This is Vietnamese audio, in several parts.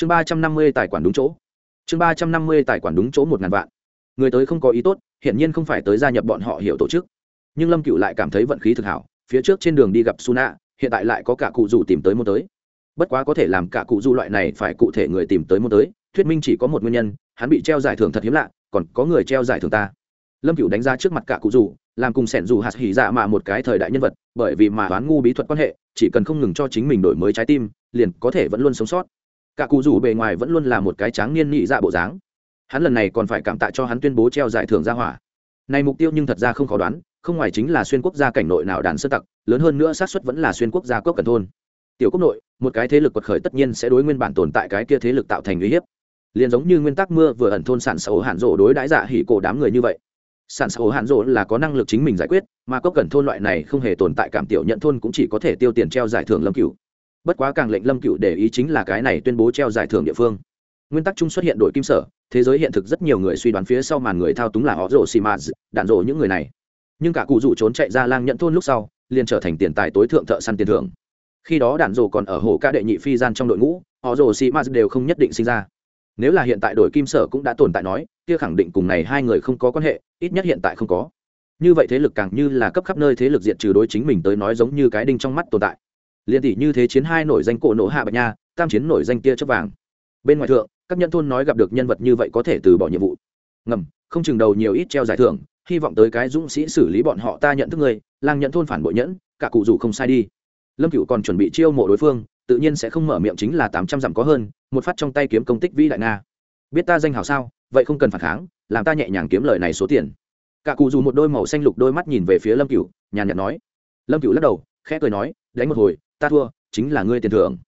chương ba trăm năm mươi tài khoản đúng chỗ. Chương ba trăm năm mươi tài khoản đúng chỗ một ngàn vạn. Người tới không có ý tốt, hiển nhiên không phải tới gia nhập bọn họ hiểu tổ chức. Nhưng lâm cựu lại cảm thấy vận khí thực hảo, phía trước trên đường đi gặp suna hiện tại lại có cả cụ dù tìm tới môn tới. Bất quá có thể làm cả cụ du loại này phải cụ thể người tìm tới môn tới, thuyết minh chỉ có một nguyên nhân, hắn bị treo giải thưởng thật hiếm lạ, còn có người treo giải thưởng ta. Lâm cựu đánh giá trước mặt cả cụ dù làm cùng sẻn dù hạt hỉ dạ mà một cái thời đại nhân vật, bởi vì mà toán ngu bí thuật quan hệ, chỉ cần không ngừng cho chính mình đổi mới trái tim, liền có thể vẫn luôn sống sót cả cụ rủ bề ngoài vẫn luôn là một cái tráng niên nhị dạ bộ dáng. Hắn lần này còn phải cảm tạ cho hắn tuyên bố treo giải thưởng ra hỏa. Này mục tiêu nhưng thật ra không khó đoán, không ngoài chính là xuyên quốc gia cảnh nội nào đàn sơ tặc, lớn hơn nữa xác suất vẫn là xuyên quốc gia cốc cần thôn. Tiểu quốc nội, một cái thế lực quật khởi tất nhiên sẽ đối nguyên bản tồn tại cái kia thế lực tạo thành uy hiếp. Liền giống như nguyên tắc mưa vừa ẩn thôn sản sầu hạn rộ đối đãi dạ hỉ cổ đám người như vậy. Sản sầu hạn rộ là có năng lực chính mình giải quyết, mà cốc cần thôn loại này không hề tồn tại cảm tiểu nhận thôn cũng chỉ có thể tiêu tiền treo giải thưởng lâm cửu bất quá càng lệnh lâm Cựu để ý chính là cái này tuyên bố treo giải thưởng địa phương. Nguyên tắc chung xuất hiện đội kim sở, thế giới hiện thực rất nhiều người suy đoán phía sau màn người thao túng là họ rổ xì mạt, đạn rổ những người này. Nhưng cả cụ rủ trốn chạy ra lang nhận thôn lúc sau, liền trở thành tiền tài tối thượng thợ săn tiền thưởng. Khi đó đạn rổ còn ở hồ ca đệ nhị phi gian trong đội ngũ, họ rổ xì mạt đều không nhất định sinh ra. Nếu là hiện tại đội kim sở cũng đã tồn tại nói, kia khẳng định cùng này hai người không có quan hệ, ít nhất hiện tại không có. Như vậy thế lực càng như là cấp khắp nơi thế lực diện trừ đối chính mình tới nói giống như cái đinh trong mắt tồn tại liền tỷ như thế chiến hai nổi danh cổ nổ hạ bạch nha, tam chiến nổi danh tia chấp vàng. Bên ngoài thượng, các nhân thôn nói gặp được nhân vật như vậy có thể từ bỏ nhiệm vụ. Ngầm, không chừng đầu nhiều ít treo giải thưởng, hy vọng tới cái dũng sĩ xử lý bọn họ ta nhận thức người, lang nhận thôn phản bội nhẫn, cả cụ rủ không sai đi. Lâm cựu còn chuẩn bị chiêu mộ đối phương, tự nhiên sẽ không mở miệng chính là tám trăm dặm có hơn, một phát trong tay kiếm công tích vĩ đại nga. Biết ta danh hào sao, vậy không cần phản kháng, làm ta nhẹ nhàng kiếm lời này số tiền. Cả cụ dù một đôi màu xanh lục đôi mắt nhìn về phía lâm cựu nhàn nhạt nói. Lâm cựu lắc đầu, khẽ cười nói, đánh một hồi ta thua, chính là ngươi tiền thưởng.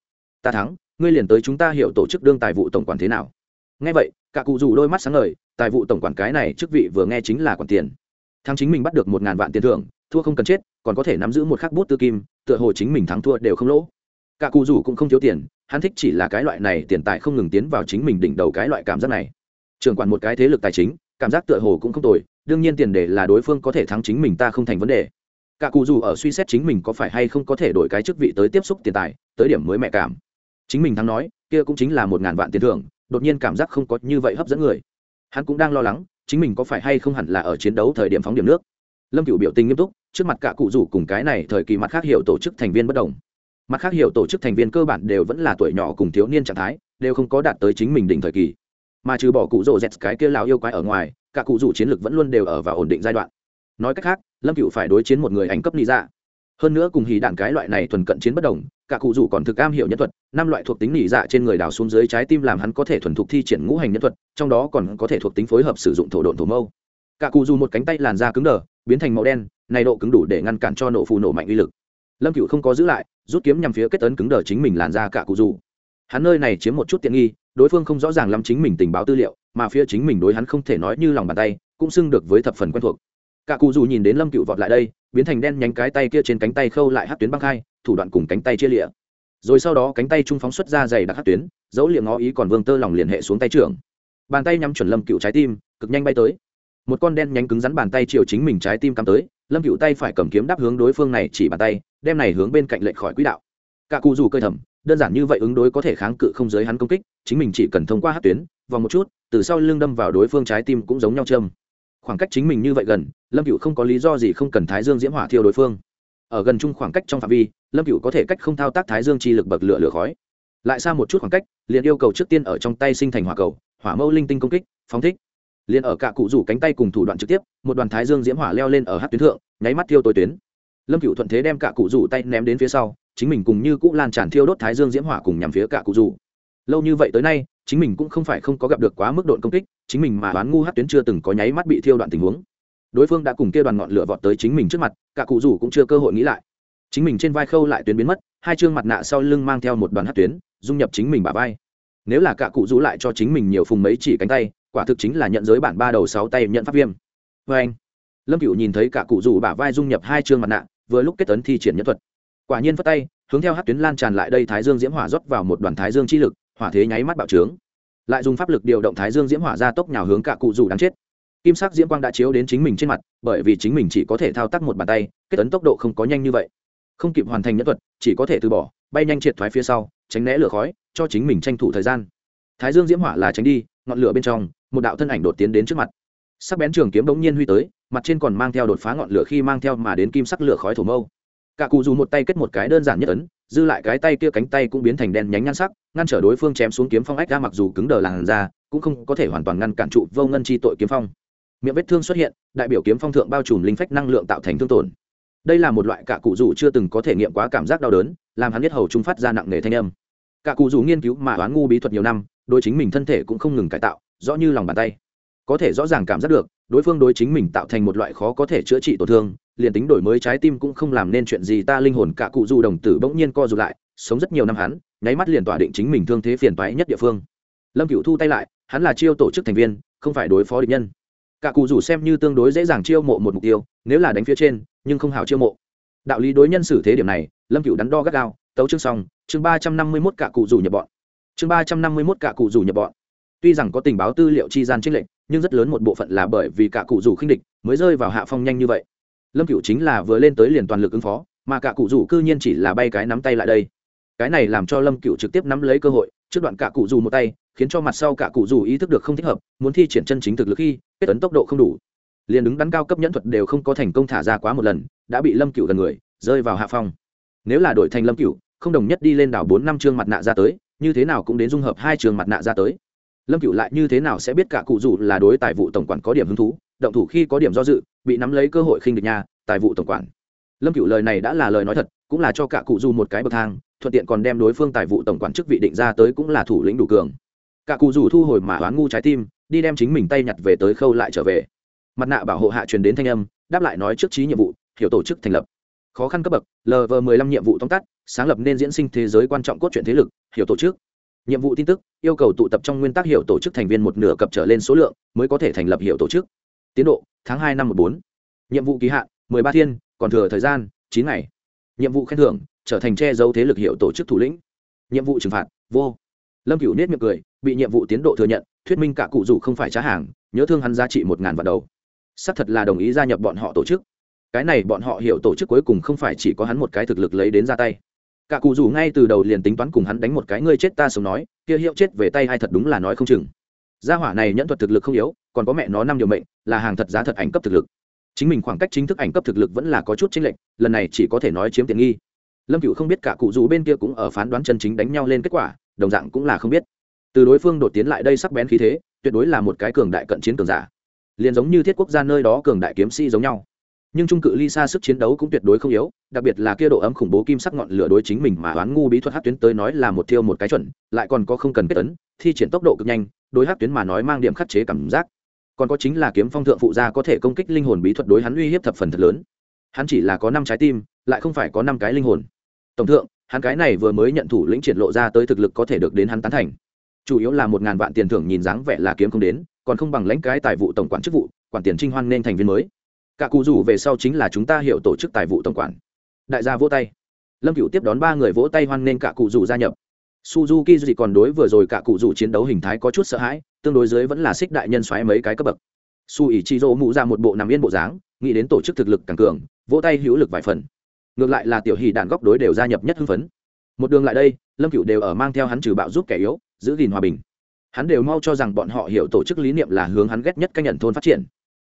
Ta thắng, ngươi liền tới chúng ta hiểu tổ chức đương tài vụ tổng quản thế nào? Nghe vậy, cả cụ dù đôi mắt sáng ngời, tài vụ tổng quản cái này chức vị vừa nghe chính là quản tiền. Thắng chính mình bắt được một ngàn vạn tiền thưởng, thua không cần chết, còn có thể nắm giữ một khắc bút tư kim, tựa hồ chính mình thắng thua đều không lỗ. Cả cụ dù cũng không thiếu tiền, hắn thích chỉ là cái loại này tiền tài không ngừng tiến vào chính mình đỉnh đầu cái loại cảm giác này. Trưởng quản một cái thế lực tài chính, cảm giác tựa hồ cũng không tồi, đương nhiên tiền đề là đối phương có thể thắng chính mình ta không thành vấn đề cả cụ dù ở suy xét chính mình có phải hay không có thể đổi cái chức vị tới tiếp xúc tiền tài, tới điểm mới mẹ cảm. Chính mình thắng nói, kia cũng chính là một ngàn vạn tiền thưởng, đột nhiên cảm giác không có như vậy hấp dẫn người. Hắn cũng đang lo lắng, chính mình có phải hay không hẳn là ở chiến đấu thời điểm phóng điểm nước. Lâm cựu biểu tình nghiêm túc, trước mặt cả cụ rủ cùng cái này thời kỳ mặt khác hiểu tổ chức thành viên bất đồng. Mặt khác hiểu tổ chức thành viên cơ bản đều vẫn là tuổi nhỏ cùng thiếu niên trạng thái, đều không có đạt tới chính mình đỉnh thời kỳ. Mà trừ bỏ cụ rỗ dẹt cái kia lào yêu quái ở ngoài, cả cụ rủ chiến lược vẫn luôn đều ở vào ổn định giai đoạn. Nói cách khác lâm cựu phải đối chiến một người ảnh cấp lý dạ. hơn nữa cùng hì đạn cái loại này thuần cận chiến bất đồng, cả cụ rủ còn thực am hiểu nhân thuật, năm loại thuộc tính nỉ dạ trên người đào xuống dưới trái tim làm hắn có thể thuần thục thi triển ngũ hành nhân thuật, trong đó còn có thể thuộc tính phối hợp sử dụng thổ độn thổ mâu. Cả cụ dù một cánh tay làn da cứng đờ, biến thành màu đen, này độ cứng đủ để ngăn cản cho nổ phù nổ mạnh uy lực. Lâm cựu không có giữ lại, rút kiếm nhằm phía kết tấn cứng đờ chính mình làn da cả cụ dù hắn nơi này chiếm một chút tiện nghi, đối phương không rõ ràng lắm chính mình tình báo tư liệu, mà phía chính mình đối hắn không thể nói như lòng bàn tay, cũng xưng được với thập phần quen thuộc cả cụ dù nhìn đến lâm cựu vọt lại đây, biến thành đen nhánh cái tay kia trên cánh tay khâu lại hát tuyến băng khai thủ đoạn cùng cánh tay chia lịa. Rồi sau đó cánh tay trung phóng xuất ra dày đặc hát tuyến, dấu liệm ngó ý còn vương tơ lòng liền hệ xuống tay trưởng. Bàn tay nhắm chuẩn lâm cựu trái tim, cực nhanh bay tới. Một con đen nhánh cứng rắn bàn tay chiều chính mình trái tim cắm tới, lâm cựu tay phải cầm kiếm đáp hướng đối phương này chỉ bàn tay, đem này hướng bên cạnh lệch khỏi quỹ đạo. Cả cụ dù cơi thầm, đơn giản như vậy ứng đối có thể kháng cự không giới hắn công kích, chính mình chỉ cần thông qua hát tuyến, vòng một chút, từ sau lưng đâm vào đối phương trái tim cũng giống nhau châm khoảng cách chính mình như vậy gần, lâm cựu không có lý do gì không cần thái dương diễm hỏa thiêu đối phương. Ở gần chung khoảng cách trong phạm vi, lâm cựu có thể cách không thao tác thái dương chi lực bậc lửa lửa khói. Lại xa một chút khoảng cách, liền yêu cầu trước tiên ở trong tay sinh thành hỏa cầu, hỏa mâu linh tinh công kích, phóng thích. Liền ở cả cụ rủ cánh tay cùng thủ đoạn trực tiếp, một đoàn thái dương diễm hỏa leo lên ở hát tuyến thượng, nháy mắt thiêu tối tuyến. Lâm cựu thuận thế đem cả cụ rủ tay ném đến phía sau, chính mình cùng như cũ lan tràn thiêu đốt thái dương diễm hỏa cùng nhằm phía cả cụ rủ lâu như vậy tới nay, chính mình cũng không phải không có gặp được quá mức độ công kích, chính mình mà đoán ngu hát tuyến chưa từng có nháy mắt bị thiêu đoạn tình huống. Đối phương đã cùng kia đoàn ngọn lửa vọt tới chính mình trước mặt, cả cụ rủ cũng chưa cơ hội nghĩ lại. Chính mình trên vai khâu lại tuyến biến mất, hai chương mặt nạ sau lưng mang theo một đoàn hát tuyến, dung nhập chính mình bả vai. Nếu là cả cụ rủ lại cho chính mình nhiều phùng mấy chỉ cánh tay, quả thực chính là nhận giới bản ba đầu sáu tay nhận pháp viêm. Vê anh. Lâm cựu nhìn thấy cả cụ rủ bả vai dung nhập hai chương mặt nạ, vừa lúc kết tấn thi triển nhân thuật. Quả nhiên phất tay, hướng theo hát tuyến lan tràn lại đây thái dương diễm hỏa rót vào một đoàn thái dương chi lực hỏa thế nháy mắt bạo trướng. Lại dùng pháp lực điều động thái dương diễm hỏa ra tốc nhào hướng cả cụ Dù đáng chết. Kim sắc diễm quang đã chiếu đến chính mình trên mặt, bởi vì chính mình chỉ có thể thao tác một bàn tay, kết tấn tốc độ không có nhanh như vậy. Không kịp hoàn thành nhân thuật, chỉ có thể từ bỏ, bay nhanh triệt thoái phía sau, tránh né lửa khói, cho chính mình tranh thủ thời gian. Thái dương diễm hỏa là tránh đi, ngọn lửa bên trong, một đạo thân ảnh đột tiến đến trước mặt. Sắc bén trường kiếm đống nhiên huy tới, mặt trên còn mang theo đột phá ngọn lửa khi mang theo mà đến kim sắc lửa khói thổ mâu. Cả cụ dù một tay kết một cái đơn giản nhất ấn dư lại cái tay kia cánh tay cũng biến thành đen nhánh nhan sắc, ngăn trở đối phương chém xuống kiếm phong ách ra mặc dù cứng đờ làn ra cũng không có thể hoàn toàn ngăn cản trụ vô ngân chi tội kiếm phong. Miệng vết thương xuất hiện, đại biểu kiếm phong thượng bao trùm linh phách năng lượng tạo thành thương tổn. Đây là một loại cả cụ dù chưa từng có thể nghiệm quá cảm giác đau đớn, làm hắn biết hầu trung phát ra nặng nề thanh âm. Cả cụ dù nghiên cứu mà đoán ngu bí thuật nhiều năm, đối chính mình thân thể cũng không ngừng cải tạo, rõ như lòng bàn tay. Có thể rõ ràng cảm giác được, đối phương đối chính mình tạo thành một loại khó có thể chữa trị tổn thương liền tính đổi mới trái tim cũng không làm nên chuyện gì, ta linh hồn cả cụ du đồng tử bỗng nhiên co rụt lại, sống rất nhiều năm hắn, nháy mắt liền tỏa định chính mình thương thế phiền toái nhất địa phương. Lâm cựu thu tay lại, hắn là chiêu tổ chức thành viên, không phải đối phó địch nhân. Cả cụ rủ xem như tương đối dễ dàng chiêu mộ một mục tiêu, nếu là đánh phía trên, nhưng không hào chiêu mộ. Đạo lý đối nhân xử thế điểm này, lâm cựu đắn đo gắt gao, tấu chương xong, chương ba trăm năm mươi mốt cả cụ rủ nhập bọn. Chương ba trăm năm mươi mốt cả cụ rủ nhập bọn. Tuy rằng có tình báo tư liệu chi gian trích lệnh nhưng rất lớn một bộ phận là bởi vì cả cụ rủ khinh địch, mới rơi vào hạ phong nhanh như vậy lâm cựu chính là vừa lên tới liền toàn lực ứng phó, mà cả cụ dù cư nhiên chỉ là bay cái nắm tay lại đây. Cái này làm cho lâm cựu trực tiếp nắm lấy cơ hội, trước đoạn cả cụ dù một tay, khiến cho mặt sau cả cụ dù ý thức được không thích hợp, muốn thi triển chân chính thực lực khi, kết tấn tốc độ không đủ. Liền đứng đắn cao cấp nhẫn thuật đều không có thành công thả ra quá một lần, đã bị lâm cựu gần người, rơi vào hạ phong. Nếu là đổi thành lâm cựu không đồng nhất đi lên đảo bốn năm chương mặt nạ ra tới, như thế nào cũng đến dung hợp hai trường mặt nạ ra tới. Lâm cựu lại như thế nào sẽ biết cả cụ dù là đối tài vụ tổng quản có điểm hứng thú động thủ khi có điểm do dự, bị nắm lấy cơ hội khinh địch nhà, tài vụ tổng quản. Lâm cựu lời này đã là lời nói thật, cũng là cho cả cụ dù một cái bậc thang, thuận tiện còn đem đối phương tài vụ tổng quản chức vị định ra tới cũng là thủ lĩnh đủ cường. Cả cụ dù thu hồi mà oán ngu trái tim, đi đem chính mình tay nhặt về tới khâu lại trở về. Mặt nạ bảo hộ hạ truyền đến thanh âm, đáp lại nói trước trí nhiệm vụ, hiểu tổ chức thành lập. Khó khăn cấp bậc lv 15 nhiệm vụ tóm tắt, sáng lập nên diễn sinh thế giới quan trọng cốt truyện thế lực, hiểu tổ chức. Nhiệm vụ tin tức, yêu cầu tụ tập trong nguyên tắc hiểu tổ chức thành viên một nửa cập trở lên số lượng, mới có thể thành lập hiểu tổ chức tiến độ, tháng hai năm một bốn. Nhiệm vụ ký hạn, mười ba thiên, còn thừa thời gian, chín ngày. Nhiệm vụ khen thưởng, trở thành che giấu thế lực hiệu tổ chức thủ lĩnh. Nhiệm vụ trừng phạt, vô. Lâm cửu nết miệng cười, bị nhiệm vụ tiến độ thừa nhận, thuyết minh cả cụ dù không phải trả hàng, nhớ thương hắn giá trị một ngàn vạn đầu. Xác thật là đồng ý gia nhập bọn họ tổ chức. Cái này bọn họ hiểu tổ chức cuối cùng không phải chỉ có hắn một cái thực lực lấy đến ra tay. Cả cụ dù ngay từ đầu liền tính toán cùng hắn đánh một cái ngươi chết ta sống nói, kia hiệu chết về tay hay thật đúng là nói không chừng. Gia hỏa này nhẫn thuật thực lực không yếu còn có mẹ nó năm điều mệnh, là hàng thật giá thật ảnh cấp thực lực. Chính mình khoảng cách chính thức ảnh cấp thực lực vẫn là có chút chênh lệch, lần này chỉ có thể nói chiếm tiện nghi. Lâm cựu không biết cả cụ dù bên kia cũng ở phán đoán chân chính đánh nhau lên kết quả, đồng dạng cũng là không biết. Từ đối phương đột tiến lại đây sắc bén khí thế, tuyệt đối là một cái cường đại cận chiến cường giả. Liền giống như thiết quốc gia nơi đó cường đại kiếm sĩ giống nhau. Nhưng trung cự ly xa sức chiến đấu cũng tuyệt đối không yếu, đặc biệt là kia độ ấm khủng bố kim sắc ngọn lửa đối chính mình mà đoán ngu bí thuật hát tuyến tới nói là một thiêu một cái chuẩn, lại còn có không cần kết tấn, thi triển tốc độ cực nhanh, đối hát tuyến mà nói mang điểm khắc chế cảm giác còn có chính là kiếm phong thượng phụ gia có thể công kích linh hồn bí thuật đối hắn uy hiếp thập phần thật lớn. Hắn chỉ là có năm trái tim, lại không phải có năm cái linh hồn. Tổng thượng, hắn cái này vừa mới nhận thủ lĩnh triển lộ ra tới thực lực có thể được đến hắn tán thành. Chủ yếu là một ngàn vạn tiền thưởng nhìn dáng vẻ là kiếm không đến, còn không bằng lãnh cái tài vụ tổng quản chức vụ, quản tiền trinh hoan nên thành viên mới. Cả cụ rủ về sau chính là chúng ta hiểu tổ chức tài vụ tổng quản. Đại gia vỗ tay. Lâm cựu tiếp đón ba người vỗ tay hoan nên cả cụ rủ gia nhập suzuki gì còn đối vừa rồi cả cụ rủ chiến đấu hình thái có chút sợ hãi, tương đối dưới vẫn là xích đại nhân xoáy mấy cái cấp bậc. Su ý chi dỗ mụ ra một bộ nằm yên bộ dáng, nghĩ đến tổ chức thực lực càng cường, vỗ tay hữu lực vài phần. Ngược lại là tiểu hỷ đạn góc đối đều gia nhập nhất hưng phấn. Một đường lại đây, lâm cựu đều ở mang theo hắn trừ bạo giúp kẻ yếu, giữ gìn hòa bình. Hắn đều mau cho rằng bọn họ hiểu tổ chức lý niệm là hướng hắn ghét nhất các nhận thôn phát triển.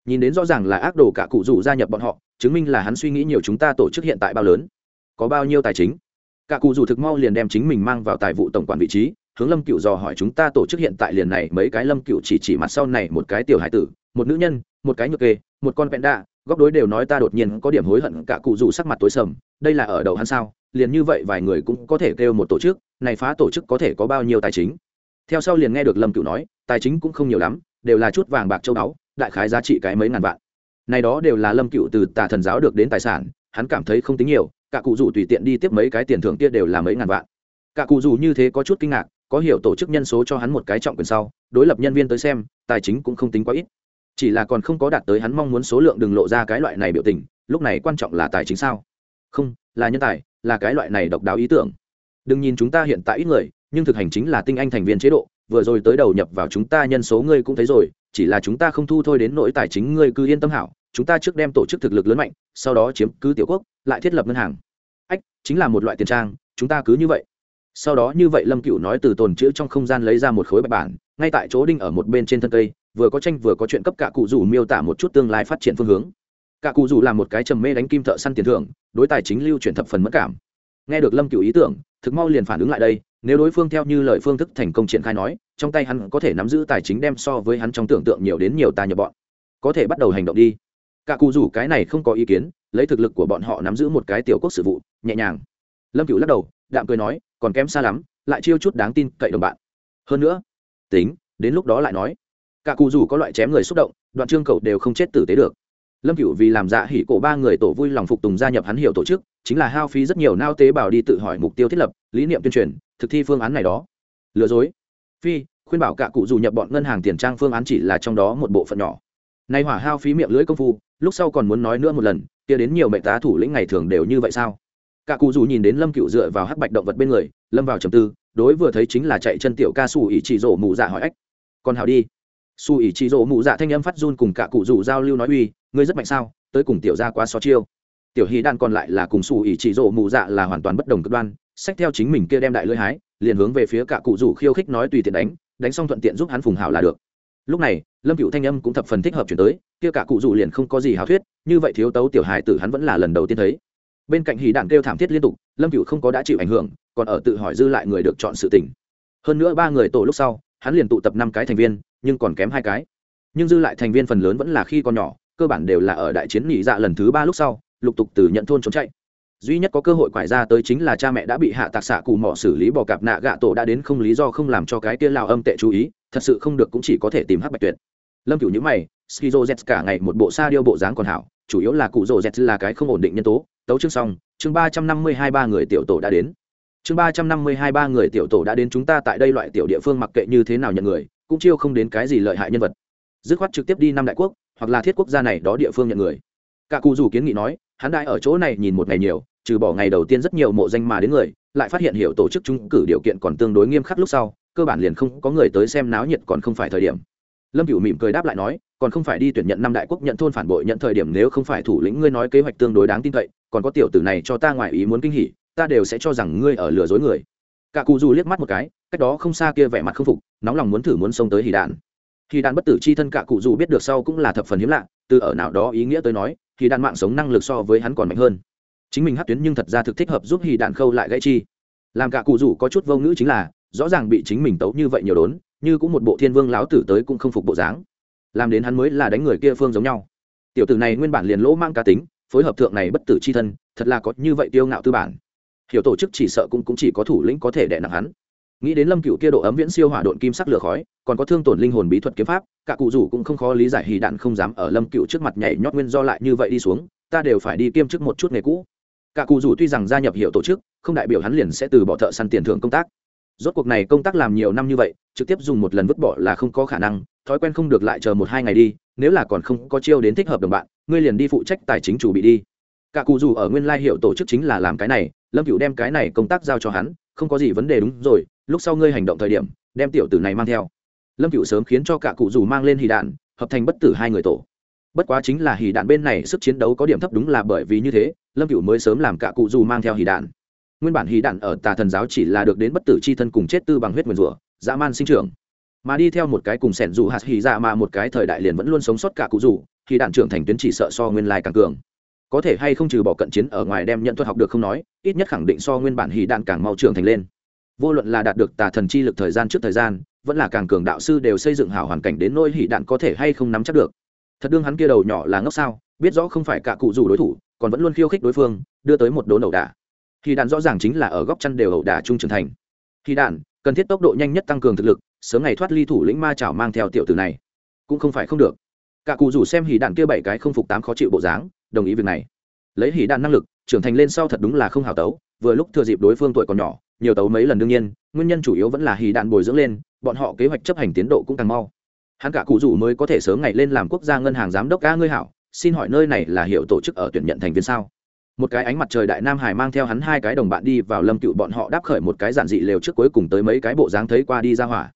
Nhìn đến rõ ràng là ác đồ cả cụ rủ gia nhập bọn họ, chứng minh là hắn suy nghĩ nhiều chúng ta tổ chức hiện tại bao lớn. Có bao nhiêu tài chính? Cả cụ rủ thực mau liền đem chính mình mang vào tài vụ tổng quản vị trí, hướng lâm cựu dò hỏi chúng ta tổ chức hiện tại liền này mấy cái lâm cựu chỉ chỉ mặt sau này một cái tiểu hải tử, một nữ nhân, một cái nhược kê, một con vẹn đạ, góc đối đều nói ta đột nhiên có điểm hối hận, cả cụ rủ sắc mặt tối sầm, đây là ở đầu hắn sao? Liền như vậy vài người cũng có thể kêu một tổ chức, này phá tổ chức có thể có bao nhiêu tài chính? Theo sau liền nghe được lâm cựu nói, tài chính cũng không nhiều lắm, đều là chút vàng bạc châu báu, đại khái giá trị cái mấy ngàn vạn. Này đó đều là lâm cựu từ tà thần giáo được đến tài sản, hắn cảm thấy không tính nhiều cả cụ dù tùy tiện đi tiếp mấy cái tiền thưởng kia đều là mấy ngàn vạn. Cả cụ dù như thế có chút kinh ngạc, có hiểu tổ chức nhân số cho hắn một cái trọng quyền sau, đối lập nhân viên tới xem, tài chính cũng không tính quá ít. Chỉ là còn không có đạt tới hắn mong muốn số lượng đừng lộ ra cái loại này biểu tình, lúc này quan trọng là tài chính sao? Không, là nhân tài, là cái loại này độc đáo ý tưởng. Đừng nhìn chúng ta hiện tại ít người, nhưng thực hành chính là tinh anh thành viên chế độ, vừa rồi tới đầu nhập vào chúng ta nhân số ngươi cũng thấy rồi, chỉ là chúng ta không thu thôi đến nỗi tài chính ngươi cứ yên tâm hảo, chúng ta trước đem tổ chức thực lực lớn mạnh, sau đó chiếm cứ tiểu quốc, lại thiết lập ngân hàng chính là một loại tiền trang, chúng ta cứ như vậy. Sau đó như vậy lâm cựu nói từ tồn chữ trong không gian lấy ra một khối bạch bản, ngay tại chỗ đinh ở một bên trên thân cây, vừa có tranh vừa có chuyện cấp cả cụ rủ miêu tả một chút tương lai phát triển phương hướng. Cả cụ rủ là một cái trầm mê đánh kim thợ săn tiền thưởng, đối tài chính lưu chuyển thập phần mất cảm. Nghe được lâm cựu ý tưởng, thực mau liền phản ứng lại đây, nếu đối phương theo như lời phương thức thành công triển khai nói, trong tay hắn có thể nắm giữ tài chính đem so với hắn trong tưởng tượng nhiều đến nhiều tài nhập bọn. Có thể bắt đầu hành động đi cả cụ rủ cái này không có ý kiến, lấy thực lực của bọn họ nắm giữ một cái tiểu quốc sự vụ, nhẹ nhàng. Lâm cựu lắc đầu, đạm cười nói, còn kém xa lắm, lại chiêu chút đáng tin cậy đồng bạn. Hơn nữa, tính, đến lúc đó lại nói, cả cụ rủ có loại chém người xúc động, đoạn trương cầu đều không chết tử tế được. Lâm cựu vì làm dạ hỉ cổ ba người tổ vui lòng phục tùng gia nhập hắn hiểu tổ chức, chính là hao phí rất nhiều nao tế bào đi tự hỏi mục tiêu thiết lập, lý niệm tuyên truyền, thực thi phương án này đó. Lừa dối. Phi, khuyên bảo cả cụ dù nhập bọn ngân hàng tiền trang phương án chỉ là trong đó một bộ phận nhỏ. Nay hỏa hao phí miệng lưỡi công phu lúc sau còn muốn nói nữa một lần, kia đến nhiều mệnh tá thủ lĩnh ngày thường đều như vậy sao? Cả cụ dù nhìn đến lâm cựu dựa vào hắc bạch động vật bên người, lâm vào trầm tư, đối vừa thấy chính là chạy chân tiểu ca su ỉ chỉ rổ mụ dạ hỏi ách còn hào đi. Su ỉ chỉ rổ mụ dạ thanh âm phát run cùng cả cụ dù giao lưu nói uy, ngươi rất mạnh sao? Tới cùng tiểu ra quá xó chiêu. Tiểu hy đan còn lại là cùng su ỉ chỉ rổ mụ dạ là hoàn toàn bất đồng cực đoan sách theo chính mình kia đem đại lưỡi hái, liền hướng về phía cả cụ rủ khiêu khích nói tùy tiện đánh đánh xong thuận tiện giúp hắn phùng hảo là được lúc này, lâm cựu thanh âm cũng thập phần thích hợp chuyển tới, kia cả cụ dù liền không có gì hào thuyết, như vậy thiếu tấu tiểu hài tử hắn vẫn là lần đầu tiên thấy. Bên cạnh hì đạn kêu thảm thiết liên tục, lâm cựu không có đã chịu ảnh hưởng, còn ở tự hỏi dư lại người được chọn sự tỉnh hơn nữa ba người tổ lúc sau, hắn liền tụ tập năm cái thành viên, nhưng còn kém hai cái. Nhưng dư lại thành viên phần lớn vẫn là khi còn nhỏ, cơ bản đều là ở đại chiến nhị dạ lần thứ ba lúc sau, lục tục từ nhận thôn trốn chạy duy nhất có cơ hội quải ra tới chính là cha mẹ đã bị hạ tạc xạ cù mỏ xử lý bò cạp nạ gạ tổ đã đến không lý do không làm cho cái kia lao âm tệ chú ý, thật sự không được cũng chỉ có thể tìm hắc bạch tuyệt. Lâm cửu nhữ mày, skizo z cả ngày một bộ sa điêu bộ dáng còn hảo, chủ yếu là cụ rồ z là cái không ổn định nhân tố. Tấu chương xong, chương ba trăm năm mươi hai ba người tiểu tổ đã đến. Chương ba trăm năm mươi hai ba người tiểu tổ đã đến chúng ta tại đây loại tiểu địa phương mặc kệ như thế nào nhận người, cũng chiêu không đến cái gì lợi hại nhân vật. Dứt khoát trực tiếp đi năm đại quốc, hoặc là thiết quốc gia này đó địa phương nhận người. Cả cụ dù kiến nghị nói hắn đại ở chỗ này nhìn một ngày nhiều, trừ bỏ ngày đầu tiên rất nhiều mộ danh mà đến người, lại phát hiện hiểu tổ chức trung cử điều kiện còn tương đối nghiêm khắc lúc sau, cơ bản liền không có người tới xem náo nhiệt còn không phải thời điểm. Lâm cửu mỉm cười đáp lại nói, còn không phải đi tuyển nhận năm đại quốc nhận thôn phản bội nhận thời điểm nếu không phải thủ lĩnh ngươi nói kế hoạch tương đối đáng tin cậy, còn có tiểu tử này cho ta ngoài ý muốn kinh hỉ, ta đều sẽ cho rằng ngươi ở lừa dối người. Cả cụ dù liếc mắt một cái, cách đó không xa kia vẻ mặt không phục, nóng lòng muốn thử muốn xông tới hì đạn. Hì đạn bất tử chi thân cả cụ dù biết được sau cũng là thập phần hiếm lạ, từ ở nào đó ý nghĩa tới nói thì đạn mạng sống năng lực so với hắn còn mạnh hơn. Chính mình hát tuyến nhưng thật ra thực thích hợp giúp hì đạn khâu lại gãy chi. Làm cả cụ rủ có chút vô ngữ chính là rõ ràng bị chính mình tấu như vậy nhiều đốn như cũng một bộ thiên vương láo tử tới cũng không phục bộ dáng. Làm đến hắn mới là đánh người kia phương giống nhau. Tiểu tử này nguyên bản liền lỗ mang cá tính phối hợp thượng này bất tử c h i thân thật là có như vậy tiêu ngạo tư bản. Hiểu tổ chức chỉ sợ cũng, cũng chỉ có thủ lĩnh có thể đẻ nặng hắn nghĩ đến lâm cựu kia độ ấm viễn siêu hỏa độn kim sắc lửa khói, còn có thương tổn linh hồn bí thuật kiếm pháp, cả cụ rủ cũng không khó lý giải hì đạn không dám ở lâm cựu trước mặt nhảy nhót nguyên do lại như vậy đi xuống, ta đều phải đi kiêm chức một chút nghề cũ. Cả cụ rủ tuy rằng gia nhập hiệu tổ chức, không đại biểu hắn liền sẽ từ bỏ thợ săn tiền thưởng công tác. Rốt cuộc này công tác làm nhiều năm như vậy, trực tiếp dùng một lần vứt bỏ là không có khả năng, thói quen không được lại chờ một hai ngày đi, nếu là còn không có chiêu đến thích hợp đồng bạn, ngươi liền đi phụ trách tài chính chủ bị đi. Cả cụ dù ở nguyên lai hiệu tổ chức chính là làm cái này, lâm cựu đem cái này công tác giao cho hắn, không có gì vấn đề đúng rồi lúc sau ngươi hành động thời điểm, đem tiểu tử này mang theo. Lâm cựu sớm khiến cho cả cụ dù mang lên hì đạn, hợp thành bất tử hai người tổ. Bất quá chính là hì đạn bên này sức chiến đấu có điểm thấp đúng là bởi vì như thế, lâm cựu mới sớm làm cả cụ dù mang theo hì đạn. Nguyên bản hì đạn ở tà thần giáo chỉ là được đến bất tử c h i thân cùng chết tư bằng huyết nguyền rủa, dã man sinh trưởng. Mà đi theo một cái cùng sẻn dù hạt hì dạ mà một cái thời đại liền vẫn luôn sống sót cả cụ dù hì đạn trưởng thành tuyến chỉ sợ so nguyên lai càng cường. Có thể hay không trừ bỏ cận chiến ở ngoài đem nhận thuật học được không nói, ít nhất khẳng định so nguyên bản hì đạn càng mau trưởng thành lên vô luận là đạt được tà thần chi lực thời gian trước thời gian, vẫn là càng cường đạo sư đều xây dựng hảo hoàn cảnh đến nỗi Hỉ đạn có thể hay không nắm chắc được. Thật đương hắn kia đầu nhỏ là ngốc sao, biết rõ không phải cả cụ dù đối thủ, còn vẫn luôn khiêu khích đối phương, đưa tới một đốn ẩu đả. Hì đạn rõ ràng chính là ở góc chăn đều ẩu đả trung trưởng thành. Hì đạn, cần thiết tốc độ nhanh nhất tăng cường thực lực, sớm ngày thoát ly thủ lĩnh ma chảo mang theo tiểu tử này. Cũng không phải không được. Cả cụ rủ xem hỉ đạn kia bảy cái không phục tám khó chịu bộ dáng, đồng ý việc này. Lấy hỉ đạn năng lực, trưởng thành lên sau thật đúng là không hào tấu, vừa lúc thừa dịp đối phương tuổi còn nhỏ nhiều tấu mấy lần đương nhiên, nguyên nhân chủ yếu vẫn là hì đạn bồi dưỡng lên, bọn họ kế hoạch chấp hành tiến độ cũng càng mau. Hắn cả cụ rủ mới có thể sớm ngày lên làm quốc gia ngân hàng giám đốc ca ngươi hảo, xin hỏi nơi này là hiệu tổ chức ở tuyển nhận thành viên sao? Một cái ánh mặt trời đại nam hải mang theo hắn hai cái đồng bạn đi vào lâm cựu bọn họ đáp khởi một cái giản dị lều trước cuối cùng tới mấy cái bộ dáng thấy qua đi ra hỏa.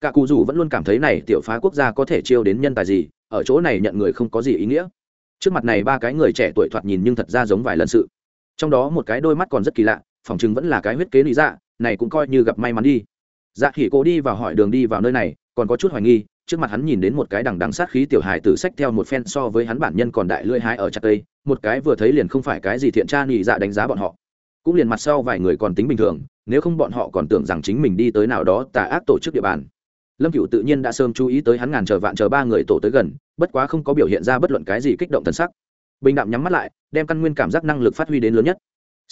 Cả cụ rủ vẫn luôn cảm thấy này tiểu phá quốc gia có thể chiêu đến nhân tài gì, ở chỗ này nhận người không có gì ý nghĩa. Trước mặt này ba cái người trẻ tuổi thoạt nhìn nhưng thật ra giống vài lần sự. Trong đó một cái đôi mắt còn rất kỳ lạ phỏng chừng vẫn là cái huyết kế lý dạ này cũng coi như gặp may mắn đi. Dạ khỉ cổ đi vào hỏi đường đi vào nơi này, còn có chút hoài nghi, trước mặt hắn nhìn đến một cái đằng đằng sát khí tiểu hài tử sách theo một phen so với hắn bản nhân còn đại lưỡi hái ở chặt tây một cái vừa thấy liền không phải cái gì thiện tra nhị dạ đánh giá bọn họ. Cũng liền mặt sau vài người còn tính bình thường, nếu không bọn họ còn tưởng rằng chính mình đi tới nào đó tà ác tổ chức địa bàn. Lâm cựu tự nhiên đã sớm chú ý tới hắn ngàn chờ vạn chờ ba người tổ tới gần, bất quá không có biểu hiện ra bất luận cái gì kích động thân sắc. Bình đạm nhắm mắt lại, đem căn nguyên cảm giác năng lực phát huy đến lớn nhất.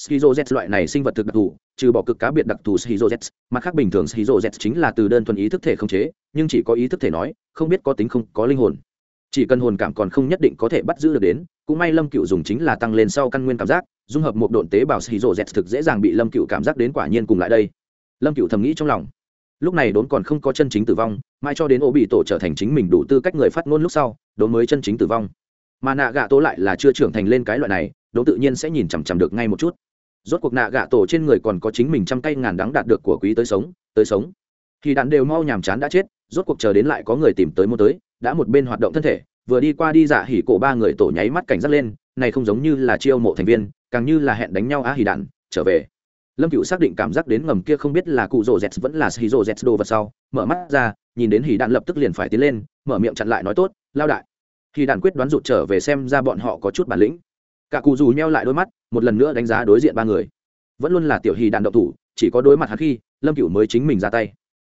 Skizo loại này sinh vật thực đặc thù, trừ bỏ cực cá biệt đặc thù Skizo mà mặt khác bình thường Skizo chính là từ đơn thuần ý thức thể không chế, nhưng chỉ có ý thức thể nói, không biết có tính không có linh hồn. Chỉ cần hồn cảm còn không nhất định có thể bắt giữ được đến, cũng may Lâm Cựu dùng chính là tăng lên sau căn nguyên cảm giác, dung hợp một độn tế bào Skizo thực dễ dàng bị Lâm Cựu cảm giác đến quả nhiên cùng lại đây. Lâm Cựu thầm nghĩ trong lòng. Lúc này đốn còn không có chân chính tử vong, mai cho đến Obito bị tổ trở thành chính mình đủ tư cách người phát ngôn lúc sau, đốn mới chân chính tử vong. Mà nạ gạ tổ lại là chưa trưởng thành lên cái loại này, đố tự nhiên sẽ nhìn chằm chằm được ngay một chút. Rốt cuộc nạ gạ tổ trên người còn có chính mình trăm tay ngàn đắng đạt được của quý tới sống tới sống. Thì đạn đều mau nhàm chán đã chết rốt cuộc chờ đến lại có người tìm tới mua tới đã một bên hoạt động thân thể vừa đi qua đi dạ hỉ cổ ba người tổ nháy mắt cảnh giác lên này không giống như là chiêu mộ thành viên càng như là hẹn đánh nhau á hỉ đạn trở về. Lâm cựu xác định cảm giác đến ngầm kia không biết là cụ rồ z vẫn là hỉ rồ z đồ vật sau mở mắt ra nhìn đến hỉ đạn lập tức liền phải tiến lên mở miệng chặn lại nói tốt lao đại khi đàn quyết đoán rụt trở về xem ra bọn họ có chút bản lĩnh. Cả cụ dù nheo lại đôi mắt, một lần nữa đánh giá đối diện ba người. Vẫn luôn là tiểu hì đàn động thủ, chỉ có đối mặt hắn khi, lâm cựu mới chính mình ra tay.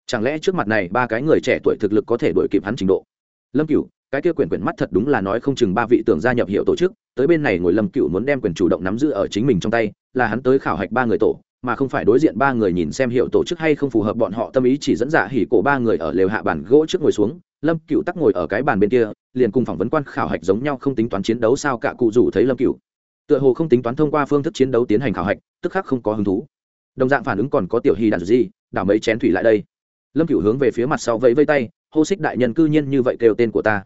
Chẳng lẽ trước mặt này ba cái người trẻ tuổi thực lực có thể đổi kịp hắn trình độ? Lâm cựu cái kia quyền quyền mắt thật đúng là nói không chừng ba vị tưởng gia nhập hiệu tổ chức, tới bên này ngồi lâm cựu muốn đem quyền chủ động nắm giữ ở chính mình trong tay, là hắn tới khảo hạch ba người tổ, mà không phải đối diện ba người nhìn xem hiệu tổ chức hay không phù hợp bọn họ tâm ý chỉ dẫn dạ hỉ cổ ba người ở lều hạ bàn gỗ trước ngồi xuống lâm cựu tắc ngồi ở cái bàn bên kia, liền cùng phỏng vấn quan khảo hạch giống nhau không tính toán chiến đấu sao cả cụ rủ thấy lâm cựu tựa hồ không tính toán thông qua phương thức chiến đấu tiến hành khảo hạch, tức khắc không có hứng thú. Đồng dạng phản ứng còn có tiểu hy đạn gì đảo mấy chén thủy lại đây. Lâm Cựu hướng về phía mặt sau vẫy vây tay, hô xích đại nhân cư nhiên như vậy kêu tên của ta.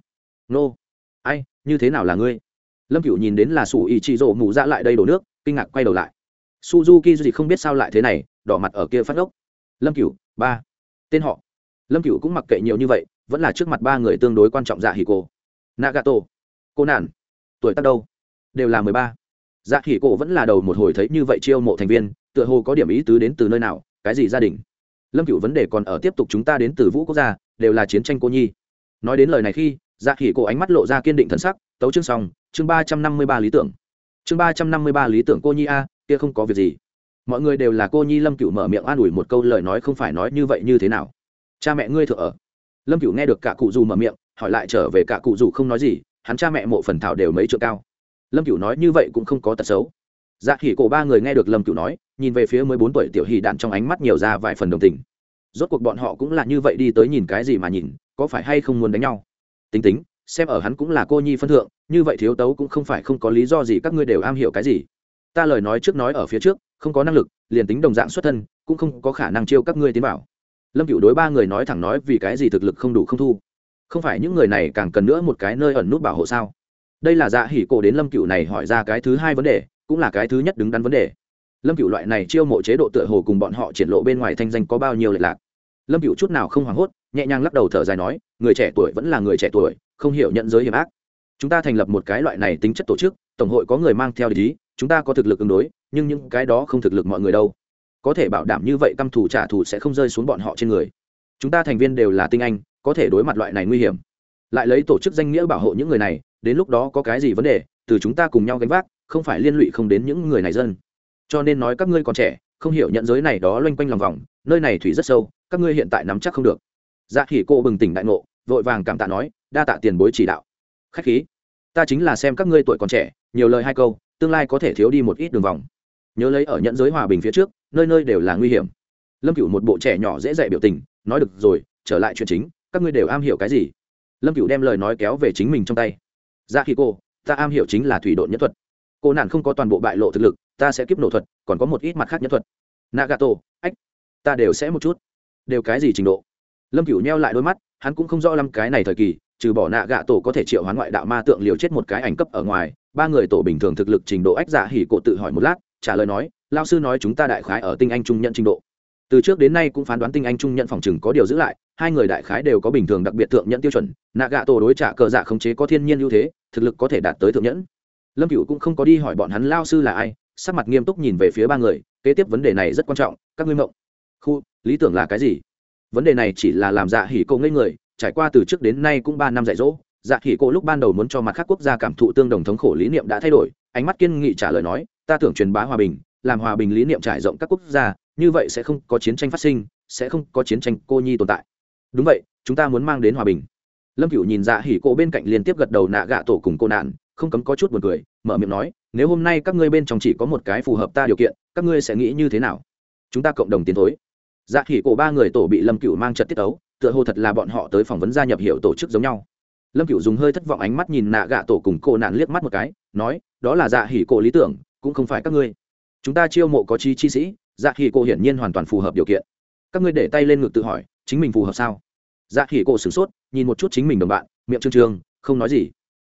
Nô. Ai, như thế nào là ngươi? Lâm Cựu nhìn đến là sủ ý chị rộ mù ra lại đây đổ nước, kinh ngạc quay đầu lại. Suzuki gì không biết sao lại thế này, đỏ mặt ở kia phát ốc lâm Cựu ba. Tên họ. Lâm Cựu cũng mặc kệ nhiều như vậy vẫn là trước mặt ba người tương đối quan trọng dạ hỉ cổ. Nagato, cô nản, tuổi tác đâu? Đều là mười ba. Dạ hỉ cổ vẫn là đầu một hồi thấy như vậy chiêu mộ thành viên, tựa hồ có điểm ý tứ đến từ nơi nào, cái gì gia đình? Lâm cựu vấn đề còn ở tiếp tục chúng ta đến từ vũ quốc gia, đều là chiến tranh cô nhi. Nói đến lời này khi dạ hỉ cổ ánh mắt lộ ra kiên định thân sắc, tấu chương xong, chương ba trăm năm mươi ba lý tưởng. Chương ba trăm năm mươi ba lý tưởng cô nhi a, kia không có việc gì. Mọi người đều là cô nhi lâm cựu mở miệng an ủi một câu lời nói không phải nói như vậy như thế nào. Cha mẹ ngươi thợ ở lâm cựu nghe được cả cụ dù mở miệng, hỏi lại trở về cả cụ dù không nói gì, hắn cha mẹ mộ phần thảo đều mấy trượng cao. Lâm cựu nói như vậy cũng không có tật xấu. Dạ hỉ cổ ba người nghe được lâm cựu nói, nhìn về phía mười bốn tuổi tiểu hỉ đạn trong ánh mắt nhiều ra vài phần đồng tình. Rốt cuộc bọn họ cũng là như vậy đi tới nhìn cái gì mà nhìn, có phải hay không muốn đánh nhau? Tính tính, xem ở hắn cũng là cô nhi phân thượng, như vậy thiếu tấu cũng không phải không có lý do gì các ngươi đều am hiểu cái gì. Ta lời nói trước nói ở phía trước, không có năng lực, liền tính đồng dạng xuất thân, cũng không có khả năng chiêu các ngươi tiến bảo lâm cựu đối ba người nói thẳng nói vì cái gì thực lực không đủ không thu? Không phải những người này càng cần nữa một cái nơi ẩn nút bảo hộ sao? Đây là dạ hỉ cổ đến lâm cựu này hỏi ra cái thứ hai vấn đề, cũng là cái thứ nhất đứng đắn vấn đề. Lâm cựu loại này chiêu mộ chế độ tựa hồ cùng bọn họ triển lộ bên ngoài thanh danh có bao nhiêu lệch lạc. Lâm cựu chút nào không hoảng hốt, nhẹ nhàng lắc đầu thở dài nói, người trẻ tuổi vẫn là người trẻ tuổi, không hiểu nhận giới hiểm ác. Chúng ta thành lập một cái loại này tính chất tổ chức, tổng hội có người mang theo lý chúng ta có thực lực ứng đối, nhưng những cái đó không thực lực mọi người đâu có thể bảo đảm như vậy căm thủ trả thù sẽ không rơi xuống bọn họ trên người. Chúng ta thành viên đều là tinh anh, có thể đối mặt loại này nguy hiểm. Lại lấy tổ chức danh nghĩa bảo hộ những người này, đến lúc đó có cái gì vấn đề, từ chúng ta cùng nhau gánh vác, không phải liên lụy không đến những người này dân. Cho nên nói các ngươi còn trẻ, không hiểu nhận giới này đó loanh quanh lòng vòng, nơi này thủy rất sâu, các ngươi hiện tại nắm chắc không được. Dạ khỉ cô bừng tỉnh đại ngộ, vội vàng cảm tạ nói, đa tạ tiền bối chỉ đạo. Khách khí. Ta chính là xem các ngươi tuổi còn trẻ, nhiều lời hai câu, tương lai có thể thiếu đi một ít đường vòng nhớ lấy ở nhận giới hòa bình phía trước, nơi nơi đều là nguy hiểm. Lâm cựu một bộ trẻ nhỏ dễ dạy biểu tình, nói được rồi, trở lại chuyện chính, các ngươi đều am hiểu cái gì? Lâm cựu đem lời nói kéo về chính mình trong tay. Dạ Ra khi cô, ta am hiểu chính là thủy đội nhất thuật. Cô nạn không có toàn bộ bại lộ thực lực, ta sẽ kiếp nổ thuật, còn có một ít mặt khác nhất thuật. Nagato, ách, ta đều sẽ một chút. Đều cái gì trình độ? Lâm cửu neo lại đôi mắt, hắn cũng không rõ lắm cái này thời kỳ, trừ bỏ nạ gạ tổ có thể triệu hoán ngoại đạo ma tượng liều chết một cái ảnh cấp ở ngoài, ba người tổ bình thường thực lực trình độ ách dạ hỉ cổ tự hỏi một lát trả lời nói lao sư nói chúng ta đại khái ở tinh anh trung nhận trình độ. Từ trước đến nay cũng phán đoán tinh anh trung nhận phòng chừng có điều giữ lại, hai người đại khái đều có bình thường đặc biệt thượng nhận tiêu chuẩn nạ gạ tổ đối trả cờ dạ khống chế có thiên nhiên ưu thế, thực lực có thể đạt tới thượng nhẫn. Lâm cựu cũng không có đi hỏi bọn hắn lao sư là ai, sắc mặt nghiêm túc nhìn về phía ba người, kế tiếp vấn đề này rất quan trọng, các ngươi mộng. Khu, lý tưởng là cái gì? Vấn đề này chỉ là làm dạ hỉ cô ngây người, trải qua từ trước đến nay cũng ba năm dạy dỗ dạ hỉ cô lúc ban đầu muốn cho mặt khác quốc gia cảm thụ tương đồng thống khổ lý niệm đã thay đổi, ánh mắt kiên nghị trả lời nói ta tưởng truyền bá hòa bình, làm hòa bình lý niệm trải rộng các quốc gia, như vậy sẽ không có chiến tranh phát sinh, sẽ không có chiến tranh cô nhi tồn tại. Đúng vậy, chúng ta muốn mang đến hòa bình. Lâm cựu nhìn dạ hỉ cô bên cạnh liên tiếp gật đầu nạ gạ tổ cùng cô nạn, không cấm có chút b u ồ n cười, mở miệng nói, nếu hôm nay các ngươi bên trong chỉ có một cái phù hợp ta điều kiện, các ngươi sẽ nghĩ như thế nào? Chúng ta cộng đồng tiến thối. Dạ hỉ cổ ba người tổ bị lâm cựu mang trật tiết tấu tựa hồ thật là bọn họ tới phỏng vấn gia nhập hiệu tổ chức giống nhau. Lâm cựu dùng hơi thất vọng ánh mắt nhìn nạ gạ tổ cùng cô nạn liếc mắt một cái, nói, đó là dạ hỉ cổ lý tưởng cũng không phải các ngươi. Chúng ta chiêu mộ có chi chi sĩ dạ hỉ cổ hiển nhiên hoàn toàn phù hợp điều kiện. Các ngươi để tay lên ngực tự hỏi, chính mình phù hợp sao? Dạ hỉ cổ sửng sốt, nhìn một chút chính mình đồng bạn, miệng trương trương, không nói gì.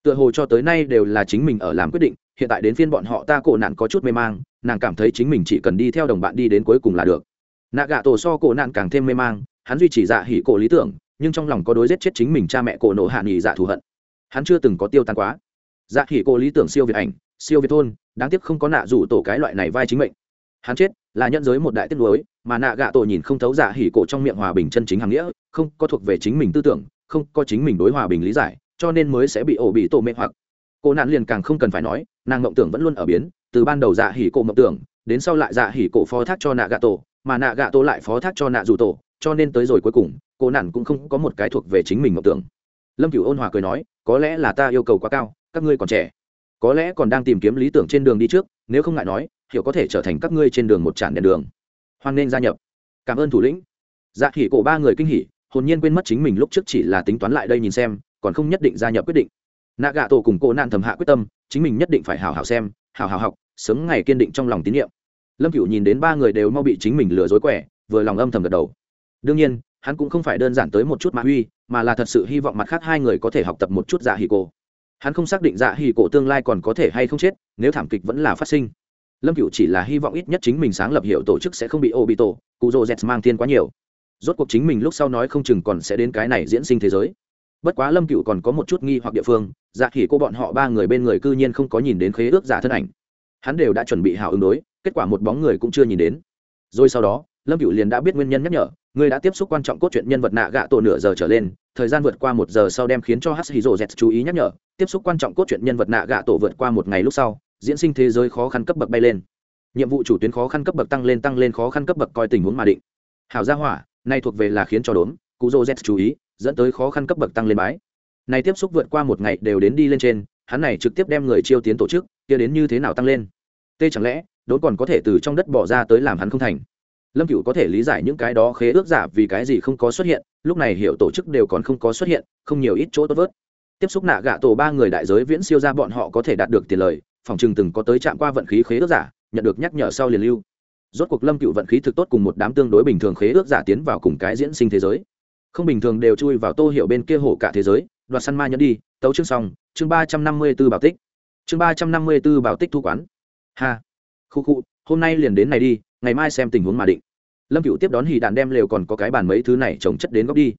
Tựa hồ cho tới nay đều là chính mình ở làm quyết định, hiện tại đến phiên bọn họ ta cổ nạn có chút mê mang, nàng cảm thấy chính mình chỉ cần đi theo đồng bạn đi đến cuối cùng là được. Nạ gạ tổ so cổ nạn càng thêm mê mang, hắn duy trì dạ hỉ cổ lý tưởng, nhưng trong lòng có đối giết chết chính mình cha mẹ cổ nổ hạ nghỉ dạ thù hận. Hắn chưa từng có tiêu tan quá. Dạ hỉ cổ lý tưởng siêu việt ảnh siêu việt thôn, đáng tiếc không có nạ rủ tổ cái loại này vai chính mệnh. Hắn chết là nhận giới một đại tiết lối mà nạ gạ tổ nhìn không thấu dạ hỉ cổ trong miệng hòa bình chân chính hàng nghĩa, không có thuộc về chính mình tư tưởng, không có chính mình đối hòa bình lý giải, cho nên mới sẽ bị ổ bị tổ mê hoặc. Cô nạn liền càng không cần phải nói, nàng mộng tưởng vẫn luôn ở biến, từ ban đầu dạ hỉ cổ mộng tưởng, đến sau lại dạ hỉ cổ phó thác cho nạ gạ tổ, mà nạ gạ tổ lại phó thác cho nạ dù tổ, cho nên tới rồi cuối cùng, cô nạn cũng không có một cái thuộc về chính mình mộng tưởng. Lâm cửu ôn hòa cười nói, có lẽ là ta yêu cầu quá cao, các ngươi còn trẻ có lẽ còn đang tìm kiếm lý tưởng trên đường đi trước, nếu không ngại nói, hiểu có thể trở thành các ngươi trên đường một tràn đèn đường. Hoan nên gia nhập. Cảm ơn thủ lĩnh. Dạ khỉ cổ ba người kinh hỉ, hồn nhiên quên mất chính mình lúc trước chỉ là tính toán lại đây nhìn xem, còn không nhất định gia nhập quyết định. Nạ gạ tổ cùng cô nạn thầm hạ quyết tâm, chính mình nhất định phải hào hào xem, hào hào học, sớm ngày kiên định trong lòng tín nhiệm. Lâm cựu nhìn đến ba người đều mau bị chính mình lừa dối quẻ, vừa lòng âm thầm gật đầu. Đương nhiên, hắn cũng không phải đơn giản tới một chút mạ huy mà là thật sự hy vọng mặt khác hai người có thể học tập một chút dạ hỉ cổ hắn không xác định dạ hỉ cổ tương lai còn có thể hay không chết, nếu thảm kịch vẫn là phát sinh. Lâm cựu chỉ là hy vọng ít nhất chính mình sáng lập hiệu tổ chức sẽ không bị ô bị tổ cụ rô z mang thiên quá nhiều. Rốt cuộc chính mình lúc sau nói không chừng còn sẽ đến cái này diễn sinh thế giới. Bất quá lâm cựu còn có một chút nghi hoặc địa phương dạ khỉ cô bọn họ ba người bên người cư nhiên không có nhìn đến khế ước giả thân ảnh. Hắn đều đã chuẩn bị hào ứng đối, kết quả một bóng người cũng chưa nhìn đến. Rồi sau đó, lâm cựu liền đã biết nguyên nhân nhắc nhở, người đã tiếp xúc quan trọng cốt truyện nhân vật nạ gạ tổ nửa giờ trở lên thời gian vượt qua một giờ sau đem khiến cho hashizo z chú ý nhắc nhở, tiếp xúc quan trọng cốt truyện nhân vật nạ gạ tổ vượt qua một ngày lúc sau, diễn sinh thế giới khó khăn cấp bậc bay lên. Nhiệm vụ chủ tuyến khó khăn cấp bậc tăng lên tăng lên khó khăn cấp bậc coi tình huống mà định. Hảo gia hỏa nay thuộc về là khiến cho đốn cụ z chú ý, dẫn tới khó khăn cấp bậc tăng lên bái. Này tiếp xúc vượt qua một ngày đều đến đi lên trên, hắn này trực tiếp đem người chiêu tiến tổ chức, kia đến như thế nào tăng lên? Tê chẳng lẽ, đốn còn có thể từ trong đất bỏ ra tới làm hắn không thành? Lâm cựu có thể lý giải những cái đó khế ước giả vì cái gì không có xuất hiện, lúc này hiểu tổ chức đều còn không có xuất hiện, không nhiều ít chỗ tốt vớt. Tiếp xúc nạ gạ tổ ba người đại giới viễn siêu ra bọn họ có thể đạt được tiền lời, phòng chừng từng có tới trạm qua vận khí khế ước giả, nhận được nhắc nhở sau liền lưu. Rốt cuộc lâm cựu vận khí thực tốt cùng một đám tương đối bình thường khế ước giả tiến vào cùng cái diễn sinh thế giới. Không bình thường đều chui vào tô hiệu bên kia hổ cả thế giới, đoạt săn ma nhẫn đi, tấu chương xong, chương ba trăm năm mươi b ố bảo tích. Chương ba trăm năm mươi b ố bảo tích thu quán. Ha. Khu khu, hôm nay liền đến này đi ngày mai xem tình huống mà định. Lâm cựu tiếp đón hì đạn đem lều còn có cái bàn mấy thứ này trồng chất đến góc đi.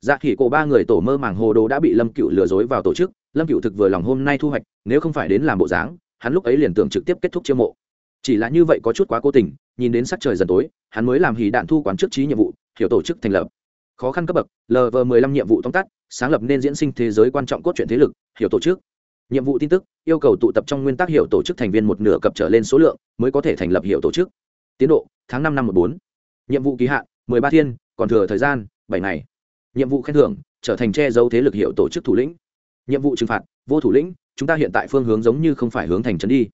Dạ khỉ cổ ba người tổ mơ màng hồ đồ đã bị lâm cựu lừa dối vào tổ chức. Lâm cựu thực vừa lòng hôm nay thu hoạch, nếu không phải đến làm bộ dáng, hắn lúc ấy liền tưởng trực tiếp kết thúc chiêu mộ. Chỉ là như vậy có chút quá cố tình, nhìn đến sắc trời dần tối, hắn mới làm hì đạn thu quán trước trí nhiệm vụ, hiểu tổ chức thành lập. Khó khăn cấp bậc lv 15 nhiệm vụ tóm tắt, sáng lập nên diễn sinh thế giới quan trọng cốt truyện thế lực, hiểu tổ chức. Nhiệm vụ tin tức, yêu cầu tụ tập trong nguyên tắc hiểu tổ chức thành viên một nửa cập trở lên số lượng, mới có thể thành lập hiểu tổ chức tiến độ tháng năm năm một bốn. Nhiệm vụ kỳ hạn mười ba thiên còn thừa thời gian bảy ngày. Nhiệm vụ khen thưởng trở thành che giấu thế lực hiệu tổ chức thủ lĩnh. Nhiệm vụ trừng phạt vô thủ lĩnh chúng ta hiện tại phương hướng giống như không phải hướng thành trấn đi.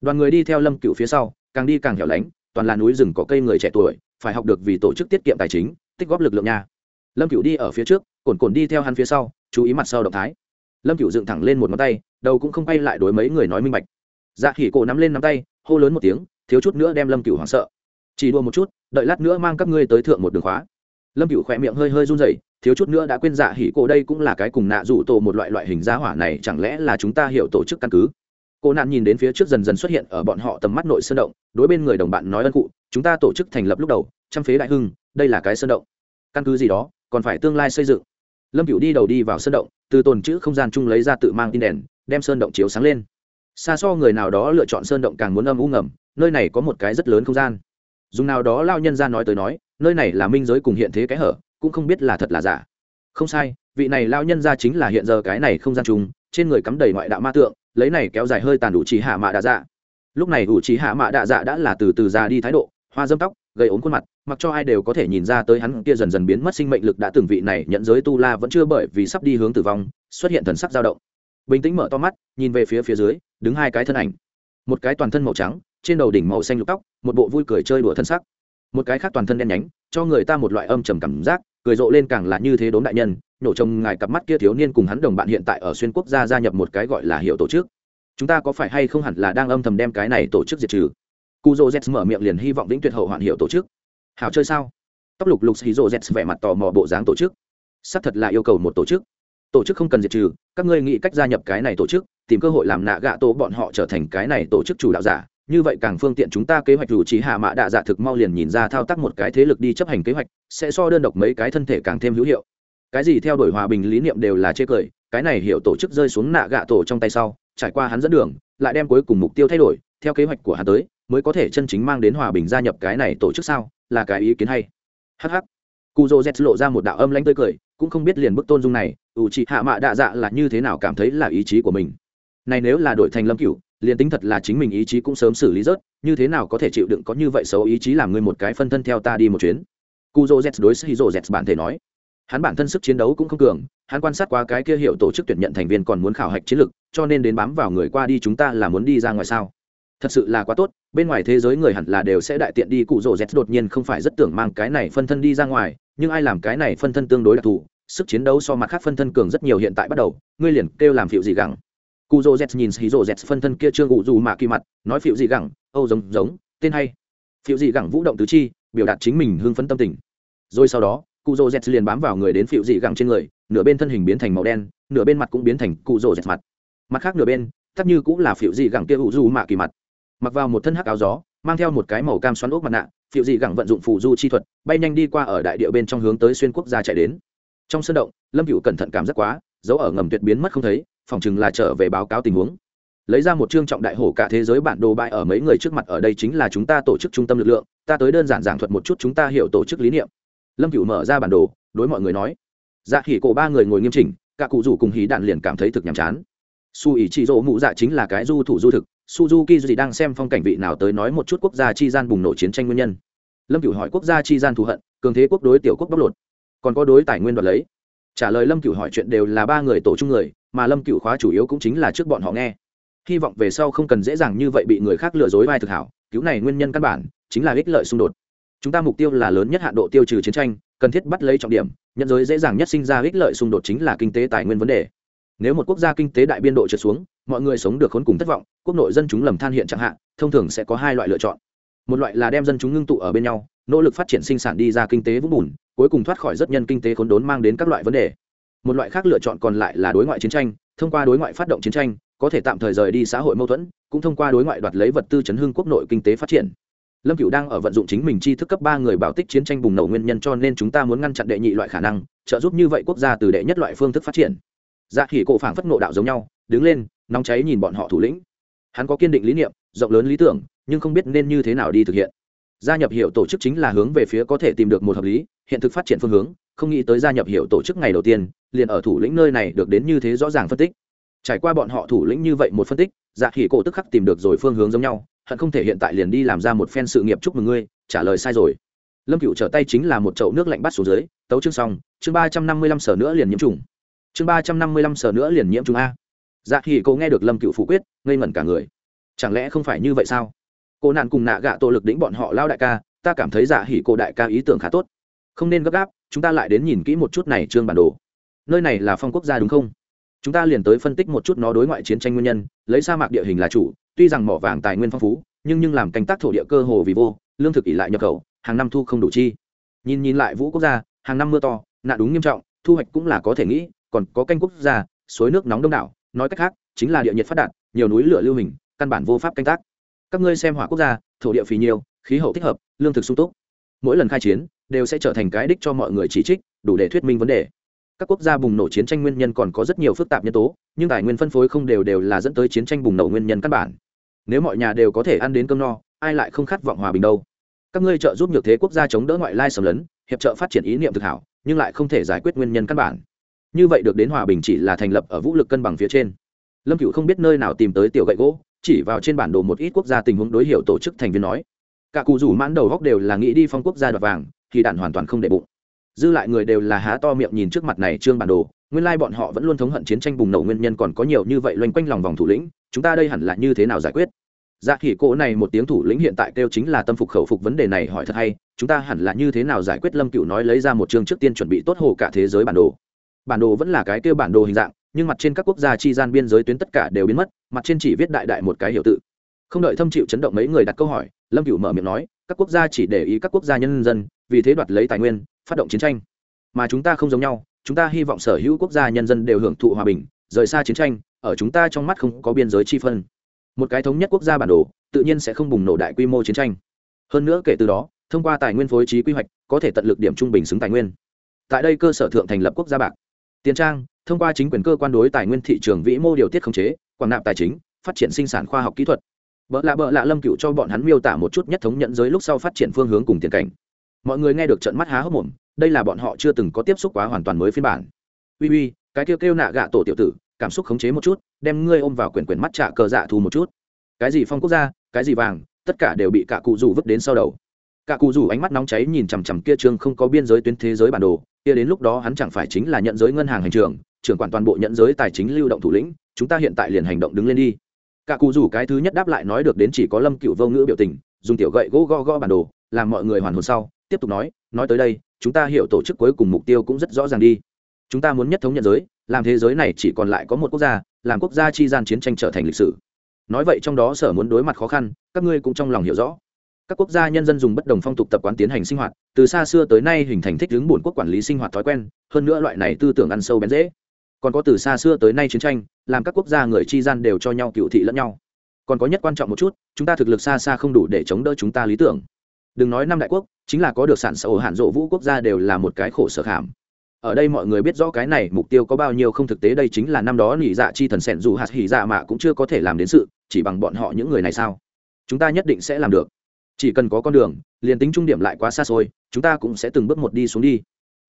Đoàn người đi theo lâm cựu phía sau càng đi càng hẻo lánh toàn là núi rừng có cây người trẻ tuổi phải học được vì tổ chức tiết kiệm tài chính tích góp lực lượng nhà, lâm cựu đi ở phía trước cồn cồn đi theo hắn phía sau chú ý mặt sau động thái. Lâm cựu dựng thẳng lên một ngón tay đầu cũng không bay lại đối mấy người nói minh bạch. Dạ khỉ cổ nắm lên nắm tay hô lớn một tiếng thiếu chút nữa đem lâm cựu hoảng sợ. Chỉ đua một chút, đợi lát nữa mang các ngươi tới thượng một đường khóa. Lâm cựu khỏe miệng hơi hơi run rẩy, thiếu chút nữa đã quên dạ hỉ cổ đây cũng là cái cùng nạ rủ tổ một loại loại hình giá hỏa này, chẳng lẽ là chúng ta hiểu tổ chức căn cứ? Cô nạn nhìn đến phía trước dần dần xuất hiện ở bọn họ tầm mắt nội sơn động, đối bên người đồng bạn nói ân cụ, chúng ta tổ chức thành lập lúc đầu, trăm phế đại hưng, đây là cái sơn động. Căn cứ gì đó, còn phải tương lai xây dựng. Lâm cựu đi đầu đi vào sơn động, từ tồn chữ không gian chung lấy ra tự mang tin đèn, đem sơn động chiếu sáng lên. Xa so người nào đó lựa chọn sơn động càng muốn âm u ngầm nơi này có một cái rất lớn không gian. Dùng nào đó lao nhân ra nói tới nói, nơi này là minh giới cùng hiện thế cái hở, cũng không biết là thật là giả. Không sai, vị này lao nhân ra chính là hiện giờ cái này không gian trùng, trên người cắm đầy ngoại đạo ma tượng, lấy này kéo dài hơi tàn đủ trí hạ mạ đạ dạ. Lúc này đủ trí hạ mạ đạ dạ đã là từ từ già đi thái độ, hoa dâm tóc gây ốm khuôn mặt, mặc cho ai đều có thể nhìn ra tới hắn kia dần dần biến mất sinh mệnh lực đã từng vị này nhận giới tu la vẫn chưa bởi vì sắp đi hướng tử vong, xuất hiện thần sắc dao động. Bình tĩnh mở to mắt, nhìn về phía phía dưới, đứng hai cái thân ảnh. Một cái toàn thân màu trắng trên đầu đỉnh màu xanh lục tóc, một bộ vui cười chơi đùa thân sắc. Một cái khác toàn thân đen nhánh, cho người ta một loại âm trầm cảm giác, cười rộ lên càng là như thế đốn đại nhân nổ trông ngài cặp mắt kia thiếu niên cùng hắn đồng bạn hiện tại ở xuyên quốc gia gia nhập một cái gọi là hiệu tổ chức. Chúng ta có phải hay không hẳn là đang âm thầm đem cái này tổ chức diệt trừ? Cu dô z mở miệng liền hy vọng vĩnh tuyệt hậu hoạn hiệu tổ chức. Hào chơi sao? Tóc lục lục hí dô z vẻ mặt tò mò bộ dáng tổ chức. Xác thật là yêu cầu một tổ chức. Tổ chức không cần diệt trừ, các ngươi nghĩ cách gia nhập cái này tổ chức, tìm cơ hội làm nạ gạ tổ bọn họ trở thành cái này tổ chức chủ đạo giả như vậy càng phương tiện chúng ta kế hoạch chủ trí hạ mạ đạ dạ thực mau liền nhìn ra thao tác một cái thế lực đi chấp hành kế hoạch, sẽ so đơn độc mấy cái thân thể càng thêm hữu hiệu. Cái gì theo đuổi hòa bình lý niệm đều là chê cười, cái này hiểu tổ chức rơi xuống nạ gạ tổ trong tay sau, trải qua hắn dẫn đường, lại đem cuối cùng mục tiêu thay đổi, theo kế hoạch của hắn tới, mới có thể chân chính mang đến hòa bình gia nhập cái này tổ chức sao, là cái ý kiến hay. Hh cụ dô z lộ ra một đạo âm lãnh tươi cười, cũng không biết liền bức tôn dung này ủ trị hạ mạ đạ dạ là như thế nào cảm thấy là ý chí của mình. Này nếu là đội thành lâm cửu liền tính thật là chính mình ý chí cũng sớm xử lý rớt, như thế nào có thể chịu đựng có như vậy xấu ý chí làm ngươi một cái phân thân theo ta đi một chuyến? Cu dô z đối xì dô z bản thể nói. Hắn bản thân sức chiến đấu cũng không cường, hắn quan sát qua cái kia hiệu tổ chức tuyển nhận thành viên còn muốn khảo hạch chiến lược cho nên đến bám vào người qua đi chúng ta là muốn đi ra ngoài sao? Thật sự là quá tốt, bên ngoài thế giới người hẳn là đều sẽ đại tiện đi cụ rỗ z đột nhiên không phải rất tưởng mang cái này phân thân đi ra ngoài, nhưng ai làm cái này phân thân tương đối đặc thù, sức chiến đấu so mặt khác phân thân cường rất nhiều hiện tại bắt đầu, ngươi liền kêu làm phiệu gì gẳng? Cụ dô z nhìn hí dô z phân thân kia trương cụ dù mạ kỳ mặt, nói phiệu dị gẳng, âu giống giống, tên hay. Phiệu dị gẳng vũ động tứ chi, biểu đạt chính mình hưng phấn tâm tình. Rồi sau đó cụ dô z liền bám vào người đến phiệu dị gẳng trên người, nửa bên thân hình biến thành màu đen, nửa bên mặt cũng biến thành cụ dô z mặt. Mặt khác nửa bên tắt như cũng là phiệu dị gẳng kia ủ du mạ kỳ mặt. Mặc vào một thân hắc áo gió, mang theo một cái màu cam xoắn ốc mặt nạ, phiệu dị gẳng vận dụng phù du chi thuật, bay nhanh đi qua ở đại địa bên trong hướng tới xuyên quốc gia chạy đến. Trong sân động, lâm cựu cẩn thận cảm giác quá, dấu ở ngầm tuyệt biến mất không thấy phòng chừng là trở về báo cáo tình huống. Lấy ra một chương trọng đại hổ cả thế giới bản đồ bại ở mấy người trước mặt ở đây chính là chúng ta tổ chức trung tâm lực lượng, ta tới đơn giản giảng thuật một chút chúng ta hiểu tổ chức lý niệm. Lâm cửu mở ra bản đồ, đối mọi người nói. Dạ khỉ cổ ba người ngồi nghiêm chỉnh, cả cụ rủ cùng hí đạn liền cảm thấy thực nhàm chán. Su ý chị dỗ mụ dạ chính là cái du thủ du thực, suzuki gì đang xem phong cảnh vị nào tới nói một chút quốc gia chi gian bùng nổ chiến tranh nguyên nhân. Lâm cửu hỏi quốc gia chi gian thù hận, cường thế quốc đối tiểu quốc bóc lột. Còn có đối tài nguyên đoạt lấy. Trả lời lâm cửu hỏi chuyện đều là ba người tổ chung người mà lâm cựu khóa chủ yếu cũng chính là trước bọn họ nghe. Hy vọng về sau không cần dễ dàng như vậy bị người khác lừa dối vai thực hảo, cứu này nguyên nhân căn bản chính là ích lợi xung đột. Chúng ta mục tiêu là lớn nhất hạn độ tiêu trừ chiến tranh, cần thiết bắt lấy trọng điểm, nhân giới dễ dàng nhất sinh ra ích lợi xung đột chính là kinh tế tài nguyên vấn đề. Nếu một quốc gia kinh tế đại biên độ trượt xuống, mọi người sống được khốn cùng thất vọng, quốc nội dân chúng lầm than hiện chẳng hạn, thông thường sẽ có hai loại lựa chọn. Một loại là đem dân chúng ngưng tụ ở bên nhau, nỗ lực phát triển sinh sản đi ra kinh tế vũng bùn, cuối cùng thoát khỏi rất nhân kinh tế khốn đốn mang đến các loại vấn đề một loại khác lựa chọn còn lại là đối ngoại chiến tranh, thông qua đối ngoại phát động chiến tranh, có thể tạm thời rời đi xã hội mâu thuẫn, cũng thông qua đối ngoại đoạt lấy vật tư chấn hưng quốc nội kinh tế phát triển. Lâm cựu đang ở vận dụng chính mình chi thức cấp ba người bảo tích chiến tranh bùng nổ nguyên nhân cho nên chúng ta muốn ngăn chặn đệ nhị loại khả năng, trợ giúp như vậy quốc gia từ đệ nhất loại phương thức phát triển. Dạ khỉ cổ phảng phất nộ đạo giống nhau, đứng lên, nóng cháy nhìn bọn họ thủ lĩnh. Hắn có kiên định lý niệm, rộng lớn lý tưởng, nhưng không biết nên như thế nào đi thực hiện. Gia nhập hiệu tổ chức chính là hướng về phía có thể tìm được một hợp lý, hiện thực phát triển phương hướng không nghĩ tới gia nhập hiệu tổ chức ngày đầu tiên, liền ở thủ lĩnh nơi này được đến như thế rõ ràng phân tích. Trải qua bọn họ thủ lĩnh như vậy một phân tích dạ khỉ cổ tức khắc tìm được rồi phương hướng giống nhau, hận không thể hiện tại liền đi làm ra một phen sự nghiệp chúc mừng ngươi, trả lời sai rồi. Lâm cựu trở tay chính là một chậu nước lạnh bắt xuống dưới, tấu chương xong, chương ba trăm năm mươi lăm sở nữa liền nhiễm trùng. Chương ba trăm năm mươi lăm sở nữa liền nhiễm trùng a. Dạ khỉ cô nghe được lâm cựu phủ quyết, ngây ngẩn cả người. Chẳng lẽ không phải như vậy sao? Cô nạn cùng nạ gạ tổ lực đĩnh bọn họ lao đại ca, ta cảm thấy dạ hỉ cổ đại ca ý tưởng khá tốt không nên gấp gáp, chúng ta lại đến nhìn kỹ một chút này trương bản đồ. Nơi này là phong quốc gia đúng không? Chúng ta liền tới phân tích một chút nó đối ngoại chiến tranh nguyên nhân, lấy sa mạc địa hình là chủ, tuy rằng mỏ vàng tài nguyên phong phú, nhưng nhưng làm canh tác thổ địa cơ hồ vì vô, lương thực ỉ lại nhập khẩu, hàng năm thu không đủ chi. Nhìn nhìn lại vũ quốc gia, hàng năm mưa to, nạn đúng nghiêm trọng, thu hoạch cũng là có thể nghĩ, còn có canh quốc gia, suối nước nóng đông đảo, nói cách khác, chính là địa nhiệt phát đạt, nhiều núi lửa lưu hình, căn bản vô pháp canh tác. Các ngươi xem hỏa quốc gia, thổ địa phì nhiều, khí hậu thích hợp, lương thực sung túc. Mỗi lần khai chiến đều sẽ trở thành cái đích cho mọi người chỉ trích, đủ để thuyết minh vấn đề. Các quốc gia bùng nổ chiến tranh nguyên nhân còn có rất nhiều phức tạp nhân tố, nhưng tài nguyên phân phối không đều đều là dẫn tới chiến tranh bùng nổ nguyên nhân căn bản. Nếu mọi nhà đều có thể ăn đến cơm no, ai lại không khát vọng hòa bình đâu? Các ngươi trợ giúp nhược thế quốc gia chống đỡ ngoại lai xâm lấn, hiệp trợ phát triển ý niệm thực hảo, nhưng lại không thể giải quyết nguyên nhân căn bản. Như vậy được đến hòa bình chỉ là thành lập ở vũ lực cân bằng phía trên. Lâm cựu không biết nơi nào tìm tới tiểu gậy gỗ, chỉ vào trên bản đồ một ít quốc gia tình huống đối hiệu tổ chức thành viên nói. Cả cụ rủ mãn đầu góc đều là nghĩ đi phong quốc gia đoạt vàng thì đạn hoàn toàn không để bụng. Dư lại người đều là há to miệng nhìn trước mặt này trương bản đồ, nguyên lai bọn họ vẫn luôn thống hận chiến tranh bùng nổ nguyên nhân còn có nhiều như vậy loanh quanh lòng vòng thủ lĩnh, chúng ta đây hẳn là như thế nào giải quyết? Dạ khỉ cỗ này một tiếng thủ lĩnh hiện tại kêu chính là tâm phục khẩu phục vấn đề này hỏi thật hay, chúng ta hẳn là như thế nào giải quyết lâm cựu nói lấy ra một chương trước tiên chuẩn bị tốt hồ cả thế giới bản đồ. Bản đồ vẫn là cái kêu bản đồ hình dạng, nhưng mặt trên các quốc gia chi gian biên giới tuyến tất cả đều biến mất, mặt trên chỉ viết đại đại một cái hiệu tự. Không đợi thâm chịu chấn động mấy người đặt câu hỏi, lâm cựu mở miệng nói, các quốc gia chỉ để ý các quốc gia nhân dân vì thế đoạt lấy tài nguyên, phát động chiến tranh. Mà chúng ta không giống nhau, chúng ta hy vọng sở hữu quốc gia nhân dân đều hưởng thụ hòa bình, rời xa chiến tranh, ở chúng ta trong mắt không có biên giới chi phân. Một cái thống nhất quốc gia bản đồ, tự nhiên sẽ không bùng nổ đại quy mô chiến tranh. Hơn nữa kể từ đó, thông qua tài nguyên phối trí quy hoạch, có thể tận lực điểm trung bình xứng tài nguyên. Tại đây cơ sở thượng thành lập quốc gia bạc. Tiền trang, thông qua chính quyền cơ quan đối tài nguyên thị trường vĩ mô điều tiết khống chế, quảng nạp tài chính, phát triển sinh sản khoa học kỹ thuật. Vợ lạ vợ lạ lâm cựu cho bọn hắn miêu tả một chút nhất thống nhận giới lúc sau phát triển phương hướng cùng tiền cảnh mọi người nghe được trận mắt há hốc mồm, đây là bọn họ chưa từng có tiếp xúc quá hoàn toàn mới phiên bản. Uy uy, cái kêu kêu nạ gạ tổ tiểu tử, cảm xúc khống chế một chút, đem ngươi ôm vào quyển quyển mắt trả cờ dạ thù một chút. Cái gì phong quốc gia, cái gì vàng, tất cả đều bị cả cụ rủ vứt đến sau đầu. Cả cụ rủ ánh mắt nóng cháy nhìn chằm chằm kia trương không có biên giới tuyến thế giới bản đồ, kia đến lúc đó hắn chẳng phải chính là nhận giới ngân hàng hành trường trưởng quản toàn bộ nhận giới tài chính lưu động thủ lĩnh, chúng ta hiện tại liền hành động đứng lên đi. Cả cụ rủ cái thứ nhất đáp lại nói được đến chỉ có lâm cựu vô ngữ biểu tình, dùng tiểu gậy gỗ go go bản đồ, làm mọi người hoàn hồn sau tiếp tục nói nói tới đây, chúng ta hiểu tổ chức cuối cùng mục tiêu cũng rất rõ ràng đi. Chúng ta muốn nhất thống nhận giới, làm thế giới này chỉ còn lại có một quốc gia, làm quốc gia chi gian chiến tranh trở thành lịch sử. Nói vậy trong đó sở muốn đối mặt khó khăn, các ngươi cũng trong lòng hiểu rõ. Các quốc gia nhân dân dùng bất đồng phong tục tập quán tiến hành sinh hoạt, từ xa xưa tới nay hình thành thích ứng bổn quốc quản lý sinh hoạt thói quen, hơn nữa loại này tư tưởng ăn sâu bén dễ. Còn có từ xa xưa tới nay chiến tranh, làm các quốc gia người chi gian đều cho nhau cựu thị lẫn nhau. Còn có nhất quan trọng một chút, chúng ta thực lực xa xa không đủ để chống đỡ chúng ta lý tưởng đừng nói năm đại quốc, chính là có được sản sở hạn rộ vũ quốc gia đều là một cái khổ sở khảm. Ở đây mọi người biết rõ cái này mục tiêu có bao nhiêu không thực tế, đây chính là năm đó nỉ dạ chi thần sẻn dù hạt hỉ dạ mà cũng chưa có thể làm đến sự, chỉ bằng bọn họ những người này sao? Chúng ta nhất định sẽ làm được. Chỉ cần có con đường, liền tính trung điểm lại quá xa xôi, chúng ta cũng sẽ từng bước một đi xuống đi.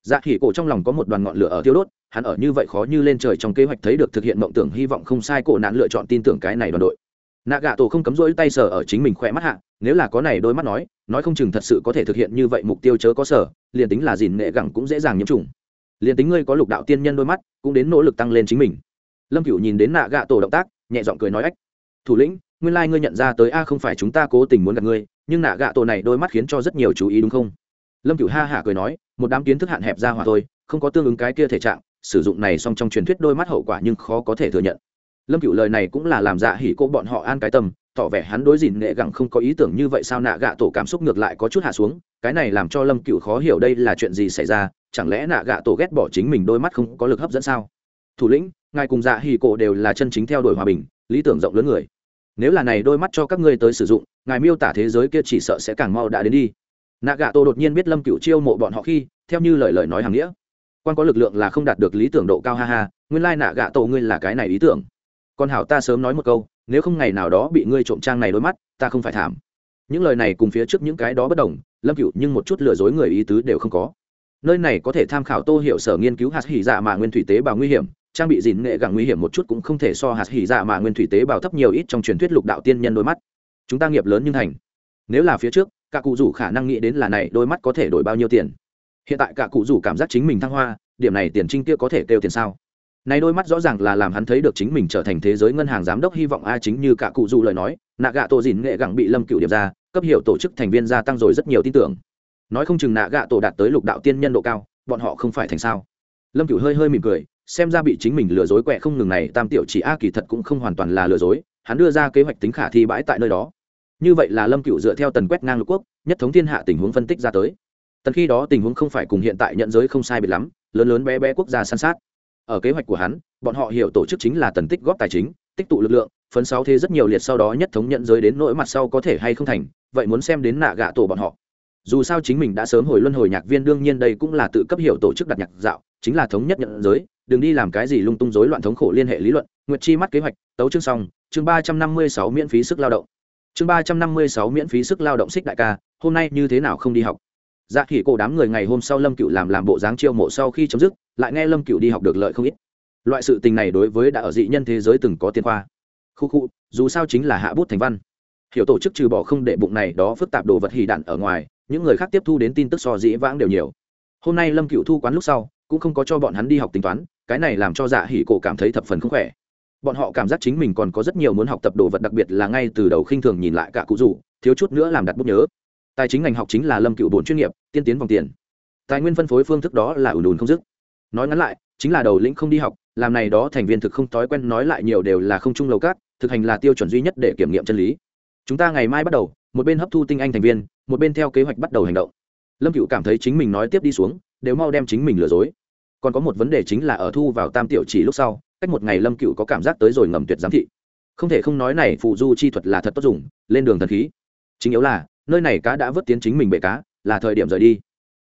Dạ hỉ cổ trong lòng có một đoàn ngọn lửa ở tiêu đốt, hắn ở như vậy khó như lên trời trong kế hoạch thấy được thực hiện mộng tưởng hy vọng không sai cổ nạn lựa chọn tin tưởng cái này đoàn đội. Nạ gạ tổ không cấm rỗi tay sờ ở chính mình khỏe mắt hạ, nếu là có này đôi mắt nói nói không chừng thật sự có thể thực hiện như vậy mục tiêu chớ có sở, liền tính là dìn nghệ gẳng cũng dễ dàng nhiễm trùng. Liền tính ngươi có lục đạo tiên nhân đôi mắt, cũng đến nỗ lực tăng lên chính mình. Lâm cửu nhìn đến nạ gạ tổ động tác, nhẹ giọng cười nói ách. Thủ lĩnh, nguyên lai ngươi nhận ra tới a, không phải chúng ta cố tình muốn gặp ngươi, nhưng nạ gạ tổ này đôi mắt khiến cho rất nhiều chú ý đúng không? Lâm cửu ha hả cười nói, một đám kiến thức hạn hẹp ra hòa thôi, không có tương ứng cái kia thể trạng, sử dụng này song trong truyền thuyết đôi mắt hậu quả nhưng khó có thể thừa nhận. Lâm cựu lời này cũng là làm dạ hỉ cô bọn họ an cái tâm tỏ vẻ hắn đối dìn nghệ gẳng không có ý tưởng như vậy sao nạ gạ tổ cảm xúc ngược lại có chút hạ xuống, cái này làm cho lâm cựu khó hiểu đây là chuyện gì xảy ra, chẳng lẽ nạ gạ tổ ghét bỏ chính mình đôi mắt không có lực hấp dẫn sao? Thủ lĩnh, ngài cùng dạ hì cổ đều là chân chính theo đuổi hòa bình, lý tưởng rộng lớn người. Nếu là này đôi mắt cho các ngươi tới sử dụng, ngài miêu tả thế giới kia chỉ sợ sẽ càng mau đã đến đi. Nạ gạ tổ đột nhiên biết lâm cựu chiêu mộ bọn họ khi, theo như lời lời nói hàng nghĩa. Quan có lực lượng là không đạt được lý tưởng độ cao ha ha, nguyên lai nạ gạ tổ ngươi là cái này ý tưởng. Con hảo ta sớm nói một câu nếu không ngày nào đó bị ngươi trộm trang này đôi mắt, ta không phải thảm. Những lời này cùng phía trước những cái đó bất đồng, lâm cựu nhưng một chút lừa dối người ý tứ đều không có. Nơi này có thể tham khảo tô hiệu sở nghiên cứu hạt hỉ dạ mà nguyên thủy tế bào nguy hiểm, trang bị dìn nghệ gặng nguy hiểm một chút cũng không thể so hạt hỉ dạ mà nguyên thủy tế bào thấp nhiều ít trong truyền thuyết lục đạo tiên nhân đôi mắt. Chúng ta nghiệp lớn nhưng thành. Nếu là phía trước, cả cụ rủ khả năng nghĩ đến là này đôi mắt có thể đổi bao nhiêu tiền. Hiện tại cả cụ rủ cảm giác chính mình thăng hoa, điểm này tiền trinh kia có thể kêu tiền sao? Này đôi mắt rõ ràng là làm hắn thấy được chính mình trở thành thế giới ngân hàng giám đốc hy vọng a chính như cả cụ dù lời nói nạ gạ tổ dìn nghệ gẳng bị lâm cựu điểm ra, cấp hiệu tổ chức thành viên gia tăng rồi rất nhiều tin tưởng. Nói không chừng nạ gạ tổ đạt tới lục đạo tiên nhân độ cao, bọn họ không phải thành sao? Lâm cựu hơi hơi mỉm cười, xem ra bị chính mình lừa dối quẹ không ngừng này, tam tiểu chỉ a kỳ thật cũng không hoàn toàn là lừa dối, hắn đưa ra kế hoạch tính khả thi bãi tại nơi đó. Như vậy là lâm cựu dựa theo tần quét ngang lục quốc, nhất thống thiên hạ tình huống phân tích ra tới. Tần khi đó tình huống không phải cùng hiện tại nhận giới không sai biệt lắm, lớn lớn bé bé quốc gia san sát ở kế hoạch của hắn, bọn họ hiểu tổ chức chính là tần tích góp tài chính, tích tụ lực lượng, phấn sáu thế rất nhiều liệt sau đó nhất thống nhận giới đến nỗi mặt sau có thể hay không thành, vậy muốn xem đến nạ gạ tổ bọn họ. Dù sao chính mình đã sớm hồi luân hồi nhạc viên, đương nhiên đây cũng là tự cấp hiểu tổ chức đặt nhạc dạo, chính là thống nhất nhận giới, đừng đi làm cái gì lung tung rối loạn thống khổ liên hệ lý luận. Nguyệt chi mắt kế hoạch, tấu chương xong, chương ba trăm năm mươi sáu miễn phí sức lao động. Chương ba trăm năm mươi sáu miễn phí sức lao động xích đại ca, hôm nay như thế nào không đi học? Dạ khỉ cổ đám người ngày hôm sau lâm cựu làm làm bộ dáng chiêu mộ sau khi chấm dứt, lại nghe lâm cựu đi học được lợi không ít. Loại sự tình này đối với đã ở dị nhân thế giới từng có tiên khoa. Khu khu, dù sao chính là hạ bút thành văn. Hiểu tổ chức trừ bỏ không để bụng này đó phức tạp đồ vật hì đạn ở ngoài, những người khác tiếp thu đến tin tức so dĩ vãng đều nhiều. Hôm nay lâm cựu thu quán lúc sau, cũng không có cho bọn hắn đi học tính toán, cái này làm cho dạ hỉ cổ cảm thấy thập phần không khỏe. Bọn họ cảm giác chính mình còn có rất nhiều muốn học tập đồ vật, đặc biệt là ngay từ đầu khinh thường nhìn lại cả cụ rủ, thiếu chút nữa làm đặt bút nhớ tài chính ngành học chính là lâm cựu bổn chuyên nghiệp, tiên tiến vòng tiền. Tài nguyên phân phối phương thức đó là ủn ủn không dứt. Nói ngắn lại, chính là đầu lĩnh không đi học, làm này đó thành viên thực không thói quen nói lại nhiều đều là không chung lầu cát thực hành là tiêu chuẩn duy nhất để kiểm nghiệm chân lý. Chúng ta ngày mai bắt đầu, một bên hấp thu tinh anh thành viên, một bên theo kế hoạch bắt đầu hành động. Lâm cựu cảm thấy chính mình nói tiếp đi xuống, đều mau đem chính mình lừa dối. Còn có một vấn đề chính là ở thu vào tam tiểu chỉ lúc sau, cách một ngày lâm cựu có cảm giác tới rồi ngầm tuyệt giám thị. Không thể không nói này phụ du chi thuật là thật tốt dùng, lên đường thần khí. Chính yếu là nơi này cá đã vớt tiến chính mình bể cá, là thời điểm rời đi.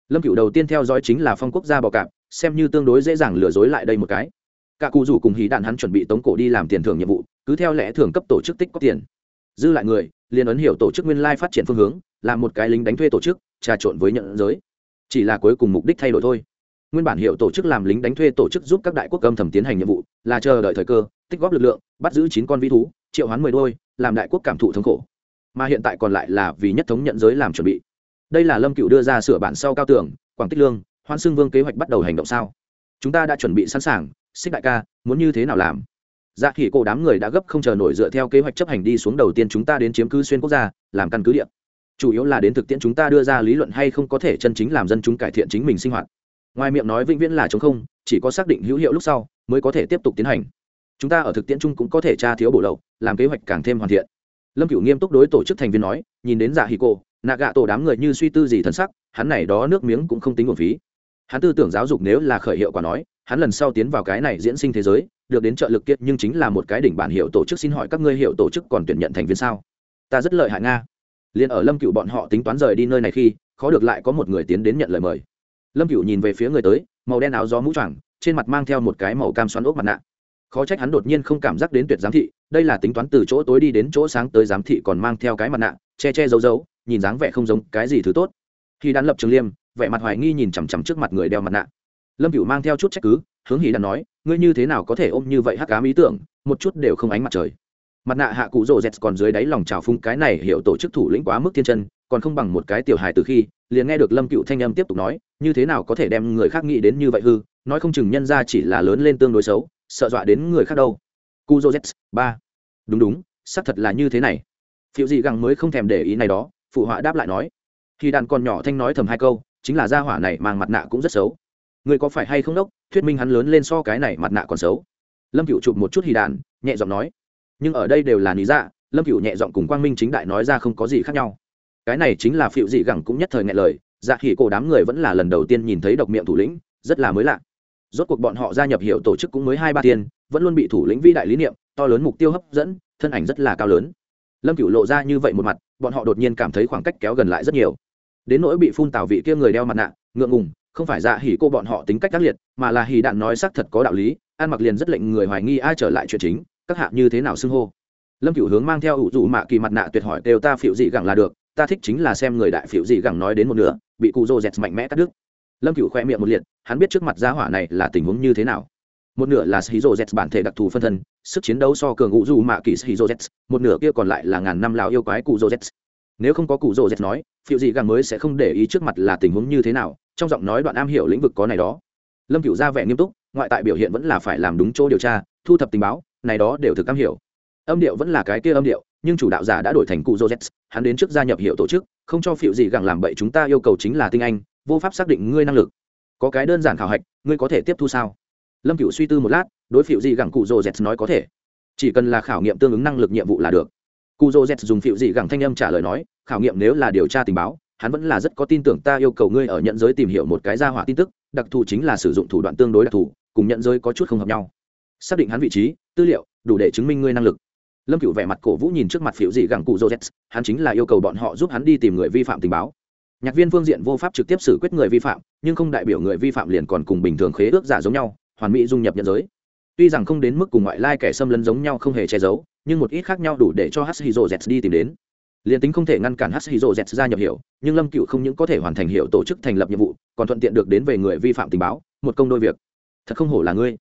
Lâm cựu đầu tiên theo dõi chính là phong quốc gia bò cạp, xem như tương đối dễ dàng lừa dối lại đây một cái. Cả cụ rủ cùng hí đạn hắn chuẩn bị tống cổ đi làm tiền thưởng nhiệm vụ, cứ theo lẽ thường cấp tổ chức tích có tiền. Dư lại người, liền ấn hiểu tổ chức nguyên lai phát triển phương hướng, làm một cái lính đánh thuê tổ chức, trà trộn với nhận giới. Chỉ là cuối cùng mục đích thay đổi thôi. Nguyên bản hiệu tổ chức làm lính đánh thuê tổ chức giúp các đại quốc âm thầm tiến hành nhiệm vụ, là chờ đợi thời cơ, tích góp lực lượng, bắt giữ chín con vĩ thú, triệu hoán mười đôi, làm đại quốc cảm thụ thống khổ mà hiện tại còn lại là vì nhất thống nhận giới làm chuẩn bị. Đây là lâm cựu đưa ra sửa bản sau cao tường, quảng tích lương, hoan xưng vương kế hoạch bắt đầu hành động sao? Chúng ta đã chuẩn bị sẵn sàng, xích đại ca, muốn như thế nào làm? Dạ khỉ cổ đám người đã gấp không chờ nổi dựa theo kế hoạch chấp hành đi xuống đầu tiên chúng ta đến chiếm cứ xuyên quốc gia, làm căn cứ địa. Chủ yếu là đến thực tiễn chúng ta đưa ra lý luận hay không có thể chân chính làm dân chúng cải thiện chính mình sinh hoạt. Ngoài miệng nói vĩnh viễn là chống không, chỉ có xác định hữu hiệu lúc sau, mới có thể tiếp tục tiến hành. Chúng ta ở thực tiễn chung cũng có thể tra thiếu bổ lậu, làm kế hoạch càng thêm hoàn thiện lâm Cựu nghiêm túc đối tổ chức thành viên nói, nhìn đến giả hì cô nạ gạ tổ đám người như suy tư gì thân sắc, hắn này đó nước miếng cũng không tính nguồn phí. Hắn tư tưởng giáo dục nếu là khởi hiệu quả nói, hắn lần sau tiến vào cái này diễn sinh thế giới, được đến trợ lực kiệt nhưng chính là một cái đỉnh bản hiệu tổ chức xin hỏi các ngươi hiệu tổ chức còn tuyển nhận thành viên sao? Ta rất lợi hại nga. Liền ở lâm cựu bọn họ tính toán rời đi nơi này khi, khó được lại có một người tiến đến nhận lời mời. Lâm cựu nhìn về phía người tới, màu đen áo gió mũ choàng, trên mặt mang theo một cái màu cam xoắn ốc mặt nạ khó trách hắn đột nhiên không cảm giác đến tuyệt giám thị, đây là tính toán từ chỗ tối đi đến chỗ sáng tới giám thị còn mang theo cái mặt nạ, che che giấu giấu, nhìn dáng vẻ không giống cái gì thứ tốt. Khi Đan lập trường liêm, vẻ mặt hoài nghi nhìn chằm chằm trước mặt người đeo mặt nạ. Lâm cựu mang theo chút trách cứ, hướng hỉ đàn nói, ngươi như thế nào có thể ôm như vậy hắc cám ý tưởng, một chút đều không ánh mặt trời. Mặt nạ hạ cụ rộ z còn dưới đáy lòng trào phung cái này hiểu tổ chức thủ lĩnh quá mức thiên chân, còn không bằng một cái tiểu hài từ khi, liền nghe được lâm cựu thanh âm tiếp tục nói, như thế nào có thể đem người khác nghĩ đến như vậy hư nói không chừng nhân ra chỉ là lớn lên tương đối xấu, sợ dọa đến người khác đâu. Kuzo z ba. Đúng đúng, xác thật là như thế này. Phiệu dị gẳng mới không thèm để ý này đó, phụ họa đáp lại nói. Khi đàn con nhỏ thanh nói thầm hai câu, chính là gia hỏa này mang mặt nạ cũng rất xấu. Người có phải hay không đốc, thuyết minh hắn lớn lên so cái này mặt nạ còn xấu? Lâm cựu chụp một chút hì đàn, nhẹ giọng nói. Nhưng ở đây đều là lý dạ lâm cựu nhẹ giọng cùng quang minh chính đại nói ra không có gì khác nhau. Cái này chính là phiệu dị gẳng cũng nhất thời ngại lời dạ khỉ cổ đám người vẫn là lần đầu tiên nhìn thấy độc miệng thủ lĩnh, rất là mới lạ rốt cuộc bọn họ gia nhập hiệu tổ chức cũng mới hai ba tiền, vẫn luôn bị thủ lĩnh vĩ đại lý niệm, to lớn mục tiêu hấp dẫn, thân ảnh rất là cao lớn. Lâm cửu lộ ra như vậy một mặt, bọn họ đột nhiên cảm thấy khoảng cách kéo gần lại rất nhiều. Đến nỗi bị phun tào vị kia người đeo mặt nạ, ngượng ngùng, không phải dạ hỉ cô bọn họ tính cách ác liệt, mà là hỉ đạn nói xác thật có đạo lý, ăn mặc liền rất lệnh người hoài nghi ai trở lại chuyện chính, các hạ như thế nào xưng hô. Lâm cửu hướng mang theo ủ dụ mạ kỳ mặt nạ tuyệt hỏi, đều ta phịu dị gẳng là được, ta thích chính là xem người đại phịu dị gẳng nói đến một nửa, bị cụ rô dẹt mạnh mẽ cắt đứt lâm cửu khoe miệng một liệt, hắn biết trước mặt gia hỏa này là tình huống như thế nào. Một nửa là shizu z bản thể đặc thù phân thân, sức chiến đấu so cường ủ dụ mạ kỳ shizu z một nửa kia còn lại là ngàn năm lào yêu quái cụ dô z nếu không có cụ dô z nói phiệu dị gẳng mới sẽ không để ý trước mặt là tình huống như thế nào, trong giọng nói đoạn am hiểu lĩnh vực có này đó. Lâm cửu ra vẻ nghiêm túc, ngoại tại biểu hiện vẫn là phải làm đúng chỗ điều tra, thu thập tình báo, này đó đều thực am hiểu. Âm điệu vẫn là cái kia âm điệu, nhưng chủ đạo giả đã đổi thành cụ joz hắn đến trước gia nhập hiệu tổ chức, không cho phiệu gì gẳng làm bậy chúng ta yêu cầu chính là tinh anh vô pháp xác định ngươi năng lực. Có cái đơn giản khảo hạch, ngươi có thể tiếp thu sao? Lâm cựu suy tư một lát, đối phiệu gì gẳng cụ joz nói có thể. Chỉ cần là khảo nghiệm tương ứng năng lực nhiệm vụ là được. Cụ joz dùng phiệu gì gẳng thanh âm trả lời nói, khảo nghiệm nếu là điều tra tình báo, hắn vẫn là rất có tin tưởng ta yêu cầu ngươi ở nhận giới tìm hiểu một cái gia hỏa tin tức, đặc thù chính là sử dụng thủ đoạn tương đối đặc thù, cùng nhận giới có chút không hợp nhau. Xác định hắn vị trí, tư liệu, đủ để chứng minh ngươi năng lực. Lâm cựu vẻ mặt cổ vũ nhìn trước mặt phiệu dị gẳng cụ joseph hắn chính là yêu cầu bọn họ giúp hắn đi tìm người vi phạm tình báo nhạc viên phương diện vô pháp trực tiếp xử quyết người vi phạm nhưng không đại biểu người vi phạm liền còn cùng bình thường khế ước giả giống nhau hoàn mỹ dung nhập nhận giới tuy rằng không đến mức cùng ngoại lai kẻ xâm lấn giống nhau không hề che giấu nhưng một ít khác nhau đủ để cho hashiro z đi tìm đến liền tính không thể ngăn cản Hashiro Z ra nhập hiệu, nhưng Lâm Cựu không những có thể hoàn thành hiệu tổ chức thành lập nhiệm vụ, còn thuận tiện được đến về người vi phạm tình báo, một công đôi việc. Thật không hổ là ngươi.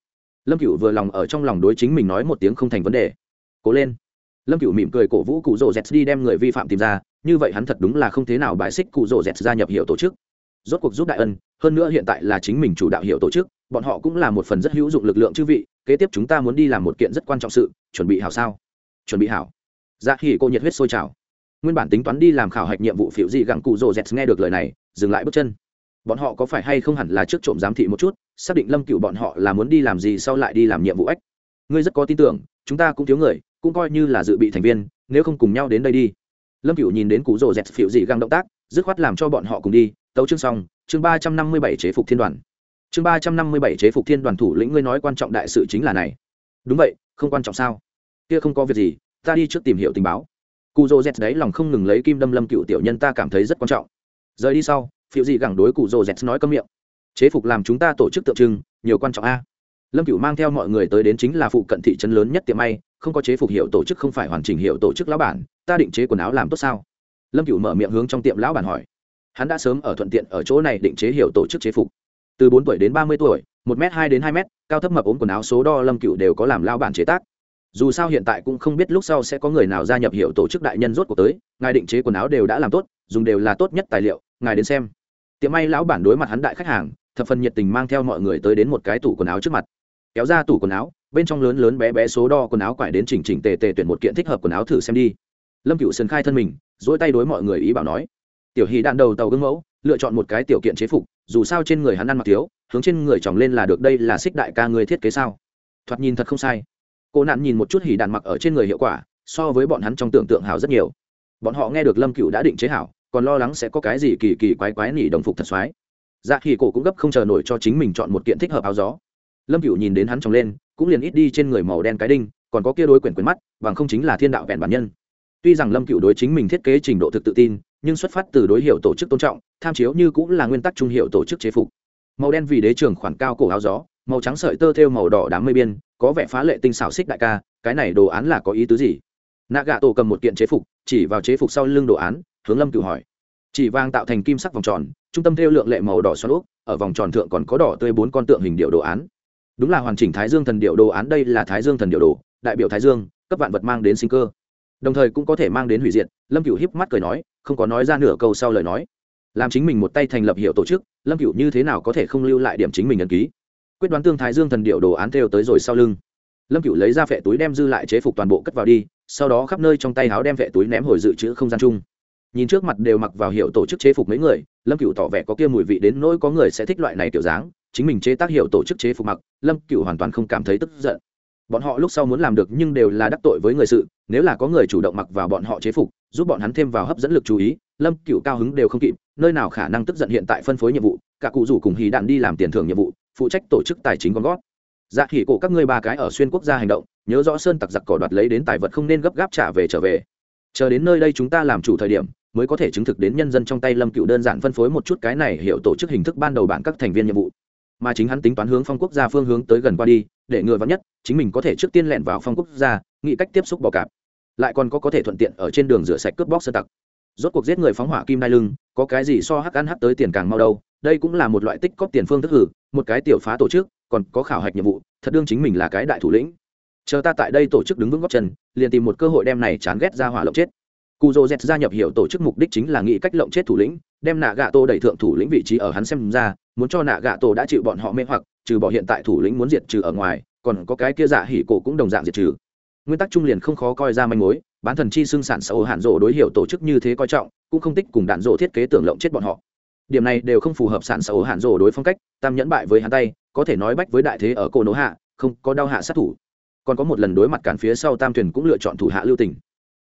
Lâm Cựu vừa lòng ở trong lòng đối chính mình nói một tiếng không thành vấn đề. Cố lên. Lâm Cựu mỉm cười cổ vũ cụ rồ Z đi đem người vi phạm tìm ra, như vậy hắn thật đúng là không thế nào bãi xích cụ rồ Z gia nhập hiệu tổ chức. Rốt cuộc giúp đại ân, hơn nữa hiện tại là chính mình chủ đạo hiệu tổ chức, bọn họ cũng là một phần rất hữu dụng lực lượng chư vị, kế tiếp chúng ta muốn đi làm một kiện rất quan trọng sự, chuẩn bị hảo sao? Chuẩn bị hảo. Dạ Hỉ cô nhiệt huyết sôi trào nguyên bản tính toán đi làm khảo hạch nhiệm vụ phiểu gì gặng cụ rồ z nghe được lời này dừng lại bước chân bọn họ có phải hay không hẳn là trước trộm giám thị một chút xác định lâm cựu bọn họ là muốn đi làm gì sau lại đi làm nhiệm vụ ách ngươi rất có tin tưởng chúng ta cũng thiếu người cũng coi như là dự bị thành viên, nếu không cùng nhau đến đây đi. Lâm cựu nhìn đến cụ rồ dẹt phiệu dị găng động tác, dứt khoát làm cho bọn họ cùng đi, tấu chương xong, chương ba trăm năm mươi bảy chế phục thiên đoàn. Chương ba trăm năm mươi bảy chế phục thiên đoàn thủ lĩnh ngươi nói quan trọng đại sự chính là này. Đúng vậy, không quan trọng sao? Kia không có việc gì, ta đi trước tìm hiểu tình báo. Cụ rồ z đấy lòng không ngừng lấy kim đâm lâm cựu tiểu nhân ta cảm thấy rất quan trọng. Rời đi sau, phiệu dị gẳng đối cụ rồ z nói cấm miệng. Chế phục làm chúng ta tổ chức tượng trưng, nhiều quan trọng a lâm cựu mang theo mọi người tới đến chính là phụ cận thị trấn lớn nhất tiệm may, không có chế phục hiệu tổ chức, không phải hoàn chỉnh hiệu tổ chức lão bản, ta định chế quần áo làm tốt sao? Lâm cựu mở miệng hướng trong tiệm lão bản hỏi. Hắn đã sớm ở thuận tiện ở chỗ này định chế hiệu tổ chức chế phục. Từ bốn tuổi đến ba mươi tuổi, một m hai đến hai m cao thấp mập ốm quần áo số đo lâm cựu đều có làm lao bản chế tác. Dù sao hiện tại cũng không biết lúc sau sẽ có người nào gia nhập hiệu tổ chức đại nhân rốt cuộc tới, ngài định chế quần áo đều đã làm tốt, dùng đều là tốt nhất tài liệu, ngài đến xem. Tiệm may lão bản đối mặt hắn đại khách hàng, thập phần nhiệt tình mang theo mọi người tới đến một cái tủ quần áo trước mặt kéo ra tủ quần áo, bên trong lớn lớn bé bé số đo quần áo quải đến chỉnh chỉnh tề tề tuyển một kiện thích hợp quần áo thử xem đi. Lâm cựu sân khai thân mình dỗi tay đối mọi người ý bảo nói, tiểu hy đạn đầu tàu gương mẫu, lựa chọn một cái tiểu kiện chế phục, dù sao trên người hắn ăn mặc thiếu, hướng trên người chồng lên là được, đây là xích đại ca người thiết kế sao? Thoạt nhìn thật không sai. Cô nạn nhìn một chút hỉ đạn mặc ở trên người hiệu quả, so với bọn hắn trong tưởng tượng hảo rất nhiều. Bọn họ nghe được lâm cựu đã định chế hảo, còn lo lắng sẽ có cái gì kỳ kỳ quái quái nỉ đồng phục thật soái dạ thì cổ cũng gấp không chờ nổi cho chính mình chọn một kiện thích hợp áo gió lâm cựu nhìn đến hắn trồng lên, cũng liền ít đi trên người màu đen cái đinh, còn có kia đối quyển quyển mắt, bằng không chính là thiên đạo vẹn bản nhân. Tuy rằng lâm cựu đối chính mình thiết kế trình độ thực tự tin, nhưng xuất phát từ đối hiệu tổ chức tôn trọng, tham chiếu như cũng là nguyên tắc trung hiệu tổ chức chế phục. Màu đen vì đế trường khoảng cao cổ áo gió, màu trắng sợi tơ thêu màu đỏ đám mây biên, có vẻ phá lệ tinh xảo xích đại ca, cái này đồ án là có ý tứ gì? Nạ gạ tổ cầm một kiện chế phục, chỉ vào chế phục sau lưng đồ án, hướng lâm cựu hỏi. Chỉ vàng tạo thành kim sắc vòng tròn, trung tâm thêu lượng lệ màu đỏ xoắn úp, ở vòng tròn thượng còn có đỏ tươi bốn con tượng hình điệu đồ án đúng là hoàn chỉnh thái dương thần điệu đồ án, đây là thái dương thần điệu đồ, đại biểu thái dương, cấp vạn vật mang đến sinh cơ. Đồng thời cũng có thể mang đến hủy diệt, lâm cựu híp mắt cười nói, không có nói ra nửa câu sau lời nói. Làm chính mình một tay thành lập hiệu tổ chức, lâm cựu như thế nào có thể không lưu lại điểm chính mình ấn ký? Quyết đoán tương thái dương thần điệu đồ án theo tới rồi sau lưng. Lâm cựu lấy ra vệ túi đem dư lại chế phục toàn bộ cất vào đi, sau đó khắp nơi trong tay áo đem vệ túi ném hồi dự trữ không gian chung. Nhìn trước mặt đều mặc vào hiệu tổ chức chế phục mấy người, lâm cựu tỏ vẻ có kia mùi vị đến nỗi có người sẽ thích loại này kiểu dáng chính mình chế tác hiệu tổ chức chế phục mặc, lâm cựu hoàn toàn không cảm thấy tức giận. Bọn họ lúc sau muốn làm được nhưng đều là đắc tội với người sự, nếu là có người chủ động mặc vào bọn họ chế phục, giúp bọn hắn thêm vào hấp dẫn lực chú ý, lâm cựu cao hứng đều không kịp, nơi nào khả năng tức giận hiện tại phân phối nhiệm vụ, cả cụ rủ cùng hì đạn đi làm tiền thưởng nhiệm vụ, phụ trách tổ chức tài chính con gót dạ khỉ cổ các ngươi ba cái ở xuyên quốc gia hành động, nhớ rõ sơn tặc giặc cỏ đoạt lấy đến tài vật không nên gấp gáp trả về trở về. Chờ đến nơi đây chúng ta làm chủ thời điểm, mới có thể chứng thực đến nhân dân trong tay lâm cựu đơn giản phân phối một chút cái này hiểu tổ chức hình thức ban đầu bản các thành viên nhiệm vụ mà chính hắn tính toán hướng phong quốc gia phương hướng tới gần qua đi, để ngừa vắn nhất, chính mình có thể trước tiên lẹn vào phong quốc gia, nghĩ cách tiếp xúc bò cạp. Lại còn có có thể thuận tiện ở trên đường rửa sạch cướp bóc sơn tặc. Rốt cuộc giết người phóng hỏa kim nai lưng, có cái gì so hắc ăn hắc tới tiền càng mau đâu, đây cũng là một loại tích cóp tiền phương thức hử, một cái tiểu phá tổ chức, còn có khảo hạch nhiệm vụ, thật đương chính mình là cái đại thủ lĩnh. Chờ ta tại đây tổ chức đứng vững góc chân, liền tìm một cơ hội đem này chán ghét ra hỏa lộng chết. Cụ dô z gia nhập hiểu tổ chức mục đích chính là nghĩ cách lộng chết thủ lĩnh, đem nạ gạ tô đẩy thượng thủ lĩnh vị trí ở hắn xem ra muốn cho nạ gạ tổ đã chịu bọn họ mê hoặc, trừ bỏ hiện tại thủ lĩnh muốn diệt trừ ở ngoài, còn có cái kia dạ hỉ cổ cũng đồng dạng diệt trừ. Nguyên tắc trung liền không khó coi ra manh mối, bán thần chi xương sản xã hội hạn rộ đối hiệu tổ chức như thế coi trọng, cũng không tích cùng đạn rộ thiết kế tưởng lộng chết bọn họ. Điểm này đều không phù hợp sản xã hội hạn rộ đối phong cách, tam nhẫn bại với hắn tay, có thể nói bách với đại thế ở cổ nỗ hạ, không có đau hạ sát thủ. Còn có một lần đối mặt cản phía sau tam thuyền cũng lựa chọn thủ hạ lưu tình.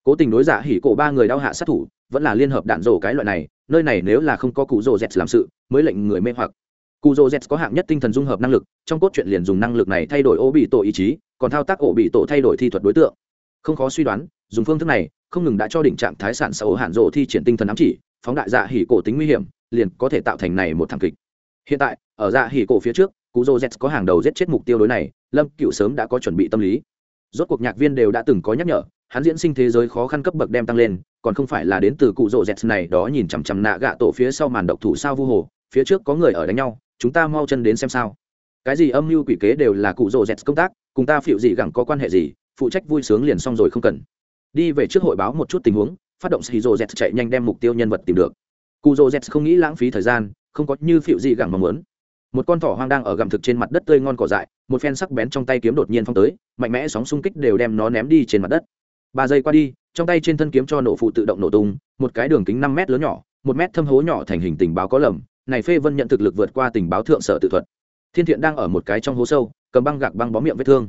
Cố tình đối giả hỉ cổ ba người đau hạ sát thủ vẫn là liên hợp đạn rổ cái loại này, nơi này nếu là không có cụ rồ z làm sự, mới lệnh người mê hoặc. Cụ rồ z có hạng nhất tinh thần dung hợp năng lực, trong cốt truyện liền dùng năng lực này thay đổi ô bị tổ ý chí, còn thao tác ổ bị tổ thay đổi thi thuật đối tượng. Không khó suy đoán, dùng phương thức này, không ngừng đã cho đỉnh trạng thái sản xã hội hạn rộ thi triển tinh thần ám chỉ, phóng đại dạ hỉ cổ tính nguy hiểm, liền có thể tạo thành này một thảm kịch. Hiện tại, ở dạ hỉ cổ phía trước, cụ rô z có hàng đầu giết chết mục tiêu đối này, lâm cựu sớm đã có chuẩn bị tâm lý. Rốt cuộc nhạc viên đều đã từng có nhắc nhở hắn diễn sinh thế giới khó khăn cấp bậc đem tăng lên, còn không phải là đến từ cụ rộ dẹt này đó nhìn chằm chằm nạ gạ tổ phía sau màn độc thủ sao vu hồ, phía trước có người ở đánh nhau, chúng ta mau chân đến xem sao. Cái gì âm mưu quỷ kế đều là cụ rộ dẹt công tác, cùng ta phịu gì gẳng có quan hệ gì, phụ trách vui sướng liền xong rồi không cần. Đi về trước hội báo một chút tình huống, phát động sĩ rộ dẹt chạy nhanh đem mục tiêu nhân vật tìm được. Cụ rộ dẹt không nghĩ lãng phí thời gian, không có như phịu gì gẳng mong muốn. Một con thỏ hoang đang ở gặm thực trên mặt đất tươi ngon cỏ dại, một phen sắc bén trong tay kiếm đột nhiên phong tới, mạnh mẽ sóng xung kích đều đem nó ném đi trên mặt đất ba giây qua đi, trong tay trên thân kiếm cho nổ phụ tự động nổ tung, một cái đường kính năm mét lớn nhỏ, một mét thâm hố nhỏ thành hình tình báo có lầm, này phê vân nhận thực lực vượt qua tình báo thượng sở tự thuật. Thiên thiện đang ở một cái trong hố sâu, cầm băng gạc băng bó miệng vết thương.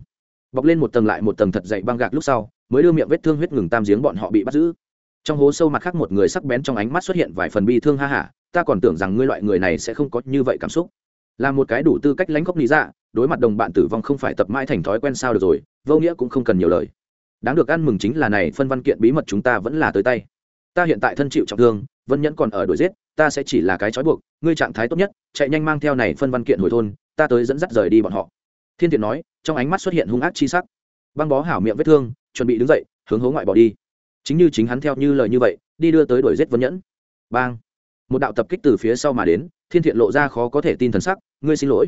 Bọc lên một tầng lại một tầng thật dậy băng gạc lúc sau, mới đưa miệng vết thương huyết ngừng tam giếng bọn họ bị bắt giữ. Trong hố sâu mặt khác một người sắc bén trong ánh mắt xuất hiện vài phần bi thương ha hả, ta còn tưởng rằng ngươi loại người này sẽ không có như vậy cảm xúc. Là một cái đủ tư cách lãnh góc lý dạ đối mặt đồng bạn tử vong không phải tập mãi thành thói quen sao được rồi, vô nghĩa cũng không cần nhiều lời đáng được ăn mừng chính là này phân văn kiện bí mật chúng ta vẫn là tới tay. Ta hiện tại thân chịu trọng thương, vân nhẫn còn ở đuổi giết, ta sẽ chỉ là cái trói buộc, ngươi trạng thái tốt nhất, chạy nhanh mang theo này phân văn kiện hồi thôn, ta tới dẫn dắt rời đi bọn họ. Thiên thiện nói, trong ánh mắt xuất hiện hung ác chi sắc. Băng bó hảo miệng vết thương, chuẩn bị đứng dậy, hướng hướng ngoại bỏ đi. Chính như chính hắn theo như lời như vậy, đi đưa tới đuổi giết vân nhẫn. Bang! Một đạo tập kích từ phía sau mà đến, thiên thiện lộ ra khó có thể tin thần sắc, ngươi xin lỗi.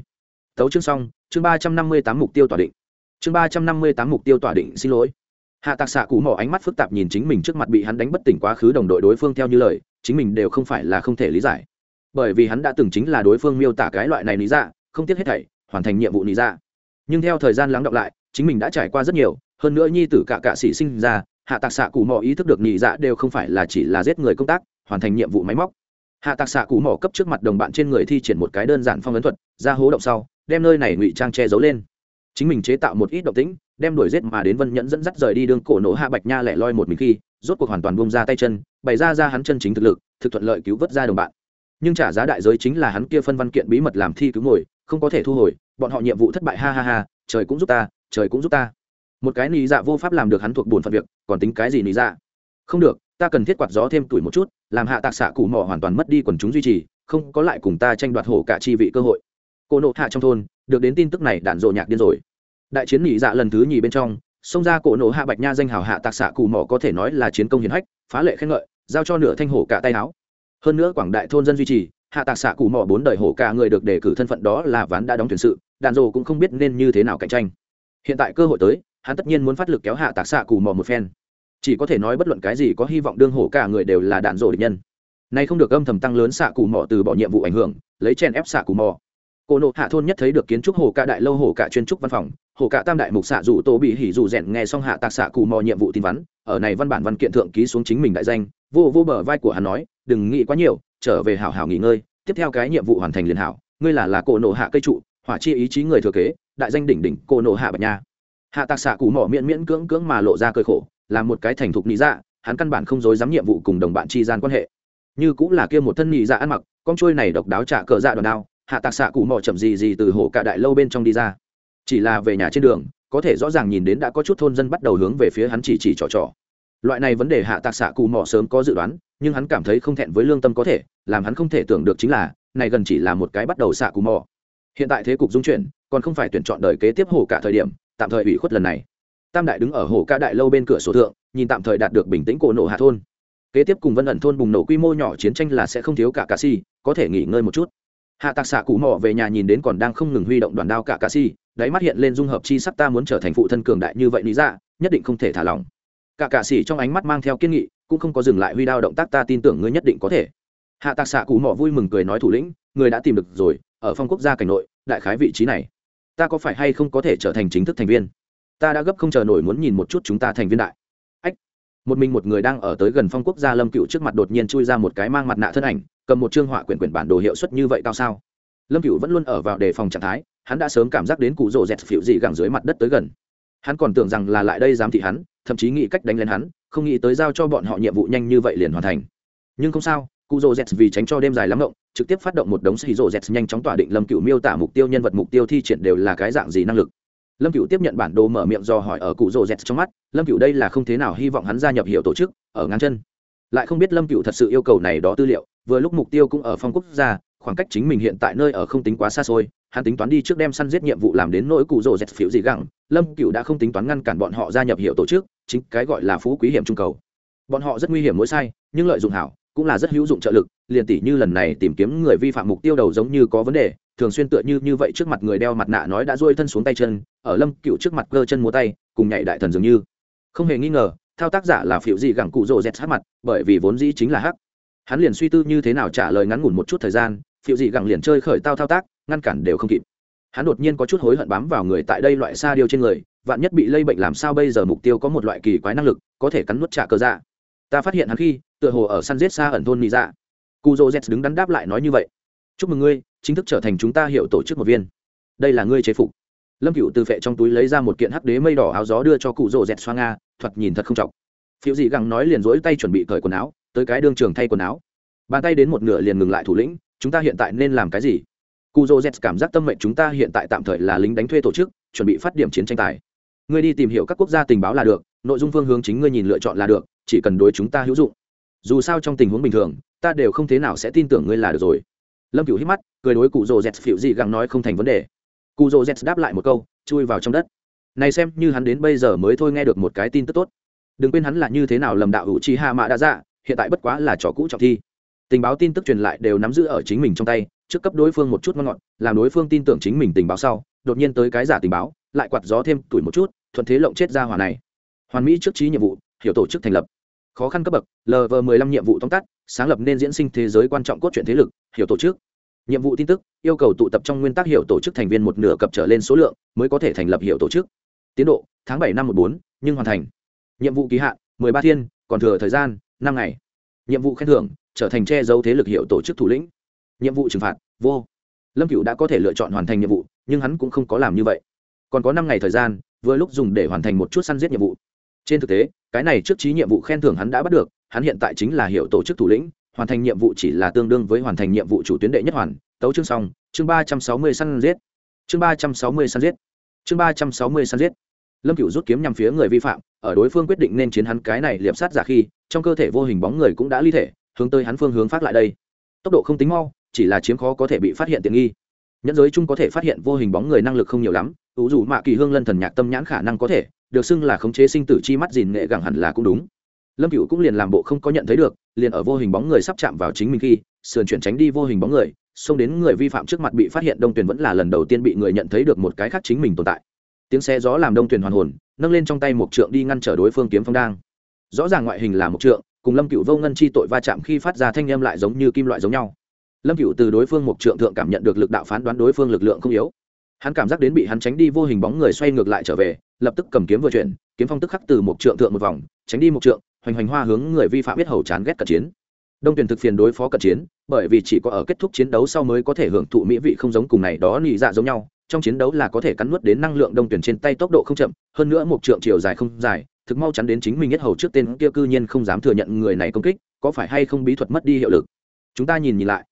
Tấu chương xong, chương ba trăm năm mươi tám mục tiêu tỏa định. Chương ba trăm năm mươi tám mục tiêu tỏa định, xin lỗi hạ tạc xạ cụ mỏ ánh mắt phức tạp nhìn chính mình trước mặt bị hắn đánh bất tỉnh quá khứ đồng đội đối phương theo như lời, chính mình đều không phải là không thể lý giải. Bởi vì hắn đã từng chính là đối phương miêu tả cái loại này lý dạ không tiếc hết thảy, hoàn thành nhiệm vụ lý dạ. Nhưng theo thời gian lắng đọng lại, chính mình đã trải qua rất nhiều, hơn nữa nhi tử cả cạ sĩ sinh ra, hạ tạc xạ cụ mỏ ý thức được nhị dạ đều không phải là chỉ là giết người công tác, hoàn thành nhiệm vụ máy móc. Hạ tạc xạ cụ mỏ cấp trước mặt đồng bạn trên người thi triển một cái đơn giản phong ấn thuật, ra hố động sau, đem nơi này ngụy trang che giấu lên chính mình chế tạo một ít động tĩnh, đem đuổi giết mà đến vân nhẫn dẫn dắt rời đi đường cổ nổ hạ bạch nha lẻ loi một mình khi, rốt cuộc hoàn toàn bông ra tay chân, bày ra ra hắn chân chính thực lực, thực thuận lợi cứu vớt ra đồng bạn. Nhưng trả giá đại giới chính là hắn kia phân văn kiện bí mật làm thi cứu ngồi, không có thể thu hồi, bọn họ nhiệm vụ thất bại ha ha ha, trời cũng giúp ta, trời cũng giúp ta. Một cái nị dạ vô pháp làm được hắn thuộc buồn phận việc, còn tính cái gì nị dạ? Không được, ta cần thiết quạt gió thêm tuổi một chút, làm hạ tạc xạ cụ mỏ hoàn toàn mất đi quần chúng duy trì, không có lại cùng ta tranh đoạt hổ cả chi vị cơ hội. Cô nộ hạ trong thôn, được đến tin tức này đạn dộ nhạc điên rồi đại chiến nhị dạ lần thứ nhì bên trong, xông ra cổ nổ hạ bạch nha danh hào hạ tạc xạ cù mỏ có thể nói là chiến công hiển hách, phá lệ khen ngợi, giao cho nửa thanh hổ cả tay áo. Hơn nữa quảng đại thôn dân duy trì, hạ tạc xạ cù mỏ bốn đời hổ cả người được đề cử thân phận đó là ván đã đóng tuyển sự, đàn rồ cũng không biết nên như thế nào cạnh tranh. Hiện tại cơ hội tới, hắn tất nhiên muốn phát lực kéo hạ tạc xạ cù mỏ một phen. Chỉ có thể nói bất luận cái gì có hy vọng đương hổ cả người đều là đạn rồ địch nhân. Nay không được âm thầm tăng lớn xạ cù mỏ từ bỏ nhiệm vụ ảnh hưởng, lấy chen ép xạ cù mỏ cô nộ hạ thôn nhất thấy được kiến trúc hồ cạ đại lâu, hồ cạ chuyên trúc văn phòng. Hồ cạ tam đại mục xạ rủ tô bị hỉ rủ rèn nghe xong hạ tạc xạ cù mò nhiệm vụ tin vắn, ở này văn bản văn kiện thượng ký xuống chính mình đại danh, vô vô bờ vai của hắn nói, đừng nghĩ quá nhiều, trở về hảo hảo nghỉ ngơi, tiếp theo cái nhiệm vụ hoàn thành liền hảo, ngươi là là cô nộ hạ cây trụ, hỏa chi ý chí người thừa kế, đại danh đỉnh đỉnh cô nộ hạ bạch nha. Hạ tạc xạ cù mò miễn miễn cưỡng cưỡng mà lộ ra cơi khổ, là một cái thành thục lý dạ hắn căn bản không dối dám nhiệm vụ cùng đồng bạn chi gian quan hệ. Như cũng là kia một thân nhị dạ ăn mặc, con trôi này độc đáo trả cờ dạ đòn đao hạ tạc xạ cụ mò chậm gì gì từ hồ cả đại lâu bên trong đi ra. Chỉ là về nhà trên đường, có thể rõ ràng nhìn đến đã có chút thôn dân bắt đầu hướng về phía hắn chỉ chỉ trò trò. Loại này vấn đề hạ tạc xạ cụ mò sớm có dự đoán, nhưng hắn cảm thấy không thẹn với lương tâm có thể, làm hắn không thể tưởng được chính là, này gần chỉ là một cái bắt đầu xạ cụ mò. Hiện tại thế cục dung chuyển, còn không phải tuyển chọn đời kế tiếp hồ cả thời điểm, tạm thời ủy khuất lần này. Tam đại đứng ở hồ ca đại lâu bên cửa sổ thượng, nhìn tạm thời đạt được bình tĩnh cổ nổ hạ thôn. Kế tiếp cùng vân ẩn thôn bùng nổ quy mô nhỏ chiến tranh là sẽ không thiếu cả cà si, có thể nghỉ ngơi một chút hạ tạc xạ cụ mò về nhà nhìn đến còn đang không ngừng huy động đoàn đao cả cà si, đáy mắt hiện lên dung hợp chi sắc ta muốn trở thành phụ thân cường đại như vậy lý ra, nhất định không thể thả lỏng. Cả cà si trong ánh mắt mang theo kiên nghị, cũng không có dừng lại huy đao động tác ta tin tưởng ngươi nhất định có thể. Hạ tạc xạ cụ mò vui mừng cười nói thủ lĩnh, người đã tìm được rồi, ở phong quốc gia cảnh nội, đại khái vị trí này, ta có phải hay không có thể trở thành chính thức thành viên? Ta đã gấp không chờ nổi muốn nhìn một chút chúng ta thành viên đại. Ách, một mình một người đang ở tới gần phong quốc gia lâm cựu trước mặt đột nhiên chui ra một cái mang mặt nạ thân ảnh cầm một chương họa quyển quyển bản đồ hiệu suất như vậy cao sao? Lâm cựu vẫn luôn ở vào đề phòng trạng thái hắn đã sớm cảm giác đến cụ rồ dẹt phịu dị gẳng dưới mặt đất tới gần. Hắn còn tưởng rằng là lại đây giám thị hắn thậm chí nghĩ cách đánh lên hắn không nghĩ tới giao cho bọn họ nhiệm vụ nhanh như vậy liền hoàn thành. Nhưng không sao cụ rồ dẹt vì tránh cho đêm dài lắm động, trực tiếp phát động một đống xì rồ dẹt nhanh chóng tỏa định lâm cựu miêu tả mục tiêu nhân vật mục tiêu thi triển đều là cái dạng gì năng lực. Lâm cựu tiếp nhận bản đồ mở miệng do hỏi ở cụ rồ z trong mắt lâm cựu đây là không thế nào hy vọng hắn gia nhập hiệu tổ chức ở ngang chân lại không biết lâm cựu thật sự yêu cầu này đó tư liệu, vừa lúc mục tiêu cũng ở phong quốc gia, khoảng cách chính mình hiện tại nơi ở không tính quá xa xôi, hắn tính toán đi trước đem săn giết nhiệm vụ làm đến nỗi cụ rồ dẹt phiếu gì gẳng, lâm cựu đã không tính toán ngăn cản bọn họ gia nhập hiệu tổ chức, chính cái gọi là phú quý hiểm trung cầu. Bọn họ rất nguy hiểm mỗi sai, nhưng lợi dụng hảo, cũng là rất hữu dụng trợ lực, liền tỷ như lần này tìm kiếm người vi phạm mục tiêu đầu giống như có vấn đề, thường xuyên tựa như như vậy trước mặt người đeo mặt nạ nói đã duỗi thân xuống tay chân, ở lâm cựu trước mặt cơ chân múa tay, cùng nhảy đại thần dường như. Không hề nghi ngờ thao tác giả là phiệu gì gẳng cụ rồ dẹt sát mặt, bởi vì vốn dĩ chính là hắc. Hắn liền suy tư như thế nào trả lời ngắn ngủn một chút thời gian phiệu gì gẳng liền chơi khởi tao thao tác, ngăn cản đều không kịp. Hắn đột nhiên có chút hối hận bám vào người tại đây loại xa điêu trên người, vạn nhất bị lây bệnh làm sao bây giờ mục tiêu có một loại kỳ quái năng lực, có thể cắn nuốt trả cơ dạ. Ta phát hiện hắn khi, tựa hồ ở săn giết xa ẩn thôn mỹ dạ. Cụ rồ z đứng đắn đáp lại nói như vậy. Chúc mừng ngươi, chính thức trở thành chúng ta hiệu tổ chức một viên. Đây là ngươi chế phục. Lâm cựu từ phệ trong túi lấy ra một kiện hắc đế mây đỏ áo gió đưa cho cụ rồ z xoa nga thoạt nhìn thật không chọc phiêu dị gẳng nói liền rỗi tay chuẩn bị cởi quần áo, tới cái đương trường thay quần áo. Bàn tay đến một nửa liền ngừng lại thủ lĩnh, chúng ta hiện tại nên làm cái gì? Cụ rồ z cảm giác tâm mệnh chúng ta hiện tại tạm thời là lính đánh thuê tổ chức, chuẩn bị phát điểm chiến tranh tài. Ngươi đi tìm hiểu các quốc gia tình báo là được, nội dung phương hướng chính ngươi nhìn lựa chọn là được, chỉ cần đối chúng ta hữu dụng. Dù sao trong tình huống bình thường, ta đều không thế nào sẽ tin tưởng ngươi là được rồi. Lâm cửu hít mắt, cười đối cụ rồ z dị găng nói không thành vấn đề. Cụ rồ z đáp lại một câu, chui vào trong đất này xem như hắn đến bây giờ mới thôi nghe được một cái tin tức tốt. Đừng quên hắn là như thế nào lầm đạo hữu chi hạ mạ đã dạ hiện tại bất quá là trò cũ trọng thi. Tình báo tin tức truyền lại đều nắm giữ ở chính mình trong tay, trước cấp đối phương một chút ngon ngọt, làm đối phương tin tưởng chính mình tình báo sau, đột nhiên tới cái giả tình báo, lại quạt gió thêm tuổi một chút, thuận thế lộng chết ra hỏa này. Hoàn mỹ trước trí nhiệm vụ, hiểu tổ chức thành lập. Khó khăn cấp bậc lv 15 nhiệm vụ tóm tắt, sáng lập nên diễn sinh thế giới quan trọng cốt truyện thế lực, hiểu tổ chức nhiệm vụ tin tức, yêu cầu tụ tập trong nguyên tắc hiểu tổ chức thành viên một nửa cập trở lên số lượng mới có thể thành lập hiểu tổ chức. Tiến độ, tháng bảy năm một bốn, nhưng hoàn thành. Nhiệm vụ ký hạn, mười ba thiên, còn thừa thời gian, năm ngày. Nhiệm vụ khen thưởng, trở thành che giấu thế lực hiệu tổ chức thủ lĩnh. Nhiệm vụ trừng phạt, vô. Lâm cựu đã có thể lựa chọn hoàn thành nhiệm vụ, nhưng hắn cũng không có làm như vậy. Còn có năm ngày thời gian, vừa lúc dùng để hoàn thành một chút săn giết nhiệm vụ. Trên thực tế, cái này trước trí nhiệm vụ khen thưởng hắn đã bắt được, hắn hiện tại chính là hiệu tổ chức thủ lĩnh hoàn thành nhiệm vụ chỉ là tương đương với hoàn thành nhiệm vụ chủ tuyến đệ nhất hoàn. Tấu chương xong, chương ba trăm sáu mươi săn giết. Chương ba trăm sáu mươi săn giết. Chương ba trăm sáu mươi săn giết. Lâm cựu rút kiếm nhằm phía người vi phạm, ở đối phương quyết định nên chiến hắn cái này liệp sát giả khi, trong cơ thể vô hình bóng người cũng đã ly thể, hướng tới hắn phương hướng phát lại đây. Tốc độ không tính mau, chỉ là chiếm khó có thể bị phát hiện tiện nghi. Nhẫn giới chung có thể phát hiện vô hình bóng người năng lực không nhiều lắm, ủ dù mạ kỳ hương lân thần nhạc tâm nhãn khả năng có thể, được xưng là khống chế sinh tử chi mắt dìn nghệ gẳng hẳn là cũng đúng lâm cựu cũng liền làm bộ không có nhận thấy được, liền ở vô hình bóng người sắp chạm vào chính mình khi, sườn chuyển tránh đi vô hình bóng người, xông đến người vi phạm trước mặt bị phát hiện đông tuyền vẫn là lần đầu tiên bị người nhận thấy được một cái khác chính mình tồn tại. Tiếng xe gió làm đông tuyền hoàn hồn, nâng lên trong tay một trượng đi ngăn trở đối phương kiếm phong đang. Rõ ràng ngoại hình là một trượng, cùng lâm cựu vô ngân chi tội va chạm khi phát ra thanh âm lại giống như kim loại giống nhau. Lâm cựu từ đối phương một trượng thượng cảm nhận được lực đạo phán đoán đối phương lực lượng không yếu. Hắn cảm giác đến bị hắn tránh đi vô hình bóng người xoay ngược lại trở về, lập tức cầm kiếm vừa chuyển, kiếm phong tức khắc từ một trượng thượng một vòng, tránh đi một trượng hoành hoành hoa hướng người vi phạm biết hầu chán ghét cận chiến. Đông tuyển thực phiền đối phó cận chiến, bởi vì chỉ có ở kết thúc chiến đấu sau mới có thể hưởng thụ mỹ vị không giống cùng này đó nị dạ giống nhau. Trong chiến đấu là có thể cắn nuốt đến năng lượng đông tuyển trên tay tốc độ không chậm, hơn nữa một trượng chiều dài không dài, thực mau chắn đến chính mình nhất hầu trước tên kia cư nhiên không dám thừa nhận người này công kích, có phải hay không bí thuật mất đi hiệu lực? Chúng ta nhìn nhìn lại.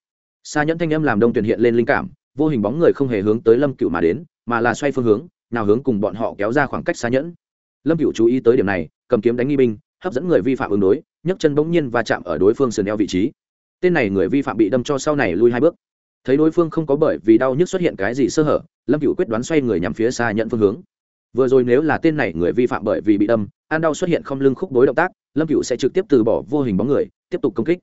Xa nhẫn thanh âm làm đông tuyển hiện lên linh cảm, vô hình bóng người không hề hướng tới lâm cựu mà đến, mà là xoay phương hướng, nào hướng cùng bọn họ kéo ra khoảng cách xa nhẫn. Lâm cựu chú ý tới điểm này, cầm kiếm đánh nghi binh hấp dẫn người vi phạm ứng đối, nhấc chân bỗng nhiên và chạm ở đối phương sườn eo vị trí. Tên này người vi phạm bị đâm cho sau này lui hai bước. Thấy đối phương không có bởi vì đau nhức xuất hiện cái gì sơ hở, lâm cựu quyết đoán xoay người nhằm phía xa nhận phương hướng. Vừa rồi nếu là tên này người vi phạm bởi vì bị đâm an đau xuất hiện không lưng khúc đối động tác, lâm cựu sẽ trực tiếp từ bỏ vô hình bóng người, tiếp tục công kích.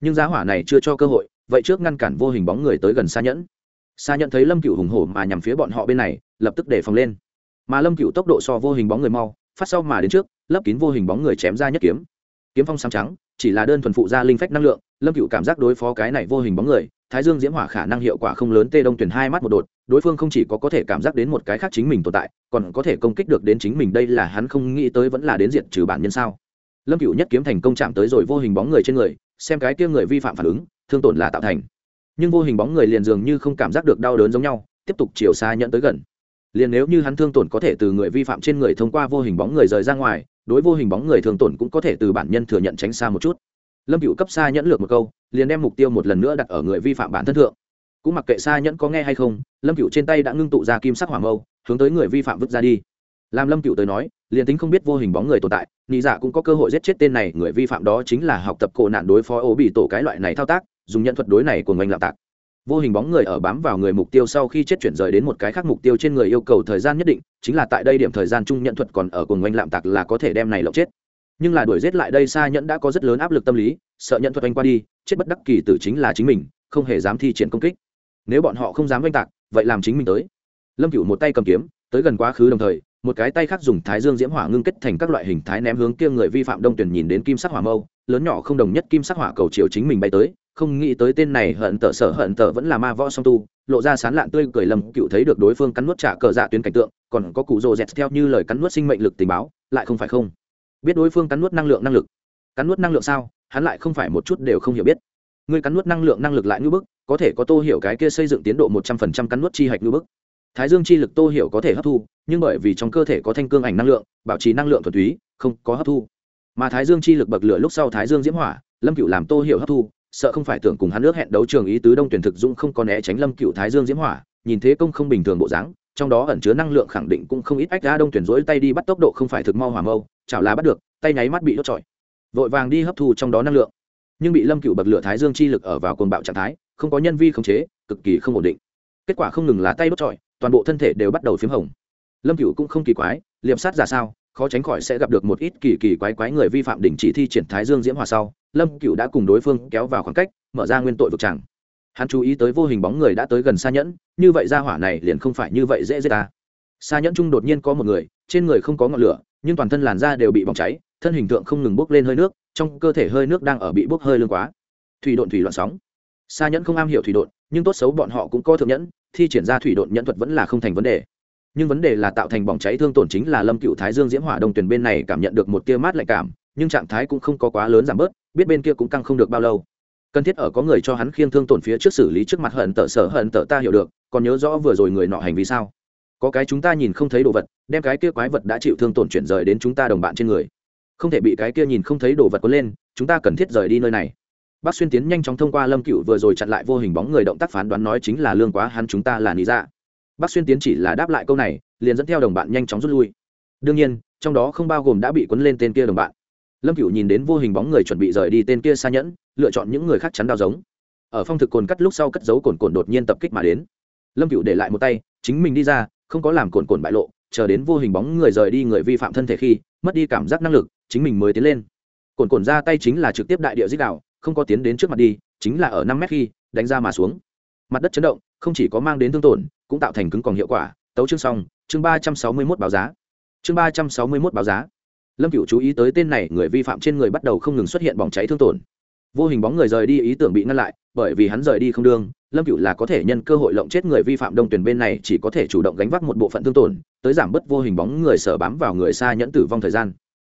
Nhưng giá hỏa này chưa cho cơ hội, vậy trước ngăn cản vô hình bóng người tới gần xa nhẫn. Xa nhẫn thấy lâm cựu hùng hổ mà nhằm phía bọn họ bên này, lập tức để phòng lên. Mà lâm cựu tốc độ so vô hình bóng người mau, phát sau mà đến trước lấp kín vô hình bóng người chém ra nhất kiếm. Kiếm phong sáng trắng, chỉ là đơn thuần phụ ra linh phách năng lượng, lâm cựu cảm giác đối phó cái này vô hình bóng người, thái dương diễm hỏa khả năng hiệu quả không lớn, tê đông tuyển hai mắt một đột, đối phương không chỉ có có thể cảm giác đến một cái khác chính mình tồn tại, còn có thể công kích được đến chính mình, đây là hắn không nghĩ tới vẫn là đến diện trừ bản nhân sao. Lâm cựu nhất kiếm thành công chạm tới rồi vô hình bóng người trên người, xem cái kia người vi phạm phản ứng, thương tổn là tạo thành. Nhưng vô hình bóng người liền dường như không cảm giác được đau đớn giống nhau, tiếp tục chiều xa nhận tới gần. Liền nếu như hắn thương tổn có thể từ người vi phạm trên người thông qua vô hình bóng người rời ra ngoài đối vô hình bóng người thường tổn cũng có thể từ bản nhân thừa nhận tránh xa một chút. Lâm cựu cấp xa nhẫn lược một câu, liền đem mục tiêu một lần nữa đặt ở người vi phạm bản thân thượng. Cũng mặc kệ xa nhẫn có nghe hay không, lâm cựu trên tay đã ngưng tụ ra kim sắc hỏa mâu, hướng tới người vi phạm vứt ra đi. Làm lâm cựu tới nói, liền tính không biết vô hình bóng người tồn tại, nị dạ cũng có cơ hội giết chết tên này, người vi phạm đó chính là học tập cổ nạn đối phó ô bị tổ cái loại này thao tác, dùng nhận thuật đối này của ngành lạm tạc vô hình bóng người ở bám vào người mục tiêu sau khi chết chuyển rời đến một cái khác mục tiêu trên người yêu cầu thời gian nhất định, chính là tại đây điểm thời gian chung nhận thuật còn ở cùng oanh lạm tặc là có thể đem này lộng chết. Nhưng là đuổi giết lại đây xa nhẫn đã có rất lớn áp lực tâm lý, sợ nhận thuật oanh qua đi, chết bất đắc kỳ tử chính là chính mình, không hề dám thi triển công kích. Nếu bọn họ không dám oanh tạc, vậy làm chính mình tới. Lâm cựu một tay cầm kiếm, tới gần quá khứ đồng thời, một cái tay khác dùng thái dương diễm hỏa ngưng kết thành các loại hình thái ném hướng kia người vi phạm đông tuyển nhìn đến kim sắc hỏa mâu lớn nhỏ không đồng nhất kim sắc hỏa cầu chiều chính mình bay tới, không nghĩ tới tên này hận tợ sở hận tợ vẫn là ma võ song tu, lộ ra sán lạn tươi cười lầm cựu thấy được đối phương cắn nuốt trả cờ dạ tuyến cảnh tượng, còn có cụ rồ dẹt theo như lời cắn nuốt sinh mệnh lực tình báo, lại không phải không. Biết đối phương cắn nuốt năng lượng năng lực. Cắn nuốt năng lượng sao? Hắn lại không phải một chút đều không hiểu biết. Người cắn nuốt năng lượng năng lực lại ngưỡng bức, có thể có tô hiểu cái kia xây dựng tiến độ một trăm phần trăm cắn nuốt chi hạch ngưỡng bức. Thái dương chi lực tô hiểu có thể hấp thu, nhưng bởi vì trong cơ thể có thanh cương ảnh năng lượng, bảo trì năng lượng thuần túy, không có hấp thu mà thái dương chi lực bậc lửa lúc sau thái dương diễm hỏa, lâm cựu làm tô hiểu hấp thu, sợ không phải tưởng cùng hắn nước hẹn đấu trường ý tứ đông tuyển thực dũng không có né tránh lâm cựu thái dương diễm hỏa, nhìn thế công không bình thường bộ dáng, trong đó ẩn chứa năng lượng khẳng định cũng không ít ách ra đông tuyển rỗi tay đi bắt tốc độ không phải thực mau hỏa mâu, chảo lá bắt được, tay nháy mắt bị đốt trọi. Vội vàng đi hấp thu trong đó năng lượng. Nhưng bị lâm cựu bậc lửa thái dương chi lực ở vào cồn bạo trạng thái, không có nhân vi khống chế, cực kỳ không ổn định. Kết quả không ngừng là tay đốt trọi, toàn bộ thân thể đều bắt đầu p h m hồng. Lâm cựu cũng không kỳ quái liệm sát ra sao? Khó tránh khỏi sẽ gặp được một ít kỳ kỳ quái quái người vi phạm đình chỉ thi triển thái dương diễm hòa sau, lâm cựu đã cùng đối phương kéo vào khoảng cách, mở ra nguyên tội vực chẳng hắn chú ý tới vô hình bóng người đã tới gần xa nhẫn, như vậy ra hỏa này liền không phải như vậy dễ dễ ta. Xa nhẫn chung đột nhiên có một người, trên người không có ngọn lửa, nhưng toàn thân làn da đều bị bỏng cháy, thân hình tượng không ngừng bốc lên hơi nước, trong cơ thể hơi nước đang ở bị bốc hơi lương quá. Thủy độn thủy loạn sóng. Xa nhẫn không am hiểu thủy độn, nhưng tốt xấu bọn họ cũng có thượng nhẫn, thi triển ra thủy độn nhẫn thuật vẫn là không thành vấn đề nhưng vấn đề là tạo thành bỏng cháy thương tổn chính là lâm cựu thái dương diễm hỏa Đông tuyển bên này cảm nhận được một tia mát lạnh cảm, nhưng trạng thái cũng không có quá lớn giảm bớt, biết bên kia cũng căng không được bao lâu. Cần thiết ở có người cho hắn khiêng thương tổn phía trước xử lý trước mặt hận tở sở hận tở ta hiểu được, còn nhớ rõ vừa rồi người nọ hành vi sao? Có cái chúng ta nhìn không thấy đồ vật, đem cái kia quái vật đã chịu thương tổn chuyển rời đến chúng ta đồng bạn trên người. Không thể bị cái kia nhìn không thấy đồ vật có lên, chúng ta cần thiết rời đi nơi này. Bác xuyên tiến nhanh chóng thông qua lâm cựu vừa rồi chặn lại vô hình bóng người động tác phán đoán nói chính là lương quá hắn chúng ta là lý dạ bác xuyên tiến chỉ là đáp lại câu này, liền dẫn theo đồng bạn nhanh chóng rút lui. Đương nhiên, trong đó không bao gồm đã bị quấn lên tên kia đồng bạn. Lâm cựu nhìn đến vô hình bóng người chuẩn bị rời đi tên kia xa nhẫn, lựa chọn những người khác chắn đao giống. Ở phong thực cồn cắt lúc sau cất dấu cồn cồn đột nhiên tập kích mà đến. Lâm cựu để lại một tay, chính mình đi ra, không có làm cồn cồn bại lộ, chờ đến vô hình bóng người rời đi người vi phạm thân thể khi, mất đi cảm giác năng lực, chính mình mới tiến lên. Cồn cồn ra tay chính là trực tiếp đại địa dích đạo không có tiến đến trước mặt đi, chính là ở năm mét khi, đánh ra mà xuống. Mặt đất chấn động, không chỉ có mang đến thương tổn cũng tạo thành cứng còn hiệu quả. Tấu chương xong, chương ba trăm sáu mươi mốt báo giá. Chương ba trăm sáu mươi mốt báo giá. Lâm cựu chú ý tới tên này, người vi phạm trên người bắt đầu không ngừng xuất hiện bỏng cháy thương tổn. Vô hình bóng người rời đi ý tưởng bị ngăn lại, bởi vì hắn rời đi không đương, lâm cựu là có thể nhân cơ hội lộng chết người vi phạm đông tuyển bên này, chỉ có thể chủ động gánh vác một bộ phận thương tổn, tới giảm bớt vô hình bóng người sở bám vào người xa nhẫn tử vong thời gian.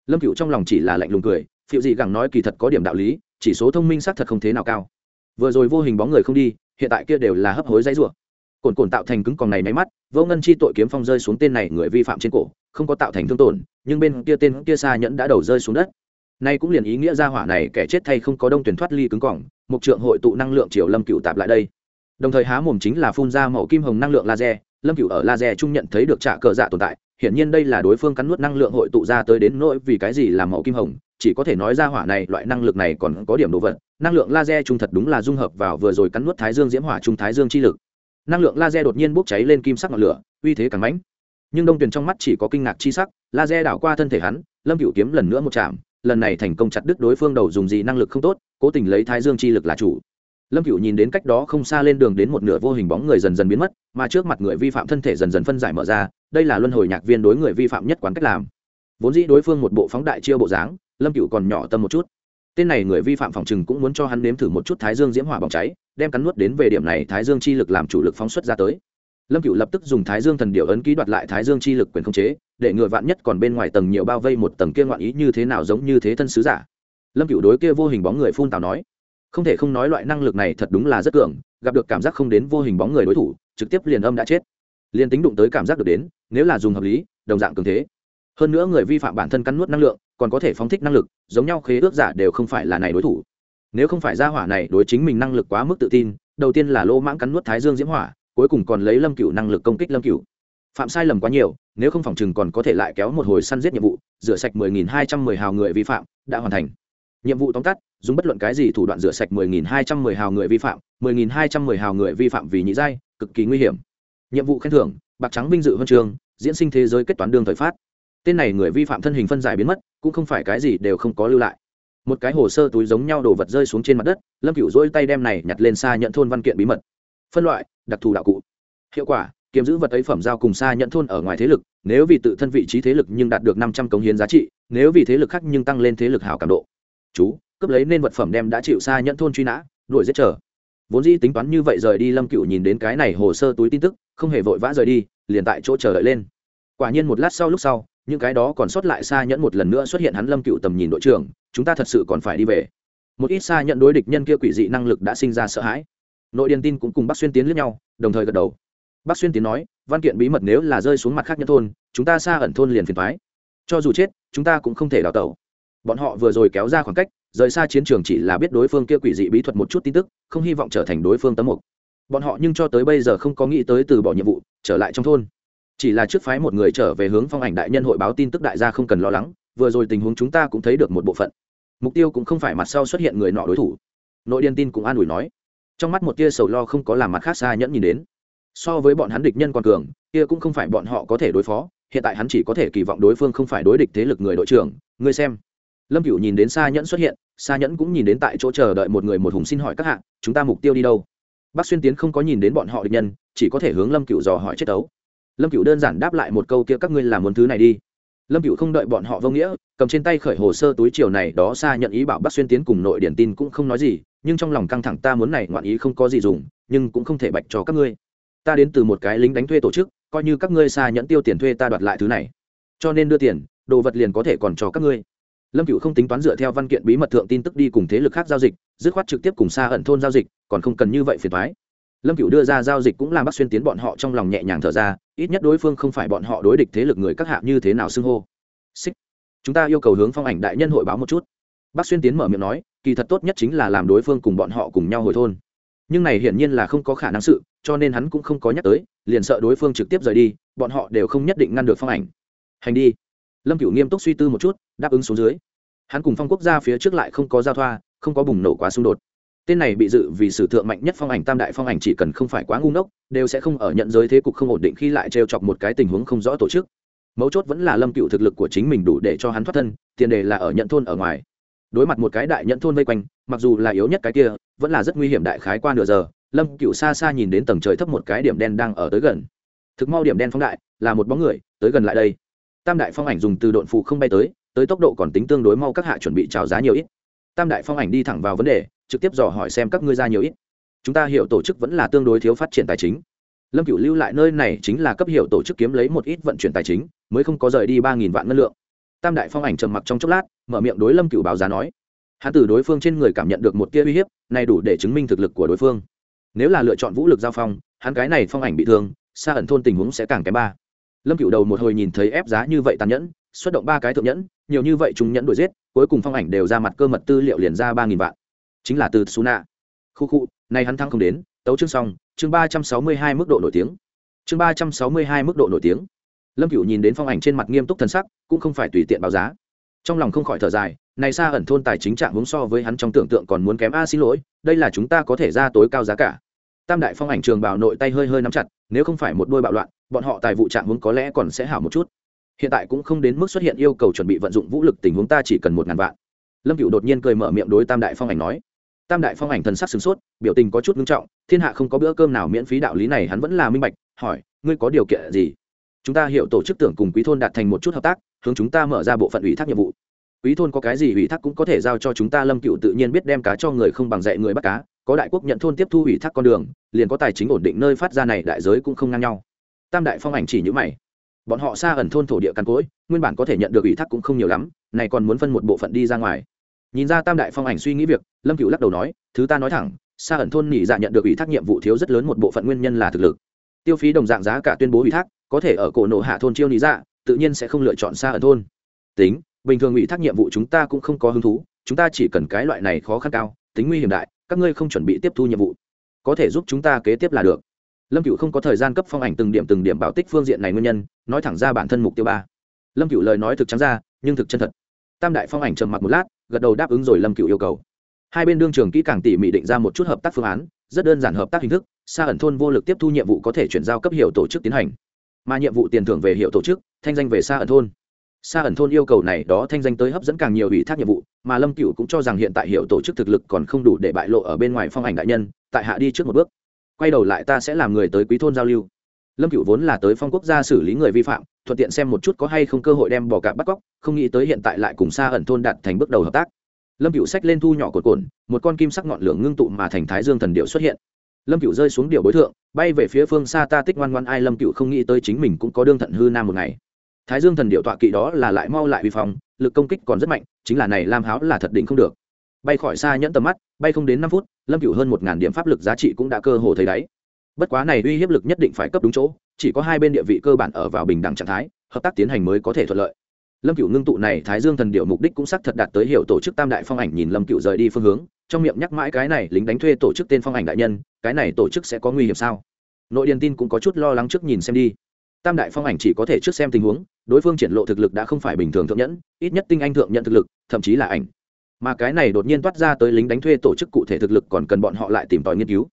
Lâm cựu trong lòng chỉ là lạnh lùng cười, phiệu dị gẳng nói kỳ thật có điểm đạo lý, chỉ số thông minh xác thật không thế nào cao. Vừa rồi vô hình bóng người không đi, hiện tại kia đều là hấp hối dãy ruộng cồn cồn tạo thành cứng còn này máy mắt, vô ngân chi tội kiếm phong rơi xuống tên này người vi phạm trên cổ, không có tạo thành thương tổn, nhưng bên kia tên kia xa nhẫn đã đầu rơi xuống đất. Nay cũng liền ý nghĩa ra hỏa này kẻ chết thay không có đông tuyển thoát ly cứng cỏng mục trượng hội tụ năng lượng triều lâm cựu tạp lại đây. Đồng thời há mồm chính là phun ra màu kim hồng năng lượng laser, lâm cựu ở laser trung nhận thấy được trả cờ dạ tồn tại, hiển nhiên đây là đối phương cắn nuốt năng lượng hội tụ ra tới đến nỗi vì cái gì là màu kim hồng, chỉ có thể nói ra hỏa này loại năng lực này còn có điểm đồ vật, năng lượng laser trung thật đúng là dung hợp vào vừa rồi cắn nuốt thái dương diễm hỏa trung thái dương chi lực năng lượng laser đột nhiên bốc cháy lên kim sắc ngọn lửa, uy thế càng mãnh. Nhưng đông tuyền trong mắt chỉ có kinh ngạc chi sắc, laser đảo qua thân thể hắn, lâm cựu kiếm lần nữa một chạm, lần này thành công chặt đứt đối phương đầu dùng gì năng lực không tốt, cố tình lấy thái dương chi lực là chủ. Lâm cựu nhìn đến cách đó không xa lên đường đến một nửa vô hình bóng người dần dần biến mất, mà trước mặt người vi phạm thân thể dần dần phân giải mở ra, đây là luân hồi nhạc viên đối người vi phạm nhất quán cách làm. Vốn dĩ đối phương một bộ phóng đại chiêu bộ dáng, lâm cựu còn nhỏ tâm một chút. Tên này người vi phạm phòng chừng cũng muốn cho hắn nếm thử một chút thái dương diễm hỏa bỏng cháy đem cắn nuốt đến về điểm này thái dương chi lực làm chủ lực phóng xuất ra tới. Lâm cựu lập tức dùng thái dương thần điệu ấn ký đoạt lại thái dương chi lực quyền khống chế, để ngựa vạn nhất còn bên ngoài tầng nhiều bao vây một tầng kia ngoạn ý như thế nào giống như thế thân sứ giả. Lâm cựu đối kia vô hình bóng người phun tào nói, không thể không nói loại năng lực này thật đúng là rất cường, gặp được cảm giác không đến vô hình bóng người đối thủ, trực tiếp liền âm đã chết. Liền tính đụng tới cảm giác được đến, nếu là dùng hợp lý, đồng dạng cường thế. Hơn nữa người vi phạm bản thân cắn nuốt năng lượng, còn có thể phóng thích năng lực, giống nhau khế ước giả đều không phải là này đối thủ nếu không phải ra hỏa này đối chính mình năng lực quá mức tự tin, đầu tiên là lô mãng cắn nuốt thái dương diễm hỏa, cuối cùng còn lấy lâm cựu năng lực công kích lâm cựu phạm sai lầm quá nhiều, nếu không phòng chừng còn có thể lại kéo một hồi săn giết nhiệm vụ, rửa sạch mười nghìn hai trăm mười hào người vi phạm, đã hoàn thành. Nhiệm vụ tóm tắt, dùng bất luận cái gì thủ đoạn rửa sạch 10.210 hào người vi phạm 10.210 hào người vi phạm vì nhị giai, cực kỳ nguy hiểm. Nhiệm vụ khen thưởng, bạc trắng vinh dự huân trường diễn sinh thế giới kết toán đương thời phát. Tên này người vi phạm thân hình phân giải biến mất, cũng không phải cái gì đều không có lưu lại một cái hồ sơ túi giống nhau đồ vật rơi xuống trên mặt đất, lâm cựu dỗi tay đem này nhặt lên xa nhận thôn văn kiện bí mật. Phân loại, đặc thù đạo cụ. Hiệu quả, kiếm giữ vật ấy phẩm giao cùng xa nhận thôn ở ngoài thế lực, nếu vì tự thân vị trí thế lực nhưng đạt được năm trăm cống hiến giá trị, nếu vì thế lực khác nhưng tăng lên thế lực hảo cảm độ. Chú, cướp lấy nên vật phẩm đem đã chịu xa nhận thôn truy nã, đuổi giết trở vốn dĩ tính toán như vậy rời đi, lâm cựu nhìn đến cái này hồ sơ túi tin tức, không hề vội vã rời đi, liền tại chỗ chờ đợi lên. Quả nhiên một lát sau lúc sau, những cái đó còn sót lại xa nhẫn một lần nữa xuất hiện hắn lâm cựu tầm nhìn đội trưởng chúng ta thật sự còn phải đi về. Một ít xa nhận đối địch nhân kia quỷ dị năng lực đã sinh ra sợ hãi. Nội điền tin cũng cùng bác xuyên tiến lẫn nhau, đồng thời gật đầu. Bác xuyên tiến nói, văn kiện bí mật nếu là rơi xuống mặt khác nhân thôn, chúng ta xa ẩn thôn liền phiền thoái cho dù chết, chúng ta cũng không thể đào tẩu. Bọn họ vừa rồi kéo ra khoảng cách, rời xa chiến trường chỉ là biết đối phương kia quỷ dị bí thuật một chút tin tức, không hy vọng trở thành đối phương tấm mục. Bọn họ nhưng cho tới bây giờ không có nghĩ tới từ bỏ nhiệm vụ, trở lại trong thôn. Chỉ là trước phái một người trở về hướng phong ảnh đại nhân hội báo tin tức đại gia không cần lo lắng vừa rồi tình huống chúng ta cũng thấy được một bộ phận. Mục tiêu cũng không phải mặt sau xuất hiện người nọ đối thủ. Nội điên tin cũng an ủi nói. Trong mắt một tia sầu lo không có làm mặt khác xa nhẫn nhìn đến. So với bọn hắn địch nhân còn cường, kia cũng không phải bọn họ có thể đối phó, hiện tại hắn chỉ có thể kỳ vọng đối phương không phải đối địch thế lực người đội trưởng. Ngươi xem. Lâm cựu nhìn đến xa nhẫn xuất hiện xa nhẫn cũng nhìn đến tại chỗ chờ đợi một người một hùng xin hỏi các hạng, chúng ta mục tiêu đi đâu? Bác xuyên tiến không có nhìn đến bọn họ địch nhân, chỉ có thể hướng lâm cựu dò hỏi chết đấu. Lâm cựu đơn giản đáp lại một câu kia, các ngươi làm muốn thứ này đi lâm cựu không đợi bọn họ vô nghĩa, cầm trên tay khởi hồ sơ túi chiều này đó xa nhận ý bảo bác xuyên tiến cùng nội điển tin cũng không nói gì, nhưng trong lòng căng thẳng ta muốn này ngoạn ý không có gì dùng, nhưng cũng không thể bạch cho các ngươi. Ta đến từ một cái lính đánh thuê tổ chức, coi như các ngươi xa nhận tiêu tiền thuê ta đoạt lại thứ này. Cho nên đưa tiền, đồ vật liền có thể còn cho các ngươi. Lâm cựu không tính toán dựa theo văn kiện bí mật thượng tin tức đi cùng thế lực khác giao dịch, dứt khoát trực tiếp cùng xa ẩn thôn giao dịch, còn không cần như vậy phiền thoái lâm cựu đưa ra giao dịch cũng làm bác xuyên tiến bọn họ trong lòng nhẹ nhàng thở ra, ít nhất đối phương không phải bọn họ đối địch thế lực người các hạ như thế nào xưng hô. Xích. Chúng ta yêu cầu hướng phong ảnh đại nhân hội báo một chút. Bác xuyên tiến mở miệng nói, kỳ thật tốt nhất chính là làm đối phương cùng bọn họ cùng nhau hồi thôn. Nhưng này hiển nhiên là không có khả năng sự, cho nên hắn cũng không có nhắc tới, liền sợ đối phương trực tiếp rời đi, bọn họ đều không nhất định ngăn được phong ảnh. Hành đi. Lâm cửu nghiêm túc suy tư một chút, đáp ứng xuống dưới. Hắn cùng phong quốc gia phía trước lại không có giao thoa, không có bùng nổ quá xung đột tên này bị dự vì sử thượng mạnh nhất phong ảnh tam đại phong ảnh chỉ cần không phải quá ngu ngốc, đều sẽ không ở nhận giới thế cục không ổn định khi lại trêu chọc một cái tình huống không rõ tổ chức. Mấu chốt vẫn là lâm cựu thực lực của chính mình đủ để cho hắn thoát thân, tiền đề là ở nhận thôn ở ngoài. Đối mặt một cái đại nhận thôn vây quanh, mặc dù là yếu nhất cái kia, vẫn là rất nguy hiểm đại khái qua nửa giờ, lâm cựu xa xa nhìn đến tầng trời thấp một cái điểm đen đang ở tới gần. Thực mau điểm đen phóng đại, là một bóng người, tới gần lại đây. Tam đại phong ảnh dùng từ độn phụ không bay tới tới tốc độ còn tính tương đối mau các hạ chuẩn bị trào giá nhiều ít. Tam đại phong ảnh đi thẳng vào vấn đề trực tiếp dò hỏi xem các ngươi ra nhiều ít. Chúng ta hiểu tổ chức vẫn là tương đối thiếu phát triển tài chính. Lâm cửu lưu lại nơi này chính là cấp hiệu tổ chức kiếm lấy một ít vận chuyển tài chính, mới không có rời đi ba nghìn vạn ngân lượng. Tam đại phong ảnh trầm mặc trong chốc lát, mở miệng đối lâm cửu báo giá nói. Hắn từ đối phương trên người cảm nhận được một tia uy hiếp, này đủ để chứng minh thực lực của đối phương. Nếu là lựa chọn vũ lực giao phong, hắn cái này phong ảnh bị thương, xa ẩn thôn tình huống sẽ càng kém ba. Lâm cửu đầu một hồi nhìn thấy ép giá như vậy tàn nhẫn, xuất động ba cái thượng nhẫn, nhiều như vậy chúng nhẫn đuổi giết, cuối cùng phong ảnh đều ra mặt cơ mật tư liệu liền ra ba nghìn vạn chính là từ suna. Khu khu này hắn thăng không đến, tấu chương xong, chương ba trăm sáu mươi hai mức độ nổi tiếng. Chương ba trăm sáu mươi hai mức độ nổi tiếng. Lâm cửu nhìn đến phong ảnh trên mặt nghiêm túc thân sắc, cũng không phải tùy tiện báo giá. Trong lòng không khỏi thở dài, này xa ẩn thôn tài chính trạng hướng so với hắn trong tưởng tượng còn muốn kém, a, xin lỗi, đây là chúng ta có thể ra tối cao giá cả. Tam đại phong ảnh trường bảo nội tay hơi hơi nắm chặt, nếu không phải một đôi bạo loạn, bọn họ tài vụ trạng hướng có lẽ còn sẽ hảo một chút. Hiện tại cũng không đến mức xuất hiện yêu cầu chuẩn bị vận dụng vũ lực tình huống, ta chỉ cần một ngàn vạn. Lâm cựu đột nhiên cười mở miệng đối tam đại phong ảnh nói tam đại phong ảnh thần sắc sửng sốt, biểu tình có chút nghiêm trọng, thiên hạ không có bữa cơm nào miễn phí đạo lý này, hắn vẫn là minh bạch, hỏi, ngươi có điều kiện gì? Chúng ta hiểu tổ chức tưởng cùng quý thôn đạt thành một chút hợp tác, hướng chúng ta mở ra bộ phận ủy thác nhiệm vụ. Quý thôn có cái gì ủy thác cũng có thể giao cho chúng ta lâm cựu tự nhiên biết đem cá cho người không bằng dạy người bắt cá, có đại quốc nhận thôn tiếp thu ủy thác con đường, liền có tài chính ổn định nơi phát ra này đại giới cũng không ngang nhau. Tam đại phong ảnh chỉ như mày. Bọn họ xa ẩn thôn thổ địa căn cối nguyên bản có thể nhận được ủy thác cũng không nhiều lắm, này còn muốn phân một bộ phận đi ra ngoài nhìn ra tam đại phong ảnh suy nghĩ việc, lâm cựu lắc đầu nói, thứ ta nói thẳng xa ẩn thôn nhị dạ nhận được ủy thác nhiệm vụ thiếu rất lớn một bộ phận nguyên nhân là thực lực. Tiêu phí đồng dạng giá cả tuyên bố ủy thác, có thể ở cổ nổ hạ thôn chiêu nhị dạ tự nhiên sẽ không lựa chọn xa ẩn thôn. Tính, bình thường ủy thác nhiệm vụ chúng ta cũng không có hứng thú, chúng ta chỉ cần cái loại này khó khăn cao, tính nguy hiểm đại, các ngươi không chuẩn bị tiếp thu nhiệm vụ. Có thể giúp chúng ta kế tiếp là được. Lâm cựu không có thời gian cấp phong ảnh từng điểm từng điểm bảo tích phương diện này nguyên nhân, nói thẳng ra bản thân mục tiêu ba. Lâm cựu lời nói thực trắng ra, nhưng thực chân thật. Tam đại phong ảnh trầm mặc một lát gật đầu đáp ứng rồi lâm cựu yêu cầu. Hai bên đương trường kỹ càng tỉ mỉ định ra một chút hợp tác phương án, rất đơn giản hợp tác hình thức xa ẩn thôn vô lực tiếp thu nhiệm vụ có thể chuyển giao cấp hiệu tổ chức tiến hành. Mà nhiệm vụ tiền thưởng về hiệu tổ chức, thanh danh về xa ẩn thôn. Xa ẩn thôn yêu cầu này đó thanh danh tới hấp dẫn càng nhiều ủy thác nhiệm vụ, mà lâm cựu cũng cho rằng hiện tại hiệu tổ chức thực lực còn không đủ để bại lộ ở bên ngoài phong ảnh đại nhân, tại hạ đi trước một bước. Quay đầu lại ta sẽ làm người tới quý thôn giao lưu lâm cựu vốn là tới phong quốc gia xử lý người vi phạm thuận tiện xem một chút có hay không cơ hội đem bỏ cạp bắt cóc không nghĩ tới hiện tại lại cùng xa ẩn thôn đạt thành bước đầu hợp tác. Lâm cựu xách lên thu nhỏ cột cồn một con kim sắc ngọn lửa ngưng tụ mà thành thái dương thần điệu xuất hiện. Lâm cựu rơi xuống điệu bối thượng bay về phía phương xa ta tích ngoan ngoan ai lâm cựu không nghĩ tới chính mình cũng có đương thận hư nam một ngày. Thái dương thần điệu tọa kỵ đó là lại mau lại vi phóng, lực công kích còn rất mạnh chính là này lam háo là thật định không được. Bay khỏi xa nhẫn tầm mắt bay không đến năm phút lâm cựu hơn một ngàn điểm pháp lực giá trị cũng đã cơ hồ thấy đáy bất quá này uy hiếp lực nhất định phải cấp đúng chỗ, chỉ có hai bên địa vị cơ bản ở vào bình đẳng trạng thái, hợp tác tiến hành mới có thể thuận lợi. Lâm cựu ngưng tụ này thái dương thần điệu mục đích cũng xác thật đạt tới hiệu tổ chức tam đại phong ảnh nhìn lâm cựu rời đi phương hướng, trong miệng nhắc mãi cái này lính đánh thuê tổ chức tên phong ảnh đại nhân, cái này tổ chức sẽ có nguy hiểm sao? Nội điền tin cũng có chút lo lắng trước nhìn xem đi. Tam đại phong ảnh chỉ có thể trước xem tình huống, đối phương triển lộ thực lực đã không phải bình thường thượng nhẫn, ít nhất tinh anh thượng nhận thực lực, thậm chí là ảnh. Mà cái này đột nhiên toát ra tới lính đánh thuê tổ chức cụ thể thực lực còn cần bọn họ lại tìm tòi nghiên cứu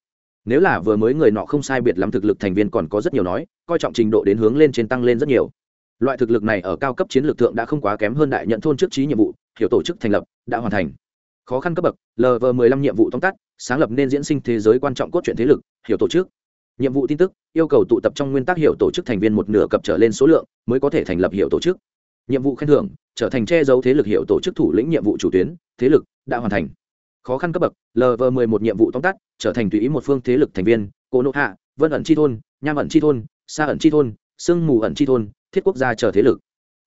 nếu là vừa mới người nọ không sai biệt lắm thực lực thành viên còn có rất nhiều nói, coi trọng trình độ đến hướng lên trên tăng lên rất nhiều. Loại thực lực này ở cao cấp chiến lược thượng đã không quá kém hơn đại nhận thôn trước trí nhiệm vụ, hiểu tổ chức thành lập, đã hoàn thành. Khó khăn cấp bậc lv 15 nhiệm vụ tóm tắt, sáng lập nên diễn sinh thế giới quan trọng cốt truyện thế lực, hiểu tổ chức. Nhiệm vụ tin tức, yêu cầu tụ tập trong nguyên tắc hiểu tổ chức thành viên một nửa cập trở lên số lượng, mới có thể thành lập hiểu tổ chức. Nhiệm vụ khen thưởng, trở thành che giấu thế lực hiểu tổ chức thủ lĩnh nhiệm vụ chủ tuyến, thế lực đã hoàn thành khó khăn cấp bậc lv 11 nhiệm vụ tóm tắt, trở thành tùy ý một phương thế lực thành viên, cổ nộ hạ, vân ẩn chi thôn, nham ẩn chi thôn xa ẩn chi thôn, sương mù ẩn chi thôn, thiết quốc gia chờ thế lực.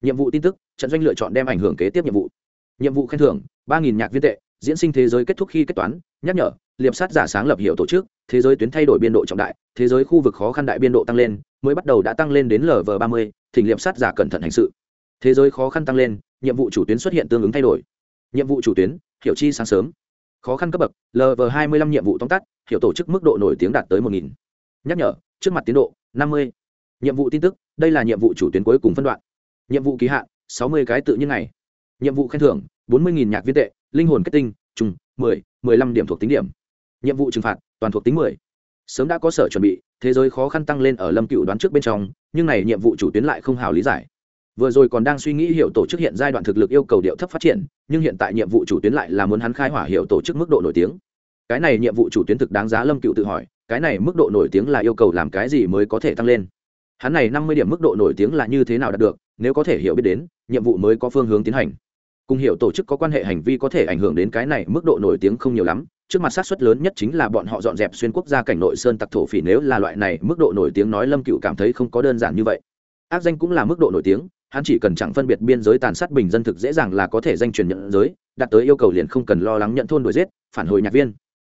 Nhiệm vụ tin tức, trận doanh lựa chọn đem ảnh hưởng kế tiếp nhiệm vụ. Nhiệm vụ khen thưởng, ba nghìn nhạc viên tệ, diễn sinh thế giới kết thúc khi kết toán, nhắc nhở, liệp sát giả sáng lập hiệu tổ chức, thế giới tuyến thay đổi biên độ trọng đại, thế giới khu vực khó khăn đại biên độ tăng lên, mới bắt đầu đã tăng lên đến lv ba mươi, thỉnh liệp sát giả cẩn thận hành sự. Thế giới khó khăn tăng lên, nhiệm vụ chủ tuyến xuất hiện tương ứng thay đổi. Nhiệm vụ chủ tuyến, hiểu chi sáng sớm khó khăn cấp bậc lv hai mươi năm nhiệm vụ tóm tắt hiểu tổ chức mức độ nổi tiếng đạt tới một nghìn. Nhắc nhở, trước mặt tiến độ, năm mươi. Nhiệm vụ tin tức, đây là nhiệm vụ chủ tuyến cuối cùng phân đoạn. Nhiệm vụ ký hạn, sáu mươi cái tự nhiên này nhiệm vụ khen thưởng, bốn mươi nhạc viên tệ, linh hồn kết tinh, trùng, mười mười lăm điểm thuộc tính điểm. Nhiệm vụ trừng phạt, toàn thuộc tính mười. Sớm đã có sở chuẩn bị, thế giới khó khăn tăng lên ở lâm cựu đoán trước bên trong, nhưng này nhiệm vụ chủ tuyến lại không hào lý giải vừa rồi còn đang suy nghĩ hiểu tổ chức hiện giai đoạn thực lực yêu cầu điệu thấp phát triển, nhưng hiện tại nhiệm vụ chủ tuyến lại là muốn hắn khai hỏa hiểu tổ chức mức độ nổi tiếng. Cái này nhiệm vụ chủ tuyến thực đáng giá lâm cựu tự hỏi, cái này mức độ nổi tiếng là yêu cầu làm cái gì mới có thể tăng lên? Hắn này năm mươi điểm mức độ nổi tiếng là như thế nào đạt được, nếu có thể hiểu biết đến, nhiệm vụ mới có phương hướng tiến hành. Cùng hiểu tổ chức có quan hệ hành vi có thể ảnh hưởng đến cái này mức độ nổi tiếng không nhiều lắm, trước mặt sát suất lớn nhất chính là bọn họ dọn dẹp xuyên quốc gia cảnh nội sơn tặc thổ phỉ nếu là loại này mức độ nổi tiếng nói lâm cựu cảm thấy không có đơn giản như vậy. Ác danh cũng là mức độ nổi tiếng hắn chỉ cần chẳng phân biệt biên giới tàn sát bình dân thực dễ dàng là có thể danh truyền nhận giới, đạt tới yêu cầu liền không cần lo lắng nhận thôn đuổi giết, phản hồi nhạc viên.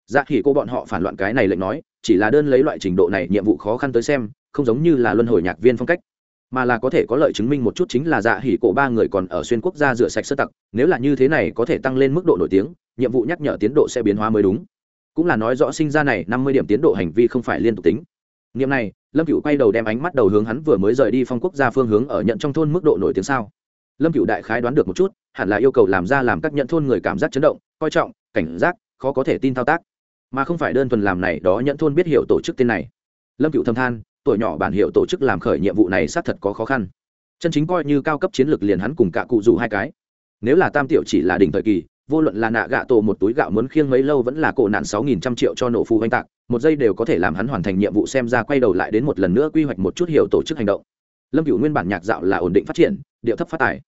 Dạ khỉ cô bọn họ phản loạn cái này lệnh nói, chỉ là đơn lấy loại trình độ này nhiệm vụ khó khăn tới xem, không giống như là luân hồi nhạc viên phong cách. Mà là có thể có lợi chứng minh một chút chính là dạ hỉ cổ ba người còn ở xuyên quốc gia rửa sạch sơ tặc, nếu là như thế này có thể tăng lên mức độ nổi tiếng, nhiệm vụ nhắc nhở tiến độ sẽ biến hóa mới đúng. Cũng là nói rõ sinh ra này năm mươi điểm tiến độ hành vi không phải liên tục tính. Niệm này lâm cựu quay đầu đem ánh mắt đầu hướng hắn vừa mới rời đi phong quốc gia phương hướng ở nhận trong thôn mức độ nổi tiếng sao. Lâm cựu đại khái đoán được một chút, hẳn là yêu cầu làm ra làm các nhận thôn người cảm giác chấn động, coi trọng, cảnh giác, khó có thể tin thao tác. Mà không phải đơn thuần làm này đó nhận thôn biết hiểu tổ chức tên này. Lâm cựu thâm than, tuổi nhỏ bản hiệu tổ chức làm khởi nhiệm vụ này xác thật có khó khăn. Chân chính coi như cao cấp chiến lược liền hắn cùng cả cụ dù hai cái. Nếu là tam tiểu chỉ là đỉnh thời kỳ, vô luận là nạ gạ tổ một túi gạo muốn khiêng mấy lâu vẫn là cổ nạn sáu nghìn trăm triệu cho nổ phu oanh tạc một giây đều có thể làm hắn hoàn thành nhiệm vụ xem ra quay đầu lại đến một lần nữa quy hoạch một chút hiểu tổ chức hành động. Lâm cựu nguyên bản nhạc dạo là ổn định phát triển, điệu thấp phát tài.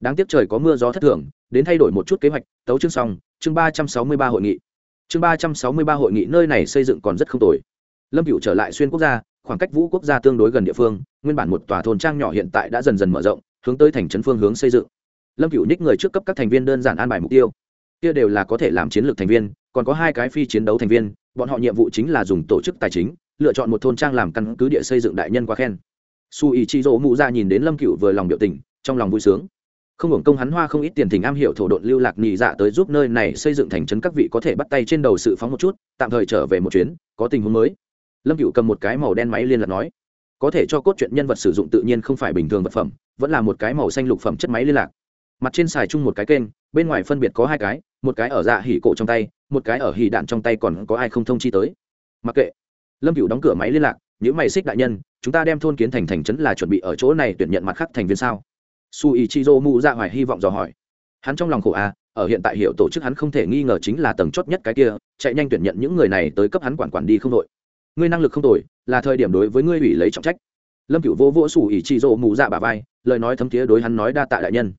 Đáng tiếc trời có mưa gió thất thường, đến thay đổi một chút kế hoạch, tấu chương xong, chương ba trăm sáu mươi ba hội nghị. Chương ba trăm sáu mươi ba hội nghị nơi này xây dựng còn rất không tồi. Lâm cựu trở lại xuyên quốc gia, khoảng cách vũ quốc gia tương đối gần địa phương, nguyên bản một tòa thôn trang nhỏ hiện tại đã dần dần mở rộng, hướng tới thành trấn phương hướng xây dựng. Lâm cựu ních người trước cấp các thành viên đơn giản an bài mục tiêu. Kia đều là có thể làm chiến lược thành viên còn có hai cái phi chiến đấu thành viên, bọn họ nhiệm vụ chính là dùng tổ chức tài chính, lựa chọn một thôn trang làm căn cứ địa xây dựng đại nhân quá khen. Su ý chị dỗ mụ ra nhìn đến lâm cựu vừa lòng biểu tình, trong lòng vui sướng. Không hưởng công hắn hoa không ít tiền thỉnh am hiểu thổ độn lưu lạc nhị dạ tới giúp nơi này xây dựng thành trấn các vị có thể bắt tay trên đầu sự phóng một chút, tạm thời trở về một chuyến, có tình huống mới. Lâm cựu cầm một cái màu đen máy liên lạc nói, có thể cho cốt truyện nhân vật sử dụng tự nhiên không phải bình thường vật phẩm, vẫn là một cái màu xanh lục phẩm chất máy liên lạc. Mặt trên xài chung một cái kênh, bên ngoài phân biệt có hai cái, một cái ở dạ hỉ cổ trong tay một cái ở hỉ đạn trong tay còn có ai không thông chi tới. Mặc kệ. Lâm cựu đóng cửa máy liên lạc những mày xích đại nhân, chúng ta đem thôn kiến thành thành trấn là chuẩn bị ở chỗ này tuyển nhận mặt khác thành viên sao? Su ý chi dô mụ ra hoài hy vọng dò hỏi. Hắn trong lòng khổ a, ở hiện tại hiệu tổ chức hắn không thể nghi ngờ chính là tầng chót nhất cái kia, chạy nhanh tuyển nhận những người này tới cấp hắn quản quản đi không đội. Ngươi năng lực không tồi, là thời điểm đối với ngươi ủy lấy trọng trách. Lâm cựu vô vỗ su ý chi dô mụ dạ bà vai, lời nói thấm thiế đối hắn nói đa tạ đại nhân.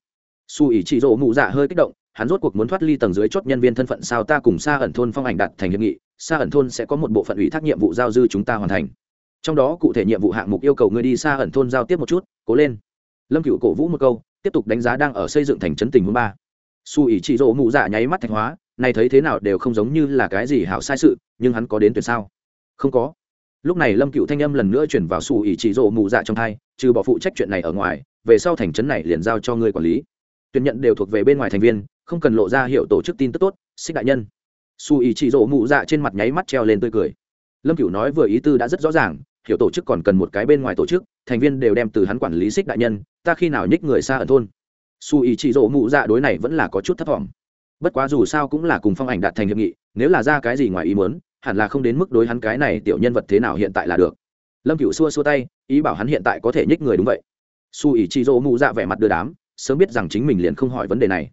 Su ý chi dô mụ dạ hơi kích động hắn rốt cuộc muốn thoát ly tầng dưới chốt nhân viên thân phận sao ta cùng xa ẩn thôn phong ảnh đặt thành hiệp nghị xa ẩn thôn sẽ có một bộ phận ủy thác nhiệm vụ giao dư chúng ta hoàn thành. Trong đó cụ thể nhiệm vụ hạng mục yêu cầu ngươi đi xa ẩn thôn giao tiếp một chút, cố lên. Lâm cựu cổ vũ một câu, tiếp tục đánh giá đang ở xây dựng thành trấn tình huống ba. Su ý chỉ rỗ mụ dạ nháy mắt thạch hóa, này thấy thế nào đều không giống như là cái gì hảo sai sự, nhưng hắn có đến tuyển sao? Không có. Lúc này lâm cựu thanh âm lần nữa chuyển vào su ý chỉ rỗ mụ dạ trong thai, trừ bỏ phụ trách chuyện này ở ngoài, về sau thành trấn này liền giao cho ngươi quản lý. Tuyển nhận đều thuộc về bên ngoài thành viên không cần lộ ra hiệu tổ chức tin tức tốt, xích đại nhân. Su ý chỉ rỗ mụ dạ trên mặt nháy mắt treo lên tươi cười. Lâm cửu nói vừa ý tư đã rất rõ ràng hiểu tổ chức còn cần một cái bên ngoài tổ chức, thành viên đều đem từ hắn quản lý xích đại nhân, ta khi nào nhích người xa ở thôn. Su ý chỉ rỗ mụ dạ đối này vẫn là có chút thất vọng bất quá dù sao cũng là cùng phong ảnh đạt thành hiệp nghị, nếu là ra cái gì ngoài ý muốn, hẳn là không đến mức đối hắn cái này tiểu nhân vật thế nào hiện tại là được. Lâm cửu xua xua tay, ý bảo hắn hiện tại có thể nhích người đúng vậy. Su ý chỉ rỗ mụ dạ vẻ mặt đưa đám, sớm biết rằng chính mình liền không hỏi vấn đề này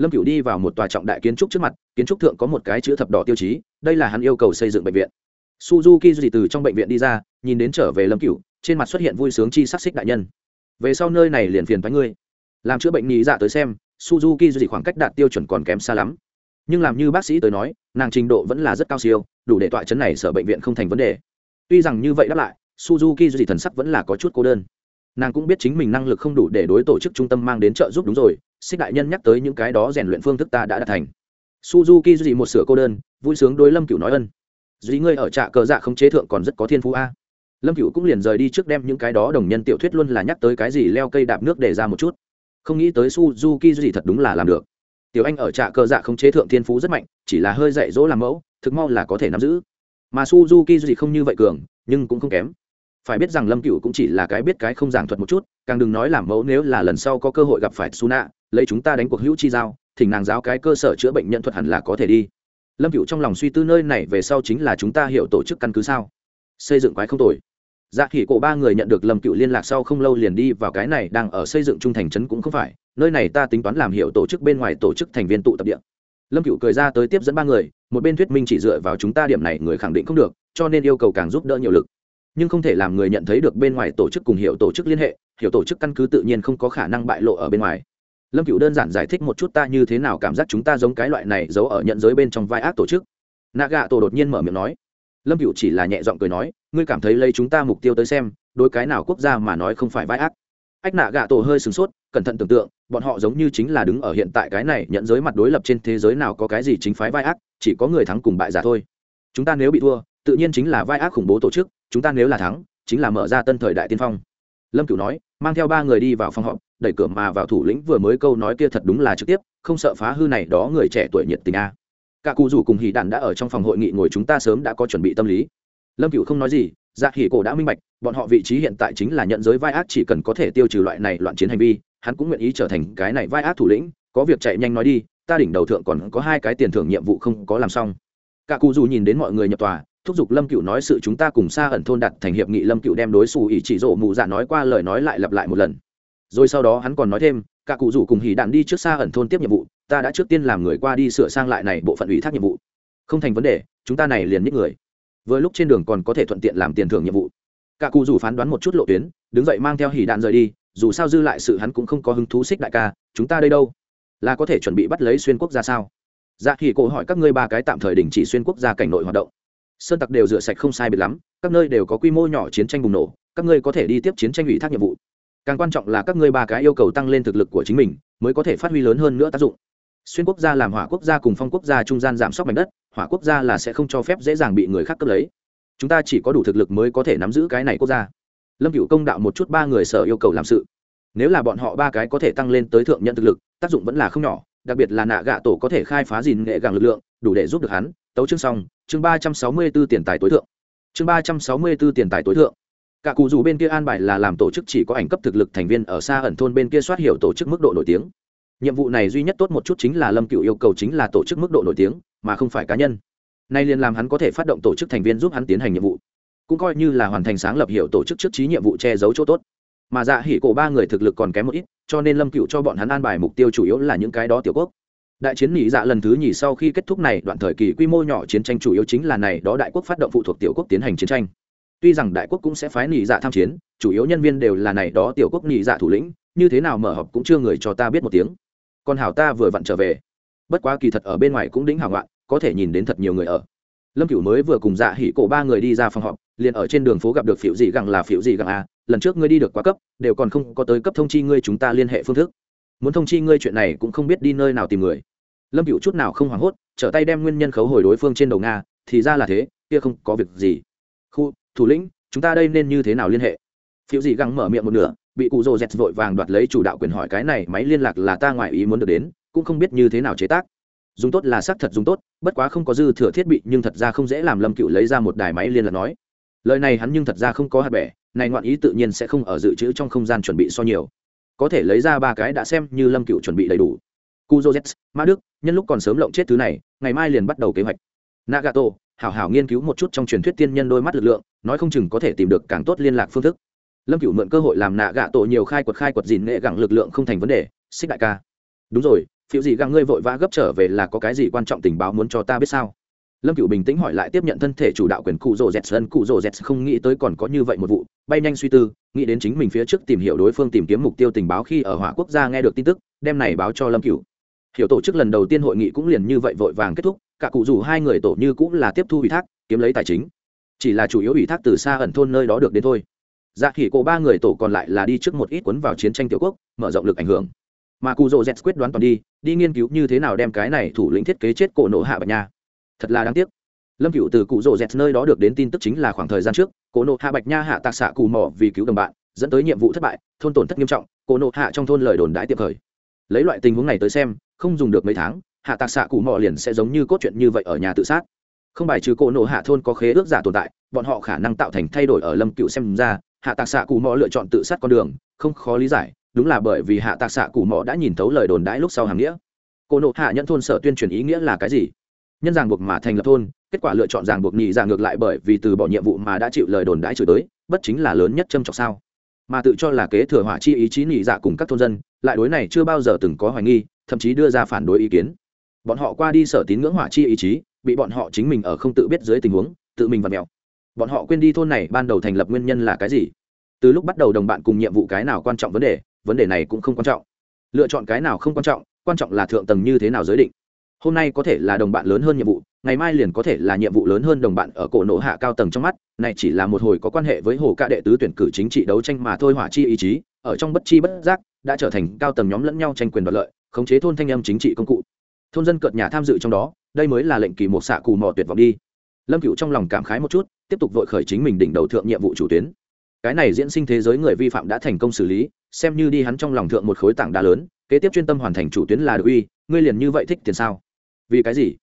lâm cửu đi vào một tòa trọng đại kiến trúc trước mặt, kiến trúc thượng có một cái chữ thập đỏ tiêu chí, đây là hắn yêu cầu xây dựng bệnh viện. Suzuki duy từ trong bệnh viện đi ra, nhìn đến trở về lâm cửu, trên mặt xuất hiện vui sướng chi sắc xích đại nhân. Về sau nơi này liền phiền thoái ngươi. Làm chữa bệnh nghĩ dạ tới xem, suzuki duy khoảng cách đạt tiêu chuẩn còn kém xa lắm. Nhưng làm như bác sĩ tới nói, nàng trình độ vẫn là rất cao siêu, đủ để tọa chấn này sở bệnh viện không thành vấn đề. Tuy rằng như vậy đáp lại, suzuki duy thần sắc vẫn là có chút cô đơn. Nàng cũng biết chính mình năng lực không đủ để đối tổ chức trung tâm mang đến trợ giúp đúng rồi xích đại nhân nhắc tới những cái đó rèn luyện phương thức ta đã đạt thành. Suzuki duy một sửa cô đơn, vui sướng đối lâm cửu nói ân. Duy ngươi ở trạ cờ dạ không chế thượng còn rất có thiên phú a. Lâm cửu cũng liền rời đi trước đem những cái đó đồng nhân tiểu thuyết luôn là nhắc tới cái gì leo cây đạp nước để ra một chút. Không nghĩ tới suzuki duy thật đúng là làm được. Tiểu anh ở trạ cờ dạ không chế thượng thiên phú rất mạnh, chỉ là hơi dạy dỗ làm mẫu, thực mau là có thể nắm giữ. Mà suzuki duy không như vậy cường, nhưng cũng không kém phải biết rằng lâm cựu cũng chỉ là cái biết cái không giảng thuật một chút, càng đừng nói làm mẫu nếu là lần sau có cơ hội gặp phải su nạ lấy chúng ta đánh cuộc hữu chi giao, thỉnh nàng giáo cái cơ sở chữa bệnh nhận thuật hẳn là có thể đi. Lâm cựu trong lòng suy tư nơi này về sau chính là chúng ta hiểu tổ chức căn cứ sao? Xây dựng quái không tồi. Dạ khỉ cổ ba người nhận được lâm cựu liên lạc sau không lâu liền đi vào cái này đang ở xây dựng trung thành trấn cũng không phải, nơi này ta tính toán làm hiệu tổ chức bên ngoài tổ chức thành viên tụ tập địa. Lâm cựu cười ra tới tiếp dẫn ba người, một bên thuyết minh chỉ dựa vào chúng ta điểm này người khẳng định không được, cho nên yêu cầu càng giúp đỡ nhiều lực nhưng không thể làm người nhận thấy được bên ngoài tổ chức cùng hiệu tổ chức liên hệ, hiểu tổ chức căn cứ tự nhiên không có khả năng bại lộ ở bên ngoài. Lâm cựu đơn giản giải thích một chút ta như thế nào cảm giác chúng ta giống cái loại này giấu ở nhận giới bên trong vai ác tổ chức. Nạ gạ tổ đột nhiên mở miệng nói. Lâm cựu chỉ là nhẹ giọng cười nói, ngươi cảm thấy lấy chúng ta mục tiêu tới xem đôi cái nào quốc gia mà nói không phải vai ác. Ách nạ gạ tổ hơi sửng sốt, cẩn thận tưởng tượng, bọn họ giống như chính là đứng ở hiện tại cái này nhận giới mặt đối lập trên thế giới nào có cái gì chính phái vai ác, chỉ có người thắng cùng bại giả thôi. Chúng ta nếu bị thua tự nhiên chính là vai ác khủng bố tổ chức, chúng ta nếu là thắng, chính là mở ra tân thời đại tiên phong. Lâm cửu nói, mang theo ba người đi vào phòng họp, đẩy cửa mà vào thủ lĩnh vừa mới câu nói kia thật đúng là trực tiếp, không sợ phá hư này đó người trẻ tuổi nhiệt tình a. Cả cụ rủ cùng hỉ đạn đã ở trong phòng hội nghị ngồi chúng ta sớm đã có chuẩn bị tâm lý. Lâm cửu không nói gì dạ hỉ cổ đã minh bạch, bọn họ vị trí hiện tại chính là nhận giới vai ác chỉ cần có thể tiêu trừ loại này loạn chiến hành vi, hắn cũng nguyện ý trở thành cái này vai ác thủ lĩnh, có việc chạy nhanh nói đi, ta đỉnh đầu thượng còn có hai cái tiền thưởng nhiệm vụ không có làm xong. Cả cụ dù nhìn đến mọi người nhập tòa thúc giục lâm cựu nói sự chúng ta cùng xa ẩn thôn đặt thành hiệp nghị, lâm cựu đem đối xù ỉ chỉ rộ mụ dạ nói qua lời nói lại lặp lại một lần. Rồi sau đó hắn còn nói thêm, cả cụ rủ cùng hỉ đạn đi trước xa ẩn thôn tiếp nhiệm vụ, ta đã trước tiên làm người qua đi sửa sang lại này bộ phận ủy thác nhiệm vụ. Không thành vấn đề, chúng ta này liền nhích người. Vừa lúc trên đường còn có thể thuận tiện làm tiền thưởng nhiệm vụ. Cả cụ rủ phán đoán một chút lộ tuyến, đứng dậy mang theo hỉ đạn rời đi, dù sao dư lại sự hắn cũng không có hứng thú xích đại ca, chúng ta đây đâu? Là có thể chuẩn bị bắt lấy xuyên quốc gia sao? Dạ thì cổ hỏi các ngươi ba cái tạm thời đình chỉ xuyên quốc gia cảnh nội hoạt động sơn tặc đều rửa sạch không sai biệt lắm, các nơi đều có quy mô nhỏ chiến tranh bùng nổ, các ngươi có thể đi tiếp chiến tranh ủy thác nhiệm vụ. Càng quan trọng là các ngươi ba cái yêu cầu tăng lên thực lực của chính mình, mới có thể phát huy lớn hơn nữa tác dụng. Xuyên quốc gia làm hỏa quốc gia cùng phong quốc gia trung gian giảm sóc mảnh đất, hỏa quốc gia là sẽ không cho phép dễ dàng bị người khác cướp lấy. Chúng ta chỉ có đủ thực lực mới có thể nắm giữ cái này quốc gia. Lâm cựu công đạo một chút ba người sở yêu cầu làm sự. Nếu là bọn họ ba cái có thể tăng lên tới thượng nhận thực lực, tác dụng vẫn là không nhỏ, đặc biệt là nạ gạ tổ có thể khai phá dìn nghệ gàng lực lượng, đủ để giúp được hắn. Tấu chương xong chương ba trăm sáu mươi b ố tiền tài tối thượng. Chương ba trăm sáu mươi b ố tiền tài tối thượng. Cả cụ dù bên kia an bài là làm tổ chức chỉ có ảnh cấp thực lực thành viên ở xa ẩn thôn bên kia soát hiểu tổ chức mức độ nổi tiếng. Nhiệm vụ này duy nhất tốt một chút chính là lâm cựu yêu cầu chính là tổ chức mức độ nổi tiếng, mà không phải cá nhân. Nay liền làm hắn có thể phát động tổ chức thành viên giúp hắn tiến hành nhiệm vụ. Cũng coi như là hoàn thành sáng lập hiệu tổ chức trước trí nhiệm vụ che giấu chỗ tốt. Mà dạ hỉ cổ ba người thực lực còn kém một ít, cho nên lâm cựu cho bọn hắn an bài mục tiêu chủ yếu là những cái đó tiểu quốc đại chiến nỉ dạ lần thứ nhì sau khi kết thúc này, đoạn thời kỳ quy mô nhỏ chiến tranh chủ yếu chính là này đó đại quốc phát động phụ thuộc tiểu quốc tiến hành chiến tranh. Tuy rằng đại quốc cũng sẽ phái nỉ dạ tham chiến, chủ yếu nhân viên đều là này đó tiểu quốc nỉ dạ thủ lĩnh, như thế nào mở họp cũng chưa người cho ta biết một tiếng. Còn hảo ta vừa vặn trở về. Bất quá kỳ thật ở bên ngoài cũng đính hảo ngoạn, có thể nhìn đến thật nhiều người ở. Lâm cửu mới vừa cùng dạ hỉ cổ ba người đi ra phòng họp, liền ở trên đường phố gặp được phiếu gì gặng là phiếu gì gặng à lần trước ngươi đi được quá cấp, đều còn không có tới cấp thông chi ngươi chúng ta liên hệ phương thức. Muốn thông chi ngươi chuyện này cũng không biết đi nơi nào tìm người lâm cựu chút nào không hoảng hốt, trở tay đem nguyên nhân khấu hồi đối phương trên đầu nga, thì ra là thế, kia không có việc gì. Khu, thủ lĩnh, chúng ta đây nên như thế nào liên hệ? Phiếu gì găng mở miệng một nửa, bị cụ rồ dẹt vội vàng đoạt lấy chủ đạo quyền hỏi cái này máy liên lạc là ta ngoại ý muốn được đến, cũng không biết như thế nào chế tác. Dùng tốt là xác thật dùng tốt, bất quá không có dư thừa thiết bị, nhưng thật ra không dễ làm lâm cựu lấy ra một đài máy liên lạc nói. Lời này hắn nhưng thật ra không có hạt bẻ, này ngoạn ý tự nhiên sẽ không ở dự trữ trong không gian chuẩn bị so nhiều. Có thể lấy ra ba cái đã xem như lâm cựu chuẩn bị đầy đủ cuzo z ma đức, nhân lúc còn sớm lộng chết thứ này, ngày mai liền bắt đầu kế hoạch. Nagato, hảo hảo nghiên cứu một chút trong truyền thuyết tiên nhân đôi mắt lực lượng, nói không chừng có thể tìm được càng tốt liên lạc phương thức. Lâm Cửu mượn cơ hội làm nạ gạ tổ nhiều khai quật khai quật dìn nghệ gặng lực lượng không thành vấn đề, xích đại ca. Đúng rồi phiếu gì gặng ngươi vội vã gấp trở về là có cái gì quan trọng tình báo muốn cho ta biết sao? Lâm Cửu bình tĩnh hỏi lại tiếp nhận thân thể chủ đạo quyền cụ rồ z ân cụ rồ z không nghĩ tới còn có như vậy một vụ, bay nhanh suy tư, nghĩ đến chính mình phía trước tìm hiểu đối phương tìm kiếm mục tiêu tình báo khi ở hỏa quốc gia nghe được tin tức, đem này báo cho lâm Cửu hiểu tổ chức lần đầu tiên hội nghị cũng liền như vậy vội vàng kết thúc, cả cụ rủ hai người tổ như cũng là tiếp thu ủy thác, kiếm lấy tài chính. Chỉ là chủ yếu ủy thác từ xa ẩn thôn nơi đó được đến thôi. Dạ khỉ cổ ba người tổ còn lại là đi trước một ít cuốn vào chiến tranh tiểu quốc, mở rộng lực ảnh hưởng. Mà cụ rồ z quyết đoán toàn đi đi nghiên cứu như thế nào đem cái này thủ lĩnh thiết kế chết cổ nổ hạ bạch nha. Thật là đáng tiếc. Lâm cựu từ cụ rồ z nơi đó được đến tin tức chính là khoảng thời gian trước, cổ nổ hạ bạch nha hạ tạc xạ cù mỏ vì cứu đồng bạn, dẫn tới nhiệm vụ thất bại, thôn tổn thất nghiêm trọng, cổ nổ hạ trong thôn lời đồn đãi tiệp khởi lấy loại tình huống này tới xem, không dùng được mấy tháng, hạ tạc xạ cụ mò liền sẽ giống như cốt truyện như vậy ở nhà tự sát. Không bài trừ cổ nổ hạ thôn có khế ước giả tồn tại, bọn họ khả năng tạo thành thay đổi ở lâm cựu xem ra, hạ tạc xạ cụ mò lựa chọn tự sát con đường, không khó lý giải, đúng là bởi vì hạ tạc xạ cụ mò đã nhìn thấu lời đồn đãi lúc sau hàm nghĩa. Cổ nổ hạ nhận thôn sở tuyên truyền ý nghĩa là cái gì? Nhân ràng buộc mà thành lập thôn, kết quả lựa chọn ràng buộc nhị ra ngược lại bởi vì từ bỏ nhiệm vụ mà đã chịu lời đồn đãi chửi tới, bất chính là lớn nhất châm trọc sao? Mà tự cho là kế thừa hỏa chi ý chí nhị dạ cùng các thôn dân, lại đối này chưa bao giờ từng có hoài nghi, thậm chí đưa ra phản đối ý kiến. Bọn họ qua đi sở tín ngưỡng hỏa chi ý chí, bị bọn họ chính mình ở không tự biết dưới tình huống, tự mình vặt mẹo. Bọn họ quên đi thôn này ban đầu thành lập nguyên nhân là cái gì? Từ lúc bắt đầu đồng bạn cùng nhiệm vụ cái nào quan trọng vấn đề vấn đề này cũng không quan trọng. Lựa chọn cái nào không quan trọng quan trọng là thượng tầng như thế nào giới định. Hôm nay có thể là đồng bạn lớn hơn nhiệm vụ ngày mai liền có thể là nhiệm vụ lớn hơn đồng bạn ở cổ nổ hạ cao tầng trong mắt, này chỉ là một hồi có quan hệ với hồ ca đệ tứ tuyển cử chính trị đấu tranh mà thôi hỏa chi ý chí, ở trong bất chi bất giác, đã trở thành cao tầng nhóm lẫn nhau tranh quyền đoạt lợi, khống chế thôn thanh âm chính trị công cụ. Thôn dân cợt nhà tham dự trong đó, đây mới là lệnh kỳ một xạ cù mò tuyệt vọng đi. Lâm cựu trong lòng cảm khái một chút, tiếp tục vội khởi chính mình đỉnh đầu thượng nhiệm vụ chủ tuyến. Cái này diễn sinh thế giới người vi phạm đã thành công xử lý, xem như đi hắn trong lòng thượng một khối tảng đá lớn, kế tiếp chuyên tâm hoàn thành chủ tuyến là được uy, ngươi liền như vậy thích tiền sao? Vì cái gì?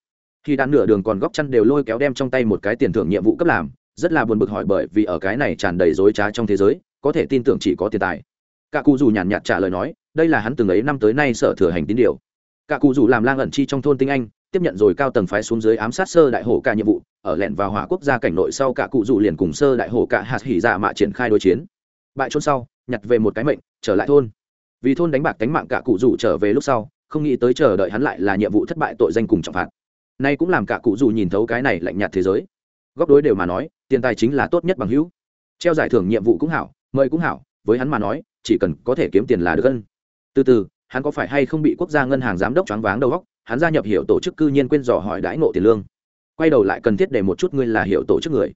Khi đạn nửa đường còn góc chăn đều lôi kéo đem trong tay một cái tiền thưởng nhiệm vụ cấp làm, rất là buồn bực hỏi bởi vì ở cái này tràn đầy dối trá trong thế giới, có thể tin tưởng chỉ có tiền tài. Cả cụ dù nhàn nhạt trả lời nói, đây là hắn từng ấy năm tới nay sở thừa hành tín điều. Cả cụ dù làm lang ẩn chi trong thôn tinh anh, tiếp nhận rồi cao tầng phái xuống dưới ám sát sơ đại hổ cả nhiệm vụ, ở lẹn vào hỏa quốc gia cảnh nội sau cả cụ dù liền cùng sơ đại hổ cả hạt hỉ dạ mạ triển khai đối chiến. Bại trốn sau, nhặt về một cái mệnh, trở lại thôn. Vì thôn đánh bạc đánh mạng cả cụ dù trở về lúc sau, không nghĩ tới chờ đợi hắn lại là nhiệm vụ thất bại tội danh cùng trọng phạt nay cũng làm cả cụ dù nhìn thấu cái này lạnh nhạt thế giới. Góc đối đều mà nói, tiền tài chính là tốt nhất bằng hữu. Treo giải thưởng nhiệm vụ cũng hảo, mời cũng hảo, với hắn mà nói, chỉ cần có thể kiếm tiền là được hơn. Từ từ, hắn có phải hay không bị quốc gia ngân hàng giám đốc choáng váng đầu góc hắn gia nhập hiệu tổ chức cư nhiên quên dò hỏi đãi ngộ tiền lương. Quay đầu lại cần thiết để một chút ngươi là hiệu tổ chức người.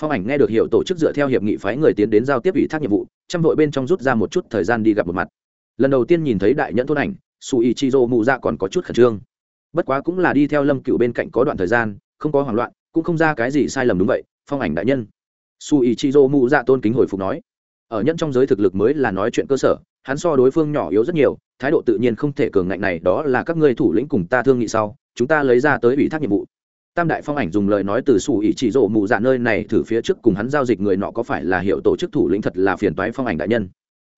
Phong ảnh nghe được hiệu tổ chức dựa theo hiệp nghị phái người tiến đến giao tiếp ủy thác nhiệm vụ, trăm vội bên trong rút ra một chút thời gian đi gặp một mặt. Lần đầu tiên nhìn thấy đại nhẫn thôn ảnh su i chizo ra còn có chút khẩn trương bất quá cũng là đi theo lâm cựu bên cạnh có đoạn thời gian, không có hoảng loạn, cũng không ra cái gì sai lầm đúng vậy, phong ảnh đại nhân. Su Chi Dụng mù Dạ tôn kính hồi phục nói. Ở nhân trong giới thực lực mới là nói chuyện cơ sở, hắn so đối phương nhỏ yếu rất nhiều, thái độ tự nhiên không thể cường ngạnh này, đó là các ngươi thủ lĩnh cùng ta thương nghị sau, chúng ta lấy ra tới ủy thác nhiệm vụ. Tam đại phong ảnh dùng lời nói từ sủ ý chỉ rộ mù dạ nơi này thử phía trước cùng hắn giao dịch người nọ có phải là hiệu tổ chức thủ lĩnh thật là phiền toái phong ảnh đại nhân.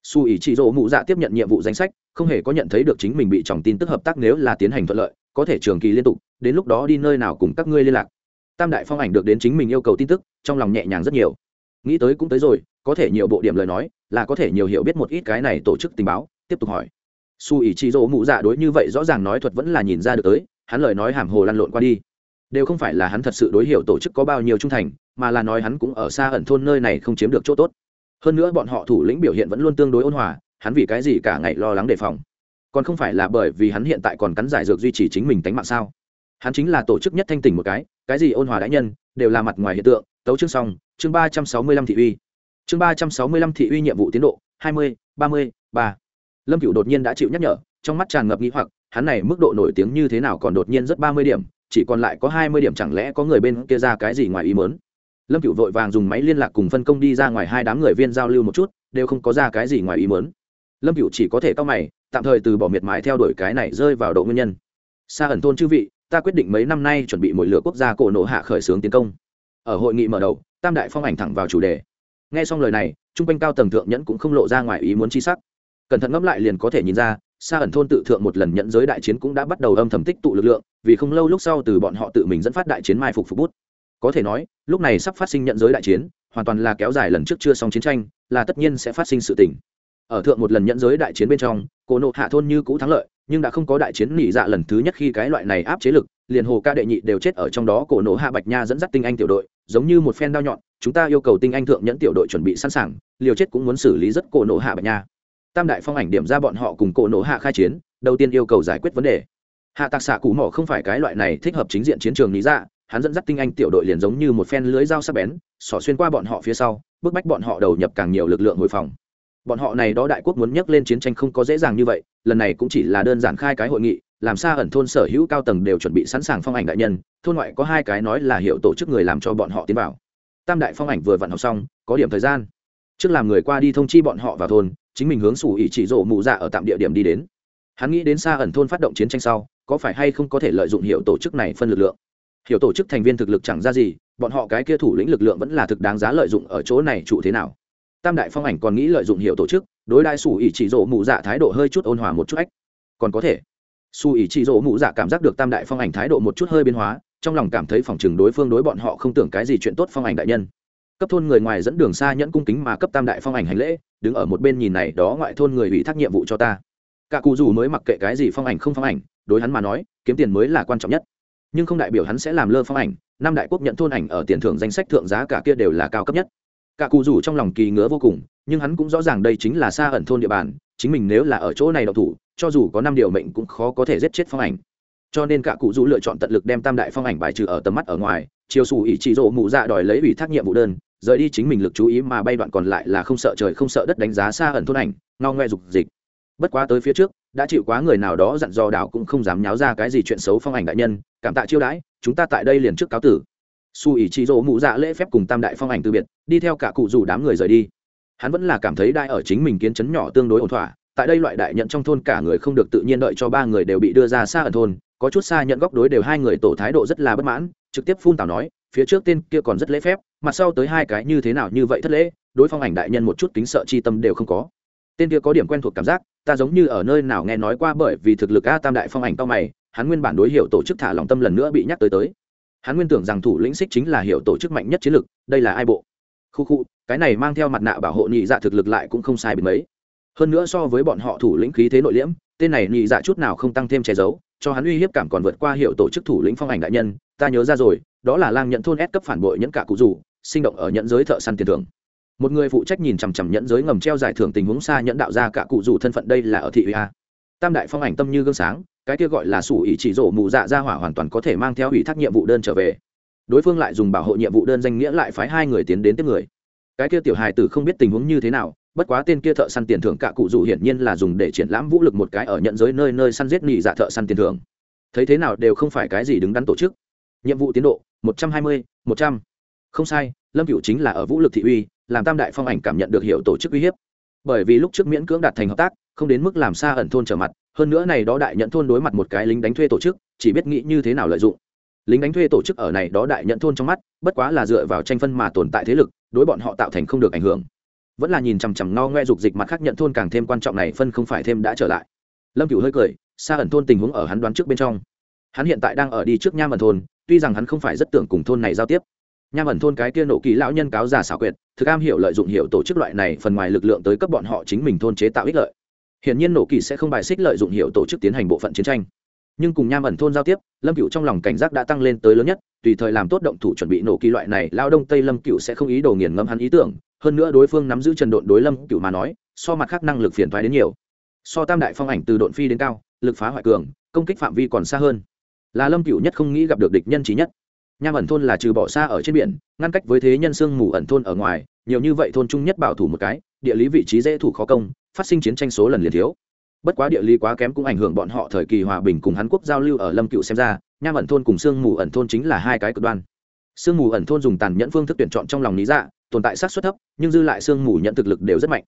Su ý chỉ rộ mù dạ tiếp nhận nhiệm vụ danh sách, không hề có nhận thấy được chính mình bị trọng tin tức hợp tác nếu là tiến hành thuận lợi có thể trường kỳ liên tục, đến lúc đó đi nơi nào cùng các ngươi liên lạc. Tam đại phong ảnh được đến chính mình yêu cầu tin tức, trong lòng nhẹ nhàng rất nhiều. Nghĩ tới cũng tới rồi, có thể nhiều bộ điểm lời nói, là có thể nhiều hiểu biết một ít cái này tổ chức tình báo, tiếp tục hỏi. Su ý chị dỗ mụ dạ đối như vậy rõ ràng nói thuật vẫn là nhìn ra được tới, hắn lời nói hàm hồ lăn lộn qua đi. Đều không phải là hắn thật sự đối hiểu tổ chức có bao nhiêu trung thành, mà là nói hắn cũng ở xa ẩn thôn nơi này không chiếm được chỗ tốt. Hơn nữa bọn họ thủ lĩnh biểu hiện vẫn luôn tương đối ôn hòa, hắn vì cái gì cả ngày lo lắng đề phòng còn không phải là bởi vì hắn hiện tại còn cắn giải dược duy trì chính mình tánh mạng sao? Hắn chính là tổ chức nhất thanh tỉnh một cái cái gì ôn hòa đãi nhân, đều là mặt ngoài hiện tượng, tấu chương xong, chương ba trăm sáu mươi lăm thị uy. Chương ba trăm sáu mươi lăm thị uy nhiệm vụ tiến độ, hai mươi, ba mươi, ba. Lâm cựu đột nhiên đã chịu nhắc nhở, trong mắt tràn ngập nghĩ hoặc, hắn này mức độ nổi tiếng như thế nào còn đột nhiên rất ba mươi điểm, chỉ còn lại có hai mươi điểm chẳng lẽ có người bên kia ra cái gì ngoài ý mớn lâm cựu vội vàng dùng máy liên lạc cùng phân công đi ra ngoài hai đám người viên giao lưu một chút, đều không có ra cái gì ngoài ý mớn lâm cựu chỉ có thể cao mày, tạm thời từ bỏ miệt mài theo đuổi cái này rơi vào độ nguyên nhân. Xa ẩn thôn chư vị, ta quyết định mấy năm nay chuẩn bị mỗi lửa quốc gia cổ nộ hạ khởi xướng tiến công. Ở hội nghị mở đầu, tam đại phong ảnh thẳng vào chủ đề. Nghe xong lời này, trung quanh cao tầng thượng nhẫn cũng không lộ ra ngoài ý muốn chi sắc. Cẩn thận ngẫm lại liền có thể nhìn ra xa ẩn thôn tự thượng một lần nhận giới đại chiến cũng đã bắt đầu âm thầm tích tụ lực lượng, vì không lâu lúc sau từ bọn họ tự mình dẫn phát đại chiến mai phục phục bút. Có thể nói, lúc này sắp phát sinh nhận giới đại chiến, hoàn toàn là kéo dài lần trước chưa xong chiến tranh, là tất nhiên sẽ phát sinh sự tình ở thượng một lần nhận giới đại chiến bên trong, cổ nộ hạ thôn như cũ thắng lợi, nhưng đã không có đại chiến nỉ dạ lần thứ nhất khi cái loại này áp chế lực, liền hồ ca đệ nhị đều chết ở trong đó. Cổ nộ hạ bạch nha dẫn dắt tinh anh tiểu đội, giống như một phen đao nhọn, chúng ta yêu cầu tinh anh thượng nhẫn tiểu đội chuẩn bị sẵn sàng, liều chết cũng muốn xử lý rất cổ nộ hạ bạch nha. Tam đại phong ảnh điểm ra bọn họ cùng cổ nộ hạ khai chiến, đầu tiên yêu cầu giải quyết vấn đề. Hạ tạc xạ cụ mỏ không phải cái loại này thích hợp chính diện chiến trường lý dạ hắn dẫn dắt tinh anh tiểu đội liền giống như một phen lưới dao sắc bén, xỏ xuyên qua bọn họ phía sau, bức bách bọn họ đầu nhập càng nhiều lực lượng hồi phòng bọn họ này đó đại quốc muốn nhắc lên chiến tranh không có dễ dàng như vậy, lần này cũng chỉ là đơn giản khai cái hội nghị, làm sao ẩn thôn sở hữu cao tầng đều chuẩn bị sẵn sàng phong ảnh đại nhân, thôn ngoại có hai cái nói là hiệu tổ chức người làm cho bọn họ tiến vào. Tam đại phong ảnh vừa vặn học xong, có điểm thời gian. Trước làm người qua đi thông chi bọn họ vào thôn, chính mình hướng sủ ỉ chỉ rộ mụ dạ ở tạm địa điểm đi đến. Hắn nghĩ đến xa ẩn thôn phát động chiến tranh sau, có phải hay không có thể lợi dụng hiệu tổ chức này phân lực lượng? Hiệu tổ chức thành viên thực lực chẳng ra gì, bọn họ cái kia thủ lĩnh lực lượng vẫn là thực đáng giá lợi dụng ở chỗ này trụ thế nào? Tam đại phong ảnh còn nghĩ lợi dụng hiệu tổ chức, đối đại sủ ỉ chỉ rỗ mụ dạ thái độ hơi chút ôn hòa một chút ách. Còn có thể, su ỉ chỉ rỗ mụ dạ cảm giác được tam đại phong ảnh thái độ một chút hơi biến hóa, trong lòng cảm thấy phòng chừng đối phương đối bọn họ không tưởng cái gì chuyện tốt phong ảnh đại nhân. Cấp thôn người ngoài dẫn đường xa nhẫn cung kính mà cấp tam đại phong ảnh hành lễ, đứng ở một bên nhìn này, đó ngoại thôn người ủy thác nhiệm vụ cho ta. Cả cụ dù mới mặc kệ cái gì phong ảnh không phong ảnh, đối hắn mà nói, kiếm tiền mới là quan trọng nhất. Nhưng không đại biểu hắn sẽ làm lơ phong ảnh, năm đại quốc nhận thôn ảnh ở tiền thưởng danh sách thượng giá cả kia đều là cao cấp nhất cả cụ rủ trong lòng kỳ ngứa vô cùng, nhưng hắn cũng rõ ràng đây chính là xa ẩn thôn địa bàn, chính mình nếu là ở chỗ này độc thủ, cho dù có năm điều mệnh cũng khó có thể giết chết phong ảnh. Cho nên cả cụ rủ lựa chọn tận lực đem tam đại phong ảnh bài trừ ở tầm mắt ở ngoài chiều xù ỉ chỉ rộ mụ dạ đòi lấy ủy thác nhiệm vụ đơn, rời đi chính mình lực chú ý mà bay đoạn còn lại là không sợ trời không sợ đất đánh giá xa ẩn thôn ảnh, ngao ngoe dục dịch. Bất quá tới phía trước, đã chịu quá người nào đó dặn dò đảo cũng không dám nháo ra cái gì chuyện xấu phong ảnh đại nhân, cảm tạ chiêu đãi, chúng ta tại đây liền trước cáo tử su ý chí rỗ mụ dạ lễ phép cùng tam đại phong ảnh từ biệt, đi theo cả cụ rủ đám người rời đi. Hắn vẫn là cảm thấy đại ở chính mình kiến chấn nhỏ tương đối ổn thỏa, tại đây loại đại nhận trong thôn cả người không được tự nhiên đợi cho ba người đều bị đưa ra xa ở thôn, có chút xa nhận góc đối đều hai người tổ thái độ rất là bất mãn, trực tiếp phun tào nói, phía trước tên kia còn rất lễ phép, mặt sau tới hai cái như thế nào như vậy thất lễ, đối phong ảnh đại nhân một chút kính sợ chi tâm đều không có. Tên kia có điểm quen thuộc cảm giác, ta giống như ở nơi nào nghe nói qua bởi vì thực lực a tam đại phong ảnh cao mày, hắn nguyên bản đối hiệu tổ chức thả lòng tâm lần nữa bị nhắc tới tới hắn nguyên tưởng rằng thủ lĩnh xích chính là hiệu tổ chức mạnh nhất chiến lực đây là ai bộ? Khu khu, cái này mang theo mặt nạ bảo hộ nhị dạ thực lực lại cũng không sai bị mấy. Hơn nữa so với bọn họ thủ lĩnh khí thế nội liễm, tên này nhị dạ chút nào không tăng thêm che giấu, cho hắn uy hiếp cảm còn vượt qua hiệu tổ chức thủ lĩnh phong ảnh đại nhân, ta nhớ ra rồi, đó là lang nhận thôn ép cấp phản bội nhẫn cả cụ rủ, sinh động ở nhẫn giới thợ săn tiền thưởng. Một người phụ trách nhìn chằm chằm nhẫn giới ngầm treo giải thưởng tình huống xa nhẫn đạo ra cả cụ rủ thân phận đây là ở thị uy a. Tam đại phong ảnh tâm như gương sáng cái kia gọi là sủ ý chỉ rổ mù dạ ra hỏa hoàn toàn có thể mang theo ủy thác nhiệm vụ đơn trở về. Đối phương lại dùng bảo hộ nhiệm vụ đơn danh nghĩa lại phái hai người tiến đến tiếp người. Cái kia tiểu hài tử không biết tình huống như thế nào, bất quá tên kia thợ săn tiền thưởng cả cụ dù hiển nhiên là dùng để triển lãm vũ lực một cái ở nhận giới nơi nơi săn giết nhị dạ thợ săn tiền thưởng. Thấy thế nào đều không phải cái gì đứng đắn tổ chức. Nhiệm vụ tiến độ, một trăm hai mươi, một trăm. Không sai, lâm cựu chính là ở vũ lực thị uy, làm tam đại phong ảnh cảm nhận được hiệu tổ chức uy hiếp. Bởi vì lúc trước miễn cưỡng đạt thành hợp tác không đến mức làm xa ẩn thôn trở mặt, hơn nữa này đó đại nhận thôn đối mặt một cái lính đánh thuê tổ chức, chỉ biết nghĩ như thế nào lợi dụng. Lính đánh thuê tổ chức ở này đó đại nhận thôn trong mắt, bất quá là dựa vào tranh phân mà tồn tại thế lực, đối bọn họ tạo thành không được ảnh hưởng. Vẫn là nhìn chằm chằm no ngoe dục dịch mặt khác nhận thôn càng thêm quan trọng này phân không phải thêm đã trở lại. Lâm cửu hơi cười, xa ẩn thôn tình huống ở hắn đoán trước bên trong. Hắn hiện tại đang ở đi trước nham ẩn thôn, tuy rằng hắn không phải rất tưởng cùng thôn này giao tiếp. Nham ẩn thôn cái kia nộ kỳ lão nhân cáo già xảo quyệt, thực am hiểu lợi dụng hiệu tổ chức loại này phần ngoài lực lượng tới cấp bọn họ chính mình thôn chế tạo ích lợi hiển nhiên nổ kỳ sẽ không bài xích lợi dụng hiệu tổ chức tiến hành bộ phận chiến tranh. Nhưng cùng nham ẩn thôn giao tiếp, lâm cựu trong lòng cảnh giác đã tăng lên tới lớn nhất, tùy thời làm tốt động thủ chuẩn bị nổ kỳ loại này, lao đông tây lâm cựu sẽ không ý đồ nghiền ngẫm hắn ý tưởng, hơn nữa đối phương nắm giữ trần độn đối lâm cựu mà nói, so mặt khác năng lực phiền thoái đến nhiều. So tam đại phong ảnh từ độn phi đến cao, lực phá hoại cường, công kích phạm vi còn xa hơn. Là lâm cựu nhất không nghĩ gặp được địch nhân trí nhất. Nham ẩn thôn là trừ bỏ xa ở trên biển, ngăn cách với thế nhân sương mù ẩn thôn ở ngoài, nhiều như vậy thôn chung nhất bảo thủ một cái, địa lý vị trí dễ thủ khó công phát sinh chiến tranh số lần liền thiếu. Bất quá địa lý quá kém cũng ảnh hưởng bọn họ thời kỳ hòa bình cùng hàn quốc giao lưu ở lâm cựu xem ra, nham ẩn thôn cùng sương mù ẩn thôn chính là hai cái cực đoan. Sương mù ẩn thôn dùng tàn nhẫn phương thức tuyển chọn trong lòng lý dạ tồn tại sát xuất thấp, nhưng dư lại sương mù nhận thực lực đều rất mạnh.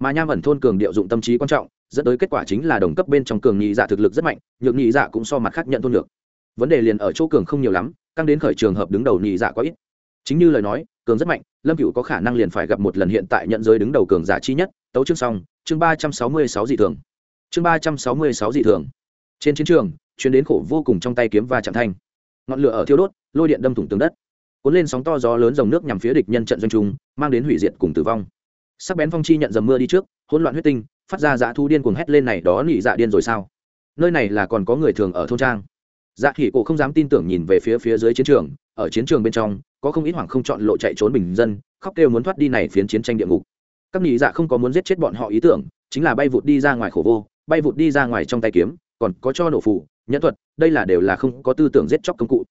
Mà nham ẩn thôn cường điệu dụng tâm trí quan trọng, dẫn tới kết quả chính là đồng cấp bên trong cường nhị dạ thực lực rất mạnh, nhược nhị dạ cũng so mặt khác nhận thôn được. Vấn đề liền ở chỗ cường không nhiều lắm, căng đến khởi trường hợp đứng đầu nhị dạ có ít. Chính như lời nói, cường rất mạnh, lâm cựu có khả năng liền phải gặp một lần hiện tại nhận giới đứng đầu cường giả chi nhất, tấu chương xong chương ba trăm sáu mươi sáu dị thường. Chương ba trăm sáu mươi sáu dị thường. Trên chiến trường chuyến đến khổ vô cùng trong tay kiếm và chạm thanh. Ngọn lửa ở thiêu đốt, lôi điện đâm thủng tường đất. Cuốn lên sóng to gió lớn dòng nước nhằm phía địch nhân trận doanh trung, mang đến hủy diệt cùng tử vong. Sắc bén phong chi nhận dầm mưa đi trước, hỗn loạn huyết tinh, phát ra dã thu điên cuồng hét lên này đó nỉ dạ điên rồi sao? Nơi này là còn có người thường ở thôn trang. Dạ khỉ cổ không dám tin tưởng nhìn về phía phía dưới chiến trường, ở chiến trường bên trong, có không ít hoảng không chọn lộ chạy trốn bình dân, khóc kêu muốn thoát đi này phiến chiến tranh địa ngục các nhị dạ không có muốn giết chết bọn họ ý tưởng, chính là bay vụt đi ra ngoài khổ vô, bay vụt đi ra ngoài trong tay kiếm, còn có cho nổ phụ nhẫn thuật, đây là đều là không có tư tưởng giết chóc công cụ.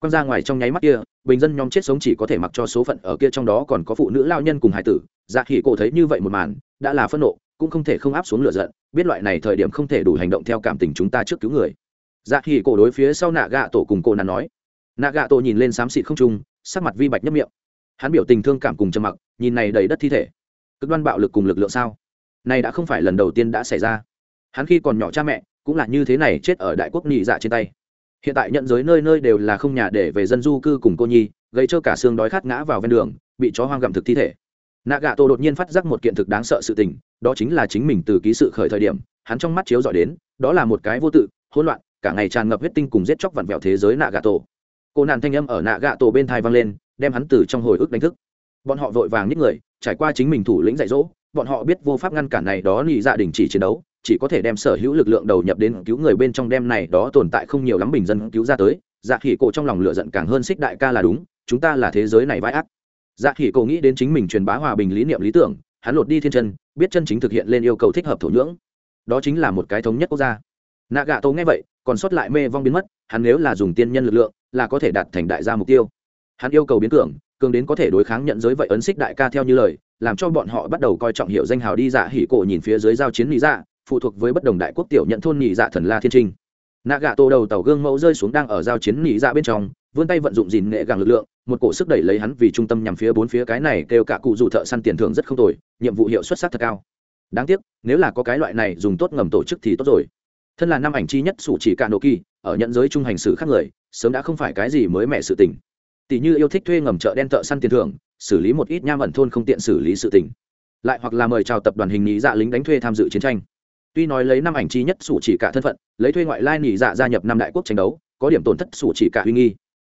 Quăng ra ngoài trong nháy mắt kia, bình dân nhóm chết sống chỉ có thể mặc cho số phận ở kia trong đó còn có phụ nữ lao nhân cùng hải tử. Dạ khỉ cổ thấy như vậy một màn, đã là phẫn nộ, cũng không thể không áp xuống lửa giận, biết loại này thời điểm không thể đủ hành động theo cảm tình chúng ta trước cứu người. Dạ khỉ cổ đối phía sau nạ gạ tổ cùng cô nàn nói. Nạ gạ tổ nhìn lên xám xịt không trung, sắc mặt vi bạch nhấp miệng. Hắn biểu tình thương cảm cùng trầm mặc, nhìn này đầy đất thi thể cực đoan bạo lực cùng lực lượng sao? Này đã không phải lần đầu tiên đã xảy ra. Hắn khi còn nhỏ cha mẹ cũng là như thế này chết ở đại quốc nhị dạ trên tay. Hiện tại nhận giới nơi nơi đều là không nhà để về dân du cư cùng cô nhi, gây cho cả xương đói khát ngã vào ven đường, bị chó hoang gặm thực thi thể. Nạ gà tổ đột nhiên phát giác một kiện thực đáng sợ sự tình, đó chính là chính mình từ ký sự khởi thời điểm, hắn trong mắt chiếu dọi đến, đó là một cái vô tự, hỗn loạn, cả ngày tràn ngập huyết tinh cùng giết chóc vặn vẹo thế giới nạ gà tổ cô nạn thanh âm ở nạ gà tổ bên thai vang lên, đem hắn từ trong hồi ức đánh thức bọn họ vội vàng nhích người, trải qua chính mình thủ lĩnh dạy dỗ, bọn họ biết vô pháp ngăn cản này đó lì dạ đình chỉ chiến đấu, chỉ có thể đem sở hữu lực lượng đầu nhập đến cứu người bên trong đem này đó tồn tại không nhiều lắm bình dân cứu ra tới. Dạ khỉ cổ trong lòng lựa giận càng hơn xích đại ca là đúng, chúng ta là thế giới này vai ác. Dạ khỉ cổ nghĩ đến chính mình truyền bá hòa bình lý niệm lý tưởng, hắn lột đi thiên chân, biết chân chính thực hiện lên yêu cầu thích hợp thổ nhưỡng. Đó chính là một cái thống nhất quốc gia. Nạ gạ tô nghe vậy, còn sót lại mê vong biến mất, hắn nếu là dùng tiên nhân lực lượng, là có thể đạt thành đại gia mục tiêu. Hắn yêu cầu biến tưởng cường đến có thể đối kháng nhận giới vậy ấn xích đại ca theo như lời, làm cho bọn họ bắt đầu coi trọng hiệu danh hào đi dạ hỉ cổ nhìn phía dưới giao chiến lý dạ phụ thuộc với bất đồng đại quốc tiểu nhận thôn nhị dạ thần la thiên trinh. Nạ gạ tô đầu tàu gương mẫu rơi xuống đang ở giao chiến nhị dạ bên trong, vươn tay vận dụng dìn nghệ gàng lực lượng, một cổ sức đẩy lấy hắn vì trung tâm nhằm phía bốn phía cái này kêu cả cụ dù thợ săn tiền thưởng rất không tồi, nhiệm vụ hiệu xuất sắc thật cao. Đáng tiếc, nếu là có cái loại này dùng tốt ngầm tổ chức thì tốt rồi. Thân là năm ảnh chi nhất sủ chỉ cả nô kỳ, ở nhận giới trung hành xử khác người, sớm đã không phải cái gì mới mẻ sự tình tỷ như yêu thích thuê ngầm chợ đen thợ săn tiền thưởng, xử lý một ít nham ẩn thôn không tiện xử lý sự tình. Lại hoặc là mời chào tập đoàn hình nhị dạ lính đánh thuê tham dự chiến tranh. Tuy nói lấy năm ảnh chi nhất sủ chỉ cả thân phận, lấy thuê ngoại lai nhị dạ gia nhập năm đại quốc tranh đấu, có điểm tổn thất sủ chỉ cả uy nghi.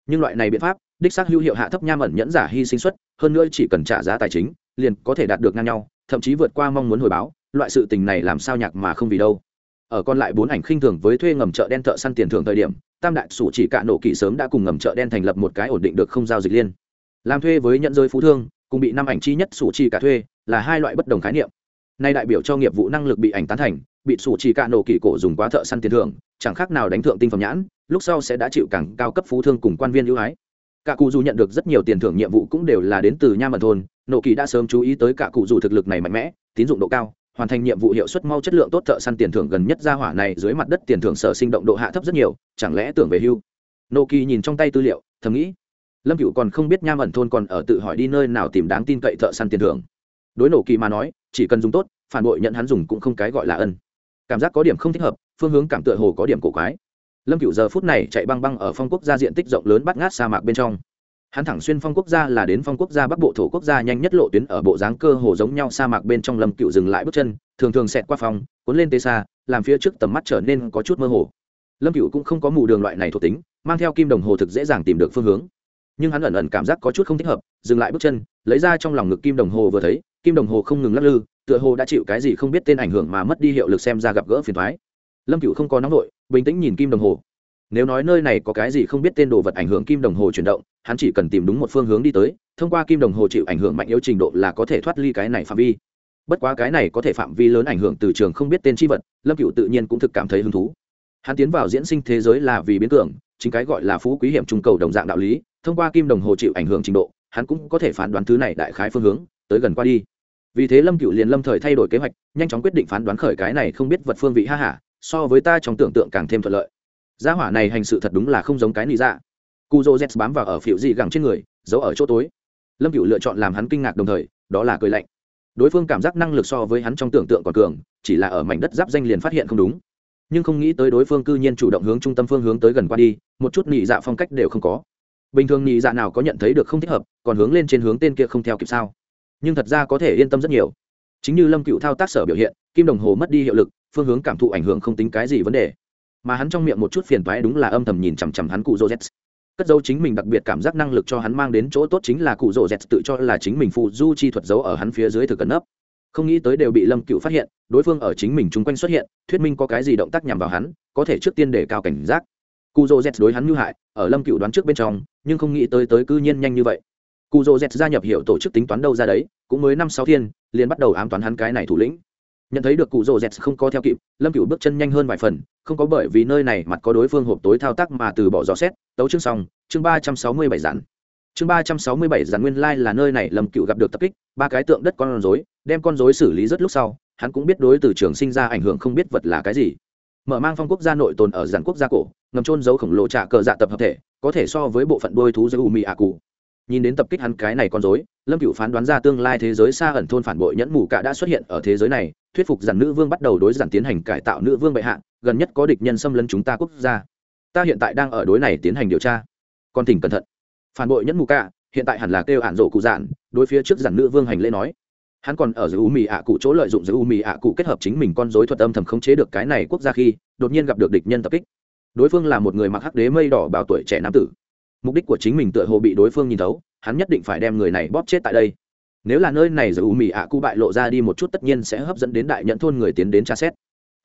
Nhưng loại này biện pháp, đích xác hữu hiệu hạ thấp nham ẩn nhẫn giả hy sinh suất hơn nữa chỉ cần trả giá tài chính, liền có thể đạt được ngang nhau, thậm chí vượt qua mong muốn hồi báo, loại sự tình này làm sao nhạc mà không vì đâu. Ở còn lại bốn ảnh khinh thường với thuê ngầm chợ đen thợ săn tiền thưởng thời điểm tam đại sủ chỉ cả nổ kỵ sớm đã cùng ngầm chợ đen thành lập một cái ổn định được không giao dịch liên. Làm thuê với nhận giới phú thương, cùng bị năm ảnh chi nhất sủ chỉ cả thuê, là hai loại bất đồng khái niệm. Nay đại biểu cho nghiệp vụ năng lực bị ảnh tán thành, bị sủ chỉ cả nổ kỵ cổ dùng quá thợ săn tiền thưởng, chẳng khác nào đánh thượng tinh phẩm nhãn, lúc sau sẽ đã chịu càng cao cấp phú thương cùng quan viên ưu ái. Cả cụ dù nhận được rất nhiều tiền thưởng nhiệm vụ cũng đều là đến từ nha mật thôn nộ kỳ đã sớm chú ý tới cả cụ dù thực lực này mạnh mẽ, tín dụng độ cao hoàn thành nhiệm vụ hiệu suất mau chất lượng tốt thợ săn tiền thưởng gần nhất ra hỏa này dưới mặt đất tiền thưởng sở sinh động độ hạ thấp rất nhiều, chẳng lẽ tưởng về hưu? Nô kỳ nhìn trong tay tư liệu, thầm nghĩ. Lâm cựu còn không biết nha ẩn thôn còn ở tự hỏi đi nơi nào tìm đáng tin cậy thợ săn tiền thưởng. Đối nộ kỳ mà nói, chỉ cần dùng tốt, phản bội nhận hắn dùng cũng không cái gọi là ân. Cảm giác có điểm không thích hợp, phương hướng cảm tựa hồ có điểm cổ quái. Lâm cựu giờ phút này chạy băng băng ở phong quốc gia diện tích rộng lớn bắt ngát sa mạc bên trong hắn thẳng xuyên phong quốc gia là đến phong quốc gia bắc bộ thổ quốc gia nhanh nhất lộ tuyến ở bộ dáng cơ hồ giống nhau sa mạc bên trong lâm cựu dừng lại bước chân, thường thường xẹt qua phong cuốn lên tê xa, làm phía trước tầm mắt trở nên có chút mơ hồ. Lâm cựu cũng không có mù đường loại này thuộc tính, mang theo kim đồng hồ thực dễ dàng tìm được phương hướng. Nhưng hắn ẩn ẩn cảm giác có chút không thích hợp, dừng lại bước chân, lấy ra trong lòng ngực kim đồng hồ vừa thấy, kim đồng hồ không ngừng lắc lư, tựa hồ đã chịu cái gì không biết tên ảnh hưởng mà mất đi hiệu lực xem ra gặp gỡ phiền thoái lâm cựu không có nóng vội, bình tĩnh nhìn kim đồng hồ. Nếu nói nơi này có cái gì không biết tên đồ vật ảnh hưởng kim đồng hồ chuyển động hắn chỉ cần tìm đúng một phương hướng đi tới, thông qua kim đồng hồ chịu ảnh hưởng mạnh yếu trình độ là có thể thoát ly cái này phạm vi. Bất quá cái này có thể phạm vi lớn ảnh hưởng từ trường không biết tên tri vật, lâm cựu tự nhiên cũng thực cảm thấy hứng thú. Hắn tiến vào diễn sinh thế giới là vì biến tưởng, chính cái gọi là phú quý hiểm trung cầu đồng dạng đạo lý, thông qua kim đồng hồ chịu ảnh hưởng trình độ, hắn cũng có thể phán đoán thứ này đại khái phương hướng, tới gần qua đi. Vì thế lâm cựu liền lâm thời thay đổi kế hoạch, nhanh chóng quyết định phán đoán khởi cái này không biết vật phương vị ha hả so với ta trong tưởng tượng càng thêm thuận lợi. Gia hỏa này hành sự thật đúng là không giống cái nị dạ cu dô z bám vào ở phiệu dị gẳng trên người, giấu ở chỗ tối. Lâm cựu lựa chọn làm hắn kinh ngạc đồng thời, đó là cười lạnh. Đối phương cảm giác năng lực so với hắn trong tưởng tượng còn cường, chỉ là ở mảnh đất giáp danh liền phát hiện không đúng. Nhưng không nghĩ tới đối phương cư nhiên chủ động hướng trung tâm phương hướng tới gần qua đi, một chút nị dạ phong cách đều không có. Bình thường nị dạ nào có nhận thấy được không thích hợp, còn hướng lên trên hướng tên kia không theo kịp sao? Nhưng thật ra có thể yên tâm rất nhiều. Chính như lâm cựu thao tác sở biểu hiện, kim đồng hồ mất đi hiệu lực, phương hướng cảm thụ ảnh hưởng không tính cái gì vấn đề. Mà hắn trong miệng một chút phiền toái đúng là âm thầm nhìn chằm chằm hắn cụ joseph cất dấu chính mình đặc biệt cảm giác năng lực cho hắn mang đến chỗ tốt chính là cụ rô z tự cho là chính mình phụ du chi thuật giấu ở hắn phía dưới thực cẩn nấp. Không nghĩ tới đều bị lâm cựu phát hiện, đối phương ở chính mình chung quanh xuất hiện, thuyết minh có cái gì động tác nhằm vào hắn, có thể trước tiên để cao cảnh giác. Cụ rô z đối hắn ngư hại, ở lâm cựu đoán trước bên trong, nhưng không nghĩ tới tới cư nhiên nhanh như vậy. Cụ rô z gia nhập hiệu tổ chức tính toán đâu ra đấy, cũng mới năm sáu thiên, liền bắt đầu ám toán hắn cái này thủ lĩnh. Nhận thấy được cụ rồ z không có theo kịp, lâm cựu bước chân nhanh hơn vài phần, không có bởi vì nơi này mặt có đối phương hộp tối thao tác mà từ bỏ dò xét tấu chương xong, chương ba trăm sáu mươi bảy giản chương ba trăm sáu mươi bảy giản nguyên lai、like、là nơi này lâm cựu gặp được tập kích, ba cái tượng đất con rối, đem con rối xử lý rất lúc sau, hắn cũng biết đối từ trường sinh ra ảnh hưởng không biết vật là cái gì. Mở mang phong quốc gia nội tồn ở giản quốc gia cổ, ngầm trôn dấu khổng lồ trạ cờ dạ tập hợp thể, có thể so với bộ phận đôi thú giữa u mì ạ cụ nhìn đến tập kích hắn cái này con dối lâm cựu phán đoán ra tương lai thế giới xa ẩn thôn phản bội nhẫn mù cả đã xuất hiện ở thế giới này, thuyết phục giản nữ vương bắt đầu đối giản tiến hành cải tạo nữ vương bệ hạ, gần nhất có địch nhân xâm lấn chúng ta quốc gia ta hiện tại đang ở đối này tiến hành điều tra. Còn thỉnh cẩn thận. Phản bội nhẫn mù cả hiện tại hẳn là kêu ản rộ cụ dạn, đối phía trước giản nữ vương hành lễ nói. Hắn còn ở giữa u mì ạ cụ chỗ lợi dụng giữa u mì ạ cụ kết hợp chính mình con dối thuật âm thầm khống chế được cái này quốc gia khi, đột nhiên gặp được địch nhân tập kích. Đối phương là một người mặc hắc đế mây đỏ bảo tuổi trẻ nam tử. Mục đích của chính mình tựa hồ bị đối phương nhìn thấu, hắn nhất định phải đem người này bóp chết tại đây. Nếu là nơi này dưới u mì ạ cụ bại lộ ra đi một chút tất nhiên sẽ hấp dẫn đến đại nhận thôn người tiến đến tra xét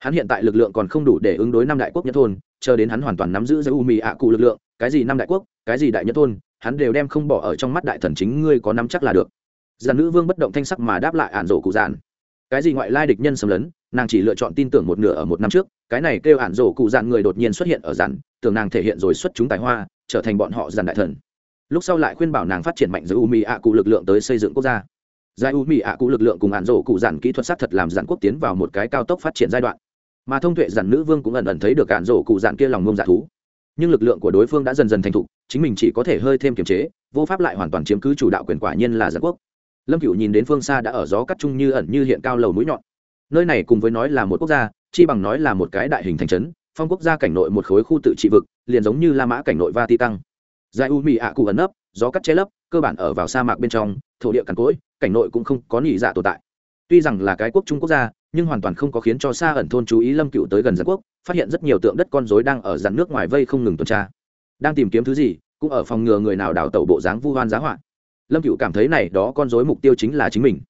hắn hiện tại lực lượng còn không đủ để ứng đối năm đại quốc nhất thôn, chờ đến hắn hoàn toàn nắm giữ giờ u mì ạ cụ lực lượng, cái gì năm đại quốc, cái gì đại nhất thôn, hắn đều đem không bỏ ở trong mắt đại thần chính ngươi có nắm chắc là được. Giàn nữ vương bất động thanh sắc mà đáp lại ản rổ cụ giản. Cái gì ngoại lai địch nhân xâm lấn, nàng chỉ lựa chọn tin tưởng một nửa ở một năm trước, cái này kêu ản rổ cụ dạn người đột nhiên xuất hiện ở dàn tưởng nàng thể hiện rồi xuất chúng tài hoa, trở thành bọn họ dàn đại thần. Lúc sau lại khuyên bảo nàng phát triển mạnh giữa u mì ạ cụ lực lượng tới xây dựng quốc gia. Giải u mì ạ cụ lực lượng cùng ản rổ cụ dàn kỹ thuật sát thật làm dàn quốc tiến vào một cái cao tốc phát triển giai đoạn mà thông tuệ giản nữ vương cũng ẩn ẩn thấy được cản rổ cụ dạn kia lòng ngông dạ thú. Nhưng lực lượng của đối phương đã dần dần thành thục, chính mình chỉ có thể hơi thêm kiềm chế, vô pháp lại hoàn toàn chiếm cứ chủ đạo quyền quả nhiên là giản quốc. Lâm cựu nhìn đến phương xa đã ở gió cắt chung như ẩn như hiện cao lầu mũi nhọn. Nơi này cùng với nói là một quốc gia, chi bằng nói là một cái đại hình thành trấn, phong quốc gia cảnh nội một khối khu tự trị vực, liền giống như la mã cảnh nội va ti tăng giải u mì ạ cụ ẩn nấp, gió cắt che lấp, cơ bản ở vào sa mạc bên trong, thổ địa cằn cỗi, cảnh nội cũng không có nhị dạ tồn tại. Tuy rằng là cái quốc trung quốc gia nhưng hoàn toàn không có khiến cho xa ẩn thôn chú ý lâm cựu tới gần dân quốc, phát hiện rất nhiều tượng đất con dối đang ở dàn nước ngoài vây không ngừng tuần tra. Đang tìm kiếm thứ gì, cũng ở phòng ngừa người nào đào tẩu bộ dáng vu hoan giá hoạn lâm cựu cảm thấy này đó con dối mục tiêu chính là chính mình.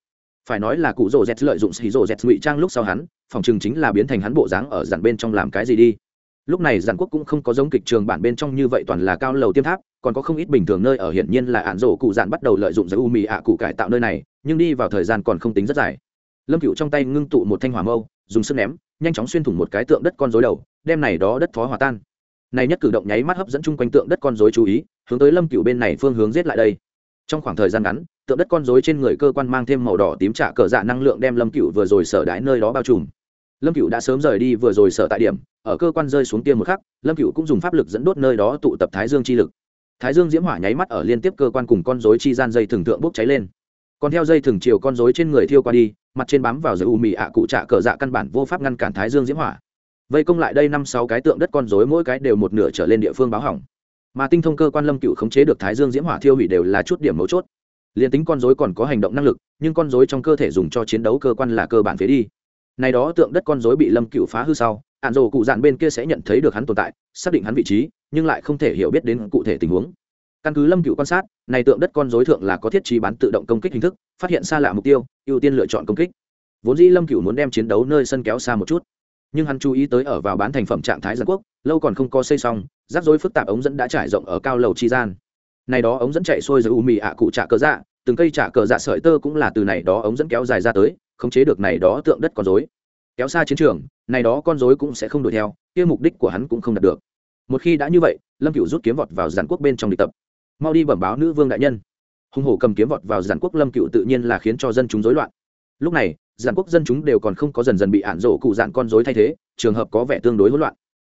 Phải nói là cụ rồ z lợi dụng xì rồ z ngụy trang lúc sau hắn, phòng chừng chính là biến thành hắn bộ dáng ở dàn bên trong làm cái gì đi. Lúc này giản quốc cũng không có giống kịch trường bản bên trong như vậy toàn là cao lầu tiêm tháp, còn có không ít bình thường nơi ở hiển nhiên là ạn rổ cụ dạn bắt đầu lợi dụng giới u mì ạ cụ cải tạo nơi này, nhưng đi vào thời gian còn không tính rất dài lâm cựu trong tay ngưng tụ một thanh hỏa mâu, dùng sức ném, nhanh chóng xuyên thủng một cái tượng đất con dối đầu, đem này đó đất phó hòa tan. Này nhất cử động nháy mắt hấp dẫn chung quanh tượng đất con dối chú ý, hướng tới lâm cựu bên này phương hướng giết lại đây. Trong khoảng thời gian ngắn, tượng đất con dối trên người cơ quan mang thêm màu đỏ tím trả cờ dạ năng lượng đem lâm cựu vừa rồi sở đái nơi đó bao trùm. Lâm cựu đã sớm rời đi vừa rồi sở tại điểm, ở cơ quan rơi xuống tiêm một khắc, lâm cựu cũng dùng pháp lực dẫn đốt nơi đó tụ tập thái dương chi lực. Thái dương diễm hỏa nháy mắt ở liên tiếp cơ quan cùng con dối chi gian dây thường thượng bốc cháy lên còn theo dây thường chiều con rối trên người thiêu qua đi, mặt trên bám vào giới u mì ạ cụ trạ cờ dạ căn bản vô pháp ngăn cản thái dương diễm hỏa. Vây công lại đây năm sáu cái tượng đất con rối mỗi cái đều một nửa trở lên địa phương báo hỏng. Mà tinh thông cơ quan lâm cựu khống chế được thái dương diễm hỏa thiêu hủy đều là chút điểm mấu chốt. Liền tính con rối còn có hành động năng lực, nhưng con rối trong cơ thể dùng cho chiến đấu cơ quan là cơ bản phế đi. Này đó tượng đất con rối bị lâm cựu phá hư sau ạn rồ cụ dạn bên kia sẽ nhận thấy được hắn tồn tại, xác định hắn vị trí, nhưng lại không thể hiểu biết đến cụ thể tình huống. Căn cứ lâm cựu quan sát này tượng đất con dối thượng là có thiết trí bán tự động công kích hình thức, phát hiện xa lạ mục tiêu, ưu tiên lựa chọn công kích. Vốn dĩ lâm cựu muốn đem chiến đấu nơi sân kéo xa một chút. Nhưng hắn chú ý tới ở vào bán thành phẩm trạng thái giàn quốc, lâu còn không có xây xong, rắc rối phức tạp ống dẫn đã trải rộng ở cao lầu chi gian. Này đó ống dẫn chạy xuôi giữa u mì ạ cụ trả cờ dạ từng cây trả cờ dạ sợi tơ cũng là từ này đó ống dẫn kéo dài ra tới, khống chế được này đó tượng đất con dối kéo xa chiến trường, này đó con dối cũng sẽ không đuổi theo, kia mục đích của hắn cũng không đạt được. Một khi đã như vậy, lâm cựu rút kiếm vọt vào giàn quốc bên trong địch tập mau đi bẩm báo nữ vương đại nhân. Hùng hổ cầm kiếm vọt vào giàn quốc lâm cựu tự nhiên là khiến cho dân chúng rối loạn. Lúc này giàn quốc dân chúng đều còn không có dần dần bị ạn rổ cụ dạn con dối thay thế, trường hợp có vẻ tương đối hỗn loạn.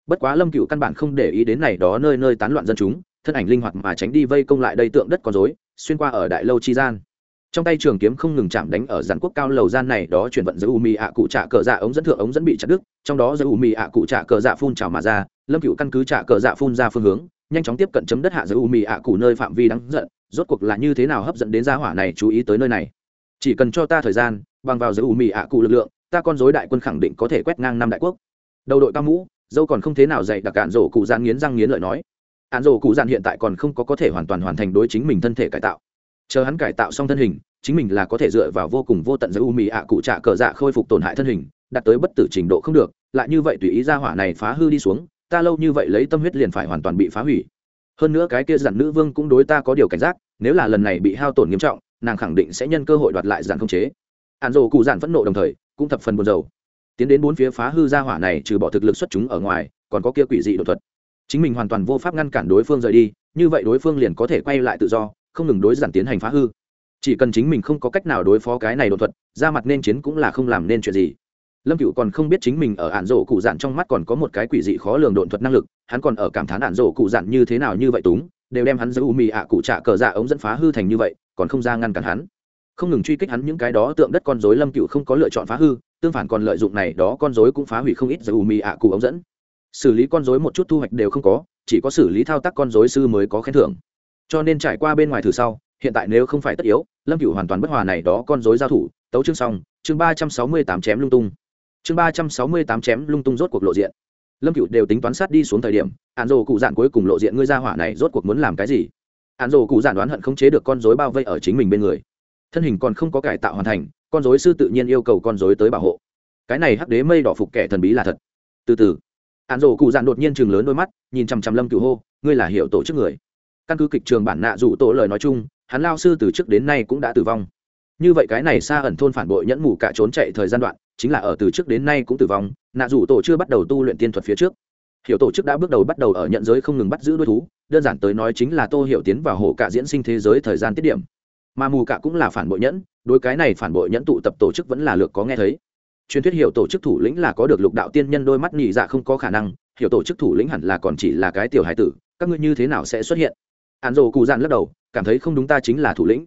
Bất quá lâm cựu căn bản không để ý đến này đó nơi nơi tán loạn dân chúng, thân ảnh linh hoạt mà tránh đi vây công lại đây tượng đất con dối xuyên qua ở đại lâu chi gian. Trong tay trường kiếm không ngừng chạm đánh ở giàn quốc cao lầu gian này, đó chuyển vận giữa u mì ạ cụ trả cờ dạ ống dẫn thượng ống dẫn bị chặt đứt, trong đó giữa u mì ạ cụ trả cờ dạ phun trào mà ra, lâm cựu căn cứ trả cờ dạ phun ra phương hướng nhanh chóng tiếp cận chấm đất hạ giới u mì ạ cụ nơi phạm vi đáng giận, rốt cuộc là như thế nào hấp dẫn đến gia hỏa này chú ý tới nơi này? Chỉ cần cho ta thời gian, bằng vào giới u mì ạ cụ lực lượng, ta con dối đại quân khẳng định có thể quét ngang năm đại quốc. Đầu đội cao mũ, dâu còn không thế nào dạy đặc cản rổ cụ gian nghiến răng nghiến lợi nói. Ạn rổ cụ gian hiện tại còn không có có thể hoàn toàn hoàn thành đối chính mình thân thể cải tạo. Chờ hắn cải tạo xong thân hình, chính mình là có thể dựa vào vô cùng vô tận giới u mì ạ cụ trả cờ dạ khôi phục tổn hại thân hình, đạt tới bất tử trình độ không được, lại như vậy tùy ý ra hỏa này phá hư đi xuống ta lâu như vậy lấy tâm huyết liền phải hoàn toàn bị phá hủy. Hơn nữa cái kia dặn nữ vương cũng đối ta có điều cảnh giác, nếu là lần này bị hao tổn nghiêm trọng, nàng khẳng định sẽ nhân cơ hội đoạt lại dặn không chế. Ạn rồ cụ dặn phẫn nộ đồng thời, cũng thập phần buồn rầu. Tiến đến bốn phía phá hư ra hỏa này trừ bỏ thực lực xuất chúng ở ngoài, còn có kia quỷ dị đột thuật. Chính mình hoàn toàn vô pháp ngăn cản đối phương rời đi, như vậy đối phương liền có thể quay lại tự do, không ngừng đối giản tiến hành phá hư. Chỉ cần chính mình không có cách nào đối phó cái này đột thuật, ra mặt nên chiến cũng là không làm nên chuyện gì lâm cựu còn không biết chính mình ở ạn rổ cụ dạn trong mắt còn có một cái quỷ dị khó lường độn thuật năng lực, hắn còn ở cảm thán ạn rổ cụ dạn như thế nào như vậy túng, đều đem hắn giữ u mì ạ cụ trạ cờ dạ ống dẫn phá hư thành như vậy, còn không ra ngăn cản hắn. Không ngừng truy kích hắn những cái đó tượng đất con dối lâm cựu không có lựa chọn phá hư, tương phản còn lợi dụng này đó con dối cũng phá hủy không ít giữ u mì ạ cụ ống dẫn. Xử lý con dối một chút thu hoạch đều không có, chỉ có xử lý thao tác con dối sư mới có khen thưởng. Cho nên trải qua bên ngoài thử sau, hiện tại nếu không phải tất yếu, lâm cựu hoàn toàn bất hòa này đó con dối giao thủ, tấu chương xong, chương ba trăm sáu mươi tám chém lung tung chương ba trăm sáu mươi tám chém lung tung rốt cuộc lộ diện. Lâm cựu đều tính toán sát đi xuống thời điểm hạn rồ cụ dạn cuối cùng lộ diện ngươi ra hỏa này rốt cuộc muốn làm cái gì? Hạn rồ cụ dạn đoán hận không chế được con dối bao vây ở chính mình bên người. Thân hình còn không có cải tạo hoàn thành, con dối sư tự nhiên yêu cầu con dối tới bảo hộ. Cái này hắc đế mây đỏ phục kẻ thần bí là thật. Từ từ. Hạn rồ cụ dạn đột nhiên chừng lớn đôi mắt, nhìn chằm chằm lâm cựu hô, ngươi là hiệu tổ chức người. Căn cứ kịch trường bản nạ dụ tổ lời nói chung, hắn lao sư từ trước đến nay cũng đã tử vong như vậy cái này xa ẩn thôn phản bội nhẫn mù cả trốn chạy thời gian đoạn, chính là ở từ trước đến nay cũng tử vong, nạ dù tổ chưa bắt đầu tu luyện tiên thuật phía trước. Hiểu tổ chức đã bước đầu bắt đầu ở nhận giới không ngừng bắt giữ đôi thú, đơn giản tới nói chính là tô hiểu tiến vào hổ cả diễn sinh thế giới thời gian tiết điểm. Mà mù cả cũng là phản bội nhẫn, đối cái này phản bội nhẫn tụ tập tổ chức vẫn là lược có nghe thấy. Truyền thuyết hiểu tổ chức thủ lĩnh là có được lục đạo tiên nhân đôi mắt nhị dạ không có khả năng, hiểu tổ chức thủ lĩnh hẳn là còn chỉ là cái tiểu hải tử, các ngươi như thế nào sẽ xuất hiện? Hạn rồ cụ dạn lắc đầu, cảm thấy không đúng ta chính là thủ lĩnh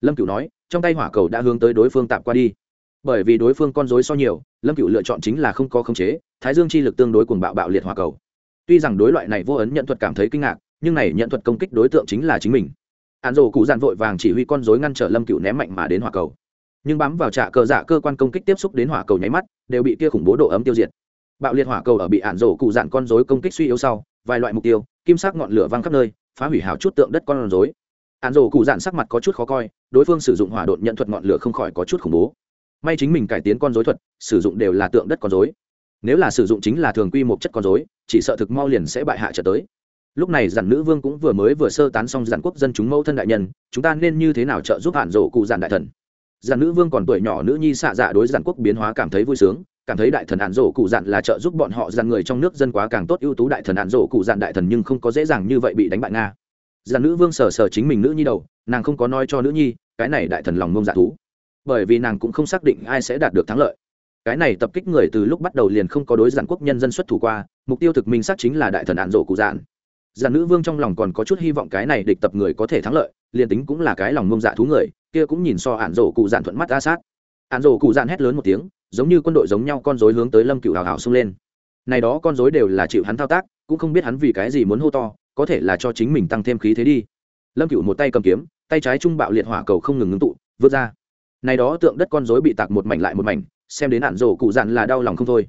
lâm Cựu nói, trong tay hỏa cầu đã hướng tới đối phương tạm qua đi. Bởi vì đối phương con dối so nhiều, lâm cựu lựa chọn chính là không có khống chế, thái dương chi lực tương đối cùng bạo bạo liệt hỏa cầu. Tuy rằng đối loại này vô ấn nhận thuật cảm thấy kinh ngạc, nhưng này nhận thuật công kích đối tượng chính là chính mình. Hạn rổ cụ dàn vội vàng chỉ huy con dối ngăn trở lâm cựu ném mạnh mà đến hỏa cầu. Nhưng bám vào trạ cờ dạ cơ quan công kích tiếp xúc đến hỏa cầu nháy mắt, đều bị kia khủng bố độ ấm tiêu diệt. Bạo liệt hỏa cầu ở bị hạn rổ cụ dạn con dối công kích suy yếu sau, vài loại mục tiêu, kim sắc ngọn lửa văng khắp nơi, phá hủy hào chút tượng đất con rối ạn rổ cụ dạn sắc mặt có chút khó coi, đối phương sử dụng hỏa độn nhận thuật ngọn lửa không khỏi có chút khủng bố. May chính mình cải tiến con dối thuật, sử dụng đều là tượng đất con dối nếu là sử dụng chính là thường quy một chất con dối chỉ sợ thực mau liền sẽ bại hạ trở tới. Lúc này giản nữ vương cũng vừa mới vừa sơ tán xong giản quốc dân chúng mẫu thân đại nhân, chúng ta nên như thế nào trợ giúp hạn rổ cụ giản đại thần? Giản nữ vương còn tuổi nhỏ nữ nhi xạ dạ đối giản quốc biến hóa cảm thấy vui sướng, cảm thấy đại thần hạn rổ cụ giản là trợ giúp bọn họ giản người trong nước dân quá càng tốt ưu tú đại thần hạn rổ cụ giản đại thần nhưng không có dễ dàng như vậy bị đánh bại nga giàn nữ vương sờ sờ chính mình nữ nhi đầu, nàng không có nói cho nữ nhi, cái này đại thần lòng mông dạ thú. Bởi vì nàng cũng không xác định ai sẽ đạt được thắng lợi. Cái này tập kích người từ lúc bắt đầu liền không có đối giản quốc nhân dân xuất thủ qua, mục tiêu thực minh xác chính là đại thần ạn rổ cụ dạn giản nữ vương trong lòng còn có chút hy vọng cái này địch tập người có thể thắng lợi, liền tính cũng là cái lòng mông dạ thú người, kia cũng nhìn so ạn rổ cụ dạn thuận mắt ra sát. Ạn rổ cụ dạn hét lớn một tiếng, giống như quân đội giống nhau con dối hướng tới lâm cựu hào hào xông lên. Này đó con dối đều là chịu hắn thao tác, cũng không biết hắn vì cái gì muốn hô to có thể là cho chính mình tăng thêm khí thế đi. Lâm cựu một tay cầm kiếm, tay trái trung bạo liệt hỏa cầu không ngừng ngưng tụ, vượt ra. Này đó tượng đất con rối bị tạc một mảnh lại một mảnh, xem đến ạn rổ cụ Dặn là đau lòng không thôi.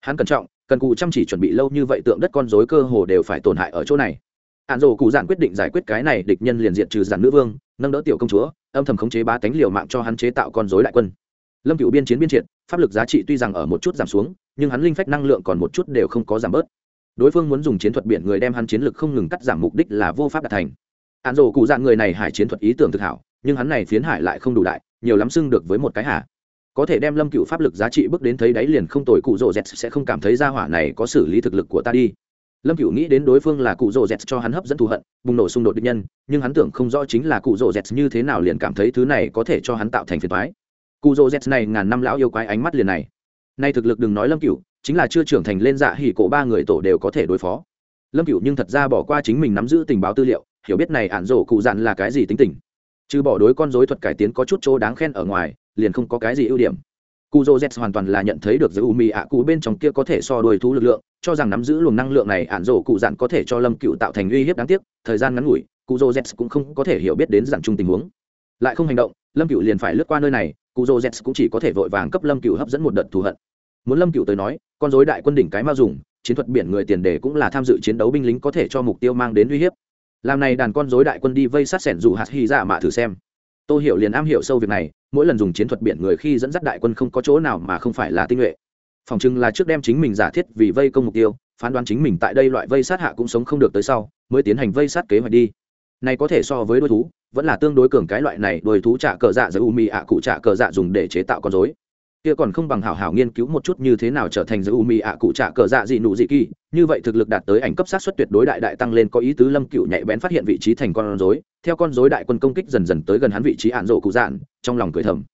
Hắn cẩn trọng, cần cụ chăm chỉ chuẩn bị lâu như vậy tượng đất con dối cơ hồ đều phải tổn hại ở chỗ này. Ạn rổ cụ Dặn quyết định giải quyết cái này địch nhân liền diện trừ dặn nữ vương, nâng đỡ tiểu công chúa, âm thầm khống chế ba tánh liều mạng cho hắn chế tạo con dối đại quân. Lâm cựu biên chiến biên triệt, pháp lực giá trị tuy rằng ở một chút giảm xuống, nhưng hắn linh phách năng lượng còn một chút đều không có giảm bớt đối phương muốn dùng chiến thuật biển người đem hắn chiến lực không ngừng cắt giảm mục đích là vô pháp đạt thành. Hạn rổ cụ dạn người này hải chiến thuật ý tưởng thực hảo, nhưng hắn này phiến hải lại không đủ đại, nhiều lắm xưng được với một cái hạ có thể đem lâm cựu pháp lực giá trị bước đến thấy đáy liền không tồi, cụ rồ z sẽ không cảm thấy ra hỏa này có xử lý thực lực của ta đi. Lâm cựu nghĩ đến đối phương là cụ rồ z cho hắn hấp dẫn thù hận, bùng nổ xung đột định nhân, nhưng hắn tưởng không rõ chính là cụ rồ z như thế nào liền cảm thấy thứ này có thể cho hắn tạo thành phiền thoái cụ rồ z này ngàn năm lão yêu quái ánh mắt liền này. Nay thực lực đừng nói lâm cựu chính là chưa trưởng thành lên dạ hỉ cổ ba người tổ đều có thể đối phó. Lâm cựu nhưng thật ra bỏ qua chính mình nắm giữ tình báo tư liệu, hiểu biết này ản rổ cụ dặn là cái gì tính tình. Chứ bỏ đối con dối thuật cải tiến có chút chỗ đáng khen ở ngoài, liền không có cái gì ưu điểm. Cụ dô z hoàn toàn là nhận thấy được giữ u mì ạ cụ bên trong kia có thể so đuổi thú lực lượng, cho rằng nắm giữ luồng năng lượng này ản rổ cụ dặn có thể cho lâm cựu tạo thành uy hiếp đáng tiếc, thời gian ngắn ngủi cụ dô z cũng không có thể hiểu biết đến dạng chung tình huống. Lại không hành động, lâm cựu liền phải lướt qua nơi này cụ dô z cũng chỉ có thể vội vàng cấp lâm cựu hấp dẫn một đợt thù hận. Muốn lâm cựu tới nói con dối đại quân đỉnh cái mao dùng, chiến thuật biển người tiền đề cũng là tham dự chiến đấu binh lính có thể cho mục tiêu mang đến uy hiếp. Làm này đàn con dối đại quân đi vây sát sẻn dù hạt hy ra mạ thử xem. Tôi hiểu liền am hiểu sâu việc này, mỗi lần dùng chiến thuật biển người khi dẫn dắt đại quân không có chỗ nào mà không phải là tinh nhuệ. Phòng chừng là trước đem chính mình giả thiết vì vây công mục tiêu, phán đoán chính mình tại đây loại vây sát hạ cũng sống không được tới sau, mới tiến hành vây sát kế hoạch đi. Này có thể so với đôi thú vẫn là tương đối cường cái loại này đôi thú trả cờ dạ giữa u mì ạ cụ trả cờ dạ dùng để chế tạo con dối kia còn không bằng hảo hảo nghiên cứu một chút như thế nào trở thành giữa u mì ạ cụ trả cờ dạ dị nụ dị kỳ. Như vậy thực lực đạt tới ảnh cấp sát xuất tuyệt đối đại đại tăng lên, có ý tứ lâm cựu nhạy bén phát hiện vị trí thành con rối. Theo con rối đại quân công kích dần dần tới gần hắn vị trí ạn rộ cụ dạn, trong lòng cười thầm.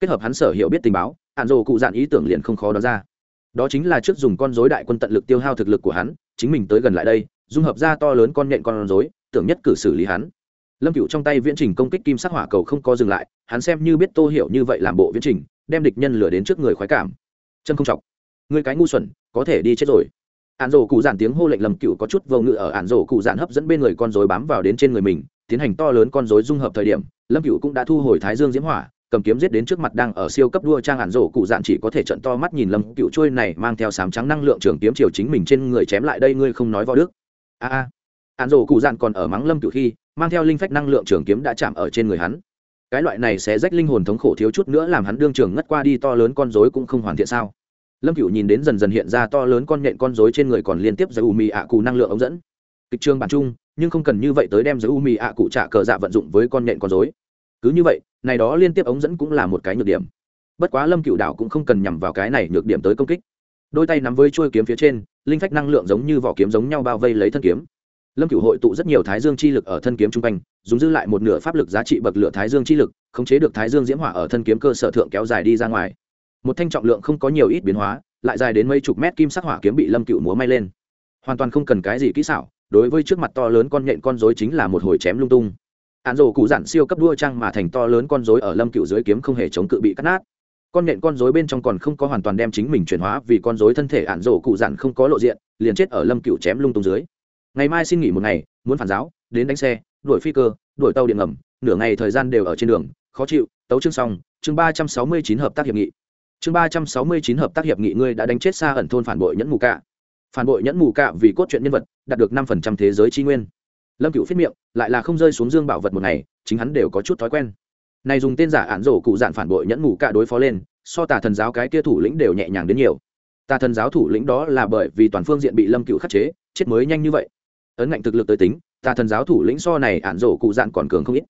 Kết hợp hắn sở hiểu biết tình báo, ạn rộ cụ dạn ý tưởng liền không khó đoán ra. Đó chính là trước dùng con rối đại quân tận lực tiêu hao thực lực của hắn, chính mình tới gần lại đây, dung hợp ra to lớn con nhện con rối, tưởng nhất cử xử lý hắn. Lâm cựu trong tay viễn trình công kích kim sắc hỏa cầu không có dừng lại, hắn xem như biết tô hiểu như vậy làm bộ viễn trình đem địch nhân lửa đến trước người khoái cảm. Chân không chọc. Người cái ngu xuẩn, có thể đi chết rồi. Ạn rổ cụ giản tiếng hô lệnh lầm cựu có chút vô ngự ở ạn rổ cụ giản hấp dẫn bên người con dối bám vào đến trên người mình, tiến hành to lớn con dối dung hợp thời điểm, lâm cựu cũng đã thu hồi thái dương diễm hỏa, cầm kiếm giết đến trước mặt đang ở siêu cấp đua trang ạn rổ cụ dạn chỉ có thể trận to mắt nhìn lâm cựu trôi này mang theo sám trắng năng lượng trường kiếm chiều chính mình trên người chém lại đây ngươi không nói võ đức. A a. Ạn rổ cụ dạn còn ở mắng lâm cựu khi, mang theo linh phách năng lượng trường kiếm đã chạm ở trên người hắn cái loại này sẽ rách linh hồn thống khổ thiếu chút nữa làm hắn đương trường ngất qua đi, to lớn con rối cũng không hoàn thiện sao? Lâm cựu nhìn đến dần dần hiện ra to lớn con nhện con rối trên người còn liên tiếp giới u mì ạ cụ năng lượng ống dẫn. Kịch trường bản chung, nhưng không cần như vậy tới đem giới u mì ạ cụ trả cờ dạ vận dụng với con nhện con rối. Cứ như vậy, này đó liên tiếp ống dẫn cũng là một cái nhược điểm. Bất quá lâm cựu đảo cũng không cần nhằm vào cái này nhược điểm tới công kích. Đôi tay nắm với chuôi kiếm phía trên, linh phách năng lượng giống như vỏ kiếm giống nhau bao vây lấy thân kiếm lâm cựu hội tụ rất nhiều thái dương chi lực ở thân kiếm trung quanh, dùng dư lại một nửa pháp lực giá trị bậc lửa thái dương chi lực, khống chế được thái dương diễm hỏa ở thân kiếm cơ sở thượng kéo dài đi ra ngoài. Một thanh trọng lượng không có nhiều ít biến hóa, lại dài đến mấy chục mét kim sắc hỏa kiếm bị lâm cựu múa may lên. Hoàn toàn không cần cái gì kỹ xảo, đối với trước mặt to lớn con nhện con dối chính là một hồi chém lung tung. Án rổ cụ dặn siêu cấp đua trăng mà thành to lớn con dối ở lâm cựu dưới kiếm không hề chống cự bị cắt nát. Con nhện con dối bên trong còn không có hoàn toàn đem chính mình chuyển hóa vì con dối thân thể ạn rổ cụ dặn không có lộ diện, liền chết ở lâm cựu chém lung tung dưới ngày mai xin nghỉ một ngày, muốn phản giáo, đến đánh xe, đuổi phi cơ, đuổi tàu điện ngầm, nửa ngày thời gian đều ở trên đường, khó chịu, tấu chương xong, chương ba trăm sáu mươi chín hợp tác hiệp nghị. Chương ba trăm sáu mươi chín hợp tác hiệp nghị ngươi đã đánh chết xa ẩn thôn phản bội nhẫn mù cạ. Phản bội nhẫn mù cạ vì cốt truyện nhân vật, đạt được năm phần trăm thế giới tri nguyên. Lâm cựu phết miệng, lại là không rơi xuống dương bảo vật một ngày, chính hắn đều có chút thói quen. Này dùng tên giả ản rổ cụ dạn phản bội nhẫn mù cạ đối phó lên, so tà thần giáo cái kia thủ lĩnh đều nhẹ nhàng đến nhiều. Tà thần giáo thủ lĩnh đó là bởi vì toàn phương diện bị lâm cựu khắc chế, chết mới nhanh như vậy ấn ngạnh thực lực tới tính, tà thần giáo thủ lĩnh so này ạn rổ cụ dạn còn cường không ít.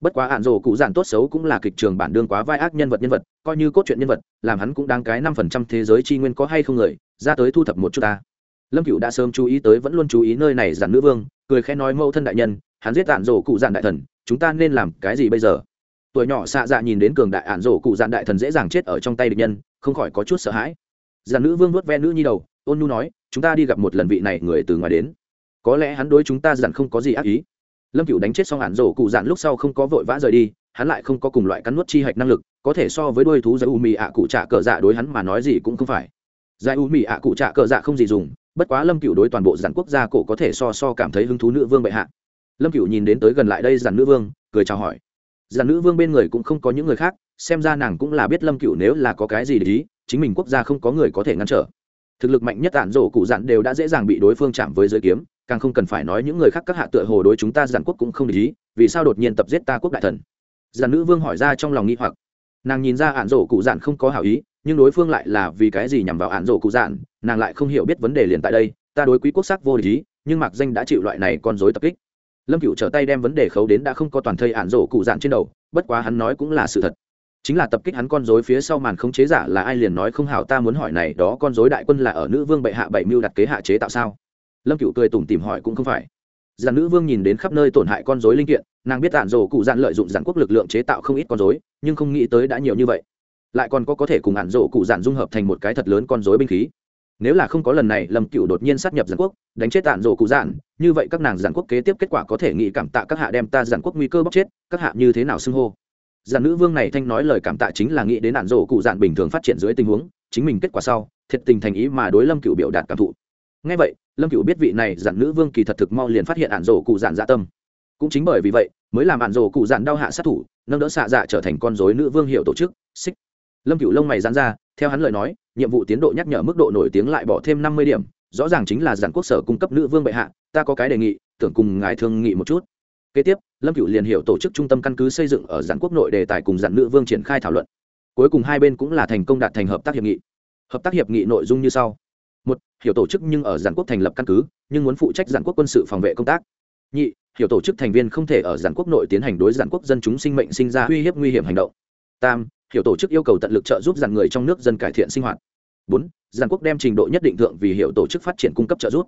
Bất quá ạn rổ cụ dạn tốt xấu cũng là kịch trường bản đương quá vai ác nhân vật nhân vật, coi như cốt truyện nhân vật, làm hắn cũng đang cái năm phần trăm thế giới tri nguyên có hay không người, ra tới thu thập một chút ta. Lâm cựu đã sớm chú ý tới vẫn luôn chú ý nơi này giản nữ vương, cười khẽ nói mẫu thân đại nhân, hắn giết ạn rổ cụ dạn đại thần, chúng ta nên làm cái gì bây giờ? Tuổi nhỏ xạ dạ nhìn đến cường đại ạn rổ cụ dạn đại thần dễ dàng chết ở trong tay địch nhân, không khỏi có chút sợ hãi. Giản nữ vương vuốt ve nữ nhi đầu, ôn nhu nói, chúng ta đi gặp một lần vị này người từ ngoài đến có lẽ hắn đối chúng ta dặn không có gì ác ý. Lâm cựu đánh chết xong hạn rổ cụ dặn lúc sau không có vội vã rời đi, hắn lại không có cùng loại cắn nuốt chi hạch năng lực, có thể so với đôi thú giải u mì ạ cụ trả cờ dạ đối hắn mà nói gì cũng không phải. Giải u mì ạ cụ trả cờ dạ không gì dùng, bất quá lâm cựu đối toàn bộ giản quốc gia cổ có thể so so cảm thấy hứng thú nữ vương bệ hạ. Lâm cựu nhìn đến tới gần lại đây giản nữ vương, cười chào hỏi. Giản nữ vương bên người cũng không có những người khác, xem ra nàng cũng là biết lâm cựu nếu là có cái gì để ý, chính mình quốc gia không có người có thể ngăn trở. Thực lực mạnh nhất tản rổ cụ dặn đều đã dễ dàng bị đối phương chạm với giới kiếm càng không cần phải nói những người khác các hạ tựa hồ đối chúng ta giản quốc cũng không để ý, vì sao đột nhiên tập giết ta quốc đại thần? Giản nữ vương hỏi ra trong lòng nghi hoặc. Nàng nhìn ra ạn rổ cụ giản không có hảo ý, nhưng đối phương lại là vì cái gì nhằm vào ạn rổ cụ giản, nàng lại không hiểu biết vấn đề liền tại đây, ta đối quý quốc sắc vô lý, nhưng mạc danh đã chịu loại này con dối tập kích. Lâm cựu trở tay đem vấn đề khấu đến đã không có toàn thây ạn rổ cụ giản trên đầu, bất quá hắn nói cũng là sự thật. Chính là tập kích hắn con dối phía sau màn không chế giả là ai liền nói không hảo ta muốn hỏi này, đó con dối đại quân là ở nữ vương bệ hạ bảy mưu đặt kế hạ chế tạo sao? Lâm cựu cười tủm tìm hỏi cũng không phải giàn nữ vương nhìn đến khắp nơi tổn hại con dối linh kiện nàng biết tản rổ cụ dạn lợi dụng giàn quốc lực lượng chế tạo không ít con dối nhưng không nghĩ tới đã nhiều như vậy lại còn có có thể cùng ản rổ cụ dạn dung hợp thành một cái thật lớn con dối binh khí nếu là không có lần này lâm cựu đột nhiên sát nhập giàn quốc đánh chết tản rổ cụ dạn như vậy các nàng giàn quốc kế tiếp kết quả có thể nghĩ cảm tạ các hạ đem ta giàn quốc nguy cơ bóc chết các hạ như thế nào xưng hô giàn nữ vương này thanh nói lời cảm tạ chính là nghĩ đến ản rổ cụ dạn bình thường phát triển dưới tình huống chính mình kết quả sau thiệt tình thành ý mà đối lâm cựu biểu đạt cảm thụ ngay vậy, lâm cựu biết vị này giản nữ vương kỳ thật thực mau liền phát hiện ản rổ cụ dạn dạ tâm. Cũng chính bởi vì vậy, mới làm ản rổ cụ dạn đau hạ sát thủ, nâng đỡ xạ dạ trở thành con dối nữ vương hiệu tổ chức. Xích. Lâm cựu lông mày dán ra, theo hắn lời nói, nhiệm vụ tiến độ nhắc nhở mức độ nổi tiếng lại bỏ thêm năm mươi điểm, rõ ràng chính là giản quốc sở cung cấp nữ vương bệ hạ, ta có cái đề nghị, tưởng cùng ngài thương nghị một chút. Kế tiếp, lâm cựu liền hiểu tổ chức trung tâm căn cứ xây dựng ở giản quốc nội đề tài cùng giản nữ vương triển khai thảo luận. Cuối cùng hai bên cũng là thành công đạt thành hợp tác hiệp nghị. Hợp tác hiệp nghị nội dung như sau một, hiểu tổ chức nhưng ở giản quốc thành lập căn cứ, nhưng muốn phụ trách giản quốc quân sự phòng vệ công tác. Nhị, hiểu tổ chức thành viên không thể ở giản quốc nội tiến hành đối giản quốc dân chúng sinh mệnh sinh ra uy hiếp nguy hiểm hành động. Tam, hiểu tổ chức yêu cầu tận lực trợ giúp giản người trong nước dân cải thiện sinh hoạt. Bốn, giản quốc đem trình độ nhất định thượng vì hiểu tổ chức phát triển cung cấp trợ giúp.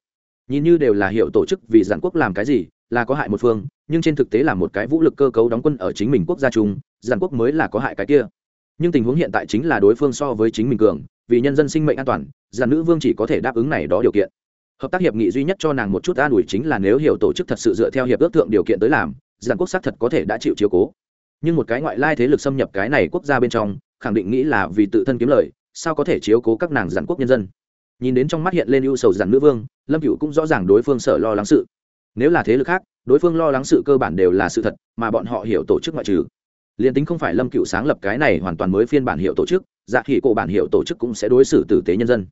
Nhìn như đều là hiểu tổ chức vì giản quốc làm cái gì, là có hại một phương, nhưng trên thực tế là một cái vũ lực cơ cấu đóng quân ở chính mình quốc gia chung, giản quốc mới là có hại cái kia nhưng tình huống hiện tại chính là đối phương so với chính mình cường, vì nhân dân sinh mệnh an toàn, giàn nữ vương chỉ có thể đáp ứng này đó điều kiện. Hợp tác hiệp nghị duy nhất cho nàng một chút an ủi chính là nếu hiểu tổ chức thật sự dựa theo hiệp ước thượng điều kiện tới làm, giàn quốc xác thật có thể đã chịu chiếu cố. Nhưng một cái ngoại lai thế lực xâm nhập cái này quốc gia bên trong, khẳng định nghĩ là vì tự thân kiếm lời, sao có thể chiếu cố các nàng giàn quốc nhân dân? Nhìn đến trong mắt hiện lên ưu sầu giàn nữ vương, lâm cựu cũng rõ ràng đối phương sợ lo lắng sự. Nếu là thế lực khác, đối phương lo lắng sự cơ bản đều là sự thật, mà bọn họ hiểu tổ chức ngoại trừ liền tính không phải lâm cựu sáng lập cái này hoàn toàn mới phiên bản hiệu tổ chức dạ khỉ cổ bản hiệu tổ chức cũng sẽ đối xử tử tế nhân dân.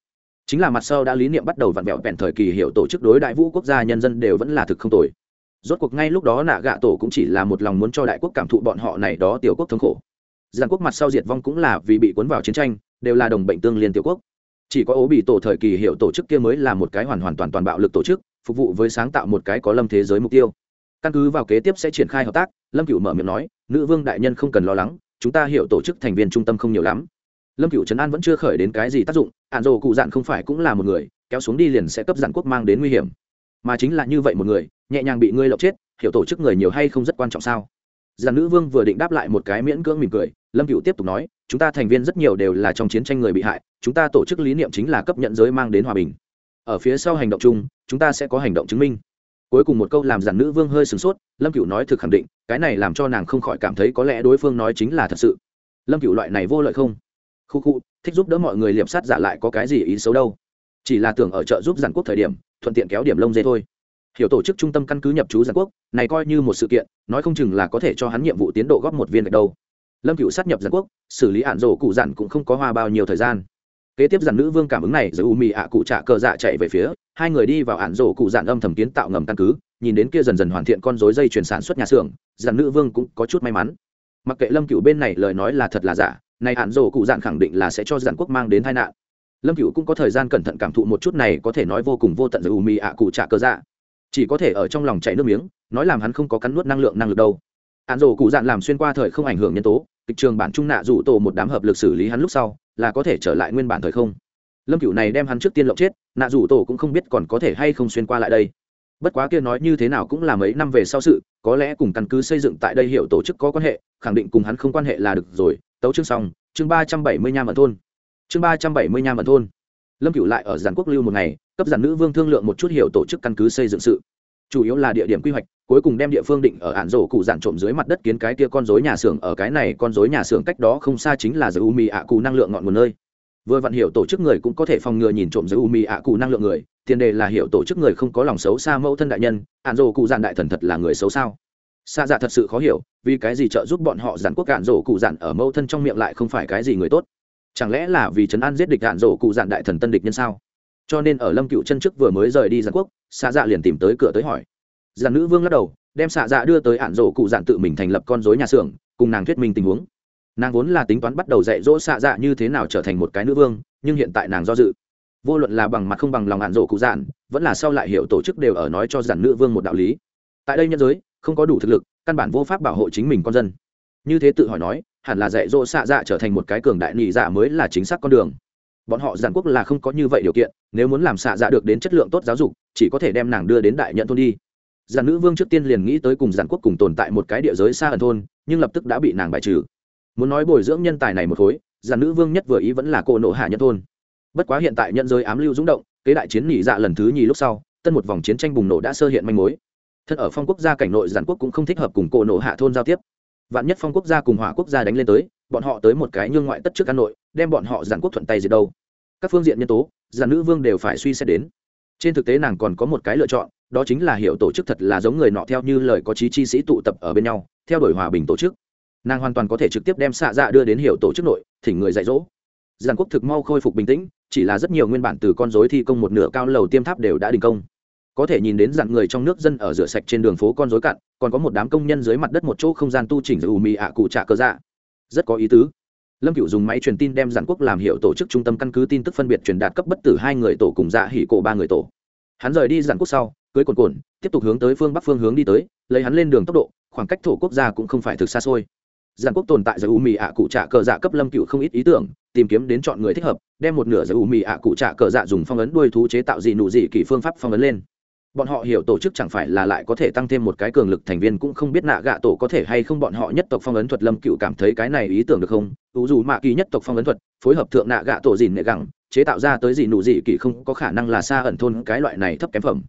Chính là mặt sau đã lý niệm bắt đầu vặn vẹo vẹn thời kỳ hiệu tổ chức đối đại vũ quốc gia nhân dân đều vẫn là thực không tồi. Rốt cuộc ngay lúc đó nạ gạ tổ cũng chỉ là một lòng muốn cho đại quốc cảm thụ bọn họ này đó tiểu quốc thống khổ. Giàn quốc mặt sau diệt vong cũng là vì bị cuốn vào chiến tranh, đều là đồng bệnh tương liên tiểu quốc. Chỉ có ố bị tổ thời kỳ hiệu tổ chức kia mới là một cái hoàn hoàn toàn toàn bạo lực tổ chức, phục vụ với sáng tạo một cái có lâm thế giới mục tiêu căn cứ vào kế tiếp sẽ triển khai hợp tác, lâm cựu mở miệng nói, nữ vương đại nhân không cần lo lắng, chúng ta hiểu tổ chức thành viên trung tâm không nhiều lắm. Lâm cựu trấn an vẫn chưa khởi đến cái gì tác dụng ạn rồ cụ dạn không phải cũng là một người, kéo xuống đi liền sẽ cấp dạn quốc mang đến nguy hiểm. Mà chính là như vậy một người, nhẹ nhàng bị ngươi lộng chết, hiểu tổ chức người nhiều hay không rất quan trọng sao? Giàn nữ vương vừa định đáp lại một cái miễn cưỡng mỉm cười, lâm cựu tiếp tục nói, chúng ta thành viên rất nhiều đều là trong chiến tranh người bị hại, chúng ta tổ chức lý niệm chính là cấp nhận giới mang đến hòa bình. Ở phía sau hành động chung, chúng ta sẽ có hành động chứng minh cuối cùng một câu làm giản nữ vương hơi sửng sốt, lâm cựu nói thực khẳng định, cái này làm cho nàng không khỏi cảm thấy có lẽ đối phương nói chính là thật sự. Lâm cựu loại này vô lợi không? Khu khu, thích giúp đỡ mọi người liệp sát giả lại có cái gì ý xấu đâu? Chỉ là tưởng ở chợ giúp giản quốc thời điểm, thuận tiện kéo điểm lông dê thôi. Hiểu tổ chức trung tâm căn cứ nhập trú giản quốc, này coi như một sự kiện, nói không chừng là có thể cho hắn nhiệm vụ tiến độ góp một viên gạch đâu lâm cựu sát nhập giản quốc, xử lý ạn rổ cụ giản cũng không có hoa bao nhiêu thời gian. Kế tiếp giản nữ vương cảm ứng này giữa u mì ạ cụ trả cờ dạ chạy về phía hai người đi vào ản rổ cụ dạn âm thầm kiến tạo ngầm căn cứ, nhìn đến kia dần dần hoàn thiện con dối dây chuyển sản xuất nhà xưởng, giản nữ vương cũng có chút may mắn. Mặc kệ lâm cựu bên này lời nói là thật là giả này ản rổ cụ dạn khẳng định là sẽ cho giản quốc mang đến tai nạn. Lâm cựu cũng có thời gian cẩn thận cảm thụ một chút này có thể nói vô cùng vô tận giữa ù mì ạ cụ trả cơ dạ. Chỉ có thể ở trong lòng chảy nước miếng, nói làm hắn không có cắn nuốt năng lượng năng lực đâu. Ạn rổ cụ dạn làm xuyên qua thời không ảnh hưởng nhân tố, kịch trường bản trung nạ rủ tổ một đám hợp lực xử lý hắn lúc sau, là có thể trở lại nguyên bản thời không lâm cựu này đem hắn trước tiên lộng chết, nạ rủ tổ cũng không biết còn có thể hay không xuyên qua lại đây. Bất quá kia nói như thế nào cũng là mấy năm về sau sự, có lẽ cùng căn cứ xây dựng tại đây hiệu tổ chức có quan hệ, khẳng định cùng hắn không quan hệ là được rồi. Tấu chương xong, chương ba trăm bảy mươi nham ở thôn. Chương ba trăm bảy mươi nham ở thôn. Lâm cựu lại ở giàn quốc lưu một ngày, cấp giàn nữ vương thương lượng một chút hiệu tổ chức căn cứ xây dựng sự. Chủ yếu là địa điểm quy hoạch, cuối cùng đem địa phương định ở ản rổ cụ giản trộm dưới mặt đất kiến cái kia con dối nhà xưởng, ở cái này con dối nhà xưởng cách đó không xa chính là giới u mì ạ cụ năng lượng ngọn nguồn nơi vừa vặn hiểu tổ chức người cũng có thể phòng ngừa nhìn trộm giới u mì ạ cụ năng lượng người, tiền đề là hiểu tổ chức người không có lòng xấu xa mẫu thân đại nhân, ản rồ cụ giản đại thần thật là người xấu sao? Xa dạ thật sự khó hiểu, vì cái gì trợ giúp bọn họ giản quốc cạn rổ cụ dạn ở mâu thân trong miệng lại không phải cái gì người tốt? Chẳng lẽ là vì trấn an giết địch cạn rổ cụ dạn đại thần tân địch nhân sao? Cho nên ở lâm cựu chân trước vừa mới rời đi giản quốc xa dạ liền tìm tới cửa tới hỏi. Giản nữ vương lắc đầu, đem xạ dạ đưa tới ạn rổ cụ dạn tự mình thành lập con dối nhà xưởng, cùng nàng thuyết minh tình huống nàng vốn là tính toán bắt đầu dạy dỗ xạ dạ như thế nào trở thành một cái nữ vương, nhưng hiện tại nàng do dự. Vô luận là bằng mặt không bằng lòng hạn rổ cụ dạn vẫn là sau lại hiểu tổ chức đều ở nói cho giản nữ vương một đạo lý. Tại đây nhân giới, không có đủ thực lực, căn bản vô pháp bảo hộ chính mình con dân. Như thế tự hỏi nói, hẳn là dạy dỗ xạ dạ trở thành một cái cường đại nhị dạ mới là chính xác con đường. Bọn họ giản quốc là không có như vậy điều kiện, nếu muốn làm xạ dạ được đến chất lượng tốt giáo dục, chỉ có thể đem nàng đưa đến đại nhận thôn đi. Giản nữ vương trước tiên liền nghĩ tới cùng giản quốc cùng tồn tại một cái địa giới xa ẩn thôn, nhưng lập tức đã bị nàng bài trừ muốn nói bồi dưỡng nhân tài này một khối, giản nữ vương nhất vừa ý vẫn là cô nộ hạ nhân thôn. Bất quá hiện tại nhận giới ám lưu rúng động, kế đại chiến nhị dạ lần thứ nhì lúc sau, tân một vòng chiến tranh bùng nổ đã sơ hiện manh mối. Thật ở phong quốc gia cảnh nội giản quốc cũng không thích hợp cùng cô nộ hạ thôn giao tiếp. Vạn nhất phong quốc gia cùng hỏa quốc gia đánh lên tới, bọn họ tới một cái nhương ngoại tất trước căn nội, đem bọn họ giản quốc thuận tay gì đâu. Các phương diện nhân tố, giản nữ vương đều phải suy xét đến. Trên thực tế nàng còn có một cái lựa chọn, đó chính là hiểu tổ chức thật là giống người nọ theo như lời có trí chi sĩ tụ tập ở bên nhau, theo đuổi hòa bình tổ chức nàng hoàn toàn có thể trực tiếp đem xạ dạ đưa đến hiểu tổ chức nội, thỉnh người dạy dỗ. Giàn quốc thực mau khôi phục bình tĩnh, chỉ là rất nhiều nguyên bản từ con dối thi công một nửa cao lầu tiêm tháp đều đã đình công. Có thể nhìn đến dặn người trong nước dân ở rửa sạch trên đường phố con dối cặn còn có một đám công nhân dưới mặt đất một chỗ không gian tu chỉnh dù mì ạ cụ trạ cơ dạ. Rất có ý tứ. Lâm cựu dùng máy truyền tin đem Dặn quốc làm hiệu tổ chức trung tâm căn cứ tin tức phân biệt truyền đạt cấp bất tử hai người tổ cùng dạ hỉ cổ ba người tổ. Hắn rời đi Dặn quốc sau, cưới cồn cồn tiếp tục hướng tới phương bắc phương hướng đi tới, lấy hắn lên đường tốc độ, khoảng cách thổ quốc gia cũng không phải thực xa xôi giản quốc tồn tại giải u mì ạ cụ trạ cờ dạ cấp lâm cựu không ít ý tưởng, tìm kiếm đến chọn người thích hợp, đem một nửa giải u mì ạ cụ trạ cờ dạ dùng phong ấn đuôi thú chế tạo dị nụ dị kỷ phương pháp phong ấn lên. Bọn họ hiểu tổ chức chẳng phải là lại có thể tăng thêm một cái cường lực thành viên cũng không biết nạ gạ tổ có thể hay không bọn họ nhất tộc phong ấn thuật lâm cựu cảm thấy cái này ý tưởng được không? Ủ dù mạ kỳ nhất tộc phong ấn thuật, phối hợp thượng nạ gạ tổ dìn nệ gẳng, chế tạo ra tới dị nụ dị kỳ không có khả năng là xa ẩn thôn cái loại này thấp kém phẩm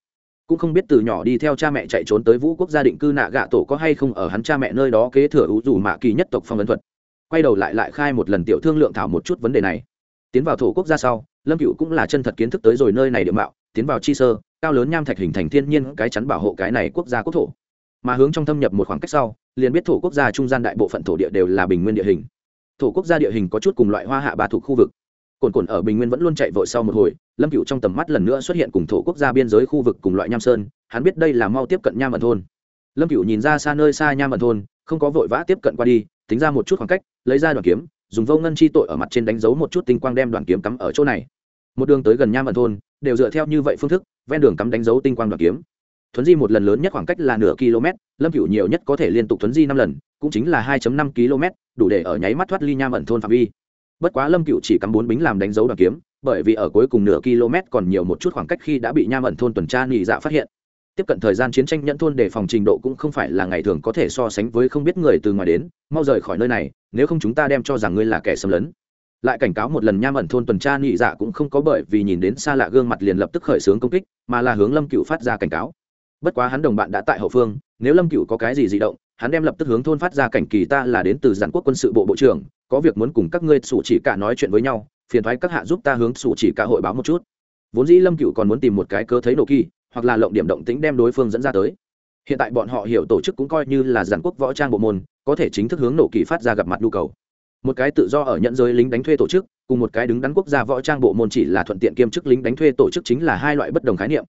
cũng không biết từ nhỏ đi theo cha mẹ chạy trốn tới vũ quốc gia định cư nạ gạ tổ có hay không ở hắn cha mẹ nơi đó kế thừa ủ dù mạ kỳ nhất tộc phong ấn thuật. Quay đầu lại lại khai một lần tiểu thương lượng thảo một chút vấn đề này. Tiến vào thổ quốc gia sau, lâm cựu cũng là chân thật kiến thức tới rồi nơi này địa mạo, tiến vào chi sơ, cao lớn nham thạch hình thành thiên nhiên cái chắn bảo hộ cái này quốc gia quốc thổ. Mà hướng trong thâm nhập một khoảng cách sau, liền biết thổ quốc gia trung gian đại bộ phận thổ địa đều là bình nguyên địa hình. Thổ quốc gia địa hình có chút cùng loại hoa hạ ba thuộc khu vực cồn cồn ở bình nguyên vẫn luôn chạy vội sau một hồi, lâm cựu trong tầm mắt lần nữa xuất hiện cùng thổ quốc gia biên giới khu vực cùng loại nham sơn, hắn biết đây là mau tiếp cận nham ẩn thôn. Lâm cựu nhìn ra xa nơi xa nham ẩn thôn, không có vội vã tiếp cận qua đi, tính ra một chút khoảng cách, lấy ra đoàn kiếm, dùng vô ngân chi tội ở mặt trên đánh dấu một chút tinh quang đem đoàn kiếm cắm ở chỗ này. Một đường tới gần nham ẩn thôn, đều dựa theo như vậy phương thức, ven đường cắm đánh dấu tinh quang đoàn kiếm. Thuấn di một lần lớn nhất khoảng cách là nửa km, lâm cựu nhiều nhất có thể liên tục thuấn di năm lần, cũng chính là hai năm km, đủ để ở nháy mắt thoát ly nham ẩn thôn phạm vi bất quá lâm cựu chỉ cắm bốn bính làm đánh dấu đoàn kiếm, bởi vì ở cuối cùng nửa km còn nhiều một chút khoảng cách khi đã bị nham ẩn thôn tuần tra nhị dạ phát hiện. Tiếp cận thời gian chiến tranh nhẫn thôn để phòng trình độ cũng không phải là ngày thường có thể so sánh với không biết người từ ngoài đến, mau rời khỏi nơi này, nếu không chúng ta đem cho rằng ngươi là kẻ xâm lấn. Lại cảnh cáo một lần nham ẩn thôn tuần tra nhị dạ cũng không có bởi vì nhìn đến xa lạ gương mặt liền lập tức khởi xướng công kích, mà là hướng lâm cựu phát ra cảnh cáo. Bất quá hắn đồng bạn đã tại hậu phương, nếu lâm cựu có cái gì di động hắn đem lập tức hướng thôn phát ra cảnh kỳ ta là đến từ giản quốc quân sự bộ bộ trưởng, có việc muốn cùng các ngươi sủ chỉ cả nói chuyện với nhau, phiền thoái các hạ giúp ta hướng sủ chỉ cả hội báo một chút. Vốn dĩ lâm cựu còn muốn tìm một cái cơ thấy nổ kỳ, hoặc là lộng điểm động tính đem đối phương dẫn ra tới. Hiện tại bọn họ hiểu tổ chức cũng coi như là giản quốc võ trang bộ môn, có thể chính thức hướng nổ kỳ phát ra gặp mặt nhu cầu. Một cái tự do ở nhận giới lính đánh thuê tổ chức, cùng một cái đứng đắn quốc gia võ trang bộ môn chỉ là thuận tiện kiêm chức lính đánh thuê tổ chức chính là hai loại bất đồng khái niệm.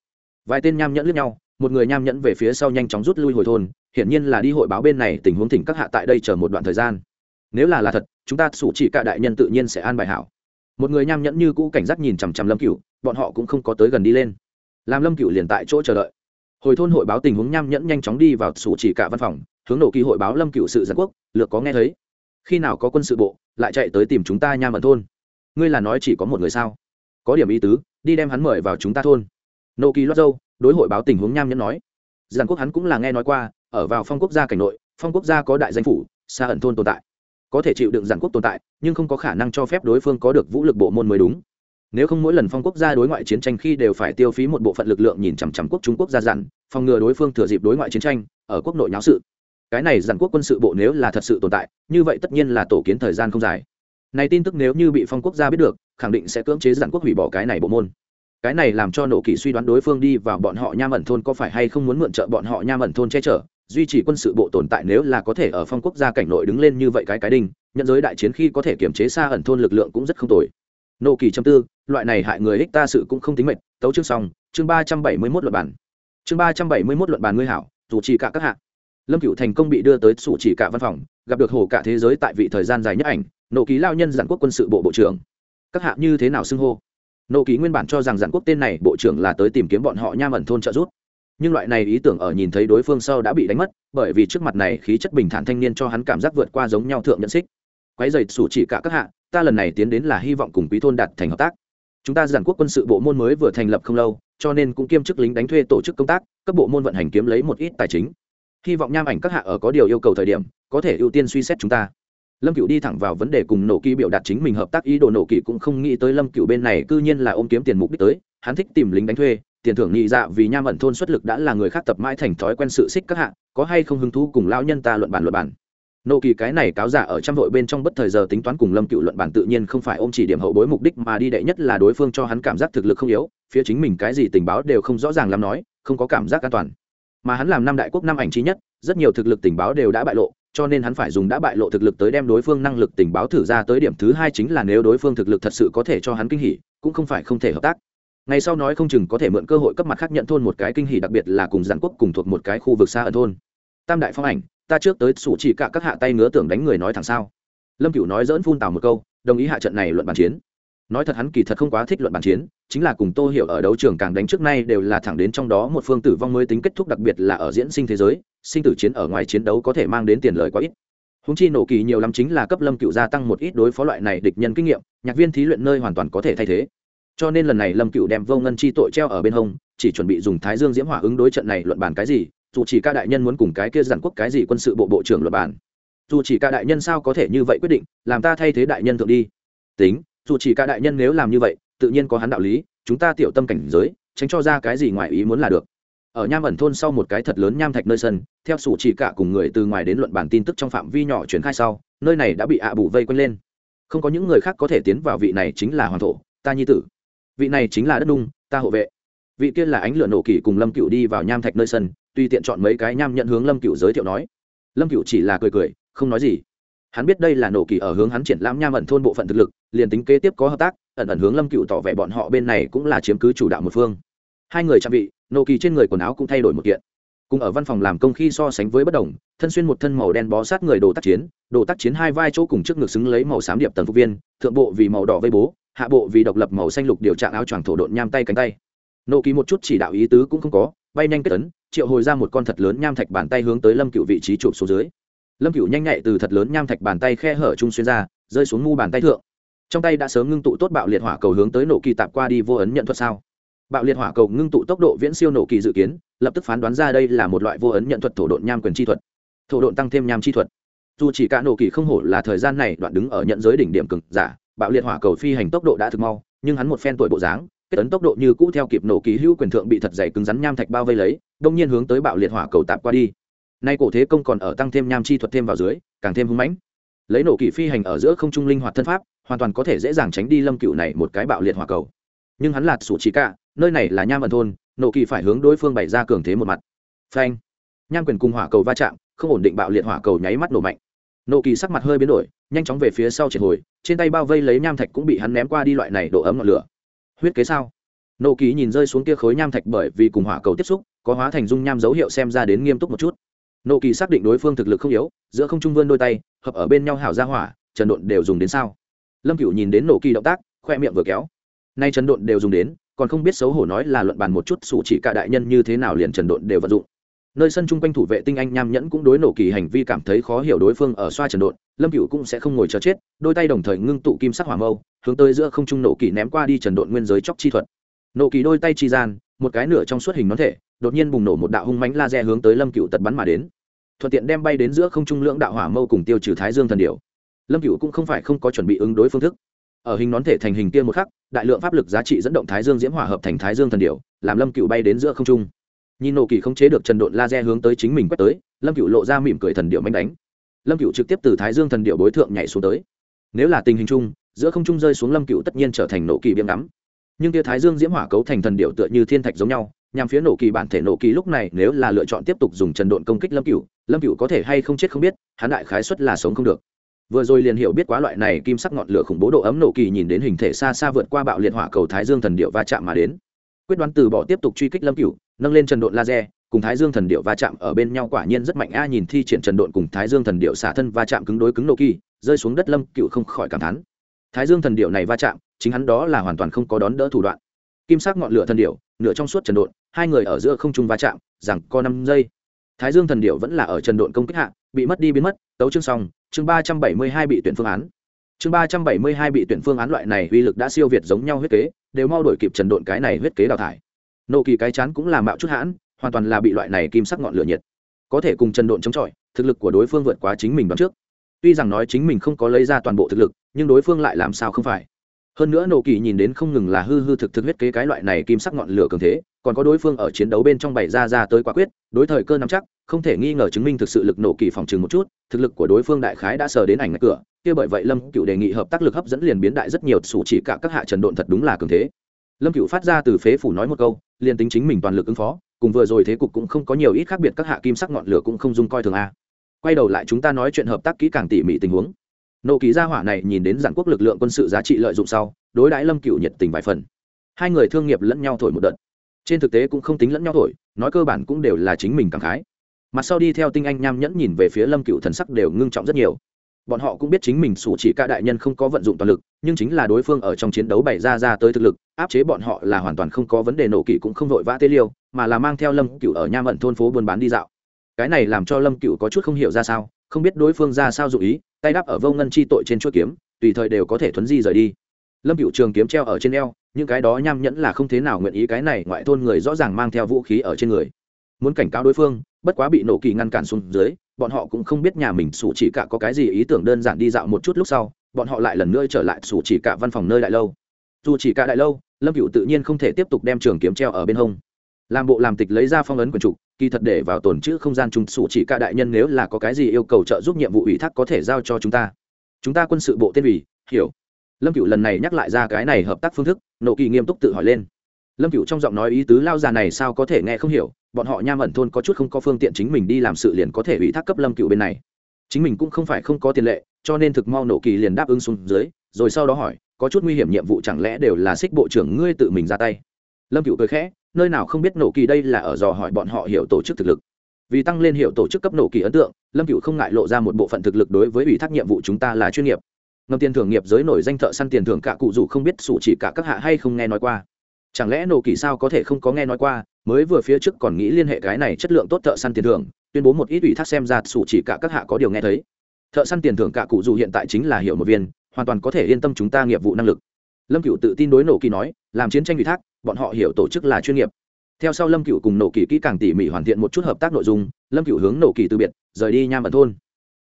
Vài tên nham nhẫn lướt nhau một người nham nhẫn về phía sau nhanh chóng rút lui hồi thôn, hiển nhiên là đi hội báo bên này, tình huống thỉnh các hạ tại đây chờ một đoạn thời gian. Nếu là là thật, chúng ta sủ chỉ cả đại nhân tự nhiên sẽ an bài hảo. Một người nham nhẫn như cũ cảnh giác nhìn chằm chằm lâm cựu bọn họ cũng không có tới gần đi lên. Làm lâm cựu liền tại chỗ chờ đợi. Hồi thôn hội báo tình huống nham nhẫn nhanh chóng đi vào sủ chỉ cả văn phòng, hướng nổ kỳ hội báo lâm cựu sự giật quốc, lược có nghe thấy. Khi nào có quân sự bộ, lại chạy tới tìm chúng ta nham ẩn thôn. Ngươi là nói chỉ có một người sao? Có điểm ý tứ, đi đem hắn mời vào chúng ta thôn. Nô kỳ loát dâu đối hội báo tình huống nham nhẫn nói. Giàn quốc hắn cũng là nghe nói qua, ở vào phong quốc gia cảnh nội, phong quốc gia có đại danh phủ, xa ẩn thôn tồn tại. Có thể chịu đựng giàn quốc tồn tại, nhưng không có khả năng cho phép đối phương có được vũ lực bộ môn mới đúng. Nếu không mỗi lần phong quốc gia đối ngoại chiến tranh khi đều phải tiêu phí một bộ phận lực lượng nhìn chằm chằm quốc trung quốc gia dặn, phòng ngừa đối phương thừa dịp đối ngoại chiến tranh, ở quốc nội nháo sự. Cái này giàn quốc quân sự bộ nếu là thật sự tồn tại, như vậy tất nhiên là tổ kiến thời gian không dài. Này tin tức nếu như bị phong quốc gia biết được, khẳng định sẽ cưỡng chế giàn quốc hủy bỏ cái này bộ môn cái này làm cho nộ kỳ suy đoán đối phương đi vào bọn họ nham ẩn thôn có phải hay không muốn mượn trợ bọn họ nham ẩn thôn che chở, duy trì quân sự bộ tồn tại nếu là có thể ở phong quốc gia cảnh nội đứng lên như vậy cái cái đinh, nhận giới đại chiến khi có thể kiểm chế xa ẩn thôn lực lượng cũng rất không tồi. Nô kỳ châm tư, loại này hại người ích ta sự cũng không tính mệnh tấu chương xong, chương ba trăm bảy mươi mốt luận bản chương ba trăm bảy mươi mốt luận bản ngươi hảo, dù chỉ cả các hạ. Lâm cựu thành công bị đưa tới sủ chỉ cả văn phòng, gặp được hồ cả thế giới tại vị thời gian dài nhất ảnh nộ ký lao nhân giản quốc quân sự bộ bộ trưởng. Các hạ như thế nào xưng hô? Nộ ký nguyên bản cho rằng giản quốc tên này bộ trưởng là tới tìm kiếm bọn họ nham ẩn thôn trợ giúp. Nhưng loại này ý tưởng ở nhìn thấy đối phương sau đã bị đánh mất, bởi vì trước mặt này khí chất bình thản thanh niên cho hắn cảm giác vượt qua giống nhau thượng nhận xích. Quái dày sủ chỉ cả các hạ, ta lần này tiến đến là hy vọng cùng quý thôn đạt thành hợp tác. Chúng ta giản quốc quân sự bộ môn mới vừa thành lập không lâu, cho nên cũng kiêm chức lính đánh thuê tổ chức công tác, các bộ môn vận hành kiếm lấy một ít tài chính. Hy vọng nham ảnh các hạ ở có điều yêu cầu thời điểm, có thể ưu tiên suy xét chúng ta lâm cựu đi thẳng vào vấn đề cùng nổ kỳ biểu đạt chính mình hợp tác ý đồ nổ kỳ cũng không nghĩ tới lâm cựu bên này c ư nhiên là ôm kiếm tiền mục đích tới hắn thích tìm lính đánh thuê tiền thưởng nghị dạ vì nham ẩn thôn xuất lực đã là người khác tập mãi thành thói quen sự xích các hạng, có hay không hứng thú cùng lao nhân ta luận bản luận bản. nộ kỳ cái này cáo giả ở trăm vội bên trong bất thời giờ tính toán cùng lâm cựu luận bản tự nhiên không phải ôm chỉ điểm hậu bối mục đích mà đi đệ nhất là đối phương cho hắn cảm giác thực lực không yếu phía chính mình cái gì tình báo đều không rõ ràng lắm nói không có cảm giác an toàn mà hắn làm năm đại quốc năm ảnh trí nhất rất nhiều thực lực tình báo đều đã bại lộ cho nên hắn phải dùng đã bại lộ thực lực tới đem đối phương năng lực tình báo thử ra tới điểm thứ hai chính là nếu đối phương thực lực thật sự có thể cho hắn kinh hỉ, cũng không phải không thể hợp tác. Ngày sau nói không chừng có thể mượn cơ hội cấp mặt khác nhận thôn một cái kinh hỉ đặc biệt là cùng giản quốc cùng thuộc một cái khu vực xa ở thôn. Tam đại phong ảnh, ta trước tới sủ chỉ cả các hạ tay ngứa tưởng đánh người nói thẳng sao. Lâm cửu nói dỡn phun tào một câu, đồng ý hạ trận này luận bàn chiến nói thật hắn kỳ thật không quá thích luận bàn chiến, chính là cùng tô hiểu ở đấu trường càng đánh trước nay đều là thẳng đến trong đó một phương tử vong mới tính kết thúc đặc biệt là ở diễn sinh thế giới, sinh tử chiến ở ngoài chiến đấu có thể mang đến tiền lời quá ít. Húng chi nổ kỳ nhiều lắm chính là cấp lâm cựu gia tăng một ít đối phó loại này địch nhân kinh nghiệm, nhạc viên thí luyện nơi hoàn toàn có thể thay thế. Cho nên lần này lâm cựu đem vô ngân chi tội treo ở bên hông, chỉ chuẩn bị dùng thái dương diễm hỏa ứng đối trận này luận bàn cái gì, dù chỉ ca đại nhân muốn cùng cái kia giản quốc cái gì quân sự bộ bộ trưởng luật bản dù chỉ ca đại nhân sao có thể như vậy quyết định, làm ta thay thế đại nhân thượng đi. Tính dù chỉ cả đại nhân nếu làm như vậy, tự nhiên có hắn đạo lý, chúng ta tiểu tâm cảnh giới, tránh cho ra cái gì ngoài ý muốn là được. Ở nham ẩn thôn sau một cái thật lớn nham thạch nơi sân, theo sủ chỉ cả cùng người từ ngoài đến luận bản tin tức trong phạm vi nhỏ chuyển khai sau, nơi này đã bị ạ bù vây quanh lên. Không có những người khác có thể tiến vào vị này chính là hoàng thổ, ta nhi tử. Vị này chính là đất nung, ta hộ vệ. Vị kia là ánh lửa nổ kỷ cùng lâm cựu đi vào nham thạch nơi sân, tùy tiện chọn mấy cái nham nhận hướng lâm cựu giới thiệu nói. Lâm cựu chỉ là cười cười, không nói gì hắn biết đây là nổ kỳ ở hướng hắn triển lãm nham ẩn thôn bộ phận thực lực, liền tính kế tiếp có hợp tác, ẩn ẩn hướng lâm cựu tỏ vẻ bọn họ bên này cũng là chiếm cứ chủ đạo một phương. Hai người trang bị nổ kỳ trên người quần áo cũng thay đổi một kiện. Cùng ở văn phòng làm công khi so sánh với bất đồng, thân xuyên một thân màu đen bó sát người đồ tác chiến, đồ tác chiến hai vai chỗ cùng trước ngực xứng lấy màu xám điệp tần phục viên, thượng bộ vì màu đỏ vây bố, hạ bộ vì độc lập màu xanh lục điều trạng áo choàng thổ độn nham tay cánh tay. Nộ kỳ một chút chỉ đạo ý tứ cũng không có, bay nhanh kết tấn, triệu hồi ra một con thật lớn nham thạch bàn tay hướng tới lâm cựu vị trí chụp xuống dưới lâm cựu nhanh nhạy từ thật lớn nham thạch bàn tay khe hở trung xuyên ra, rơi xuống mu bàn tay thượng. Trong tay đã sớm ngưng tụ tốt bạo liệt hỏa cầu hướng tới nổ kỳ tạp qua đi vô ấn nhận thuật sao? Bạo liệt hỏa cầu ngưng tụ tốc độ viễn siêu nổ kỳ dự kiến, lập tức phán đoán ra đây là một loại vô ấn nhận thuật thổ độn nham quyền chi thuật. Thổ độn tăng thêm nham chi thuật. Dù chỉ cả nổ kỳ không hổ là thời gian này đoạn đứng ở nhận giới đỉnh điểm cực giả, bạo liệt hỏa cầu phi hành tốc độ đã thực mau, nhưng hắn một phen tuổi bộ dáng, kết ấn tốc độ như cũ theo kịp nổ kỳ hữu quyền thượng bị thật dày cứng rắn nham thạch bao vây lấy, đông nhiên hướng tới bạo liệt hỏa cầu tạp qua đi nay cổ thế công còn ở tăng thêm nham chi thuật thêm vào dưới, càng thêm hung mãnh. Lấy nổ kỷ phi hành ở giữa không trung linh hoạt thân pháp, hoàn toàn có thể dễ dàng tránh đi lâm cựu này một cái bạo liệt hỏa cầu. Nhưng hắn lạt sủ chỉ cả nơi này là nham ẩn thôn, nổ kỳ phải hướng đối phương bày ra cường thế một mặt. Phanh! Nham quyền cùng hỏa cầu va chạm, không ổn định bạo liệt hỏa cầu nháy mắt nổ mạnh. Nổ kỳ sắc mặt hơi biến đổi, nhanh chóng về phía sau triệt hồi, trên tay bao vây lấy nham thạch cũng bị hắn ném qua đi loại này độ ấm ngọn lửa. Huyết kế sao? Nổ kỳ nhìn rơi xuống kia khối nham thạch bởi vì cùng hỏa cầu tiếp xúc, có hóa thành dung nham dấu hiệu xem ra đến nghiêm túc một chút nộ kỳ xác định đối phương thực lực không yếu, giữa không trung vươn đôi tay, hợp ở bên nhau hảo ra hỏa, trần độn đều dùng đến sao? Lâm cựu nhìn đến nộ kỳ động tác, khoe miệng vừa kéo. Nay trần độn đều dùng đến, còn không biết xấu hổ nói là luận bàn một chút sủ chỉ cả đại nhân như thế nào liền trần độn đều vận dụng. Nơi sân chung quanh thủ vệ tinh anh nham nhẫn cũng đối nổ kỳ hành vi cảm thấy khó hiểu đối phương ở xoa trần độn, lâm cựu cũng sẽ không ngồi chờ chết, đôi tay đồng thời ngưng tụ kim sắc hỏa mâu, hướng tới giữa không trung nổ kỳ ném qua đi trần độn nguyên giới chóc chi thuật. Nổ kỳ đôi tay chi gian, một cái nửa trong suốt hình nón thể đột nhiên bùng nổ một đạo hung mánh laser hướng tới lâm cựu tật bắn mà đến. Thuận tiện đem bay đến giữa không trung lưỡng đạo hỏa mâu cùng tiêu trừ thái dương thần điểu. Lâm cựu cũng không phải không có chuẩn bị ứng đối phương thức. Ở hình nón thể thành hình kia một khắc, đại lượng pháp lực giá trị dẫn động thái dương diễm hỏa hợp thành thái dương thần điểu, làm lâm cựu bay đến giữa không trung. Nhìn nổ kỳ không chế được trần độn laser hướng tới chính mình quét tới, lâm cựu lộ ra mỉm cười thần điệu manh đánh. Lâm cựu trực tiếp từ thái dương thần điệu bối thượng nhảy xuống tới. Nếu là tình hình chung, giữa không trung rơi xuống lâm cựu tất nhiên trở thành nổ kỳ biếm ngắm. Nhưng tia thái dương diễm hỏa cấu thành thần điệu tựa như thiên thạch giống nhau nhằm phía nổ kỳ bản thể nổ kỳ lúc này nếu là lựa chọn tiếp tục dùng trần độn công kích lâm cựu lâm cựu có thể hay không chết không biết, hắn đại khái xuất là sống không được. Vừa rồi liền hiểu biết quá loại này kim sắc ngọn lửa khủng bố độ ấm nổ kỳ nhìn đến hình thể xa xa vượt qua bạo liệt hỏa cầu thái dương thần điệu va chạm mà đến. Quyết đoán từ bỏ tiếp tục truy kích lâm cựu nâng lên trần độn laser, cùng thái dương thần điệu va chạm ở bên nhau quả nhiên rất mạnh. A nhìn thi triển trần độn cùng thái dương thần điệu xả thân va chạm cứng đối cứng nổ kỳ, rơi xuống đất lâm cựu không khỏi cảm thán. Thái dương thần điệu này va chạm, chính hắn đó là hoàn toàn không có đón đỡ thủ đoạn kim sắc ngọn lửa thần điểu, nửa trong suốt trần độn hai người ở giữa không trung va chạm rằng có năm giây. Thái dương thần điểu vẫn là ở trần độn công kích hạ bị mất đi biến mất tấu chương xong chương ba trăm bảy mươi hai bị tuyển phương án. Chương ba trăm bảy mươi hai bị tuyển phương án loại này uy lực đã siêu việt giống nhau huyết kế đều mau đổi kịp trần độn cái này huyết kế đào thải. Nộ kỳ cái chán cũng là mạo chút hãn hoàn toàn là bị loại này kim sắc ngọn lửa nhiệt. Có thể cùng trần độn chống chọi thực lực của đối phương vượt quá chính mình đoán trước. Tuy rằng nói chính mình không có lấy ra toàn bộ thực lực nhưng đối phương lại làm sao không phải? Hơn nữa nổ kỳ nhìn đến không ngừng là hư hư thực thực huyết kế cái loại này kim sắc ngọn lửa cường thế, còn có đối phương ở chiến đấu bên trong bày ra ra tới quả quyết, đối thời cơ nắm chắc, không thể nghi ngờ chứng minh thực sự lực nổ kỳ phòng trừng một chút, thực lực của đối phương đại khái đã sờ đến ảnh ngạch cửa, kia bởi vậy lâm cựu đề nghị hợp tác lực hấp dẫn liền biến đại rất nhiều, sủ chỉ cả các hạ trần độn thật đúng là cường thế. Lâm cựu phát ra từ phế phủ nói một câu, liền tính chính mình toàn lực ứng phó, cùng vừa rồi thế cục cũng không có nhiều ít khác biệt, các hạ kim sắc ngọn lửa cũng không dung coi thường a. Quay đầu lại chúng ta nói chuyện hợp tác kỹ càng tỉ mỉ tình huống nộ ký gia hỏa này nhìn đến giản quốc lực lượng quân sự giá trị lợi dụng sau, đối đãi lâm cựu nhiệt tình vài phần. Hai người thương nghiệp lẫn nhau thổi một đợt. Trên thực tế cũng không tính lẫn nhau thổi, nói cơ bản cũng đều là chính mình cảm khái. Mặt sau đi theo tinh anh nham nhẫn nhìn về phía lâm cựu thần sắc đều ngưng trọng rất nhiều. Bọn họ cũng biết chính mình sủ chỉ ca đại nhân không có vận dụng toàn lực, nhưng chính là đối phương ở trong chiến đấu bày ra ra tới thực lực, áp chế bọn họ là hoàn toàn không có vấn đề nổ kỵ cũng không vội vã tê liêu, mà là mang theo lâm cựu ở nham ẩn thôn phố buôn bán đi dạo. Cái này làm cho lâm cựu có chút không hiểu ra sao không biết đối phương ra sao dụ ý, tay đắp ở vô ngân chi tội trên chuỗi kiếm, tùy thời đều có thể thuấn di rời đi. Lâm cựu trường kiếm treo ở trên eo, những cái đó nham nhẫn là không thế nào nguyện ý cái này ngoại thôn người rõ ràng mang theo vũ khí ở trên người. Muốn cảnh cáo đối phương, bất quá bị nổ kỳ ngăn cản xuống dưới, bọn họ cũng không biết nhà mình sủ chỉ cả có cái gì ý tưởng đơn giản đi dạo một chút lúc sau, bọn họ lại lần nữa trở lại sủ chỉ cả văn phòng nơi đại lâu. Dù chỉ cả đại lâu, lâm cựu tự nhiên không thể tiếp tục đem trường kiếm treo ở bên hông làm bộ làm tịch lấy ra phong ấn quần trục, kỳ thật để vào tổn chữ không gian trùng sủ chỉ cả đại nhân nếu là có cái gì yêu cầu trợ giúp nhiệm vụ ủy thác có thể giao cho chúng ta. Chúng ta quân sự bộ tên ủy, hiểu. Lâm cựu lần này nhắc lại ra cái này hợp tác phương thức, nộ kỳ nghiêm túc tự hỏi lên. Lâm cựu trong giọng nói ý tứ lao già này sao có thể nghe không hiểu, bọn họ nham ẩn thôn có chút không có phương tiện chính mình đi làm sự liền có thể ủy thác cấp lâm cựu bên này. Chính mình cũng không phải không có tiền lệ, cho nên thực mau nộ kỳ liền đáp ứng xuống dưới, rồi sau đó hỏi, có chút nguy hiểm nhiệm vụ chẳng lẽ đều là xích bộ trưởng ngươi tự mình ra tay? Lâm cựu cười khẽ, nơi nào không biết nổ kỳ đây là ở dò hỏi bọn họ hiểu tổ chức thực lực. Vì tăng lên hiệu tổ chức cấp nổ kỳ ấn tượng, lâm cựu không ngại lộ ra một bộ phận thực lực đối với ủy thác nhiệm vụ chúng ta là chuyên nghiệp. Ngầm tiền thưởng nghiệp giới nổi danh thợ săn tiền thưởng cả cụ dù không biết sủ chỉ cả các hạ hay không nghe nói qua. Chẳng lẽ nổ kỳ sao có thể không có nghe nói qua, mới vừa phía trước còn nghĩ liên hệ cái này chất lượng tốt thợ săn tiền thưởng, tuyên bố một ít ủy thác xem ra sủ chỉ cả các hạ có điều nghe thấy. Thợ săn tiền thưởng cả cụ dù hiện tại chính là hiệu một viên, hoàn toàn có thể yên tâm chúng ta nghiệp vụ năng lực lâm cựu tự tin đối nổ kỳ nói, làm chiến tranh ủy thác, bọn họ hiểu tổ chức là chuyên nghiệp. Theo sau lâm cựu cùng nổ kỳ kỹ càng tỉ mỉ hoàn thiện một chút hợp tác nội dung, lâm cựu hướng nổ kỳ từ biệt, rời đi nham ẩn thôn.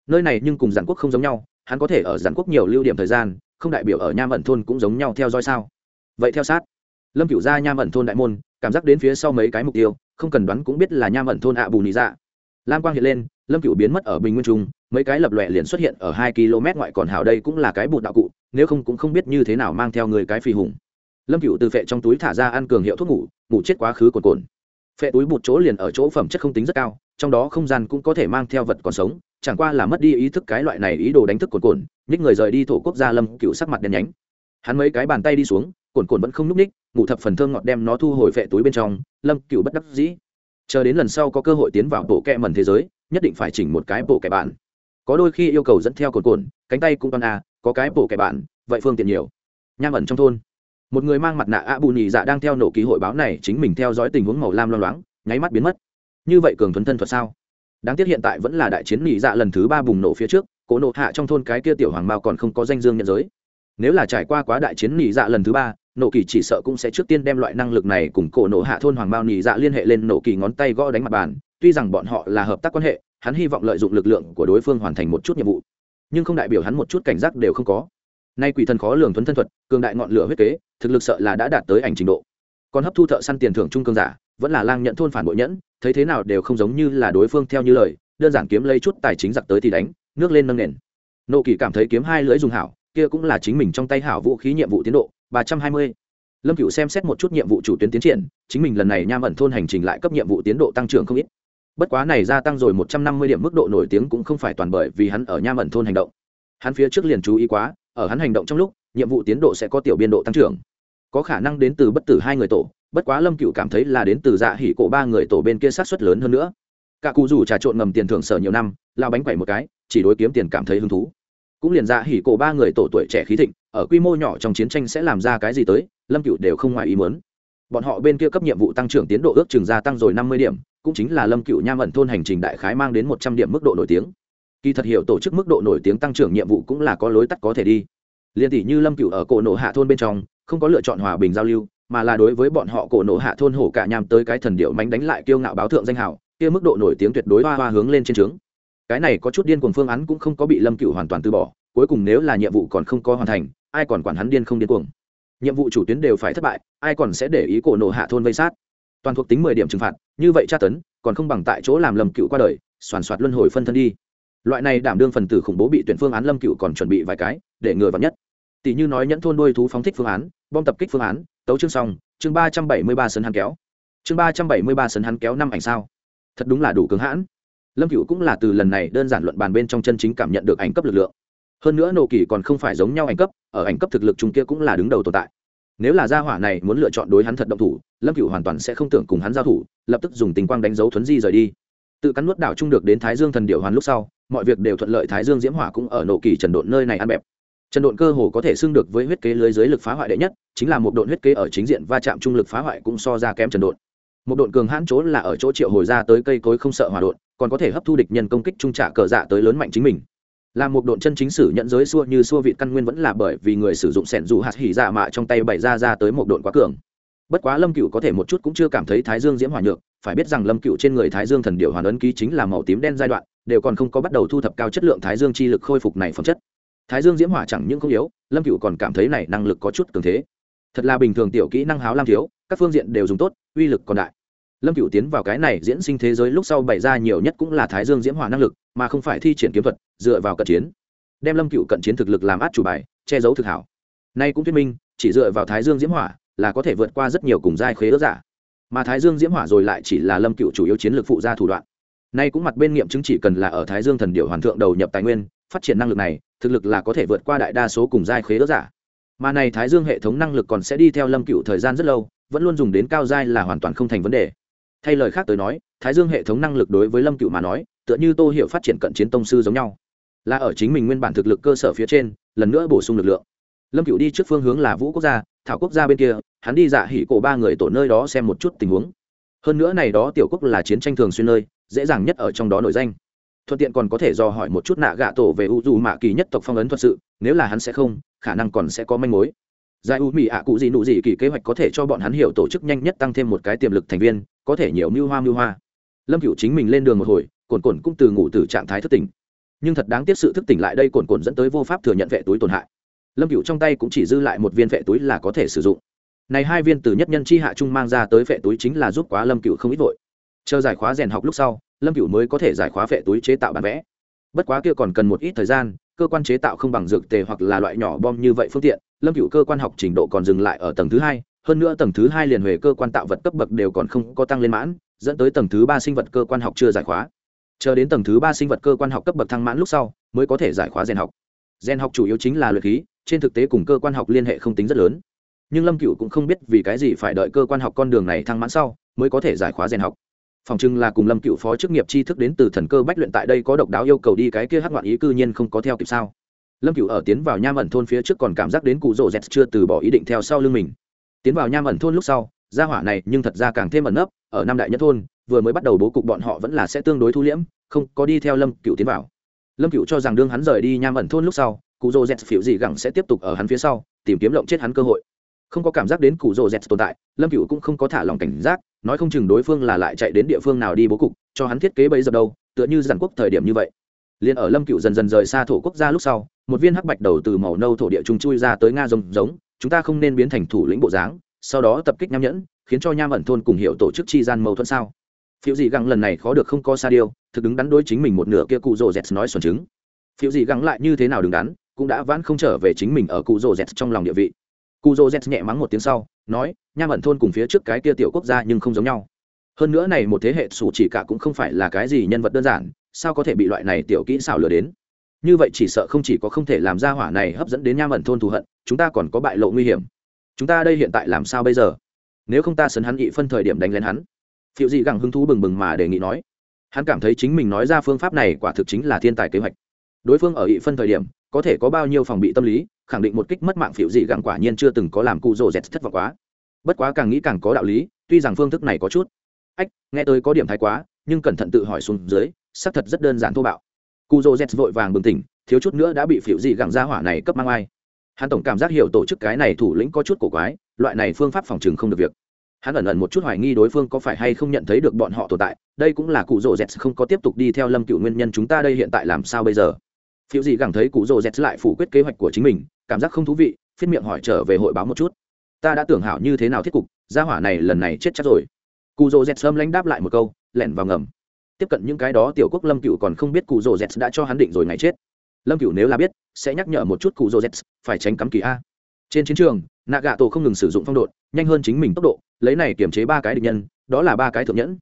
Nơi này nhưng cùng giản quốc không giống nhau, hắn có thể ở giản quốc nhiều lưu điểm thời gian, không đại biểu ở nham ẩn thôn cũng giống nhau theo dõi sao? Vậy theo sát, lâm cựu ra nham ẩn thôn đại môn, cảm giác đến phía sau mấy cái mục tiêu, không cần đoán cũng biết là nham ẩn thôn ạ bù nị dạ. Lam quang hiện lên, lâm cựu biến mất ở bình nguyên trung, mấy cái lập lòe liền xuất hiện ở hai km ngoại còn hào đây cũng là cái bụt đạo cụ nếu không cũng không biết như thế nào mang theo người cái phi hùng. Lâm cựu từ phệ trong túi thả ra ăn cường hiệu thuốc ngủ ngủ chết quá khứ cồn cồn phệ túi bụt chỗ liền ở chỗ phẩm chất không tính rất cao, trong đó không gian cũng có thể mang theo vật còn sống, chẳng qua là mất đi ý thức cái loại này ý đồ đánh thức cồn cồn nhích người rời đi thổ quốc gia lâm cựu sắc mặt đen nhánh. Hắn mấy cái bàn tay đi xuống cồn cồn vẫn không núp ních ngủ thập phần thơm ngọt đem nó thu hồi phệ túi bên trong, lâm cựu bất đắc dĩ. Chờ đến lần sau có cơ hội tiến vào bộ kẹ mần thế giới, nhất định phải chỉnh một cái bộ kẹ bạn. Có đôi khi yêu cầu dẫn theo cồn cồn cánh tay cũng toàn a có cái bộ kẻ bạn, vậy phương tiện nhiều. Nham ẩn trong thôn, một người mang mặt nạ a bù nhì dạ đang theo nổ ký hội báo này, chính mình theo dõi tình huống màu lam loang loáng, nháy mắt biến mất. Như vậy cường thuấn thân thuật sao? Đáng tiếc hiện tại vẫn là đại chiến nhì dạ lần thứ ba bùng nổ phía trước cỗ nộ hạ trong thôn cái kia tiểu hoàng mao còn không có danh dương nhận giới. Nếu là trải qua quá đại chiến nhì dạ lần thứ ba, nổ kỳ chỉ sợ cũng sẽ trước tiên đem loại năng lực này cùng cổ nộ hạ thôn hoàng mao nhì dạ liên hệ lên nổ kỳ ngón tay gõ đánh mặt bàn. Tuy rằng bọn họ là hợp tác quan hệ, hắn hy vọng lợi dụng lực lượng của đối phương hoàn thành một chút nhiệm vụ nhưng không đại biểu hắn một chút cảnh giác đều không có. Nay quỷ thần khó lường thuấn thân thuật, cường đại ngọn lửa huyết kế, thực lực sợ là đã đạt tới ảnh trình độ. Còn hấp thu thợ săn tiền thưởng trung cương giả, vẫn là lang nhận thôn phản bội nhẫn, thấy thế nào đều không giống như là đối phương theo như lời, đơn giản kiếm lấy chút tài chính giặc tới thì đánh, nước lên nâng nền. Nộ kỳ cảm thấy kiếm hai lưỡi dùng hảo, kia cũng là chính mình trong tay hảo vũ khí nhiệm vụ tiến độ, ba trăm hai mươi. Lâm cựu xem xét một chút nhiệm vụ chủ tuyến tiến triển, chính mình lần này nham ẩn thôn hành trình lại cấp nhiệm vụ tiến độ tăng trưởng không ít bất quá này gia tăng rồi một trăm năm mươi điểm mức độ nổi tiếng cũng không phải toàn bởi vì hắn ở nham ẩn thôn hành động. Hắn phía trước liền chú ý quá, ở hắn hành động trong lúc, nhiệm vụ tiến độ sẽ có tiểu biên độ tăng trưởng. Có khả năng đến từ bất tử hai người tổ, bất quá lâm cựu cảm thấy là đến từ dạ hỉ cổ ba người tổ bên kia sát xuất lớn hơn nữa. Cả cụ dù trà trộn ngầm tiền thưởng sở nhiều năm, lao bánh quẩy một cái, chỉ đối kiếm tiền cảm thấy hứng thú. Cũng liền dạ hỉ cổ ba người tổ tuổi trẻ khí thịnh, ở quy mô nhỏ trong chiến tranh sẽ làm ra cái gì tới, lâm cựu đều không ngoài ý muốn. Bọn họ bên kia cấp nhiệm vụ tăng trưởng tiến độ ước chừng gia tăng rồi năm mươi điểm cũng chính là lâm cựu nham ẩn thôn hành trình đại khái mang đến một trăm điểm mức độ nổi tiếng. Kỳ thật hiệu tổ chức mức độ nổi tiếng tăng trưởng nhiệm vụ cũng là có lối tắt có thể đi. Liên tỷ như lâm cựu ở cổ nổ hạ thôn bên trong, không có lựa chọn hòa bình giao lưu, mà là đối với bọn họ cổ nổ hạ thôn hổ cả nham tới cái thần điệu mánh đánh lại kiêu ngạo báo thượng danh hào, kia mức độ nổi tiếng tuyệt đối hoa hoa hướng lên trên trướng. Cái này có chút điên cuồng phương án cũng không có bị lâm cựu hoàn toàn từ bỏ, cuối cùng nếu là nhiệm vụ còn không có hoàn thành, ai còn quản hắn điên không điên cuồng. Nhiệm vụ chủ tuyến đều phải thất bại, ai còn sẽ để ý cổ nổ hạ thôn vây sát toàn thuộc tính mười điểm trừng phạt, như vậy tra tấn, còn không bằng tại chỗ làm lầm cựu qua đời, soàn soạt luân hồi phân thân đi. Loại này đảm đương phần tử khủng bố bị tuyển phương án lâm cựu còn chuẩn bị vài cái, để ngừa vào nhất. Tỷ như nói nhẫn thôn đôi thú phóng thích phương án, bom tập kích phương án, tấu chương xong, chương ba trăm bảy mươi ba sấn hắn kéo. Chương ba trăm bảy mươi ba sấn hắn kéo năm ảnh sao. Thật đúng là đủ cứng hãn. Lâm cựu cũng là từ lần này đơn giản luận bàn bên trong chân chính cảm nhận được ảnh cấp lực lượng. Hơn nữa nổ kỳ còn không phải giống nhau ảnh cấp, ở ảnh cấp thực lực chúng kia cũng là đứng đầu tồn tại. Nếu là gia hỏa này muốn lựa chọn đối hắn thật động thủ lâm cựu hoàn toàn sẽ không tưởng cùng hắn giao thủ, lập tức dùng tình quang đánh dấu thuấn di rời đi. Tự cắn nuốt đảo chung được đến thái dương thần điệu hoàn lúc sau, mọi việc đều thuận lợi thái dương diễm hỏa cũng ở nổ kỳ trần độn nơi này ăn bẹp. Trần độn cơ hồ có thể xưng được với huyết kế lưới dưới lực phá hoại đệ nhất, chính là một độn huyết kế ở chính diện va chạm trung lực phá hoại cũng so ra kém trần độn. Một độn cường hãn chỗ là ở chỗ triệu hồi ra tới cây cối không sợ hỏa độn, còn có thể hấp thu địch nhân công kích trung trả cờ dạ tới lớn mạnh chính mình. Là một độn chân chính sử nhận giới xua như xua vị căn nguyên vẫn là bởi vì người sử dụng sẻn dù hạt hỉ dạ mạ trong tay bày ra ra tới một độn quá cường bất quá lâm cựu có thể một chút cũng chưa cảm thấy thái dương diễm Hòa nhược, phải biết rằng lâm cựu trên người thái dương thần điệu hoàn ấn ký chính là màu tím đen giai đoạn, đều còn không có bắt đầu thu thập cao chất lượng thái dương chi lực khôi phục này phẩm chất. Thái dương diễm hỏa chẳng những không yếu, lâm cựu còn cảm thấy này năng lực có chút cường thế. Thật là bình thường tiểu kỹ năng háo lam thiếu, các phương diện đều dùng tốt, uy lực còn đại. Lâm cựu tiến vào cái này diễn sinh thế giới lúc sau bày ra nhiều nhất cũng là thái dương diễm hỏa năng lực, mà không phải thi triển kiếm thuật, dựa vào cận chiến. Đem lâm cựu cận chiến thực lực làm át chủ bài, che giấu thực hảo. Nay cũng thuyết minh, chỉ dựa vào thái dương diễm hỏa là có thể vượt qua rất nhiều cùng giai khế ước giả. Mà thái dương diễm hỏa rồi lại chỉ là lâm cựu chủ yếu chiến lược phụ gia thủ đoạn. Nay cũng mặt bên nghiệm chứng chỉ cần là ở thái dương thần điệu hoàn thượng đầu nhập tài nguyên, phát triển năng lực này, thực lực là có thể vượt qua đại đa số cùng giai khế ước giả. Mà này thái dương hệ thống năng lực còn sẽ đi theo lâm cựu thời gian rất lâu, vẫn luôn dùng đến cao giai là hoàn toàn không thành vấn đề. Thay lời khác tới nói, thái dương hệ thống năng lực đối với lâm cựu mà nói, tựa như tô hiểu phát triển cận chiến tông sư giống nhau. Là ở chính mình nguyên bản thực lực cơ sở phía trên, lần nữa bổ sung lực lượng. Lâm cựu đi trước phương hướng là vũ quốc gia thảo quốc gia bên kia, hắn đi dạ hỉ cổ ba người tổ nơi đó xem một chút tình huống. Hơn nữa này đó tiểu quốc là chiến tranh thường xuyên nơi, dễ dàng nhất ở trong đó nổi danh. Thuận tiện còn có thể do hỏi một chút nạ gạ tổ về u dù mạ kỳ nhất tộc phong ấn thuật sự, nếu là hắn sẽ không, khả năng còn sẽ có manh mối. Giải u mỹ ạ cụ gì nụ gì kỳ kế hoạch có thể cho bọn hắn hiểu tổ chức nhanh nhất tăng thêm một cái tiềm lực thành viên, có thể nhiều mưu hoa mưu hoa. Lâm cựu chính mình lên đường một hồi cồn cồn cũng từ ngủ từ trạng thái thức tỉnh. Nhưng thật đáng tiếc sự thức tỉnh lại đây cồn cồn dẫn tới vô pháp thừa nhận vệ túi tổn hại lâm cựu trong tay cũng chỉ dư lại một viên vệ túi là có thể sử dụng. Này hai viên từ nhất nhân chi hạ trung mang ra tới vệ túi chính là giúp quá lâm cựu không ít vội. Chờ giải khóa rèn học lúc sau, lâm cựu mới có thể giải khóa vệ túi chế tạo bản vẽ. Bất quá kia còn cần một ít thời gian, cơ quan chế tạo không bằng dược tề hoặc là loại nhỏ bom như vậy phương tiện, lâm cựu cơ quan học trình độ còn dừng lại ở tầng thứ hai, hơn nữa tầng thứ hai liền huề cơ quan tạo vật cấp bậc đều còn không có tăng lên mãn, dẫn tới tầng thứ ba sinh vật cơ quan học chưa giải khóa. Chờ đến tầng thứ ba sinh vật cơ quan học cấp bậc thăng mãn lúc sau, mới có thể giải khóa gen học gen học chủ yếu chính là luyện khí, trên thực tế cùng cơ quan học liên hệ không tính rất lớn. Nhưng lâm cựu cũng không biết vì cái gì phải đợi cơ quan học con đường này thăng mãn sau mới có thể giải khóa gen học. Phòng trưng là cùng lâm cựu phó chức nghiệp tri thức đến từ thần cơ bách luyện tại đây có độc đáo yêu cầu đi cái kia hát ngoạn ý cư nhiên không có theo kịp sao. Lâm cựu ở tiến vào nham ẩn thôn phía trước còn cảm giác đến cụ rỗ z chưa từ bỏ ý định theo sau lưng mình. Tiến vào nham ẩn thôn lúc sau, gia hỏa này nhưng thật ra càng thêm ẩn nấp, ở năm đại nhất thôn, vừa mới bắt đầu bố cục bọn họ vẫn là sẽ tương đối thu liễm, không có đi theo lâm cựu tiến vào lâm cựu cho rằng đương hắn rời đi nham ẩn thôn lúc sau, cụ Rô z phiểu gì gẳng sẽ tiếp tục ở hắn phía sau, tìm kiếm lộng chết hắn cơ hội. Không có cảm giác đến cụ Rô z tồn tại, lâm cựu cũng không có thả lòng cảnh giác, nói không chừng đối phương là lại chạy đến địa phương nào đi bố cục, cho hắn thiết kế bấy giờ đâu tựa như giản quốc thời điểm như vậy. Liền ở lâm cựu dần dần rời xa thổ quốc gia lúc sau, một viên hắc bạch đầu từ màu nâu thổ địa trung chui ra tới nga rồng giống chúng ta không nên biến thành thủ lĩnh bộ dáng, sau đó tập kích nham nhẫn, khiến cho nham ẩn thôn cùng hiệu tổ chức chi gian mâu thuẫn sao? Phiêu dị găng lần này khó được không có sa điêu, thực đứng đắn đối chính mình một nửa kia cụ rồ z nói xuẩn chứng. Phiêu dị găng lại như thế nào đứng đắn, cũng đã vãn không trở về chính mình ở cụ rồ z trong lòng địa vị. Cụ rồ z nhẹ mắng một tiếng sau, nói, nham ẩn thôn cùng phía trước cái kia tiểu quốc gia nhưng không giống nhau. Hơn nữa này một thế hệ sủ chỉ cả cũng không phải là cái gì nhân vật đơn giản, sao có thể bị loại này tiểu kỹ xảo lừa đến? Như vậy chỉ sợ không chỉ có không thể làm ra hỏa này hấp dẫn đến nham ẩn thôn thù hận, chúng ta còn có bại lộ nguy hiểm. Chúng ta đây hiện tại làm sao bây giờ? Nếu không ta sấn hắn ị phân thời điểm đánh lên hắn phiệu dị gẳng hứng thú bừng bừng mà đề nghị nói. Hắn cảm thấy chính mình nói ra phương pháp này quả thực chính là thiên tài kế hoạch. Đối phương ở ị phân thời điểm, có thể có bao nhiêu phòng bị tâm lý, khẳng định một kích mất mạng phiệu dị gẳng quả nhiên chưa từng có làm cụ rồ dẹt thất vọng quá. Bất quá càng nghĩ càng có đạo lý, tuy rằng phương thức này có chút. Ách, nghe tới có điểm thái quá, nhưng cẩn thận tự hỏi xuống dưới, xác thật rất đơn giản thô bạo. Cụ rồ dẹt vội vàng bừng tỉnh, thiếu chút nữa đã bị phiệu dị gẳng ra hỏa này cấp mang ai. Hắn tổng cảm giác hiểu tổ chức cái này thủ lĩnh có chút cổ quái, loại này phương pháp phòng trừng không được việc hắn ẩn ẩn một chút hoài nghi đối phương có phải hay không nhận thấy được bọn họ tồn tại, đây cũng là cụ rồ z không có tiếp tục đi theo lâm cựu nguyên nhân chúng ta đây hiện tại làm sao bây giờ. Phiêu gì cảm thấy cụ rồ z lại phủ quyết kế hoạch của chính mình, cảm giác không thú vị, phiết miệng hỏi trở về hội báo một chút. Ta đã tưởng hảo như thế nào thiết cục, gia hỏa này lần này chết chắc rồi. Cụ rồ z sớm lãnh đáp lại một câu, lẻn vào ngầm. Tiếp cận những cái đó tiểu quốc lâm cựu còn không biết cụ rồ z đã cho hắn định rồi ngày chết. Lâm cựu nếu là biết, sẽ nhắc nhở một chút cụ rồ z phải tránh cắm kỳ a. Trên chiến trường nạ gạ tổ không ngừng sử dụng phong độn, nhanh hơn chính mình tốc độ lấy này kiểm chế ba cái địch nhân đó là ba cái thượng nhẫn.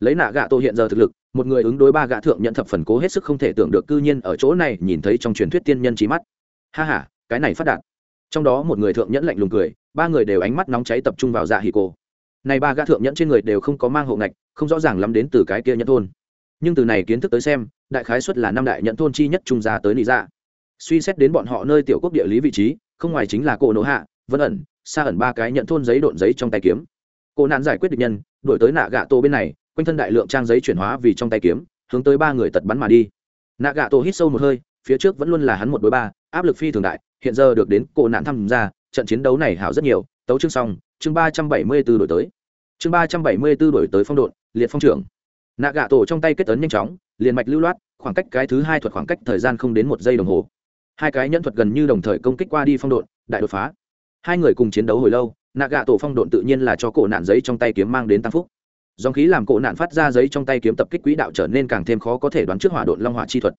Lấy nạ gạ tổ hiện giờ thực lực một người ứng đối ba gạ thượng nhẫn thập phần cố hết sức không thể tưởng được cư nhiên ở chỗ này nhìn thấy trong truyền thuyết tiên nhân trí mắt. Ha ha, cái này phát đạt. Trong đó một người thượng nhẫn lạnh lùng cười ba người đều ánh mắt nóng cháy tập trung vào dạ hì cô. Này ba gã thượng nhẫn trên người đều không có mang hộ ngạch không rõ ràng lắm đến từ cái kia nhẫn thôn. Nhưng từ này kiến thức tới xem đại khái xuất là năm đại nhẫn thôn chi nhất trung gia tới nị dạ. Suy xét đến bọn họ nơi tiểu quốc địa lý vị trí không ngoài chính là cổ nổ hạ vân ẩn xa ẩn ba cái nhận thôn giấy độn giấy trong tay kiếm cô nạn giải quyết địch nhân đổi tới nạ gạ tổ bên này, quanh thân đại lượng trang giấy chuyển hóa vì trong tay kiếm, hướng tới ba người tật bắn mà đi. Nạ gạ tổ hít sâu một hơi, phía trước vẫn luôn là hắn một đối ba, áp lực phi thường đại, hiện giờ được đến cô nạn tham gia, trận chiến đấu này hảo rất nhiều, tấu chương xong, chương ba trăm bảy mươi b ố đổi tới. Chương ba trăm bảy mươi b ố đổi tới phong độn, liệt phong trưởng. Nạ gạ tổ trong tay kết tấn nhanh chóng, liền mạch lưu loát, khoảng cách cái thứ hai thuật khoảng cách thời gian không đến một giây đồng hồ. Hai cái nhân thuật gần như đồng thời công kích qua đi phong độn, đại đột phá. Hai người cùng chiến đấu hồi lâu nạ gạ tổ phong độn tự nhiên là cho cổ nạn giấy trong tay kiếm mang đến tăng phúc. Dòng khí làm cổ nạn phát ra giấy trong tay kiếm tập kích quỹ đạo trở nên càng thêm khó có thể đoán trước hỏa độn long hỏa chi thuật.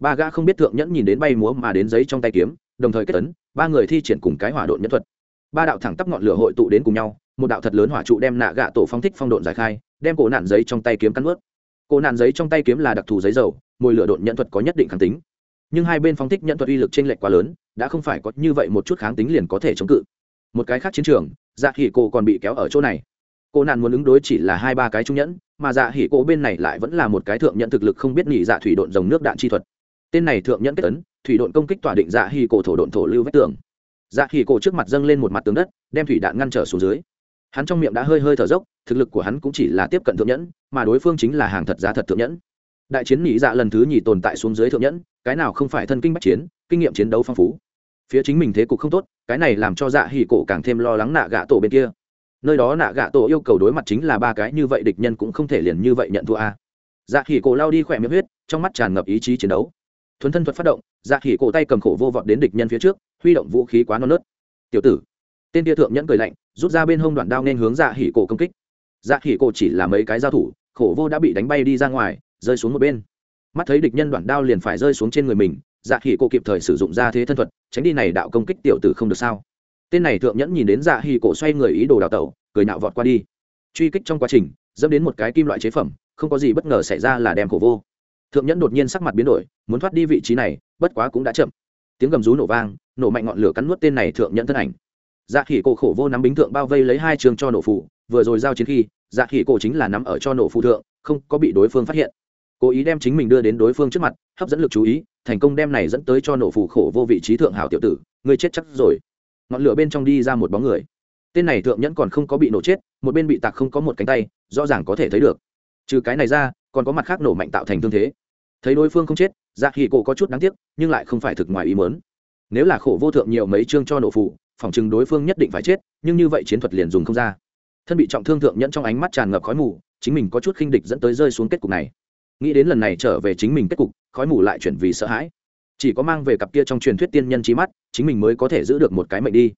Ba gã không biết thượng nhẫn nhìn đến bay múa mà đến giấy trong tay kiếm, đồng thời kết tấn ba người thi triển cùng cái hỏa độn nhẫn thuật. Ba đạo thẳng tắp ngọn lửa hội tụ đến cùng nhau, một đạo thật lớn hỏa trụ đem nạ gạ tổ phong thích phong độn giải khai, đem cổ nạn giấy trong tay kiếm cắn ướt cổ nạn giấy trong tay kiếm là đặc thù giấy dầu, mùi lửa độn nhẫn thuật có nhất định kháng tính. Nhưng hai bên phong thích nhẫn thuật uy lực t r ê n lệch quá lớn, đã không phải có như vậy một chút kháng tính liền có thể chống cự. Một cái khác chiến trường dạ hỉ cổ còn bị kéo ở chỗ này. Cô nạn muốn ứng đối chỉ là hai ba cái trung nhẫn, mà dạ hỉ cổ bên này lại vẫn là một cái thượng nhẫn thực lực không biết nghỉ dạ thủy độn dòng nước đạn chi thuật. Tên này thượng nhẫn kết tấn thủy độn công kích tỏa định dạ hỉ cổ thổ độn thổ lưu vách tường. Dạ hỉ cổ trước mặt dâng lên một mặt tường đất, đem thủy đạn ngăn trở xuống dưới. Hắn trong miệng đã hơi hơi thở dốc, thực lực của hắn cũng chỉ là tiếp cận thượng nhẫn, mà đối phương chính là hàng thật giá thật thượng nhẫn. Đại chiến nhị dạ lần thứ nhì tồn tại xuống dưới thượng nhẫn, cái nào không phải thân kinh bách chiến, kinh nghiệm chiến đấu phong phú phía chính mình thế cục không tốt, cái này làm cho dạ hỉ cổ càng thêm lo lắng nạ gạ tổ bên kia. Nơi đó nạ gạ tổ yêu cầu đối mặt chính là ba cái như vậy địch nhân cũng không thể liền như vậy nhận thua a. Dạ hỉ cổ lao đi khỏe miệng huyết, trong mắt tràn ngập ý chí chiến đấu. Thuấn thân thuật phát động dạ hỉ cổ tay cầm khổ vô vọt đến địch nhân phía trước, huy động vũ khí quá non nớt. Tiểu tử. Tên tia thượng nhẫn cười lạnh, rút ra bên hông đoạn đao nên hướng dạ hỉ cổ công kích. Dạ hỉ cổ chỉ là mấy cái giao thủ, khổ vô đã bị đánh bay đi ra ngoài, rơi xuống một bên. Mắt thấy địch nhân đoạn đao liền phải rơi xuống trên người mình dạ hỉ cổ kịp thời sử dụng ra thế thân thuật, tránh đi này đạo công kích tiểu tử không được sao? Tên này thượng nhẫn nhìn đến dạ hỉ cổ xoay người ý đồ đào tẩu, cười nạo vọt qua đi. Truy kích trong quá trình, dẫm đến một cái kim loại chế phẩm, không có gì bất ngờ xảy ra là đem cổ vô. Thượng nhẫn đột nhiên sắc mặt biến đổi, muốn thoát đi vị trí này, bất quá cũng đã chậm. Tiếng gầm rú nổ vang, nổ mạnh ngọn lửa cắn nuốt tên này thượng nhẫn thân ảnh. Dạ khỉ cổ khổ vô nắm bính thượng bao vây lấy hai trường cho nổ phụ vừa rồi giao chiến khi dạ khỉ cổ chính là nắm ở cho nổ phụ thượng, không có bị đối phương phát hiện cố ý đem chính mình đưa đến đối phương trước mặt, hấp dẫn lực chú ý, thành công đem này dẫn tới cho nổ phủ khổ vô vị trí thượng hảo tiểu tử, ngươi chết chắc rồi. Ngọn lửa bên trong đi ra một bóng người. Tên này thượng nhẫn còn không có bị nổ chết, một bên bị tạc không có một cánh tay, rõ ràng có thể thấy được. Trừ cái này ra, còn có mặt khác nổ mạnh tạo thành thương thế. Thấy đối phương không chết dạ hỉ cổ có chút đáng tiếc, nhưng lại không phải thực ngoài ý mớn nếu là khổ vô thượng nhiều mấy chương cho nổ phủ phỏng chừng đối phương nhất định phải chết, nhưng như vậy chiến thuật liền dùng không ra. Thân bị trọng thương thượng nhẫn trong ánh mắt tràn ngập khói mù, chính mình có chút khinh địch dẫn tới rơi xuống kết cục này nghĩ đến lần này trở về chính mình kết cục, khói mù lại chuyển vì sợ hãi. Chỉ có mang về cặp kia trong truyền thuyết tiên nhân trí mắt, chính mình mới có thể giữ được một cái mệnh đi.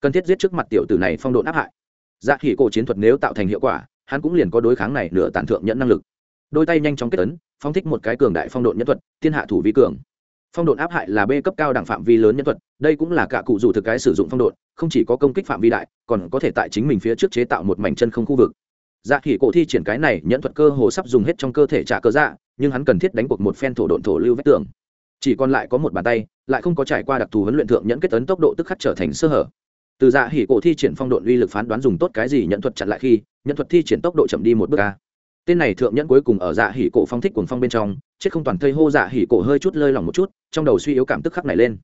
Cần thiết giết trước mặt tiểu tử này phong độ áp hại. Dạ khỉ cổ chiến thuật nếu tạo thành hiệu quả, hắn cũng liền có đối kháng này nửa tàn thượng nhận năng lực. Đôi tay nhanh chóng kết tấn phong thích một cái cường đại phong độ nhân thuật, thiên hạ thủ vi cường. Phong độ áp hại là b cấp cao đẳng phạm vi lớn nhân thuật, đây cũng là cả cụ dù thực cái sử dụng phong độn không chỉ có công kích phạm vi đại, còn có thể tại chính mình phía trước chế tạo một mảnh chân không khu vực dạ khỉ cổ thi triển cái này nhẫn thuật cơ hồ sắp dùng hết trong cơ thể trả cơ dạ nhưng hắn cần thiết đánh cuộc một phen thổ độn thổ lưu vách tường. Chỉ còn lại có một bàn tay, lại không có trải qua đặc thù huấn luyện thượng nhẫn kết tấn tốc độ tức khắc trở thành sơ hở. Từ dạ hỉ cổ thi triển phong độn uy lực phán đoán dùng tốt cái gì nhận thuật chặn lại khi nhận thuật thi triển tốc độ chậm đi một bước ca tên này thượng nhẫn cuối cùng ở dạ hỉ cổ phong thích cuồng phong bên trong, chết không toàn thây hô dạ hỉ cổ hơi chút lơi lỏng một chút, trong đầu suy yếu cảm tức khắc này lên.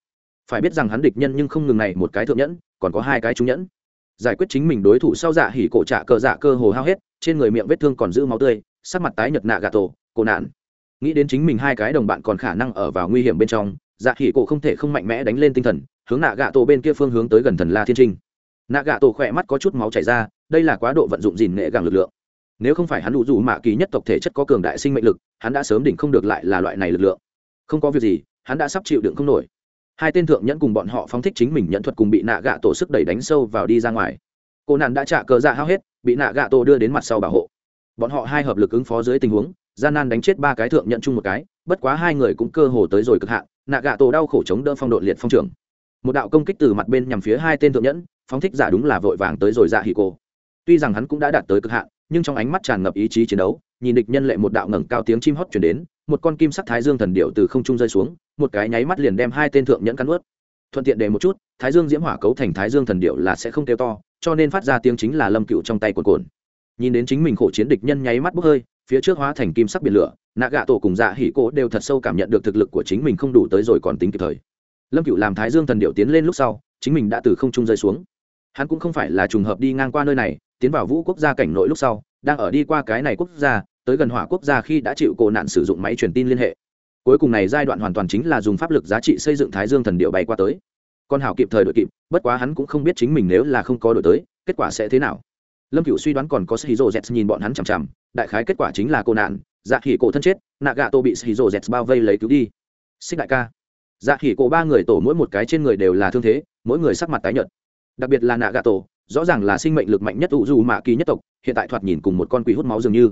Phải biết rằng hắn địch nhân nhưng không ngừng này một cái thượng nhẫn, còn có hai cái trung nhẫn giải quyết chính mình đối thủ sau dạ hỉ cổ trả cờ dạ cơ hồ hao hết, trên người miệng vết thương còn giữ máu tươi, sắc mặt tái nhợt nạ gà tổ, cổ nạn. Nghĩ đến chính mình hai cái đồng bạn còn khả năng ở vào nguy hiểm bên trong dạ hỉ cổ không thể không mạnh mẽ đánh lên tinh thần, hướng nạ gà tổ bên kia phương hướng tới gần thần la thiên trinh. Nạ gà tổ khỏe mắt có chút máu chảy ra, đây là quá độ vận dụng dìn nghệ gàng lực lượng. Nếu không phải hắn đủ dù mạ kỳ nhất tộc thể chất có cường đại sinh mệnh lực, hắn đã sớm đỉnh không được lại là loại này lực lượng. Không có việc gì, hắn đã sắp chịu đựng không nổi hai tên thượng nhẫn cùng bọn họ phóng thích chính mình nhận thuật cùng bị nạ gạ tổ sức đẩy đánh sâu vào đi ra ngoài. Cô nạn đã trả cờ dạ hao hết, bị nạ gạ tổ đưa đến mặt sau bảo hộ. Bọn họ hai hợp lực ứng phó dưới tình huống, gian nan đánh chết ba cái thượng nhận chung một cái, bất quá hai người cũng cơ hồ tới rồi cực hạn, nạ gạ tổ đau khổ chống đỡ phong độ liệt phong trưởng một đạo công kích từ mặt bên nhằm phía hai tên thượng nhẫn, phóng thích giả đúng là vội vàng tới rồi dạ hì cô tuy rằng hắn cũng đã đạt tới cực hạn, nhưng trong ánh mắt tràn ngập ý chí chiến đấu, nhìn địch nhân lệ một đạo ngẩng cao tiếng chim hót chuyển đến một con kim sắc thái dương thần điệu từ không trung rơi xuống, một cái nháy mắt liền đem hai tên thượng nhẫn cắn ướt thuận tiện để một chút, thái dương diễm hỏa cấu thành thái dương thần điệu là sẽ không kêu to, cho nên phát ra tiếng chính là lâm cựu trong tay cồn cồn nhìn đến chính mình khổ chiến địch nhân nháy mắt bốc hơi, phía trước hóa thành kim sắc biển lửa nạ gạ tổ cùng dạ hỉ cỗ đều thật sâu cảm nhận được thực lực của chính mình không đủ tới rồi còn tính kịp thời. Lâm cựu làm thái dương thần điệu tiến lên lúc sau, chính mình đã từ không trung rơi xuống. Hắn cũng không phải là trùng hợp đi ngang qua nơi này, tiến vào vũ quốc gia cảnh nội lúc sau, đang ở đi qua cái này quốc gia tới gần hỏa quốc gia khi đã chịu cổ nạn sử dụng máy truyền tin liên hệ. Cuối cùng này giai đoạn hoàn toàn chính là dùng pháp lực giá trị xây dựng thái dương thần điệu bay qua tới. Con hảo kịp thời đội kịp, bất quá hắn cũng không biết chính mình nếu là không có đội tới, kết quả sẽ thế nào. Lâm cựu suy đoán còn có shizu z nhìn bọn hắn chằm chằm, đại khái kết quả chính là cô nạn dạ khỉ cổ thân chết nạ gạ tô bị shizu z bao vây lấy cứu đi. Xích đại ca. Dạ khỉ cổ ba người tổ mỗi một cái trên người đều là thương thế, mỗi người sắc mặt tái nhợt. Đặc biệt là nạ gạ tổ rõ ràng là sinh mệnh lực mạnh nhất ủ dù mạ kỳ nhất tộc, hiện tại thoạt nhìn cùng một con quỷ hút máu dường như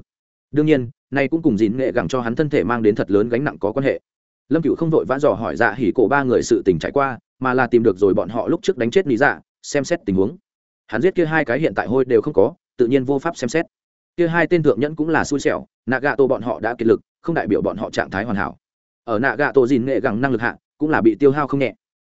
đương nhiên, nay cũng cùng dìn nghệ gẳng cho hắn thân thể mang đến thật lớn gánh nặng có quan hệ. Lâm cựu không vội vã dò hỏi dạ hỉ cổ ba người sự tình trải qua, mà là tìm được rồi bọn họ lúc trước đánh chết lý dạ xem xét tình huống. Hắn giết kia hai cái hiện tại hôi đều không có, tự nhiên vô pháp xem xét. Kia hai tên thượng nhẫn cũng là xui xẻo nạ gạ tổ bọn họ đã kiệt lực, không đại biểu bọn họ trạng thái hoàn hảo. Ở nạ gạ tổ dìn nghệ gẳng năng lực hạ, cũng là bị tiêu hao không nhẹ.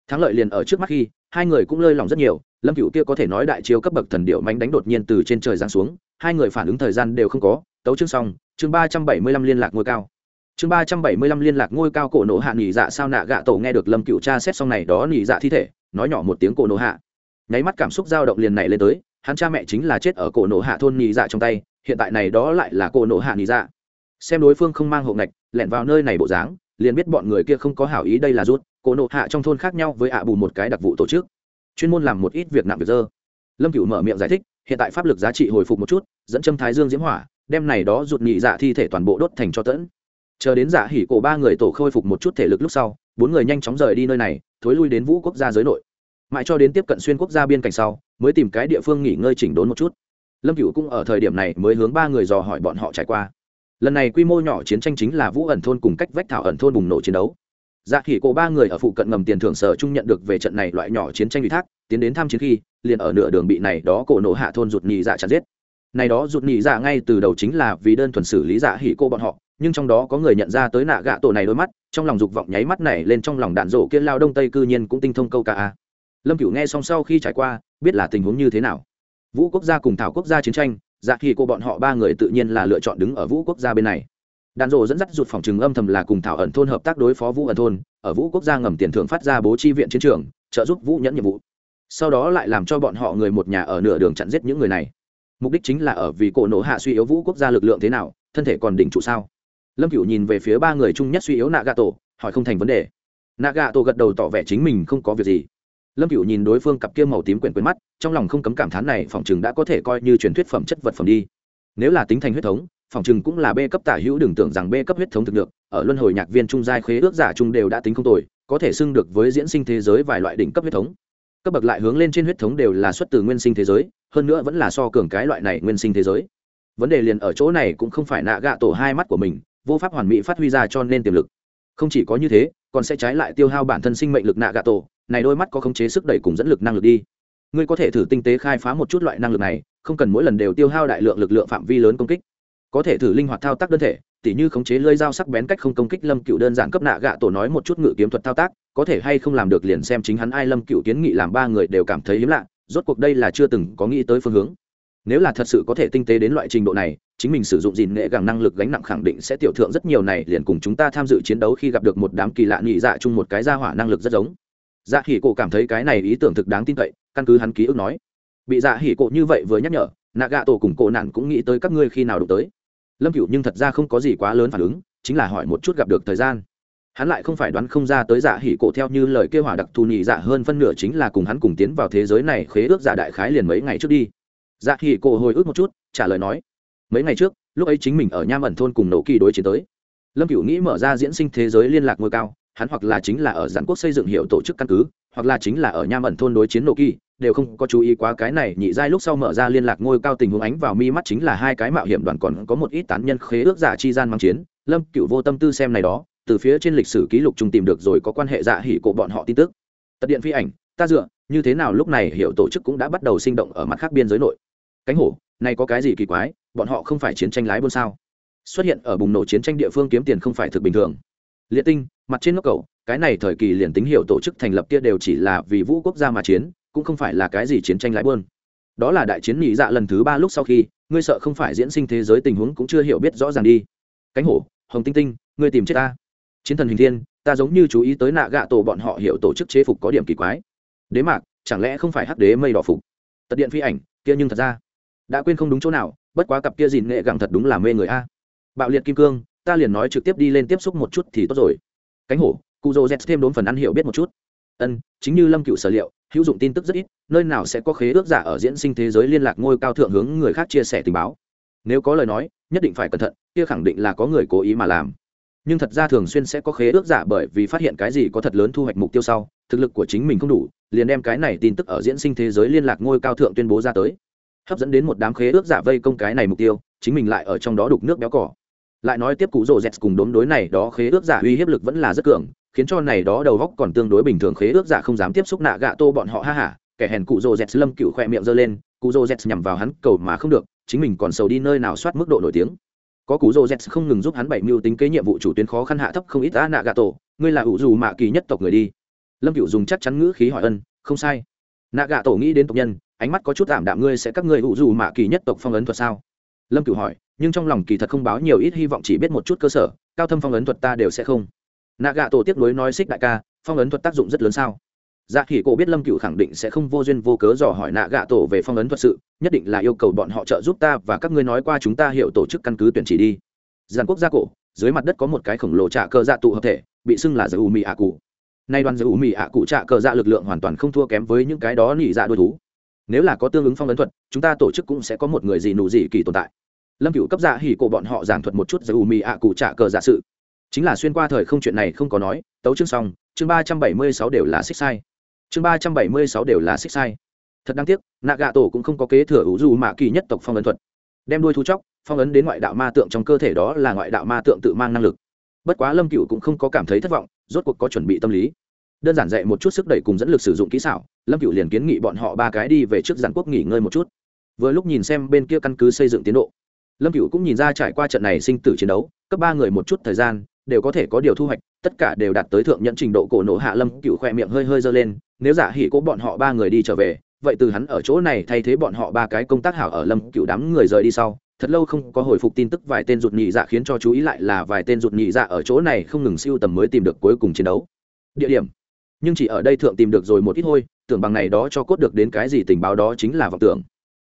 Thắng lợi liền ở trước mắt khi, hai người cũng lơi lòng rất nhiều, lâm cựu kia có thể nói đại chiếu cấp bậc thần điệu mánh đánh đột nhiên từ trên trời giáng xuống, hai người phản ứng thời gian đều không có tấu chương xong, chương ba trăm bảy mươi lăm liên lạc ngôi cao. Chương ba trăm bảy mươi lăm liên lạc ngôi cao cổ nổ hạ nghỉ dạ sao nạ gạ tổ nghe được lâm cựu cha xét xong này đó nghỉ dạ thi thể, nói nhỏ một tiếng cổ nổ hạ. Nháy mắt cảm xúc dao động liền này lên tới, hắn cha mẹ chính là chết ở cổ nổ hạ thôn nghỉ dạ trong tay, hiện tại này đó lại là cổ nổ hạ nghỉ dạ. Xem đối phương không mang hộ ngạch, lẻn vào nơi này bộ dáng, liền biết bọn người kia không có hảo ý đây là rút, cổ nổ hạ trong thôn khác nhau với ạ bù một cái đặc vụ tổ chức. Chuyên môn làm một ít việc nặng việc dơ. Lâm cựu mở miệng giải thích, hiện tại pháp lực giá trị hồi phục một chút, dẫn châm thái dương diễm hỏa đem này đó rụt nhị dạ thi thể toàn bộ đốt thành cho tẫn. Chờ đến dạ hỉ cổ ba người tổ khôi phục một chút thể lực lúc sau, bốn người nhanh chóng rời đi nơi này, thối lui đến vũ quốc gia giới nội. Mãi cho đến tiếp cận xuyên quốc gia biên cảnh sau, mới tìm cái địa phương nghỉ ngơi chỉnh đốn một chút. Lâm cựu cũng ở thời điểm này mới hướng ba người dò hỏi bọn họ trải qua. Lần này quy mô nhỏ chiến tranh chính là vũ ẩn thôn cùng cách vách thảo ẩn thôn bùng nổ chiến đấu. Dạ khỉ cổ ba người ở phụ cận ngầm tiền thưởng sở trung nhận được về trận này loại nhỏ chiến tranh ủy thác, tiến đến tham chiến khi, liền ở nửa đường bị này đó cổ nổ hạ thôn rụt nhị dạ chặt giết này đó rụt nhị dạ ngay từ đầu chính là vì đơn thuần xử lý dạ hỉ cô bọn họ, nhưng trong đó có người nhận ra tới nạ gạ tổ này đôi mắt, trong lòng dục vọng nháy mắt này lên trong lòng đạn rổ kia lao đông tây cư nhiên cũng tinh thông câu ca a lâm cửu nghe xong sau khi trải qua, biết là tình huống như thế nào. Vũ quốc gia cùng thảo quốc gia chiến tranh dạ hỉ cô bọn họ ba người tự nhiên là lựa chọn đứng ở vũ quốc gia bên này. Đạn rổ dẫn dắt rụt phòng trừng âm thầm là cùng thảo ẩn thôn hợp tác đối phó vũ ẩn thôn, ở vũ quốc gia ngầm tiền thưởng phát ra bố chi viện chiến trường, trợ giúp vũ nhẫn nhiệm vụ. Sau đó lại làm cho bọn họ người một nhà ở nửa đường chặn giết những người này mục đích chính là ở vì cổ nổ hạ suy yếu vũ quốc gia lực lượng thế nào, thân thể còn đỉnh trụ sao? Lâm cựu nhìn về phía ba người chung nhất suy yếu nạ gà tổ hỏi không thành vấn đề. Nạ gà tổ gật đầu tỏ vẻ chính mình không có việc gì. Lâm cựu nhìn đối phương cặp kia màu tím quyển quyển mắt, trong lòng không cấm cảm thán này phòng chừng đã có thể coi như truyền thuyết phẩm chất vật phẩm đi. Nếu là tính thành huyết thống, phòng chừng cũng là b cấp tả hữu đừng tưởng rằng b cấp huyết thống thực được, ở luân hồi nhạc viên trung giai khế ước giả trung đều đã tính không tồi, có thể xưng được với diễn sinh thế giới vài loại đỉnh cấp huyết thống cấp bậc lại hướng lên trên huyết thống đều là xuất từ nguyên sinh thế giới, hơn nữa vẫn là so cường cái loại này nguyên sinh thế giới. Vấn đề liền ở chỗ này cũng không phải nạ gạ tổ hai mắt của mình, vô pháp hoàn mỹ phát huy ra cho nên tiềm lực. Không chỉ có như thế, còn sẽ trái lại tiêu hao bản thân sinh mệnh lực nạ gạ tổ, này đôi mắt có khống chế sức đẩy cùng dẫn lực năng lực đi. Ngươi có thể thử tinh tế khai phá một chút loại năng lực này, không cần mỗi lần đều tiêu hao đại lượng lực lượng phạm vi lớn công kích. Có thể thử linh hoạt thao tác đơn thể, tỉ như khống chế lưỡi dao sắc bén cách không công kích lâm cựu đơn giản cấp nạ gạ tổ nói một chút ngự kiếm thuật thao tác có thể hay không làm được liền xem chính hắn ai lâm cựu kiến nghị làm ba người đều cảm thấy hiếm lạ, rốt cuộc đây là chưa từng có nghĩ tới phương hướng. Nếu là thật sự có thể tinh tế đến loại trình độ này, chính mình sử dụng gìn nghệ gàng năng lực gánh nặng khẳng định sẽ tiểu thượng rất nhiều này, liền cùng chúng ta tham dự chiến đấu khi gặp được một đám kỳ lạ nhị dạ chung một cái gia hỏa năng lực rất giống. Dạ hỉ cổ cảm thấy cái này ý tưởng thực đáng tin cậy, căn cứ hắn ký ức nói. Bị dạ hỉ cổ như vậy vừa nhắc nhở nạ gạ tổ cùng cổ nạn cũng nghĩ tới các ngươi khi nào đụng tới. Lâm cựu nhưng thật ra không có gì quá lớn phản ứng, chính là hỏi một chút gặp được thời gian hắn lại không phải đoán không ra tới dạ hỉ cổ theo như lời kêu hỏa đặc thù nhị dạ hơn phân nửa chính là cùng hắn cùng tiến vào thế giới này khế ước dạ đại khái liền mấy ngày trước đi. Dạ hỉ cổ hồi ức một chút, trả lời nói, mấy ngày trước, lúc ấy chính mình ở nham ẩn thôn cùng nổ kỳ đối chiến tới. Lâm cửu nghĩ mở ra diễn sinh thế giới liên lạc ngôi cao, hắn hoặc là chính là ở giản quốc xây dựng hiệu tổ chức căn cứ, hoặc là chính là ở nham ẩn thôn đối chiến nổ kỳ, đều không có chú ý quá cái này nhị giai lúc sau mở ra liên lạc ngôi cao tình huống ánh vào mi mắt chính là hai cái mạo hiểm đoàn còn có một ít tán nhân khế ước giả chi gian mang chiến. Lâm cựu vô tâm tư xem này đó từ phía trên lịch sử ký lục chung tìm được rồi có quan hệ dạ hỉ cổ bọn họ tin tức. Tật điện phi ảnh, ta dựa, như thế nào lúc này hiểu tổ chức cũng đã bắt đầu sinh động ở mặt khác biên giới nội. Cánh hổ, này có cái gì kỳ quái, bọn họ không phải chiến tranh lái buôn sao? Xuất hiện ở bùng nổ chiến tranh địa phương kiếm tiền không phải thực bình thường. Liệt tinh, mặt trên ngốc cầu cái này thời kỳ liền tính hiệu tổ chức thành lập kia đều chỉ là vì vũ quốc gia mà chiến, cũng không phải là cái gì chiến tranh lái buôn. Đó là đại chiến nhị dạ lần thứ ba lúc sau khi, ngươi sợ không phải diễn sinh thế giới tình huống cũng chưa hiểu biết rõ ràng đi. Cánh hổ, hồng tinh tinh, ngươi tìm chết ta chiến thần hình thiên, ta giống như chú ý tới nạ gạ tổ bọn họ hiểu tổ chức chế phục có điểm kỳ quái. Đế mạc, chẳng lẽ không phải hắc đế mây đỏ phục? Tật điện phi ảnh, kia nhưng thật ra, đã quên không đúng chỗ nào, bất quá cặp kia dìn nghệ gẳng thật đúng là mê người a. À. Bạo liệt kim cương, ta liền nói trực tiếp đi lên tiếp xúc một chút thì tốt rồi. Cánh hổ, cụ dô z thêm đốn phần ăn hiểu biết một chút. Ân, chính như lâm cựu sở liệu, hữu dụng tin tức rất ít, nơi nào sẽ có khế ước giả ở diễn sinh thế giới liên lạc ngôi cao thượng hướng người khác chia sẻ tình báo. Nếu có lời nói, nhất định phải cẩn thận, kia khẳng định là có người cố ý mà làm nhưng thật ra thường xuyên sẽ có khế ước giả bởi vì phát hiện cái gì có thật lớn thu hoạch mục tiêu sau, thực lực của chính mình không đủ, liền đem cái này tin tức ở diễn sinh thế giới liên lạc ngôi cao thượng tuyên bố ra tới. Hấp dẫn đến một đám khế ước giả vây công cái này mục tiêu, chính mình lại ở trong đó đục nước béo cỏ. Lại nói tiếp cụ rồ dẹt cùng đốm đối này đó khế ước giả uy hiếp lực vẫn là rất cường, khiến cho này đó đầu góc còn tương đối bình thường khế ước giả không dám tiếp xúc nạ gạ tô bọn họ, ha hả kẻ hèn cụ rồ dẹt lâm cựu khoe miệng giơ lên, cụ rồ dẹt nhằm vào hắn, cầu mà không được, chính mình còn sầu đi nơi nào soát mức độ nổi tiếng có cú rồ z không ngừng giúp hắn bảy mưu tính kế nhiệm vụ chủ tuyến khó khăn hạ thấp không ít ta nạ gạ tổ. Ngươi là ủ dù mạ kỳ nhất tộc người đi. Lâm cựu dùng chắc chắn ngữ khí hỏi ân, không sai. Nạ gạ tổ nghĩ đến tộc nhân, ánh mắt có chút ảm đạm, ngươi sẽ các ngươi ủ dù mạ kỳ nhất tộc phong ấn thuật sao? Lâm cựu hỏi, nhưng trong lòng kỳ thật không báo nhiều ít hy vọng, chỉ biết một chút cơ sở, cao thâm phong ấn thuật ta đều sẽ không. Nạ gạ tổ tiếp nối nói xích đại ca, phong ấn thuật tác dụng rất lớn sao? Dạ khỉ cổ biết lâm cựu khẳng định sẽ không vô duyên vô cớ dò hỏi nạ gạ tổ về phong ấn thuật sự, nhất định là yêu cầu bọn họ trợ giúp ta và các ngươi nói qua chúng ta hiểu tổ chức căn cứ tuyển chỉ đi. Giàn quốc gia cổ, dưới mặt đất có một cái khổng lồ trạ cơ dạ tụ hợp thể, bị xưng là giải u mì ạ cụ. Nay đoàn giải u mì ạ cụ trạ cơ dạ lực lượng hoàn toàn không thua kém với những cái đó nỉ dạ đôi thú nếu là có tương ứng phong ấn thuật, chúng ta tổ chức cũng sẽ có một người gì nụ gì kỳ tồn tại. Lâm cựu cấp dạ hỉ cổ bọn họ giảng thuật một chút giải u mì ạ cụ trạ cơ dạ sự. Chính là xuyên qua thời không chuyện này không có nói, tấu chương xong, chương ba trăm bảy mươi sáu đều là xích sai chương ba trăm bảy mươi sáu đều là xích sai. Thật đáng tiếc nạ gạ tổ cũng không có kế thừa hữu dù mạ kỳ nhất tộc phong ấn thuật. Đem đuôi thú chóc, phong ấn đến ngoại đạo ma tượng trong cơ thể đó là ngoại đạo ma tượng tự mang năng lực. Bất quá lâm cựu cũng không có cảm thấy thất vọng, rốt cuộc có chuẩn bị tâm lý. Đơn giản dạy một chút sức đẩy cùng dẫn lực sử dụng kỹ xảo, lâm cựu liền kiến nghị bọn họ ba cái đi về trước giàn quốc nghỉ ngơi một chút. Vừa lúc nhìn xem bên kia căn cứ xây dựng tiến độ, lâm cựu cũng nhìn ra trải qua trận này sinh tử chiến đấu, cấp ba người một chút thời gian, đều có thể có điều thu hoạch, tất cả đều đạt tới thượng nhận trình độ cổ nổ hạ lâm cựu khoe miệng hơi hơi dơ lên nếu giả hỉ cố bọn họ ba người đi trở về, vậy từ hắn ở chỗ này thay thế bọn họ ba cái công tác hảo ở lâm cựu đám người rời đi sau, thật lâu không có hồi phục tin tức vài tên rụt nhị dạ khiến cho chú ý lại là vài tên rụt nhị dạ ở chỗ này không ngừng siêu tầm mới tìm được cuối cùng chiến đấu. Địa điểm. Nhưng chỉ ở đây thượng tìm được rồi một ít thôi tưởng bằng này đó cho cốt được đến cái gì tình báo đó chính là vọng tưởng.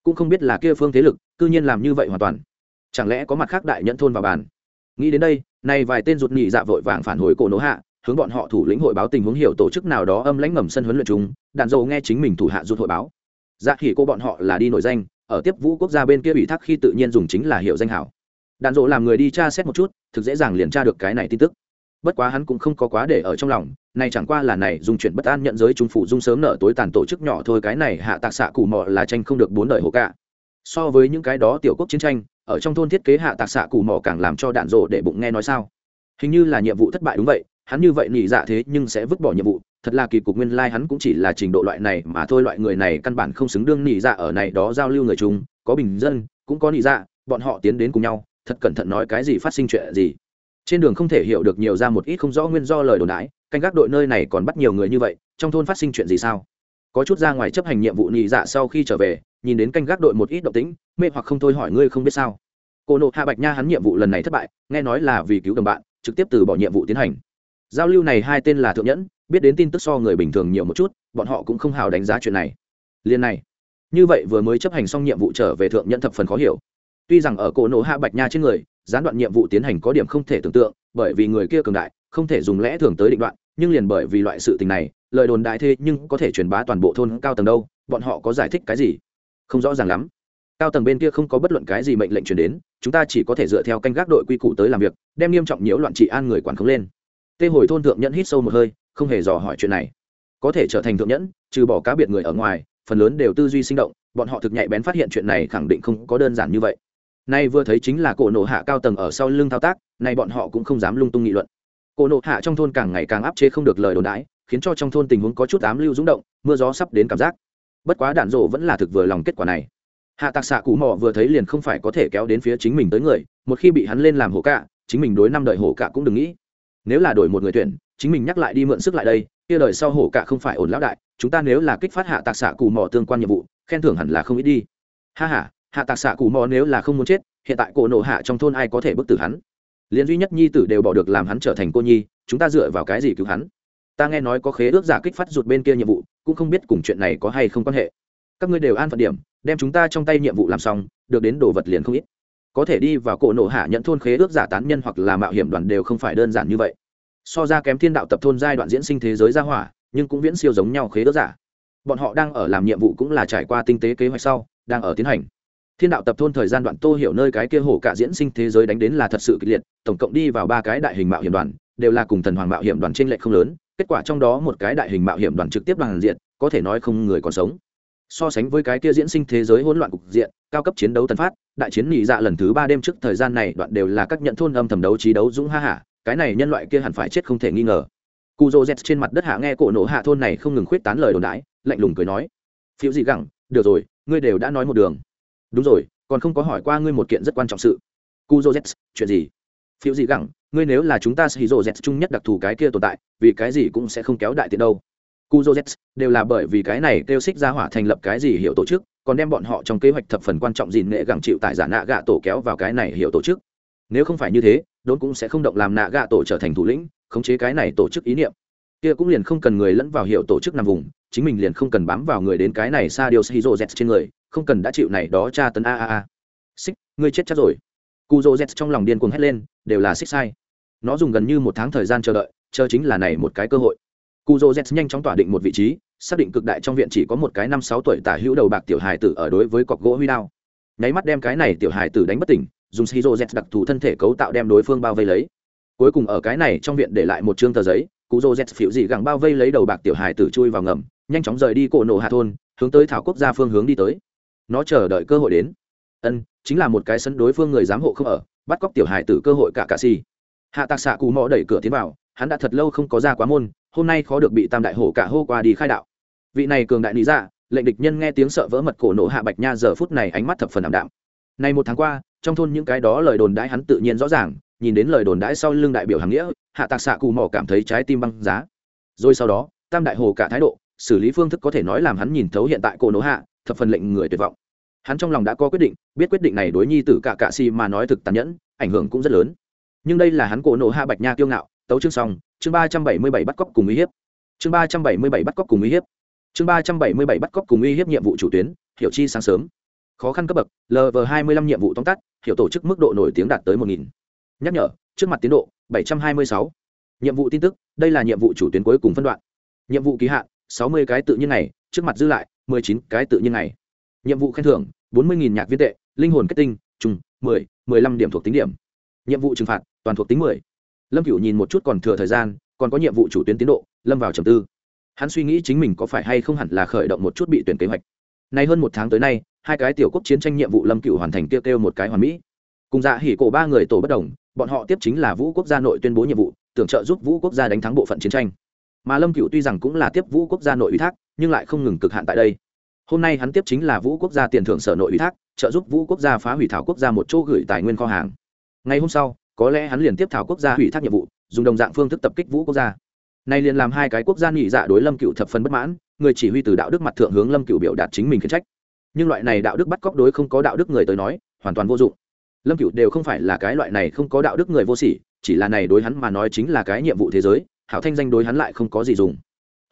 Cũng không biết là kia phương thế lực, cư nhiên làm như vậy hoàn toàn. Chẳng lẽ có mặt khác đại nhẫn thôn vào bàn? Nghĩ đến đây, nay vài tên rụt nhị dạ vội vàng phản hồi cổ nỗ hạ hướng bọn họ thủ lĩnh hội báo tình huống hiểu tổ chức nào đó âm lãnh ngầm sân huấn luyện chúng đạn dầu nghe chính mình thủ hạ rút hội báo. Dạ khỉ cô bọn họ là đi nổi danh, ở tiếp vũ quốc gia bên kia ủy thác khi tự nhiên dùng chính là hiệu danh hảo. Đạn dỗ làm người đi tra xét một chút, thực dễ dàng liền tra được cái này tin tức. Bất quá hắn cũng không có quá để ở trong lòng này chẳng qua là này dùng chuyện bất an nhận giới chúng phủ dung sớm nợ tối tàn tổ chức nhỏ thôi, cái này hạ tạc xạ cụ mọ là tranh không được bốn đời hồ cả. So với những cái đó tiểu quốc chiến tranh, ở trong thôn thiết kế hạ tạc xạ cụ mò càng làm cho đạn rộ để bụng nghe nói sao. Hình như là nhiệm vụ thất bại đúng vậy hắn như vậy nhị dạ thế nhưng sẽ vứt bỏ nhiệm vụ, thật là kỳ cục nguyên lai、like、hắn cũng chỉ là trình độ loại này mà thôi, loại người này căn bản không xứng đương nị dạ ở này đó giao lưu người chúng có bình dân, cũng có nị dạ bọn họ tiến đến cùng nhau, thật cẩn thận nói cái gì phát sinh chuyện gì. Trên đường không thể hiểu được nhiều ra một ít không rõ nguyên do lời đồn đãi, canh gác đội nơi này còn bắt nhiều người như vậy, trong thôn phát sinh chuyện gì sao? Có chút ra ngoài chấp hành nhiệm vụ nhị dạ sau khi trở về, nhìn đến canh gác đội một ít động tĩnh, mê hoặc không thôi hỏi ngươi không biết sao. Cô nộ hạ bạch nha hắn nhiệm vụ lần này thất bại, nghe nói là vì cứu đồng bạn, trực tiếp từ bỏ nhiệm vụ tiến hành giao lưu này hai tên là thượng nhẫn, biết đến tin tức so người bình thường nhiều một chút, bọn họ cũng không hào đánh giá chuyện này. Liên này, như vậy vừa mới chấp hành xong nhiệm vụ trở về thượng nhẫn thập phần khó hiểu. Tuy rằng ở cổ nổ hạ bạch nha trên người, gián đoạn nhiệm vụ tiến hành có điểm không thể tưởng tượng, bởi vì người kia cường đại, không thể dùng lẽ thường tới định đoạn, nhưng liền bởi vì loại sự tình này, lời đồn đại thế nhưng có thể truyền bá toàn bộ thôn cao tầng đâu, bọn họ có giải thích cái gì? Không rõ ràng lắm. Cao tầng bên kia không có bất luận cái gì mệnh lệnh truyền đến, chúng ta chỉ có thể dựa theo canh gác đội quy củ tới làm việc, đem nghiêm trọng nhiễu loạn trị an người quản khống lên tê hồi thôn thượng nhẫn hít sâu một hơi, không hề dò hỏi chuyện này. Có thể trở thành thượng nhẫn, trừ bỏ cá biệt người ở ngoài, phần lớn đều tư duy sinh động, bọn họ thực nhạy bén phát hiện chuyện này khẳng định không có đơn giản như vậy. Nay vừa thấy chính là cổ nổ hạ cao tầng ở sau lưng thao tác, nay bọn họ cũng không dám lung tung nghị luận. Cổ nổ hạ trong thôn càng ngày càng áp chế không được lời đồn đãi, khiến cho trong thôn tình huống có chút ám lưu rúng động, mưa gió sắp đến cảm giác. Bất quá đạn rộ vẫn là thực vừa lòng kết quả này. Hạ tạc xạ cụ mò vừa thấy liền không phải có thể kéo đến phía chính mình tới người, một khi bị hắn lên làm hổ cạ, chính mình đối năm đợi hổ cạ cũng đừng nghĩ nếu là đổi một người tuyển, chính mình nhắc lại đi mượn sức lại đây, kia đời sau hổ cả không phải ổn lão đại, chúng ta nếu là kích phát hạ tạc xạ cù mò tương quan nhiệm vụ, khen thưởng hẳn là không ít đi. Ha ha, hạ tạc xạ cù mò nếu là không muốn chết, hiện tại cổ nộ hạ trong thôn ai có thể bức tử hắn? Liền duy nhất nhi tử đều bỏ được làm hắn trở thành cô nhi, chúng ta dựa vào cái gì cứu hắn? Ta nghe nói có khế ước giả kích phát rụt bên kia nhiệm vụ, cũng không biết cùng chuyện này có hay không quan hệ. Các ngươi đều an phận điểm, đem chúng ta trong tay nhiệm vụ làm xong, được đến đồ vật liền không ít có thể đi vào cổ nổ hạ nhận thôn khế ước giả tán nhân hoặc là mạo hiểm đoàn đều không phải đơn giản như vậy. So ra kém thiên đạo tập thôn giai đoạn diễn sinh thế giới ra hỏa, nhưng cũng viễn siêu giống nhau khế ước giả. Bọn họ đang ở làm nhiệm vụ cũng là trải qua tinh tế kế hoạch sau, đang ở tiến hành. Thiên đạo tập thôn thời gian đoạn tô hiểu nơi cái kia hổ cả diễn sinh thế giới đánh đến là thật sự kịch liệt, tổng cộng đi vào ba cái đại hình mạo hiểm đoàn, đều là cùng thần hoàng mạo hiểm đoàn trên lệ không lớn, kết quả trong đó một cái đại hình mạo hiểm đoàn trực tiếp đoàn diện, có thể nói không người còn sống so sánh với cái kia diễn sinh thế giới hỗn loạn cục diện, cao cấp chiến đấu tần phát, đại chiến nhị dạ lần thứ ba đêm trước thời gian này đoạn đều là các nhận thôn âm thầm đấu trí đấu dũng ha hả, cái này nhân loại kia hẳn phải chết không thể nghi ngờ. Cụ rô z trên mặt đất hạ nghe cổ nổ hạ thôn này không ngừng khuyết tán lời đồn đãi, lạnh lùng cười nói phiếu gì gẳng, được rồi, ngươi đều đã nói một đường. Đúng rồi, còn không có hỏi qua ngươi một kiện rất quan trọng sự. Cụ dô z, chuyện gì? Phiếu gì gẳng, ngươi nếu là chúng ta sẽ hì dô z chung nhất đặc thù cái kia tồn tại, vì cái gì cũng sẽ không kéo đại tiện đâu cu dô z đều là bởi vì cái này kêu xích ra hỏa thành lập cái gì hiểu tổ chức, còn đem bọn họ trong kế hoạch thập phần quan trọng dìn nghệ gẳng chịu tại giả nạ gạ tổ kéo vào cái này hiểu tổ chức. Nếu không phải như thế, đốn cũng sẽ không động làm nạ gạ tổ trở thành thủ lĩnh, khống chế cái này tổ chức ý niệm. Kia cũng liền không cần người lẫn vào hiệu tổ chức nằm vùng, chính mình liền không cần bám vào người đến cái này Sa điều shizu z trên người, không cần đã chịu này đó tra tấn a a a. Xích, ngươi chết chắc rồi. Cu dô z trong lòng điên cuồng hét lên, đều là xích sai. Nó dùng gần như một tháng thời gian chờ đợi, chờ chính là này một cái cơ hội cụ dô z nhanh chóng tỏa định một vị trí, xác định cực đại trong viện chỉ có một cái năm sáu tuổi tả hữu đầu bạc tiểu hài tử ở đối với cọc gỗ huy đao. Nháy mắt đem cái này tiểu hài tử đánh bất tỉnh, dùng shizu z đặc thù thân thể cấu tạo đem đối phương bao vây lấy. Cuối cùng ở cái này trong viện để lại một chương tờ giấy cụ dô z phiểu dị gẳng bao vây lấy đầu bạc tiểu hài tử chui vào ngầm, nhanh chóng rời đi cổ nổ hạ thôn, hướng tới thảo quốc gia phương hướng đi tới. Nó chờ đợi cơ hội đến. Ân, chính là một cái sân đối phương người giám hộ không ở, bắt cóc tiểu hài tử cơ hội cả cà si. Hạ tạc xạ cù mò đẩy cửa tiến vào, hắn đã thật lâu không có ra quá môn hôm nay khó được bị tam đại hổ cả hô qua đi khai đạo. Vị này cường đại lý dạ lệnh địch nhân nghe tiếng sợ vỡ mật cổ nổ hạ bạch nha giờ phút này ánh mắt thập phần ảm đạm. Này một tháng qua, trong thôn những cái đó lời đồn đãi hắn tự nhiên rõ ràng, nhìn đến lời đồn đãi sau lưng đại biểu hàng nghĩa, hạ tạc xạ cù mỏ cảm thấy trái tim băng giá. Rồi sau đó, tam đại hồ cả thái độ, xử lý phương thức có thể nói làm hắn nhìn thấu hiện tại cổ nổ hạ, thập phần lệnh người tuyệt vọng. Hắn trong lòng đã có quyết định, biết quyết định này đối nhi tử cả cạ si mà nói thực tàn nhẫn, ảnh hưởng cũng rất lớn. Nhưng đây là hắn cổ nổ hạ bạch nha kiêu ngạo, tấu chương xong chương ba trăm bảy mươi bảy bắt cóc cùng uy hiếp. Chương ba trăm bảy mươi bảy bắt cóc cùng uy hiếp. Chương ba trăm bảy mươi bảy bắt cóc cùng uy hiếp nhiệm vụ chủ tuyến, hiểu chi sáng sớm. Khó khăn cấp bậc lv hai mươi lăm nhiệm vụ tóm tắt, hiểu tổ chức mức độ nổi tiếng đạt tới một nghìn. Nhắc nhở, trước mặt tiến độ, bảy trăm hai mươi sáu. Nhiệm vụ tin tức, đây là nhiệm vụ chủ tuyến cuối cùng phân đoạn. Nhiệm vụ ký hạn, sáu mươi cái tự nhiên này trước mặt dư lại, mười chín cái tự nhiên này nhiệm vụ khen thưởng, bốn mươi nhạc viên tệ, linh hồn kết tinh, trùng, mười mười lăm điểm thuộc tính điểm. Nhiệm vụ trừng phạt, toàn thuộc tính mười lâm Cựu nhìn một chút còn thừa thời gian, còn có nhiệm vụ chủ tuyến tiến độ, lâm vào trầm tư. Hắn suy nghĩ chính mình có phải hay không hẳn là khởi động một chút bị tuyển kế hoạch. Nay hơn một tháng tới nay, hai cái tiểu quốc chiến tranh nhiệm vụ lâm Cựu hoàn thành tiêu kêu một cái hoàn mỹ. Cùng dạ hỉ cổ ba người tổ bất đồng, bọn họ tiếp chính là vũ quốc gia nội tuyên bố nhiệm vụ, tưởng trợ giúp vũ quốc gia đánh thắng bộ phận chiến tranh. Mà lâm cựu tuy rằng cũng là tiếp vũ quốc gia nội ủy thác, nhưng lại không ngừng cực hạn tại đây. Hôm nay hắn tiếp chính là vũ quốc gia tiền thưởng sở nội ủy thác, trợ giúp vũ quốc gia phá hủy thảo quốc gia một chỗ gửi tài nguyên kho hàng. Ngày hôm sau có lẽ hắn liền tiếp thảo quốc gia hủy thác nhiệm vụ, dùng đồng dạng phương thức tập kích vũ quốc gia. Nay liền làm hai cái quốc gia nhị dạ đối lâm cựu thập phần bất mãn, người chỉ huy từ đạo đức mặt thượng hướng lâm cựu biểu đạt chính mình khiển trách. Nhưng loại này đạo đức bắt cóc đối không có đạo đức người tới nói, hoàn toàn vô dụng. Lâm cựu đều không phải là cái loại này không có đạo đức người vô sỉ, chỉ là này đối hắn mà nói chính là cái nhiệm vụ thế giới, hảo thanh danh đối hắn lại không có gì dùng.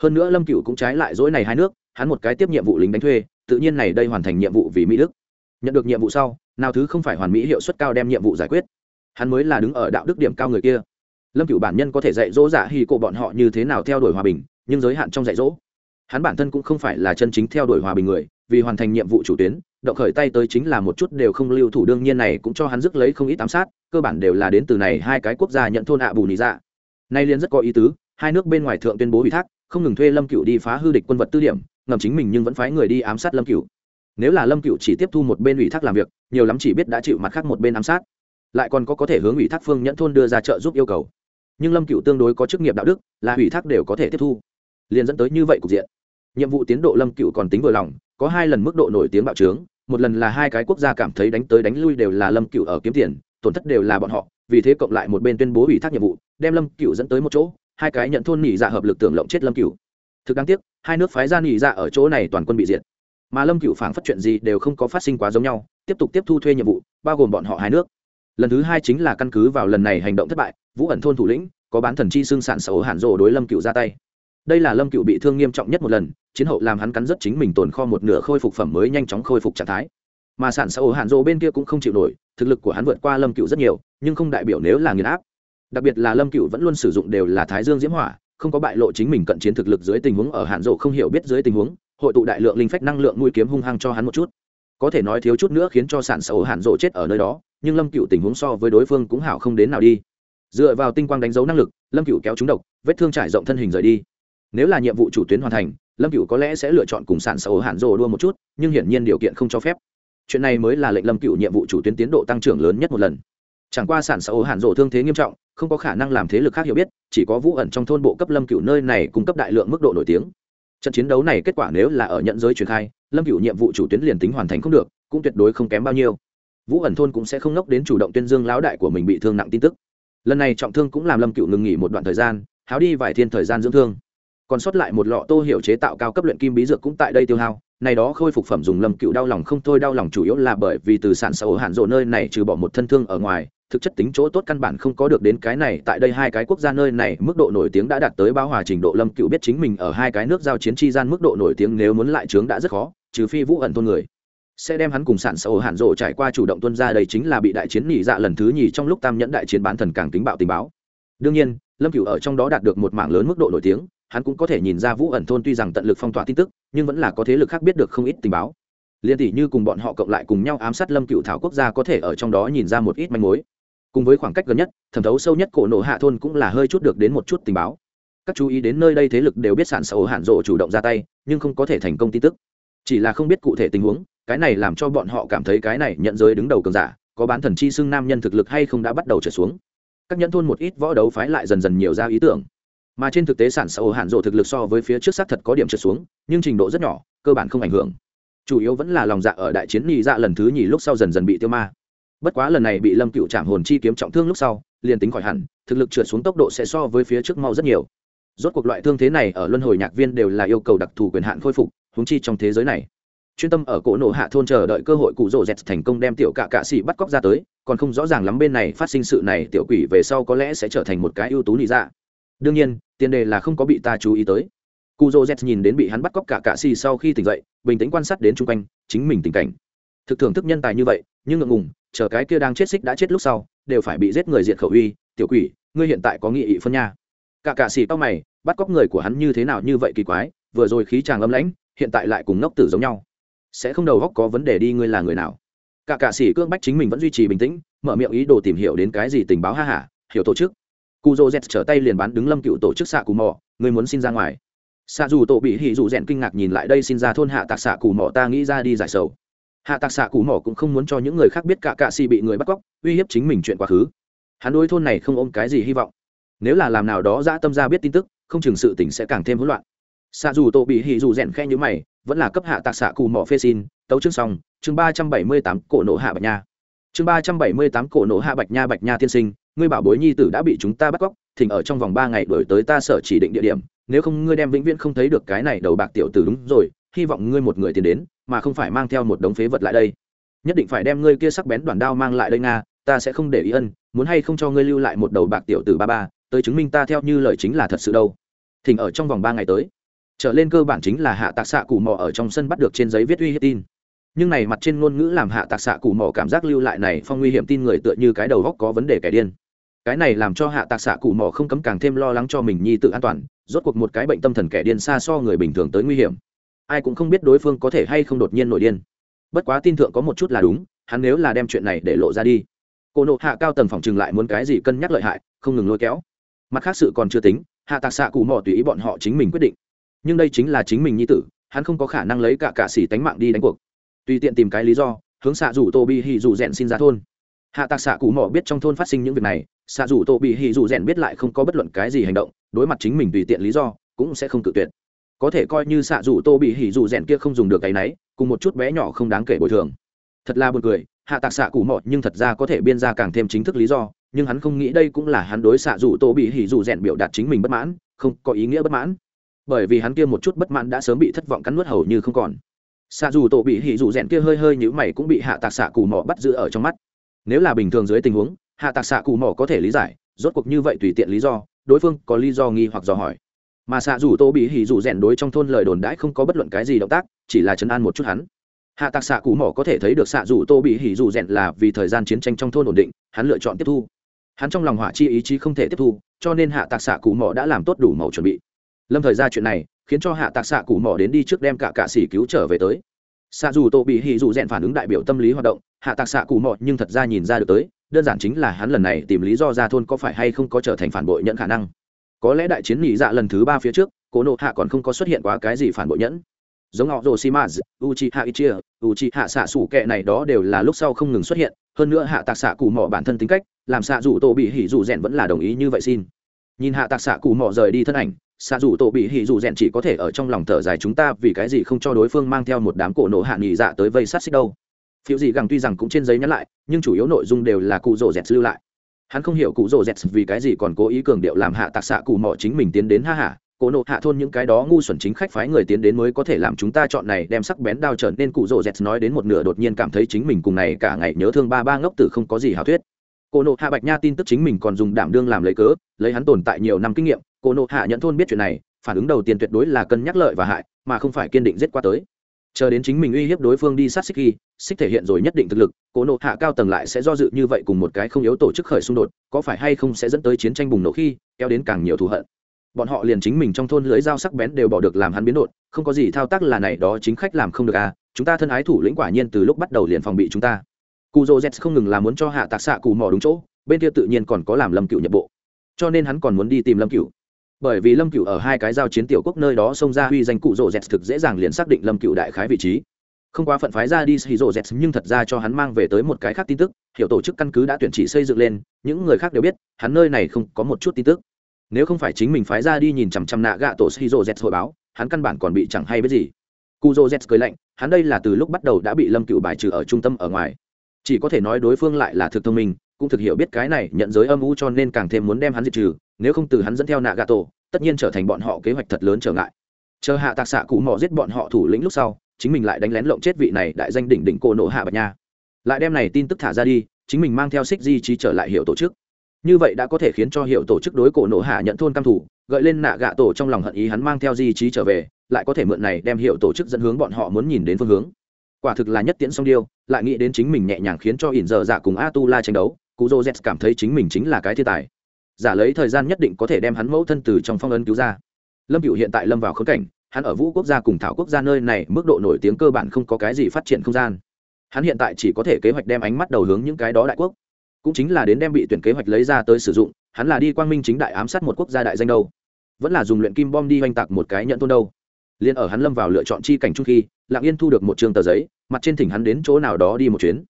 Hơn nữa lâm cựu cũng trái lại dỗi này hai nước, hắn một cái tiếp nhiệm vụ lính đánh thuê, tự nhiên này đây hoàn thành nhiệm vụ vì mỹ đức. Nhận được nhiệm vụ sau, nào thứ không phải hoàn mỹ hiệu suất cao đem nhiệm vụ giải quyết hắn mới là đứng ở đạo đức điểm cao người kia. Lâm cựu bản nhân có thể dạy dỗ giả hy cộ bọn họ như thế nào theo đuổi hòa bình, nhưng giới hạn trong dạy dỗ. Hắn bản thân cũng không phải là chân chính theo đuổi hòa bình người, vì hoàn thành nhiệm vụ chủ tuyến, động khởi tay tới chính là một chút đều không lưu thủ, đương nhiên này cũng cho hắn dứt lấy không ít ám sát, cơ bản đều là đến từ này hai cái quốc gia nhận thôn ạ bù nị dạ. Nay liên rất có ý tứ, hai nước bên ngoài thượng tuyên bố ủy thác, không ngừng thuê lâm cựu đi phá hư địch quân vật tư điểm, ngầm chính mình nhưng vẫn phái người đi ám sát lâm cựu nếu là lâm cựu chỉ tiếp thu một bên ủy thác làm việc, nhiều lắm chỉ biết đã chịu mặt khác một bên ám sát lại còn có có thể hướng ủy thác phương nhẫn thôn đưa ra trợ giúp yêu cầu. Nhưng lâm cựu tương đối có chức nghiệp đạo đức, là ủy thác đều có thể tiếp thu. Liền dẫn tới như vậy cục diện. Nhiệm vụ tiến độ lâm cựu còn tính vừa lòng, có hai lần mức độ nổi tiếng bạo trướng, một lần là hai cái quốc gia cảm thấy đánh tới đánh lui đều là lâm cựu ở kiếm tiền, tổn thất đều là bọn họ, vì thế cộng lại một bên tuyên bố ủy thác nhiệm vụ, đem lâm cựu dẫn tới một chỗ, hai cái nhận thôn nỉ dạ hợp lực tưởng lộng chết lâm cựu thực đáng tiếc, hai nước phái ra nỉ dạ ở chỗ này toàn quân bị diệt. Mà lâm cựu phảng phát chuyện gì đều không có phát sinh quá giống nhau, tiếp tục tiếp thu thuê nhiệm vụ, bao gồm bọn họ hai nước lần thứ hai chính là căn cứ vào lần này hành động thất bại, vũ ẩn thôn thủ lĩnh, có bán thần chi xương sản sở Hạn rộ đối lâm cựu ra tay. Đây là lâm cựu bị thương nghiêm trọng nhất một lần, chiến hậu làm hắn cắn rất chính mình tồn kho một nửa khôi phục phẩm mới nhanh chóng khôi phục trạng thái. Mà sản sở Hạn rộ bên kia cũng không chịu nổi, thực lực của hắn vượt qua lâm cựu rất nhiều, nhưng không đại biểu nếu là nghiền áp. Đặc biệt là lâm cựu vẫn luôn sử dụng đều là thái dương diễm hỏa, không có bại lộ chính mình cận chiến thực lực dưới tình huống ở hạn rộ không hiểu biết dưới tình huống, hội tụ đại lượng linh phách năng lượng mũi kiếm hung hăng cho hắn một chút. Có thể nói thiếu chút nữa khiến cho sản sở hạn rộ chết ở nơi đó nhưng lâm cựu tình huống so với đối phương cũng hảo không đến nào đi. Dựa vào tinh quang đánh dấu năng lực, lâm cựu kéo trúng độc, vết thương trải rộng thân hình rời đi. Nếu là nhiệm vụ chủ tuyến hoàn thành, lâm cựu có lẽ sẽ lựa chọn cùng sản xấu hạn rồ đua một chút, nhưng hiển nhiên điều kiện không cho phép. Chuyện này mới là lệnh lâm cựu nhiệm vụ chủ tuyến tiến độ tăng trưởng lớn nhất một lần. Chẳng qua sản xấu hạn rồ thương thế nghiêm trọng, không có khả năng làm thế lực khác hiểu biết, chỉ có vũ ẩn trong thôn bộ cấp lâm cựu nơi này cung cấp đại lượng mức độ nổi tiếng. Trận chiến đấu này kết quả nếu là ở nhận giới truyền khai, lâm cựu nhiệm vụ chủ tuyến liền tính hoàn thành không được, cũng tuyệt đối không kém bao nhiêu vũ ẩn thôn cũng sẽ không nốc đến chủ động tuyên dương lão đại của mình bị thương nặng tin tức. Lần này trọng thương cũng làm lâm cựu ngừng nghỉ một đoạn thời gian, háo đi vài thiên thời gian dưỡng thương. Còn sót lại một lọ tô hiệu chế tạo cao cấp luyện kim bí dược cũng tại đây tiêu hao, này đó khôi phục phẩm dùng lâm cựu đau lòng không thôi, đau lòng chủ yếu là bởi vì từ sản xã hội hạn rộ nơi này trừ bỏ một thân thương ở ngoài, thực chất tính chỗ tốt căn bản không có được đến cái này, tại đây hai cái quốc gia nơi này mức độ nổi tiếng đã đạt tới bao hòa trình độ, lâm cựu biết chính mình ở hai cái nước giao chiến chi gian mức độ nổi tiếng nếu muốn lại trướng đã rất khó, trừ phi vũ ẩn thôn người sẽ đem hắn cùng sản xã hạn rộ trải qua chủ động tuân ra đây chính là bị đại chiến nhị dạ lần thứ nhì trong lúc tam nhẫn đại chiến bán thần càng tính bạo tình báo. Đương nhiên, lâm cửu ở trong đó đạt được một mảng lớn mức độ nổi tiếng, hắn cũng có thể nhìn ra vũ ẩn thôn tuy rằng tận lực phong tỏa tin tức, nhưng vẫn là có thế lực khác biết được không ít tình báo. Liên tỷ như cùng bọn họ cộng lại cùng nhau ám sát lâm cựu thảo quốc gia có thể ở trong đó nhìn ra một ít manh mối. Cùng với khoảng cách gần nhất, thẩm thấu sâu nhất cổ nổ hạ thôn cũng là hơi chút được đến một chút tình báo. Các chú ý đến nơi đây thế lực đều biết sản sầu hạn rộ chủ động ra tay, nhưng không có thể thành công tin tức chỉ là không biết cụ thể tình huống, cái này làm cho bọn họ cảm thấy cái này nhận giới đứng đầu cường giả, có bán thần chi xưng nam nhân thực lực hay không đã bắt đầu trở xuống. Các nhẫn thôn một ít võ đấu phái lại dần dần nhiều ra ý tưởng. Mà trên thực tế sản xã hội hạn rộ thực lực so với phía trước xác thật có điểm trượt xuống, nhưng trình độ rất nhỏ, cơ bản không ảnh hưởng. Chủ yếu vẫn là lòng dạ ở đại chiến nhị dạ lần thứ nhì lúc sau dần dần bị tiêu ma. Bất quá lần này bị lâm cựu chạm hồn chi kiếm trọng thương lúc sau, liền tính khỏi hẳn, thực lực trượt xuống tốc độ sẽ so với phía trước mau rất nhiều. Rốt cuộc loại thương thế này ở luân hồi nhạc viên đều là yêu cầu đặc thù quyền hạn khôi phục huống chi trong thế giới này. Chuyên tâm ở cổ nổ hạ thôn chờ đợi cơ hội cụ rỗ dẹt thành công đem tiểu cạ cạ xỉ bắt cóc ra tới, còn không rõ ràng lắm bên này phát sinh sự này tiểu quỷ về sau có lẽ sẽ trở thành một cái ưu tú lý dạ. Đương nhiên, tiền đề là không có bị ta chú ý tới. Cụ rỗ dẹt nhìn đến bị hắn bắt cóc cả cạ xỉ sau khi tỉnh dậy, bình tĩnh quan sát đến chung quanh, chính mình tình cảnh. Thực thưởng thức nhân tài như vậy, nhưng ngượng ngùng, chờ cái kia đang chết xích đã chết lúc sau, đều phải bị giết người diệt khẩu uy, tiểu quỷ, ngươi hiện tại có nghị ị phân nha. Cả cạ xỉ tao mày, bắt cóc người của hắn như thế nào như vậy kỳ quái, vừa rồi khí chàng âm lãnh hiện tại lại cùng ngốc tử giống nhau. Sẽ không đầu góc có vấn đề đi ngươi là người nào. Cả cạ sĩ cương bách chính mình vẫn duy trì bình tĩnh, mở miệng ý đồ tìm hiểu đến cái gì tình báo ha hả hiểu tổ chức. Cụ dô z trở tay liền bán đứng lâm cựu tổ chức xạ cù mò người muốn xin ra ngoài. Xạ dù tổ bị hỉ dù rèn kinh ngạc nhìn lại, đây xin ra thôn hạ tạc xạ cù mò ta nghĩ ra đi giải sầu. Hạ tạc xạ cù mò cũng không muốn cho những người khác biết cả cạ sĩ bị người bắt cóc, uy hiếp chính mình chuyện quá khứ. Hắn đối thôn này không ôm cái gì hy vọng. Nếu là làm nào đó dã tâm ra biết tin tức, không chừng sự tình sẽ càng thêm hỗn loạn xạ dù tổ bị hỉ dù rèn khe như mày, vẫn là cấp hạ tạc xạ cù mỏ phê xin, tấu chương xong, chương ba trăm bảy mươi tám cổ nộ hạ bạch nha. Chương ba trăm bảy mươi tám cổ nộ hạ bạch nha bạch nha tiên sinh, ngươi bảo bối nhi tử đã bị chúng ta bắt cóc, thỉnh ở trong vòng ba ngày đổi tới ta sở chỉ định địa điểm, nếu không ngươi đem vĩnh viễn không thấy được cái này đầu bạc tiểu tử đúng rồi, hy vọng ngươi một người tiến đến, mà không phải mang theo một đống phế vật lại đây. Nhất định phải đem ngươi kia sắc bén đoàn đao mang lại đây nga, ta sẽ không để ý ân, muốn hay không cho ngươi lưu lại một đầu bạc tiểu tử ba ba, tới chứng minh ta theo như lời chính là thật sự đâu. Thỉnh ở trong vòng ba ngày tới trở lên cơ bản chính là hạ tạc xạ cụ mò ở trong sân bắt được trên giấy viết uy hiếp tin. Nhưng này mặt trên ngôn ngữ làm hạ tạc xạ cụ mò cảm giác lưu lại này phong nguy hiểm tin người tựa như cái đầu góc có vấn đề kẻ điên. Cái này làm cho hạ tạc xạ cụ mò không cấm càng thêm lo lắng cho mình nhi tự an toàn, rốt cuộc một cái bệnh tâm thần kẻ điên xa so người bình thường tới nguy hiểm. Ai cũng không biết đối phương có thể hay không đột nhiên nổi điên. Bất quá tin thượng có một chút là đúng, hắn nếu là đem chuyện này để lộ ra đi. Cô nộ hạ cao tầng phòng trừng lại muốn cái gì cân nhắc lợi hại, không ngừng lôi kéo. Mặt khác sự còn chưa tính, hạ tạc xạ cụ mò tùy ý bọn họ chính mình quyết định nhưng đây chính là chính mình nhi tử, hắn không có khả năng lấy cả cả xỉ tánh mạng đi đánh cuộc. Tùy tiện tìm cái lý do, hướng xạ rủ tô bị hì rủ rèn xin ra thôn. Hạ tạc xạ cụ mỏ biết trong thôn phát sinh những việc này, xạ rủ tô bị hì rủ rèn biết lại không có bất luận cái gì hành động, đối mặt chính mình tùy tiện lý do, cũng sẽ không tự tuyệt. Có thể coi như xạ rủ tô bị hỉ rủ rèn kia không dùng được cái náy cùng một chút bé nhỏ không đáng kể bồi thường. Thật là buồn cười, hạ tạc xạ cụ mọ nhưng thật ra có thể biên ra càng thêm chính thức lý do, nhưng hắn không nghĩ đây cũng là hắn đối xạ rủ tô bị hỉ rủ rèn biểu đạt chính mình bất mãn, không có ý nghĩa bất mãn bởi vì hắn kia một chút bất mãn đã sớm bị thất vọng cắn nuốt hầu như không còn. Xạ dù tổ bị hỉ rủ rèn kia hơi hơi nhữ mày cũng bị hạ tạc xạ cù mỏ bắt giữ ở trong mắt. Nếu là bình thường dưới tình huống, hạ tạc xạ cù mỏ có thể lý giải, rốt cuộc như vậy tùy tiện lý do, đối phương có lý do nghi hoặc dò hỏi. Mà xạ dù tô bị hỉ dù rèn đối trong thôn lời đồn đãi không có bất luận cái gì động tác, chỉ là chấn an một chút hắn. Hạ tạc xạ cù mỏ có thể thấy được xạ dù tô bị hỉ dù rèn là vì thời gian chiến tranh trong thôn ổn định, hắn lựa chọn tiếp thu. Hắn trong lòng hỏa chi ý chí không thể tiếp thu, cho nên hạ tạc xạ cù mỏ đã làm tốt đủ màu chuẩn bị lâm thời ra chuyện này, khiến cho hạ tạc xạ cụ mỏ đến đi trước đem cả cạ xỉ cứu trở về tới. Xạ dù tô bị hỉ dù rèn phản ứng đại biểu tâm lý hoạt động, hạ tạc xạ cụ mỏ nhưng thật ra nhìn ra được tới, đơn giản chính là hắn lần này tìm lý do ra thôn có phải hay không có trở thành phản bội nhận khả năng. Có lẽ đại chiến nhị dạ lần thứ ba phía trước, cố nộ hạ còn không có xuất hiện quá cái gì phản bội nhẫn. Giống họ rồ shimaz uchi hạ ichia uchi hạ xạ sủ kệ này đó đều là lúc sau không ngừng xuất hiện, hơn nữa hạ tạc xạ cụ mỏ bản thân tính cách, làm xạ rủ tổ bị hỉ rủ rèn vẫn là đồng ý như vậy xin. Nhìn hạ tạc xạ cụ mỏ rời đi thân ảnh xạ rủ tổ bị hỉ rủ rèn chỉ có thể ở trong lòng thở dài chúng ta vì cái gì không cho đối phương mang theo một đám cổ nộ hạ nghỉ dạ tới vây sát xích đâu. Phiếu gì gẳng tuy rằng cũng trên giấy nhắn lại, nhưng chủ yếu nội dung đều là cụ rổ dẹt lưu lại. Hắn không hiểu cụ rổ dẹt vì cái gì còn cố ý cường điệu làm hạ tạc xạ cụ mỏ chính mình tiến đến ha hả cổ nộ hạ thôn những cái đó ngu xuẩn chính khách phái người tiến đến mới có thể làm chúng ta chọn này đem sắc bén đao trở nên cụ rổ dẹt nói đến một nửa đột nhiên cảm thấy chính mình cùng này cả ngày nhớ thương ba ba ngốc tử không có gì hảo thuyết. Cổ nộ hạ bạch nha tin tức chính mình còn dùng đảm đương làm lấy cớ, lấy hắn tồn tại nhiều năm kinh nghiệm Cô nộ hạ nhận thôn biết chuyện này, phản ứng đầu tiên tuyệt đối là cân nhắc lợi và hại, mà không phải kiên định giết qua tới. Chờ đến chính mình uy hiếp đối phương đi sát xích khi xích thể hiện rồi nhất định thực lực, Cô nộ hạ cao tầng lại sẽ do dự như vậy cùng một cái không yếu tổ chức khởi xung đột, có phải hay không sẽ dẫn tới chiến tranh bùng nổ khi kéo đến càng nhiều thù hận. Bọn họ liền chính mình trong thôn lưới dao sắc bén đều bỏ được làm hắn biến đột không có gì thao tác là này đó chính khách làm không được à chúng ta thân ái thủ lĩnh quả nhiên từ lúc bắt đầu liền phòng bị chúng ta. Cụ dô z không ngừng là muốn cho hạ tạc xạ cù mò đúng chỗ, bên kia tự nhiên còn có làm lâm cựu nhập bộ cho nên hắn còn muốn đi tìm lâm cựu bởi vì lâm cựu ở hai cái giao chiến tiểu quốc nơi đó xông ra huy danh cụ rộ z thực dễ dàng liền xác định lâm cựu đại khái vị trí. Không quá phận phái ra đi hì rộ z nhưng thật ra cho hắn mang về tới một cái khác tin tức, hiểu tổ chức căn cứ đã tuyển chỉ xây dựng lên, những người khác đều biết, hắn nơi này không có một chút tin tức. Nếu không phải chính mình phái ra đi nhìn chằm chằm nạ gạ tổ shizu z hồi báo, hắn căn bản còn bị chẳng hay biết gì. Kuzo z cười lạnh, hắn đây là từ lúc bắt đầu đã bị lâm cựu bài trừ ở trung tâm ở ngoài. Chỉ có thể nói đối phương lại là thực thông minh cũng thực hiểu biết cái này nhận giới âm u cho nên càng thêm muốn đem hắn diệt trừ, nếu không từ hắn dẫn theo nạ gạ tổ tất nhiên trở thành bọn họ kế hoạch thật lớn trở ngại. Chờ hạ tạc xạ cụ mò giết bọn họ thủ lĩnh lúc sau, chính mình lại đánh lén lộng chết vị này đại danh đỉnh đỉnh cô nộ hạ bạch nha. Lại đem này tin tức thả ra đi, chính mình mang theo xích di trí trở lại hiệu tổ chức. Như vậy đã có thể khiến cho hiệu tổ chức đối cổ nộ hạ nhận thôn cam thủ, gợi lên nạ gạ tổ trong lòng hận ý hắn mang theo di trí trở về, lại có thể mượn này đem hiệu tổ chức dẫn hướng bọn họ muốn nhìn đến phương hướng. Quả thực là nhất tiễn song điêu, lại nghĩ đến chính mình nhẹ nhàng khiến cho ỉn giờ dạ cùng a tu la tranh đấu cụ dô z cảm thấy chính mình chính là cái thiên tài. Giả lấy thời gian nhất định có thể đem hắn mẫu thân từ trong phong ấn cứu ra. Lâm cựu hiện tại lâm vào khớp cảnh, hắn ở vũ quốc gia cùng thảo quốc gia nơi này mức độ nổi tiếng cơ bản không có cái gì phát triển không gian. Hắn hiện tại chỉ có thể kế hoạch đem ánh mắt đầu hướng những cái đó đại quốc. Cũng chính là đến đem bị tuyển kế hoạch lấy ra tới sử dụng, hắn là đi quang minh chính đại ám sát một quốc gia đại danh đâu. Vẫn là dùng luyện kim bom đi oanh tạc một cái nhận tôn đâu. Liên ở hắn lâm vào lựa chọn chi cảnh trung khi lạng yên thu được một trường tờ giấy, mặt trên thỉnh hắn đến chỗ nào đó đi một chuyến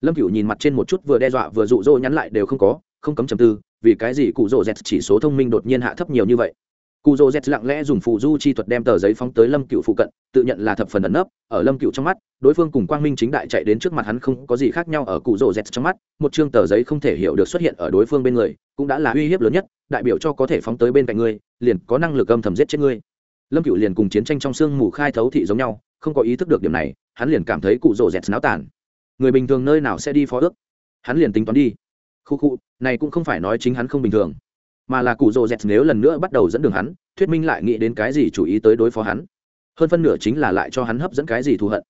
lâm cựu nhìn mặt trên một chút vừa đe dọa vừa rụ rỗ nhắn lại đều không có, không cấm chầm tư, vì cái gì cụ rỗ dẹt chỉ số thông minh đột nhiên hạ thấp nhiều như vậy? Cụ rồ z lặng lẽ dùng phù du chi thuật đem tờ giấy phóng tới lâm cựu phụ cận, tự nhận là thập phần ẩn nấp, ở lâm cựu trong mắt, đối phương cùng quang minh chính đại chạy đến trước mặt hắn không có gì khác nhau ở cụ rồ z trong mắt, một chương tờ giấy không thể hiểu được xuất hiện ở đối phương bên người, cũng đã là uy hiếp lớn nhất, đại biểu cho có thể phóng tới bên cạnh ngươi, liền có năng lực âm thầm giết chết ngươi. Lâm cựu liền cùng chiến tranh trong sương mù khai thấu thị giống nhau, không có ý thức được điểm này, hắn liền cảm thấy cụ rồ z náo tàn người bình thường nơi nào sẽ đi phó ước? Hắn liền tính toán đi. Khu khu, này cũng không phải nói chính hắn không bình thường, mà là cụ rồ dẹt nếu lần nữa bắt đầu dẫn đường hắn, thuyết minh lại nghĩ đến cái gì chủ ý tới đối phó hắn. Hơn phân nửa chính là lại cho hắn hấp dẫn cái gì thù hận.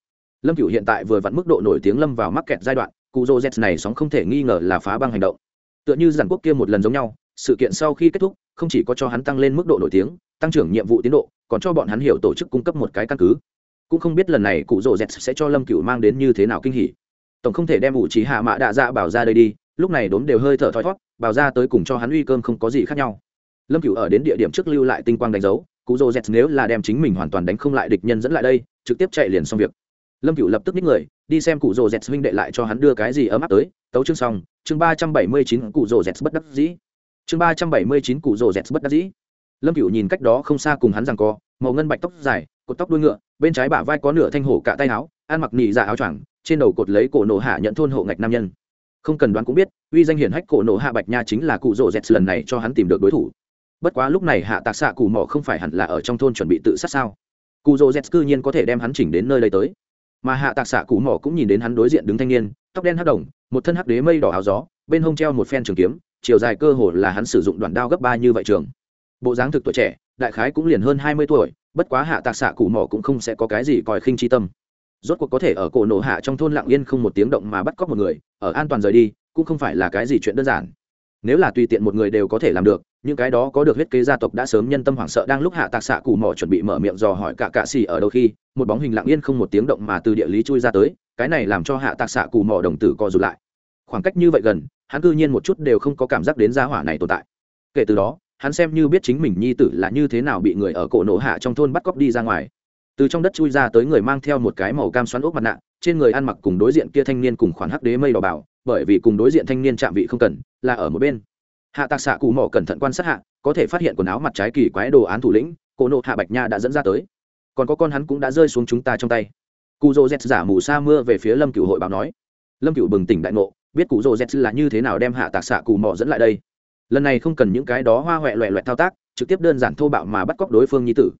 Lâm cựu hiện tại vừa vặn mức độ nổi tiếng lâm vào mắc kẹt giai đoạn, cụ rồ dẹt này sóng không thể nghi ngờ là phá băng hành động. Tựa như giản quốc kia một lần giống nhau, sự kiện sau khi kết thúc, không chỉ có cho hắn tăng lên mức độ nổi tiếng, tăng trưởng nhiệm vụ tiến độ, còn cho bọn hắn hiểu tổ chức cung cấp một cái căn cứ. Cũng không biết lần này cụ rồ dẹt sẽ cho lâm cựu mang đến như thế nào kinh hỉ tổng không thể đem ủ trí hạ mạ đạ dạ bảo ra đây đi, lúc này đốm đều hơi thở thoi thót, bảo ra tới cùng cho hắn uy cơm không có gì khác nhau. Lâm cựu ở đến địa điểm trước lưu lại tinh quang đánh dấu cụ rồ z nếu là đem chính mình hoàn toàn đánh không lại địch nhân dẫn lại đây, trực tiếp chạy liền xong việc. Lâm cựu lập tức ních người, đi xem cụ rồ z huynh đệ lại cho hắn đưa cái gì ấm áp tới, tấu chương xong, chương ba trăm bảy mươi chín cụ rồ z bất đắc dĩ. Chương ba trăm bảy mươi chín cụ rồ z bất đắc dĩ. Lâm cựu nhìn cách đó không xa cùng hắn rằng co, màu ngân bạch tóc dài, cột tóc đuôi ngựa, bên trái bả vai có nửa thanh hổ cả tay áo, ăn mặc nỉ dạ áo choàng trên đầu cột lấy cổ nổ hạ nhận thôn hộ ngạch nam nhân. Không cần đoán cũng biết, uy danh hiển hách cổ nổ hạ bạch nha chính là cụ rồ z lần này cho hắn tìm được đối thủ. Bất quá lúc này hạ tạc xạ cụ mỏ không phải hẳn là ở trong thôn chuẩn bị tự sát sao? Cụ rồ z cư nhiên có thể đem hắn chỉnh đến nơi đây tới. Mà hạ tạc xạ cụ mỏ cũng nhìn đến hắn đối diện đứng thanh niên, tóc đen hắc đồng, một thân hắc đế mây đỏ áo gió, bên hông treo một phen trường kiếm, chiều dài cơ hồ là hắn sử dụng đoạn đao gấp ba như vậy trường. Bộ dáng thực tuổi trẻ, đại khái cũng liền hơn hai mươi tuổi, bất quá hạ tạc xạ cụ mỏ cũng không sẽ có cái gì còi khinh chi tâm rốt cuộc có thể ở cổ nổ hạ trong thôn lặng yên không một tiếng động mà bắt cóc một người, ở an toàn rời đi, cũng không phải là cái gì chuyện đơn giản. Nếu là tùy tiện một người đều có thể làm được, những cái đó có được huyết kế gia tộc đã sớm nhân tâm hoảng sợ đang lúc hạ tạc xạ cù mỏ chuẩn bị mở miệng dò hỏi cả cạ xì ở đâu khi, một bóng hình lặng yên không một tiếng động mà từ địa lý chui ra tới, cái này làm cho hạ tạc xạ cù mỏ đồng tử co rụt lại. Khoảng cách như vậy gần, hắn cư nhiên một chút đều không có cảm giác đến gia hỏa này tồn tại. Kể từ đó, hắn xem như biết chính mình nhi tử là như thế nào bị người ở cổ nổ hạ trong thôn bắt cóc đi ra ngoài từ trong đất chui ra tới người mang theo một cái màu cam xoắn ốc mặt nạ, trên người ăn mặc cùng đối diện kia thanh niên cùng khoản hắc đế mây đỏ bảo, bởi vì cùng đối diện thanh niên chạm vị không cần, là ở một bên. Hạ tạc xạ cụ mỏ cẩn thận quan sát hạ, có thể phát hiện quần áo mặt trái kỳ quái đồ án thủ lĩnh, cổ nộ hạ bạch nha đã dẫn ra tới. Còn có con hắn cũng đã rơi xuống chúng ta trong tay. Cụ rô z giả mù sa mưa về phía lâm cựu hội báo nói. Lâm cựu bừng tỉnh đại ngộ, biết cụ rô z là như thế nào đem hạ tạc xạ cụ mỏ dẫn lại đây. Lần này không cần những cái đó hoa huệ loẹ loẹt thao tác, trực tiếp đơn giản thô bạo mà bắt cóc đối phương nhi tử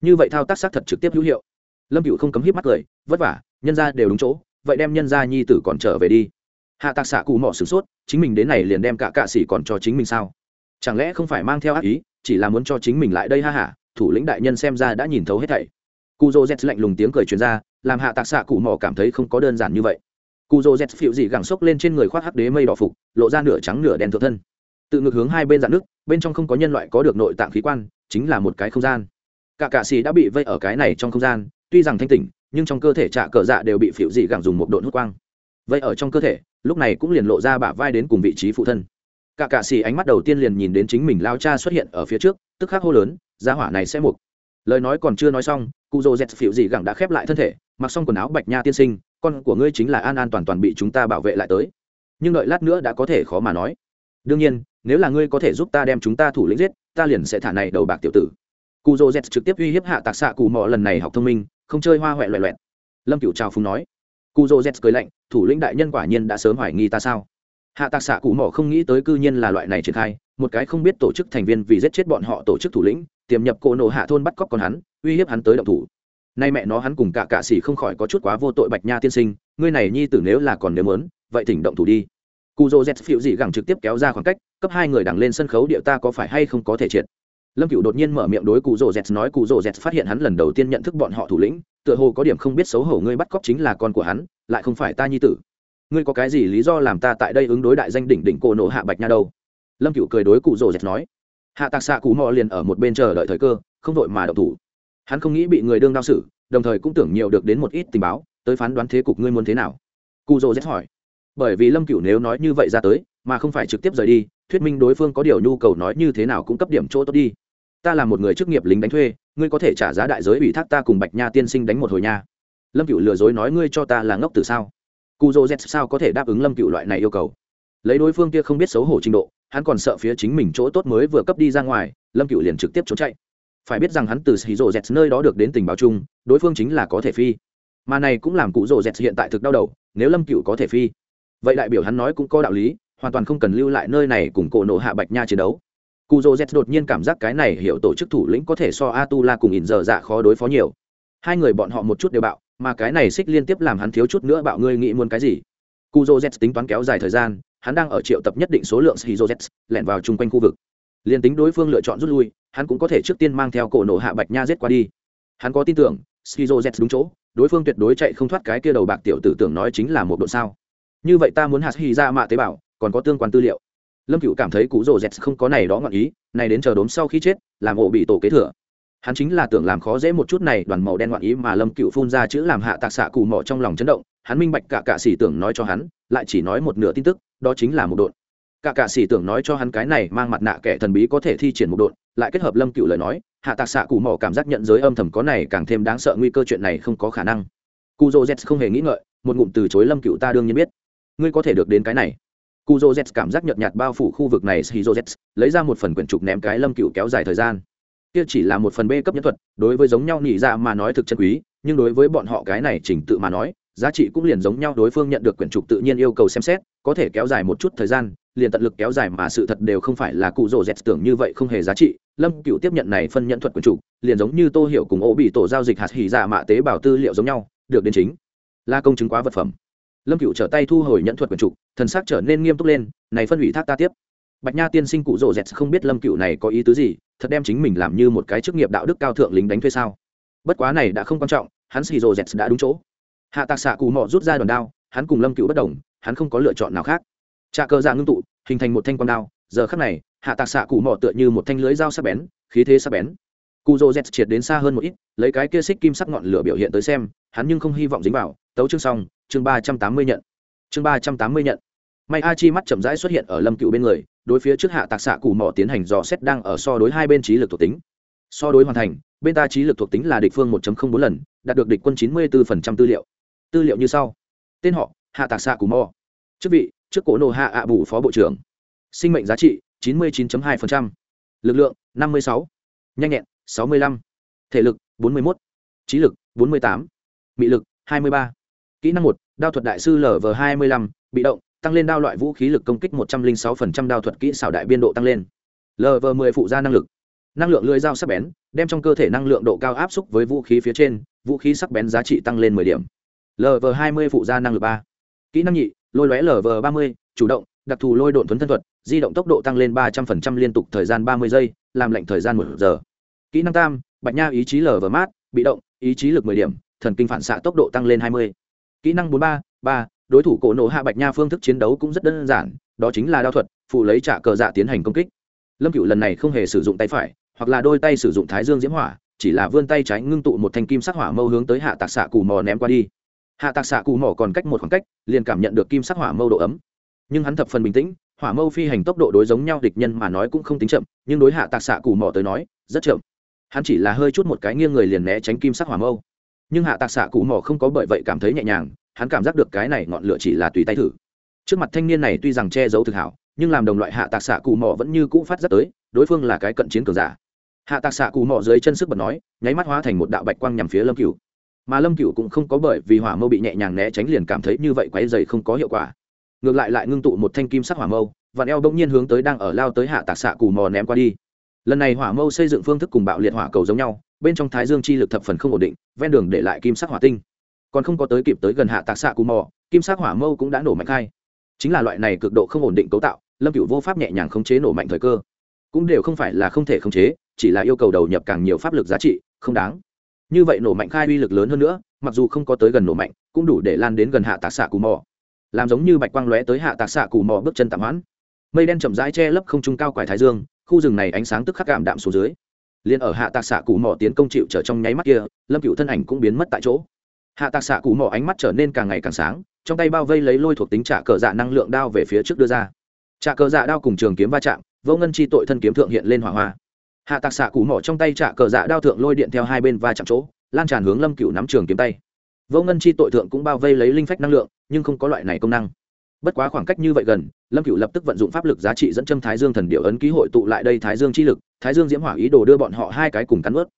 như vậy thao tác xác thật trực tiếp hữu hiệu. Lâm cựu không cấm hít mắt cười, vất vả, nhân ra đều đúng chỗ, vậy đem nhân ra nhi tử còn trở về đi. Hạ tạc xạ cụ mỏ sửng sốt, chính mình đến này liền đem cả cạ s còn cho chính mình sao? Chẳng lẽ không phải mang theo ác ý, chỉ là muốn cho chính mình lại đây ha hả thủ lĩnh đại nhân xem ra đã nhìn thấu hết thảy. Cụ dô z lạnh lùng tiếng cười truyền ra, làm hạ tạc xạ cụ mỏ cảm thấy không có đơn giản như vậy. Cụ dô z phịu dị gẳng xốc lên trên người khoác hắc đế mây đỏ phục, lộ ra nửa trắng nửa đen thượng thân. Tự ngược hướng hai bên dạn nước, bên trong không có nhân loại có được nội tạng khí quan, chính là một cái không gian cả cạ xì đã bị vây ở cái này trong không gian, tuy rằng thanh tỉnh, nhưng trong cơ thể trạ cờ dạ đều bị phịu dị gẳng dùng một độn hút quang. Vậy ở trong cơ thể, lúc này cũng liền lộ ra bả vai đến cùng vị trí phụ thân. Cả cạ xì ánh mắt đầu tiên liền nhìn đến chính mình lao cha xuất hiện ở phía trước, tức khắc hô lớn, gia hỏa này sẽ mục. Lời nói còn chưa nói xong, cụ dô dẹt phịu dị gẳng đã khép lại thân thể, mặc xong quần áo bạch nha tiên sinh, con của ngươi chính là an an toàn toàn bị chúng ta bảo vệ lại tới. Nhưng đợi lát nữa đã có thể khó mà nói. Đương nhiên, nếu là ngươi có thể giúp ta đem chúng ta thủ lĩnh giết, ta liền sẽ thả này đầu bạc tiểu tử cụ dô z trực tiếp uy hiếp hạ tạc xạ cụ mò lần này học thông minh, không chơi hoa huệ loẹ loẹt. Lâm cựu trào phúng nói. Cụ dô z cười lạnh, thủ lĩnh đại nhân quả nhiên đã sớm hoài nghi ta sao? Hạ tạc xạ cụ mò không nghĩ tới cư nhiên là loại này triển khai, một cái không biết tổ chức thành viên vì giết chết bọn họ tổ chức thủ lĩnh, tiềm nhập cổ nổ hạ thôn bắt cóc con hắn, uy hiếp hắn tới động thủ. Nay mẹ nó hắn cùng cả cạ xỉ không khỏi có chút quá vô tội bạch nha tiên sinh, ngươi này nhi tử nếu là còn nếu mớn vậy thỉnh động thủ đi. Cụ dô z phiệu dị gẳng trực tiếp kéo ra khoảng cách, cấp hai người đằng lên sân khấu địa ta có phải hay không có thể triệt? Lâm cựu đột nhiên mở miệng đối cụ rồ z nói, cụ rồ z phát hiện hắn lần đầu tiên nhận thức bọn họ thủ lĩnh, tựa hồ có điểm không biết xấu hổ, ngươi bắt cóc chính là con của hắn, lại không phải ta nhi tử. Ngươi có cái gì lý do làm ta tại đây ứng đối đại danh đỉnh đỉnh cổ Nổ hạ bạch nha đâu? Lâm cựu cười đối cụ rồ z nói. Hạ tạc xạ cụ mò liền ở một bên chờ đợi thời cơ, không vội mà đậu thủ. Hắn không nghĩ bị người đương đao xử, đồng thời cũng tưởng nhiều được đến một ít tình báo, tới phán đoán thế cục ngươi muốn thế nào. Cụ rồ z hỏi. Bởi vì lâm cựu nếu nói như vậy ra tới, mà không phải trực tiếp rời đi, thuyết minh đối phương có điều nhu cầu nói như thế nào cũng cấp điểm chỗ tốt đi ta là một người chức nghiệp lính đánh thuê, ngươi có thể trả giá đại giới ủy thác ta cùng bạch nha tiên sinh đánh một hồi nha. Lâm cựu lừa dối nói ngươi cho ta là ngốc từ sao? Cụ dô z sao có thể đáp ứng lâm cựu loại này yêu cầu? Lấy đối phương kia không biết xấu hổ trình độ, hắn còn sợ phía chính mình chỗ tốt mới vừa cấp đi ra ngoài, lâm cựu liền trực tiếp trốn chạy. Phải biết rằng hắn từ xì rộ z nơi đó được đến tình báo chung, đối phương chính là có thể phi. Mà này cũng làm cụ rộ z hiện tại thực đau đầu, nếu lâm cựu có thể phi. Vậy đại biểu hắn nói cũng có đạo lý, hoàn toàn không cần lưu lại nơi này cùng cổ nộ hạ bạch nha chiến đấu cụ rộ z đột nhiên cảm giác cái này hiểu tổ chức thủ lĩnh có thể so a tu la cùng ỉn dở dạ khó đối phó nhiều. Hai người bọn họ một chút đều bạo, mà cái này xích liên tiếp làm hắn thiếu chút nữa bạo ngươi nghĩ muốn cái gì? Cụ rộ z tính toán kéo dài thời gian, hắn đang ở triệu tập nhất định số lượng shizu z lẻn vào chung quanh khu vực. Liền tính đối phương lựa chọn rút lui, hắn cũng có thể trước tiên mang theo cổ nổ hạ bạch nha giết qua đi. Hắn có tin tưởng shizu z đúng chỗ, đối phương tuyệt đối chạy không thoát cái kia đầu bạc tiểu tử tưởng nói chính là một độ sao. Như vậy ta muốn hạt hy ra dạ mạ tế bào, còn có tương quan tư liệu lâm cựu cảm thấy cụ rồ z không có này đó ngọn ý này đến chờ đốm sau khi chết làm ổ bị tổ kế thừa. Hắn chính là tưởng làm khó dễ một chút này đoàn màu đen ngọn ý mà lâm cựu phun ra chữ làm hạ tạc xạ cù mỏ trong lòng chấn động hắn minh bạch cả cạ xỉ tưởng nói cho hắn lại chỉ nói một nửa tin tức đó chính là một đột. cả cạ xỉ tưởng nói cho hắn cái này mang mặt nạ kẻ thần bí có thể thi triển một đột, lại kết hợp lâm cựu lời nói hạ tạc xạ cù mỏ cảm giác nhận giới âm thầm có này càng thêm đáng sợ nguy cơ chuyện này không có khả năng. Cụ dô z không hề nghĩ ngợi một ngụm từ chối lâm cựu ta đương nhiên biết. Ngươi có thể được đến cái này cụ dô z cảm giác nhợt nhạt bao phủ khu vực này shizu z lấy ra một phần quyển trục ném cái lâm cựu kéo dài thời gian. Kia chỉ là một phần b cấp nhân thuật, đối với giống nhau nỉ ra mà nói thực chân quý, nhưng đối với bọn họ cái này chỉnh tự mà nói, giá trị cũng liền giống nhau, đối phương nhận được quyển trục tự nhiên yêu cầu xem xét, có thể kéo dài một chút thời gian, liền tận lực kéo dài mà sự thật đều không phải là cụ rồ dẹt tưởng như vậy không hề giá trị. Lâm cựu tiếp nhận này phân nhận thuật quyển trục, liền giống như tô hiểu cùng ô bị tổ giao dịch hạt hỉ dạ mạ tế bào tư liệu giống nhau, được đến chính. Là công chứng quá vật phẩm lâm cựu trở tay thu hồi nhận thuật quần trục, thần sắc trở nên nghiêm túc lên, này phân ủy thác ta tiếp. Bạch nha tiên sinh cụ rồ dẹt không biết lâm cựu này có ý tứ gì, thật đem chính mình làm như một cái chức nghiệp đạo đức cao thượng lính đánh thuê sao? Bất quá này đã không quan trọng, hắn xì rồ dẹt đã đúng chỗ. Hạ tạc xạ cù mọ rút ra đòn đao, hắn cùng lâm cựu bất đồng, hắn không có lựa chọn nào khác. Trà cơ ra ngưng tụ, hình thành một thanh quang đao, giờ khắc này, hạ tạc xạ cù mọ tựa như một thanh lưới dao sắc bén, khí thế sắc bén. Cụ rồ dẹt triệt đến xa hơn một ít, lấy cái kia xích kim sắc ngọn lửa biểu hiện tới xem hắn nhưng không hy vọng dính vào. Tấu chương xong, chương ba trăm tám mươi nhận. Chương ba trăm tám mươi nhận. May a chi mắt chậm rãi xuất hiện ở lâm cựu bên người, đối phía trước hạ tạc xạ cù mỏ tiến hành dò xét đang ở so đối hai bên trí lực thuộc tính. So đối hoàn thành, bên ta trí lực thuộc tính là địch phương một bốn lần, đạt được địch quân chín mươi bốn tư liệu. Tư liệu như sau. Tên họ, hạ tạc xạ cù mò chức vị, trước cổ nộ hạ ạ bù phó bộ trưởng. Sinh mệnh giá trị, chín mươi 99 hai lực lượng, năm mươi sáu. Nhanh nhẹn, sáu mươi lăm. Thể lực, bốn mươi một trí lực, bốn mươi tám mị lực 23. kỹ năng 1 đao thuật đại sư lv 25, bị động tăng lên đao loại vũ khí lực công kích 106% đao thuật kỹ xảo đại biên độ tăng lên. Lv 10 phụ gia năng lực. Năng lượng lưỡi dao sắc bén đem trong cơ thể năng lượng độ cao áp xúc với vũ khí phía trên vũ khí sắc bén giá trị tăng lên 10 điểm. Lv 20 phụ gia năng lực 3 kỹ năng nhị lôi lóe lv 30, chủ động đặc thù lôi độn thuấn thân thuật di động tốc độ tăng lên 300% liên tục thời gian 30 giây làm lệnh thời gian một giờ. Kỹ năng tam bạch nha ý chí lv mát bị động ý chí lực 10 điểm thần kinh phản xạ tốc độ tăng lên hai mươi. Kỹ năng bốn ba ba, đối thủ cổ nổ hạ bạch nha phương thức chiến đấu cũng rất đơn giản, đó chính là đao thuật, phụ lấy trả cờ dạ tiến hành công kích. Lâm Cửu lần này không hề sử dụng tay phải, hoặc là đôi tay sử dụng thái dương diễm hỏa, chỉ là vươn tay trái ngưng tụ một thanh kim sắc hỏa mâu hướng tới hạ tạc xạ cù mò ném qua đi. Hạ tạc xạ cù mò còn cách một khoảng cách, liền cảm nhận được kim sắc hỏa mâu độ ấm. Nhưng hắn thập phần bình tĩnh, hỏa mâu phi hành tốc độ đối giống nhau địch nhân mà nói cũng không tính chậm, nhưng đối hạ tạc xạ cù mò tới nói, rất chậm. Hắn chỉ là hơi chút một cái nghiêng người liền né tránh kim sắc hỏa mâu nhưng hạ tạc xạ cù mò không có bởi vậy cảm thấy nhẹ nhàng, hắn cảm giác được cái này ngọn lửa chỉ là tùy tay thử. Trước mặt thanh niên này tuy rằng che giấu thực hảo, nhưng làm đồng loại hạ tạc xạ cù mò vẫn như cũ phát rất tới, đối phương là cái cận chiến cường giả. Hạ tạc xạ cù mò dưới chân sức bật nói, nháy mắt hóa thành một đạo bạch quang nhằm phía lâm cửu. Mà lâm cửu cũng không có bởi vì hỏa mâu bị nhẹ nhàng né tránh liền cảm thấy như vậy quáy dày không có hiệu quả. Ngược lại lại ngưng tụ một thanh kim sắc hỏa mâu và eo bỗng nhiên hướng tới đang ở lao tới hạ tạc xạ cù mò ném qua đi. Lần này hỏa mâu xây dựng phương thức cùng bạo liệt hỏa cầu giống nhau bên trong thái dương chi lực thập phần không ổn định, ven đường để lại kim sắc hỏa tinh. Còn không có tới kịp tới gần hạ tạc xạ cù mò, kim sắc hỏa mâu cũng đã nổ mạnh khai. Chính là loại này cực độ không ổn định cấu tạo, lâm cựu vô pháp nhẹ nhàng khống chế nổ mạnh thời cơ. Cũng đều không phải là không thể khống chế, chỉ là yêu cầu đầu nhập càng nhiều pháp lực giá trị, không đáng. Như vậy nổ mạnh khai uy lực lớn hơn nữa, mặc dù không có tới gần nổ mạnh, cũng đủ để lan đến gần hạ tạc xạ cù mò. Làm giống như bạch quang lóe tới hạ tạc xạ cù mò bước chân tạm hoãn. Mây đen chậm rãi che lấp không trung cao quải thái dương, khu rừng này ánh sáng tức khắc cảm đạm xuống dưới liền ở hạ tạc xạ cụ mỏ tiến công chịu trở trong nháy mắt kia, lâm cựu thân ảnh cũng biến mất tại chỗ. Hạ tạc xạ cụ mỏ ánh mắt trở nên càng ngày càng sáng, trong tay bao vây lấy lôi thuộc tính trả cờ dạ năng lượng đao về phía trước đưa ra. Trả cờ dạ đao cùng trường kiếm va chạm, vô ngân chi tội thân kiếm thượng hiện lên hỏa hoa. Hạ tạc xạ cụ mỏ trong tay trả cờ dạ đao thượng lôi điện theo hai bên va chạm chỗ, lan tràn hướng lâm cựu nắm trường kiếm tay. Vô ngân chi tội thượng cũng bao vây lấy linh phách năng lượng, nhưng không có loại này công năng bất quá khoảng cách như vậy gần, lâm cựu lập tức vận dụng pháp lực giá trị dẫn châm thái dương thần điệu ấn ký hội tụ lại đây thái dương chi lực, thái dương diễm hỏa ý đồ đưa bọn họ hai cái cùng cắn ướt.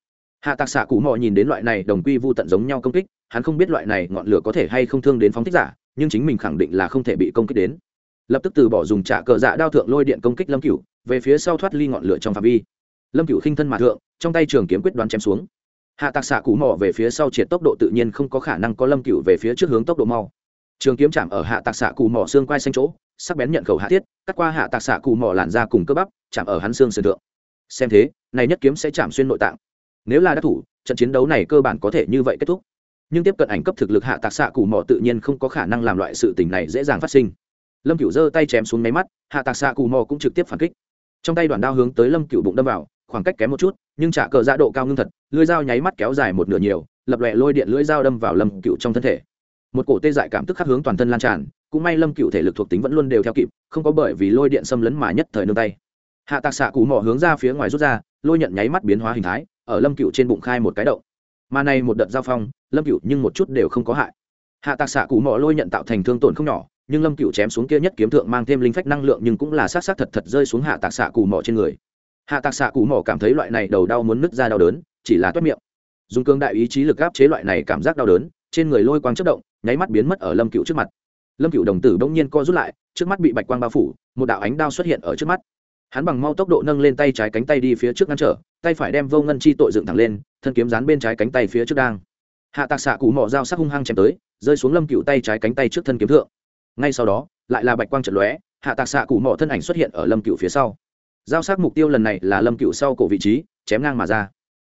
Hạ tạc xạ cụ mò nhìn đến loại này đồng quy vô tận giống nhau công kích, hắn không biết loại này ngọn lửa có thể hay không thương đến phóng thích giả, nhưng chính mình khẳng định là không thể bị công kích đến. Lập tức từ bỏ dùng trả cờ dạ đao thượng lôi điện công kích lâm cửu, về phía sau thoát ly ngọn lửa trong phạm vi. Lâm cửu khinh thân mà thượng, trong tay trường kiếm quyết đoán chém xuống. Hạ tạc xạ cụ mò về phía sau triệt tốc độ tự nhiên không có khả năng có lâm cửu về phía trước hướng tốc độ mau trường kiếm chạm ở hạ tạc xạ Cù Mỏ xương quai xanh chỗ, sắc bén nhận khẩu hạ thiết, cắt qua hạ tạc xạ Cù Mỏ làn ra cùng cơ bắp, chạm ở hắn xương sườn thượng. Xem thế, này nhất kiếm sẽ chạm xuyên nội tạng. Nếu là đắc thủ, trận chiến đấu này cơ bản có thể như vậy kết thúc. Nhưng tiếp cận ảnh cấp thực lực hạ tạc xạ Cù Mỏ tự nhiên không có khả năng làm loại sự tình này dễ dàng phát sinh. Lâm cửu giơ tay chém xuống máy mắt, hạ tạc xạ Cù mò cũng trực tiếp phản kích. Trong tay đoàn đao hướng tới lâm cửu bụng đâm vào, khoảng cách kém một chút, nhưng trả cờ dạ độ cao ngưng thật, lưỡi dao nháy mắt kéo dài một nửa nhiều, lập lòe lôi điện lưỡi dao đâm vào lâm cửu trong thân thể một cổ tê dại cảm tức khắc hướng toàn thân lan tràn, cũng may lâm cựu thể lực thuộc tính vẫn luôn đều theo kịp, không có bởi vì lôi điện xâm lấn mà nhất thời nương tay. Hạ tạc xạ cụ mỏ hướng ra phía ngoài rút ra, lôi nhận nháy mắt biến hóa hình thái, ở lâm cựu trên bụng khai một cái động. Mà này một đợt giao phong, lâm cựu nhưng một chút đều không có hại. Hạ tạc xạ cụ mỏ lôi nhận tạo thành thương tổn không nhỏ, nhưng lâm cựu chém xuống kia nhất kiếm thượng mang thêm linh phách năng lượng nhưng cũng là sát sát thật thật rơi xuống hạ tạc xạ cụ mỏ trên người. Hạ tạc xạ cụ mỏ cảm thấy loại này đầu đau muốn nứt ra đau đớn, chỉ là toét miệng. Dùng cương đại ý chí lực áp chế loại này cảm giác đau đớn, trên người lôi quang chất động nháy mắt biến mất ở lâm cựu trước mặt. Lâm cựu đồng tử bỗng nhiên co rút lại, trước mắt bị bạch quang bao phủ, một đạo ánh đao xuất hiện ở trước mắt. Hắn bằng mau tốc độ nâng lên tay trái cánh tay đi phía trước ngăn trở, tay phải đem vô ngân chi tội dựng thẳng lên, thân kiếm dán bên trái cánh tay phía trước đang. Hạ tạc xạ cụ mỏ dao sắc hung hăng chém tới, rơi xuống lâm cựu tay trái cánh tay trước thân kiếm thượng. Ngay sau đó, lại là bạch quang trận lóe, hạ tạc xạ cụ mỏ thân ảnh xuất hiện ở lâm cựu phía sau. Giao sắc mục tiêu lần này là lâm cựu sau cổ vị trí, chém ngang mà ra.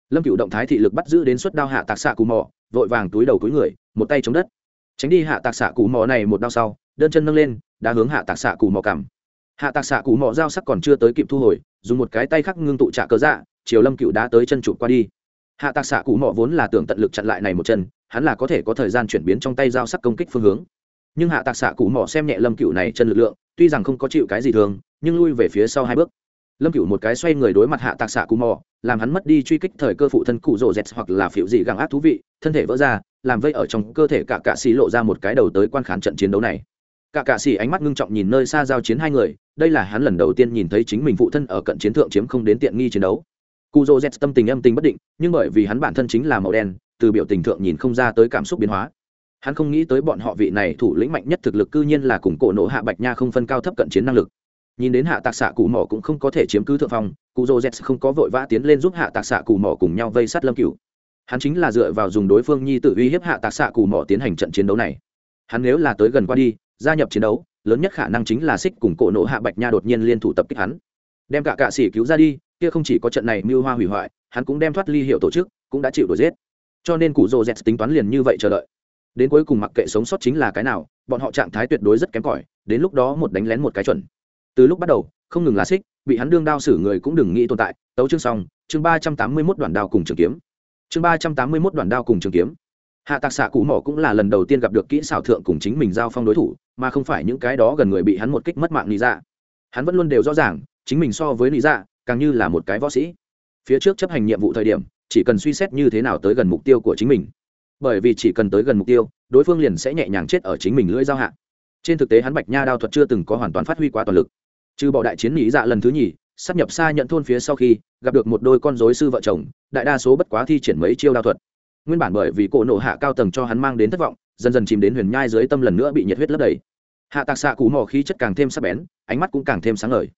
Lâm cựu động thái thị lực bắt giữ đến suất đao hạ tạc xạ cụ mỏ, vội vàng túi đầu túi người, một tay chống đất tránh đi hạ tạc xạ cụ mò này một đao sau, đơn chân nâng lên đã hướng hạ tạc xạ cụ mò cằm. Hạ tạc xạ cụ mò dao sắc còn chưa tới kịp thu hồi, dùng một cái tay khắc ngưng tụ trả cớ dạ chiều lâm cựu đã tới chân trụ qua đi. Hạ tạc xạ cụ mò vốn là tưởng tận lực chặn lại này một chân, hắn là có thể có thời gian chuyển biến trong tay dao sắc công kích phương hướng. Nhưng hạ tạc xạ cụ mò xem nhẹ lâm cựu này chân lực lượng, tuy rằng không có chịu cái gì thường, nhưng lui về phía sau hai bước. Lâm cựu một cái xoay người đối mặt hạ tạc xạ cụ mò làm hắn mất đi truy kích thời cơ phụ thân cụ rộ dẹt hoặc là phịu gì găng ác thú vị, thân thể vỡ ra làm vây ở trong cơ thể cả cạ xì lộ ra một cái đầu tới quan khán trận chiến đấu này. Cả cạ xì ánh mắt ngưng trọng nhìn nơi xa giao chiến hai người, đây là hắn lần đầu tiên nhìn thấy chính mình phụ thân ở cận chiến thượng chiếm không đến tiện nghi chiến đấu. Cụ dô z tâm tình âm tình bất định, nhưng bởi vì hắn bản thân chính là màu đen, từ biểu tình thượng nhìn không ra tới cảm xúc biến hóa. Hắn không nghĩ tới bọn họ vị này thủ lĩnh mạnh nhất thực lực cư nhiên là cùng cổ nổ hạ bạch nha không phân cao thấp cận chiến năng lực. Nhìn đến hạ tạc xạ cụ mỏ cũng không có thể chiếm cứ thượng phong cụ dô z không có vội vã tiến lên giúp hạ tạc xạ cụ mỏ cùng nhau vây sát lâm cựu hắn chính là dựa vào dùng đối phương nhi tự uy hiếp hạ tạc xạ cù mỏ tiến hành trận chiến đấu này. Hắn nếu là tới gần qua đi, gia nhập chiến đấu, lớn nhất khả năng chính là xích cùng cổ nộ hạ bạch nha đột nhiên liên thủ tập kích hắn. Đem cả cạ sĩ cứu ra đi, kia không chỉ có trận này mưu hoa hủy hoại, hắn cũng đem thoát ly hiệu tổ chức, cũng đã chịu đuổi giết. Cho nên cụ rồ z tính toán liền như vậy chờ đợi. Đến cuối cùng mặc kệ sống sót chính là cái nào, bọn họ trạng thái tuyệt đối rất kém cỏi, đến lúc đó một đánh lén một cái chuẩn. Từ lúc bắt đầu, không ngừng là xích, bị hắn đương đao xử người cũng đừng nghĩ tồn tại. Tấu chương xong, chương ba trăm tám mươi mốt đoạn đao cùng trường kiếm chương ba trăm tám mươi mốt đoạn đao cùng trường kiếm. Hạ tạc xạ cụ mỏ cũng là lần đầu tiên gặp được kỹ xảo thượng cùng chính mình giao phong đối thủ, mà không phải những cái đó gần người bị hắn một kích mất mạng lý dạ. Hắn vẫn luôn đều rõ ràng, chính mình so với lý dạ càng như là một cái võ sĩ. Phía trước chấp hành nhiệm vụ thời điểm, chỉ cần suy xét như thế nào tới gần mục tiêu của chính mình. Bởi vì chỉ cần tới gần mục tiêu, đối phương liền sẽ nhẹ nhàng chết ở chính mình lưỡi giao hạ. Trên thực tế hắn bạch nha đao thuật chưa từng có hoàn toàn phát huy quá toàn lực. Trừ bỏ đại chiến lý dạ lần thứ nhì sắp nhập xa nhận thôn phía sau khi, gặp được một đôi con dối sư vợ chồng, đại đa số bất quá thi triển mấy chiêu đao thuật. Nguyên bản bởi vì cổ nộ hạ cao tầng cho hắn mang đến thất vọng, dần dần chìm đến huyền nhai dưới tâm lần nữa bị nhiệt huyết lấp đầy. Hạ tạc xạ cụ mò khí chất càng thêm sắc bén, ánh mắt cũng càng thêm sáng ngời.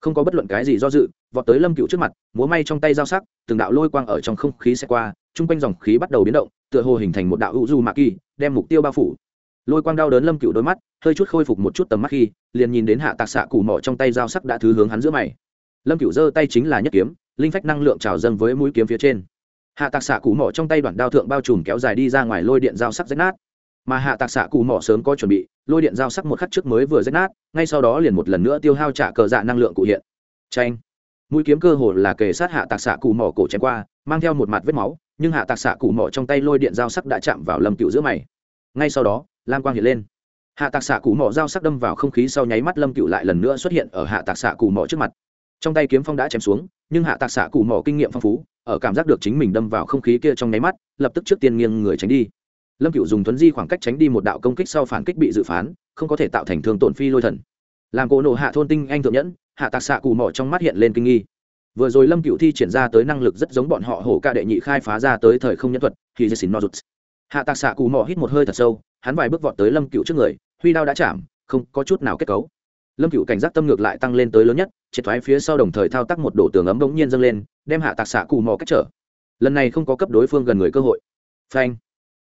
Không có bất luận cái gì do dự, vọt tới lâm cựu trước mặt, múa may trong tay dao sắc, từng đạo lôi quang ở trong không khí xe qua, chung quanh dòng khí bắt đầu biến động, tựa hồ hình thành một đạo hữu du mạ kỳ, đem mục tiêu bao phủ. Lôi quang đau đớn lâm cựu đôi mắt, hơi chút khôi phục một chút tầm mắt khi, liền nhìn đến hạ tạc xạ cụ mỏ trong tay dao sắc đã thứ hướng hắn giữa mày lâm cựu giơ tay chính là nhất kiếm, linh phách năng lượng trào dâng với mũi kiếm phía trên. Hạ tạc xạ cụ mỏ trong tay đoạn đao thượng bao trùm kéo dài đi ra ngoài lôi điện dao sắc rách nát. Mà hạ tạc xạ cụ mỏ sớm có chuẩn bị, lôi điện dao sắc một khắc trước mới vừa rách nát, ngay sau đó liền một lần nữa tiêu hao trả cờ dạ năng lượng cụ hiện. Tranh mũi kiếm cơ hồ là kề sát hạ tạc xạ cụ mỏ cổ chém qua, mang theo một mặt vết máu, nhưng hạ tạc xạ cụ mỏ trong tay lôi điện dao sắc đã chạm vào lâm cựu giữa mày. Ngay sau đó, lam quang hiện lên. Hạ tạc xạ cụ mỏ dao sắc đâm vào không khí sau nháy mắt lâm cựu lại lần nữa xuất hiện ở hạ tạc xạ cụ mỏ trước mặt trong tay kiếm phong đã chém xuống, nhưng hạ tạc xạ cụ mỏ kinh nghiệm phong phú, ở cảm giác được chính mình đâm vào không khí kia trong nháy mắt, lập tức trước tiên nghiêng người tránh đi. Lâm cựu dùng thuấn di khoảng cách tránh đi một đạo công kích sau phản kích bị dự phán, không có thể tạo thành thương tổn phi lôi thần. Làm cổ nộ hạ thôn tinh anh thượng nhẫn, hạ tạc xạ cù mỏ trong mắt hiện lên kinh nghi. Vừa rồi lâm cựu thi triển ra tới năng lực rất giống bọn họ hổ ca đệ nhị khai phá ra tới thời không nhân thuật khi dê xin nozuts hạ tạc xạ cù mỏ hít một hơi thật sâu, hắn vài bước vọt tới lâm cựu trước người, huy đao đã chạm, không có chút nào kết cấu lâm cựu cảnh giác tâm ngược lại tăng lên tới lớn nhất, triệt thoái phía sau đồng thời thao tác một đổ tường ấm bỗng nhiên dâng lên, đem hạ tạc xạ cù mò cách trở. Lần này không có cấp đối phương gần người cơ hội. Phanh.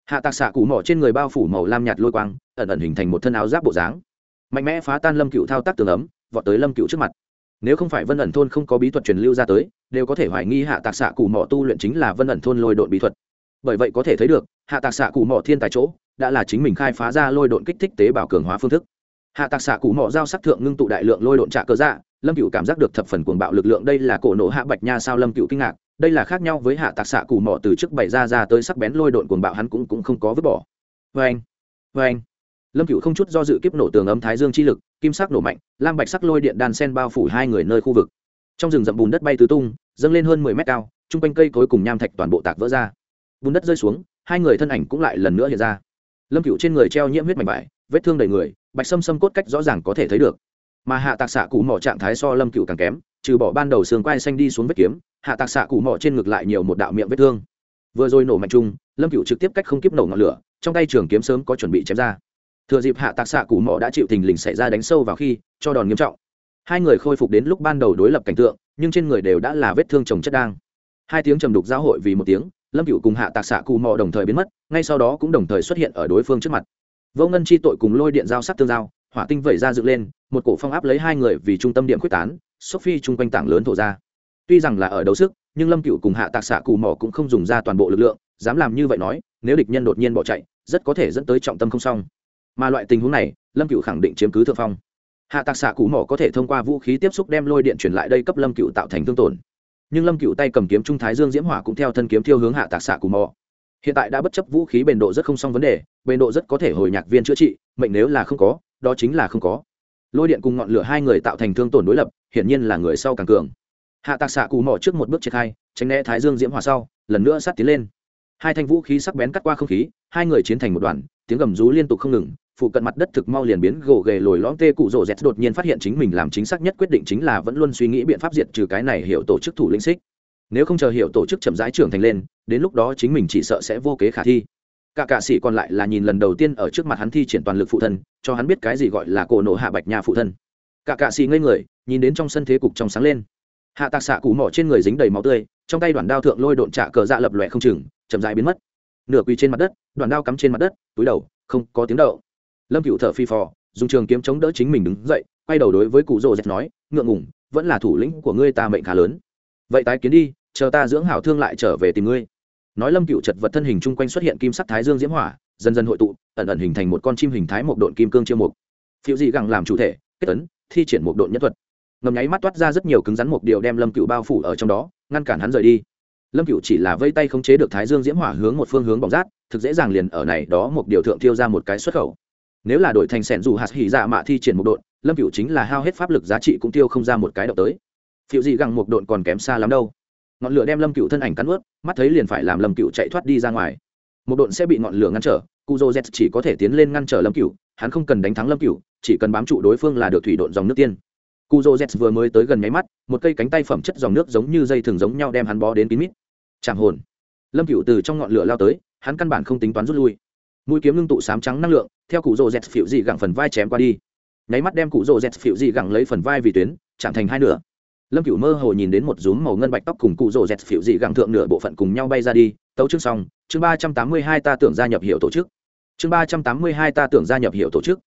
Hạ tạc xạ cù mò trên người bao phủ màu lam nhạt lôi quang, ẩn ẩn hình thành một thân áo giáp bộ dáng. Mạnh mẽ phá tan lâm cựu thao tác tường ấm, vọt tới lâm cựu trước mặt. Nếu không phải vân ẩn thôn không có bí thuật truyền lưu ra tới, đều có thể hoài nghi hạ tạc xạ cù mò tu luyện chính là vân ẩn thôn lôi độn bí thuật. Bởi vậy có thể thấy được, hạ tạc xạ cù mò thiên tại chỗ, đã là chính mình khai phá ra lôi độn kích thích tế bào cường hóa phương thức hạ tạc xạ cụ mò giao sắc thượng ngưng tụ đại lượng lôi độn trạ cơ dạ lâm cựu cảm giác được thập phần cuồng bạo lực lượng, đây là cổ nổ hạ bạch nha sao lâm cựu kinh ngạc, đây là khác nhau với hạ tạc xạ cụ mò từ trước bày ra ra tới sắc bén lôi độn cuồng bạo hắn cũng cũng không có vứt bỏ. Vê anh vê anh lâm cựu không chút do dự kiếp nổ tường ấm thái dương chi lực, kim sắc nổ mạnh, lam bạch sắc lôi điện đan sen bao phủ hai người nơi khu vực. Trong rừng rậm bùn đất bay tứ tung, dâng lên hơn mười mét cao, chung quanh cây cối cùng nham thạch toàn bộ tạc vỡ ra. Bùn đất rơi xuống, hai người thân ảnh cũng lại lần nữa hiện ra. Lâm cựu trên người treo nhiễm huyết mảnh vải, vết thương đầy người bạch sâm sâm cốt cách rõ ràng có thể thấy được. Mà hạ tạc xạ cụ mỏ trạng thái so lâm cựu càng kém, trừ bỏ ban đầu xương quai xanh đi xuống vết kiếm, hạ tạc xạ cụ mỏ trên ngực lại nhiều một đạo miệng vết thương. Vừa rồi nổ mạnh chung, lâm cựu trực tiếp cách không kiếp nổ ngọn lửa, trong tay trường kiếm sớm có chuẩn bị chém ra. Thừa dịp hạ tạc xạ cụ mỏ đã chịu thình lình xảy ra đánh sâu vào khi, cho đòn nghiêm trọng. Hai người khôi phục đến lúc ban đầu đối lập cảnh tượng, nhưng trên người đều đã là vết thương chồng chất đang. Hai tiếng trầm đục giao hội vì một tiếng, lâm cựu cùng hạ tạc xạ cụ mò đồng thời biến mất, ngay sau đó cũng đồng thời xuất hiện ở đối phương trước mặt vô ngân chi tội cùng lôi điện giao sắc tương giao, hỏa tinh vẩy ra dựng lên, một cổ phong áp lấy hai người vì trung tâm điện quyết tán, sophie chung quanh tảng lớn thổ ra. Tuy rằng là ở đấu sức, nhưng lâm cựu cùng hạ tạc xạ cù mỏ cũng không dùng ra toàn bộ lực lượng, dám làm như vậy nói, nếu địch nhân đột nhiên bỏ chạy, rất có thể dẫn tới trọng tâm không xong. Mà loại tình huống này, lâm cựu khẳng định chiếm cứ thượng phong. Hạ tạc xạ cù mỏ có thể thông qua vũ khí tiếp xúc đem lôi điện chuyển lại đây cấp lâm cựu tạo thành thương tổn. Nhưng lâm cựu tay cầm kiếm trung thái dương diễm hỏa cũng theo thân kiếm thiêu hướng hạ tạc xạ cù mỏ hiện tại đã bất chấp vũ khí bền độ rất không xong vấn đề, bền độ rất có thể hồi nhạc viên chữa trị, mệnh nếu là không có, đó chính là không có. Lôi điện cùng ngọn lửa hai người tạo thành thương tổn đối lập, hiển nhiên là người sau càng cường. Hạ tạc xạ cù mỏ trước một bước triển khai, tránh né thái dương diễm hòa sau, lần nữa sát tiến lên. Hai thanh vũ khí sắc bén cắt qua không khí, hai người chiến thành một đoàn, tiếng gầm rú liên tục không ngừng, phụ cận mặt đất thực mau liền biến gỗ ghề lồi lõm tê cụ rổ rét đột nhiên phát hiện chính mình làm chính xác nhất quyết định chính là vẫn luôn suy nghĩ biện pháp diệt trừ cái này hiểu tổ chức thủ lĩnh xích nếu không chờ hiểu tổ chức chậm rãi trưởng thành lên, đến lúc đó chính mình chỉ sợ sẽ vô kế khả thi. Cả cạ sĩ còn lại là nhìn lần đầu tiên ở trước mặt hắn thi triển toàn lực phụ thân, cho hắn biết cái gì gọi là cổ nổ hạ bạch nhà phụ thân. Cả cạ sĩ ngây người, nhìn đến trong sân thế cục trong sáng lên. Hạ tạc xạ cù mỏ trên người dính đầy máu tươi, trong tay đoàn đao thượng lôi độn trả cờ dạ lập lòe không chừng, chậm rãi biến mất. Nửa quỳ trên mặt đất đoàn đao cắm trên mặt đất, túi đầu, không có tiếng đậu lâm cựu thở phi phò, dùng trường kiếm chống đỡ chính mình đứng dậy, quay đầu đối với cụ rồ dẹt nói, ngượng ngủng vẫn là thủ lĩnh của ngươi ta mệnh khá lớn vậy tái kiến đi, chờ ta dưỡng hảo thương lại trở về tìm ngươi. Nói lâm cựu chật vật thân hình chung quanh xuất hiện kim sắc thái dương diễm hỏa, dần dần hội tụ, ẩn ẩn hình thành một con chim hình thái một độn kim cương chiêu mục. Phiêu dị gẳng làm chủ thể, kết ấn, thi triển một độn nhất thuật. Ngầm nháy mắt toát ra rất nhiều cứng rắn một điều đem lâm cựu bao phủ ở trong đó, ngăn cản hắn rời đi. Lâm cựu chỉ là vây tay khống chế được thái dương diễm hỏa hướng một phương hướng bỏng rát, thực dễ dàng liền ở này đó một điều thượng thiêu ra một cái xuất khẩu. Nếu là đổi thành sẻn dù hạt hỉ dạ mạ thi triển một độn, lâm cựu chính là hao hết pháp lực giá trị cũng tiêu không ra một cái động tới phiệu gì gẳng một độn còn kém xa lắm đâu. Ngọn lửa đem lâm cựu thân ảnh cắn ướt mắt thấy liền phải làm lâm cựu chạy thoát đi ra ngoài. Một độn sẽ bị ngọn lửa ngăn trở cu dô z chỉ có thể tiến lên ngăn trở lâm cựu hắn không cần đánh thắng lâm cựu chỉ cần bám trụ đối phương là được thủy độn dòng nước tiên. Cu dô z vừa mới tới gần nháy mắt, một cây cánh tay phẩm chất dòng nước giống như dây thường giống nhau đem hắn bó đến kín mít. Chạm hồn. Lâm cựu từ trong ngọn lửa lao tới, hắn căn bản không tính toán rút lui. Mũi kiếm ngưng tụ sám trắng năng lượng, theo cụ rô z phịu dị gẳng phần vai chém qua đi. Nháy mắt đem cụ rô z phịu dị gẳng lấy phần vai vì tuyến, chạm thành hai nửa lâm cựu mơ hồ nhìn đến một rúm màu ngân bạch tóc cùng cụ rồ dẹt phịu dị gẳng thượng nửa bộ phận cùng nhau bay ra đi. Tấu chương xong, chương ba trăm tám mươi hai ta tưởng gia nhập hiệu tổ chức. Chương ba trăm tám mươi hai ta tưởng gia nhập hiệu tổ chức.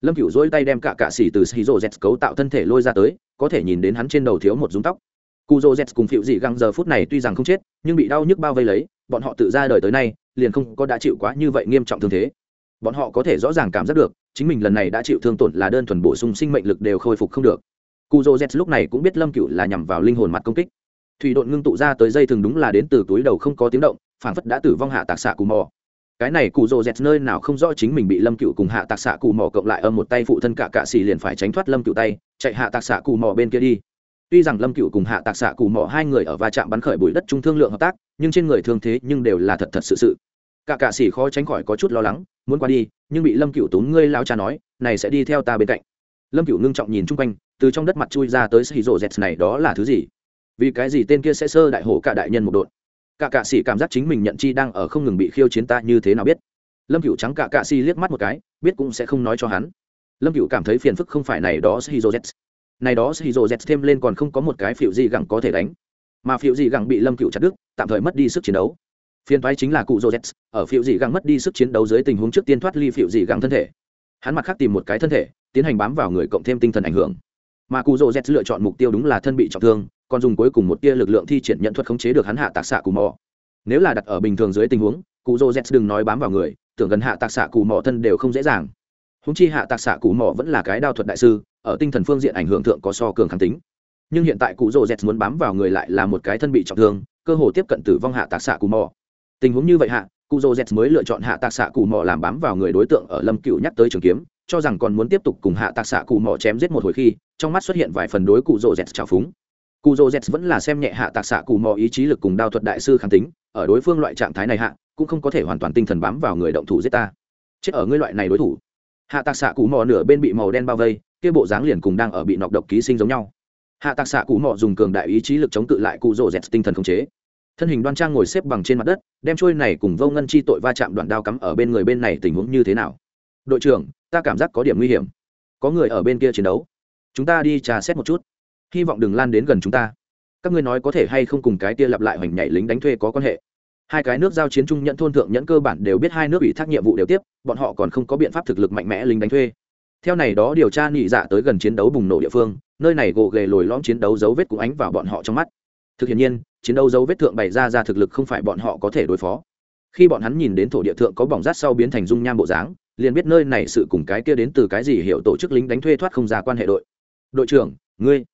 Lâm cựu dỗi tay đem cả cạ xỉ từ xì rồ dẹt cấu tạo thân thể lôi ra tới, có thể nhìn đến hắn trên đầu thiếu một rúm tóc. Cụ rồ dẹt cùng phịu dị gẳng giờ phút này tuy rằng không chết, nhưng bị đau nhức bao vây lấy, bọn họ tự ra đời tới nay, liền không có đã chịu quá như vậy nghiêm trọng thương thế. Bọn họ có thể rõ ràng cảm giác được, chính mình lần này đã chịu thương tổn là đơn thuần bổ sung sinh mệnh lực đều khôi phục không được cụ dô z lúc này cũng biết lâm cựu là nhằm vào linh hồn mặt công kích. Thủy độn ngưng tụ ra tới dây thường đúng là đến từ túi đầu không có tiếng động, phản phất đã tử vong hạ tạc xạ cù mò. Cái này cụ dô z nơi nào không rõ chính mình bị lâm cựu cùng hạ tạc xạ cù mò cộng lại âm một tay phụ thân cả cạ xì liền phải tránh thoát lâm cựu tay, chạy hạ tạc xạ cù mò bên kia đi. Tuy rằng lâm cựu cùng hạ tạc xạ cù mò hai người ở va chạm bắn khởi bụi đất trung thương lượng hợp tác, nhưng trên người thương thế nhưng đều là thật thật sự sự. Cả cạ xì khó tránh khỏi có chút lo lắng, muốn qua đi, nhưng bị lâm cựu tốn ngươi lao cha nói, này sẽ đi theo ta bên cạnh. Lâm cựu ngưng trọng nhìn chung quanh từ trong đất mặt chui ra tới xì rộ dẹt này đó là thứ gì? Vì cái gì tên kia sẽ sơ đại hổ cả đại nhân một đội cả cạ sĩ cảm giác chính mình nhận chi đang ở không ngừng bị khiêu chiến ta như thế nào biết? Lâm cựu trắng cả cạ sĩ liếc mắt một cái, biết cũng sẽ không nói cho hắn. Lâm cựu cảm thấy phiền phức không phải này đó shizu z này đó shizu z thêm lên còn không có một cái phiệu gì gẳng có thể đánh. Mà phiệu gì gẳng bị lâm cựu chặt đứt, tạm thời mất đi sức chiến đấu. Phiền toái chính là cụ rô z ở phiệu gì gẳng mất đi sức chiến đấu dưới tình huống trước tiên thoát ly phiệu gì gẳng thân thể. Hắn mặt khác tìm một cái thân thể, tiến hành bám vào người cộng thêm tinh thần ảnh hưởng mà cụ rô z lựa chọn mục tiêu đúng là thân bị trọng thương, còn dùng cuối cùng một tia lực lượng thi triển nhận thuật khống chế được hắn hạ tạc xạ cù mò. Nếu là đặt ở bình thường dưới tình huống, cụ rô z đừng nói bám vào người, tưởng gần hạ tạc xạ cù mò thân đều không dễ dàng. Húng chi hạ tạc xạ cù mò vẫn là cái đao thuật đại sư, ở tinh thần phương diện ảnh hưởng thượng có so cường kháng tính. Nhưng hiện tại cụ rô z muốn bám vào người lại là một cái thân bị trọng thương, cơ hồ tiếp cận tử vong hạ tạc xạ cù mò. Tình huống như vậy hạ, cụ rô z mới lựa chọn hạ tạc xạ cù mò làm bám vào người đối tượng ở lâm cựu nhắc tới trường kiếm cho rằng còn muốn tiếp tục cùng hạ tạc xạ cụ mò chém giết một hồi khi, trong mắt xuất hiện vài phần đối cụ rô z trào phúng. Cụ rô z vẫn là xem nhẹ hạ tạc xạ cụ mò ý chí lực cùng đao thuật đại sư kháng tính, ở đối phương loại trạng thái này hạ, cũng không có thể hoàn toàn tinh thần bám vào người động thủ giết ta. Chết ở ngươi loại này đối thủ. Hạ tạc xạ cụ mò nửa bên bị màu đen bao vây, kia bộ dáng liền cùng đang ở bị nọc độc ký sinh giống nhau. Hạ tạc xạ cụ mò dùng cường đại ý chí lực chống cự lại cụ rô z tinh thần khống chế. Thân hình đoan trang ngồi xếp bằng trên mặt đất, đem trôi này cùng vô ngân chi tội va chạm đoạn đao cắm ở bên người bên này tình huống như thế nào? Đội trưởng ta cảm giác có điểm nguy hiểm. Có người ở bên kia chiến đấu. Chúng ta đi trà xét một chút. Hy vọng đừng lan đến gần chúng ta. Các ngươi nói có thể hay không cùng cái kia lặp lại hoành nhảy lính đánh thuê có quan hệ? Hai cái nước giao chiến trung nhận thôn thượng nhẫn cơ bản đều biết hai nước ủy thác nhiệm vụ đều tiếp, bọn họ còn không có biện pháp thực lực mạnh mẽ lính đánh thuê. Theo này đó điều tra nhị dạ tới gần chiến đấu bùng nổ địa phương, nơi này gồ ghề lồi lõm chiến đấu dấu vết cũng ánh vào bọn họ trong mắt. Thực hiện nhiên, chiến đấu dấu vết thượng bày ra ra thực lực không phải bọn họ có thể đối phó. Khi bọn hắn nhìn đến thổ địa thượng có bỏng rát sau biến thành dung nham bộ dáng liền biết nơi này sự cùng cái kia đến từ cái gì hiểu tổ chức lính đánh thuê thoát không ra quan hệ đội. Đội trưởng, ngươi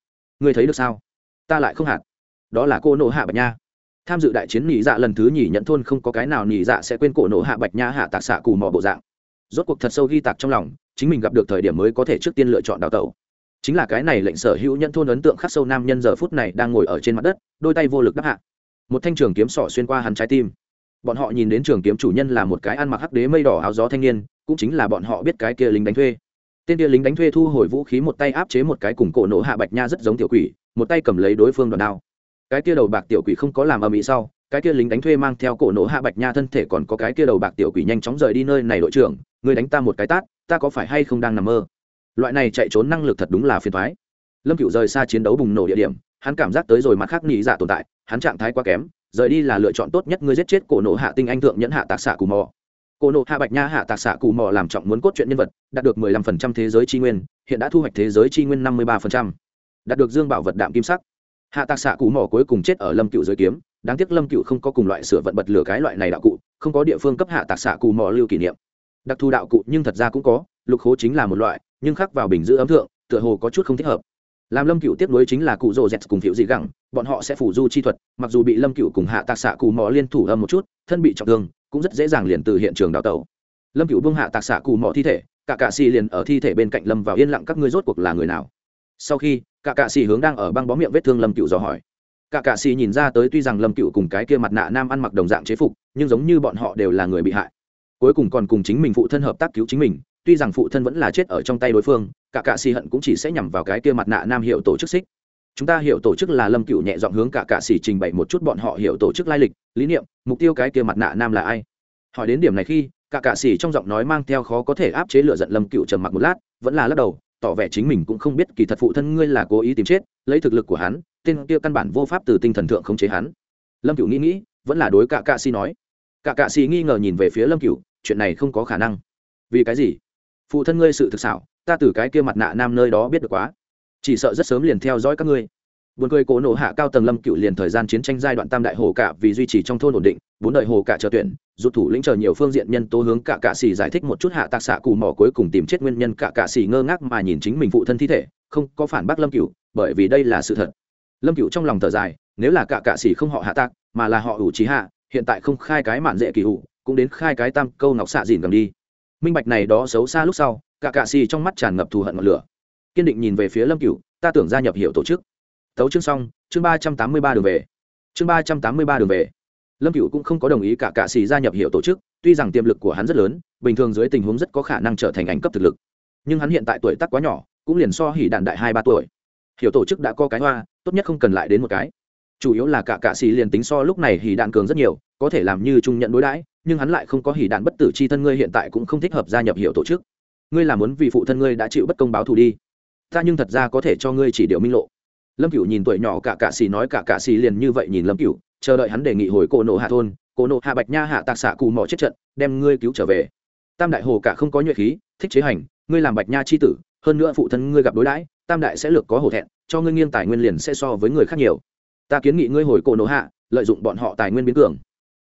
ngươi thấy được sao? Ta lại không hạt. Đó là cô nộ hạ bạch nha. Tham dự đại chiến nhị dạ lần thứ nhì nhận thôn không có cái nào nhị dạ sẽ quên cổ nộ hạ bạch nha hạ tạc xạ cù mò bộ dạng. Rốt cuộc thật sâu ghi tạc trong lòng, chính mình gặp được thời điểm mới có thể trước tiên lựa chọn đào tẩu. Chính là cái này lệnh sở hữu nhận thôn ấn tượng khắc sâu nam nhân giờ phút này đang ngồi ở trên mặt đất, đôi tay vô lực đắp hạ. Một thanh trường kiếm sỏ xuyên qua hắn trái tim. Bọn họ nhìn đến trường kiếm chủ nhân là một cái ăn mặc hắc đế mây đỏ áo gió thanh niên cũng chính là bọn họ biết cái kia lính đánh thuê. Tên kia lính đánh thuê thu hồi vũ khí một tay áp chế một cái cùng cổ nổ hạ bạch nha rất giống tiểu quỷ, một tay cầm lấy đối phương đòn đao. Cái kia đầu bạc tiểu quỷ không có làm ở mỹ sau, cái kia lính đánh thuê mang theo cổ nổ hạ bạch nha thân thể còn có cái kia đầu bạc tiểu quỷ nhanh chóng rời đi nơi này đội trưởng, người đánh ta một cái tát, ta có phải hay không đang nằm mơ? Loại này chạy trốn năng lực thật đúng là phiền thoái lâm cựu rời xa chiến đấu bùng nổ địa điểm, hắn cảm giác tới rồi mặt khác nghĩ giả tồn tại, hắn trạng thái quá kém, rời đi là lựa chọn tốt nhất ngươi giết chết cổ nổ hạ tinh anh thượng nhẫn hạ tạc xạ cù mò cô nộ hạ bạch nha hạ tạc xạ cù mò làm trọng muốn cốt truyện nhân vật, đạt được mười lăm phần trăm thế giới tri nguyên, hiện đã thu hoạch thế giới tri nguyên năm mươi ba phần trăm. Đạt được dương bảo vật đạm kim sắc. Hạ tạc xạ cù mò cuối cùng chết ở lâm cựu giới kiếm. Đáng tiếc lâm cựu không có cùng loại sửa vận bật lửa cái loại này đạo cụ, không có địa phương cấp hạ tạc xạ cù mò lưu kỷ niệm. Đặc thù đạo cụ nhưng thật ra cũng có, lục khố chính là một loại, nhưng khắc vào bình giữ ấm thượng, tựa hồ có chút không thích hợp. Làm lâm cựu tiếp nối chính là cụ rồ dẹt cùng phiểu dị gẳng, bọn họ sẽ phủ du chi thuật, mặc dù bị lâm cựu cùng hạ tạc xạ cù mò liên thủ âm một chút, thân bị trọng thương cũng rất dễ dàng liền từ hiện trường đào tẩu. Lâm cựu bưng hạ tạc xạ cù mò thi thể, cả cạ xì liền ở thi thể bên cạnh lâm vào yên lặng các ngươi rốt cuộc là người nào? Sau khi, cả cạ xì hướng đang ở băng bó miệng vết thương lâm cựu dò hỏi. Cả cạ xì nhìn ra tới tuy rằng lâm cựu cùng cái kia mặt nạ nam ăn mặc đồng dạng chế phục, nhưng giống như bọn họ đều là người bị hại. Cuối cùng còn cùng chính mình phụ thân hợp tác cứu chính mình, tuy rằng phụ thân vẫn là chết ở trong tay đối phương, cả cạ xì hận cũng chỉ sẽ nhằm vào cái kia mặt nạ nam hiệu tổ chức xích chúng ta hiểu tổ chức là lâm cựu nhẹ dọn hướng cả cạ xì trình bày một chút bọn họ hiểu tổ chức lai lịch, lý niệm, mục tiêu cái kia mặt nạ nam là ai. Hỏi đến điểm này khi, cả cạ xì trong giọng nói mang theo khó có thể áp chế lựa giận lâm cựu trầm mặc một lát, vẫn là lắc đầu, tỏ vẻ chính mình cũng không biết kỳ thật phụ thân ngươi là cố ý tìm chết, lấy thực lực của hắn, tên kia căn bản vô pháp từ tinh thần thượng khống chế hắn. Lâm cựu nghĩ nghĩ, vẫn là đối cả cạ xì nói. Cả cạ xì nghi ngờ nhìn về phía lâm cựu chuyện này không có khả năng. Vì cái gì? Phụ thân ngươi sự thực xảo, ta từ cái kia mặt nạ nam nơi đó biết được quá chỉ sợ rất sớm liền theo dõi các ngươi Buồn cười cố nổ hạ cao tầng lâm cựu liền thời gian chiến tranh giai đoạn tam đại hồ cả vì duy trì trong thôn ổn định, bốn đời hồ cả chờ tuyển, rút thủ lĩnh chờ nhiều phương diện nhân tố hướng cả cạ sĩ giải thích một chút hạ tạc xạ cù mỏ cuối cùng tìm chết nguyên nhân cả cạ sĩ ngơ ngác mà nhìn chính mình phụ thân thi thể, không có phản bác lâm cựu, bởi vì đây là sự thật. Lâm cựu trong lòng thở dài, nếu là cả cạ sĩ không họ hạ tạc, mà là họ ủ trí hạ, hiện tại không khai cái mạn dễ kỳ hủ, cũng đến khai cái tam câu ngọc xạ dìn gần đi. Minh bạch này đó xấu xa lúc sau, cả cạ sĩ trong mắt tràn ngập thù hận ngọn lửa. Kiên định nhìn về phía Lâm Cửu, ta tưởng gia nhập hiệu tổ chức. Tấu chương xong chương ba trăm tám mươi ba đường về. Chương ba trăm tám mươi ba đường về. Lâm cựu cũng không có đồng ý cả cạ xì gia nhập hiệu tổ chức tuy rằng tiềm lực của hắn rất lớn bình thường dưới tình huống rất có khả năng trở thành ảnh cấp thực lực. Nhưng hắn hiện tại tuổi tác quá nhỏ cũng liền so hỉ đạn đại hai ba tuổi. Hiểu tổ chức đã có cái hoa tốt nhất không cần lại đến một cái. Chủ yếu là cả cạ xì liền tính so lúc này hỉ đạn cường rất nhiều có thể làm như trung nhận đối đãi nhưng hắn lại không có hỉ đạn bất tử c h i thân ngươi hiện tại cũng không thích hợp gia nhập hiệu tổ chức. Ngươi làm muốn vì phụ thân ngươi đã chịu bất công báo thù đi ta nhưng thật ra có thể cho ngươi chỉ điều minh lộ. Lâm cựu nhìn tuổi nhỏ cả cạ xì nói cả cạ xì liền như vậy nhìn lâm cựu chờ đợi hắn đề nghị hồi cổ nộ hạ thôn, cổ nộ hạ bạch nha hạ tạc xạ cù mò chết trận, đem ngươi cứu trở về. Tam đại hồ cả không có nhuệ khí, thích chế hành, ngươi làm bạch nha c h i tử, hơn nữa phụ thân ngươi gặp đối đãi, tam đại sẽ lược có hổ thẹn, cho ngươi nghiêng tài nguyên liền sẽ so với người khác nhiều. Ta kiến nghị ngươi hồi cổ nộ hạ, lợi dụng bọn họ tài nguyên biến cường.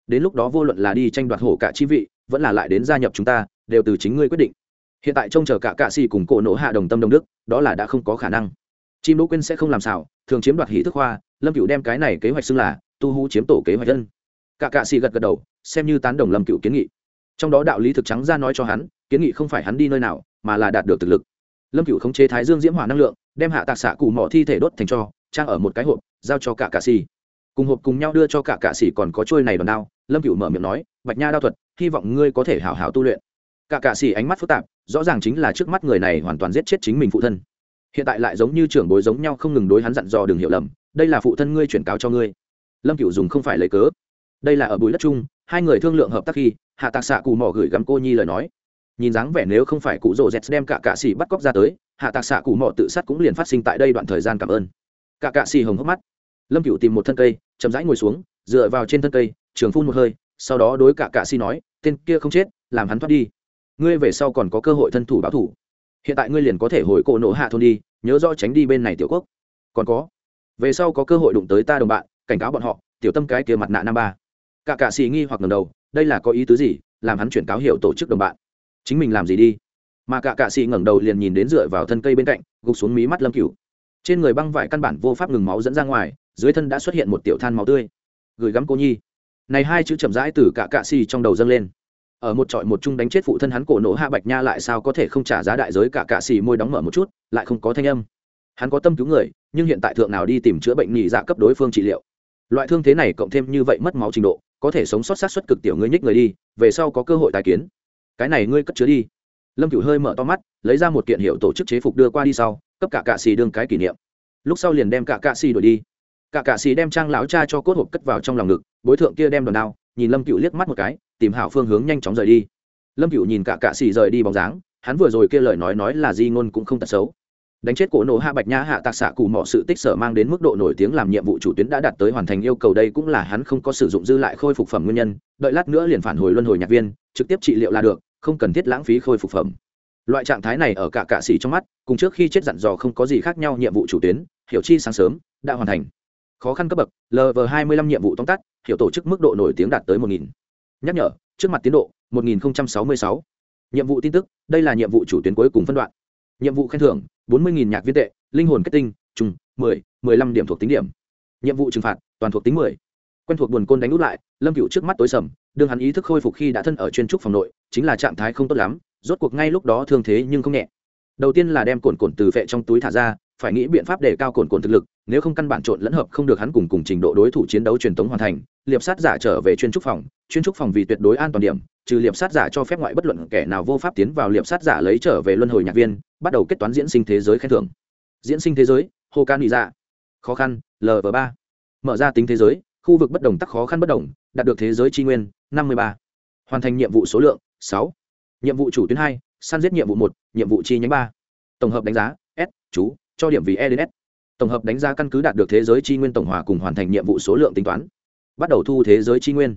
Đến lúc đó vô luận là đi tranh đoạt hổ cả chi vị, vẫn là lại đến gia nhập chúng ta, đều từ chính ngươi quyết định hiện tại trông chờ cả cạ xì cùng cổ nổ hạ đồng tâm đồng đức, đó là đã không có khả năng. Chim đỗ quyên sẽ không làm sao thường chiếm đoạt hỷ thức hoa, lâm cựu đem cái này kế hoạch xưng là tu hú chiếm tổ kế hoạch dân. Cả cạ xì gật gật đầu, xem như tán đồng lâm cựu kiến nghị. Trong đó đạo lý thực trắng ra nói cho hắn, kiến nghị không phải hắn đi nơi nào, mà là đạt được thực lực. Lâm cựu khống chế thái dương diễm hỏa năng lượng, đem hạ tạc xạ cụ mỏ thi thể đốt thành cho, trang ở một cái hộp, giao cho cả cạ xì. Cùng hộp cùng nhau đưa cho cả cạ xì còn có trôi này đòn đao, lâm cựu mở miệng nói, bạch nha đao thuật, hy vọng ngươi có thể hảo hảo tu luyện. Cả cạ xì ánh mắt phức tạp rõ ràng chính là trước mắt người này hoàn toàn giết chết chính mình phụ thân. Hiện tại lại giống như trưởng bối giống nhau không ngừng đối hắn dặn dò đừng hiểu lầm, đây là phụ thân ngươi chuyển cáo cho ngươi. Lâm cựu dùng không phải lấy cớ. Đây là ở bùi đất chung hai người thương lượng hợp tác khi, hạ tạc xạ cụ mỏ gửi gắm cô nhi lời nói. Nhìn dáng vẻ nếu không phải cụ rỗ z đem cả cạ xì bắt cóc ra tới, hạ tạc xạ cụ mỏ tự sát cũng liền phát sinh tại đây đoạn thời gian cảm ơn. Cả cạ xì hồng hốc mắt. Lâm cựu tìm một thân cây, chậm rãi ngồi xuống, dựa vào trên thân cây, trường phun một hơi, sau đó đối cả cạ xì nói, tên kia không chết, làm hắn thoát đi ngươi về sau còn có cơ hội thân thủ báo thủ. Hiện tại ngươi liền có thể hồi cổ nổ hạ thôn đi, nhớ rõ tránh đi bên này tiểu quốc. Còn có, về sau có cơ hội đụng tới ta đồng bạn, cảnh cáo bọn họ, tiểu tâm cái kia mặt nạ năm ba. Cả cạ xì nghi hoặc ngầm đầu, đây là có ý tứ gì? Làm hắn chuyển cáo hiệu tổ chức đồng bạn. Chính mình làm gì đi? Mà cả cạ xì ngẩng đầu liền nhìn đến dựa vào thân cây bên cạnh, gục xuống mí mắt lâm cửu. Trên người băng vải căn bản vô pháp ngừng máu dẫn ra ngoài, dưới thân đã xuất hiện một tiểu than máu tươi. Gửi gắm cô nhi. Này hai chữ chậm rãi từ cả cạ xì trong đầu dâng lên ở một trọi một chung đánh chết phụ thân hắn cổ nổ hạ bạch nha lại sao có thể không trả giá đại giới cả cạ xì môi đóng mở một chút, lại không có thanh âm. Hắn có tâm cứu người, nhưng hiện tại thượng nào đi tìm chữa bệnh nhị dạ cấp đối phương trị liệu. Loại thương thế này cộng thêm như vậy mất máu trình độ, có thể sống sót sát xuất cực tiểu ngươi nhích người đi, về sau có cơ hội tài kiến. Cái này ngươi cất chứa đi. Lâm cửu hơi mở to mắt, lấy ra một kiện hiệu tổ chức chế phục đưa qua đi sau, cấp cả cạ xì đương cái kỷ niệm. Lúc sau liền đem cả cạ xì đổi đi. Cả cạ xì đem trang lão cha cho cốt hộp cất vào trong lòng ngực, bối thượng kia đem đòn đao, nhìn lâm cựu liếc mắt một cái tìm hảo phương hướng nhanh chóng rời đi. Lâm cựu nhìn cả cạ xì rời đi bóng dáng, hắn vừa rồi kia lời nói nói là di ngôn cũng không tật xấu. Đánh chết cổ nổ hạ bạch nha hạ tạc xạ cụ mọ sự tích sở mang đến mức độ nổi tiếng làm nhiệm vụ chủ tuyến đã đạt tới hoàn thành yêu cầu đây cũng là hắn không có sử dụng dư lại khôi phục phẩm nguyên nhân, đợi lát nữa liền phản hồi luân hồi nhạc viên, trực tiếp trị liệu là được, không cần thiết lãng phí khôi phục phẩm. Loại trạng thái này ở cả cạ xỉ trong mắt, cùng trước khi chết dặn dò không có gì khác nhau nhiệm vụ chủ tuyến, hiểu chi sáng sớm, đã hoàn thành. Khó khăn cấp bậc lv hai mươi lăm nhiệm vụ tóm tắt, hiểu tổ chức mức độ nổi tiếng đạt tới một nghìn nhắc nhở, trước mặt tiến độ, một nghìn sáu mươi sáu. Nhiệm vụ tin tức, đây là nhiệm vụ chủ tuyến cuối cùng phân đoạn. Nhiệm vụ khen thưởng 40.000 nhạc viên tệ, linh hồn kết tinh, trùng, mười mười lăm điểm thuộc tính điểm. Nhiệm vụ trừng phạt, toàn thuộc tính mười. Quen thuộc buồn côn đánh út lại, lâm cựu trước mắt tối sầm, đương hắn ý thức khôi phục khi đã thân ở chuyên trúc phòng nội, chính là trạng thái không tốt lắm, rốt cuộc ngay lúc đó thương thế nhưng không nhẹ. Đầu tiên là đem cồn cồn từ vệ trong túi thả ra, phải nghĩ biện pháp để cao cồn cồn thực lực nếu không căn bản trộn lẫn hợp không được hắn cùng cùng trình độ đối thủ chiến đấu truyền thống hoàn thành, liệp sát giả trở về chuyên trúc phòng. Chuyên trúc phòng vì tuyệt đối an toàn điểm, trừ liệp sát giả cho phép ngoại bất luận kẻ nào vô pháp tiến vào liệp sát giả lấy trở về luân hồi nhạc viên, bắt đầu kết toán diễn sinh thế giới khen thưởng. Diễn sinh thế giới hô can bị dạ. Khó khăn lv ba. Mở ra tính thế giới, khu vực bất đồng tắc khó khăn bất đồng, đạt được thế giới tri nguyên, năm mươi ba. Hoàn thành nhiệm vụ số lượng, sáu. Nhiệm vụ chủ tuyến hai, săn giết nhiệm vụ một, nhiệm vụ chi nhánh ba. Tổng hợp đánh giá, s, chú, cho điểm vì e đến s tổng hợp đánh giá căn cứ đạt được thế giới tri nguyên tổng hòa cùng hoàn thành nhiệm vụ số lượng tính toán. Bắt đầu thu thế giới tri nguyên.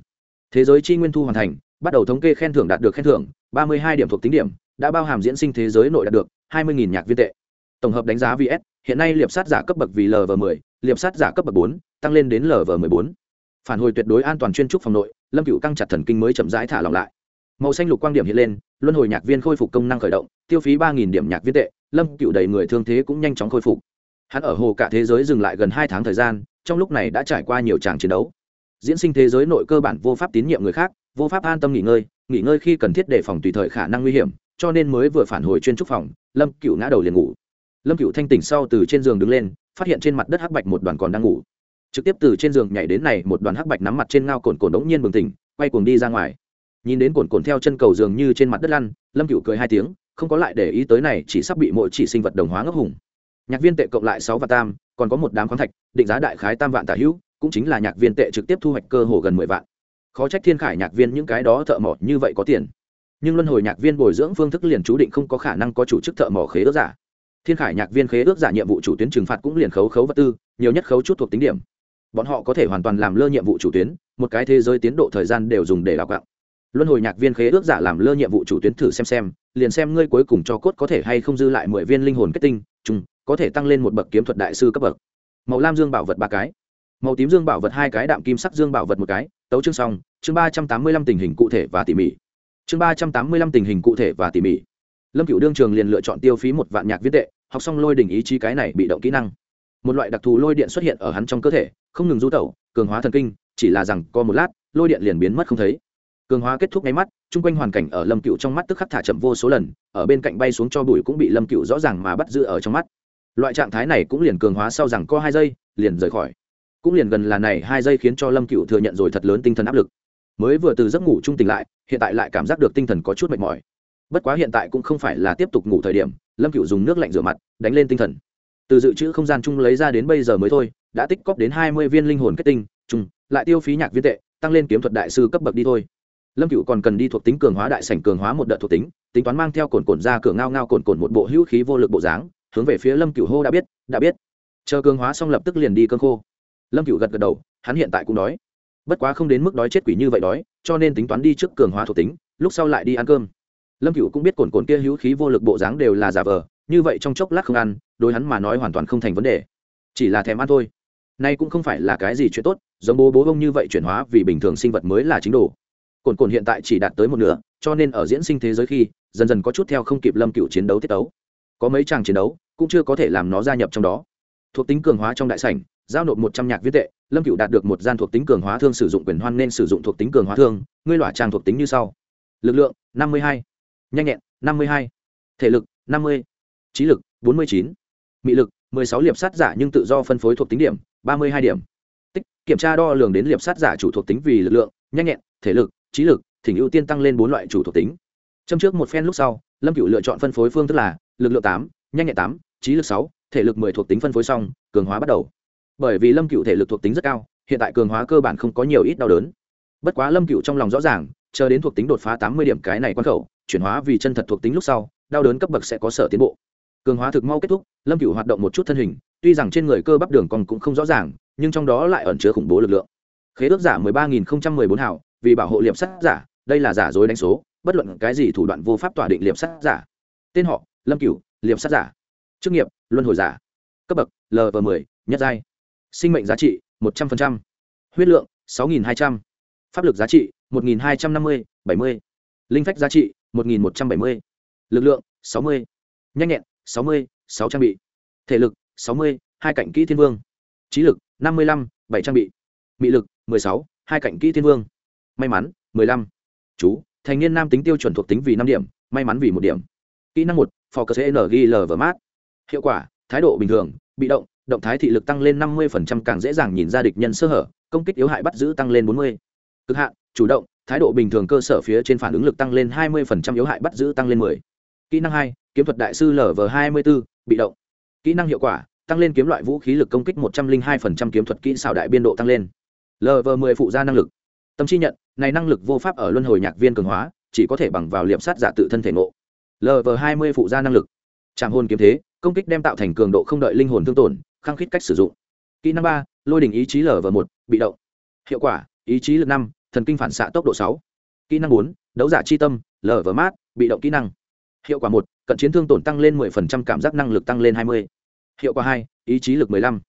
Thế giới tri nguyên thu hoàn thành, bắt đầu thống kê khen thưởng đạt được khen thưởng, ba mươi hai điểm thuộc tính điểm, đã bao hàm diễn sinh thế giới nội đạt được hai mươi nhạc viên tệ. Tổng hợp đánh giá vs hiện nay liệp sát giả cấp bậc vì lv 10 liệp sát giả cấp bậc bốn, tăng lên đến lv 14 phản hồi tuyệt đối an toàn chuyên trúc phòng nội, lâm cựu căng chặt thần kinh mới chậm rãi thả lỏng lại. Màu xanh lục quang điểm hiện lên, luân hồi nhạc viên khôi phục công năng khởi động, tiêu phí ba điểm nhạc viên tệ, lâm cựu đầy người thương thế cũng nhanh chóng khôi phục hắn ở hồ cả thế giới dừng lại gần hai tháng thời gian, trong lúc này đã trải qua nhiều tràng chiến đấu. Diễn sinh thế giới nội cơ bản vô pháp tín nhiệm người khác, vô pháp an tâm nghỉ ngơi nghỉ ngơi khi cần thiết đề phòng tùy thời khả năng nguy hiểm, cho nên mới vừa phản hồi chuyên trúc phòng, lâm cựu ngã đầu liền ngủ. Lâm cựu thanh tỉnh sau từ trên giường đứng lên, phát hiện trên mặt đất hắc bạch một đoàn còn đang ngủ. Trực tiếp từ trên giường nhảy đến này, một đoàn hắc bạch nắm mặt trên ngao cồn cồn đống nhiên bừng tỉnh, quay cuồng đi ra ngoài. Nhìn đến cồn cồn theo chân cầu giường như trên mặt đất lăn, lâm cựu cười hai tiếng, không có lại để ý tới này, chỉ sắp bị mỗi chỉ sinh vật đồng hóa ngốc hùng nhạc viên tệ cộng lại sáu và tam, còn có một đám khoáng thạch, định giá đại khái tam vạn tả hữu, cũng chính là nhạc viên tệ trực tiếp thu hoạch cơ hồ gần mười vạn. Khó trách thiên khải nhạc viên những cái đó thợ mỏ như vậy có tiền. Nhưng luân hồi nhạc viên bồi dưỡng phương thức liền chú định không có khả năng có chủ chức thợ mỏ khế ước giả. Thiên khải nhạc viên khế ước giả nhiệm vụ chủ tuyến trừng phạt cũng liền khấu khấu vật tư, nhiều nhất khấu chút thuộc tính điểm. Bọn họ có thể hoàn toàn làm lơ nhiệm vụ chủ tuyến, một cái thế giới tiến độ thời gian đều dùng để đào cạo luân hồi nhạc viên khế ước giả làm lơ nhiệm vụ chủ tuyến thử xem xem, liền xem ngươi cuối cùng cho cốt có thể hay không dư lại mười viên linh hồn kết tinh, chung, có thể tăng lên một bậc kiếm thuật đại sư cấp bậc. Màu lam dương bảo vật ba cái. Màu tím dương bảo vật hai cái, đạm kim sắc dương bảo vật một cái, tấu chương xong, chương ba trăm tám mươi lăm tình hình cụ thể và tỉ mỉ. Chương ba trăm tám mươi lăm tình hình cụ thể và tỉ mỉ. Lâm cựu đương trường liền lựa chọn tiêu phí một vạn nhạc viết tệ, học xong lôi đỉnh ý chí cái này bị động kỹ năng. Một loại đặc thù lôi điện xuất hiện ở hắn trong cơ thể, không ngừng du tẩu, cường hóa thần kinh, chỉ là rằng co một lát, lôi điện liền biến mất không thấy cường hóa kết thúc nháy mắt, chung quanh hoàn cảnh ở lâm cựu trong mắt tức khắc thả chậm vô số lần, ở bên cạnh bay xuống cho bụi cũng bị lâm cựu rõ ràng mà bắt giữ ở trong mắt. Loại trạng thái này cũng liền cường hóa sau rằng co hai giây, liền rời khỏi. Cũng liền gần là này hai giây khiến cho lâm cựu thừa nhận rồi thật lớn tinh thần áp lực. Mới vừa từ giấc ngủ trung tỉnh lại, hiện tại lại cảm giác được tinh thần có chút mệt mỏi. Bất quá hiện tại cũng không phải là tiếp tục ngủ thời điểm, lâm cựu dùng nước lạnh rửa mặt, đánh lên tinh thần. Từ dự trữ không gian chung lấy ra đến bây giờ mới thôi, đã tích cóp đến hai mươi viên linh hồn kết tinh, chung, lại tiêu phí nhạc viên tệ, tăng lên kiếm thuật đại sư cấp bậc đi thôi lâm cựu còn cần đi thuộc tính cường hóa đại sảnh cường hóa một đợt thuộc tính tính toán mang theo cồn cồn ra cửa ngao ngao cồn cồn một bộ hữu khí vô lực bộ dáng, hướng về phía lâm cựu hô đã biết đã biết. Chờ cường hóa xong lập tức liền đi cơn khô. Lâm cựu gật gật đầu, hắn hiện tại cũng đói. Bất quá không đến mức đói chết quỷ như vậy đói, cho nên tính toán đi trước cường hóa thuộc tính, lúc sau lại đi ăn cơm. Lâm cựu cũng biết cồn cồn kia hữu khí vô lực bộ dáng đều là giả vờ, như vậy trong chốc lát không ăn, đối hắn mà nói hoàn toàn không thành vấn đề. Chỉ là thèm ăn thôi. Nay cũng không phải là cái gì chuyện tốt, giống bố bố bông như vậy chuyển hóa vì bình thường sinh vật mới là chính đồ cồn cồn hiện tại chỉ đạt tới một nửa, cho nên ở diễn sinh thế giới khi, dần dần có chút theo không kịp lâm cựu chiến đấu tiết tấu. Có mấy chàng chiến đấu, cũng chưa có thể làm nó gia nhập trong đó. Thuộc tính cường hóa trong đại sảnh, giao nộp một trăm nhạc viết tệ, lâm cựu đạt được một gian thuộc tính cường hóa thương sử dụng quyền hoan nên sử dụng thuộc tính cường hóa thương, ngươi loại trang thuộc tính như sau. Lực lượng, năm mươi hai. Nhanh nhẹn, năm mươi hai. Thể lực, năm mươi. Trí lực, bốn mươi chín. Mị lực, mười sáu liệp sát giả nhưng tự do phân phối thuộc tính điểm, ba mươi hai điểm. Tích, kiểm tra đo lường đến liệp sát giả chủ thuộc tính vì lực lượng, nhanh nhẹn, thể lực trí lực, thỉnh ưu tiên tăng lên bốn loại chủ thuộc tính. Châm trước một phen lúc sau, lâm cựu lựa chọn phân phối phương thức là, lực lượng tám, nhanh nhẹn tám, trí lực sáu, thể lực mười thuộc tính phân phối xong, cường hóa bắt đầu. Bởi vì lâm cựu thể lực thuộc tính rất cao, hiện tại cường hóa cơ bản không có nhiều ít đau đớn. Bất quá lâm cựu trong lòng rõ ràng, chờ đến thuộc tính đột phá tám mươi điểm cái này quan khẩu, chuyển hóa vì chân thật thuộc tính lúc sau, đau đớn cấp bậc sẽ có sở tiến bộ. Cường hóa thực mau kết thúc, lâm cựu hoạt động một chút thân hình, tuy rằng trên người cơ bắp đường còn cũng không rõ ràng, nhưng trong đó lại ẩn chứa khủng bố lực lượng. Khế ước giả mười ba nghìn không trăm mười bốn hảo vì bảo hộ liệp sắt giả đây là giả dối đánh số bất luận cái gì thủ đoạn vô pháp tỏa định liệp sắt giả. Tên họ lâm cửu liệp sắt giả. Chức nghiệp luân hồi giả. Cấp bậc lv 10 nhất giai. Sinh mệnh giá trị 100%, huyết lượng 6.200, pháp lực giá trị 1.250, 70, linh phách giá trị 1.170, lực lượng 60, nhanh nhẹn 60, 6 trang bị. Thể lực 60, hai cạnh kỹ thiên vương. Trí lực 55, 7 trang bị. Mị lực 16, hai cạnh kỹ thiên vương may mắn, mười lăm. Chú, thành niên nam tính tiêu chuẩn thuộc tính vì năm điểm, may mắn vì một điểm. Kỹ năng một focus ngl và mát. Hiệu quả, thái độ bình thường, bị động động thái thị lực tăng lên năm mươi càng dễ dàng nhìn ra địch nhân sơ hở, công kích yếu hại bắt giữ tăng lên bốn mươi. Cực hạn, chủ động, thái độ bình thường cơ sở phía trên phản ứng lực tăng lên hai mươi yếu hại bắt giữ tăng lên 10. kỹ năng hai, kiếm thuật đại sư lv hai mươi b bị động. Kỹ năng hiệu quả, tăng lên kiếm loại vũ khí lực công kích một trăm linh hai kiếm thuật kỹ xảo đại biên độ tăng lên. Lv 10 phụ gia năng lực tâm chi nhận, này năng lực vô pháp ở luân hồi nhạc viên cường hóa, chỉ có thể bằng vào liệm sát giả tự thân thể ngộ. Lv hai mươi phụ gia năng lực. Trạm hôn kiếm thế, công kích đem tạo thành cường độ không đợi linh hồn thương tổn, khăng khít cách sử dụng. Kỹ năng ba, lôi đình ý chí lv một, bị động. Hiệu quả, ý chí lực năm, thần kinh phản xạ tốc độ sáu. Kỹ năng bốn, đấu giả chi tâm lv mát, bị động kỹ năng. Hiệu quả một, cận chiến thương tổn tăng lên 10% cảm giác năng lực tăng lên 20. hiệu quả hai, ý chí lực 15.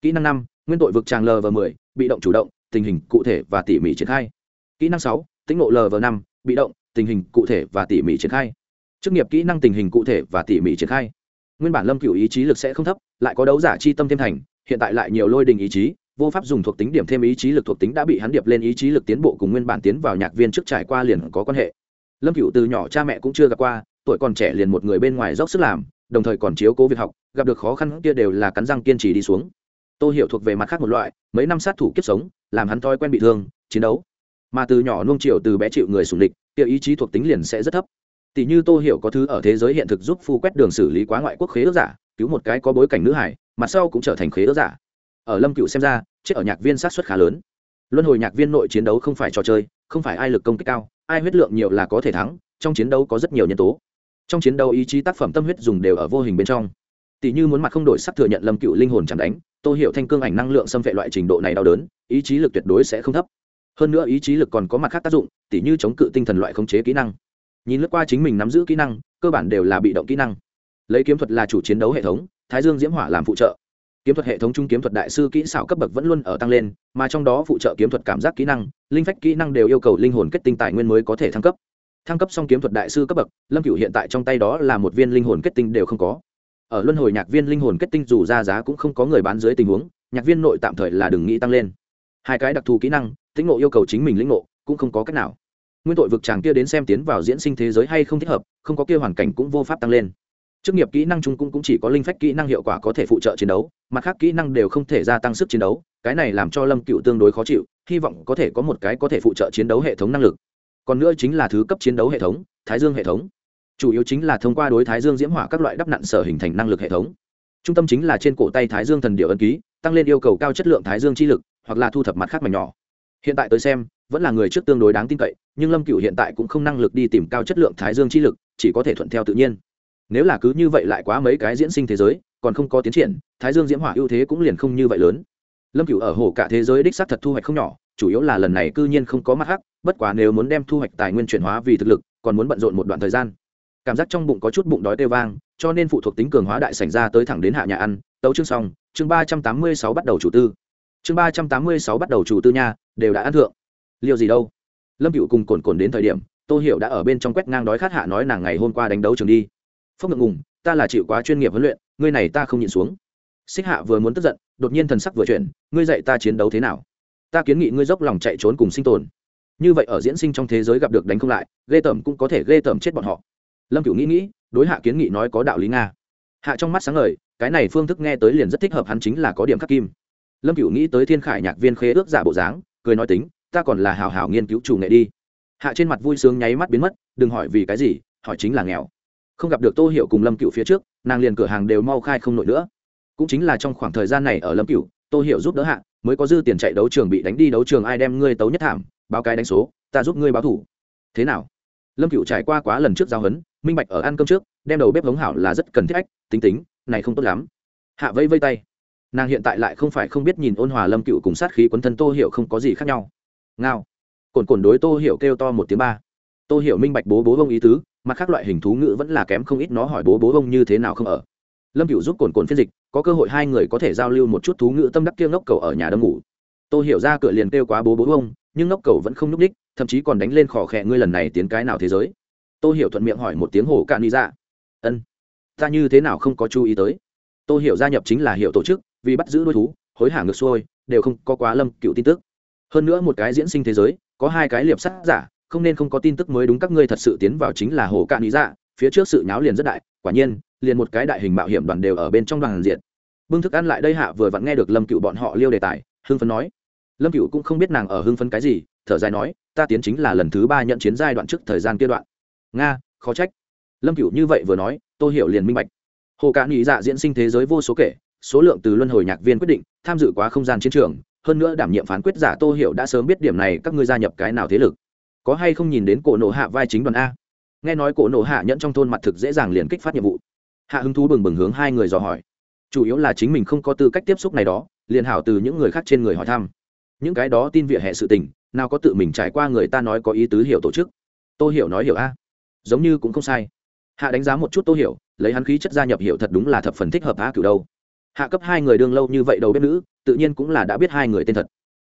kỹ năng năm, nguyên tội vực tràng lv 10 bị động chủ động tình hình cụ thể và tỉ mỉ triển khai. Kỹ năng sáu, tĩnh ngộ lv năm, bị động, tình hình cụ thể và tỉ mỉ triển khai. Chức nghiệp kỹ năng tình hình cụ thể và tỉ mỉ triển khai. Nguyên bản lâm cửu ý chí lực sẽ không thấp, lại có đấu giả chi tâm thêm thành, hiện tại lại nhiều lôi đình ý chí, vô pháp dùng thuộc tính điểm thêm ý chí lực thuộc tính đã bị hắn điệp lên ý chí lực tiến bộ cùng nguyên bản tiến vào nhạc viên trước trải qua liền có quan hệ. Lâm cửu từ nhỏ cha mẹ cũng chưa gặp qua, tuổi còn trẻ liền một người bên ngoài dốc sức làm, đồng thời còn chiếu cố việc học, gặp được khó khăn kia đều là cắn răng kiên trì đi xuống tô hiểu thuộc về mặt khác một loại, mấy năm sát thủ kiếp sống, làm hắn thói quen bị thương, chiến đấu. Mà từ nhỏ nung chiều từ bé chịu người sùng địch kiểu ý chí thuộc tính liền sẽ rất thấp. Tỷ như tô hiểu có thứ ở thế giới hiện thực giúp phu quét đường xử lý quá ngoại quốc khế ước giả, cứu một cái có bối cảnh nữ hải, mặt sau cũng trở thành khế ước giả. Ở lâm cựu xem ra, chết ở nhạc viên sát xuất khá lớn. Luân hồi nhạc viên nội chiến đấu không phải trò chơi, không phải ai lực công kích cao, ai huyết lượng nhiều là có thể thắng, trong chiến đấu có rất nhiều nhân tố. Trong chiến đấu ý chí tác phẩm tâm huyết dùng đều ở vô hình bên trong tỷ như muốn mặt không đổi sắc thừa nhận lâm cựu linh hồn chẳng đánh, tô hiểu thanh cương ảnh năng lượng xâm vệ loại trình độ này đau đớn, ý chí lực tuyệt đối sẽ không thấp. Hơn nữa ý chí lực còn có mặt khác tác dụng tỷ như chống cự tinh thần loại khống chế kỹ năng. Nhìn lướt qua chính mình nắm giữ kỹ năng, cơ bản đều là bị động kỹ năng. Lấy kiếm thuật là chủ chiến đấu hệ thống, thái dương diễm hỏa làm phụ trợ. Kiếm thuật hệ thống trung kiếm thuật đại sư kỹ xảo cấp bậc vẫn luôn ở tăng lên, mà trong đó phụ trợ kiếm thuật cảm giác kỹ năng, linh phách kỹ năng đều yêu cầu linh hồn kết tinh tài nguyên mới có thể thăng cấp. Thăng cấp xong kiếm thuật đại sư cấp bậc, lâm cửu hiện tại trong tay đó là một viên linh hồn kết tinh đều không có ở luân hồi nhạc viên linh hồn kết tinh dù ra giá cũng không có người bán dưới tình huống nhạc viên nội tạm thời là đừng nghĩ tăng lên. Hai cái đặc thù kỹ năng tĩnh ngộ yêu cầu chính mình lĩnh ngộ cũng không có cách nào. Nguyên tội vực chàng kia đến xem tiến vào diễn sinh thế giới hay không thích hợp không có kia hoàn cảnh cũng vô pháp tăng lên. Chức nghiệp kỹ năng chung cũng, cũng chỉ có linh phách kỹ năng hiệu quả có thể phụ trợ chiến đấu mặt khác kỹ năng đều không thể gia tăng sức chiến đấu cái này làm cho lâm cựu tương đối khó chịu hy vọng có thể có một cái có thể phụ trợ chiến đấu hệ thống năng lực. Còn nữa chính là thứ cấp chiến đấu hệ thống thái dương hệ thống chủ yếu chính là thông qua đối thái dương diễm hỏa các loại đắp nặn sở hình thành năng lực hệ thống. Trung tâm chính là trên cổ tay thái dương thần điệu ân ký, tăng lên yêu cầu cao chất lượng thái dương chi lực, hoặc là thu thập mặt khác mảnh nhỏ. Hiện tại tới xem, vẫn là người trước tương đối đáng tin cậy, nhưng lâm cựu hiện tại cũng không năng lực đi tìm cao chất lượng thái dương chi lực, chỉ có thể thuận theo tự nhiên. Nếu là cứ như vậy lại quá mấy cái diễn sinh thế giới, còn không có tiến triển, thái dương diễm hỏa ưu thế cũng liền không như vậy lớn. Lâm cựu ở hồ cả thế giới đích xác thật thu hoạch không nhỏ, chủ yếu là lần này cư nhiên không có mắt hắc bất quá nếu muốn đem thu hoạch tài nguyên chuyển hóa vì thực lực, còn muốn bận rộn một đoạn thời gian cảm giác trong bụng có chút bụng đói tê vang, cho nên phụ thuộc tính cường hóa đại sảnh ra tới thẳng đến hạ nhà ăn, tấu chương xong, chương ba trăm tám mươi sáu bắt đầu chủ tư. Chương ba trăm tám mươi sáu bắt đầu chủ tư nha, đều đã ăn thượng. Liệu gì đâu? Lâm cựu cùng cồn cồn đến thời điểm tôi hiểu đã ở bên trong quét ngang đói khát hạ nói nàng ngày hôm qua đánh đấu trường đi. Phong ngượng ngùng, ta là chịu quá chuyên nghiệp huấn luyện, ngươi này ta không nhìn xuống. Xích hạ vừa muốn tức giận, đột nhiên thần sắc vừa chuyển, ngươi dạy ta chiến đấu thế nào? Ta kiến nghị ngươi dốc lòng chạy trốn cùng sinh tồn. Như vậy ở diễn sinh trong thế giới gặp được đánh không lại, ghê tởm cũng có thể ghê tởm chết bọn họ lâm Cựu nghĩ nghĩ, đối hạ kiến nghị nói có đạo lý nga. Hạ trong mắt sáng ngời, cái này phương thức nghe tới liền rất thích hợp hắn chính là có điểm khắc kim. Lâm Cựu nghĩ tới thiên khải nhạc viên khế ước giả bộ dáng, cười nói tính, ta còn là hào hào nghiên cứu chủ nghệ đi. Hạ trên mặt vui sướng nháy mắt biến mất, đừng hỏi vì cái gì, hỏi chính là nghèo. Không gặp được tô hiểu cùng lâm cựu phía trước, nàng liền cửa hàng đều mau khai không nổi nữa. Cũng chính là trong khoảng thời gian này ở lâm cựu tô hiểu giúp đỡ hạ, mới có dư tiền chạy đấu trường bị đánh đi đấu trường ai đem ngươi tấu nhất thảm, báo cái đánh số, ta giúp ngươi báo thủ. Thế nào? Lâm cựu trải qua quá lần trước giao hấn minh bạch ở ăn cơm trước, đem đầu bếp hống hảo là rất cần thiết ách, tính tính, này không tốt lắm. Hạ vây vây tay. Nàng hiện tại lại không phải không biết nhìn ôn hòa lâm cựu cùng sát khí quấn thân tô hiểu không có gì khác nhau. Ngao. Cồn cồn đối tô hiểu kêu to một tiếng ba. Tô hiểu minh bạch bố bố bông ý tứ mặt khác loại hình thú ngữ vẫn là kém không ít nó hỏi bố bố bông như thế nào không ở. Lâm cựu giúp cồn cồn phiên dịch, có cơ hội hai người có thể giao lưu một chút thú ngữ tâm đắc kia ngốc cầu ở nhà đâm ngủ. Tô hiểu ra cửa liền kêu quá bố bố bông nhưng ngốc cầu vẫn không nhúc đích thậm chí còn đánh lên khỏ khẽ ngươi lần này tiến cái nào thế giới tô hiểu thuận miệng hỏi một tiếng hồ cạn đi ra ân, ta như thế nào không có chú ý tới? Tô hiểu gia nhập chính là hiệu tổ chức, vì bắt giữ đôi thú, hối hả ngược xuôi, đều không có quá lâm cựu tin tức. Hơn nữa một cái diễn sinh thế giới, có hai cái liệp sắt giả, không nên không có tin tức mới đúng, các ngươi thật sự tiến vào chính là hồ cạn lý dạ phía trước sự nháo liền rất đại, quả nhiên, liền một cái đại hình mạo hiểm đoàn đều ở bên trong đoàn diện. Bưng thức ăn lại đây hạ vừa vặn nghe được lâm cựu bọn họ liêu đề tài, hưng phấn nói. Lâm cựu cũng không biết nàng ở hưng phấn cái gì, thở dài nói, ta tiến chính là lần thứ ba nhận chiến giai đoạn trước thời gian kia đoạn nga, khó trách. Lâm cựu như vậy vừa nói tôi hiểu liền minh bạch. Hồ cạn nghĩ dạ diễn sinh thế giới vô số kể, số lượng từ luân hồi nhạc viên quyết định, tham dự quá không gian chiến trường, hơn nữa đảm nhiệm phán quyết giả tô hiểu đã sớm biết điểm này, các ngươi gia nhập cái nào thế lực? Có hay không nhìn đến cổ nổ hạ vai chính đoàn a? Nghe nói cổ nổ hạ nhẫn trong thôn mặt thực dễ dàng liền kích phát nhiệm vụ. Hạ hứng thú bừng bừng hướng hai người dò hỏi. Chủ yếu là chính mình không có tư cách tiếp xúc này đó, liền hảo từ những người khác trên người hỏi thăm. Những cái đó tin vỉa hệ sự tình, nào có tự mình trải qua người ta nói có ý tứ hiểu tổ chức. Tôi hiểu nói hiểu a giống như cũng không sai. Hạ đánh giá một chút tô hiểu, lấy hắn khí chất gia nhập hiểu thật đúng là thập phần thích hợp hạ cửu đâu. Hạ cấp hai người đương lâu như vậy đầu bếp nữ, tự nhiên cũng là đã biết hai người tên thật.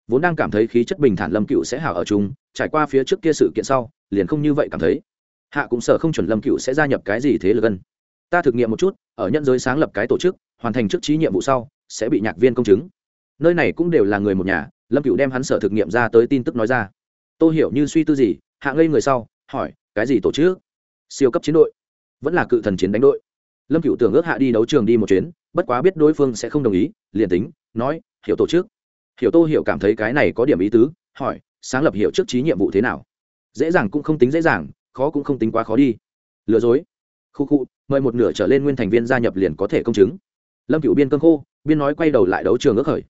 Vốn đang cảm thấy khí chất bình thản lâm cựu sẽ hảo ở chung, trải qua phía trước kia sự kiện sau, liền không như vậy cảm thấy. Hạ cũng sợ không chuẩn lâm cựu sẽ gia nhập cái gì thế lực gần. ta thực nghiệm một chút, ở nhân giới sáng lập cái tổ chức, hoàn thành chức trí nhiệm vụ sau, sẽ bị nhạc viên công chứng. Nơi này cũng đều là người một nhà, lâm cựu đem hắn sở thực nghiệm ra tới tin tức nói ra. Tôi hiểu như suy tư gì, hạ ngây người sau, hỏi cái gì tổ chức? Siêu cấp chiến đội. Vẫn là cự thần chiến đánh đội. Lâm cựu tưởng ước hạ đi đấu trường đi một chuyến, bất quá biết đối phương sẽ không đồng ý, liền tính, nói, hiểu tổ chức. Hiểu tô hiểu cảm thấy cái này có điểm ý tứ, hỏi, sáng lập hiểu trước trí nhiệm vụ thế nào? Dễ dàng cũng không tính dễ dàng, khó cũng không tính quá khó đi. Lừa dối. Khu khu, mời một nửa trở lên nguyên thành viên gia nhập liền có thể công chứng. Lâm cựu biên cơn khô, biên nói quay đầu lại đấu trường ước khởi.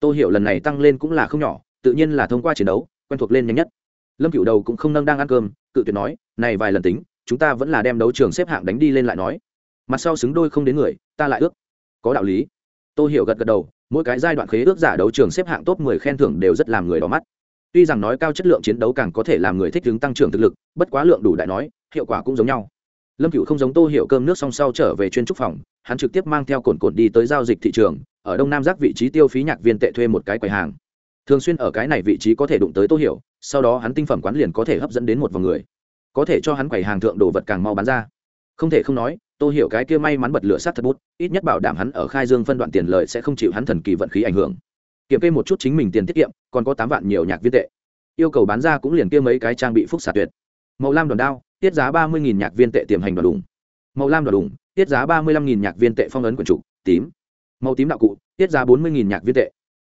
Tô hiểu lần này tăng lên cũng là không nhỏ, tự nhiên là thông qua chiến đấu, quen thuộc lên nhanh nhất. Lâm cựu đầu cũng không nâng đang ăn cơm cự tuyệt nói, này vài lần tính, chúng ta vẫn là đem đấu trường xếp hạng đánh đi lên lại nói. Mặt sau xứng đôi không đến người, ta lại ước. Có đạo lý. Tôi hiểu gật gật đầu, mỗi cái giai đoạn khế ước giả đấu trường xếp hạng top 10 khen thưởng đều rất làm người đỏ mắt. Tuy rằng nói cao chất lượng chiến đấu càng có thể làm người thích ứng tăng trưởng thực lực, bất quá lượng đủ đại nói, hiệu quả cũng giống nhau. Lâm cựu không giống tô hiểu cơm nước song sau trở về chuyên trúc phòng, hắn trực tiếp mang theo cồn cồn đi tới giao dịch thị trường, ở đông nam giác vị trí tiêu phí nhạc viên tệ thuê một cái quầy hàng thường xuyên ở cái này vị trí có thể đụng tới tô hiểu, sau đó hắn tinh phẩm quán liền có thể hấp dẫn đến một vòng người. Có thể cho hắn quầy hàng thượng đồ vật càng mau bán ra. Không thể không nói, tô hiểu cái kia may mắn bật lửa sát thật bút, ít nhất bảo đảm hắn ở khai dương phân đoạn tiền lợi sẽ không chịu hắn thần kỳ vận khí ảnh hưởng. Kiểm kê một chút chính mình tiền tiết kiệm, còn có tám vạn nhiều nhạc viên tệ. Yêu cầu bán ra cũng liền kia mấy cái trang bị phúc xạ tuyệt. Màu lam đòn đao, tiết giá ba mươi nhạc viên tệ tiềm hành đòn đùng. Màu lam đòn đùng, tiết giá ba mươi lăm nhạc viên tệ phong ấn quần trục, tím. Màu tím đạo cụ, tiết giá bốn mươi nhạc viên tệ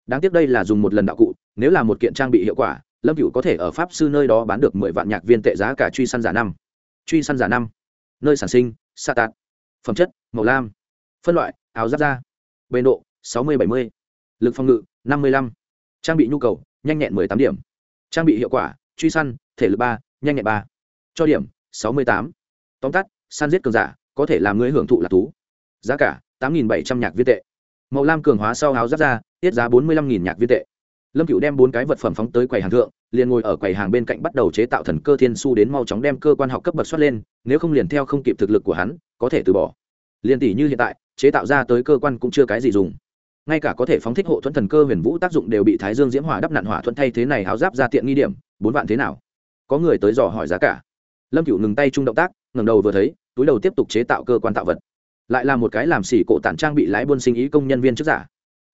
đáng tiếc đây là dùng một lần đạo cụ, nếu là một kiện trang bị hiệu quả, lâm cựu có thể ở pháp sư nơi đó bán được mười vạn nhạc viên tệ giá cả truy săn giả năm. Truy săn giả năm. Nơi sản sinh, sa tạt. Phẩm chất, màu lam. Phân loại, áo giáp da. Bề độ, sáu mươi, bảy mươi. Lực phòng ngự, năm mươi lăm. Trang bị nhu cầu, nhanh nhẹn mười tám điểm. Trang bị hiệu quả, truy săn, thể lực ba, nhanh nhẹn ba. Cho điểm, sáu mươi tám. Tóm tắt, săn giết cường giả, có thể làm người hưởng thụ lạc thú. Giá cả, tám nghìn bảy trăm nhạc viên tệ màu lam cường hóa sau áo giáp ra, tiết giá bốn mươi lăm nghìn nhạc viên tệ. Lâm cựu đem bốn cái vật phẩm phóng tới quầy hàng thượng liền ngồi ở quầy hàng bên cạnh bắt đầu chế tạo thần cơ thiên su đến mau chóng đem cơ quan học cấp bậc xuất lên nếu không liền theo không kịp thực lực của hắn có thể từ bỏ. Liền tỷ như hiện tại chế tạo ra tới cơ quan cũng chưa cái gì dùng. Ngay cả có thể phóng thích hộ thuẫn thần cơ huyền vũ tác dụng đều bị thái dương diễm hỏa đắp nạn hỏa thuẫn thay thế này áo giáp ra tiện nghi điểm bốn vạn thế nào? Có người tới dò hỏi giá cả. Lâm cựu ngừng tay chung động tác ngẩng đầu vừa thấy túi đầu tiếp tục chế tạo cơ quan tạo vật lại là một cái làm xỉ cổ tản trang bị lái buôn sinh ý công nhân viên chức giả.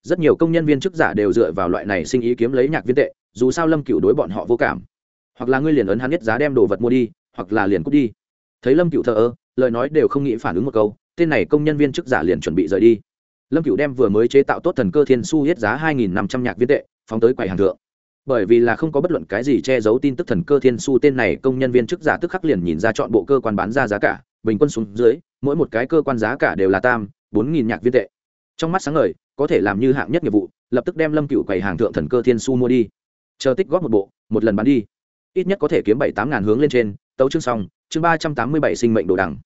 Rất nhiều công nhân viên chức giả đều dựa vào loại này sinh ý kiếm lấy nhạc viên tệ, dù sao lâm cựu đối bọn họ vô cảm. Hoặc là ngươi liền ấn hắn nhất giá đem đồ vật mua đi, hoặc là liền cút đi. Thấy lâm cựu thờ ơ, lời nói đều không nghĩ phản ứng một câu, tên này công nhân viên chức giả liền chuẩn bị rời đi. Lâm cựu đem vừa mới chế tạo tốt thần cơ thiên su hết giá hai nghìn năm trăm nhạc viên tệ, phóng tới quầy hàng thượng. Bởi vì là không có bất luận cái gì che giấu tin tức thần cơ thiên su, tên này công nhân viên chức giả tức khắc liền nhìn ra chọn bộ cơ quan bán ra giá cả bình quân xuống dưới, mỗi một cái cơ quan giá cả đều là tam, bốn nghìn nhạc viên tệ. Trong mắt sáng ngời, có thể làm như hạng nhất nghiệp vụ, lập tức đem lâm cựu quầy hàng thượng thần cơ thiên su mua đi. Chờ tích góp một bộ, một lần bán đi. Ít nhất có thể kiếm bảy tám ngàn hướng lên trên, tấu chương xong, chương ba trăm tám mươi bảy sinh mệnh đồ đằng.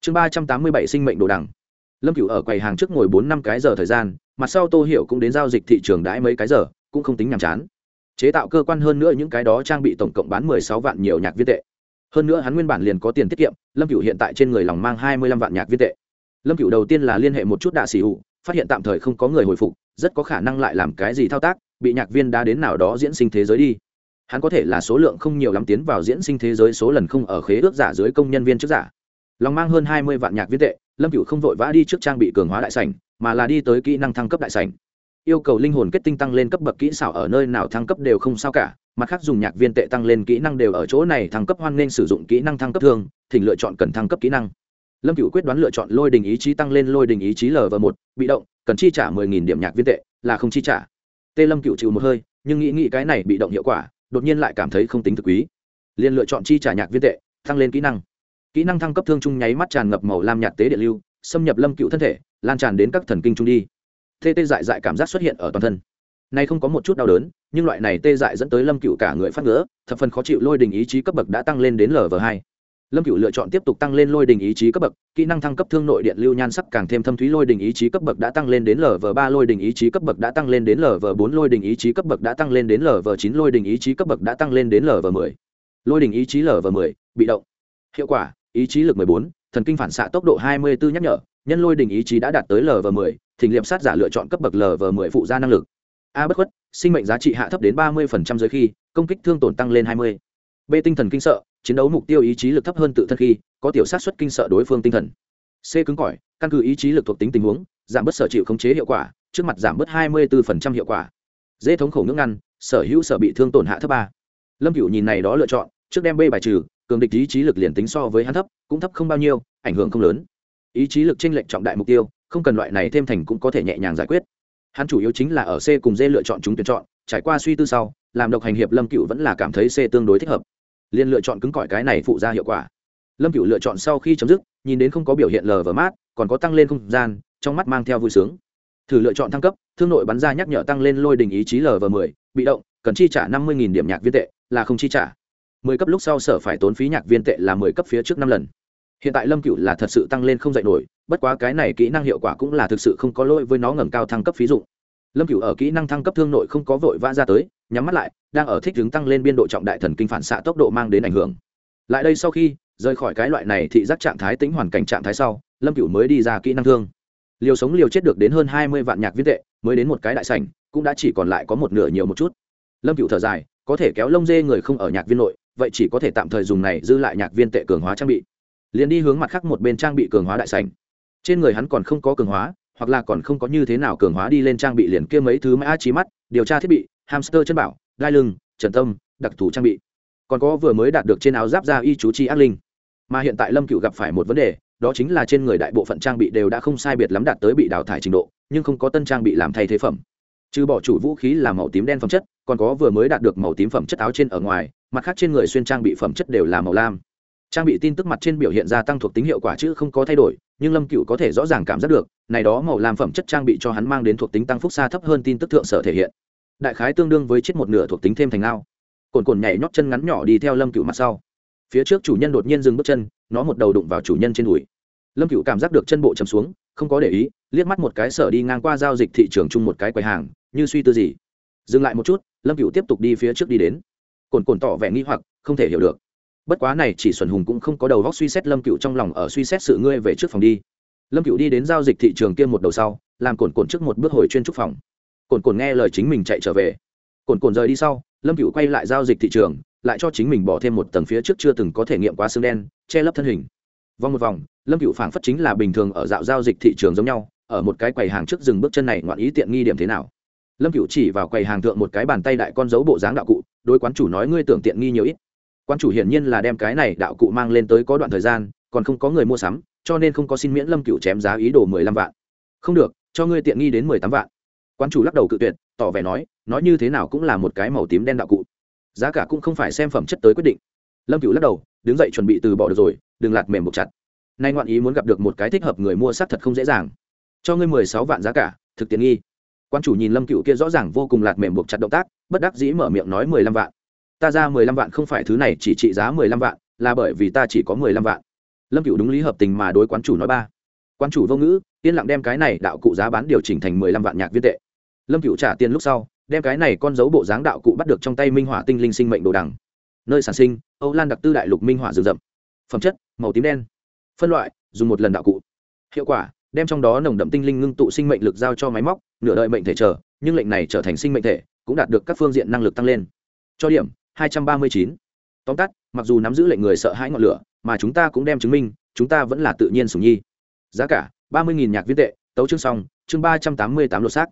Chương ba trăm tám mươi bảy sinh mệnh đồ đằng. Lâm cựu ở quầy hàng trước ngồi bốn năm cái giờ thời gian mặt sau tô hiểu cũng đến giao dịch thị trường đãi mấy cái giờ, cũng không tính nhàm chán. Chế tạo cơ quan hơn nữa những cái đó trang bị tổng cộng bán mười sáu vạn nhiều nhạc viên tệ hơn nữa hắn nguyên bản liền có tiền tiết kiệm, lâm cựu hiện tại trên người lòng mang hai mươi lăm vạn nhạc viên tệ. Lâm cựu đầu tiên là liên hệ một chút đạ xỉ hụ phát hiện tạm thời không có người hồi phục, rất có khả năng lại làm cái gì thao tác, bị nhạc viên đã đến nào đó diễn sinh thế giới đi. Hắn có thể là số lượng không nhiều lắm tiến vào diễn sinh thế giới số lần không ở khế ước giả dưới công nhân viên trước giả. Lòng mang hơn hai mươi vạn nhạc viên tệ, lâm cựu không vội vã đi trước trang bị cường hóa đại sảnh, mà là đi tới kỹ năng thăng cấp đại sảnh. Yêu cầu linh hồn kết tinh tăng lên cấp bậc kỹ xảo ở nơi nào thăng cấp đều không sao cả mặt khác dùng nhạc viên tệ tăng lên kỹ năng đều ở chỗ này thăng cấp hoan nên sử dụng kỹ năng thăng cấp thường thỉnh lựa chọn cần thăng cấp kỹ năng. Lâm cựu quyết đoán lựa chọn lôi đình ý chí tăng lên lôi đình ý chí lv một, bị động, cần chi trả mười nghìn điểm nhạc viên tệ, là không chi trả. Tê lâm cựu chịu một hơi, nhưng nghĩ nghĩ cái này bị động hiệu quả, đột nhiên lại cảm thấy không tính thực quý. Liền lựa chọn chi trả nhạc viên tệ, tăng lên kỹ năng. Kỹ năng thăng cấp thương trung nháy mắt tràn ngập màu lam nhạt tế điện lưu, xâm nhập lâm cựu thân thể, lan tràn đến các thần kinh trung đi. Tê tê dại dại cảm giác xuất hiện ở toàn thân nay không có một chút đau đớn, nhưng loại này tê dại dẫn tới lâm cựu cả người phát ngứa, thập phần khó chịu lôi đình ý chí cấp bậc đã tăng lên đến lv hai. Lâm cựu lựa chọn tiếp tục tăng lên lôi đình ý chí cấp bậc, kỹ năng thăng cấp thương nội điện lưu nhan sắc càng thêm thâm thúy lôi đình ý chí cấp bậc đã tăng lên đến lv ba lôi đình ý chí cấp bậc đã tăng lên đến lv bốn lôi đình ý chí cấp bậc đã tăng lên đến lv chín lôi đình ý chí cấp bậc đã tăng lên đến lv mười. Lôi đình ý chí lv mười, bị động. Hiệu quả, ý chí lực mười bốn, thần kinh phản xạ tốc độ hai mươi bốn nhắc nhở, nhân lôi đình ý chí đã đạt tới lv mười, thỉnh liệm sát giả lựa chọn cấp bậc lv mười phụ gia năng lực a bất khuất, sinh mệnh giá trị hạ thấp đến ba mươi dưới khi, công kích thương tổn tăng lên hai mươi. B tinh thần kinh sợ, chiến đấu mục tiêu ý chí lực thấp hơn tự thân khi, có tiểu sát xuất kinh sợ đối phương tinh thần. C cứng cỏi, căn cứ ý chí lực thuộc tính tình huống, giảm bớt sở chịu khống chế hiệu quả, trước mặt giảm bớt hai mươi 24% hiệu quả. Dễ thống khổ ngưỡng ngăn, sở hữu sở bị thương tổn hạ thấp ba. Lâm cửu nhìn này đó lựa chọn, trước đem b bài trừ, cường địch ý chí lực liền tính so với hắn thấp, cũng thấp không bao nhiêu, ảnh hưởng không lớn. Ý chí lực tranh lệch trọng đại mục tiêu, không cần loại này thêm thành cũng có thể nhẹ nhàng giải quyết hắn chủ yếu chính là ở c cùng d lựa chọn chúng tuyển chọn trải qua suy tư sau làm độc hành hiệp lâm cựu vẫn là cảm thấy c tương đối thích hợp. Liền lựa chọn cứng cỏi cái này phụ ra hiệu quả. Lâm cựu lựa chọn sau khi chấm dứt nhìn đến không có biểu hiện lờ vờ mát còn có tăng lên không gian trong mắt mang theo vui sướng. Thử lựa chọn thăng cấp thương nội bắn ra nhắc nhở tăng lên lôi đình ý chí lờ vờ mười, bị động cần chi trả năm mươi điểm nhạc viên tệ là không chi trả. mười cấp lúc sau sở phải tốn phí nhạc viên tệ là mười cấp phía trước năm lần. Hiện tại lâm cựu là thật sự tăng lên không dạy nổi bất quá cái này kỹ năng hiệu quả cũng là thực sự không có lỗi với nó ngầm cao thăng cấp phí dụng. lâm cửu ở kỹ năng thăng cấp thương nội không có vội vã ra tới, nhắm mắt lại, đang ở thích hướng tăng lên biên độ trọng đại thần kinh phản xạ tốc độ mang đến ảnh hưởng. Lại đây sau khi rời khỏi cái loại này thị giác trạng thái tính hoàn cảnh trạng thái sau, lâm cửu mới đi ra kỹ năng thương. Liều sống liều chết được đến hơn hai mươi vạn nhạc viên tệ, mới đến một cái đại sảnh, cũng đã chỉ còn lại có một nửa nhiều một chút. Lâm cửu thở dài, có thể kéo lông dê người không ở nhạc viên nội, vậy chỉ có thể tạm thời dùng này dư lại nhạc viên tệ cường hóa trang bị. Liền đi hướng mặt khác một bên trang bị cường hóa đại sảnh trên người hắn còn không có cường hóa, hoặc là còn không có như thế nào cường hóa đi lên trang bị liền kia mấy thứ mã trí mắt, điều tra thiết bị, hamster chân bảo, gai lưng, trần tâm, đặc thù trang bị. Còn có vừa mới đạt được trên áo giáp da y chú chi ác linh. Mà hiện tại lâm cựu gặp phải một vấn đề, đó chính là trên người đại bộ phận trang bị đều đã không sai biệt lắm đạt tới bị đào thải trình độ, nhưng không có tân trang bị làm thay thế phẩm. Trừ bỏ chủ vũ khí là màu tím đen phẩm chất, còn có vừa mới đạt được màu tím phẩm chất áo trên ở ngoài, mặt khác trên người xuyên trang bị phẩm chất đều là màu lam trang bị tin tức mặt trên biểu hiện ra tăng thuộc tính hiệu quả chứ không có thay đổi, nhưng lâm cựu có thể rõ ràng cảm giác được, này đó màu lam phẩm chất trang bị cho hắn mang đến thuộc tính tăng phúc xa thấp hơn tin tức thượng sở thể hiện. Đại khái tương đương với chết một nửa thuộc tính thêm thành ao. Cồn cồn nhảy nhót chân ngắn nhỏ đi theo lâm cựu mặt sau. Phía trước chủ nhân đột nhiên dừng bước chân, nó một đầu đụng vào chủ nhân trên đùi. Lâm cựu cảm giác được chân bộ chầm xuống, không có để ý, liếc mắt một cái sở đi ngang qua giao dịch thị trường chung một cái quầy hàng, như suy tư gì. Dừng lại một chút, lâm cựu tiếp tục đi phía trước đi đến. Cồn cồn tỏ vẻ nghi hoặc, không thể hiểu được bất quá này chỉ xuẩn hùng cũng không có đầu góc suy xét lâm cựu trong lòng ở suy xét sự ngươi về trước phòng đi. Lâm cựu đi đến giao dịch thị trường kia một đầu sau, làm cồn cồn trước một bước hồi chuyên trúc phòng. Cồn cồn nghe lời chính mình chạy trở về. Cồn cồn rời đi sau, lâm cựu quay lại giao dịch thị trường, lại cho chính mình bỏ thêm một tầng phía trước chưa từng có thể nghiệm quá xương đen, che lấp thân hình. Vòng một vòng, lâm cựu phảng phất chính là bình thường ở dạo giao dịch thị trường giống nhau, ở một cái quầy hàng trước dừng bước chân này ngoạn ý tiện nghi điểm thế nào. Lâm cựu chỉ vào quầy hàng thượng một cái bàn tay đại con dấu bộ dáng đạo cụ, đối quán chủ nói ngươi tưởng tiện nghi nhiều ít. Quan chủ hiển nhiên là đem cái này đạo cụ mang lên tới có đoạn thời gian, còn không có người mua sắm, cho nên không có xin miễn lâm cựu chém giá ý đồ mười lăm vạn. Không được, cho ngươi tiện nghi đến mười tám vạn. Quan chủ lắc đầu cự tuyệt, tỏ vẻ nói nói như thế nào cũng là một cái màu tím đen đạo cụ. Giá cả cũng không phải xem phẩm chất tới quyết định. Lâm cựu lắc đầu, đứng dậy chuẩn bị từ bỏ được rồi, đừng lạt mềm một chặt. Nay ngoạn ý muốn gặp được một cái thích hợp người mua xác thật không dễ dàng. Cho ngươi mười sáu vạn giá cả, thực tiện nghi. Quan chủ nhìn lâm cựu kia rõ ràng vô cùng lạt mềm buộc chặt động tác, bất đắc dĩ mở miệng nói mười lăm vạn ta ra mười lăm vạn không phải thứ này chỉ trị giá mười lăm vạn, là bởi vì ta chỉ có mười lăm vạn. Lâm cựu đúng lý hợp tình mà đối quán chủ nói ba. Quán chủ vô ngữ, yên lặng đem cái này đạo cụ giá bán điều chỉnh thành mười lăm vạn nhạc viên tệ. Lâm cựu trả tiền lúc sau, đem cái này con dấu bộ dáng đạo cụ bắt được trong tay minh hỏa tinh linh sinh mệnh đồ đằng. Nơi sản sinh, âu lan đặc tư đại lục minh hỏa rừng rậm. Phẩm chất, màu tím đen. Phân loại, dùng một lần đạo cụ. Hiệu quả, đem trong đó nồng đậm tinh linh ngưng tụ sinh mệnh lực giao cho máy móc, nửa đợi mệnh thể chờ, nhưng lệnh này trở thành sinh mệnh thể, cũng đạt được các phương diện năng lực tăng lên. Cho điểm 239. tóm tắt, mặc dù nắm giữ lệnh người sợ hãi ngọn lửa, mà chúng ta cũng đem chứng minh, chúng ta vẫn là tự nhiên sủng nhi. Giá cả 30.000 nhạc viên tệ, tấu chương xong, chương 388 lột xác.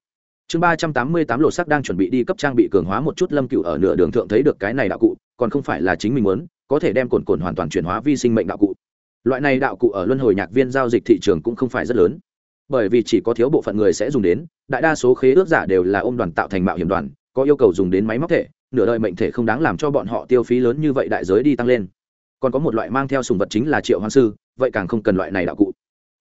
Chương 388 lột xác đang chuẩn bị đi cấp trang bị cường hóa một chút lâm cựu ở nửa đường thượng thấy được cái này đạo cụ, còn không phải là chính mình muốn, có thể đem cồn cồn hoàn toàn chuyển hóa vi sinh mệnh đạo cụ. Loại này đạo cụ ở luân hồi nhạc viên giao dịch thị trường cũng không phải rất lớn. Bởi vì chỉ có thiếu bộ phận người sẽ dùng đến, đại đa số khế ước giả đều là ôm đoàn tạo thành mạo hiểm đoàn, có yêu cầu dùng đến máy móc thể nửa đời mệnh thể không đáng làm cho bọn họ tiêu phí lớn như vậy đại giới đi tăng lên. Còn có một loại mang theo sùng vật chính là triệu hoan sư, vậy càng không cần loại này đạo cụ.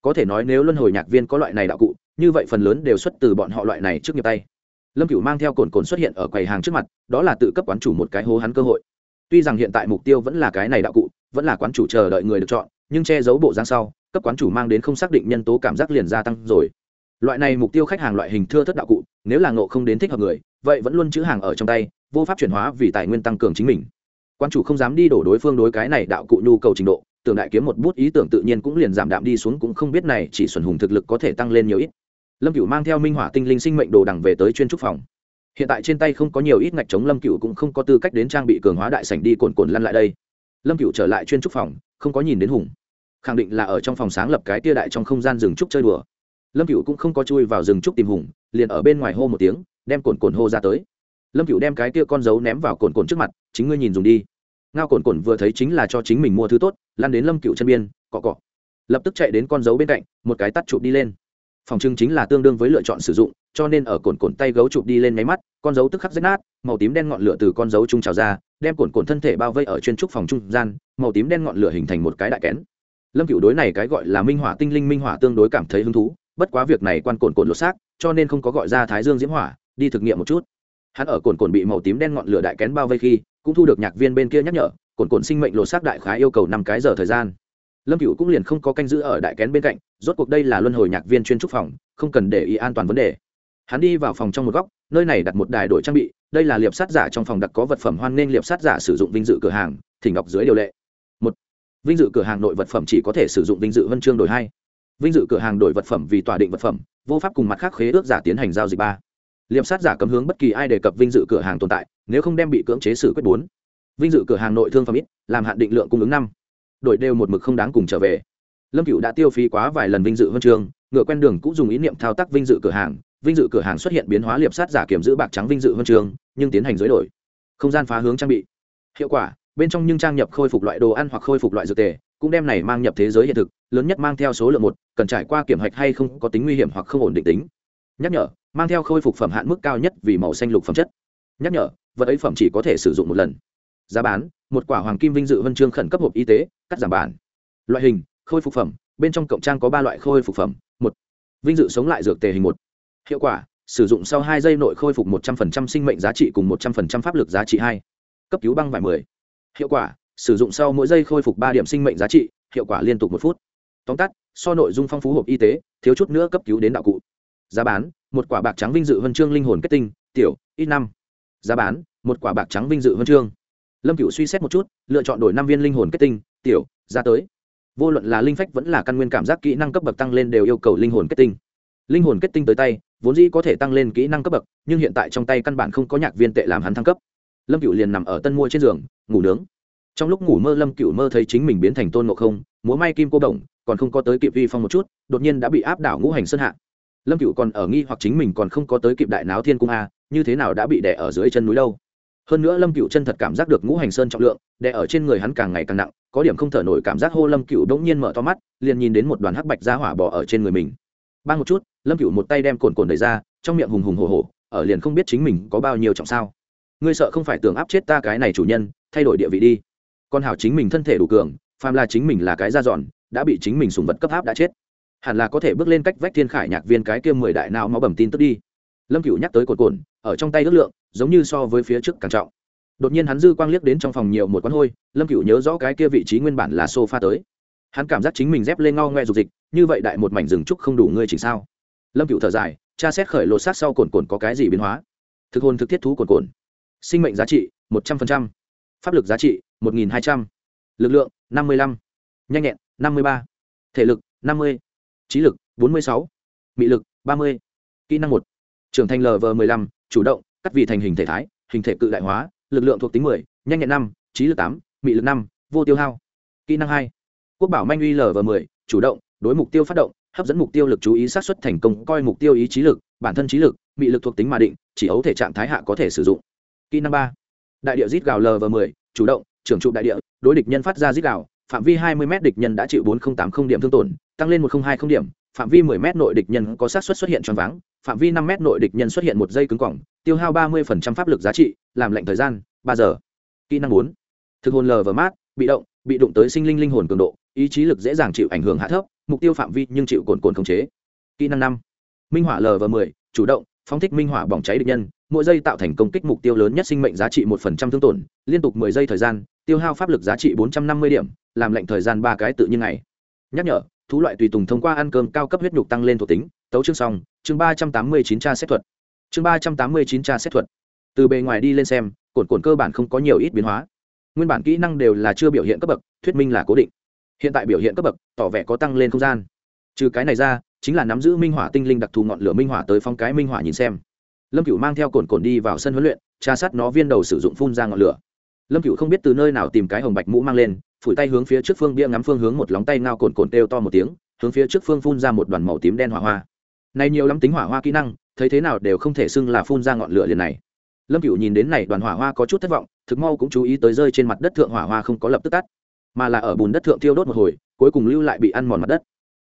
Có thể nói nếu luân hồi nhạc viên có loại này đạo cụ, như vậy phần lớn đều xuất từ bọn họ loại này trước nghiệp tay. Lâm cửu mang theo cồn cồn xuất hiện ở quầy hàng trước mặt, đó là tự cấp quán chủ một cái hố hắn cơ hội. Tuy rằng hiện tại mục tiêu vẫn là cái này đạo cụ, vẫn là quán chủ chờ đợi người được chọn, nhưng che giấu bộ dáng sau, cấp quán chủ mang đến không xác định nhân tố cảm giác liền gia tăng rồi. Loại này mục tiêu khách hàng loại hình thưa thất đạo cụ nếu là ngộ không đến thích hợp người, vậy vẫn luôn chữ hàng ở trong tay, vô pháp chuyển hóa vì tài nguyên tăng cường chính mình. Quan chủ không dám đi đổ đối phương đối cái này đạo cụ nhu cầu trình độ, tưởng đại kiếm một bút ý tưởng tự nhiên cũng liền giảm đạm đi xuống cũng không biết này chỉ xuẩn hùng thực lực có thể tăng lên nhiều ít. Lâm Cựu mang theo minh hỏa tinh linh sinh mệnh đồ đằng về tới chuyên trúc phòng. Hiện tại trên tay không có nhiều ít ngạch chống lâm Cựu cũng không có tư cách đến trang bị cường hóa đại sảnh đi cồn cồn lăn lại đây. Lâm Cựu trở lại chuyên trúc phòng, không có nhìn đến hùng. Khẳng định là ở trong phòng sáng lập cái tia đại trong không gian rừng trúc chơi đùa lâm cựu cũng không có chui vào rừng trúc tìm hùng, liền ở bên ngoài hô một tiếng, đem cồn cồn hô ra tới. Lâm cựu đem cái tia con dấu ném vào cồn cồn trước mặt, chính ngươi nhìn dùng đi. Ngao cồn cồn vừa thấy chính là cho chính mình mua thứ tốt lan đến lâm cựu chân biên, cọ cọ. Lập tức chạy đến con dấu bên cạnh, một cái tắt chụp đi lên. Phòng trưng chính là tương đương với lựa chọn sử dụng, cho nên ở cồn cồn tay gấu chụp đi lên máy mắt, con dấu tức khắc rách nát, màu tím đen ngọn lửa từ con dấu trung trào ra, đem cồn cồn thân thể bao vây ở chuyên trúc phòng trung gian, màu tím đen ngọn lửa hình thành một cái đại kén. Lâm cựu đối này cái gọi là minh họa tinh linh minh họa tương đối cảm thấy hứng thú bất quá việc này quan cồn cồn lột xác, cho nên không có gọi ra thái dương diễm hỏa, đi thực nghiệm một chút. Hắn ở cồn cồn bị màu tím đen ngọn lửa đại kén bao vây khi, cũng thu được nhạc viên bên kia nhắc nhở, cồn cồn sinh mệnh lộ xác đại khái yêu cầu năm cái giờ thời gian. Lâm cựu cũng liền không có canh giữ ở đại kén bên cạnh, rốt cuộc đây là luân hồi nhạc viên chuyên trúc phòng, không cần để ý an toàn vấn đề. Hắn đi vào phòng trong một góc, nơi này đặt một đài đổi trang bị, đây là liệp sát giả trong phòng đặt có vật phẩm hoan nghênh liệp sát giả sử dụng vinh dự cửa hàng, thỉnh ngọc dưới điều lệ. Một, vinh dự cửa hàng nội vật phẩm chỉ có thể sử dụng vinh dự huân chương đổi hai vinh dự cửa hàng đổi vật phẩm vì tòa định vật phẩm, vô pháp cùng mặt khác khế ước giả tiến hành giao dịch ba. Liệp sát giả cấm hướng bất kỳ ai đề cập vinh dự cửa hàng tồn tại, nếu không đem bị cưỡng chế xử quyết bốn. Vinh dự cửa hàng nội thương phẩm ít, làm hạn định lượng cung ứng năm. Đổi đều một mực không đáng cùng trở về. Lâm cựu đã tiêu phí quá vài lần vinh dự huân trường ngựa quen đường cũng dùng ý niệm thao tác vinh dự cửa hàng. Vinh dự cửa hàng xuất hiện biến hóa liệp sát giả kiểm giữ bạc trắng vinh dự huân trường nhưng tiến hành giới đổi. Không gian phá hướng trang bị. Hiệu quả, bên trong nhưng trang nhập khôi phục loại đồ ăn hoặc khôi phục loại dược tề cũng đem này mang nhập thế giới hiện thực, lớn nhất mang theo số lượng một, cần trải qua kiểm hạch hay không có tính nguy hiểm hoặc không ổn định tính. Nhắc nhở, mang theo khôi phục phẩm hạn mức cao nhất vì màu xanh lục phẩm chất. Nhắc nhở, vật ấy phẩm chỉ có thể sử dụng một lần. Giá bán, một quả hoàng kim vinh dự huân chương khẩn cấp hộp y tế, cắt giảm bản. Loại hình, khôi phục phẩm, bên trong cộng trang có ba loại khôi phục phẩm. Một, vinh dự sống lại dược tề hình một. Hiệu quả, sử dụng sau hai giây nội khôi phục một trăm linh sinh mệnh giá trị cùng một trăm linh pháp lực giá trị hai. Cấp cứu băng vải mười. Hiệu quả sử dụng sau mỗi giây khôi phục ba điểm sinh mệnh giá trị, hiệu quả liên tục một phút. Tóm tắt, so nội dung phong phú hộp y tế, thiếu chút nữa cấp cứu đến đạo cụ. Giá bán, một quả bạc trắng vinh dự huân chương linh hồn kết tinh, tiểu, ít năm. Giá bán, một quả bạc trắng vinh dự huân chương. Lâm cựu suy xét một chút, lựa chọn đổi năm viên linh hồn kết tinh, tiểu ra tới. Vô luận là linh phách vẫn là căn nguyên cảm giác kỹ năng cấp bậc tăng lên đều yêu cầu linh hồn kết tinh. Linh hồn kết tinh tới tay, vốn dĩ có thể tăng lên kỹ năng cấp bậc, nhưng hiện tại trong tay căn bản không có nhạc viên tệ làm hắn thăng cấp. Lâm cựu liền nằm ở tân mua trên giường, ngủ nướng trong lúc ngủ mơ lâm cựu mơ thấy chính mình biến thành tôn ngộ không, múa may kim cô đồng, còn không có tới kịp vi phong một chút, đột nhiên đã bị áp đảo ngũ hành sơn hạ. Lâm cựu còn ở nghi hoặc chính mình còn không có tới kịp đại náo thiên cung a, như thế nào đã bị đẻ ở dưới chân núi đâu. Hơn nữa lâm cựu chân thật cảm giác được ngũ hành sơn trọng lượng, đè ở trên người hắn càng ngày càng nặng, có điểm không thở nổi cảm giác hô lâm cựu đ ỗ n g nhiên mở to mắt, liền nhìn đến một đoàn hắc bạch ra hỏa bỏ ở trên người mình. Ban một chút, lâm cựu một tay đem cồn cồn đầy ra, trong miệng hùng hùng hồ hồ ở liền không biết chính mình có bao nhiêu trọng sao. Ngươi sợ không phải tưởng áp chết ta cái này chủ nhân, thay đổi địa vị đi con hảo chính mình thân thể đủ cường, phàm là chính mình là cái da dọn, đã bị chính mình sùng vật cấp áp đã chết. Hẳn là có thể bước lên cách vách thiên khải nhạc viên cái kia mười đại nào máu bầm tin tức đi. Lâm cựu nhắc tới cồn cồn, ở trong tay ước lượng, giống như so với phía trước càng trọng. Đột nhiên hắn dư quang liếc đến trong phòng nhiều một quán hôi, lâm cựu nhớ rõ cái kia vị trí nguyên bản là s o f a tới. Hắn cảm giác chính mình dép lên ngao ngoe dục dịch, như vậy đại một mảnh rừng trúc không đủ ngươi chỉnh sao? Lâm cựu thở dài cha xét khởi lột xác sau cồn cồn có cái gì biến hóa? Thực hồn thực thiết thú cồn cồn. Sinh mệnh giá trị, một trăm linh pháp lực giá trị một nghìn hai trăm. L ự c lượng, năm mươi lăm. Nhanh nhẹn, năm mươi ba. Thể lực, năm mươi. Trí lực, bốn mươi sáu. Mị lực, ba mươi. Kỹ năng một. Trưởng thành lv m ộ ư ơ i năm chủ động, cắt vị thành hình thể thái, hình thể cự đại hóa, lực lượng thuộc tính mười, nhanh nhẹn năm, trí lực tám, mị lực năm, vô tiêu hao. Kỹ năng hai. Quốc bảo manh uy lv mười, chủ động, đối mục tiêu phát động, hấp dẫn mục tiêu lực chú ý sát xuất thành công, coi mục tiêu ý trí lực, bản thân trí lực, mị lực thuộc tính mà định, chỉ ấu thể trạng thái hạ có thể sử dụng. Kỹ năng ba. Đại địa giết gào lv mười, chủ động trưởng trụ đại địa đối địch nhân phát ra giết gào phạm vi hai mươi m địch nhân đã chịu bốn nghìn tám mươi điểm thương tổn tăng lên một nghìn hai mươi điểm phạm vi 10 m nội địch nhân có xác suất xuất hiện tròn váng, phạm vi 5 m nội địch nhân xuất hiện một giây cứng cỏng, tiêu hao 30% pháp lực giá trị, làm lệnh thời gian 3 giờ. Kỹ năng 4. Thực hồn lờ vở mát, bị động, bị động tới sinh linh linh hồn cường độ, ý chí lực dễ dàng chịu ảnh hưởng hạ thấp, mục tiêu phạm vi nhưng chịu cồn cồn khống chế. Kỹ năng 5. Minh hỏa lờ và 10, chủ động, phóng thích minh hỏa bỏng cháy địch nhân, mỗi giây tạo thành công kích mục tiêu lớn nhất sinh mệnh giá trị 1% thương tổn, liên tục 10 giây thời gian, tiêu hao pháp lực giá trị 450 điểm, làm lệnh thời gian 3 cái tự nhiên ngày. Nhắc nhở, thú loại tùy tùng thông qua ăn cơm cao cấp huyết nhục tăng lên thuộc tính tấu chương xong chương ba trăm tám mươi chín tra xét thuật. Chương ba trăm tám mươi chín tra xét thuật. Từ bề ngoài đi lên xem cồn cồn cơ bản không có nhiều ít biến hóa. Nguyên bản kỹ năng đều là chưa biểu hiện cấp bậc thuyết minh là cố định. Hiện tại biểu hiện cấp bậc tỏ vẻ có tăng lên không gian. Trừ cái này ra chính là nắm giữ minh hỏa tinh linh đặc thù ngọn lửa minh hỏa tới phong cái minh hỏa nhìn xem. Lâm cửu mang theo cồn cồn đi vào sân huấn luyện, tra sát nó viên đầu sử dụng phun ra ngọn lửa. Lâm cửu không biết từ nơi nào tìm cái hồng bạch mũ mang lên, phủi tay hướng phía trước phương bia ngắm phương hướng một lóng tay ngao cồn cồn têu to một tiếng, hướng phía trước phương phun ra một đoàn màu tím đen hỏa hoa. Này nhiều lắm tính hỏa hoa kỹ năng, thấy thế nào đều không thể xưng là phun ra ngọn lửa liền này. Lâm cựu nhìn đến này đoàn hỏa hoa có chút thất vọng, thực mau cũng chú ý tới rơi trên mặt đất thượng hỏa hoa không có lập tức tắt, mà là ở bùn đất thượng thiêu đốt một hồi, cuối cùng lưu lại bị ăn mòn mặt đất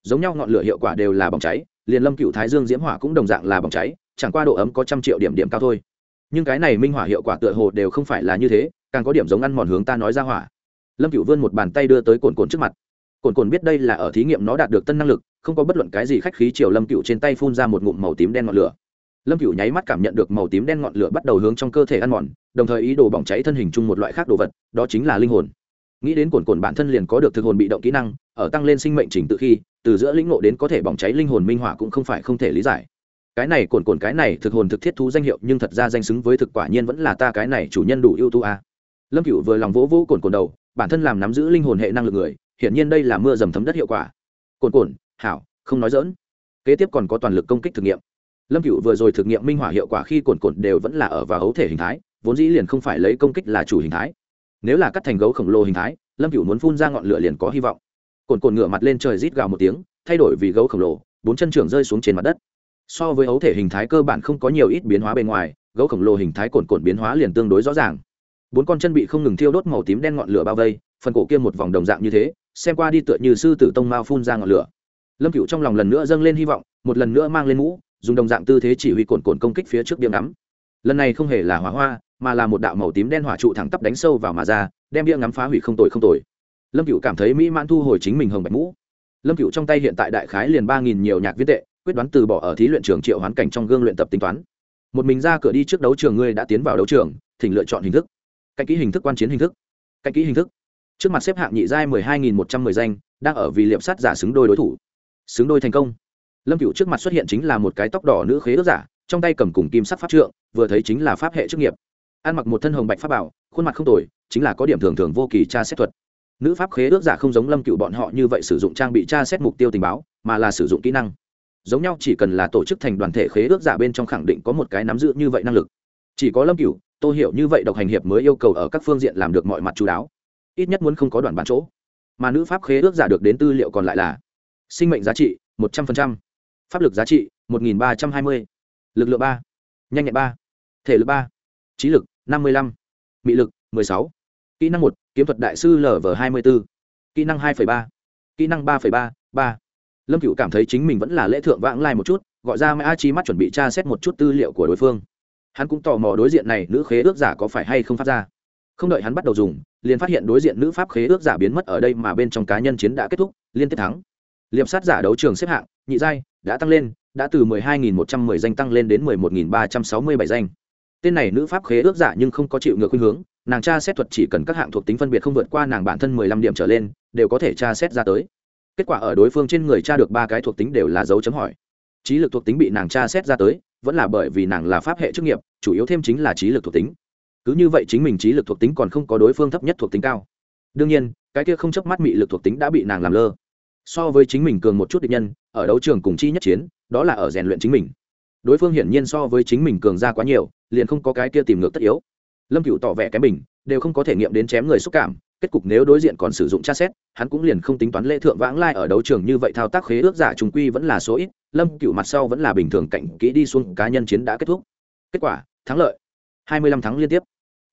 giống nhau ngọn lửa hiệu quả đều là bỏng cháy, liền lâm cựu thái dương diễm hỏa cũng đồng dạng là bỏng cháy, chẳng qua độ ấm có trăm triệu điểm điểm cao thôi. Nhưng cái này minh hỏa hiệu quả tựa hồ đều không phải là như thế, càng có điểm giống ăn mòn hướng ta nói ra hỏa. Lâm cựu vươn một bàn tay đưa tới cồn cồn trước mặt. Cồn cồn biết đây là ở thí nghiệm nó đạt được tân năng lực, không có bất luận cái gì khách khí chiều lâm cựu trên tay phun ra một ngụm màu tím đen ngọn lửa. Lâm cựu nháy mắt cảm nhận được màu tím đen ngọn lửa bắt đầu hướng trong cơ thể ăn mòn, đồng thời ý đồ bỏng cháy thân hình chung một loại khác đồ vật, đó chính là linh hồn. Nghĩ đến cồn cồn bản thân liền có được thực hồn bị động kỹ năng, ở tăng lên sinh mệnh trình tự khi từ giữa lĩnh ngộ đến có thể bỏng cháy linh hồn minh họa cũng không phải không thể lý giải. Cái này cồn cồn cái này thực hồn thực thiết thú danh hiệu nhưng thật ra danh xứng với thực quả nhiên vẫn là ta cái này chủ nhân đủ ưu tú a. Lâm cựu vừa lòng vỗ vỗ cồn cồn đầu, bản thân làm nắm giữ linh hồn hệ năng lực người, hiển nhiên đây là mưa dầm thấm đất hiệu quả. Cồn cồn hảo, không nói dỡn kế tiếp còn có toàn lực công kích thực nghiệm. Lâm cựu vừa rồi thực nghiệm minh họa hiệu quả khi cồn cồn đều vẫn là ở vào hấu thể hình thái, vốn dĩ liền không phải lấy công kích là chủ hình thái. Nếu là cắt thành gấu khổng lồ hình thái, lâm cựu muốn phun ra ngọn lửa liền có hy vọng cồn cồn ngửa mặt lên trời rít gào một tiếng, thay đổi vì gấu khổng lồ, bốn chân trưởng rơi xuống trên mặt đất. So với ấu thể hình thái cơ bản không có nhiều ít biến hóa bên ngoài, gấu khổng lồ hình thái cồn cồn biến hóa liền tương đối rõ ràng. Bốn con chân bị không ngừng thiêu đốt màu tím đen ngọn lửa bao vây, phần cổ kia một vòng đồng dạng như thế, xem qua đi tựa như sư tử tông mao phun ra ngọn lửa. Lâm cựu trong lòng lần nữa dâng lên hy vọng, một lần nữa mang lên mũ, dùng đồng dạng tư thế chỉ huy cồn cồn công kích phía trước bia ngắm. Lần này không hề là hỏa hoa, mà là một đạo màu tím đen hỏa trụ thẳng tắp đánh sâu vào mà ra, đem bia ngắm phá hủy không tồi không tồi lâm cựu cảm thấy mỹ mãn thu hồi chính mình hồng bạch mũ. Lâm cựu trong tay hiện tại đại khái liền ba nghìn nhiều nhạc viết tệ, quyết đoán từ bỏ ở thí luyện trường triệu hoán cảnh trong gương luyện tập tính toán. Một mình ra cửa đi trước đấu trường ngươi đã tiến vào đấu trường, thỉnh lựa chọn hình thức. Cạnh kỹ hình thức quan chiến hình thức. Cạnh kỹ hình thức. Trước mặt xếp hạng nhị giai mười hai nghìn một trăm mười danh, đang ở vì liệp sát giả xứng đôi đối thủ. Xứng đôi thành công. Lâm cựu trước mặt xuất hiện chính là một cái tóc đỏ nữ khế ước giả, trong tay cầm cùng kim sắc pháp trượng, vừa thấy chính là pháp hệ chức nghiệp. Ăn mặc một thân hồng bạch pháp bảo, khuôn mặt không tồi, chính là có điểm thường thường vô kỳ tra xét thuật nữ pháp khế ước giả không giống lâm cựu bọn họ như vậy sử dụng trang bị tra xét mục tiêu tình báo, mà là sử dụng kỹ năng. Giống nhau, chỉ cần là tổ chức thành đoàn thể khế ước giả bên trong khẳng định có một cái nắm giữ như vậy năng lực. Chỉ có lâm cựu tôi hiểu như vậy độc hành hiệp mới yêu cầu ở các phương diện làm được mọi mặt chú đáo. Ít nhất muốn không có đoàn bán chỗ. Mà nữ pháp khế ước giả được đến tư liệu còn lại là sinh mệnh giá trị một trăm linh pháp lực giá trị một nghìn ba trăm hai mươi, lực lượng ba, nhanh nhẹn ba, thể lực ba, trí lực năm mươi lăm, mị lực mười sáu kỹ năng một, kiếm thuật đại sư lv hai mươi b ố kỹ năng hai ba. Kỹ năng ba ba ba. Lâm cựu cảm thấy chính mình vẫn là lễ thượng vãng lai một chút, gọi ra mai a chi mắt chuẩn bị tra xét một chút tư liệu của đối phương. Hắn cũng tò mò đối diện này nữ khế ước giả có phải hay không phát ra. Không đợi hắn bắt đầu dùng, liền phát hiện đối diện nữ pháp khế ước giả biến mất ở đây mà bên trong cá nhân chiến đã kết thúc, liên tiếp thắng. Liệp sát giả đấu trường xếp hạng, nhị giai, đã tăng lên, đã từ 12.110 danh tăng lên đến 11.367 danh. Tên này nữ pháp khế ước giả nhưng không có chịu ngược khuynh hướng nàng tra xét thuật chỉ cần các hạng thuộc tính phân biệt không vượt qua nàng bản thân 15 điểm trở lên, đều có thể tra xét ra tới. Kết quả ở đối phương trên người tra được ba cái thuộc tính đều là dấu chấm hỏi. Trí lực thuộc tính bị nàng tra xét ra tới, vẫn là bởi vì nàng là pháp hệ chức nghiệp, chủ yếu thêm chính là trí lực thuộc tính. Cứ như vậy chính mình trí lực thuộc tính còn không có đối phương thấp nhất thuộc tính cao. Đương nhiên, cái kia không chấp mắt mị lực thuộc tính đã bị nàng làm lơ. So với chính mình cường một chút địch nhân, ở đấu trường cùng chi nhất chiến, đó là ở rèn luyện chính mình. Đối phương hiển nhiên so với chính mình cường ra quá nhiều, liền không có cái kia tìm ngược tất yếu lâm cựu tỏ vẻ cái mình đều không có thể nghiệm đến chém người xúc cảm, kết cục nếu đối diện còn sử dụng tra xét, hắn cũng liền không tính toán lễ thượng vãng lai ở đấu trường như vậy thao tác khế ước giả trùng quy vẫn là số ít, lâm cựu mặt sau vẫn là bình thường cạnh kỹ đi xuống, cá nhân chiến đã kết thúc. Kết quả, thắng lợi. Hai mươi lăm tháng liên tiếp.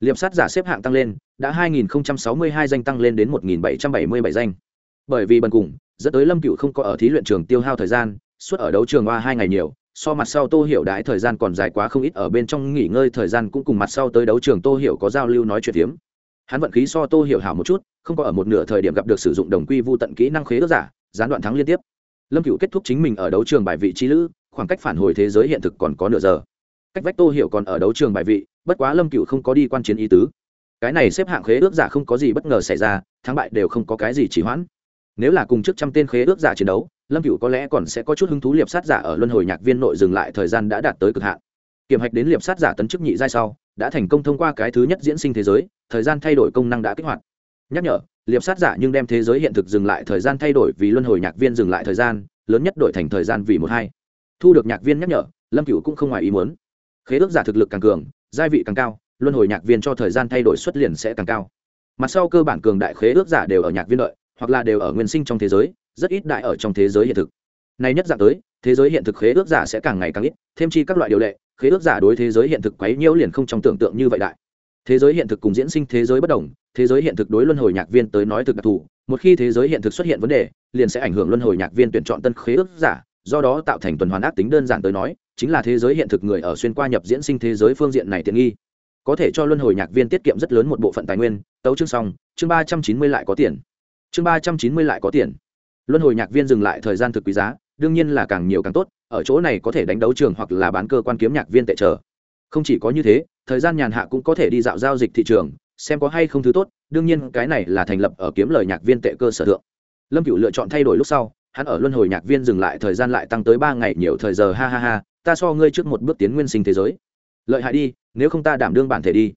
Liệp sát giả xếp hạng tăng lên, đã hai nghìn sáu mươi hai danh tăng lên đến một nghìn bảy trăm bảy mươi bảy danh. Bởi vì bần cùng, dẫn tới lâm cựu không có ở thí luyện trường tiêu hao thời gian, suốt ở đấu trường qua hai ngày nhiều so mặt sau tô hiểu đãi thời gian còn dài quá không ít, ở bên trong nghỉ ngơi thời gian cũng cùng mặt sau tới đấu trường tô hiểu có giao lưu nói chuyện tiếm hắn vận khí so tô hiểu hảo một chút, không có ở một nửa thời điểm gặp được sử dụng đồng quy vô tận kỹ năng khế ước giả, gián đoạn thắng liên tiếp. Lâm cựu kết thúc chính mình ở đấu trường bài vị trí lữ, khoảng cách phản hồi thế giới hiện thực còn có nửa giờ. Cách vách tô hiểu còn ở đấu trường bài vị, bất quá lâm cựu không có đi quan chiến ý tứ. Cái này xếp hạng khế ước giả không có gì bất ngờ xảy ra, thắng bại đều không có cái gì chỉ hoãn. Nếu là cùng trước trăm tên khế ước giả chiến đấu lâm cựu có lẽ còn sẽ có chút hứng thú liệp sát giả ở luân hồi nhạc viên nội dừng lại thời gian đã đạt tới cực hạn. Kiểm hạch đến liệp sát giả tấn chức nhị giai sau, đã thành công thông qua cái thứ nhất diễn sinh thế giới, thời gian thay đổi công năng đã kích hoạt. Nhắc nhở, liệp sát giả nhưng đem thế giới hiện thực dừng lại thời gian thay đổi vì luân hồi nhạc viên dừng lại thời gian, lớn nhất đổi thành thời gian vì một hai. Thu được nhạc viên nhắc nhở, lâm cựu cũng không ngoài ý muốn. Khế ước giả thực lực càng cường gia vị càng cao, luân hồi nhạc viên cho thời gian thay đổi xuất liền sẽ càng cao. Mặt sau cơ bản cường đại khế ước giả đều ở nhạc viên đợi, hoặc là đều ở nguyên sinh trong thế giới rất ít đại ở trong thế giới hiện thực. Nay nhất dạng tới, thế giới hiện thực khế ước giả sẽ càng ngày càng ít, thêm chi các loại điều lệ, khế ước giả đối thế giới hiện thực quấy nhiễu liền không trong tưởng tượng như vậy đại. Thế giới hiện thực cùng diễn sinh thế giới bất đồng, thế giới hiện thực đối luân hồi nhạc viên tới nói thực đặc thù, một khi thế giới hiện thực xuất hiện vấn đề, liền sẽ ảnh hưởng luân hồi nhạc viên tuyển chọn tân khế ước giả, do đó tạo thành tuần hoàn ác tính đơn giản tới nói, chính là thế giới hiện thực người ở xuyên qua nhập diễn sinh thế giới phương diện này tiện nghi. Có thể cho luân hồi nhạc viên tiết kiệm rất lớn một bộ phận tài nguyên, tấu chương xong, chương ba trăm chín mươi lại có tiền. Chương ba trăm chín mươi lại có tiền luân hồi nhạc viên dừng lại thời gian thực quý giá, đương nhiên là càng nhiều càng tốt, ở chỗ này có thể đánh đấu trường hoặc là bán cơ quan kiếm nhạc viên tệ trở. Không chỉ có như thế, thời gian nhàn hạ cũng có thể đi dạo giao dịch thị trường, xem có hay không thứ tốt, đương nhiên cái này là thành lập ở kiếm lời nhạc viên tệ cơ sở thượng. Lâm cựu lựa chọn thay đổi lúc sau, hắn ở luân hồi nhạc viên dừng lại thời gian lại tăng tới ba ngày nhiều thời giờ, ha ha ha, ta so ngươi trước một bước tiến nguyên sinh thế giới. Lợi hại đi, nếu không ta đảm đương bản thể đi.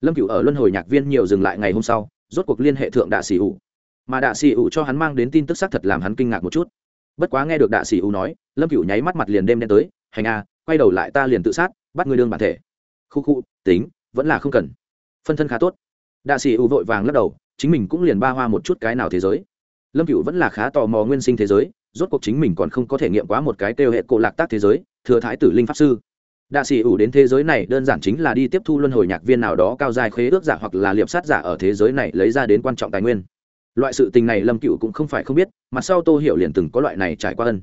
Lâm cựu ở luân hồi nhạc viên nhiều dừng lại ngày hôm sau, rốt cuộc liên hệ thượng đạ xỉ ủ mà đạ sĩ ủ cho hắn mang đến tin tức xác thật làm hắn kinh ngạc một chút. Bất quá nghe được đạ sĩ ủ nói, lâm cựu nháy mắt mặt liền đêm đen tới, hành a, quay đầu lại ta liền tự sát, bắt ngươi đương bản thể. Khu khu, tính, vẫn là không cần. Phân thân khá tốt. Đạ sĩ ủ vội vàng lắc đầu, chính mình cũng liền ba hoa một chút cái nào thế giới. Lâm cựu vẫn là khá tò mò nguyên sinh thế giới, rốt cuộc chính mình còn không có thể nghiệm quá một cái kêu hệ cổ lạc tác thế giới, thừa thái tử linh pháp sư. Đạ sĩ ủ đến thế giới này đơn giản chính là đi tiếp thu luân hồi nhạc viên nào đó cao dài khế ước giả hoặc là liệp sát giả ở thế giới này lấy ra đến quan trọng tài nguyên loại sự tình này lâm cựu cũng không phải không biết mặt sau tô hiểu liền từng có loại này trải qua ân.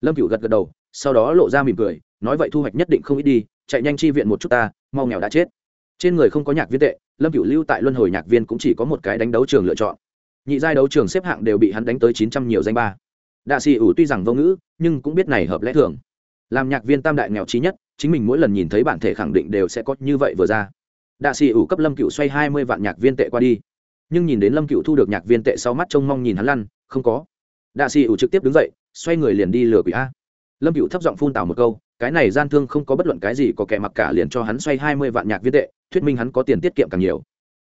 Lâm cựu gật gật đầu, sau đó lộ ra mỉm cười, nói vậy thu hoạch nhất định không ít đi, chạy nhanh chi viện một chút ta, mau nghèo đã chết. Trên người không có nhạc viên tệ, lâm cựu lưu tại luân hồi nhạc viên cũng chỉ có một cái đánh đấu trường lựa chọn. Nhị giai đấu trường xếp hạng đều bị hắn đánh tới chín trăm nhiều danh ba. Đạ sĩ ủ tuy rằng vô ngữ, nhưng cũng biết này hợp lẽ thường. Làm nhạc viên tam đại nghèo trí nhất, chính mình mỗi lần nhìn thấy bản thể khẳng định đều sẽ có như vậy vừa ra. Đạ sĩ ủ cấp lâm cựu xoay hai mươi vạn nhạc viên tệ qua đi nhưng nhìn đến lâm cựu thu được nhạc viên tệ sau mắt trông mong nhìn hắn lăn, không có. Đạ sĩ ủ trực tiếp đứng dậy, xoay người liền đi lừa quỷ a. Lâm cựu thấp giọng phun tào một câu, cái này gian thương không có bất luận cái gì có kẻ mặc cả liền cho hắn xoay hai mươi vạn nhạc viên tệ, thuyết minh hắn có tiền tiết kiệm càng nhiều.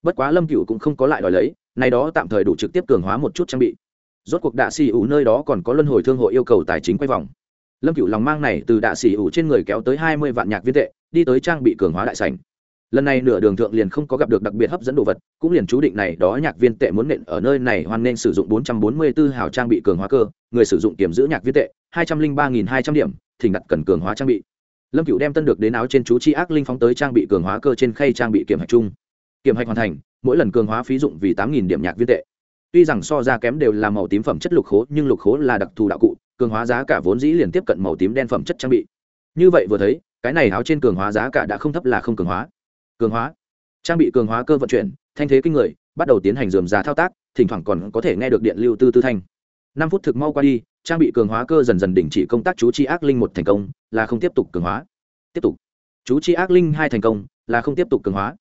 Bất quá lâm cựu cũng không có lại đòi lấy, này đó tạm thời đủ trực tiếp cường hóa một chút trang bị. Rốt cuộc đạ xì ủ nơi đó còn có luân hồi thương hội yêu cầu tài chính quay vòng. Lâm cựu lòng mang này từ đạ xì ủ trên người kéo tới hai mươi vạn nhạc viên tệ, đi tới trang bị cường hóa đại sảnh lần này nửa đường thượng liền không có gặp được đặc biệt hấp dẫn đồ vật, cũng liền chú định này đó nhạc viên tệ muốn nện ở nơi này hoan nên sử dụng bốn trăm bốn mươi 444 hào trang bị cường hóa cơ, người sử dụng kiểm giữ nhạc viên tệ, hai trăm linh ba nghìn hai trăm điểm, thỉnh đặt cần cường hóa trang bị. Lâm cựu đem tân được đến áo trên chú chi ác linh phóng tới trang bị cường hóa cơ trên khay trang bị kiểm hạch chung. Kiểm hạch hoàn thành, mỗi lần cường hóa phí dụng vì tám nghìn điểm nhạc viên tệ. Tuy rằng so ra kém đều là màu tím phẩm chất lục khố, nhưng lục khố là đặc thù đạo cụ, cường hóa giá cả vốn dĩ liền tiếp cận màu tím đen phẩm chất trang bị. Như vậy vừa thấy, cái này áo trên cường hóa giá cả đã không thấp là không cường hóa cường hóa. Trang bị cường hóa cơ vận chuyển, thanh thế kinh người, bắt đầu tiến hành dườm giá thao tác, thỉnh thoảng còn có thể nghe được điện lưu tư tư thanh. Năm phút thực mau qua đi, trang bị cường hóa cơ dần dần đình chỉ công tác chú chi ác linh một thành công, là không tiếp tục cường hóa. Tiếp tục. Chú chi ác linh hai thành công, là không tiếp tục cường hóa.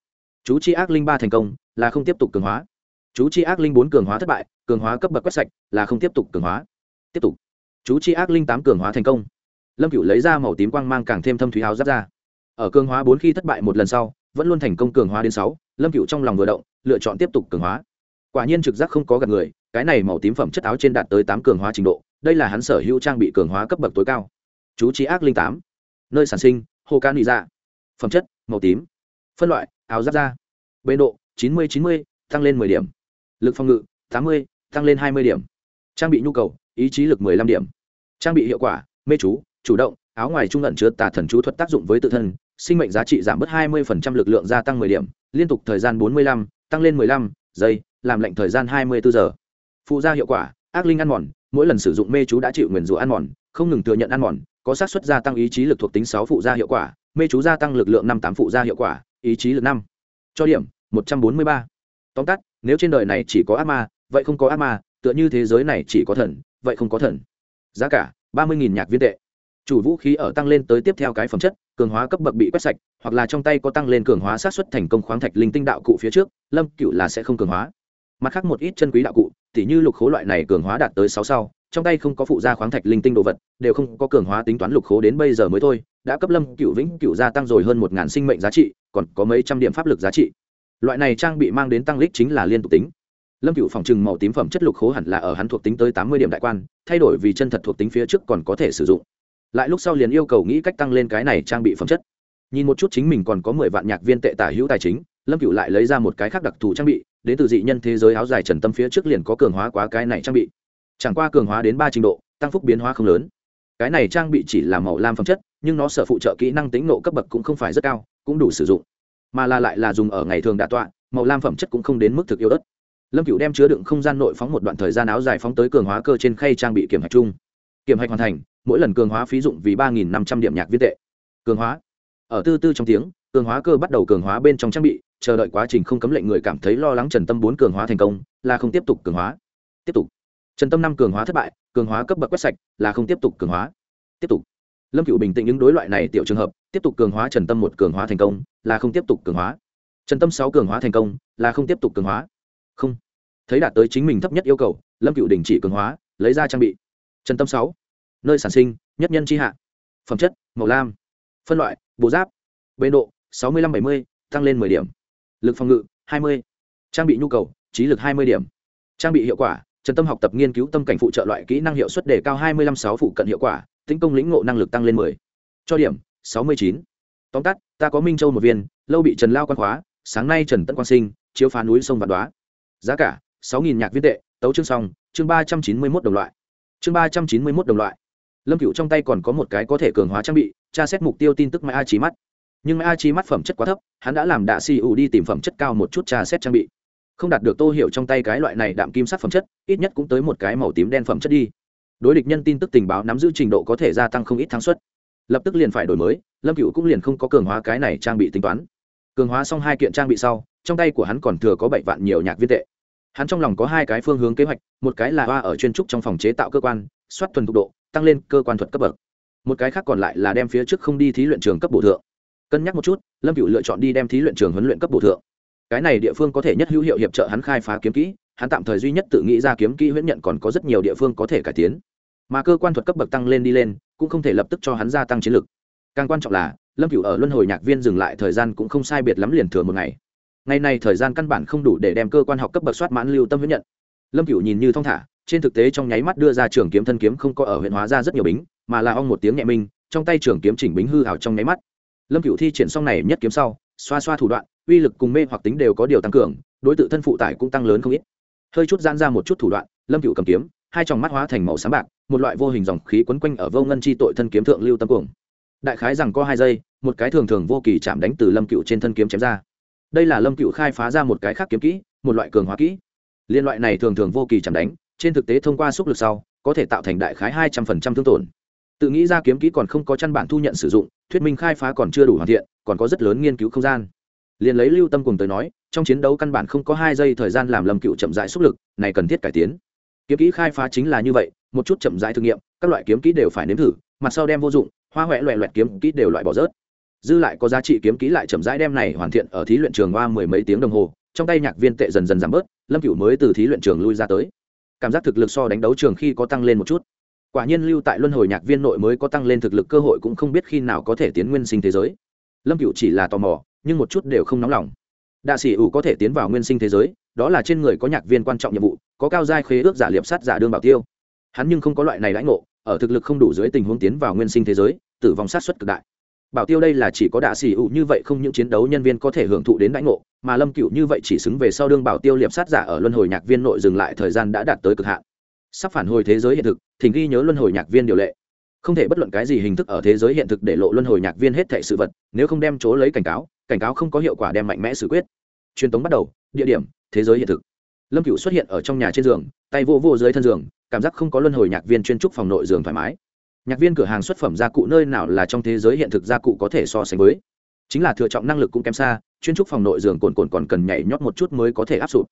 Chú chi ác linh ba thành công, là không tiếp tục cường hóa. Chú chi ác linh bốn cường hóa thất bại, cường hóa cấp bậc quét sạch, là không tiếp tục cường hóa. Tiếp tục. Chú chi ác linh tám cường hóa thành công. Lâm cựu lấy ra màu tím quang mang càng thêm thâm thúy áo giáp ra. Ở cường hóa bốn khi thất bại một lần sau vẫn luôn thành công cường hóa đến sáu lâm cựu trong lòng vừa động lựa chọn tiếp tục cường hóa. Quả nhiên trực giác không có gặp người cái này màu tím phẩm chất áo trên đạt tới tám cường hóa trình độ đây là hắn sở hữu trang bị cường hóa cấp bậc tối cao. Chú trí ác linh tám nơi sản sinh hồ can nị dạ. Phẩm chất màu tím. Phân loại áo giáp da. Bê độ chín mươi chín mươi tăng lên 10 điểm. Lực phòng ngự 80, tăng lên 20 điểm. Trang bị nhu cầu ý chí lực 15 điểm. Trang bị hiệu quả mê chú chủ động áo ngoài trung ẩn chứa tà thần chú thuật tác dụng với tự thân sinh mệnh giá trị giảm bớt 20% lực lượng gia tăng 10 điểm liên tục thời gian 45, tăng lên 15 giây làm lệnh thời gian 24 giờ. Phụ gia hiệu quả ác linh ăn mòn mỗi lần sử dụng mê chú đã chịu nguyền rủa ăn mòn không ngừng thừa nhận ăn mòn có xác suất gia tăng ý chí lực thuộc tính 6 phụ gia hiệu quả mê chú gia tăng lực lượng 58 phụ gia hiệu quả ý chí lực 5. cho điểm 143 tóm tắt nếu trên đời này chỉ có ác ma vậy không có ác ma tựa như thế giới này chỉ có thần vậy không có thần. Giá cả 30000 nhạc viên tệ chủ vũ khí ở tăng lên tới tiếp theo cái phẩm chất, cường hóa cấp bậc bị quét sạch, hoặc là trong tay có tăng lên cường hóa sát xuất thành công khoáng thạch linh tinh đạo cụ phía trước, lâm cựu là sẽ không cường hóa. Mặt khác một ít chân quý đạo cụ, tỉ như lục khố loại này cường hóa đạt tới sáu sau, trong tay không có phụ gia khoáng thạch linh tinh đồ vật, đều không có cường hóa tính toán lục khố đến bây giờ mới thôi, đã cấp lâm cựu vĩnh cựu gia tăng rồi hơn một ngàn sinh mệnh giá trị, còn có mấy trăm điểm pháp lực giá trị. Loại này trang bị mang đến tăng lích chính là liên tục tính. Lâm cựu phòng trừng màu tím phẩm chất lục khố hẳn là ở hắn thuộc tính tới tám mươi điểm đại quan, thay đổi vì chân thật thuộc tính phía trước còn có thể sử dụng lại lúc sau liền yêu cầu nghĩ cách tăng lên cái này trang bị phẩm chất. Nhìn một chút chính mình còn có mười vạn nhạc viên tệ tả hữu tài chính, lâm cựu lại lấy ra một cái khác đặc thù trang bị, đến từ dị nhân thế giới áo dài trần tâm phía trước liền có cường hóa quá cái này trang bị. Chẳng qua cường hóa đến ba trình độ, tăng phúc biến hóa không lớn. Cái này trang bị chỉ là màu lam phẩm chất, nhưng nó sở phụ trợ kỹ năng tính nộ cấp bậc cũng không phải rất cao, cũng đủ sử dụng. Mà là lại là dùng ở ngày thường đạ tọa, màu lam phẩm chất cũng không đến mức thực yêu đất lâm cựu đem chứa đựng không gian nội phóng một đoạn thời gian áo dài phóng tới cường hóa cơ trên khay trang bị kiểm hạch chung. Kiểm hạch hoàn thành mỗi lần cường hóa phí dụng vì ba nghìn năm trăm điểm nhạc viên tệ. Cường hóa. Ở tư tư trong tiếng, cường hóa cơ bắt đầu cường hóa bên trong trang bị, chờ đợi quá trình không cấm lệnh người cảm thấy lo lắng trần tâm bốn cường hóa thành công, là không tiếp tục cường hóa. Tiếp tục. Trần tâm năm cường hóa thất bại, cường hóa cấp bậc quét sạch, là không tiếp tục cường hóa. Tiếp tục. Lâm cựu bình tĩnh những đối loại này tiểu trường hợp, tiếp tục cường hóa trần tâm một cường hóa thành công, là không tiếp tục cường hóa. Trần tâm sáu cường hóa thành công, là không tiếp tục cường hóa. Không. Thấy đạt tới chính mình thấp nhất yêu cầu, lâm cựu đình chỉ cường hóa, lấy ra trang bị. Trần tâm sáu nơi sản sinh, nhất nhân tri hạ. Phẩm chất, màu lam. Phân loại bộ giáp. Bê độ, sáu mươi năm bảy mươi, tăng lên 10 điểm. Lực phòng ngự 20. trang bị nhu cầu, trí lực 20 điểm. Trang bị hiệu quả, trần tâm học tập nghiên cứu tâm cảnh phụ trợ loại kỹ năng hiệu suất đề cao 25 sáu phụ cận hiệu quả tính công lĩnh ngộ năng lực tăng lên 10. cho điểm 69. tóm tắt, ta có minh châu một viên, lâu bị trần lao quan khóa, sáng nay trần tấn quang sinh, chiếu phá núi sông vạn đoá giá cả 6.000 nhạc viên tệ, tấu chương xong, chương 391 đồng loại. Chương 391 đồng loại lâm cựu trong tay còn có một cái có thể cường hóa trang bị, tra xét mục tiêu tin tức mai a trí mắt. Nhưng mai a trí mắt phẩm chất quá thấp, hắn đã làm đạ xì ủ đi tìm phẩm chất cao một chút tra xét trang bị. Không đạt được tô hiệu trong tay cái loại này đạm kim sắc phẩm chất, ít nhất cũng tới một cái màu tím đen phẩm chất đi. Đối địch nhân tin tức tình báo nắm giữ trình độ có thể gia tăng không ít thắng suất. Lập tức liền phải đổi mới, lâm cựu cũng liền không có cường hóa cái này trang bị tính toán. Cường hóa xong hai kiện trang bị sau, trong tay của hắn còn thừa có bảy vạn nhiều nhạc viên tệ. Hắn trong lòng có hai cái phương hướng kế hoạch, một cái là hoa ở chuyên trúc trong phòng chế tạo cơ quan, soát thuần thục độ tăng lên cơ quan thuật cấp bậc. Một cái khác còn lại là đem phía trước không đi thí luyện trường cấp bổ thượng. Cân nhắc một chút, lâm cựu lựa chọn đi đem thí luyện trường huấn luyện cấp bổ thượng. Cái này địa phương có thể nhất hữu hiệu hiệp trợ hắn khai phá kiếm kỹ, hắn tạm thời duy nhất tự nghĩ ra kiếm kỹ huyễn nhận còn có rất nhiều địa phương có thể cải tiến. Mà cơ quan thuật cấp bậc tăng lên đi lên, cũng không thể lập tức cho hắn gia tăng chiến lực. Càng quan trọng là, lâm cựu ở luân hồi nhạc viên dừng lại thời gian cũng không sai biệt lắm liền thừa một ngày. Ngày này thời gian căn bản không đủ để đem cơ quan học cấp bậc soát mãn lưu tâm huyễn nhận. Lâm cựu nhìn như thong thả trên thực tế trong nháy mắt đưa ra trường kiếm thân kiếm không có ở huyện hóa ra rất nhiều bính, mà là ong một tiếng nhẹ minh, trong tay trường kiếm chỉnh bính hư hảo trong nháy mắt. Lâm cựu thi triển xong này nhất kiếm sau, xoa xoa thủ đoạn, uy lực cùng mê hoặc tính đều có điều tăng cường, đối tượng thân phụ tải cũng tăng lớn không ít. Hơi chút gian ra một chút thủ đoạn, lâm cựu cầm kiếm, hai tròng mắt hóa thành màu sáng bạc, một loại vô hình dòng khí quấn quanh ở vô ngân chi tội thân kiếm thượng lưu tâm cuồng. Đại khái rằng có hai giây, một cái thường thường vô kỳ chạm đánh từ lâm cựu trên thân kiếm chém ra. Đây là lâm cựu khai phá ra một cái khác kiếm kỹ, một loại cường hóa kỹ. Liên loại này thường thường vô kỳ chạm đánh trên thực tế thông qua xúc lực sau, có thể tạo thành đại khái hai trăm phần trăm thương tổn. Tự nghĩ ra kiếm kỹ còn không có chăn bản thu nhận sử dụng, thuyết minh khai phá còn chưa đủ hoàn thiện, còn có rất lớn nghiên cứu không gian. Liền lấy lưu tâm cùng tới nói, trong chiến đấu căn bản không có hai giây thời gian làm lâm cựu chậm rãi xúc lực, này cần thiết cải tiến. Kiếm kỹ khai phá chính là như vậy, một chút chậm rãi thử nghiệm, các loại kiếm kỹ đều phải nếm thử, mặt sau đem vô dụng, hoa huệ loẹ loẹt kiếm kỹ đều loại bỏ rớt. Dư lại có giá trị kiếm kỹ lại chậm rãi đem này hoàn thiện ở thí luyện trường hoa mười mấy tiếng đồng hồ, trong tay nhạc viên tệ dần dần giảm bớt, lâm cựu mới từ thí luyện trường lui ra tới cảm giác thực lực so đánh đấu trường khi có tăng lên một chút. Quả nhiên lưu tại luân hồi nhạc viên nội mới có tăng lên thực lực cơ hội cũng không biết khi nào có thể tiến nguyên sinh thế giới. Lâm cựu chỉ là tò mò, nhưng một chút đều không nóng lòng. Đạ sĩ ủ có thể tiến vào nguyên sinh thế giới, đó là trên người có nhạc viên quan trọng nhiệm vụ, có cao giai khế ước giả liệp sát giả đương bảo tiêu. Hắn nhưng không có loại này lãnh ngộ, ở thực lực không đủ dưới tình huống tiến vào nguyên sinh thế giới, tử vong sát xuất cực đại bảo tiêu đây là chỉ có đạ sĩ ủ như vậy không những chiến đấu nhân viên có thể hưởng thụ đến lãnh ngộ, mà lâm cựu như vậy chỉ xứng về sau đương bảo tiêu liệp sát giả ở luân hồi nhạc viên nội dừng lại thời gian đã đạt tới cực hạn. Sắp phản hồi thế giới hiện thực thỉnh ghi nhớ luân hồi nhạc viên điều lệ. Không thể bất luận cái gì hình thức ở thế giới hiện thực để lộ luân hồi nhạc viên hết thệ sự vật, nếu không đem chỗ lấy cảnh cáo cảnh cáo không có hiệu quả đem mạnh mẽ xử quyết. Truyền tống bắt đầu, địa điểm, thế giới hiện thực. Lâm cựu xuất hiện ở trong nhà trên giường, tay vô vô dưới thân giường, cảm giác không có luân hồi nhạc viên chuyên trúc phòng nội giường thoải mái nhạc viên cửa hàng xuất phẩm gia cụ nơi nào là trong thế giới hiện thực gia cụ có thể so sánh với. Chính là thừa trọng năng lực cũng kém xa, chuyên trúc phòng nội giường cồn cồn còn cần nhảy nhót một chút mới có thể áp dụng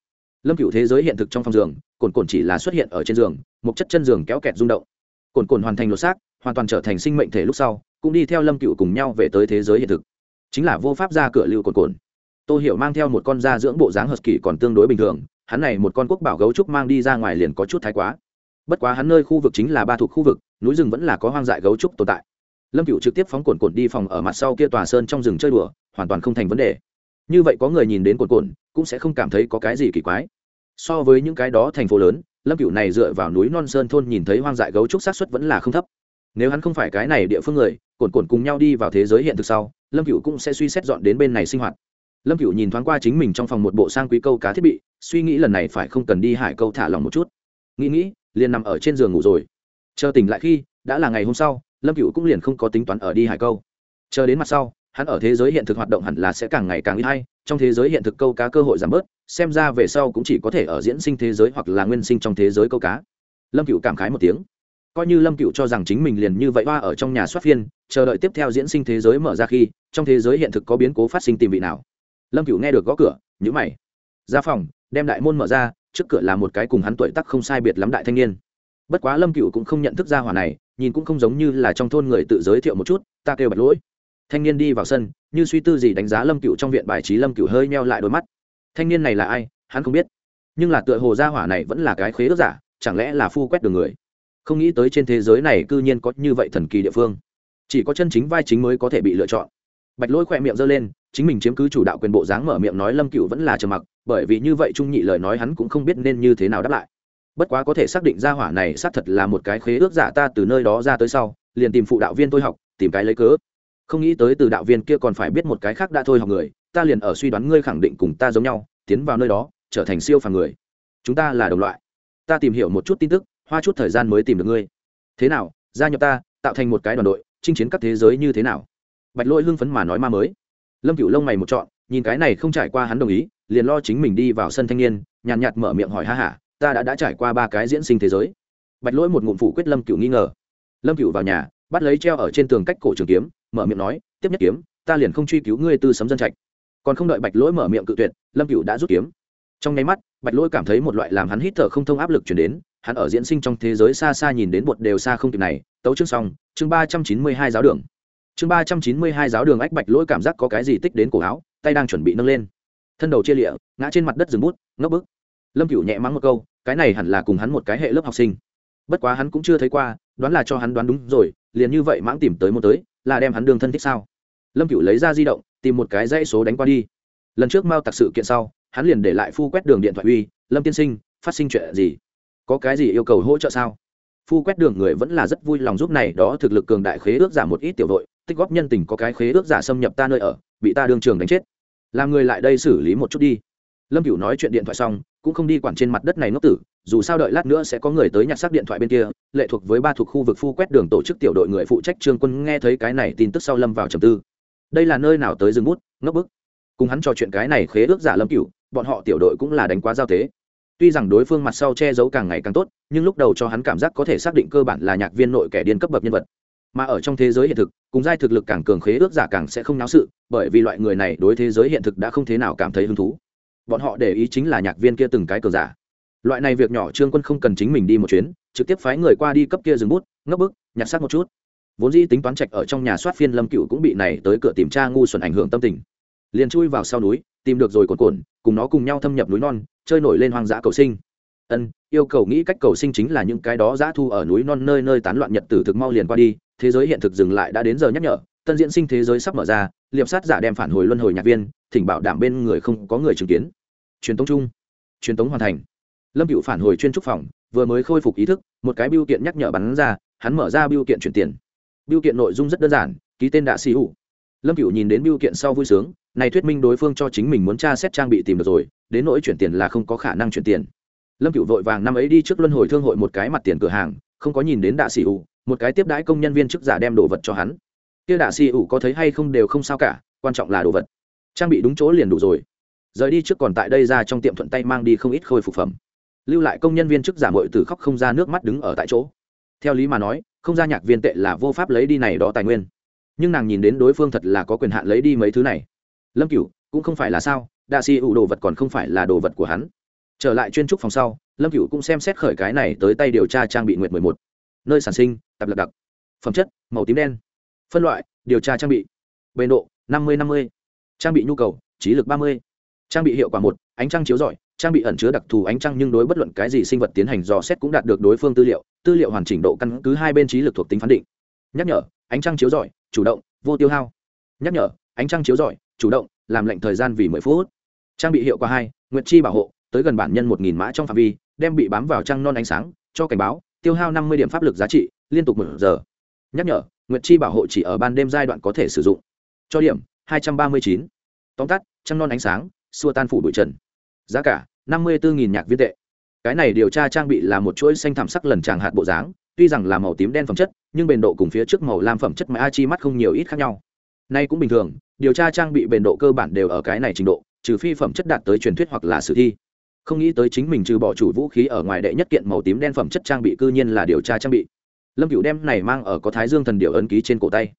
lâm cựu thế giới hiện thực trong phòng giường, cồn cồn chỉ là xuất hiện ở trên giường, một chất chân giường kéo kẹt rung động. Cồn cồn hoàn thành lột xác, hoàn toàn trở thành sinh mệnh thể lúc sau, cũng đi theo lâm cựu cùng nhau về tới thế giới hiện thực. Chính là vô pháp ra cửa lưu cồn cồn. Tôi hiểu mang theo một con da dưỡng bộ dáng hờ kỳ còn tương đối bình thường, hắn này một con quốc bảo gấu trúc mang đi ra ngoài liền có chút thái quá bất quá hắn nơi khu vực chính là ba thuộc khu vực, núi rừng vẫn là có hoang dại gấu trúc tồn tại. Lâm cựu trực tiếp phóng cồn cồn đi phòng ở mặt sau kia tòa sơn trong rừng chơi đùa, hoàn toàn không thành vấn đề. Như vậy có người nhìn đến cồn cồn cũng sẽ không cảm thấy có cái gì kỳ quái. So với những cái đó thành phố lớn, lâm cựu này dựa vào núi non sơn thôn nhìn thấy hoang dại gấu trúc sát xuất vẫn là không thấp. Nếu hắn không phải cái này địa phương người cồn cồn cùng nhau đi vào thế giới hiện thực sau, lâm cựu cũng sẽ suy xét dọn đến bên này sinh hoạt. Lâm cựu nhìn thoáng qua chính mình trong phòng một bộ sang quý câu cá thiết bị, suy nghĩ lần này phải không cần đi hải câu thả lòng một chút. Nghĩ nghĩ liền nằm ở trên giường ngủ rồi. Chờ tỉnh lại khi, đã là ngày hôm sau, lâm cựu cũng liền không có tính toán ở đi hải câu. Chờ đến mặt sau, hắn ở thế giới hiện thực hoạt động hẳn là sẽ càng ngày càng ít hay, trong thế giới hiện thực câu cá cơ hội giảm bớt, xem ra về sau cũng chỉ có thể ở diễn sinh thế giới hoặc là nguyên sinh trong thế giới câu cá. Lâm cựu cảm khái một tiếng. Coi như lâm cựu cho rằng chính mình liền như vậy hoa ở trong nhà soát phiên, chờ đợi tiếp theo diễn sinh thế giới mở ra khi, trong thế giới hiện thực có biến cố phát sinh tìm vị nào. Lâm cựu nghe được gõ cửa nhữ mày. Ra phòng, đem đại môn mở ra trước cửa là một cái cùng hắn tuổi tác không sai biệt lắm đại thanh niên. Bất quá lâm cựu cũng không nhận thức ra hỏa này, nhìn cũng không giống như là trong thôn người tự giới thiệu một chút, ta kêu bạch lỗi. Thanh niên đi vào sân, như suy tư gì đánh giá lâm cựu trong viện bài trí, lâm cựu hơi meo lại đôi mắt. Thanh niên này là ai, hắn không biết. Nhưng là tựa hồ gia hỏa này vẫn là cái khế ước giả, chẳng lẽ là phu quét đường người? Không nghĩ tới trên thế giới này cư nhiên có như vậy thần kỳ địa phương. Chỉ có chân chính vai chính mới có thể bị lựa chọn. Bạch lỗi khỏe miệng giơ lên chính mình chiếm cứ chủ đạo quyền bộ dáng mở miệng nói lâm cựu vẫn là trầm mặc, bởi vì như vậy trung nhị lời nói hắn cũng không biết nên như thế nào đáp lại. Bất quá có thể xác định ra hỏa này xác thật là một cái khế ước giả ta từ nơi đó ra tới sau, liền tìm phụ đạo viên tôi học, tìm cái lấy cớ. Không nghĩ tới từ đạo viên kia còn phải biết một cái khác đã thôi học người, ta liền ở suy đoán ngươi khẳng định cùng ta giống nhau, tiến vào nơi đó, trở thành siêu phàm người. Chúng ta là đồng loại. Ta tìm hiểu một chút tin tức, hoa chút thời gian mới tìm được ngươi. Thế nào, gia nhập ta, tạo thành một cái đoàn đội, chinh chiến các thế giới như thế nào? Bạch lỗi hưng phấn mà nói ma mới lâm cựu lông mày một chọn nhìn cái này không trải qua hắn đồng ý, liền lo chính mình đi vào sân thanh niên, nhàn nhạt mở miệng hỏi, ha hả ta đã đã trải qua ba cái diễn sinh thế giới. Bạch lỗi một ngụm phủ quyết lâm cựu nghi ngờ. Lâm cựu vào nhà, bắt lấy treo ở trên tường cách cổ trường kiếm, mở miệng nói, tiếp nhất kiếm, ta liền không truy cứu ngươi tư sấm dân trạch. Còn không đợi bạch lỗi mở miệng cự tuyệt, lâm cựu đã rút kiếm. Trong nháy mắt, bạch lỗi cảm thấy một loại làm hắn hít thở không thông áp lực chuyển đến, hắn ở diễn sinh trong thế giới xa xa nhìn đến bột đều xa không kịp này. Tấu chương xong, chương ba trăm chín mươi hai giáo đường chương ba trăm chín mươi hai giáo đường ách bạch lỗi cảm giác có cái gì tích đến cổ áo, tay đang chuẩn bị nâng lên. Thân đầu chia lịa, ngã trên mặt đất rừng bút ngốc bức. Lâm cửu nhẹ mắng một câu, cái này hẳn là cùng hắn một cái hệ lớp học sinh. Bất quá hắn cũng chưa thấy qua, đoán là cho hắn đoán đúng rồi, liền như vậy mãng tìm tới một tới, là đem hắn đường thân thích sao? Lâm cửu lấy ra di động, tìm một cái dãy số đánh qua đi. Lần trước mao tặc sự kiện sau, hắn liền để lại phu quét đường điện thoại uy, lâm tiên sinh, phát sinh chuyện gì? Có cái gì yêu cầu hỗ trợ sao? Phu quét đường người vẫn là rất vui lòng giúp này, đó thực lực cường đại khế ước giảm một ít tiểu đội tích góp nhân tình có cái khế ước giả xâm nhập ta nơi ở, bị ta đương trường đánh chết. Làm người lại đây xử lý một chút đi. Lâm cửu nói chuyện điện thoại xong, cũng không đi quản trên mặt đất này ngốc tử, dù sao đợi lát nữa sẽ có người tới nhặt xác điện thoại bên kia, lệ thuộc với ba thuộc khu vực phu quét đường tổ chức tiểu đội người phụ trách trương quân nghe thấy cái này tin tức sau lâm vào trầm tư. Đây là nơi nào tới rừng bút, ngốc bức. Cùng hắn trò chuyện cái này khế ước giả lâm cửu, bọn họ tiểu đội cũng là đánh quá giao tế. Tuy rằng đối phương mặt sau che giấu càng ngày càng tốt, nhưng lúc đầu cho hắn cảm giác có thể xác định cơ bản là nhạc viên nội kẻ điên cấp bậc nhân vật mà ở trong thế giới hiện thực, cùng giai thực lực càng cường khế ước giả càng sẽ không náo sự, bởi vì loại người này đối thế giới hiện thực đã không thế nào cảm thấy hứng thú. Bọn họ để ý chính là nhạc viên kia từng cái cường giả. Loại này việc nhỏ trương quân không cần chính mình đi một chuyến, trực tiếp phái người qua đi cấp kia dừng bút, ngấp bức, nhặt sát một chút. Vốn dĩ tính toán trạch ở trong nhà soát phiên lâm cựu cũng bị này tới cửa tìm tra ngu xuẩn ảnh hưởng tâm tình. Liền chui vào sau núi, tìm được rồi cồn cồn cùng nó cùng nhau thâm nhập núi non, chơi nổi lên hoang dã cầu sinh ân, yêu cầu nghĩ cách cầu sinh chính là những cái đó giã thu ở núi non nơi nơi tán loạn nhật tử thực mau liền qua đi, thế giới hiện thực dừng lại đã đến giờ nhắc nhở, tân diễn sinh thế giới sắp mở ra, liệp sát giả đem phản hồi luân hồi nhạc viên, thỉnh bảo đảm bên người không có người chứng kiến. Truyền tống chung. Truyền tống hoàn thành. Lâm cựu phản hồi chuyên trúc phòng, vừa mới khôi phục ý thức, một cái biêu kiện nhắc nhở bắn ra, hắn mở ra biêu kiện chuyển tiền. Biêu kiện nội dung rất đơn giản, ký tên đạ sĩ hữu lâm cựu nhìn đến biêu kiện sau vui sướng, này thuyết minh đối phương cho chính mình muốn tra xét trang bị tìm được rồi, đến nỗi chuyển tiền là không có khả năng chuyển tiền lâm cựu vội vàng năm ấy đi trước luân hồi thương hội một cái mặt tiền cửa hàng, không có nhìn đến đạ sĩ ủ, một cái tiếp đãi công nhân viên chức giả đem đồ vật cho hắn. Kia đạ sĩ ủ có thấy hay không đều không sao cả, quan trọng là đồ vật. Trang bị đúng chỗ liền đủ rồi. Rời đi trước còn tại đây ra trong tiệm thuận tay mang đi không ít khôi phục phẩm. Lưu lại công nhân viên chức giả mội từ khóc không ra nước mắt đứng ở tại chỗ. Theo lý mà nói, không ra nhạc viên tệ là vô pháp lấy đi này đó tài nguyên. Nhưng nàng nhìn đến đối phương thật là có quyền hạn lấy đi mấy thứ này. Lâm cửu, cũng không phải là sao, đạ si ủ đồ vật còn không phải là đồ vật của hắn trở lại chuyên trúc phòng sau, lâm cửu cũng xem xét khởi cái này tới tay điều tra trang bị nguyện mười một. Nơi sản sinh, tập lập đặc. Phẩm chất, màu tím đen. Phân loại, điều tra trang bị. Bề độ, năm mươi năm mươi. Trang bị nhu cầu, trí lực ba mươi. Trang bị hiệu quả một, ánh trăng chiếu rọi. Trang bị ẩn chứa đặc thù ánh trăng nhưng đối bất luận cái gì sinh vật tiến hành dò xét cũng đạt được đối phương tư liệu. Tư liệu hoàn chỉnh độ căn cứ hai bên trí lực thuộc tính phán định. Nhắc nhở, ánh trăng chiếu rọi, chủ động, vô tiêu hao. Nhắc nhở, ánh trăng chiếu rọi, chủ động, làm lệnh thời gian vì mười phút. Trang bị hiệu quả hai, nguyệt chi bảo hộ tới gần bản nhân một nghìn mã trong phạm vi, đem bị bám vào trăng non ánh sáng, cho cảnh báo, tiêu hao năm mươi điểm pháp lực giá trị, liên tục một giờ. Nhắc nhở, nguyệt chi bảo hộ chỉ ở ban đêm giai đoạn có thể sử dụng. Cho điểm, hai trăm ba mươi chín. Tóm tắt, trăng non ánh sáng, xua tan phủ bụi trần. Giá cả, năm mươi bốn nhạc viên tệ. Cái này điều tra trang bị là một chuỗi xanh thảm sắc lần tràng hạt bộ dáng, tuy rằng là màu tím đen phẩm chất, nhưng bền độ cùng phía trước màu lam phẩm chất mà a chi mắt không nhiều ít khác nhau. Nay cũng bình thường, điều tra trang bị bền độ cơ bản đều ở cái này trình độ, trừ phi phẩm chất đạt tới truyền thuyết hoặc là sử thi không nghĩ tới chính mình trừ bỏ chủ vũ khí ở ngoài đệ nhất kiện màu tím đen phẩm chất trang bị cư nhiên là điều tra trang bị. Lâm cựu đem này mang ở có thái dương thần điệu ấn ký trên cổ tay.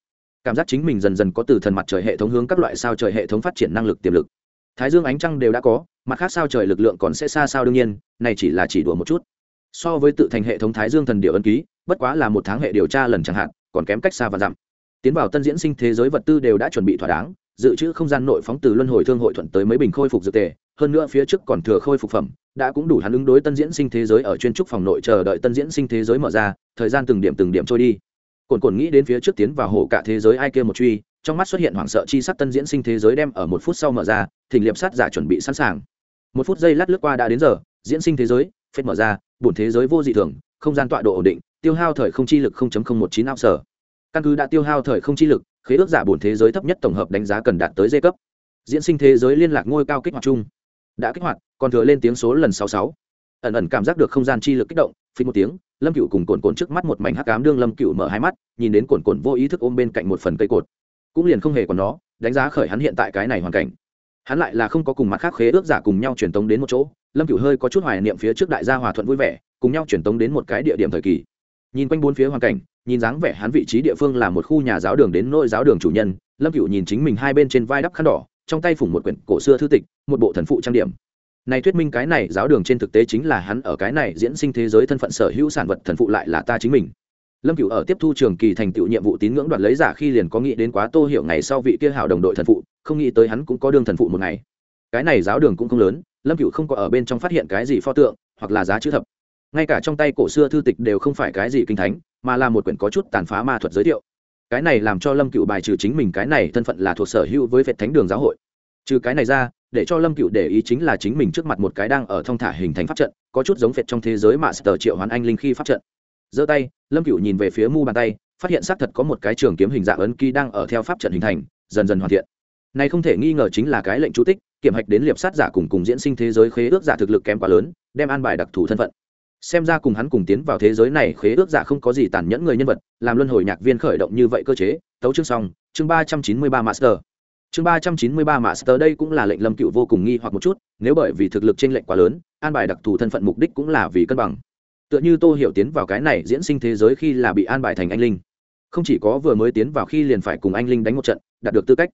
Cảm giác chính mình dần dần có từ thần mặt trời hệ thống hướng các loại sao trời hệ thống phát triển năng lực tiềm lực. Thái dương ánh trăng đều đã có, mặt khác sao trời lực lượng còn sẽ xa sao đương nhiên, này chỉ là chỉ đùa một chút. So với tự thành hệ thống thái dương thần điệu ấn ký, bất quá là một tháng hệ điều tra lần chẳng hạn, còn kém cách xa và dặm. Tiến vào tân diễn sinh thế giới vật tư đều đã chuẩn bị thỏa đáng dự trữ không gian nội phóng từ luân hồi thương hội thuận tới mấy bình khôi phục dược tề, hơn nữa phía trước còn thừa khôi phục phẩm, đã cũng đủ hắn ứng đối tân diễn sinh thế giới ở chuyên trúc phòng nội chờ đợi tân diễn sinh thế giới mở ra, thời gian từng điểm từng điểm trôi đi. Cồn cồn nghĩ đến phía trước tiến vào hồ cả thế giới ai kia một truy, trong mắt xuất hiện hoảng sợ chi sắc tân diễn sinh thế giới đem ở một phút sau mở ra, thỉnh liệp sát giả chuẩn bị sẵn sàng. Một phút giây lát lướt qua đã đến giờ, diễn sinh thế giới, phết mở ra, bổn thế giới vô dị thường, không gian tọa độ ổn định, tiêu hao thời không chi lực 0.019 ao sở căn cứ đã tiêu hao thời không chi lực khế ước giả bổn thế giới thấp nhất tổng hợp đánh giá cần đạt tới dây cấp. Diễn sinh thế giới liên lạc ngôi cao kích hoạt chung. Đã kích hoạt, còn thừa lên tiếng số lần 66. ẩn ẩn cảm giác được không gian chi lực kích động, phí một tiếng, lâm cựu cùng cồn cồn trước mắt một mảnh hắc cám đương lâm cựu mở hai mắt, nhìn đến cồn cồn vô ý thức ôm bên cạnh một phần cây cột. Cũng liền không hề còn nó, đánh giá khởi hắn hiện tại cái này hoàn cảnh. Hắn lại là không có cùng mặt khác khế ước giả cùng nhau truyền tống đến một chỗ, lâm cựu hơi có chút hoài niệm phía trước đại gia hòa thuận vui vẻ, cùng nhau truyền tống đến một cái địa điểm thời kỳ. Nhìn quanh bốn phía hoàn cảnh nhìn dáng vẻ hắn vị trí địa phương là một khu nhà giáo đường đến nôi giáo đường chủ nhân, lâm cựu nhìn chính mình hai bên trên vai đắp khăn đỏ, trong tay phủng một quyển cổ xưa thư tịch, một bộ thần phụ trang điểm. Này thuyết minh cái này giáo đường trên thực tế chính là hắn ở cái này diễn sinh thế giới thân phận sở hữu sản vật thần phụ lại là ta chính mình. Lâm cựu ở tiếp thu trường kỳ thành tựu nhiệm vụ tín ngưỡng đoạt lấy giả khi liền có nghĩ đến quá tô hiểu ngày sau vị kia hảo đồng đội thần phụ, không nghĩ tới hắn cũng có đương thần phụ một ngày. Cái này giáo đường cũng không lớn, lâm cựu không có ở bên trong phát hiện cái gì pho tượng, hoặc là giá chữ thập ngay cả trong tay cổ xưa thư tịch đều không phải cái gì kinh thánh, mà là một quyển có chút tàn phá ma thuật giới thiệu. Cái này làm cho lâm cựu bài trừ chính mình cái này thân phận là thuộc sở hữu với vệt thánh đường giáo hội. Trừ cái này ra, để cho lâm cựu để ý chính là chính mình trước mặt một cái đang ở thong thả hình thành pháp trận, có chút giống vệt trong thế giới mà sờ triệu hoán anh linh khi pháp trận. Giơ tay, lâm cựu nhìn về phía mu bàn tay, phát hiện xác thật có một cái trường kiếm hình dạng ấn ký đang ở theo pháp trận hình thành, dần dần hoàn thiện. Này không thể nghi ngờ chính là cái lệnh chú tích kiểm hạch đến liệp sát giả cùng cùng diễn sinh thế giới khế ước giả thực lực kém quá lớn, đem an bài đặc thù thân phận xem ra cùng hắn cùng tiến vào thế giới này khế ước giả không có gì tàn nhẫn người nhân vật, làm luân hồi nhạc viên khởi động như vậy cơ chế, tấu chương xong, chương ba trăm chín mươi ba master. Chương ba trăm chín mươi ba master đây cũng là lệnh lâm cựu vô cùng nghi hoặc một chút, nếu bởi vì thực lực trên lệnh quá lớn, an bài đặc thù thân phận mục đích cũng là vì cân bằng. Tựa như tô hiểu tiến vào cái này diễn sinh thế giới khi là bị an bài thành anh linh. Không chỉ có vừa mới tiến vào khi liền phải cùng anh linh đánh một trận, đạt được tư cách.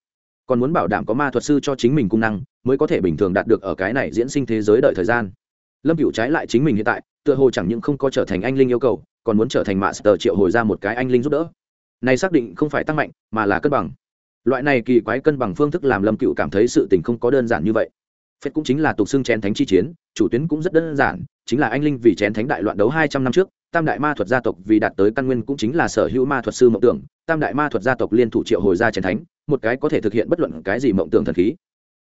Còn muốn bảo đảm có ma thuật sư cho chính mình cung năng, mới có thể bình thường đạt được ở cái này diễn sinh thế giới đợi thời gian lâm cựu trái lại chính mình hiện tại, tựa hồ chẳng những không có trở thành anh linh yêu cầu, còn muốn trở thành mạ sờ triệu hồi ra một cái anh linh giúp đỡ. Này xác định không phải tăng mạnh, mà là cân bằng. Loại này kỳ quái cân bằng phương thức làm lâm cựu cảm thấy sự tình không có đơn giản như vậy. Phết cũng chính là tục xưng chén thánh chi chiến, chủ tuyến cũng rất đơn giản, chính là anh linh vì chén thánh đại loạn đấu hai trăm năm trước, tam đại ma thuật gia tộc vì đạt tới căn nguyên cũng chính là sở hữu ma thuật sư mộng tưởng, tam đại ma thuật gia tộc liên thủ triệu hồi ra chén thánh, một cái có thể thực hiện bất luận cái gì mộng tưởng thần khí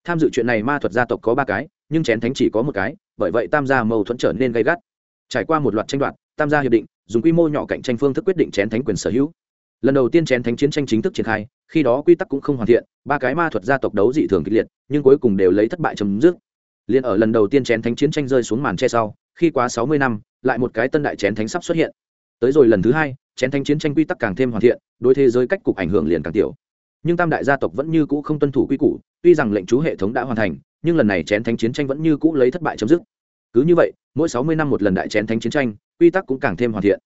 tham dự chuyện này ma thuật gia tộc có ba cái, nhưng chén thánh chỉ có một cái, bởi vậy tam gia mâu thuẫn trở nên gây gắt. Trải qua một loạt tranh đoạt, tam gia hiệp định, dùng quy mô nhỏ cạnh tranh phương thức quyết định chén thánh quyền sở hữu. Lần đầu tiên chén thánh chiến tranh chính thức triển khai, khi đó quy tắc cũng không hoàn thiện, ba cái ma thuật gia tộc đấu dị thường kịch liệt, nhưng cuối cùng đều lấy thất bại chấm dứt. Liền ở lần đầu tiên chén thánh chiến tranh rơi xuống màn che sau, khi quá sáu mươi năm, lại một cái tân đại chén thánh sắp xuất hiện. Tới rồi lần thứ hai, chén thánh chiến tranh quy tắc càng thêm hoàn thiện, đối thế giới cách cục ảnh hưởng liền càng tiểu nhưng tam đại gia tộc vẫn như cũ không tuân thủ quy củ, tuy rằng lệnh chú hệ thống đã hoàn thành, nhưng lần này chén thánh chiến tranh vẫn như cũ lấy thất bại chấm dứt. Cứ như vậy, mỗi sáu mươi năm một lần đại chén thánh chiến tranh, quy tắc cũng càng thêm hoàn thiện.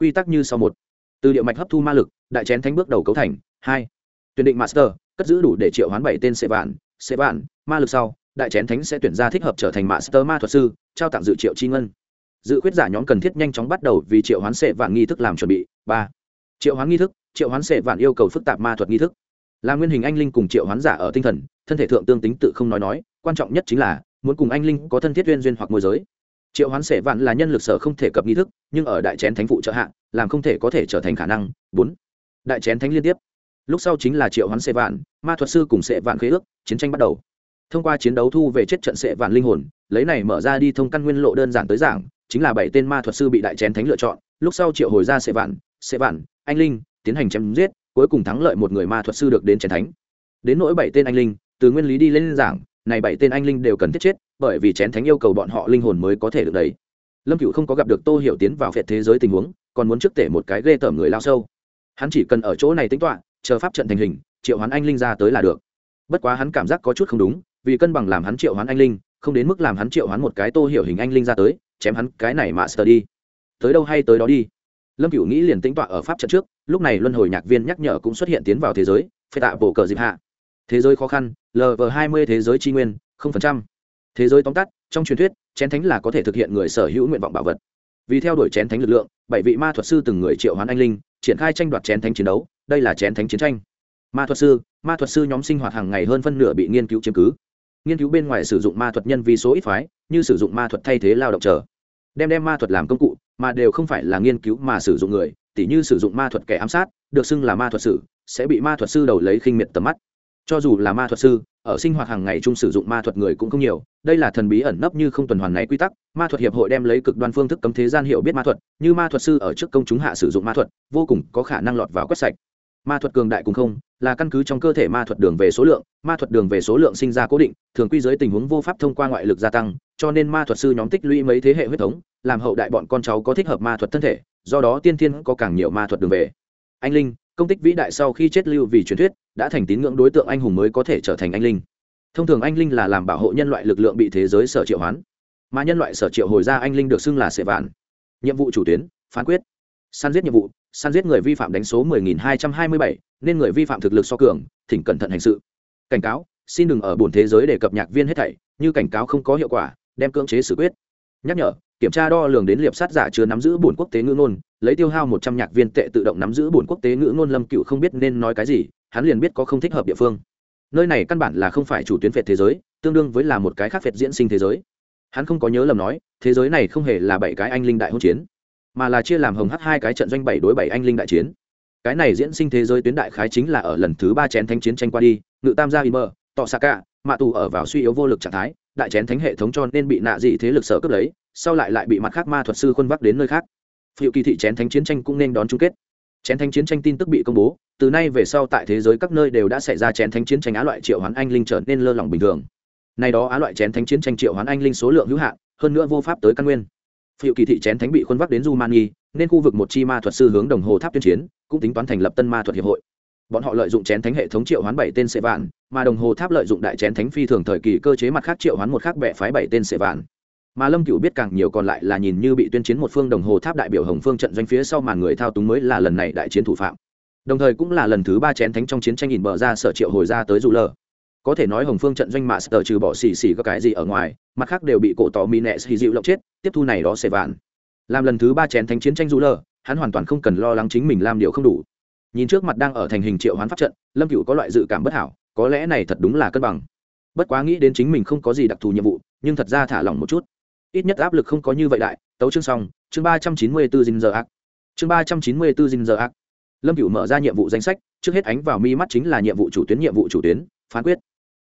Quy tắc như sau một. Từ địa mạch hấp thu ma lực, đại chén thánh bước đầu cấu thành. Hai. Tuyển định master, cất giữ đủ để triệu hoán bảy tên sệ vạn sệ vạn ma lực sau, đại chén thánh sẽ tuyển ra thích hợp trở thành master ma thuật sư, trao tặng dự triệu chi ngân. Dự khuyết giả nhóm cần thiết nhanh chóng bắt đầu vì triệu hoán sệ vạn nghi thức làm chuẩn bị. Ba. Triệu hoán nghi thức, triệu hoán sệ vạn yêu cầu phức tạp ma thuật nghi thức là nguyên hình anh linh cùng triệu hoán giả ở tinh thần, thân thể thượng tương tính tự không nói nói, quan trọng nhất chính là, muốn cùng anh linh có thân thiết duyên duyên hoặc môi giới. Triệu hoán sẻ vạn là nhân lực sở không thể cập nghi thức, nhưng ở đại chén thánh phụ trợ hạ, làm không thể có thể trở thành khả năng. Bốn, đại chén thánh liên tiếp. Lúc sau chính là triệu hoán sẻ vạn, ma thuật sư cùng sẻ vạn khế ước, chiến tranh bắt đầu. Thông qua chiến đấu thu về chết trận sệ vạn linh hồn, lấy này mở ra đi thông căn nguyên lộ đơn giản tới giảng, chính là bảy tên ma thuật sư bị đại chén thánh lựa chọn. Lúc sau triệu hồi ra sệ vạn sệ vạn, anh linh, tiến hành chém giết cuối cùng thắng lợi một người ma thuật sư được đến chén thánh. Đến nỗi bảy tên anh linh, từ nguyên lý đi lên giảng, này bảy tên anh linh đều cần thiết chết, bởi vì chén thánh yêu cầu bọn họ linh hồn mới có thể được đấy. Lâm cựu không có gặp được tô hiểu tiến vào phệt thế giới tình huống, còn muốn trước tể một cái ghê tởm người lao sâu. Hắn chỉ cần ở chỗ này tính toạ chờ pháp trận thành hình, triệu hoán anh linh ra tới là được. Bất quá hắn cảm giác có chút không đúng, vì cân bằng làm hắn triệu hoán anh linh, không đến mức làm hắn triệu hoán một cái tô hiểu hình anh linh ra tới, chém hắn cái này mà sờ đi. Tới đâu hay tới đó đi. Lâm cựu nghĩ liền tính tọa ở pháp trận trước lúc này luân hồi nhạc viên nhắc nhở cũng xuất hiện tiến vào thế giới phê tạ bổ cờ dịp hạ. Thế giới khó khăn lv hai mươi thế giới tri nguyên, không phần trăm. Thế giới tóm tắt, trong truyền thuyết, chén thánh là có thể thực hiện người sở hữu nguyện vọng bảo vật. Vì theo đuổi chén thánh lực lượng, bảy vị ma thuật sư từng người triệu hoán anh linh, triển khai tranh đoạt chén thánh chiến đấu, đây là chén thánh chiến tranh. Ma thuật sư, ma thuật sư nhóm sinh hoạt hàng ngày hơn phân nửa bị nghiên cứu chiếm cứ. Nghiên cứu bên ngoài sử dụng ma thuật nhân vì số ít phái, như sử dụng ma thuật thay thế lao động chờ. Đem đem ma thuật làm công cụ, mà đều không phải là nghiên cứu mà sử dụng người tỉ như sử dụng ma thuật kẻ ám sát, được xưng là ma thuật sử, sẽ bị ma thuật sư đầu lấy khinh miệt tầm mắt. Cho dù là ma thuật sư, ở sinh hoạt hàng ngày chung sử dụng ma thuật người cũng không nhiều, đây là thần bí ẩn nấp như không tuần hoàn này quy tắc, ma thuật hiệp hội đem lấy cực đoan phương thức cấm thế gian hiệu biết ma thuật, như ma thuật sư ở trước công chúng hạ sử dụng ma thuật, vô cùng có khả năng lọt vào quét sạch ma thuật cường đại cùng không, là căn cứ trong cơ thể ma thuật đường về số lượng, ma thuật đường về số lượng sinh ra cố định, thường quy giới tình huống vô pháp thông qua ngoại lực gia tăng, cho nên ma thuật sư nhóm tích lũy mấy thế hệ huyết thống, làm hậu đại bọn con cháu có thích hợp ma thuật thân thể, do đó tiên thiên có càng nhiều ma thuật đường về. Anh linh, công tích vĩ đại sau khi chết lưu vì truyền thuyết, đã thành tín ngưỡng đối tượng anh hùng mới có thể trở thành anh linh. Thông thường anh linh là làm bảo hộ nhân loại lực lượng bị thế giới sở triệu hoán, mà nhân loại sở triệu hồi ra anh linh được xưng là sệ vạn. Nhiệm vụ chủ tuyến, phán quyết. Săn giết nhiệm vụ săn giết người vi phạm đánh số 10.227, nên người vi phạm thực lực so cường thỉnh cẩn thận hành sự. Cảnh cáo xin đừng ở buồn thế giới để cập nhạc viên hết thảy như cảnh cáo không có hiệu quả đem cưỡng chế xử quyết. Nhắc nhở kiểm tra đo lường đến liệp sát giả chưa nắm giữ buồn quốc tế ngữ ngôn lấy tiêu hao một trăm nhạc viên tệ tự động nắm giữ buồn quốc tế ngữ ngôn lâm cựu không biết nên nói cái gì hắn liền biết có không thích hợp địa phương. Nơi này căn bản là không phải chủ tuyến phệ thế giới tương đương với là một cái khác phệ diễn sinh thế giới. Hắn không có nhớ lầm nói thế giới này không hề là bảy cái anh linh đại hỗn chiến mà là chia làm hồng hắc hai cái trận doanh bảy đối bảy anh linh đại chiến. Cái này diễn sinh thế giới tuyến đại khái chính là ở lần thứ ba chén thánh chiến tranh qua đi, ngự tam gia imer tọ xạ cả mạ tù ở vào suy yếu vô lực trạng thái, đại chén thánh hệ thống cho nên bị nạ dị thế lực sở cướp lấy, sau lại lại bị mặt khác ma thuật sư khuân vác đến nơi khác. Phiệu kỳ thị chén thánh chiến tranh cũng nên đón chung kết. Chén thánh chiến tranh tin tức bị công bố, từ nay về sau tại thế giới các nơi đều đã xảy ra chén thánh chiến tranh á loại triệu hoán anh linh trở nên lơ lỏng bình thường. Nay đó á loại chén thánh chiến tranh triệu hoán anh linh số lượng hữu hạn, hơn nữa vô pháp tới căn nguyên phiệu kỳ thị chén thánh bị khuân vác đến Rumani, nên khu vực một chi ma thuật sư hướng đồng hồ tháp tuyên chiến, cũng tính toán thành lập tân ma thuật hiệp hội. Bọn họ lợi dụng chén thánh hệ thống triệu hoán bảy tên sệ vạn, mà đồng hồ tháp lợi dụng đại chén thánh phi thường thời kỳ cơ chế mặt khác triệu hoán một khác bẻ phái bảy tên sệ vạn. Mà Lâm Cửu biết càng nhiều còn lại là nhìn như bị tuyên chiến một phương đồng hồ tháp đại biểu Hồng Phương trận doanh phía sau màn người thao túng mới là lần này đại chiến thủ phạm. Đồng thời cũng là lần thứ ba chén thánh trong chiến tranh nhìn bờ ra sở triệu hồi ra tới dù lờ có thể nói hồng phương trận doanh mạ sờ trừ bỏ xì xì có cái gì ở ngoài, mặt khác đều bị cổ tỏ mỹ nẹ xì dịu lộng chết, tiếp thu này đó xề vạn. Làm lần thứ ba chén thánh chiến tranh du lờ hắn hoàn toàn không cần lo lắng chính mình làm điều không đủ. Nhìn trước mặt đang ở thành hình triệu hoán pháp trận, lâm cựu có loại dự cảm bất hảo, có lẽ này thật đúng là cân bằng. Bất quá nghĩ đến chính mình không có gì đặc thù nhiệm vụ, nhưng thật ra thả lỏng một chút. Ít nhất áp lực không có như vậy đại, tấu chương xong, chương ba trăm chín mươi bốn dinh giờ ác. Chương ba trăm chín mươi bốn dinh giờ ác. Lâm cựu mở ra nhiệm vụ danh sách, trước hết ánh vào mi mắt chính là nhiệm vụ chủ tuyến, nhiệm vụ chủ tuyến, phán quyết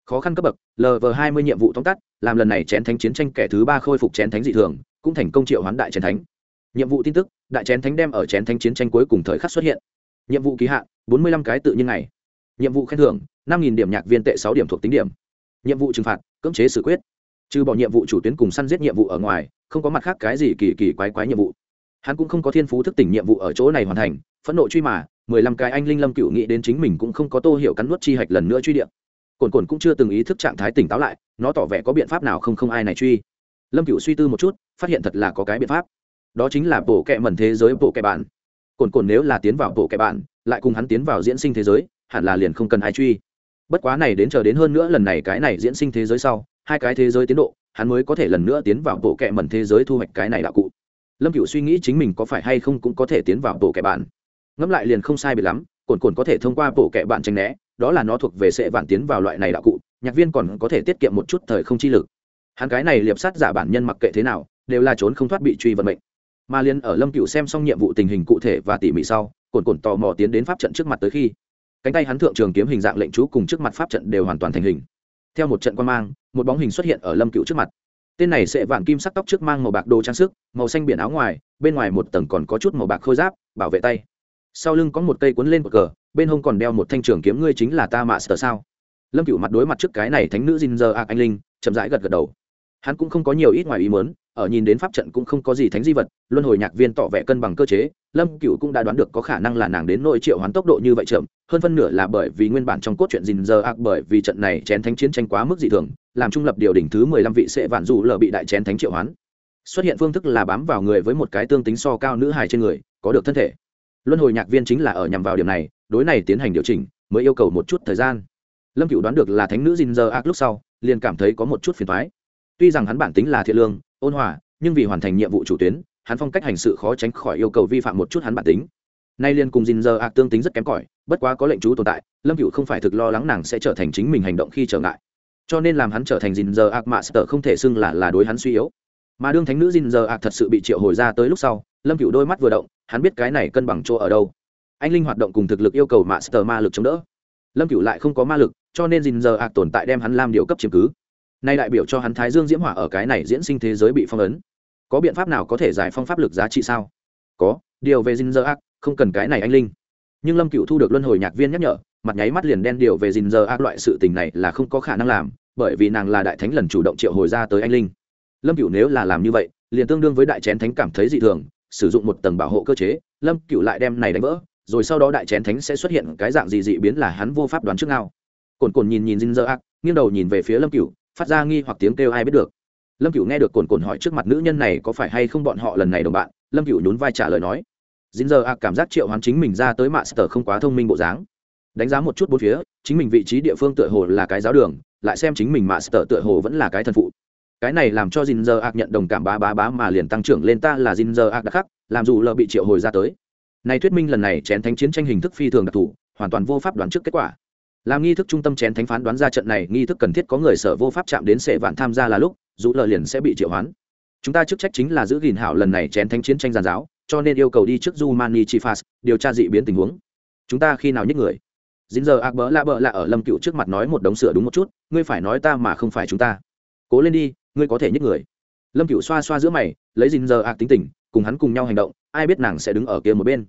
khó khăn cấp bậc lv hai mươi nhiệm vụ tóm tắt, làm lần này chén thánh chiến tranh kẻ thứ ba khôi phục chén thánh dị thường, cũng thành công triệu hoán đại chén thánh. Nhiệm vụ tin tức, đại chén thánh đem ở chén thánh chiến tranh cuối cùng thời khắc xuất hiện. Nhiệm vụ ký hạn, bốn mươi lăm cái tự nhiên ngày. Nhiệm vụ khen thưởng, năm nghìn điểm nhạc viên tệ sáu điểm thuộc tính điểm. Nhiệm vụ trừng phạt, cưỡng chế xử quyết. Trừ bỏ nhiệm vụ chủ tuyến cùng săn giết nhiệm vụ ở ngoài, không có mặt khác cái gì kỳ kỳ quái quái nhiệm vụ. Hắn cũng không có thiên phú thức tỉnh nhiệm vụ ở chỗ này hoàn thành, phẫn nộ truy mà, mười lăm cái anh linh lâm cựu nghĩ đến chính mình cũng không có tô hiểu cắn nuốt chi hạch lần nữa truy điện cồn cồn cũng chưa từng ý thức trạng thái tỉnh táo lại, nó tỏ vẻ có biện pháp nào không không ai này truy. Lâm cựu suy tư một chút, phát hiện thật là có cái biện pháp. Đó chính là bộ kệ mẩn thế giới bộ kệ bản cồn cồn nếu là tiến vào bộ kệ bản lại cùng hắn tiến vào diễn sinh thế giới, hẳn là liền không cần ai truy. Bất quá này đến chờ đến hơn nữa lần này cái này diễn sinh thế giới sau, hai cái thế giới tiến độ, hắn mới có thể lần nữa tiến vào bộ kệ mẩn thế giới thu hoạch cái này đạo cụ. Lâm cựu suy nghĩ chính mình có phải hay không cũng có thể tiến vào bộ kệ bản ngẫm lại liền không sai bị lắm cồn cồn có thể thông qua bộ kệ bản tranh né đó là nó thuộc về sẽ vạn tiến vào loại này đạo cụ, nhạc viên còn có thể tiết kiệm một chút thời không chi lực. Hắn cái này liệp sát giả bản nhân mặc kệ thế nào, đều là trốn không thoát bị truy vận mệnh. Mà liên ở lâm cựu xem xong nhiệm vụ tình hình cụ thể và tỉ mỉ sau cồn cồn tò mò tiến đến pháp trận trước mặt tới khi, cánh tay hắn thượng trường kiếm hình dạng lệnh chú cùng trước mặt pháp trận đều hoàn toàn thành hình. Theo một trận quan mang, một bóng hình xuất hiện ở lâm cựu trước mặt. Tên này sẽ vạn kim sắc tóc trước mang màu bạc đồ trang sức, màu xanh biển áo ngoài, bên ngoài một tầng còn có chút màu bạc khôi giáp, bảo vệ tay. Sau lưng có một cây cuốn lên một cờ bên hông còn đeo một thanh trường kiếm ngươi chính là ta mạ sở sao? Lâm cựu mặt đối mặt trước cái này thánh nữ dinh giờ ạc anh linh, chậm rãi gật gật đầu. Hắn cũng không có nhiều ít ngoài ý mớn ở nhìn đến pháp trận cũng không có gì thánh di vật, luân hồi nhạc viên tỏ vẻ cân bằng cơ chế, lâm cựu cũng đã đoán được có khả năng là nàng đến nội triệu hoán tốc độ như vậy chậm, hơn phân nửa là bởi vì nguyên bản trong cốt truyện dình giờ ạc bởi vì trận này chén thánh chiến tranh quá mức dị thường, làm trung lập điều đỉnh thứ mười lăm vị sẽ vạn dù lờ bị đại chén thánh triệu hoán. Xuất hiện phương thức là bám vào người với một cái tương tính so cao nữ hài trên người, có được thân thể. Luân hồi nhạc viên chính là ở nhằm vào điểm này đối này tiến hành điều chỉnh, mới yêu cầu một chút thời gian. Lâm cựu đoán được là thánh nữ dinh giờ ác lúc sau, liền cảm thấy có một chút phiền thoái tuy rằng hắn bản tính là thiện lương, ôn hòa, nhưng vì hoàn thành nhiệm vụ chủ tuyến, hắn phong cách hành sự khó tránh khỏi yêu cầu vi phạm một chút hắn bản tính. Nay liên cùng dinh giờ ác tương tính rất kém cỏi, bất quá có lệnh chú tồn tại, lâm cựu không phải thực lo lắng nàng sẽ trở thành chính mình hành động khi trở ngại. Cho nên làm hắn trở thành dinh giờ ác mạ sợ không thể xưng là là đối hắn suy yếu. Mà đương thánh nữ dinh giờ ạc thật sự bị triệu hồi ra tới lúc sau, lâm cựu đôi mắt vừa động, hắn biết cái này cân bằng chỗ ở đâu anh linh hoạt động cùng thực lực yêu cầu mạ sờ ma lực chống đỡ. Lâm cựu lại không có ma lực, cho nên dình giờ ạc tồn tại đem hắn làm điều cấp chiếm cứ. Nay đại biểu cho hắn thái dương diễm hỏa ở cái này diễn sinh thế giới bị phong ấn. Có biện pháp nào có thể giải phong pháp lực giá trị sao? Có, điều về dình giờ ác không cần cái này anh linh. Nhưng lâm cựu thu được luân hồi nhạc viên nhắc nhở, mặt nháy mắt liền đen điều về dình giờ ác loại sự tình này là không có khả năng làm, bởi vì nàng là đại thánh lần chủ động triệu hồi ra tới anh linh. Lâm cựu nếu là làm như vậy, liền tương đương với đại chén thánh cảm thấy dị thường, sử dụng một tầng bảo hộ cơ chế, lâm cựu lại đem này đánh vỡ rồi sau đó đại chén thánh sẽ xuất hiện cái dạng gì dị biến là hắn vô pháp đoán trước nào cồn cồn nhìn nhìn dinh dơ ác nghiêng đầu nhìn về phía lâm cựu phát ra nghi hoặc tiếng kêu ai biết được. Lâm cựu nghe được cồn cồn hỏi trước mặt nữ nhân này có phải hay không bọn họ lần này đồng bạn, lâm cựu nhún vai trả lời nói. Dính giờ ạc cảm giác triệu hoán chính mình ra tới mạng sờ không quá thông minh bộ dáng. Đánh giá một chút bốn phía, chính mình vị trí địa phương tựa hồ là cái giáo đường, lại xem chính mình mạng sờ tựa hồ vẫn là cái thần phụ. Cái này làm cho dính giờ ạc nhận đồng cảm bá bá bá mà liền tăng trưởng lên ta là dính giờ ạc đặc khắc, làm dù lờ bị triệu hồi ra tới này thuyết minh lần này chén thánh chiến tranh hình thức phi thường đặc thù hoàn toàn vô pháp đoán trước kết quả làm nghi thức trung tâm chén thánh phán đoán ra trận này nghi thức cần thiết có người sở vô pháp chạm đến sệ vạn tham gia là lúc dù lờ liền sẽ bị triệu hoán chúng ta chức trách chính là giữ gìn hảo lần này chén thánh chiến tranh giàn giáo cho nên yêu cầu đi trước Jumani Chifas, điều tra dị biến tình huống. Chúng ta khi nào nhích người? Dính giờ bỡ lạ bỡ lạ ở Lâm Cựu trước mặt nói một đống sửa đúng một chút, ngươi phải nói ta mà không phải chúng ta. Cố lên đi, ngươi có thể nhích người. Lâm Cựu xoa xoa giữa mày, lấy Dính giờ Ak tính tình, cùng hắn cùng nhau hành động, ai biết nàng sẽ đứng ở kia một bên.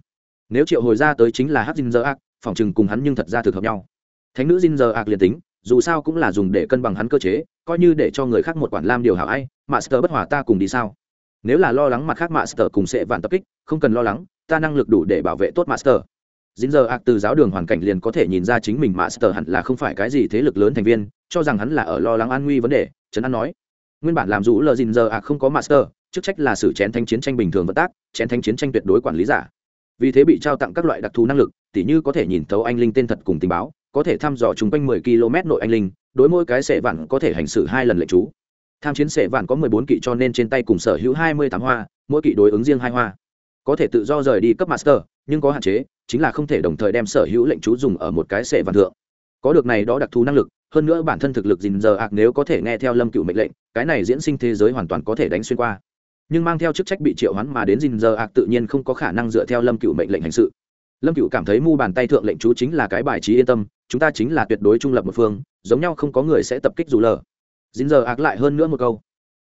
Nếu triệu hồi ra tới chính là hát Dính giờ phòng chừng cùng hắn nhưng thật ra thực hợp nhau. Thánh nữ Dính giờ liền tính, dù sao cũng là dùng để cân bằng hắn cơ chế, coi như để cho người khác một quản lam điều hảo ai, Master bất hòa ta cùng đi sao? nếu là lo lắng mặt khác master cùng sẽ vạn tập kích không cần lo lắng ta năng lực đủ để bảo vệ tốt master dính giờ ạc từ giáo đường hoàn cảnh liền có thể nhìn ra chính mình master hẳn là không phải cái gì thế lực lớn thành viên cho rằng hắn là ở lo lắng an nguy vấn đề trấn an nói nguyên bản làm rủ lờ dính giờ ạc không có master chức trách là xử chén thanh chiến tranh bình thường vận tác chén thanh chiến tranh tuyệt đối quản lý giả vì thế bị trao tặng các loại đặc thù năng lực, tỉ như có thể nhìn thấu anh linh tên thật cùng tình báo, có thể thăm dò chung quanh 10 km nội anh linh, đối mỗi cái sệ vạn có thể hành xử hai lần lệnh chú. Tham chiến sệ vạn có mười bốn kỵ cho nên trên tay cùng sở hữu hai mươi tám hoa, mỗi kỵ đối ứng riêng hai hoa. Có thể tự do rời đi cấp master, nhưng có hạn chế, chính là không thể đồng thời đem sở hữu lệnh chú dùng ở một cái sệ vạn thượng. Có được này đó đặc thù năng lực, hơn nữa bản thân thực lực dình giờ ạc nếu có thể nghe theo lâm cựu mệnh lệnh, cái này diễn sinh thế giới hoàn toàn có thể đánh xuyên qua nhưng mang theo chức trách bị triệu hoán mà đến dình giờ ạc tự nhiên không có khả năng dựa theo lâm cựu mệnh lệnh hành sự. Lâm cựu cảm thấy mu bàn tay thượng lệnh chú chính là cái bài trí yên tâm, chúng ta chính là tuyệt đối trung lập một phương, giống nhau không có người sẽ tập kích dù lờ. Dình giờ ạc lại hơn nữa một câu.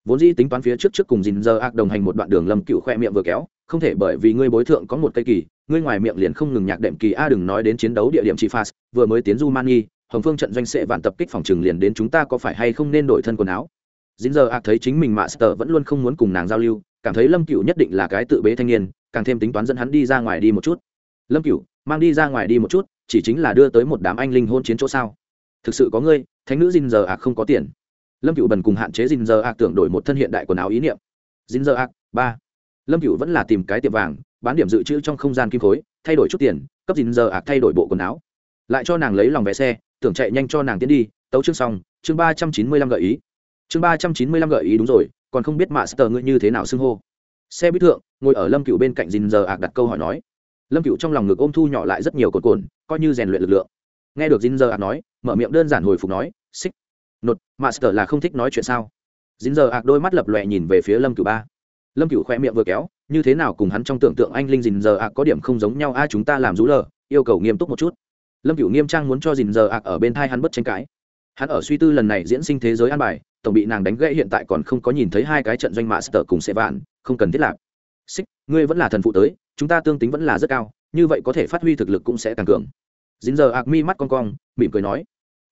Vốn dĩ tính toán phía trước trước cùng dình giờ ạc đồng hành một đoạn đường lâm cựu khoe miệng vừa kéo, không thể bởi vì ngươi bối thượng có một cây kỳ, ngươi ngoài miệng liền không ngừng nhạc đệm kỳ a đừng nói đến chiến đấu địa điểm chi phas vừa mới tiến du mani hồng phương trận doanh sệ vạn tập kích phòng trừng liền đến chúng ta có phải hay không nên đổi thân quần áo? Dính giờ ạc thấy chính mình master vẫn luôn không muốn cùng nàng giao lưu, cảm thấy lâm cựu nhất định là cái tự bế thanh niên, càng thêm tính toán dẫn hắn đi ra ngoài đi một chút. Lâm cựu mang đi ra ngoài đi một chút, chỉ chính là đưa tới một đám anh linh hôn chiến chỗ sao? Thực sự có ngươi, thánh nữ dình giờ ạc không có tiền. Lâm cựu bần cùng hạn chế dình giờ ạc tưởng đổi một thân hiện đại quần áo ý niệm. Dình giờ ạc ba. Lâm cựu vẫn là tìm cái tiệm vàng, bán điểm dự trữ trong không gian kim khối, thay đổi chút tiền, cấp dình giờ ạc thay đổi bộ quần áo. Lại cho nàng lấy lòng vé xe, tưởng chạy nhanh cho nàng tiến đi, tấu chương xong, chương ba trăm chín mươi lăm gợi ý chương ba trăm chín mươi lăm gợi ý đúng rồi, còn không biết mạ sơ ngươi như thế nào xưng hô. Xe bít thượng, ngồi ở lâm cựu bên cạnh dình giờ ạc đặt câu hỏi nói. Lâm cựu trong lòng ngực ôm thu nhỏ lại rất nhiều cột cồn coi như rèn luyện lực lượng. Nghe được dinh giờ ạc nói, mở miệng đơn giản hồi phục nói, xích, nột, master là không thích nói chuyện sao? Dính giờ ạc đôi mắt lập lòe nhìn về phía lâm cửu ba. Lâm cửu khoe miệng vừa kéo, như thế nào cùng hắn trong tưởng tượng anh linh dình giờ ạc có điểm không giống nhau? A, chúng ta làm rú lờ, yêu cầu nghiêm túc một chút. Lâm cửu nghiêm trang muốn cho dình giờ ạc ở bên thai hắn bất tranh cãi hắn ở suy tư lần này diễn sinh thế giới an bài, tổng bị nàng đánh gãy hiện tại còn không có nhìn thấy hai cái trận doanh master cùng sẽ vạn, không cần thiết lạc. Xích, ngươi vẫn là thần phụ tới, chúng ta tương tính vẫn là rất cao, như vậy có thể phát huy thực lực cũng sẽ càng cường. Dính giờ ạc mi mắt con cong, mỉm cười nói.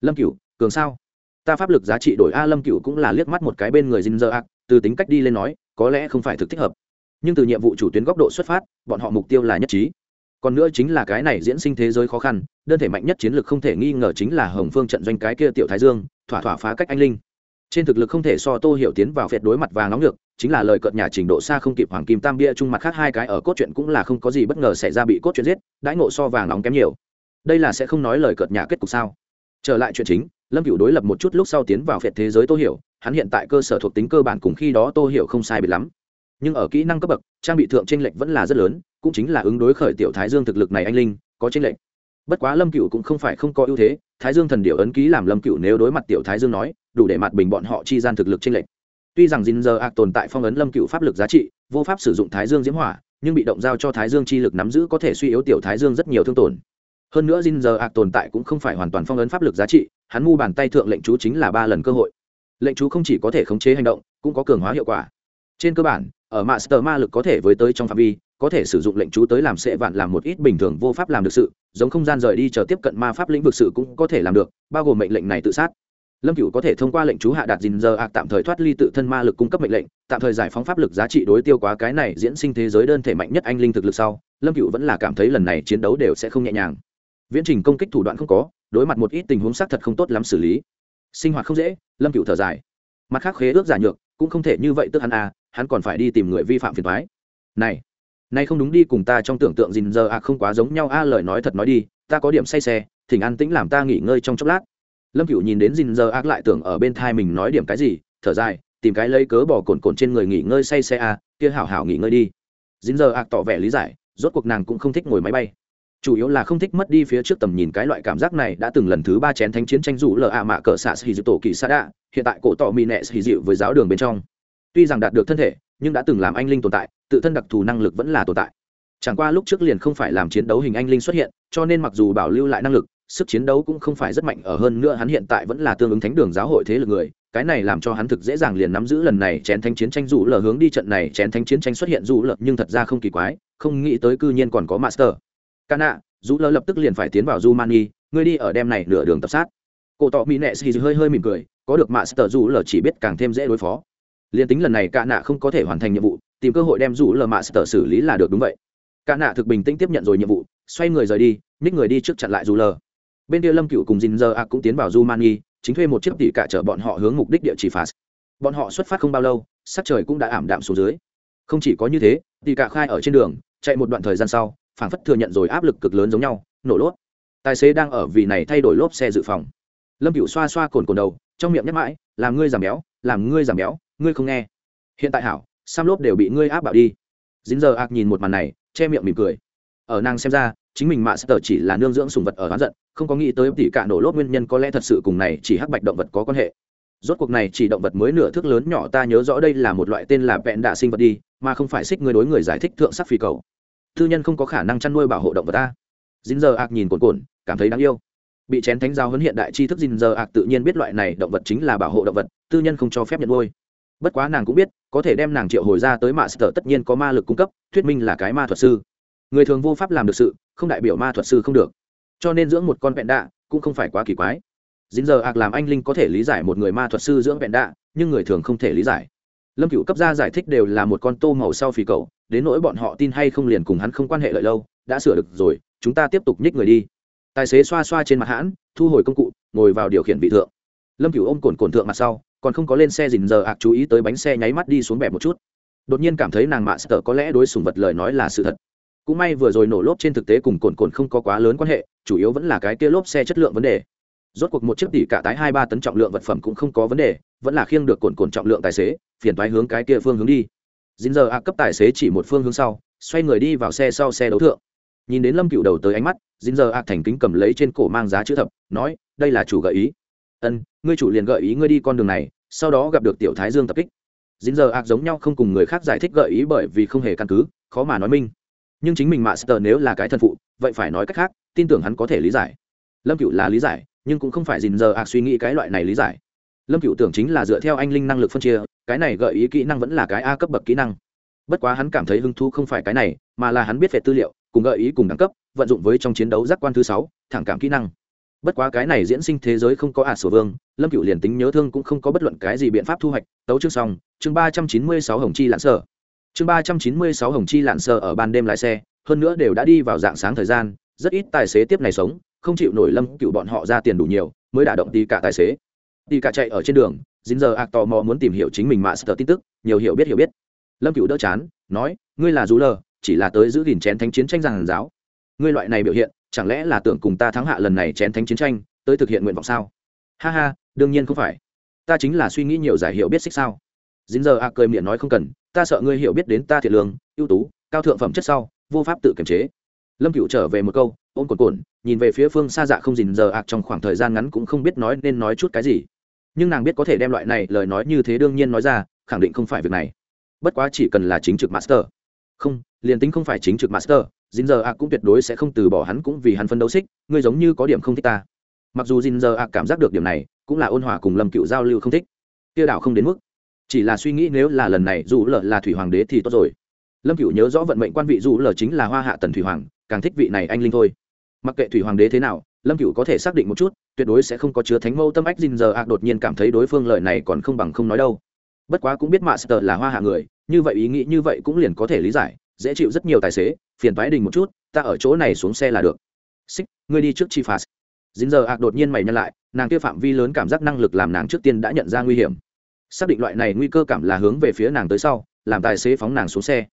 Lâm cửu, cường sao? Ta pháp lực giá trị đổi a lâm cựu cũng là liếc mắt một cái bên người dính dơ ác từ tính cách đi lên nói, có lẽ không phải thực thích hợp. Nhưng từ nhiệm vụ chủ tuyến góc độ xuất phát, bọn họ mục tiêu là nhất trí còn nữa chính là cái này diễn sinh thế giới khó khăn, đơn thể mạnh nhất chiến lược không thể nghi ngờ chính là hồng phương trận doanh cái kia tiểu thái dương, thỏa thỏa phá cách anh linh. Trên thực lực không thể so tô hiểu tiến vào phệt đối mặt vàng nóng được, chính là lời cợt nhà trình độ xa không kịp hoàng kim tam bia chung mặt khác hai cái ở cốt truyện cũng là không có gì bất ngờ xảy ra bị cốt truyện giết, đãi ngộ so vàng nóng kém nhiều. Đây là sẽ không nói lời cợt nhà kết cục sao. Trở lại chuyện chính, lâm cựu đối lập một chút lúc sau tiến vào phệt thế giới tô hiểu, hắn hiện tại cơ sở thuộc tính cơ bản cùng khi đó tô hiểu không sai biệt lắm. Nhưng ở kỹ năng cấp bậc, trang bị thượng tranh lệch vẫn là rất lớn cũng chính là ứng đối khởi tiểu thái dương thực lực này anh linh, có tranh lệch. Bất quá lâm cựu cũng không phải không có ưu thế, thái dương thần điệu ấn ký làm lâm cựu nếu đối mặt tiểu thái dương nói, đủ để mặt bình bọn họ chi gian thực lực tranh lệch. Tuy rằng dinh giờ ạc tồn tại phong ấn lâm cựu pháp lực giá trị, vô pháp sử dụng thái dương diễm hỏa, nhưng bị động giao cho thái dương chi lực nắm giữ có thể suy yếu tiểu thái dương rất nhiều thương tổn. Hơn nữa dinh giờ ạc tồn tại cũng không phải hoàn toàn phong ấn pháp lực giá trị, hắn mu bàn tay thượng lệnh chú chính là ba lần cơ hội. Lệnh chú không chỉ có thể khống chế hành động, cũng có cường hóa hiệu quả. Trên cơ bản, ở master ma lực có thể với tới trong phạm vi có thể sử dụng lệnh chú tới làm sệ vạn làm một ít bình thường vô pháp làm được sự, giống không gian rời đi chờ tiếp cận ma pháp lĩnh vực sự cũng có thể làm được, bao gồm mệnh lệnh này tự sát. Lâm cửu có thể thông qua lệnh chú hạ đạt dình giờ ạc tạm thời thoát ly tự thân ma lực cung cấp mệnh lệnh, tạm thời giải phóng pháp lực giá trị đối tiêu quá cái này diễn sinh thế giới đơn thể mạnh nhất anh linh thực lực sau, lâm cửu vẫn là cảm thấy lần này chiến đấu đều sẽ không nhẹ nhàng. Viễn trình công kích thủ đoạn không có, đối mặt một ít tình huống xác thật không tốt lắm xử lý. Sinh hoạt không dễ, lâm cửu thở dài. Mặt khác khế ước giả nhược, cũng không thể như vậy tức hắn à hắn còn phải đi tìm người vi phạm phiền thoái này nay không đúng đi cùng ta trong tưởng tượng gìn giờ à không quá giống nhau. A, lời nói thật nói đi, ta có điểm say xe, thỉnh an tĩnh làm ta nghỉ ngơi trong chốc lát. Lâm cựu nhìn đến gìn giờ ác lại tưởng ở bên thai mình nói điểm cái gì, thở dài, tìm cái lấy cớ bỏ cồn cồn trên người nghỉ ngơi say xe a kia hảo hảo nghỉ ngơi đi. Gìn giờ ác tỏ vẻ lý giải, rốt cuộc nàng cũng không thích ngồi máy bay. Chủ yếu là không thích mất đi phía trước tầm nhìn cái loại cảm giác này đã từng lần thứ ba chén thánh chiến tranh rủ lờ ạ mạ cờ xạ xì dịu tổ kỳ xa đạ, hiện tại cổ tỏ mì nẹ xì dịu với giáo đường bên trong. Tuy rằng đạt được thân thể, nhưng đã từng làm anh linh tồn tại tự thân đặc thù năng lực vẫn là tồn tại. Chẳng qua lúc trước liền không phải làm chiến đấu hình anh linh xuất hiện, cho nên mặc dù bảo lưu lại năng lực, sức chiến đấu cũng không phải rất mạnh, ở hơn nữa hắn hiện tại vẫn là tương ứng thánh đường giáo hội thế lực người, cái này làm cho hắn thực dễ dàng liền nắm giữ lần này chén thanh chiến tranh dù lờ hướng đi trận này chén thanh chiến tranh xuất hiện dù lờ, nhưng thật ra không kỳ quái, không nghĩ tới cư nhiên còn có master. Cana dù lờ lập tức liền phải tiến vào du mani ngươi đi ở đêm này nửa đường tập sát. Cổ tọ mỹ nệ xì hơi hơi mỉm cười, có được master dù lờ chỉ biết càng thêm dễ đối phó. Liền tính lần này cả nạ không có thể hoàn thành nhiệm vụ tìm cơ hội đem rủ lờ master xử lý là được đúng vậy. Cả nạ thực bình tĩnh tiếp nhận rồi nhiệm vụ, xoay người rời đi ních người đi trước chặn lại dù lờ. Bên kia lâm cựu cùng dinh giờ a cũng tiến vào du mani chính thuê một chiếc tỷ cả chở bọn họ hướng mục đích địa chỉ phạt. Bọn họ xuất phát không bao lâu, sắc trời cũng đã ảm đạm xuống dưới. Không chỉ có như thế tỷ cả khai ở trên đường, chạy một đoạn thời gian sau, phảng phất thừa nhận rồi áp lực cực lớn giống nhau, nổ lốp tài xế đang ở vì này thay đổi lốp xe dự phòng. Lâm cựu xoa xoa cồn cồn đầu, trong miệng nhắc mãi, làm ngươi giảm béo, làm ngươi giảm béo, ngươi không nghe. Hiện tại hảo sam lốp đều bị ngươi áp bạo đi. Dính giờ ạc nhìn một màn này, che miệng mỉm cười. Ở nàng xem ra, chính mình mạ sơ chỉ là nương dưỡng sùng vật ở hắn giận, không có nghĩ tới tỷ cả nổ lốp nguyên nhân có lẽ thật sự cùng này chỉ hắc bạch động vật có quan hệ. Rốt cuộc này chỉ động vật mới nửa thước lớn nhỏ, ta nhớ rõ đây là một loại tên là vẹn đạ sinh vật đi, mà không phải xích người đối người giải thích thượng sắc phi cầu. Tư nhân không có khả năng chăn nuôi bảo hộ động vật ta. Dính giờ ạc nhìn cồn cồn cảm thấy đáng yêu. Bị chén thánh giao huấn hiện đại tri thức dính giờ ạc tự nhiên biết loại này động vật chính là bảo hộ động vật, tư nhân không cho phép nhận nuôi bất quá nàng cũng biết, có thể đem nàng triệu hồi ra tới mạ sở tất nhiên có ma lực cung cấp, thuyết minh là cái ma thuật sư. Người thường vô pháp làm được sự, không đại biểu ma thuật sư không được. Cho nên dưỡng một con vẹn đạ cũng không phải quá kỳ quái. Dính giờ ạc làm anh linh có thể lý giải một người ma thuật sư dưỡng vẹn đạ, nhưng người thường không thể lý giải. Lâm cựu cấp ra giải thích đều là một con tô màu sau phì cầu đến nỗi bọn họ tin hay không liền cùng hắn không quan hệ lợi lâu, đã sửa được rồi, chúng ta tiếp tục nhích người đi. Tài xế xoa xoa trên mặt hãn, thu hồi công cụ, ngồi vào điều khiển vị thượng. Lâm cựu ôm cồn cồn thượng mặt sau còn không có lên xe dình giờ ạc chú ý tới bánh xe nháy mắt đi xuống bẹp một chút. Đột nhiên cảm thấy nàng mạ sợ có lẽ đối sùng vật lời nói là sự thật. Cũng may vừa rồi nổ lốp trên thực tế cùng cồn cồn không có quá lớn quan hệ, chủ yếu vẫn là cái kia lốp xe chất lượng vấn đề. Rốt cuộc một chiếc tỷ cả tái hai ba tấn trọng lượng vật phẩm cũng không có vấn đề, vẫn là khiêng được cồn cồn trọng lượng tài xế, phiền thoái hướng cái kia phương hướng đi. Dính giờ a cấp tài xế chỉ một phương hướng sau, xoay người đi vào xe sau xe đấu thượng. Nhìn đến lâm cựu đầu tới ánh mắt dính giờ a thành kính cầm lấy trên cổ mang giá chữ thập, nói, đây là chủ gợi ý. Ân ngươi chủ liền gợi ý ngươi đi con đường này, sau đó gặp được tiểu thái dương tập kích. Dính giờ ạc giống nhau không cùng người khác giải thích gợi ý bởi vì không hề căn cứ, khó mà nói minh. Nhưng chính mình master nếu là cái thân phụ, vậy phải nói cách khác, tin tưởng hắn có thể lý giải. Lâm cựu là lý giải, nhưng cũng không phải dình giờ ạc suy nghĩ cái loại này lý giải. Lâm cựu tưởng chính là dựa theo anh linh năng lực phân chia, cái này gợi ý kỹ năng vẫn là cái a cấp bậc kỹ năng. Bất quá hắn cảm thấy hứng thú không phải cái này, mà là hắn biết về tư liệu, cùng gợi ý cùng đẳng cấp, vận dụng với trong chiến đấu giác quan thứ sáu, thẳng cảm kỹ năng bất quá cái này diễn sinh thế giới không có ả sổ vương, lâm cựu liền tính nhớ thương cũng không có bất luận cái gì biện pháp thu hoạch. Tấu chương xong, chương ba trăm chín mươi sáu hồng chi lạn sở. Chương ba trăm chín mươi sáu hồng chi lạn sở ở ban đêm lái xe, hơn nữa đều đã đi vào dạng sáng thời gian, rất ít tài xế tiếp này sống, không chịu nổi lâm cựu bọn họ ra tiền đủ nhiều, mới đả động đi cả tài xế. Đi cả chạy ở trên đường, dính giờ ạc tò mò muốn tìm hiểu chính mình mạ sờ tin tức, nhiều hiểu biết hiểu biết. Lâm cựu đỡ chán, nói, ngươi là rú lờ, chỉ là tới giữ gìn chén thánh chiến tranh giàn giáo. Ngươi loại này biểu hiện chẳng lẽ là tưởng cùng ta thắng hạ lần này chén thánh chiến tranh, tới thực hiện nguyện vọng sao? Ha ha, đương nhiên không phải. Ta chính là suy nghĩ nhiều giải hiểu biết xích sao. Dính giờ a cười miệng nói không cần, ta sợ ngươi hiểu biết đến ta thiệt lương, ưu tú, cao thượng phẩm chất sau, vô pháp tự kiềm chế. Lâm cựu trở về một câu, ôm cồn cồn nhìn về phía phương xa dạ không dình giờ ạc trong khoảng thời gian ngắn cũng không biết nói nên nói chút cái gì. Nhưng nàng biết có thể đem loại này lời nói như thế đương nhiên nói ra, khẳng định không phải việc này. Bất quá chỉ cần là chính trực master. Không, liền tính không phải chính trực master dình giờ ạc cũng tuyệt đối sẽ không từ bỏ hắn cũng vì hắn phân đấu xích, ngươi giống như có điểm không thích ta. Mặc dù dình giờ ạc cảm giác được điểm này, cũng là ôn hòa cùng lâm cựu giao lưu không thích. Tiêu đảo không đến mức. Chỉ là suy nghĩ nếu là lần này dù lờ là thủy hoàng đế thì tốt rồi. Lâm cựu nhớ rõ vận mệnh quan vị dù lờ chính là hoa hạ tần thủy hoàng, càng thích vị này anh linh thôi. Mặc kệ thủy hoàng đế thế nào, lâm cựu có thể xác định một chút, tuyệt đối sẽ không có chứa thánh mâu tâm ách dinh giờ ạc đột nhiên cảm thấy đối phương lời này còn không bằng không nói đâu. Bất quá cũng biết mạ sờ là hoa hạ người, như vậy ý nghĩ như vậy cũng liền có thể lý giải dễ chịu rất nhiều tài xế, phiền thoái đình một chút, ta ở chỗ này xuống xe là được. Xích, ngươi đi trước chi phạt. Dính giờ ạc đột nhiên mày nhân lại, nàng kia phạm vi lớn cảm giác năng lực làm nàng trước tiên đã nhận ra nguy hiểm. Xác định loại này nguy cơ cảm là hướng về phía nàng tới sau, làm tài xế phóng nàng xuống xe.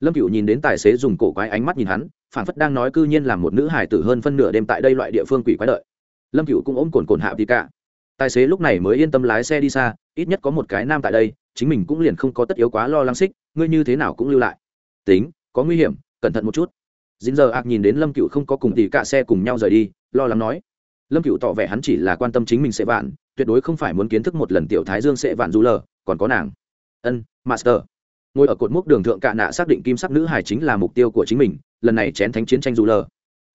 Lâm cựu nhìn đến tài xế dùng cổ quái ánh mắt nhìn hắn, phản phất đang nói cư nhiên làm một nữ hải tử hơn phân nửa đêm tại đây loại địa phương quỷ quái đợi. Lâm cựu cũng ôm cồn cồn hạ đi cả. Tài xế lúc này mới yên tâm lái xe đi xa, ít nhất có một cái nam tại đây, chính mình cũng liền không có tất yếu quá lo lắng xích, ngươi như thế nào cũng lưu lại tính, có nguy hiểm, cẩn thận một chút. Dính giờ ạc nhìn đến lâm cựu không có cùng tỷ cả xe cùng nhau rời đi, lo lắng nói. Lâm cựu tỏ vẻ hắn chỉ là quan tâm chính mình sẽ vạn, tuyệt đối không phải muốn kiến thức một lần tiểu thái dương sẽ vạn du lờ, còn có nàng. Ân, master. Ngồi ở cột mốc đường thượng cạ nạ xác định kim sắc nữ hải chính là mục tiêu của chính mình, lần này chén thánh chiến tranh dù lờ.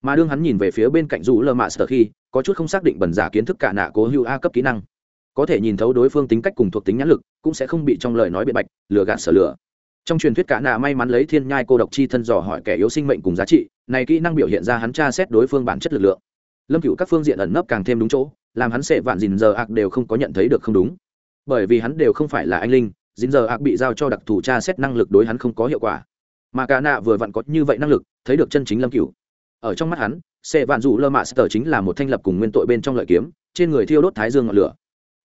Mà đương hắn nhìn về phía bên cạnh dù lờ Master khi, có chút không xác định bẩn giả kiến thức cạ nạ cố hữu a cấp kỹ năng. Có thể nhìn thấu đối phương tính cách cùng thuộc tính nhãn lực, cũng sẽ không bị trong lời nói biện bạch, lừa gạt sở lừa trong truyền thuyết cạ nạ may mắn lấy thiên nhai cô độc chi thân dò hỏi kẻ yếu sinh mệnh cùng giá trị, này kỹ năng biểu hiện ra hắn tra xét đối phương bản chất lực lượng. Lâm cựu các phương diện ẩn nấp càng thêm đúng chỗ, làm hắn sẽ vạn dìn giờ ạc đều không có nhận thấy được không đúng. Bởi vì hắn đều không phải là anh linh, dìn giờ ạc bị giao cho đặc thù tra xét năng lực đối hắn không có hiệu quả. Mà cả nạ vừa vặn có như vậy năng lực, thấy được chân chính lâm cựu ở trong mắt hắn sẽ vạn dụ lơ mạ sờ chính là một thanh lập cùng nguyên tội bên trong lợi kiếm, trên người thiêu đốt thái dương ngọn lửa.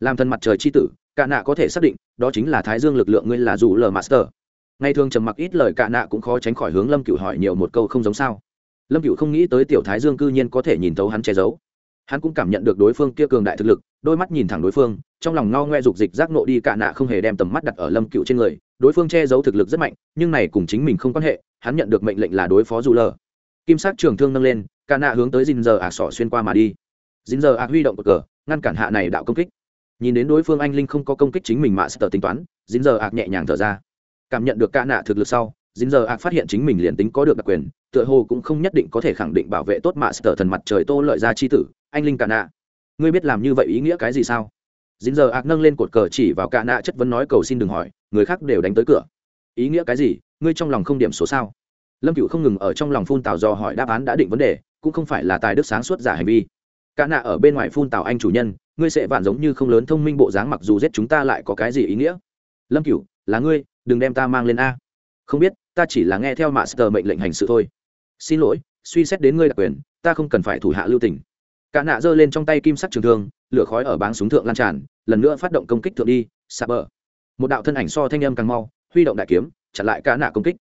Làm thân mặt trời c h i tử, cả nạ có thể xác định, đó chính là thái dương lực lượng ngươi là dù lờ master ngày thường trầm mặc ít lời cả nạ cũng khó tránh khỏi hướng lâm Cựu hỏi nhiều một câu không giống sao. Lâm Cựu không nghĩ tới tiểu thái dương cư nhiên có thể nhìn thấu hắn che giấu. Hắn cũng cảm nhận được đối phương kia cường đại thực lực, đôi mắt nhìn thẳng đối phương, trong lòng ngao ngoe dục dịch giác nộ đi cả nạ không hề đem tầm mắt đặt ở lâm cựu trên người. Đối phương che giấu thực lực rất mạnh, nhưng này cùng chính mình không quan hệ, hắn nhận được mệnh lệnh là đối phó dù lờ. Kim sắc trường thương nâng lên, cả nạ hướng tới dình giờ ạc sỏ xuyên qua mà đi. Dình giờ ạc huy động cờ, ngăn cản hạ này đạo công kích. Nhìn đến đối phương anh linh không có công kích chính mình mạ sờ tính toán dinh giờ ạc nhẹ nhàng thở ra cảm nhận được ca nạ thực lực sau dính giờ ạc phát hiện chính mình liền tính có được đặc quyền, tựa hồ cũng không nhất định có thể khẳng định bảo vệ tốt mạ sở thần mặt trời tô lợi ra chi tử, anh linh ca nạ ngươi biết làm như vậy ý nghĩa cái gì sao? Dính giờ ạc nâng lên cột cờ chỉ vào ca nạ chất vấn nói cầu xin đừng hỏi, người khác đều đánh tới cửa. Ý nghĩa cái gì? Ngươi trong lòng không điểm số sao? Lâm cựu không ngừng ở trong lòng phun tào do hỏi đáp án đã định vấn đề, cũng không phải là tài đức sáng suốt giả hành vi. Cả nạ ở bên ngoài phun tào anh chủ nhân, ngươi sẽ vạn giống như không lớn thông minh bộ dáng mặc dù giết chúng ta lại có cái gì ý nghĩa? Lâm cựu là ngươi đừng đem ta mang lên a. Không biết, ta chỉ là nghe theo master mệnh lệnh hành sự thôi. Xin lỗi, suy xét đến ngươi đặc quyền, ta không cần phải thủ hạ lưu tình. Cả nạ giơ lên trong tay kim sắc trường thương, lửa khói ở báng súng thượng lan tràn, lần nữa phát động công kích thượng đi, sạp bờ. Một đạo thân ảnh so thanh âm càng mau, huy động đại kiếm, chặn lại cả nạ công kích.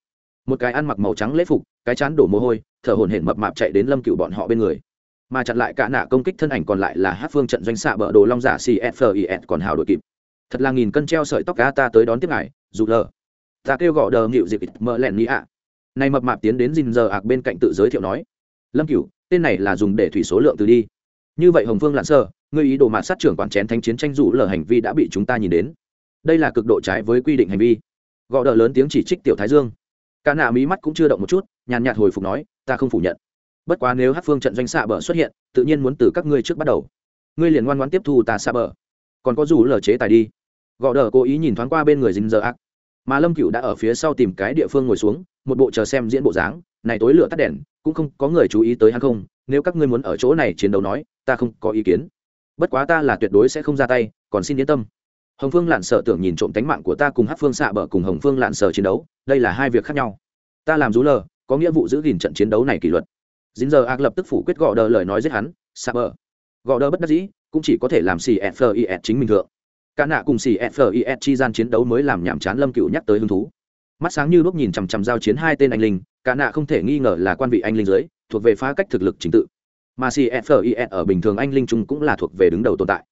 Một cái ăn mặc màu trắng lễ phục, cái chán đổ mồ hôi, thở hổn hển mập mạp chạy đến lâm cựu bọn họ bên người. Mà chặn lại cả nạ công kích thân ảnh còn lại là hát phương trận doanh xạ bờ đồ long giả cfis còn hào đội kịp thật là nghìn cân treo sợi tóc cá ta tới đón tiếp ngài, dù lờ. Ta kêu gọi đờ nghịu dịp mỡ lẹn nghĩ ạ. Này mập mạp tiến đến dình giờ ạc bên cạnh tự giới thiệu nói. Lâm cựu tên này là dùng để thủy số lượng từ đi. Như vậy hồng phương lặn sơ, ngươi ý đồ mạt sát trưởng quản chén thánh chiến tranh rủ lờ hành vi đã bị chúng ta nhìn đến. Đây là cực độ trái với quy định hành vi. Gõ đờ lớn tiếng chỉ trích tiểu thái dương. Cả nạ mí mắt cũng chưa động một chút, nhàn nhạt hồi phục nói, ta không phủ nhận. Bất quá nếu hát phương trận doanh xạ bờ xuất hiện, tự nhiên muốn từ các ngươi trước bắt đầu. Ngươi liền ngoan ngoãn tiếp thu ta xạ bờ. Còn có dù lờ chế tài đi gõ đờ cố ý nhìn thoáng qua bên người dính giờ ác. Mà lâm cựu đã ở phía sau tìm cái địa phương ngồi xuống, một bộ chờ xem diễn bộ dáng. Này tối lửa tắt đèn, cũng không có người chú ý tới hắn không? Nếu các ngươi muốn ở chỗ này chiến đấu nói, ta không có ý kiến. Bất quá ta là tuyệt đối sẽ không ra tay, còn xin yên tâm. Hồng phương lạn sợ tưởng nhìn trộm tánh mạng của ta cùng hát phương xạ bờ cùng hồng phương lạn sợ chiến đấu, đây là hai việc khác nhau. Ta làm rú lờ, có nghĩa vụ giữ gìn trận chiến đấu này kỷ luật. Dính giờ ác lập tức phủ quyết gọ đờ lời nói giết hắn, xạ bờ gọ đờ bất đắc dĩ, cũng chỉ có thể làm xì fis chính mình thượng cả nạ cùng xì fis chi gian chiến đấu mới làm nhảm chán lâm cựu nhắc tới hứng thú. Mắt sáng như lúc nhìn chằm chằm giao chiến hai tên anh linh, cả nạ không thể nghi ngờ là quan vị anh linh dưới, thuộc về phá cách thực lực chính tự. Mà cfis ở bình thường anh linh trung cũng là thuộc về đứng đầu tồn tại.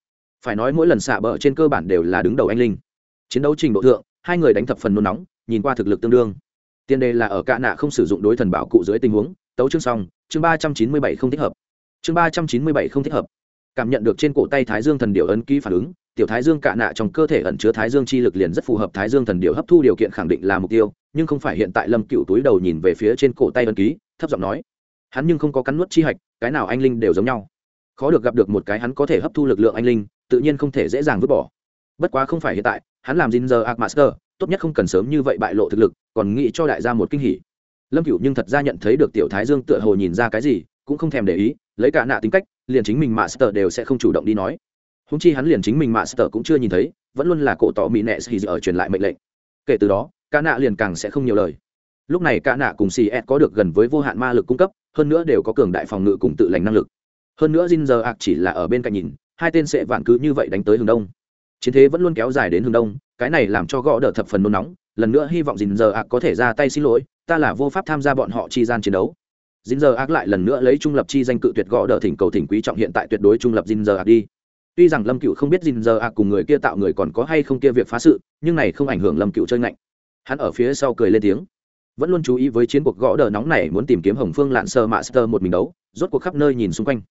Phải nói mỗi lần xạ bờ trên cơ bản đều là đứng đầu anh linh. Chiến đấu trình độ thượng, hai người đánh thập phần nôn nóng, nhìn qua thực lực tương đương. Tiền đề là ở cả nạ không sử dụng đối thần bảo cụ dưới tình huống, tấu chương xong, chương ba trăm chín mươi bảy không thích hợp. Chương ba trăm chín mươi bảy không thích hợp. Cảm nhận được trên cổ tay thái dương thần điệu ấn ký phản ứng tiểu thái dương cạ nạ trong cơ thể ẩn chứa thái dương chi lực liền rất phù hợp thái dương thần điệu hấp thu điều kiện khẳng định là mục tiêu nhưng không phải hiện tại lâm cựu túi đầu nhìn về phía trên cổ tay ân ký thấp giọng nói hắn nhưng không có cắn nuốt chi hạch cái nào anh linh đều giống nhau khó được gặp được một cái hắn có thể hấp thu lực lượng anh linh tự nhiên không thể dễ dàng vứt bỏ bất quá không phải hiện tại hắn làm Jin giờ Master, tốt nhất không cần sớm như vậy bại lộ thực lực, còn nghĩ cho đại gia một kinh hỉ. Lâm Cửu nhưng thật ra nhận thấy được tiểu Thái Dương tựa hồ nhìn ra cái gì, cũng không thèm để ý, lấy cả nạ tính cách, liền chính mình Master đều sẽ không chủ động đi nói húng chi hắn liền chính mình Master cũng chưa nhìn thấy, vẫn luôn là cổ tỏ mỹ nệ xì ở truyền lại mệnh lệnh. Kể từ đó, ca nạ liền càng sẽ không nhiều lời. Lúc này ca nạ cùng xì ed có được gần với vô hạn ma lực cung cấp, hơn nữa đều có cường đại phòng ngự cùng tự lành năng lực. Hơn nữa Jin giờ chỉ là ở bên cạnh nhìn, hai tên sẽ vạn cứ như vậy đánh tới hướng đông chiến thế vẫn luôn kéo dài đến hướng đông cái này làm cho gõ đỡ thập phần nôn nóng lần nữa hy vọng dình giờ ạc có thể ra tay xin lỗi ta là vô pháp tham gia bọn họ chi gian chiến đấu dình giờ ạc lại lần nữa lấy trung lập chi danh cự tuyệt gõ đỡ thỉnh cầu thỉnh quý trọng hiện tại tuyệt đối trung lập dình giờ ạc đi tuy rằng lâm cựu không biết dình giờ ạc cùng người kia tạo người còn có hay không kia việc phá sự, nhưng này không ảnh hưởng lâm cựu chơi ngạnh. Hắn ở phía sau cười lên tiếng. Vẫn luôn chú ý với chiến cuộc gõ đờ nóng này muốn tìm kiếm hồng phương lạn sơ mạ sơ một mình đấu, rốt cuộc khắp nơi nhìn xung quanh.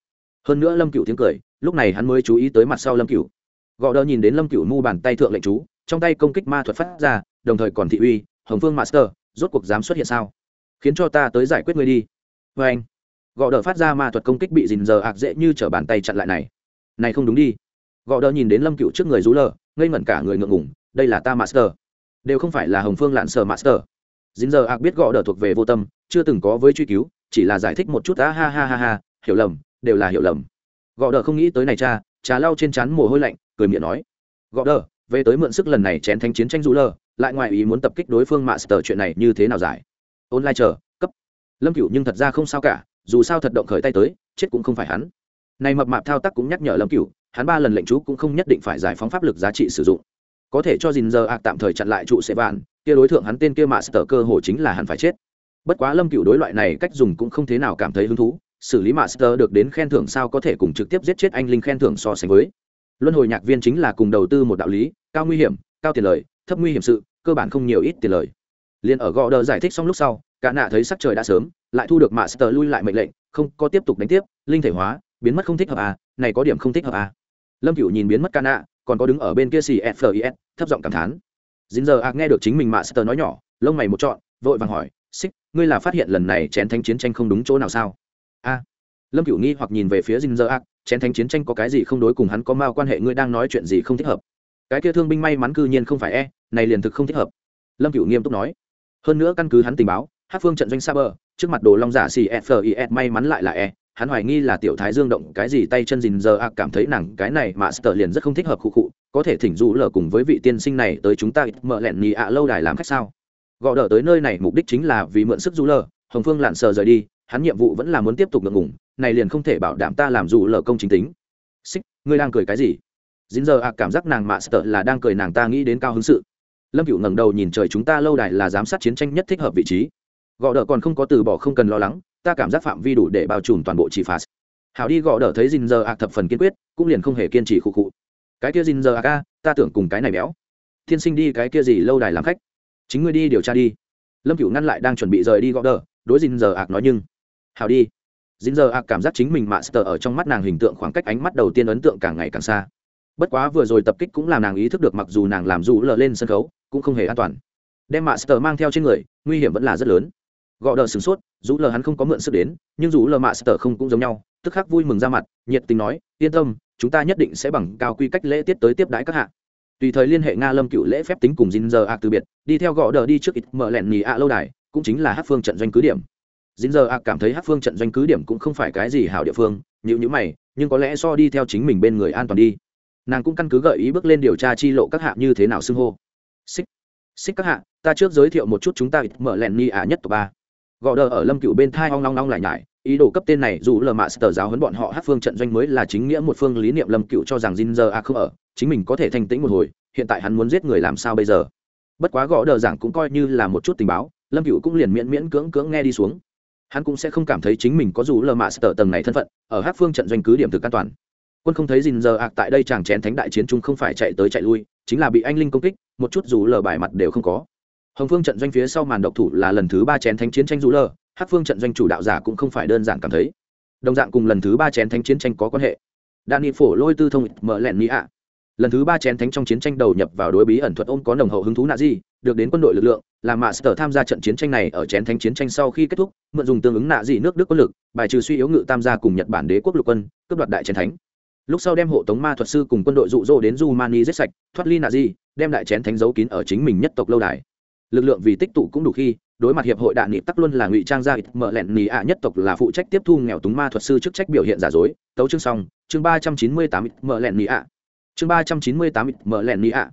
Hơn nữa lâm cựu tiếng cười, lúc này hắn mới chú ý tới mặt sau lâm cựu gõ đờ nhìn đến lâm cựu mu bàn tay thượng lệnh chú, trong tay công kích ma thuật phát ra, đồng thời còn thị uy, hồng phương master rốt cuộc dám xuất hiện sao? Khiến cho ta tới giải quyết ngươi đi. Vê anh, gõ đờ phát ra ma thuật công kích bị dình giờ ạc dễ như t bàn tay chặn lại này này không đúng đi. Gò đỡ nhìn đến lâm cựu trước người rú lờ, ngây ngẩn cả người ngượng ngủng đây là ta master. Đều không phải là hồng phương lạn sờ master. Dính giờ ạc biết Gò đỡ thuộc về vô tâm, chưa từng có với truy cứu, chỉ là giải thích một chút á ha ha ha ha, hiểu lầm, đều là hiểu lầm. Gò đỡ không nghĩ tới này cha, trà lau trên trán mồ hôi lạnh, cười miệng nói, Gò đờ về tới mượn sức lần này chén thanh chiến tranh rú lờ, lại ngoài ý muốn tập kích đối phương master chuyện này như thế nào giải? Online chờ, cấp. Lâm cựu nhưng thật ra không sao cả, dù sao thật động khởi tay tới, chết cũng không phải hắn này mập mạp thao tác cũng nhắc nhở lâm Cửu, hắn ba lần lệnh chú cũng không nhất định phải giải phóng pháp lực giá trị sử dụng. Có thể cho dình giờ ạc tạm thời chặn lại trụ sẽ vạn kia đối tượng hắn tên kia mạ sờ cơ hồ chính là hắn phải chết. Bất quá lâm Cửu đối loại này cách dùng cũng không thế nào cảm thấy hứng thú xử lý mạ sờ được đến khen thưởng sao có thể cùng trực tiếp giết chết anh linh khen thưởng so sánh với. Luân hồi nhạc viên chính là cùng đầu tư một đạo lý cao nguy hiểm cao tiền lời thấp nguy hiểm sự cơ bản không nhiều ít tiền lời. Liền ở gò đờ giải thích xong lúc sau cả nạ thấy sắc trời đã sớm lại thu được mạ sờ lui lại mệnh lệnh không có tiếp tục đánh tiếp linh thể hóa biến mất không thích hợp à này có điểm không thích hợp à. Lâm cửu nhìn biến mất ca nạ còn có đứng ở bên kia xì thấp giọng cảm thán. Dính giờ ạc nghe được chính mình master nói nhỏ, lông mày một trọn, vội vàng hỏi, xích, ngươi là phát hiện lần này chén thanh chiến tranh không đúng chỗ nào sao? A. Lâm cửu nghi hoặc nhìn về phía dính giờ ạc chén thánh chiến tranh có cái gì không đối cùng hắn có mao quan hệ, ngươi đang nói chuyện gì không thích hợp? Cái kia thương binh may mắn cư nhiên không phải e này liền thực không thích hợp. Lâm cửu nghiêm túc nói. Hơn nữa căn cứ hắn tình báo hát phương trận doanh sa bờ trước mặt đồ long giả xì may mắn lại là e hắn hoài nghi là tiểu thái dương động cái gì tay chân dình giờ à cảm thấy nàng cái này mà sờ liền rất không thích hợp khu cụ có thể thỉnh du lờ cùng với vị tiên sinh này tới chúng ta mở lẹn nhì ạ lâu đài làm khách sao? Gọi đỡ tới nơi này, mục đích chính là vì mượn sức du lờ, hồng phương lặn sờ rời đi, hắn nhiệm vụ vẫn là muốn tiếp tục ngượng ngủng này liền không thể bảo đảm ta làm dù lờ công chính tính. Xích, ngươi đang cười cái gì? Dính giờ ạ à, cảm giác nàng mạ sợ là đang cười nàng ta nghĩ đến cao hứng sự. Lâm cựu ngẩng đầu nhìn trời chúng ta lâu đài là giám sát chiến tranh nhất thích hợp vị trí. Gõ đỡ còn không có từ bỏ, không cần lo lắng ta cảm giác phạm vi đủ để bao trùm toàn bộ chỉ phạt. Hảo đi gõ đỡ thấy dinh giờ ạc thập phần kiên quyết, cũng liền không hề kiên trì khụ khụ. Cái kia dinh giờ ạc a, ta tưởng cùng cái này béo. Thiên sinh đi cái kia gì lâu đài làm khách? Chính ngươi đi điều tra đi. Lâm cựu ngăn lại đang chuẩn bị rời đi gõ đỡ, đối dinh giờ ạc nói nhưng, hảo đi. Dinh giờ ạc cảm giác chính mình master ở trong mắt nàng hình tượng khoảng cách ánh mắt đầu tiên ấn tượng càng ngày càng xa. Bất quá vừa rồi tập kích cũng làm nàng ý thức được mặc dù nàng làm dù lờ lên sân khấu, cũng không hề an toàn. Đem master mang theo trên người, nguy hiểm vẫn là rất lớn. Gõ đờ sửng sốt dù lờ hắn không có mượn sức đến, nhưng dù lờ master không cũng giống nhau, tức khắc vui mừng ra mặt, nhiệt tình nói, yên tâm, chúng ta nhất định sẽ bằng cao quy cách lễ tiết tới tiếp đái các hạ. Tùy thời liên hệ nga lâm cựu lễ phép tính cùng dính giờ ạc từ biệt, đi theo gõ đờ đi trước ít mở lẹn nhì ạ lâu đài, cũng chính là hát phương trận doanh cứ điểm. Dính giờ ạc cảm thấy hát phương trận doanh cứ điểm cũng không phải cái gì hảo địa phương nhịu nhữ mày, nhưng có lẽ so đi theo chính mình bên người an toàn đi. Nàng cũng căn cứ gợi ý bước lên điều tra chi lộ các hạ như thế nào xưng hô. Xích xích các hạ, ta trước giới thiệu một chút chúng ta ít mở lẹn nhì ạ nhất tổ ba gò đờ ở lâm cựu bên thai ong long long lại nhải. Ý đồ cấp tên này, dù lờ mạ sờ giáo huấn bọn họ hát phương trận doanh mới là chính nghĩa một phương lý niệm lâm cựu cho rằng Jin giờ a không ở, chính mình có thể thanh tĩnh một hồi, hiện tại hắn muốn giết người làm sao bây giờ? Bất quá gõ đờ giảng cũng coi như là một chút tình báo, lâm cựu cũng liền miễn miễn cưỡng cưỡng nghe đi xuống. Hắn cũng sẽ không cảm thấy chính mình có dù lờ mạ sờ tầng này thân phận, ở hát phương trận doanh cứ điểm thực an toàn. Quân không thấy dìn giờ ạc tại đây chàng chén thánh đại chiến chung không phải chạy tới chạy lui, chính là bị anh linh công kích, một chút dù lờ bài mặt đều không có hồng phương trận doanh phía sau màn độc thủ là lần thứ ba chén thánh chiến tranh rủ lờ hát phương trận doanh chủ đạo giả cũng không phải đơn giản cảm thấy. Đồng dạng cùng lần thứ ba chén thánh chiến tranh có quan hệ. Đạn nghị phổ lôi tư thông mở lẹn mỹ ạ lần thứ ba chén thánh trong chiến tranh đầu nhập vào đối bí ẩn thuật ôm có nồng hậu hứng thú nạ gì được đến quân đội lực lượng làm mạ sở tham gia trận chiến tranh này ở chén thánh chiến tranh sau khi kết thúc, mượn dùng tương ứng nạ gì nước đức quân lực, bài trừ suy yếu ngự tam gia cùng nhật bản đế quốc lục quân, cướp đoạt đại chén thánh. Lúc sau đem hộ tống ma thuật sư cùng quân đội rụ rỗ đến Jumani giết sạch, thoát ly nạ gì đem đại chén thánh giấu kín ở chính mình nhất tộc lâu đài lực lượng vì tích tụ cũng đủ khi, đối mặt hiệp hội đạn nghị tắc luôn là ngụy trang ra mở lẹn nì ạ nhất tộc là phụ trách tiếp thu nghèo túng ma thuật sư chức trách biểu hiện giả dối. Tấu chương xong, chương ba trăm chín mươi tám, mở lẹn nì ạ. Chương ba trăm chín mươi tám, mở lẹn nì ạ.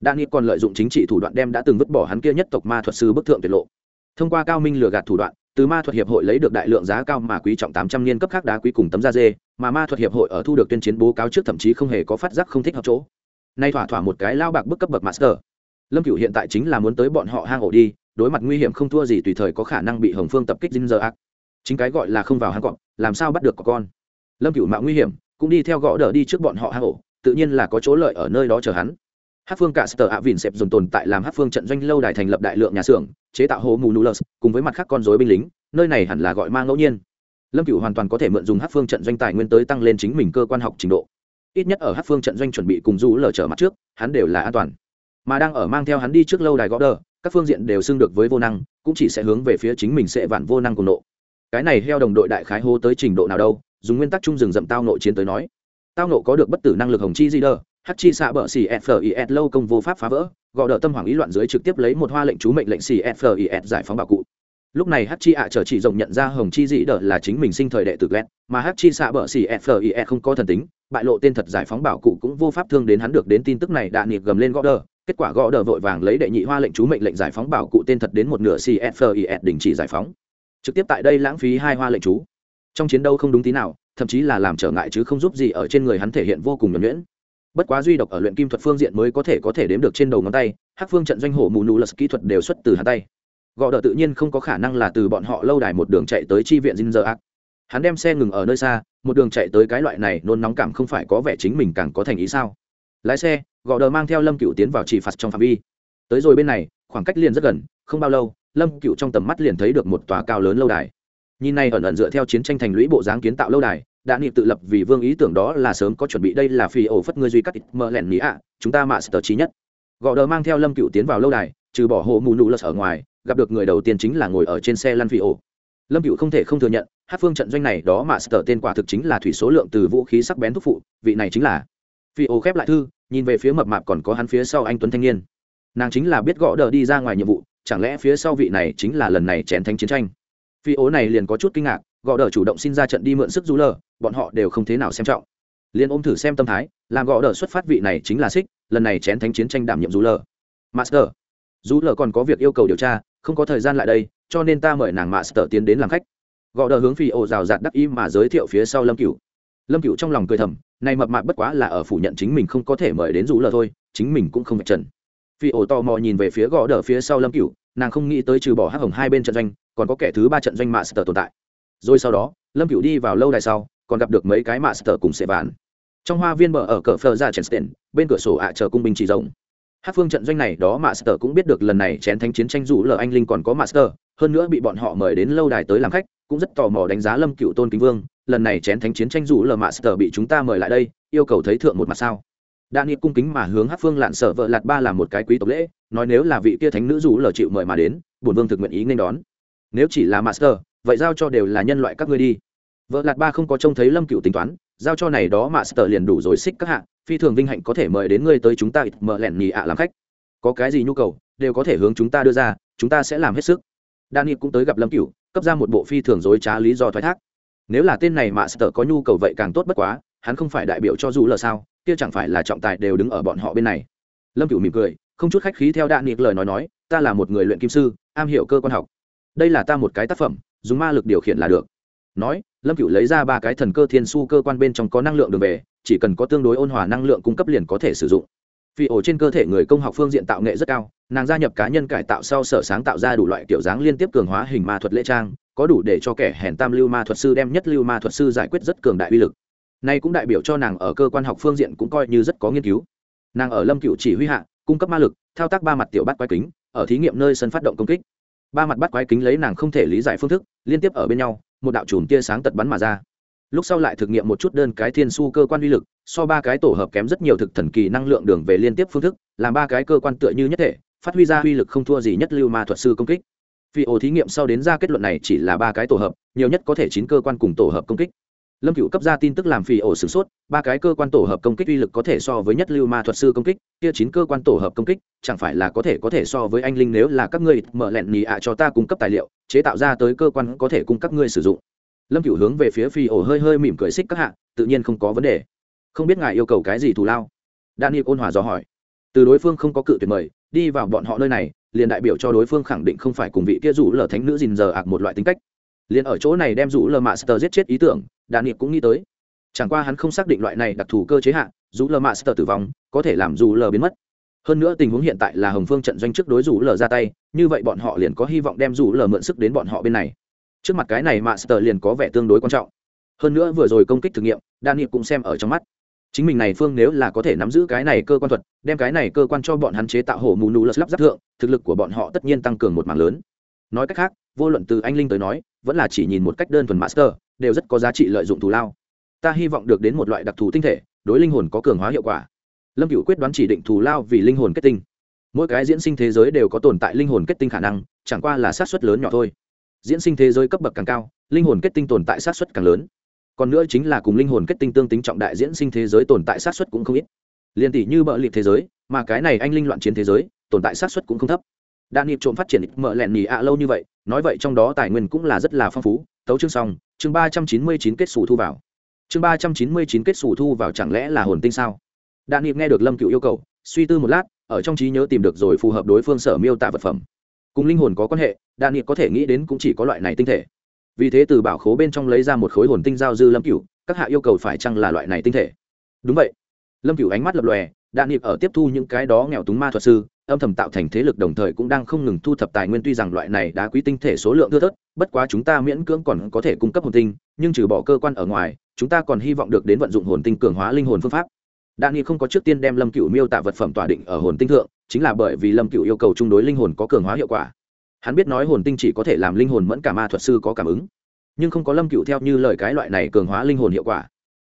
Đạn nghị còn lợi dụng chính trị thủ đoạn đem đã từng vứt bỏ hắn kia nhất tộc ma thuật sư bức thượng tuyệt lộ. Thông qua cao minh lừa gạt thủ đoạn, từ ma thuật hiệp hội lấy được đại lượng giá cao mà quý trọng tám trăm niên cấp khác đá quý cùng tấm da dê, mà ma thuật hiệp hội ở thu được tuyên chiến bố cáo trước thậm chí không hề có phát giác không thích hợp chỗ. Nay thỏa thỏa một cái lao bạc bức cấp bậc master lâm cựu hiện tại chính là muốn tới bọn họ hang ổ đi, đối mặt nguy hiểm không thua gì tùy thời có khả năng bị hồng phương tập kích dinh giờ ác chính cái gọi là không vào hang cọp, làm sao bắt được có con? Lâm cựu mạo nguy hiểm, cũng đi theo gõ đỡ đi trước bọn họ hang ổ, tự nhiên là có chỗ lợi ở nơi đó chờ hắn. Hát phương cả sờ ạ vìn xẹp dồn tồn tại làm hát phương trận doanh lâu đài thành lập đại lượng nhà xưởng, chế tạo hố mù nulus, cùng với mặt khác con dối binh lính, nơi này hẳn là gọi mang ngẫu nhiên. Lâm cựu hoàn toàn có thể mượn dùng hát phương trận doanh tài nguyên tới tăng lên chính mình cơ quan học trình độ. Ít nhất ở hát phương trận doanh chuẩn bị cùng du lờ trở mặt trước, hắn đều là an toàn mà đang ở mang theo hắn đi trước lâu đài gõ đờ, các phương diện đều xưng được với vô năng, cũng chỉ sẽ hướng về phía chính mình sẽ vạn vô năng cùng nộ. Cái này heo đồng đội đại khái hô tới trình độ nào đâu, dùng nguyên tắc chung rừng rậm tao nội chiến tới nói. Tao nộ có được bất tử năng lực hồng chi di đờ hắc chi xạ bờ xì fis lâu công vô pháp phá vỡ, gõ đờ tâm hoàng ý loạn dưới trực tiếp lấy một hoa lệnh chú mệnh lệnh xì fis giải phóng bảo cụ. Lúc này hắc chi ạ trở chỉ rộng nhận ra hồng chi di đờ là chính mình sinh thời đệ tử ghét mà hắc chi xạ bờ xì fis không có thần tính, bại lộ tên thật giải phóng bảo cụ cũng vô pháp thương đến hắn được đến tin tức này đạn nghiệp gầm lên gõ đờ kết quả gõ đờ vội vàng lấy đệ nhị hoa lệnh chú mệnh lệnh giải phóng bảo cụ tên thật đến một nửa cfis đình chỉ giải phóng. Trực tiếp tại đây lãng phí hai hoa lệnh chú. Trong chiến đấu không đúng tí nào, thậm chí là làm trở ngại chứ không giúp gì ở trên người hắn thể hiện vô cùng nhuẩn nhuyễn. Bất quá duy độc ở luyện kim thuật phương diện mới có thể có thể đếm được trên đầu ngón tay, hắc phương trận doanh hổ mù nụ lật kỹ thuật đều xuất từ hắn tay. Gõ đờ tự nhiên không có khả năng là từ bọn họ lâu đài một đường chạy tới chi viện dinh dơ ác hắn đem xe ngừng ở nơi xa, một đường chạy tới cái loại này nôn nóng cảm không phải có vẻ chính mình càng có thành ý sao? Lái xe gò đờ mang theo lâm cựu tiến vào chỉ phạt trong phạm vi. Tới rồi bên này, khoảng cách liền rất gần, không bao lâu, lâm cựu trong tầm mắt liền thấy được một tòa cao lớn lâu đài. Nhìn này ẩn ẩn dựa theo chiến tranh thành lũy bộ dáng kiến tạo lâu đài, đã niệm tự lập vì vương ý tưởng đó là sớm có chuẩn bị đây là phi ổ phất ngươi duy cắt mờ lẻn mỹ ạ, chúng ta mạ sờ trí nhất. Gò đờ mang theo lâm cựu tiến vào lâu đài, trừ bỏ hồ mù nụ lật ở ngoài, gặp được người đầu tiên chính là ngồi ở trên xe lăn phi ổ. Lâm cựu không thể không thừa nhận, hát phương trận doanh này đó mà sở tên quả thực chính là thủy số lượng từ vũ khí sắc bén thúc phụ, vị này chính là phi ô khép lại thư, nhìn về phía mập mạp còn có hắn phía sau anh tuấn thanh niên. Nàng chính là biết gõ đờ đi ra ngoài nhiệm vụ, chẳng lẽ phía sau vị này chính là lần này chén thánh chiến tranh? Phi ố này liền có chút kinh ngạc, gõ đờ chủ động xin ra trận đi mượn sức du lờ bọn họ đều không thế nào xem trọng. Liền ôm thử xem tâm thái, làm gõ đờ xuất phát vị này chính là xích lần này chén thánh chiến tranh đảm nhiệm du lờ master. Du lờ còn có việc yêu cầu điều tra, không có thời gian lại đây, cho nên ta mời nàng master tiến đến làm khách. Gõ đờ hướng phi ổ rào rạt đắc ý mà giới thiệu phía sau lâm cửu lâm cửu trong lòng cười thầm, này mập mạp bất quá là ở phủ nhận chính mình không có thể mời đến rủ lờ thôi, chính mình cũng không phải trần. Phi ổ tò mò nhìn về phía gõ đờ phía sau lâm cửu, nàng không nghĩ tới trừ bỏ hắc hồng hai bên trận doanh, còn có kẻ thứ ba trận doanh mạ sờ tồn tại. Rồi sau đó, lâm cửu đi vào lâu đài sau, còn gặp được mấy cái mạ sờ cùng sệ vạn. Trong hoa viên bờ ở cờ phờ ra chèn bên cửa sổ ạ chờ cung binh chỉ rộng. Hát phương trận doanh này đó master cũng biết được lần này chén thánh chiến tranh rủ lờ anh linh còn có master, hơn nữa bị bọn họ mời đến lâu đài tới làm khách cũng rất tò mò đánh giá lâm cựu tôn kính vương, lần này chén thánh chiến tranh rủ lờ master bị chúng ta mời lại đây, yêu cầu thấy thượng một mặt sao. Đan nghiệp cung kính mà hướng hát phương lạn sở vợ lạt ba làm một cái quý tộc lễ, nói nếu là vị kia thánh nữ rủ lờ chịu mời mà đến, bổn vương thực nguyện ý nên đón. Nếu chỉ là master vậy giao cho đều là nhân loại các ngươi đi. Vợ lạt ba không có trông thấy lâm cựu tính toán, giao cho này đó master liền đủ rồi xích các hạng phi thường vinh hạnh có thể mời đến ngươi tới chúng ta ít mở lẻn nhì ạ làm khách. Có cái gì nhu cầu, đều có thể hướng chúng ta đưa ra, chúng ta sẽ làm hết sức. Dani cũng tới gặp lâm cựu cấp ra một bộ phi thường dối trá lý do thoái thác. Nếu là tên này mà sở có nhu cầu vậy càng tốt bất quá, hắn không phải đại biểu cho dù là sao, kia chẳng phải là trọng tài đều đứng ở bọn họ bên này. Lâm cửu mỉm cười, không chút khách khí theo đạn niệm lời nói nói, ta là một người luyện kim sư, am hiểu cơ quan học. Đây là ta một cái tác phẩm, dùng ma lực điều khiển là được. Nói, lâm cửu lấy ra ba cái thần cơ thiên su cơ quan bên trong có năng lượng đường về, chỉ cần có tương đối ôn hòa năng lượng cung cấp liền có thể sử dụng vì ổ trên cơ thể người công học phương diện tạo nghệ rất cao, nàng gia nhập cá nhân cải tạo sau sở sáng tạo ra đủ loại kiểu dáng liên tiếp cường hóa hình ma thuật lễ trang, có đủ để cho kẻ hèn tam lưu ma thuật sư đem nhất lưu ma thuật sư giải quyết rất cường đại uy lực. Nay cũng đại biểu cho nàng ở cơ quan học phương diện cũng coi như rất có nghiên cứu. Nàng ở lâm cựu chỉ huy hạ, cung cấp ma lực, thao tác ba mặt tiểu bát quái kính, ở thí nghiệm nơi sân phát động công kích. Ba mặt bắt quái kính lấy nàng không thể lý giải phương thức, liên tiếp ở bên nhau, một đạo chùm tia sáng tật bắn mà ra. Lúc sau lại thực nghiệm một chút đơn cái thiên su cơ quan uy lực so ba cái tổ hợp kém rất nhiều thực thần kỳ năng lượng đường về liên tiếp phương thức, làm ba cái cơ quan tựa như nhất thể, phát huy ra uy lực không thua gì nhất lưu ma thuật sư công kích. Vì ổ thí nghiệm sau đến ra kết luận này chỉ là ba cái tổ hợp, nhiều nhất có thể chín cơ quan cùng tổ hợp công kích. Lâm cựu cấp ra tin tức làm phi ổ sửng sốt, ba cái cơ quan tổ hợp công kích uy lực có thể so với nhất lưu ma thuật sư công kích, kia chín cơ quan tổ hợp công kích, chẳng phải là có thể có thể so với anh linh nếu là các ngươi mở lẹn nhì ạ cho ta cung cấp tài liệu, chế tạo ra tới cơ quan có thể cung cấp ngươi sử dụng. Lâm cựu hướng về phía phi ổ hơi hơi mỉm cười xích các hạ, tự nhiên không có vấn đề không biết ngài yêu cầu cái gì thù lao. Daniel ôn hòa dò hỏi. Từ đối phương không có cự tuyệt mời, đi vào bọn họ nơi này, liền đại biểu cho đối phương khẳng định không phải cùng vị kia rủ lờ thánh nữ dình giờ ạc một loại tính cách. Liền ở chỗ này đem rủ lờ master giết chết ý tưởng đạn cũng nghĩ tới. Chẳng qua hắn không xác định loại này đặc thù cơ chế hạn dù lờ master tử vong, có thể làm dù lờ biến mất. Hơn nữa tình huống hiện tại là hồng phương trận doanh trước đối rủ lờ ra tay, như vậy bọn họ liền có hy vọng đem rủ lờ mượn sức đến bọn họ bên này. Trước mặt cái này master liền có vẻ tương đối quan trọng. Hơn nữa vừa rồi công kích thử nghiệm đan hiệp cũng xem ở trong mắt chính mình này phương nếu là có thể nắm giữ cái này cơ quan thuật, đem cái này cơ quan cho bọn hắn chế tạo hổ mù nù lật lắp giáp thượng, thực lực của bọn họ tất nhiên tăng cường một mảng lớn. Nói cách khác, vô luận từ anh linh tới nói, vẫn là chỉ nhìn một cách đơn thuần master, đều rất có giá trị lợi dụng thù lao. Ta hy vọng được đến một loại đặc thù tinh thể, đối linh hồn có cường hóa hiệu quả. Lâm cựu quyết đoán chỉ định thù lao vì linh hồn kết tinh. Mỗi cái diễn sinh thế giới đều có tồn tại linh hồn kết tinh khả năng, chẳng qua là sát xuất lớn nhỏ thôi. Diễn sinh thế giới cấp bậc càng cao, linh hồn kết tinh tồn tại sát xuất càng lớn còn nữa chính là cùng linh hồn kết tinh tương tính trọng đại diễn sinh thế giới tồn tại sát xuất cũng không ít. Liền tỷ như bợ lịp thế giới, mà cái này anh linh loạn chiến thế giới, tồn tại sát xuất cũng không thấp. Đạn nhịp trộm phát triển mở lẹn nhì ạ lâu như vậy, nói vậy trong đó tài nguyên cũng là rất là phong phú, tấu chương xong, chương ba trăm chín mươi chín kết xù thu vào. Chương ba trăm chín mươi chín kết xù thu vào chẳng lẽ là hồn tinh sao? Đạn nhịp nghe được lâm cựu yêu cầu, suy tư một lát, ở trong trí nhớ tìm được rồi phù hợp đối phương sở miêu tả vật phẩm. Cùng linh hồn có quan hệ, đạn nhịp có thể nghĩ đến cũng chỉ có loại này tinh thể vì thế từ bảo khố bên trong lấy ra một khối hồn tinh giao dư lâm cửu, các hạ yêu cầu phải chăng là loại này tinh thể? Đúng vậy. Lâm cửu ánh mắt lập lòe đạn nhịp ở tiếp thu những cái đó nghèo túng ma thuật sư, âm thầm tạo thành thế lực đồng thời cũng đang không ngừng thu thập tài nguyên tuy rằng loại này đá quý tinh thể số lượng thưa thớt, bất quá chúng ta miễn cưỡng còn có thể cung cấp hồn tinh, nhưng trừ bỏ cơ quan ở ngoài, chúng ta còn hy vọng được đến vận dụng hồn tinh cường hóa linh hồn phương pháp. Đạn nghi không có trước tiên đem lâm cựu miêu tả vật phẩm tỏa định ở hồn tinh thượng, chính là bởi vì lâm cựu yêu cầu chung đối linh hồn có cường hóa hiệu quả hắn biết nói hồn tinh chỉ có thể làm linh hồn mẫn cả ma thuật sư có cảm ứng, nhưng không có lâm cựu theo như lời cái loại này cường hóa linh hồn hiệu quả.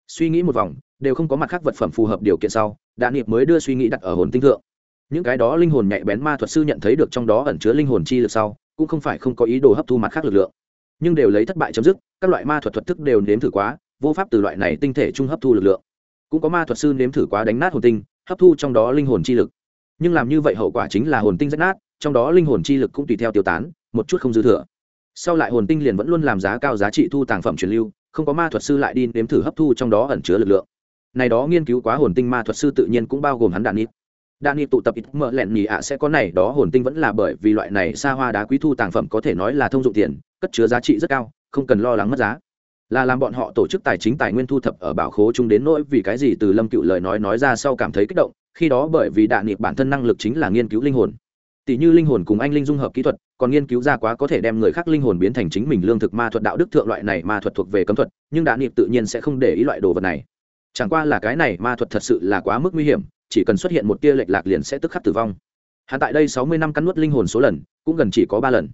Suy nghĩ một vòng, đều không có mặt khác vật phẩm phù hợp điều kiện sau, đạn nghiệp mới đưa suy nghĩ đặt ở hồn tinh thượng. Những cái đó linh hồn nhạy bén ma thuật sư nhận thấy được trong đó ẩn chứa linh hồn chi lực sau, cũng không phải không có ý đồ hấp thu mặt khác lực lượng, nhưng đều lấy thất bại chấm dứt, các loại ma thuật thuật thức đều nếm thử quá, vô pháp từ loại này tinh thể chung hấp thu lực lượng. Cũng có ma thuật sư nếm thử quá đánh nát hồn tinh, hấp thu trong đó linh hồn chi lực. Nhưng làm như vậy hậu quả chính là hồn tinh rách nát trong đó linh hồn chi lực cũng tùy theo tiêu tán, một chút không dư thừa. Sau lại hồn tinh liền vẫn luôn làm giá cao giá trị thu tàng phẩm truyền lưu, không có ma thuật sư lại đi nếm thử hấp thu trong đó ẩn chứa lực lượng. Này đó nghiên cứu quá hồn tinh ma thuật sư tự nhiên cũng bao gồm hắn đạn nít đạn nít tụ tập ít mỡ lẹn nhì ạ sẽ có này, đó hồn tinh vẫn là bởi vì loại này xa hoa đá quý thu tàng phẩm có thể nói là thông dụng tiền, cất chứa giá trị rất cao, không cần lo lắng mất giá. Là làm bọn họ tổ chức tài chính tài nguyên thu thập ở bảo khố chung đến nỗi vì cái gì từ lâm cựu lời nói nói ra sau cảm thấy kích động, khi đó bởi vì đạn nịp bản thân năng lực chính là nghiên cứu linh hồn tỷ như linh hồn cùng anh linh dung hợp kỹ thuật, còn nghiên cứu ra quá có thể đem người khác linh hồn biến thành chính mình lương thực ma thuật, đạo đức thượng loại này ma thuật thuộc về cấm thuật, nhưng đạn niệm tự nhiên sẽ không để ý loại đồ vật này. Chẳng qua là cái này ma thuật thật sự là quá mức nguy hiểm, chỉ cần xuất hiện một tia lệch lạc liền sẽ tức khắc tử vong. Hắn tại đây sáu mươi năm cắn nuốt linh hồn số lần, cũng gần chỉ có ba lần.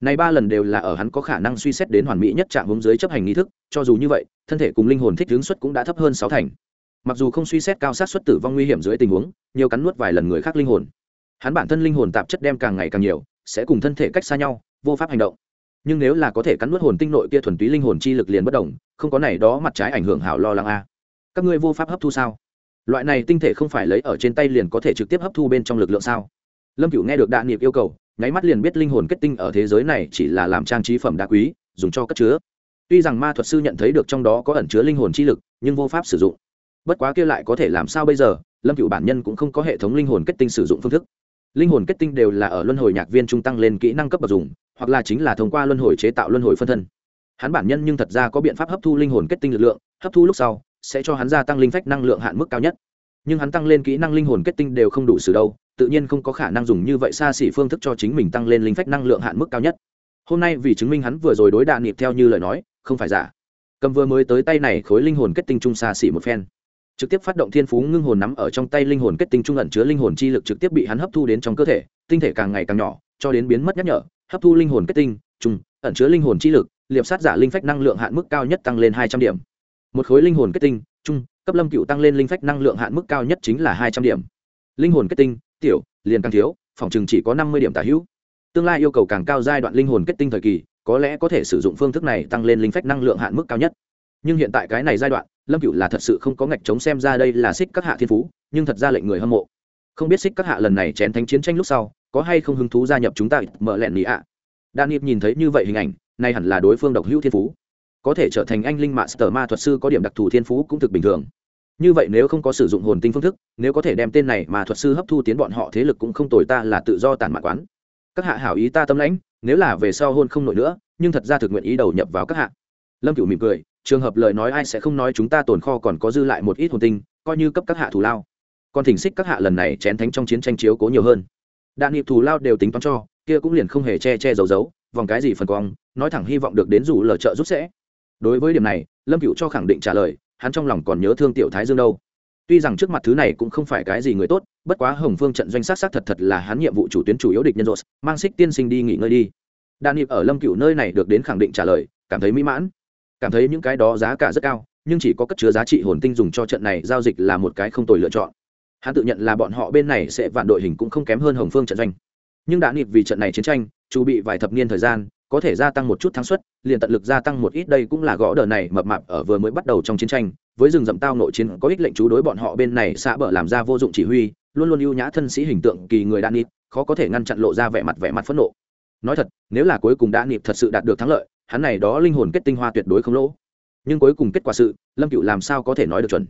Này ba lần đều là ở hắn có khả năng suy xét đến hoàn mỹ nhất trạng hướng dưới chấp hành nghi thức, cho dù như vậy, thân thể cùng linh hồn thích hướng suất cũng đã thấp hơn sáu thành. Mặc dù không suy xét cao sát suất tử vong nguy hiểm dưới tình huống, nhiều cắn nuốt vài lần người khác linh hồn hắn bản thân linh hồn tạp chất đem càng ngày càng nhiều, sẽ cùng thân thể cách xa nhau, vô pháp hành động. Nhưng nếu là có thể cắn nuốt hồn tinh nội kia thuần túy linh hồn chi lực liền bất đồng không có này đó mặt trái ảnh hưởng hảo lo lắng a. Các ngươi vô pháp hấp thu sao? Loại này tinh thể không phải lấy ở trên tay liền có thể trực tiếp hấp thu bên trong lực lượng sao? Lâm cửu nghe được đạn nghiệp yêu cầu, nháy mắt liền biết linh hồn kết tinh ở thế giới này chỉ là làm trang trí phẩm đá quý, dùng cho cất chứa. Tuy rằng ma thuật sư nhận thấy được trong đó có ẩn chứa linh hồn chi lực, nhưng vô pháp sử dụng. Bất quá kia lại có thể làm sao bây giờ? Lâm cựu bản nhân cũng không có hệ thống linh hồn kết tinh sử dụng phương thức linh hồn kết tinh đều là ở luân hồi nhạc viên trung tăng lên kỹ năng cấp bậc dùng, hoặc là chính là thông qua luân hồi chế tạo luân hồi phân thân. Hắn bản nhân nhưng thật ra có biện pháp hấp thu linh hồn kết tinh lực lượng, hấp thu lúc sau, sẽ cho hắn gia tăng linh phách năng lượng hạn mức cao nhất. Nhưng hắn tăng lên kỹ năng linh hồn kết tinh đều không đủ sử đâu, tự nhiên không có khả năng dùng như vậy xa xỉ phương thức cho chính mình tăng lên linh phách năng lượng hạn mức cao nhất. Hôm nay vì chứng minh hắn vừa rồi đối đạn nịp theo như lời nói, không phải giả. Cầm vừa mới tới tay này khối linh hồn kết tinh trung xa xỉ một phen trực tiếp phát động thiên phú ngưng hồn nắm ở trong tay linh hồn kết tinh trung ẩn chứa linh hồn chi lực trực tiếp bị hắn hấp thu đến trong cơ thể, tinh thể càng ngày càng nhỏ, cho đến biến mất nhắc nhở, hấp thu linh hồn kết tinh, trung, ẩn chứa linh hồn chi lực, liệp sát giả linh phách năng lượng hạn mức cao nhất tăng lên hai trăm điểm. Một khối linh hồn kết tinh, trung, cấp lâm cựu tăng lên linh phách năng lượng hạn mức cao nhất chính là hai trăm điểm. Linh hồn kết tinh, tiểu, liền càng thiếu, phòng chừng chỉ có năm mươi điểm tả hữu. Tương lai yêu cầu càng cao giai đoạn linh hồn kết tinh thời kỳ, có lẽ có thể sử dụng phương thức này tăng lên linh phách năng lượng hạn mức cao nhất. Nhưng hiện tại cái này giai đoạn lâm cựu là thật sự không có ngạch chống xem ra đây là xích các hạ thiên phú, nhưng thật ra lệnh người hâm mộ. Không biết xích các hạ lần này chén thánh chiến tranh lúc sau, có hay không hứng thú gia nhập chúng ta mở lẹn nị ạ? Đan nịp nhìn thấy như vậy hình ảnh, nay hẳn là đối phương độc hữu thiên phú. Có thể trở thành anh linh mạ sở ma thuật sư có điểm đặc thù thiên phú cũng thực bình thường. Như vậy nếu không có sử dụng hồn tinh phương thức, nếu có thể đem tên này mà thuật sư hấp thu tiến bọn họ thế lực cũng không tồi ta là tự do tản mạn quán. Các hạ hảo ý ta tâm lãnh, nếu là về sau hôn không nổi nữa, nhưng thật ra thực nguyện ý đầu nhập vào các hạ. Lâm Cựu mỉm cười trường hợp lời nói ai sẽ không nói chúng ta tồn kho còn có dư lại một ít hồn tinh, coi như cấp các hạ thù lao. Còn thỉnh xích các hạ lần này chén thánh trong chiến tranh chiếu cố nhiều hơn. Đạn nghiệp thù lao đều tính toán cho, kia cũng liền không hề che che giấu giấu, vòng cái gì phần quang, nói thẳng hy vọng được đến rủ lờ trợ rút sẽ. Đối với điểm này, lâm cựu cho khẳng định trả lời, hắn trong lòng còn nhớ thương tiểu thái dương đâu. Tuy rằng trước mặt thứ này cũng không phải cái gì người tốt, bất quá hồng phương trận doanh sát sát thật thật là hắn nhiệm vụ chủ tuyến chủ yếu địch nhân rột mang xích tiên sinh đi nghỉ ngơi đi. Đan nghiệp ở lâm cựu nơi này được đến khẳng định trả lời, cảm thấy mỹ mãn cảm thấy những cái đó giá cả rất cao, nhưng chỉ có cất chứa giá trị hồn tinh dùng cho trận này giao dịch là một cái không tồi lựa chọn. Hắn tự nhận là bọn họ bên này sẽ vạn đội hình cũng không kém hơn hồng phương trận doanh. Nhưng đã nịp vì trận này chiến tranh, chu bị vài thập niên thời gian, có thể gia tăng một chút thắng suất, liền tận lực gia tăng một ít đây cũng là gõ đờ này mập mạp ở vừa mới bắt đầu trong chiến tranh, với rừng rậm tao nội chiến có ích lệnh chú đối bọn họ bên này xã bờ làm ra vô dụng chỉ huy, luôn luôn ưu nhã thân sĩ hình tượng kỳ người đan nịp, khó có thể ngăn chặn lộ ra vẻ mặt vẻ mặt phẫn nộ. Nói thật, nếu là cuối cùng đã nịp thật sự đạt được thắng lợi hắn này đó linh hồn kết tinh hoa tuyệt đối không lỗ. Nhưng cuối cùng kết quả sự, lâm cựu làm sao có thể nói được chuẩn?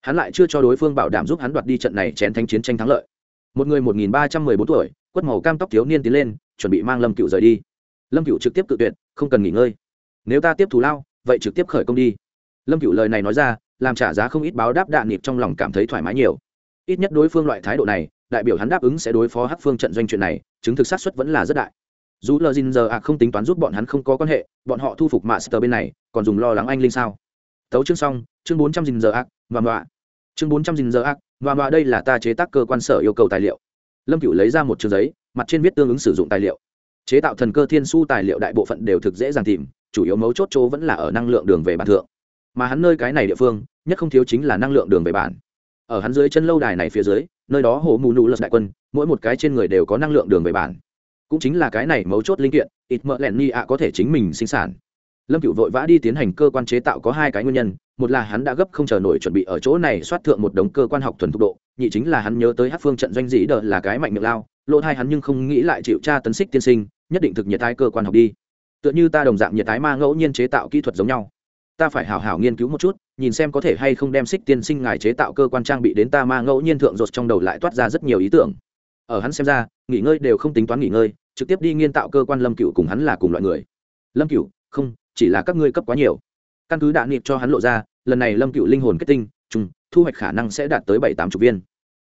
Hắn lại chưa cho đối phương bảo đảm giúp hắn đoạt đi trận này chén thánh chiến tranh thắng lợi. Một người một nghìn ba trăm mười bốn tuổi, quất màu cam tóc thiếu niên tiến lên, chuẩn bị mang lâm cựu rời đi. Lâm cựu trực tiếp cự tuyệt, không cần nghỉ ngơi. Nếu ta tiếp thù lao, vậy trực tiếp khởi công đi. Lâm cựu lời này nói ra, làm trả giá không ít báo đáp đạn nịp trong lòng cảm thấy thoải mái nhiều. Ít nhất đối phương loại thái độ này, đại biểu hắn đáp ứng sẽ đối phó hắc phương trận doanh chuyện này, chứng thực sát xuất vẫn là rất đại dù lờ dìn giờ ạ không tính toán giúp bọn hắn không có quan hệ, bọn họ thu phục mạ sơ bên này, còn dùng lo lắng anh linh sao? Tấu chương xong, chương bốn trăm dìn giờ ạ và mọa chương bốn trăm dìn giờ ạ và mọa đây là ta chế tác cơ quan sở yêu cầu tài liệu. Lâm cựu lấy ra một chương giấy, mặt trên viết tương ứng sử dụng tài liệu. Chế tạo thần cơ thiên su tài liệu đại bộ phận đều thực dễ dàng tìm, chủ yếu mấu chốt chỗ vẫn là ở năng lượng đường về bản thượng. Mà hắn nơi cái này địa phương, nhất không thiếu chính là năng lượng đường về bản. Ở hắn dưới chân lâu đài này phía dưới, nơi đó hồ mù nụ lật đại quân, mỗi một cái trên người đều có năng lượng đường về bản cũng chính là cái này mấu chốt linh kiện, ít mỡ lẹn ni ạ có thể chính mình sinh sản. Lâm cựu vội vã đi tiến hành cơ quan chế tạo có hai cái nguyên nhân, một là hắn đã gấp không chờ nổi chuẩn bị ở chỗ này soát thượng một đống cơ quan học thuần thục độ, nhị chính là hắn nhớ tới hát phương trận doanh dĩ đờ là cái mạnh miệng lao, lỗ thai hắn nhưng không nghĩ lại chịu tra tấn xích tiên sinh, nhất định thực nhiệt thái cơ quan học đi. Tựa như ta đồng dạng nhiệt tái ma ngẫu nhiên chế tạo kỹ thuật giống nhau. Ta phải hào hào nghiên cứu một chút, nhìn xem có thể hay không đem xích tiên sinh ngài chế tạo cơ quan trang bị đến ta ma ngẫu nhiên thượng rột trong đầu lại toát ra rất nhiều ý tưởng ở hắn xem ra, nghỉ ngơi đều không tính toán nghỉ ngơi, trực tiếp đi nghiên tạo cơ quan lâm cựu cùng hắn là cùng loại người. Lâm cựu không, chỉ là các ngươi cấp quá nhiều. Căn cứ đạn niệm cho hắn lộ ra, lần này lâm cựu linh hồn kết tinh, trùng, thu hoạch khả năng sẽ đạt tới bảy tám chục viên.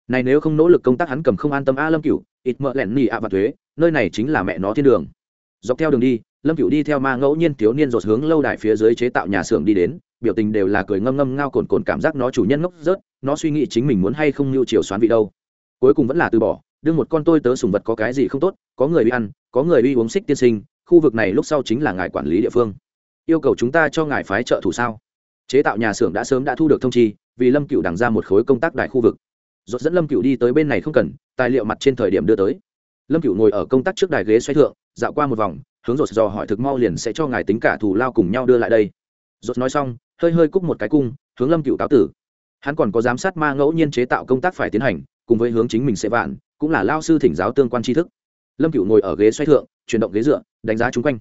Này nếu không nỗ lực công tác hắn cầm không an tâm a lâm cựu ít mỡ lẹn nỉ ạ và thuế, nơi này chính là mẹ nó thiên đường. Dọc theo đường đi, lâm cựu đi theo ma ngẫu nhiên thiếu niên rột hướng lâu đài phía dưới chế tạo nhà xưởng đi đến, biểu tình đều là cười ngâm ngâm ngao cồn cồn cảm giác nó chủ nhân ngốc rớt, nó suy nghĩ chính mình muốn hay không lưu chiều xoán vị đâu. Cuối cùng vẫn là từ bỏ đương một con tôi tớ sùng vật có cái gì không tốt, có người đi ăn, có người đi uống xích tiên sinh, khu vực này lúc sau chính là ngài quản lý địa phương. Yêu cầu chúng ta cho ngài phái trợ thủ sao? Chế tạo nhà xưởng đã sớm đã thu được thông chi, vì lâm cựu đằng ra một khối công tác đại khu vực. Dốt dẫn lâm cựu đi tới bên này không cần, tài liệu mặt trên thời điểm đưa tới. Lâm cựu ngồi ở công tác trước đài ghế xoay thượng, dạo qua một vòng, hướng dột dò hỏi thực mau liền sẽ cho ngài tính cả thù lao cùng nhau đưa lại đây. Dột nói xong, hơi hơi cúc một cái cung, hướng lâm cựu cáo tử. Hắn còn có giám sát ma ngẫu nhiên chế tạo công tác phải tiến hành cùng với hướng chính mình sẽ vạn, cũng là lao sư thỉnh giáo tương quan tri thức. Lâm cựu ngồi ở ghế xoay thượng, chuyển động ghế dựa, đánh giá chung quanh.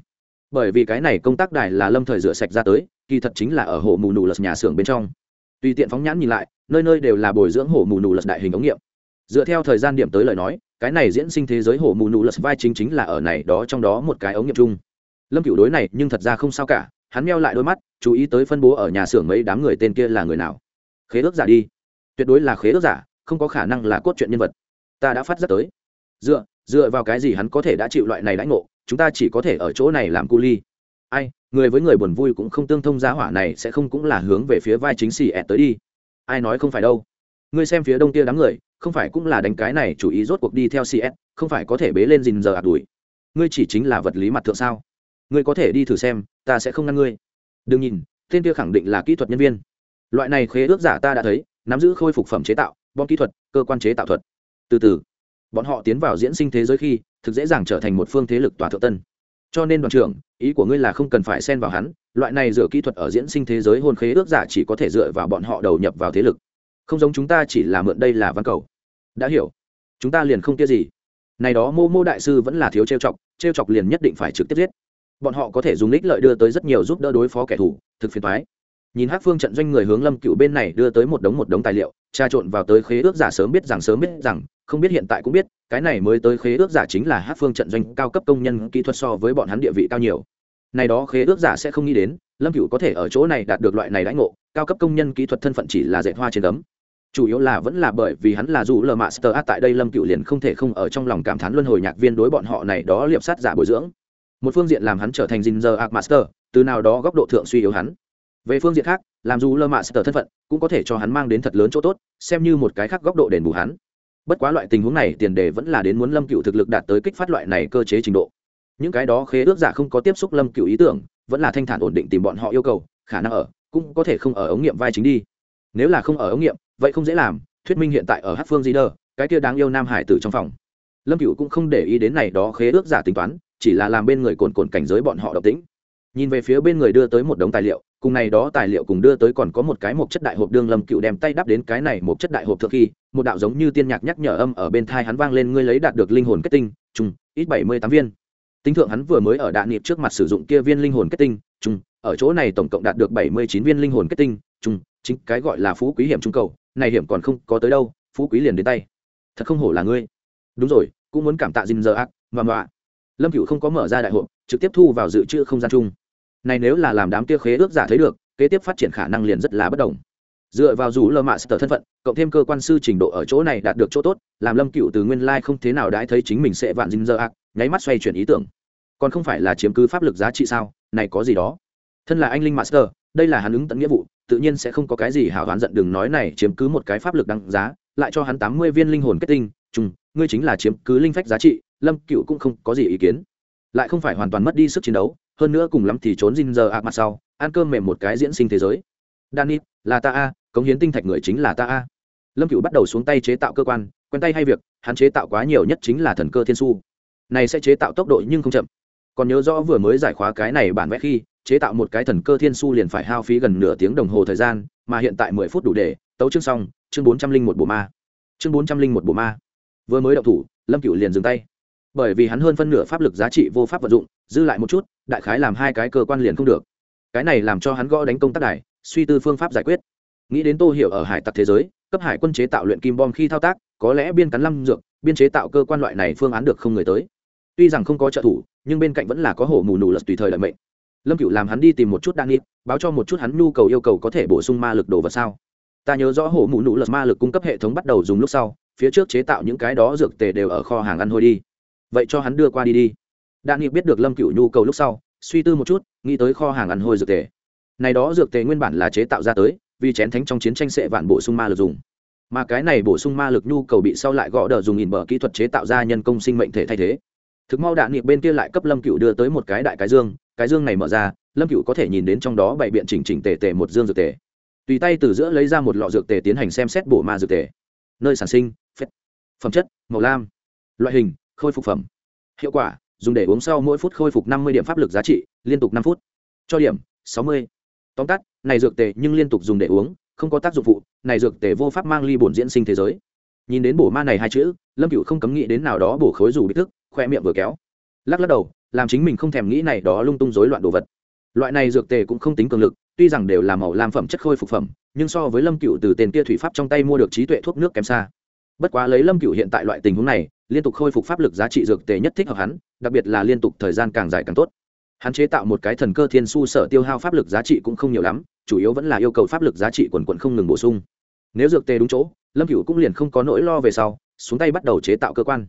Bởi vì cái này công tác đài là lâm thời rửa sạch ra tới, kỳ thật chính là ở hồ mù nù lật nhà xưởng bên trong. Tùy tiện phóng nhãn nhìn lại, nơi nơi đều là bồi dưỡng hồ mù nù lật đại hình ống nghiệm. Dựa theo thời gian điểm tới lời nói, cái này diễn sinh thế giới hồ mù nù lật vai chính chính là ở này đó trong đó một cái ống nghiệm chung. Lâm cựu đối này nhưng thật ra không sao cả, hắn meo lại đôi mắt, chú ý tới phân bố ở nhà xưởng mấy đám người tên kia là người nào. Khế ước giả đi. Tuyệt đối là khế ước giả không có khả năng là cốt truyện nhân vật. Ta đã phát rất tới. Dựa dựa vào cái gì hắn có thể đã chịu loại này đãi ngộ, chúng ta chỉ có thể ở chỗ này làm cu ly. Ai, người với người buồn vui cũng không tương thông giá hỏa này sẽ không cũng là hướng về phía vai chính xì ẹt tới đi. Ai nói không phải đâu. Ngươi xem phía đông kia đám người, không phải cũng là đánh cái này chủ ý rốt cuộc đi theo cs không phải có thể bế lên dình giờ ạt đuổi. Ngươi chỉ chính là vật lý mặt thượng sao? Ngươi có thể đi thử xem, ta sẽ không ngăn ngươi. Đừng nhìn, tên kia khẳng định là kỹ thuật nhân viên. Loại này khế ước giả ta đã thấy, nắm giữ khôi phục phẩm chế tạo bom kỹ thuật, cơ quan chế tạo thuật. Từ từ, bọn họ tiến vào diễn sinh thế giới khi, thực dễ dàng trở thành một phương thế lực tòa thượng tân. Cho nên đoàn trưởng, ý của ngươi là không cần phải xen vào hắn, loại này dựa kỹ thuật ở diễn sinh thế giới hôn khế ước giả chỉ có thể dựa vào bọn họ đầu nhập vào thế lực. Không giống chúng ta chỉ là mượn đây là văn cầu. Đã hiểu. Chúng ta liền không kia gì. Này đó mô mô đại sư vẫn là thiếu trêu chọc trêu chọc liền nhất định phải trực tiếp giết. Bọn họ có thể dùng ích lợi đưa tới rất nhiều giúp đỡ đối phó kẻ thù, thực phiền thoái nhìn hát phương trận doanh người hướng lâm cựu bên này đưa tới một đống một đống tài liệu tra trộn vào tới khế ước giả sớm biết rằng sớm biết rằng không biết hiện tại cũng biết cái này mới tới khế ước giả chính là hát phương trận doanh cao cấp công nhân kỹ thuật so với bọn hắn địa vị cao nhiều. Này đó khế ước giả sẽ không nghĩ đến lâm cựu có thể ở chỗ này đạt được loại này đãi ngộ cao cấp công nhân kỹ thuật thân phận chỉ là dạy hoa trên tấm chủ yếu là vẫn là bởi vì hắn là dù lờ master tại đây lâm cựu liền không thể không ở trong lòng cảm thán luân hồi nhạc viên đối bọn họ này đó liệp sát giả bồi dưỡng. Một phương diện làm hắn trở thành Jinzer Arc Master, từ nào đó góc độ thượng suy yếu hắn. Về phương diện khác, làm dù Lơ Master thân phận, cũng có thể cho hắn mang đến thật lớn chỗ tốt, xem như một cái khác góc độ đền bù hắn. Bất quá loại tình huống này tiền đề vẫn là đến muốn Lâm Cựu thực lực đạt tới kích phát loại này cơ chế trình độ. Những cái đó khế ước giả không có tiếp xúc Lâm Cựu ý tưởng, vẫn là thanh thản ổn định tìm bọn họ yêu cầu, khả năng ở, cũng có thể không ở ống nghiệm vai chính đi. Nếu là không ở ống nghiệm, vậy không dễ làm, thuyết minh hiện tại ở Hát Phương Di cái kia đáng yêu nam hải tử trong phòng. Lâm Cựu cũng không để ý đến này đó khế ước giả tính toán, chỉ là làm bên người cồn cồn cảnh giới bọn họ độc tĩnh nhìn về phía bên người đưa tới một đống tài liệu cùng này đó tài liệu cùng đưa tới còn có một cái một chất đại hộp đương lâm cựu đem tay đắp đến cái này một chất đại hộp thượng khi một đạo giống như tiên nhạc nhắc nhở âm ở bên thai hắn vang lên ngươi lấy đạt được linh hồn kết tinh chung ít bảy mươi tám viên. Tính thượng hắn vừa mới ở đạn niệm trước mặt sử dụng kia viên linh hồn kết tinh chung ở chỗ này tổng cộng đạt được bảy mươi chín viên linh hồn kết tinh chung chính cái gọi là phú quý hiểm trung cầu này hiểm còn không có tới đâu phú quý liền đến tay. Thật không hổ là ngươi. Đúng rồi cũng muốn cảm tạ dinh giờ ác và mọa lâm cựu không có mở ra đại hộp, trực tiếp thu vào dự trữ không gian chung này nếu là làm đám kia khế ước giả thấy được, kế tiếp phát triển khả năng liền rất là bất đồng. Dựa vào dù lơ mạ sở thân phận, cộng thêm cơ quan sư trình độ ở chỗ này đạt được chỗ tốt, làm lâm cựu từ nguyên lai không thế nào đãi thấy chính mình sẽ vạn dinh dơ ác nháy mắt xoay chuyển ý tưởng. Còn không phải là chiếm cứ pháp lực giá trị sao, này có gì đó. Thân là anh linh master đây là hắn ứng tận nghĩa vụ, tự nhiên sẽ không có cái gì hảo hoán giận đừng nói này chiếm cứ một cái pháp lực đăng giá, lại cho hắn tám mươi viên linh hồn kết tinh chung ngươi chính là chiếm cứ linh phách giá trị, lâm cựu cũng không có gì ý kiến. Lại không phải hoàn toàn mất đi sức chiến đấu hơn nữa cùng lắm thì trốn dinh giờ ạc mặt sau ăn cơm mềm một cái diễn sinh thế giới. Danny, là ta a cống hiến tinh thạch người chính là ta a. Lâm cựu bắt đầu xuống tay chế tạo cơ quan quen tay hay việc hắn chế tạo quá nhiều nhất chính là thần cơ thiên su. Này sẽ chế tạo tốc độ nhưng không chậm. Còn nhớ rõ vừa mới giải khóa cái này bản vẽ khi chế tạo một cái thần cơ thiên su liền phải hao phí gần nửa tiếng đồng hồ thời gian mà hiện tại mười phút đủ để tấu chương xong chương bốn trăm linh một bộ ma. Chương bốn trăm linh một bộ ma. Vừa mới động thủ lâm cựu liền dừng tay bởi vì hắn hơn phân nửa pháp lực giá trị vô pháp vận dụng, dư lại một chút, đại khái làm hai cái cơ quan liền không được. Cái này làm cho hắn gõ đánh công tác đài, suy tư phương pháp giải quyết. Nghĩ đến tô hiểu ở hải tặc thế giới, cấp hải quân chế tạo luyện kim bom khi thao tác, có lẽ biên cắn lâm dược, biên chế tạo cơ quan loại này phương án được không người tới. Tuy rằng không có trợ thủ, nhưng bên cạnh vẫn là có hổ mù nù lật tùy thời lợi mệnh. Lâm cựu làm hắn đi tìm một chút đan nịp báo cho một chút hắn nhu cầu yêu cầu có thể bổ sung ma lực đồ vật sao. Ta nhớ rõ hổ mù nụ lật ma lực cung cấp hệ thống bắt đầu dùng lúc sau, phía trước chế tạo những cái đó dược tề đều ở kho hàng ăn hôi đi vậy cho hắn đưa qua đi đi. Đạn nghị biết được lâm cựu nhu cầu lúc sau, suy tư một chút, nghĩ tới kho hàng ăn hôi dược tề. Này đó dược tề nguyên bản là chế tạo ra tới, vì chén thánh trong chiến tranh sẽ vạn bổ sung ma lực dùng. Mà cái này bổ sung ma lực nhu cầu bị sau lại gõ đờ dùng nhìn bờ kỹ thuật chế tạo ra nhân công sinh mệnh thể thay thế. Thực mau đạn nghị bên kia lại cấp lâm cựu đưa tới một cái đại cái dương cái dương này mở ra, lâm cựu có thể nhìn đến trong đó bảy biện chỉnh chỉnh tề tề một dương dược tề. Tùy tay từ giữa lấy ra một lọ dược tề tiến hành xem xét bổ ma dược tề. Nơi sản sinh, phết. Phẩm chất, màu lam. Loại hình khôi phục phẩm. Hiệu quả, dùng để uống sau mỗi phút khôi phục năm mươi điểm pháp lực giá trị, liên tục năm phút. Cho điểm, sáu mươi. Tóm tắt, này dược tề nhưng liên tục dùng để uống, không có tác dụng phụ, này dược tề vô pháp mang ly bổn diễn sinh thế giới. Nhìn đến bổ ma này hai chữ, lâm cựu không cấm nghĩ đến nào đó bổ khối dù bị thức, khoe miệng vừa kéo. Lắc lắc đầu, làm chính mình không thèm nghĩ này đó lung tung rối loạn đồ vật. Loại này dược tề cũng không tính cường lực, tuy rằng đều là màu làm phẩm chất khôi phục phẩm, nhưng so với lâm cựu từ tiền kia thủy pháp trong tay mua được trí tuệ thuốc nước kém xa. Bất quá lấy lâm cựu hiện tại loại tình huống này liên tục khôi phục pháp lực giá trị dược tề nhất thích hợp hắn, đặc biệt là liên tục thời gian càng dài càng tốt. Hắn chế tạo một cái thần cơ thiên su sở tiêu hao pháp lực giá trị cũng không nhiều lắm, chủ yếu vẫn là yêu cầu pháp lực giá trị quần quận không ngừng bổ sung. Nếu dược tề đúng chỗ, lâm cựu cũng liền không có nỗi lo về sau, xuống tay bắt đầu chế tạo cơ quan.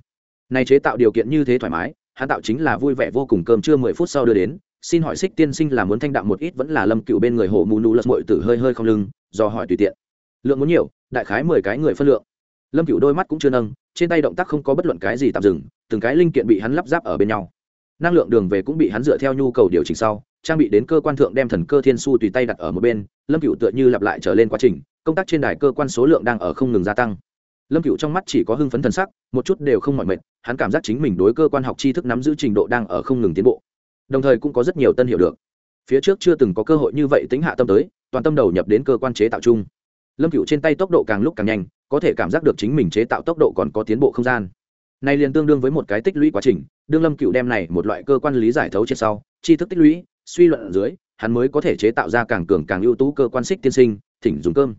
Này chế tạo điều kiện như thế thoải mái, hắn tạo chính là vui vẻ vô cùng cơm trưa mười phút sau đưa đến, xin hỏi xích tiên sinh là muốn thanh đạm một ít vẫn là lâm cựu bên người hồ mù nụ lật mội tử hơi hơi không lưng, do hỏi tùy tiện. Lượng muốn nhiều, đại khái mười cái người phân lượng lâm cựu đôi mắt cũng chưa nâng, trên tay động tác không có bất luận cái gì tạm dừng, từng cái linh kiện bị hắn lắp ráp ở bên nhau. Năng lượng đường về cũng bị hắn dựa theo nhu cầu điều chỉnh sau, trang bị đến cơ quan thượng đem thần cơ thiên su tùy tay đặt ở một bên, lâm cựu tựa như lặp lại trở lên quá trình, công tác trên đài cơ quan số lượng đang ở không ngừng gia tăng. Lâm cựu trong mắt chỉ có hưng phấn thần sắc, một chút đều không mọi mệt, hắn cảm giác chính mình đối cơ quan học tri thức nắm giữ trình độ đang ở không ngừng tiến bộ. Đồng thời cũng có rất nhiều tân hiểu được. Phía trước chưa từng có cơ hội như vậy tính hạ tâm tới, toàn tâm đầu nhập đến cơ quan chế tạo chung. Lâm cựu trên tay tốc độ càng lúc càng nhanh có thể cảm giác được chính mình chế tạo tốc độ còn có tiến bộ không gian. Này liền tương đương với một cái tích lũy quá trình, đương lâm cựu đem này một loại cơ quan lý giải thấu trên sau, tri thức tích lũy, suy luận ở dưới, hắn mới có thể chế tạo ra càng cường càng ưu tú cơ quan xích tiên sinh, thỉnh dùng cơm.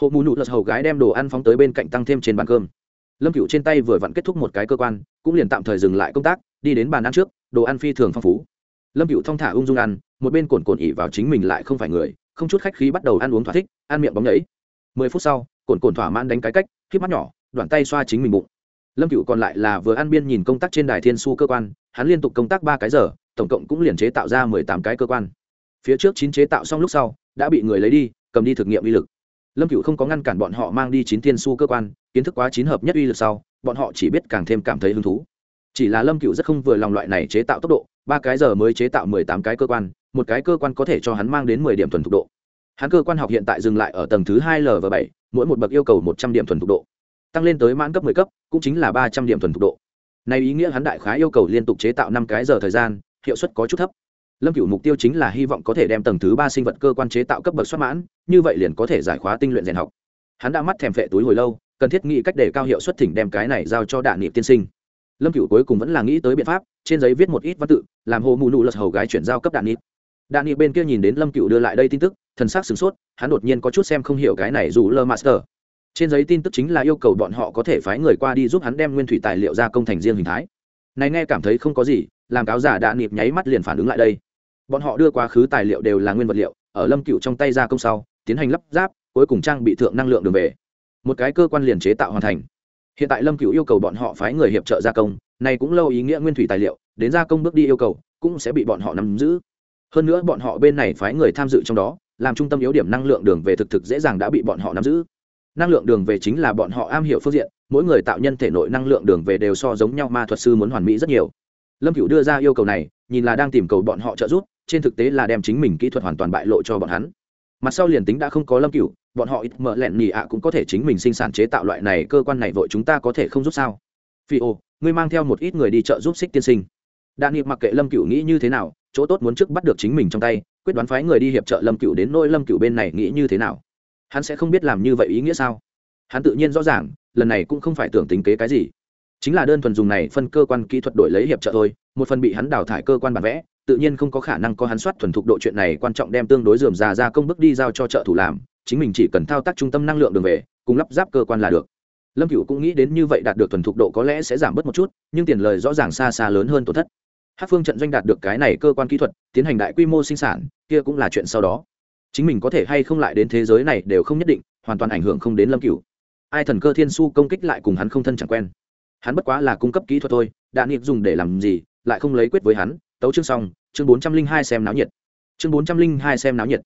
Hộ mù nụ lật hầu gái đem đồ ăn phóng tới bên cạnh tăng thêm trên bàn cơm. Lâm cựu trên tay vừa vặn kết thúc một cái cơ quan, cũng liền tạm thời dừng lại công tác, đi đến bàn ăn trước, đồ ăn phi thường phong phú. Lâm cựu thong thả ung dung ăn, một bên cồn cồn ỉ vào chính mình lại không phải người, không chút khách khí bắt đầu ăn uống thỏa thích, ăn miệng bóng nhảy. Mười phút sau cồn cồn thỏa mãn đánh cái cách k mắt nhỏ, đoạn tay xoa chính mình bụng. Lâm cựu còn lại là vừa ăn biên nhìn công tác trên đài thiên su cơ quan, hắn liên tục công tác ba cái giờ, tổng cộng cũng liền chế tạo ra mười tám cái cơ quan. Phía trước chín chế tạo xong lúc sau, đã bị người lấy đi, cầm đi thực nghiệm uy lực. Lâm cựu không có ngăn cản bọn họ mang đi chín thiên su cơ quan, kiến thức quá chín hợp nhất uy lực sau, bọn họ chỉ biết càng thêm cảm thấy hứng thú. Chỉ là lâm cựu rất không vừa lòng loại này chế tạo tốc độ, ba cái giờ mới chế tạo mười tám cái cơ quan, một cái cơ quan có thể cho hắn mang đến mười điểm thuần thục độ hắn cơ quan học hiện tại dừng lại ở tầng thứ hai l và bảy, mỗi một bậc yêu cầu một trăm điểm thuần thục độ. Tăng lên tới mãn cấp mười cấp, cũng chính là ba trăm điểm thuần thục độ. Này ý nghĩa hắn đại khá yêu cầu liên tục chế tạo năm cái giờ thời gian, hiệu suất có chút thấp. Lâm cửu mục tiêu chính là hy vọng có thể đem tầng thứ ba sinh vật cơ quan chế tạo cấp bậc xuất mãn, như vậy liền có thể giải khóa tinh luyện rèn học. Hắn đã mắt thèm phệ túi hồi lâu, cần thiết nghĩ cách để cao hiệu suất thỉnh đem cái này giao cho đạn niệm tiên sinh. Lâm cửu cuối cùng vẫn là nghĩ tới biện pháp, trên giấy viết một ít văn tự, làm hồ mù nụ lật hầu gái chuyển giao cấp đạn niệm. Đạn niệm bên kia nhìn đến lâm cửu đưa lại đây tin tức thần sắc sửng sốt, hắn đột nhiên có chút xem không hiểu cái này dù lơ master. Trên giấy tin tức chính là yêu cầu bọn họ có thể phái người qua đi giúp hắn đem nguyên thủy tài liệu ra công thành riêng hình thái. Này nghe cảm thấy không có gì, làm cáo giả đã nịp nháy mắt liền phản ứng lại đây. Bọn họ đưa quá khứ tài liệu đều là nguyên vật liệu, ở lâm cựu trong tay ra công sau, tiến hành lắp ráp, cuối cùng trang bị thượng năng lượng đường về. Một cái cơ quan liền chế tạo hoàn thành. Hiện tại lâm cựu yêu cầu bọn họ phái người hiệp trợ gia công, này cũng lâu ý nghĩa nguyên thủy tài liệu, đến gia công bước đi yêu cầu, cũng sẽ bị bọn họ nắm giữ. Hơn nữa bọn họ bên này phái người tham dự trong đó làm trung tâm yếu điểm năng lượng đường về thực thực dễ dàng đã bị bọn họ nắm giữ. Năng lượng đường về chính là bọn họ am hiểu phương diện, mỗi người tạo nhân thể nội năng lượng đường về đều so giống nhau ma thuật sư muốn hoàn mỹ rất nhiều. Lâm cửu đưa ra yêu cầu này, nhìn là đang tìm cầu bọn họ trợ giúp, trên thực tế là đem chính mình kỹ thuật hoàn toàn bại lộ cho bọn hắn. Mặt sau liền tính đã không có lâm cửu, bọn họ ít mở lẹn nhì ạ cũng có thể chính mình sinh sản chế tạo loại này, cơ quan này vội chúng ta có thể không giúp sao? Phi ô, ngươi mang theo một ít người đi trợ giúp xích tiên sinh. Đạn nghiệp mặc kệ lâm cửu nghĩ như thế nào, chỗ tốt muốn trước bắt được chính mình trong tay quyết đoán phái người đi hiệp trợ lâm Cựu đến nỗi lâm Cựu bên này nghĩ như thế nào? Hắn sẽ không biết làm như vậy ý nghĩa sao? Hắn tự nhiên rõ ràng, lần này cũng không phải tưởng tính kế cái gì. Chính là đơn thuần dùng này phân cơ quan kỹ thuật đổi lấy hiệp trợ thôi, một phần bị hắn đào thải cơ quan bản vẽ, tự nhiên không có khả năng có hắn soát thuần thục độ chuyện này quan trọng đem tương đối dườm già ra công bước đi giao cho trợ thủ làm, chính mình chỉ cần thao tác trung tâm năng lượng đường về, cùng lắp ráp cơ quan là được. Lâm cựu cũng nghĩ đến như vậy đạt được thuần thục độ có lẽ sẽ giảm bớt một chút, nhưng tiền lời rõ ràng xa xa lớn hơn tổn thất hát phương trận doanh đạt được cái này cơ quan kỹ thuật, tiến hành đại quy mô sinh sản, kia cũng là chuyện sau đó. Chính mình có thể hay không lại đến thế giới này đều không nhất định, hoàn toàn ảnh hưởng không đến lâm cựu ai thần cơ thiên su công kích lại cùng hắn không thân chẳng quen. Hắn bất quá là cung cấp kỹ thuật thôi, đạn nghiệp dùng để làm gì, lại không lấy quyết với hắn. Tấu chương xong, chương bốn trăm linh hai xem náo nhiệt. Chương bốn trăm linh hai xem náo nhiệt.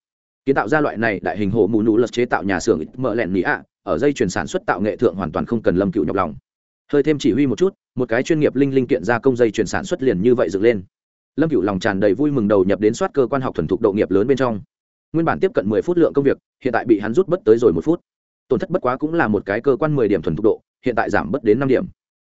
Kiến tạo ra loại này đại hình hộ mù nụ lật chế tạo nhà xưởng mở lẹn mỹ ạ, ở dây chuyển sản xuất tạo nghệ thượng hoàn toàn không cần lâm cựu nhọc lòng hơi thêm chỉ huy một chút, một cái chuyên nghiệp linh linh kiện gia công dây chuyển sản xuất liền như vậy dựng lên. Lâm cựu lòng tràn đầy vui mừng đầu nhập đến soát cơ quan học thuần thục độ nghiệp lớn bên trong. Nguyên bản tiếp cận mười phút lượng công việc, hiện tại bị hắn rút bất tới rồi một phút. Tổn thất bất quá cũng là một cái cơ quan mười điểm thuần thục độ, hiện tại giảm bất đến năm điểm.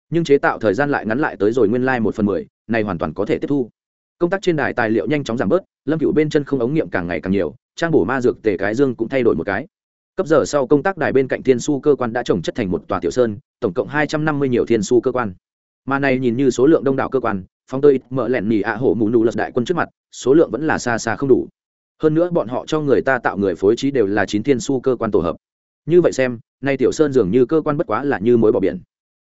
Nhưng chế tạo thời gian lại ngắn lại tới rồi nguyên lai、like、một phần mười, này hoàn toàn có thể tiếp thu. Công tác trên đài tài liệu nhanh chóng giảm bớt, lâm cựu bên chân không ống nghiệm càng ngày càng nhiều, trang bổ ma dược tề cái dương cũng thay đổi một cái cấp giờ sau công tác đài bên cạnh thiên su cơ quan đã trồng chất thành một tòa tiểu sơn, tổng cộng hai trăm năm mươi nhiều thiên su cơ quan. Mà này nhìn như số lượng đông đảo cơ quan phong tơi, mở lẹn nỉ ạ hổ mù nụ lật đại quân trước mặt, số lượng vẫn là xa xa không đủ. Hơn nữa bọn họ cho người ta tạo người phối trí đều là chín thiên su cơ quan tổ hợp. Như vậy xem, nay tiểu sơn dường như cơ quan bất quá là như mối bỏ biển.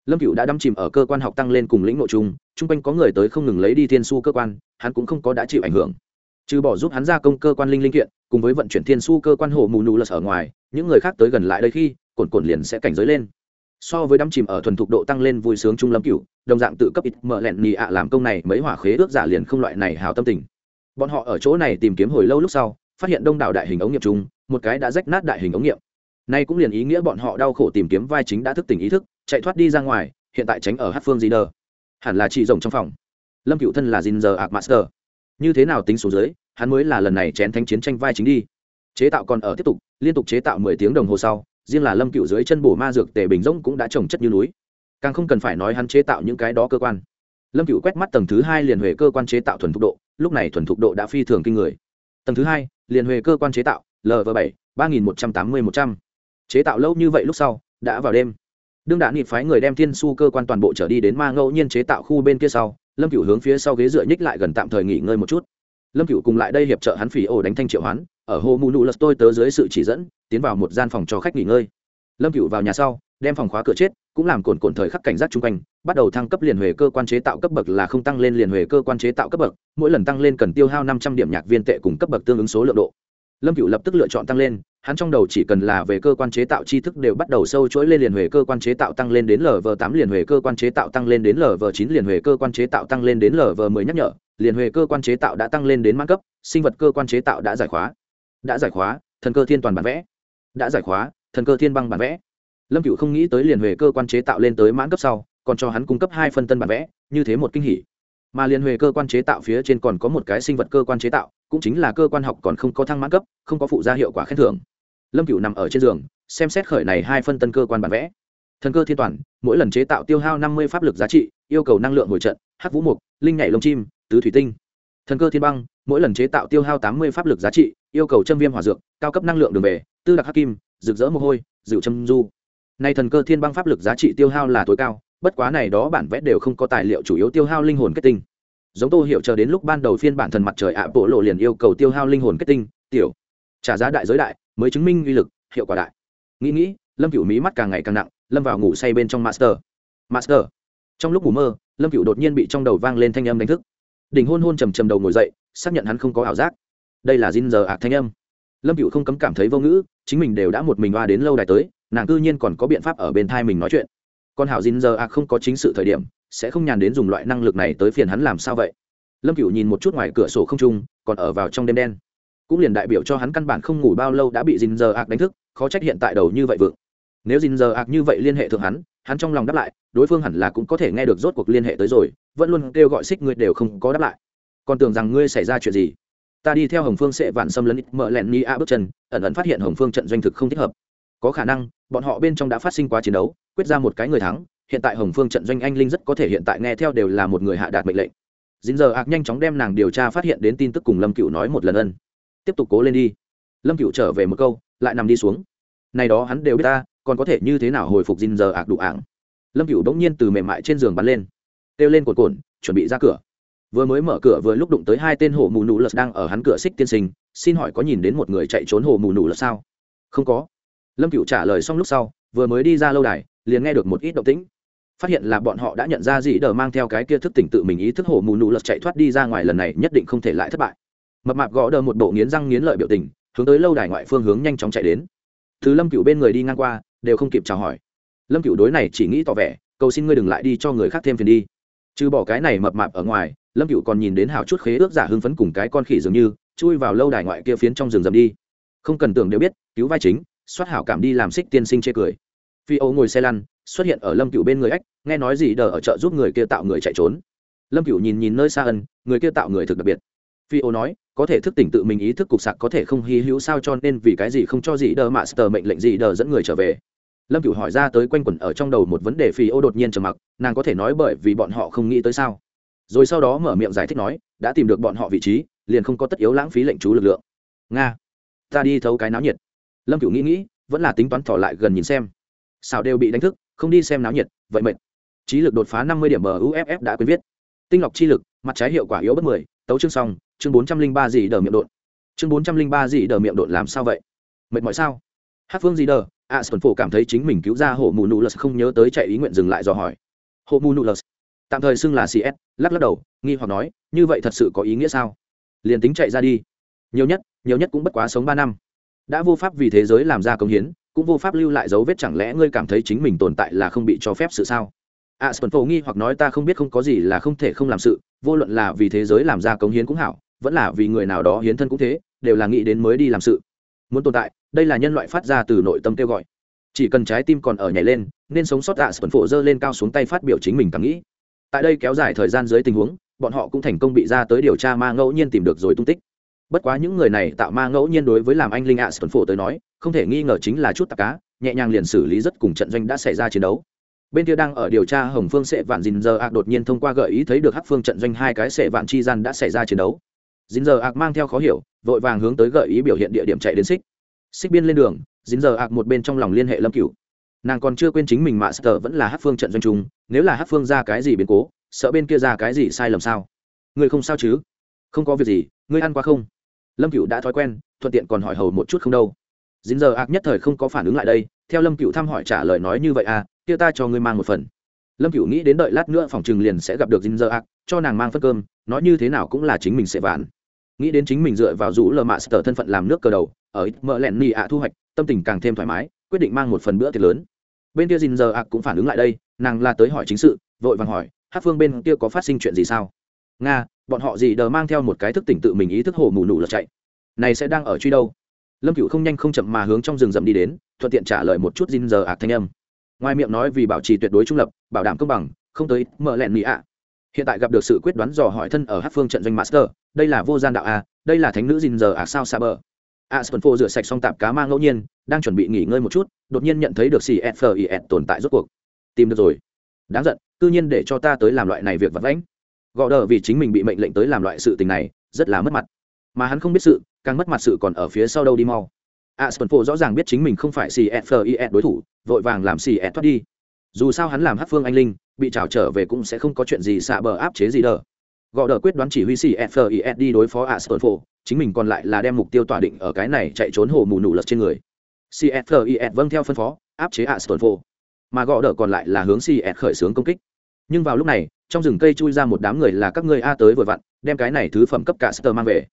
Lâm cựu đã đắm chìm ở cơ quan học tăng lên cùng lĩnh nội chung chung quanh có người tới không ngừng lấy đi thiên su cơ quan, hắn cũng không có đã chịu ảnh hưởng trừ bỏ giúp hắn ra công cơ quan linh linh kiện, cùng với vận chuyển thiên su cơ quan hồ mù nù lật ở ngoài, những người khác tới gần lại đây khi cồn cồn liền sẽ cảnh giới lên. So với đắm chìm ở thuần thục độ tăng lên vui sướng trung lâm cửu, đồng dạng tự cấp ít mở lẹn nhì ạ làm công này mấy hỏa khế ước giả liền không loại này hào tâm tình. Bọn họ ở chỗ này tìm kiếm hồi lâu lúc sau, phát hiện đông đảo đại hình ống nghiệm chung, một cái đã rách nát đại hình ống nghiệm. Nay cũng liền ý nghĩa bọn họ đau khổ tìm kiếm vai chính đã thức tỉnh ý thức, chạy thoát đi ra ngoài, hiện tại tránh ở hát phương gì đờ hẳn là chị rồng trong phòng. Lâm cựu thân là dinh giờ ạc master như thế nào tính số dưới, hắn mới là lần này chén thanh chiến tranh vai chính đi. Chế tạo còn ở tiếp tục, liên tục chế tạo mười tiếng đồng hồ sau, riêng là lâm cựu dưới chân bổ ma dược tề bình rỗng cũng đã trồng chất như núi. Càng không cần phải nói hắn chế tạo những cái đó cơ quan. Lâm cựu quét mắt tầng thứ hai liền huệ cơ quan chế tạo thuần thục độ, lúc này thuần thục độ đã phi thường kinh người. Tầng thứ hai, liền huệ cơ quan chế tạo lv bảy, ba nghìn một trăm tám mươi một trăm. Chế tạo lâu như vậy lúc sau, đã vào đêm. Đương đã nghị phái người đem thiên su cơ quan toàn bộ trở đi đến ma ngẫu nhiên chế tạo khu bên kia sau lâm cựu hướng phía sau ghế dựa nhích lại gần tạm thời nghỉ ngơi một chút. Lâm cựu cùng lại đây hiệp trợ hắn phỉ ổ đánh thanh triệu hoán, ở hồ mù nụ lật tôi tớ dưới sự chỉ dẫn, tiến vào một gian phòng cho khách nghỉ ngơi. Lâm cựu vào nhà sau, đem phòng khóa cửa chết, cũng làm cồn cồn thời khắc cảnh giác chung quanh, bắt đầu thăng cấp liền huề cơ quan chế tạo cấp bậc là không tăng lên liền huề cơ quan chế tạo cấp bậc, mỗi lần tăng lên cần tiêu hao năm trăm điểm nhạc viên tệ cùng cấp bậc tương ứng số lượng độ. Lâm cựu lập tức lựa chọn tăng lên hắn trong đầu chỉ cần là về cơ quan chế tạo tri thức đều bắt đầu sâu chuỗi lên liền huề cơ quan chế tạo tăng lên đến lv tám, liền huề cơ quan chế tạo tăng lên đến lv chín, liền huề cơ quan chế tạo tăng lên đến lv mười nhắc nhở, liền huề cơ quan chế tạo đã tăng lên đến mãn cấp, sinh vật cơ quan chế tạo đã giải khóa. Đã giải khóa, thần cơ thiên toàn bản vẽ. Đã giải khóa, thần cơ thiên băng bản vẽ. Lâm cựu không nghĩ tới liền huề cơ quan chế tạo lên tới mãn cấp sau, còn cho hắn cung cấp hai phân tân bản vẽ, như thế một kinh hỉ. Mà liền huề cơ quan chế tạo phía trên còn có một cái sinh vật cơ quan chế tạo cũng chính là cơ quan học còn không có thăng mãn cấp, không có phụ gia hiệu quả khen thưởng. Lâm cựu nằm ở trên giường, xem xét khởi này hai phân tân cơ quan bản vẽ. Thần cơ thiên toàn, mỗi lần chế tạo tiêu hao năm mươi pháp lực giá trị, yêu cầu năng lượng hồi trận, hắc vũ mục, linh nhảy lông chim, tứ thủy tinh. Thần cơ thiên băng, mỗi lần chế tạo tiêu hao tám mươi pháp lực giá trị, yêu cầu châm viêm hỏa dược, cao cấp năng lượng đường về, tư đặc hắc kim, rực rỡ mồ hôi dịu châm du. Nay thần cơ thiên băng pháp lực giá trị tiêu hao là tối cao, bất quá này đó bản vẽ đều không có tài liệu chủ yếu tiêu hao linh hồn kết tinh giống tô hiệu chờ đến lúc ban đầu phiên bản thần mặt trời ạ bộ lộ liền yêu cầu tiêu hao linh hồn kết tinh, tiểu, trả giá đại giới đại, mới chứng minh uy lực, hiệu quả đại. Nghĩ nghĩ, lâm cựu mí mắt càng ngày càng nặng, lâm vào ngủ say bên trong master. Master. Trong lúc ngủ mơ, lâm cựu đột nhiên bị trong đầu vang lên thanh âm đánh thức. Đỉnh hôn hôn trầm trầm đầu ngồi dậy, xác nhận hắn không có ảo giác. Đây là Jin giờ ạc thanh âm. Lâm cựu không cấm cảm thấy vô ngữ, chính mình đều đã một mình hoa đến lâu đài tới, nàng cư nhiên còn có biện pháp ở bên thai mình nói chuyện. Còn hảo Jin giờ ạc không có chính sự thời điểm sẽ không nhàn đến dùng loại năng lực này tới phiền hắn làm sao vậy? Lâm cựu nhìn một chút ngoài cửa sổ không trung, còn ở vào trong đêm đen. Cũng liền đại biểu cho hắn căn bản không ngủ bao lâu đã bị Jin giờ ạc đánh thức, khó trách hiện tại đầu như vậy vượng. Nếu Jin giờ ạc như vậy liên hệ thượng hắn hắn trong lòng đáp lại, đối phương hẳn là cũng có thể nghe được rốt cuộc liên hệ tới rồi, vẫn luôn kêu gọi xích ngươi đều không có đáp lại. Còn tưởng rằng ngươi xảy ra chuyện gì? Ta đi theo hồng phương sẽ vạn xâm lấn ít mợ lẹn ni a bước chân, ẩn ẩn phát hiện hồng phương trận doanh thực không thích hợp có khả năng, bọn họ bên trong đã phát sinh quá chiến đấu, quyết ra một cái người thắng, hiện tại hồng phương trận doanh anh linh rất có thể hiện tại nghe theo đều là một người hạ đạt mệnh lệnh. Dính giờ ạc nhanh chóng đem nàng điều tra phát hiện đến tin tức cùng lâm cựu nói một lần ân. Tiếp tục cố lên đi. Lâm cựu trở về một câu, lại nằm đi xuống. Này đó hắn đều biết ta, còn có thể như thế nào hồi phục dính giờ ạc đủ ảng? Lâm cựu đ ỗ n g nhiên từ mềm mại trên giường bắn lên. Kêu lên cột cồn chuẩn bị ra cửa. Vừa mới mở cửa vừa lúc đụng tới hai tên hồ mù nụ lật đang ở hắn cửa xích tiên sinh, xin hỏi có nhìn đến một người chạy trốn hồ mù nụ lật sao? Không có lâm cựu trả lời xong lúc sau, vừa mới đi ra lâu đài, liền nghe được một ít động tĩnh. Phát hiện là bọn họ đã nhận ra dĩ đờ mang theo cái kia thức tỉnh tự mình ý thức hồ mù nụ lật chạy thoát đi ra ngoài lần này nhất định không thể lại thất bại. Mập mạp gõ đờ một bộ nghiến răng nghiến lợi biểu tình, hướng tới lâu đài ngoại phương hướng nhanh chóng chạy đến. Thứ lâm cựu bên người đi ngang qua, đều không kịp chào hỏi. Lâm cựu đối này chỉ nghĩ tỏ vẻ, cầu xin ngươi đừng lại đi cho người khác thêm phiền đi. Trừ bỏ cái này mập mạp ở ngoài, lâm cựu còn nhìn đến hào chút khế ước giả hưng phấn cùng cái con khỉ dường như, chui vào lâu đài ngoại kia phiến trong rừng rầm đi. Không cần tưởng đều biết, cứu vai chính xoát hảo cảm đi làm xích tiên sinh chê cười. Phi âu ngồi xe lăn, xuất hiện ở lâm cựu bên người ách nghe nói gì đờ ở chợ giúp người kia tạo người chạy trốn. Lâm cựu nhìn nhìn nơi xa ân, người kia tạo người thực đặc biệt. Phi âu nói, có thể thức tỉnh tự mình ý thức cục sạc có thể không hy hữu sao cho nên vì cái gì không cho gì đờ master mệnh lệnh gì đờ dẫn người trở về. Lâm cựu hỏi ra tới quanh quẩn ở trong đầu một vấn đề phi ô đột nhiên trầm mặc, nàng có thể nói bởi vì bọn họ không nghĩ tới sao. Rồi sau đó mở miệng giải thích nói, đã tìm được bọn họ vị trí, liền không có tất yếu lãng phí lệnh chú lực lượng. Nga, ta đi thấu cái náo nhiệt lâm cựu nghĩ nghĩ, vẫn là tính toán thỏ lại gần nhìn xem. Xào đều bị đánh thức, không đi xem náo nhiệt, vậy mệt. Trí lực đột phá năm mươi điểm muff đã quên viết. Tinh lọc chi lực, mặt trái hiệu quả yếu bất mười, tấu chương xong, chương bốn trăm linh ba gì đờ miệng đột chương bốn trăm linh ba gì đờ miệng đột làm sao vậy? Mệt mỏi sao? Hát phương gì đờ? À, A sơn phổ cảm thấy chính mình cứu ra hộ mù nụ lật không nhớ tới chạy ý nguyện dừng lại dò hỏi. Hộ mù nụ lật. Tạm thời xưng là cs lắc lắc đầu, nghi hoặc nói, như vậy thật sự có ý nghĩa sao? Liền tính chạy ra đi. Nhiều nhất nhiều nhất cũng bất quá sống ba năm đã vô pháp vì thế giới làm ra công hiến, cũng vô pháp lưu lại dấu vết chẳng lẽ ngươi cảm thấy chính mình tồn tại là không bị cho phép sự sao? À, A sân phổ nghi hoặc nói ta không biết không có gì là không thể không làm sự, vô luận là vì thế giới làm ra công hiến cũng hảo, vẫn là vì người nào đó hiến thân cũng thế, đều là nghĩ đến mới đi làm sự. Muốn tồn tại, đây là nhân loại phát ra từ nội tâm kêu gọi. Chỉ cần trái tim còn ở nhảy lên, nên sống sót à, ạ sân phổ giơ lên cao xuống tay phát biểu chính mình cảm nghĩ. Tại đây kéo dài thời gian dưới tình huống, bọn họ cũng thành công bị ra tới điều tra ma ngẫu nhiên tìm được rồi tung tích bất quá những người này tạo ma ngẫu nhiên đối với làm anh linh ạ sơn phổ tới nói, không thể nghi ngờ chính là chút tạp cá, nhẹ nhàng liền xử lý rất cùng trận doanh đã xảy ra chiến đấu. Bên kia đang ở điều tra hồng phương sệ vạn dình giờ ạc đột nhiên thông qua gợi ý thấy được hắc phương trận doanh hai cái sệ vạn chi gian đã xảy ra chiến đấu. Dìn giờ ạc mang theo khó hiểu, vội vàng hướng tới gợi ý biểu hiện địa điểm chạy đến xích xích biên lên đường, dìn giờ ạc một bên trong lòng liên hệ lâm cửu. Nàng còn chưa quên chính mình mạ sờ vẫn là hát phương trận doanh trung nếu là hát phương ra cái gì biến cố, sợ bên kia ra cái gì sai lầm sao? Ngươi không sao chứ? Không có việc gì, ngươi ăn qua không? Lâm cựu đã thói quen, thuận tiện còn hỏi hầu một chút không đâu. Dính giờ ác nhất thời không có phản ứng lại đây, theo lâm cựu thăm hỏi trả lời nói như vậy à kia ta cho ngươi mang một phần. Lâm cựu nghĩ đến đợi lát nữa phòng trừng liền sẽ gặp được dính giờ ác, cho nàng mang phân cơm, nói như thế nào cũng là chính mình sẽ ván nghĩ đến chính mình dựa vào rũ lờ mạ sờ thân phận làm nước cờ đầu, ở ít mỡ lẹn nị ạ thu hoạch, tâm tình càng thêm thoải mái, quyết định mang một phần bữa tiệc lớn. Bên kia dình giờ ạc cũng phản ứng lại đây, nàng la tới hỏi chính sự, vội vàng hỏi, hát phương bên kia có phát sinh chuyện gì sao? Nga bọn họ gì đờ mang theo một cái thức tỉnh tự mình ý thức hồ mù nụ lật chạy. Này sẽ đang ở truy đâu? Lâm cựu không nhanh không chậm mà hướng trong rừng rậm đi đến, thuận tiện trả lời một chút dinh giờ ạc thanh âm. Ngoài miệng nói vì bảo trì tuyệt đối trung lập, bảo đảm công bằng, không tới, mở lẹn mỹ ạ. Hiện tại gặp được sự quyết đoán dò hỏi thân ở hát phương trận doanh master, đây là vô gian đạo a, đây là thánh nữ dinh giờ ạc sao xa bờ. A sơn phô rửa sạch xong tạp cá mang ngẫu nhiên, đang chuẩn bị nghỉ ngơi một chút, đột nhiên nhận thấy được cfis tồn tại rốt cuộc. Tìm được rồi. Đáng giận tự nhiên để cho ta tới làm loại này việc vật vãnh gõ đờ vì chính mình bị mệnh lệnh tới làm loại sự tình này, rất là mất mặt. Mà hắn không biết sự, càng mất mặt sự còn ở phía sau đâu đi mau. A sơn rõ ràng biết chính mình không phải cfis đối thủ, vội vàng làm cf thoát đi. Dù sao hắn làm hát phương anh linh, bị trào trở về cũng sẽ không có chuyện gì xạ bờ áp chế gì đờ. Gõ đờ quyết đoán chỉ huy cfis đi đối phó a sơn chính mình còn lại là đem mục tiêu tỏa định ở cái này chạy trốn hồ mù nụ lật trên người. Cfis vâng theo phân phó, áp chế astonfo mà gõ đỡ còn lại là hướng cs khởi xướng công kích. Nhưng vào lúc này trong rừng cây chui ra một đám người là các ngươi a tới vừa vặn, đem cái này thứ phẩm cấp cả sơ mang về.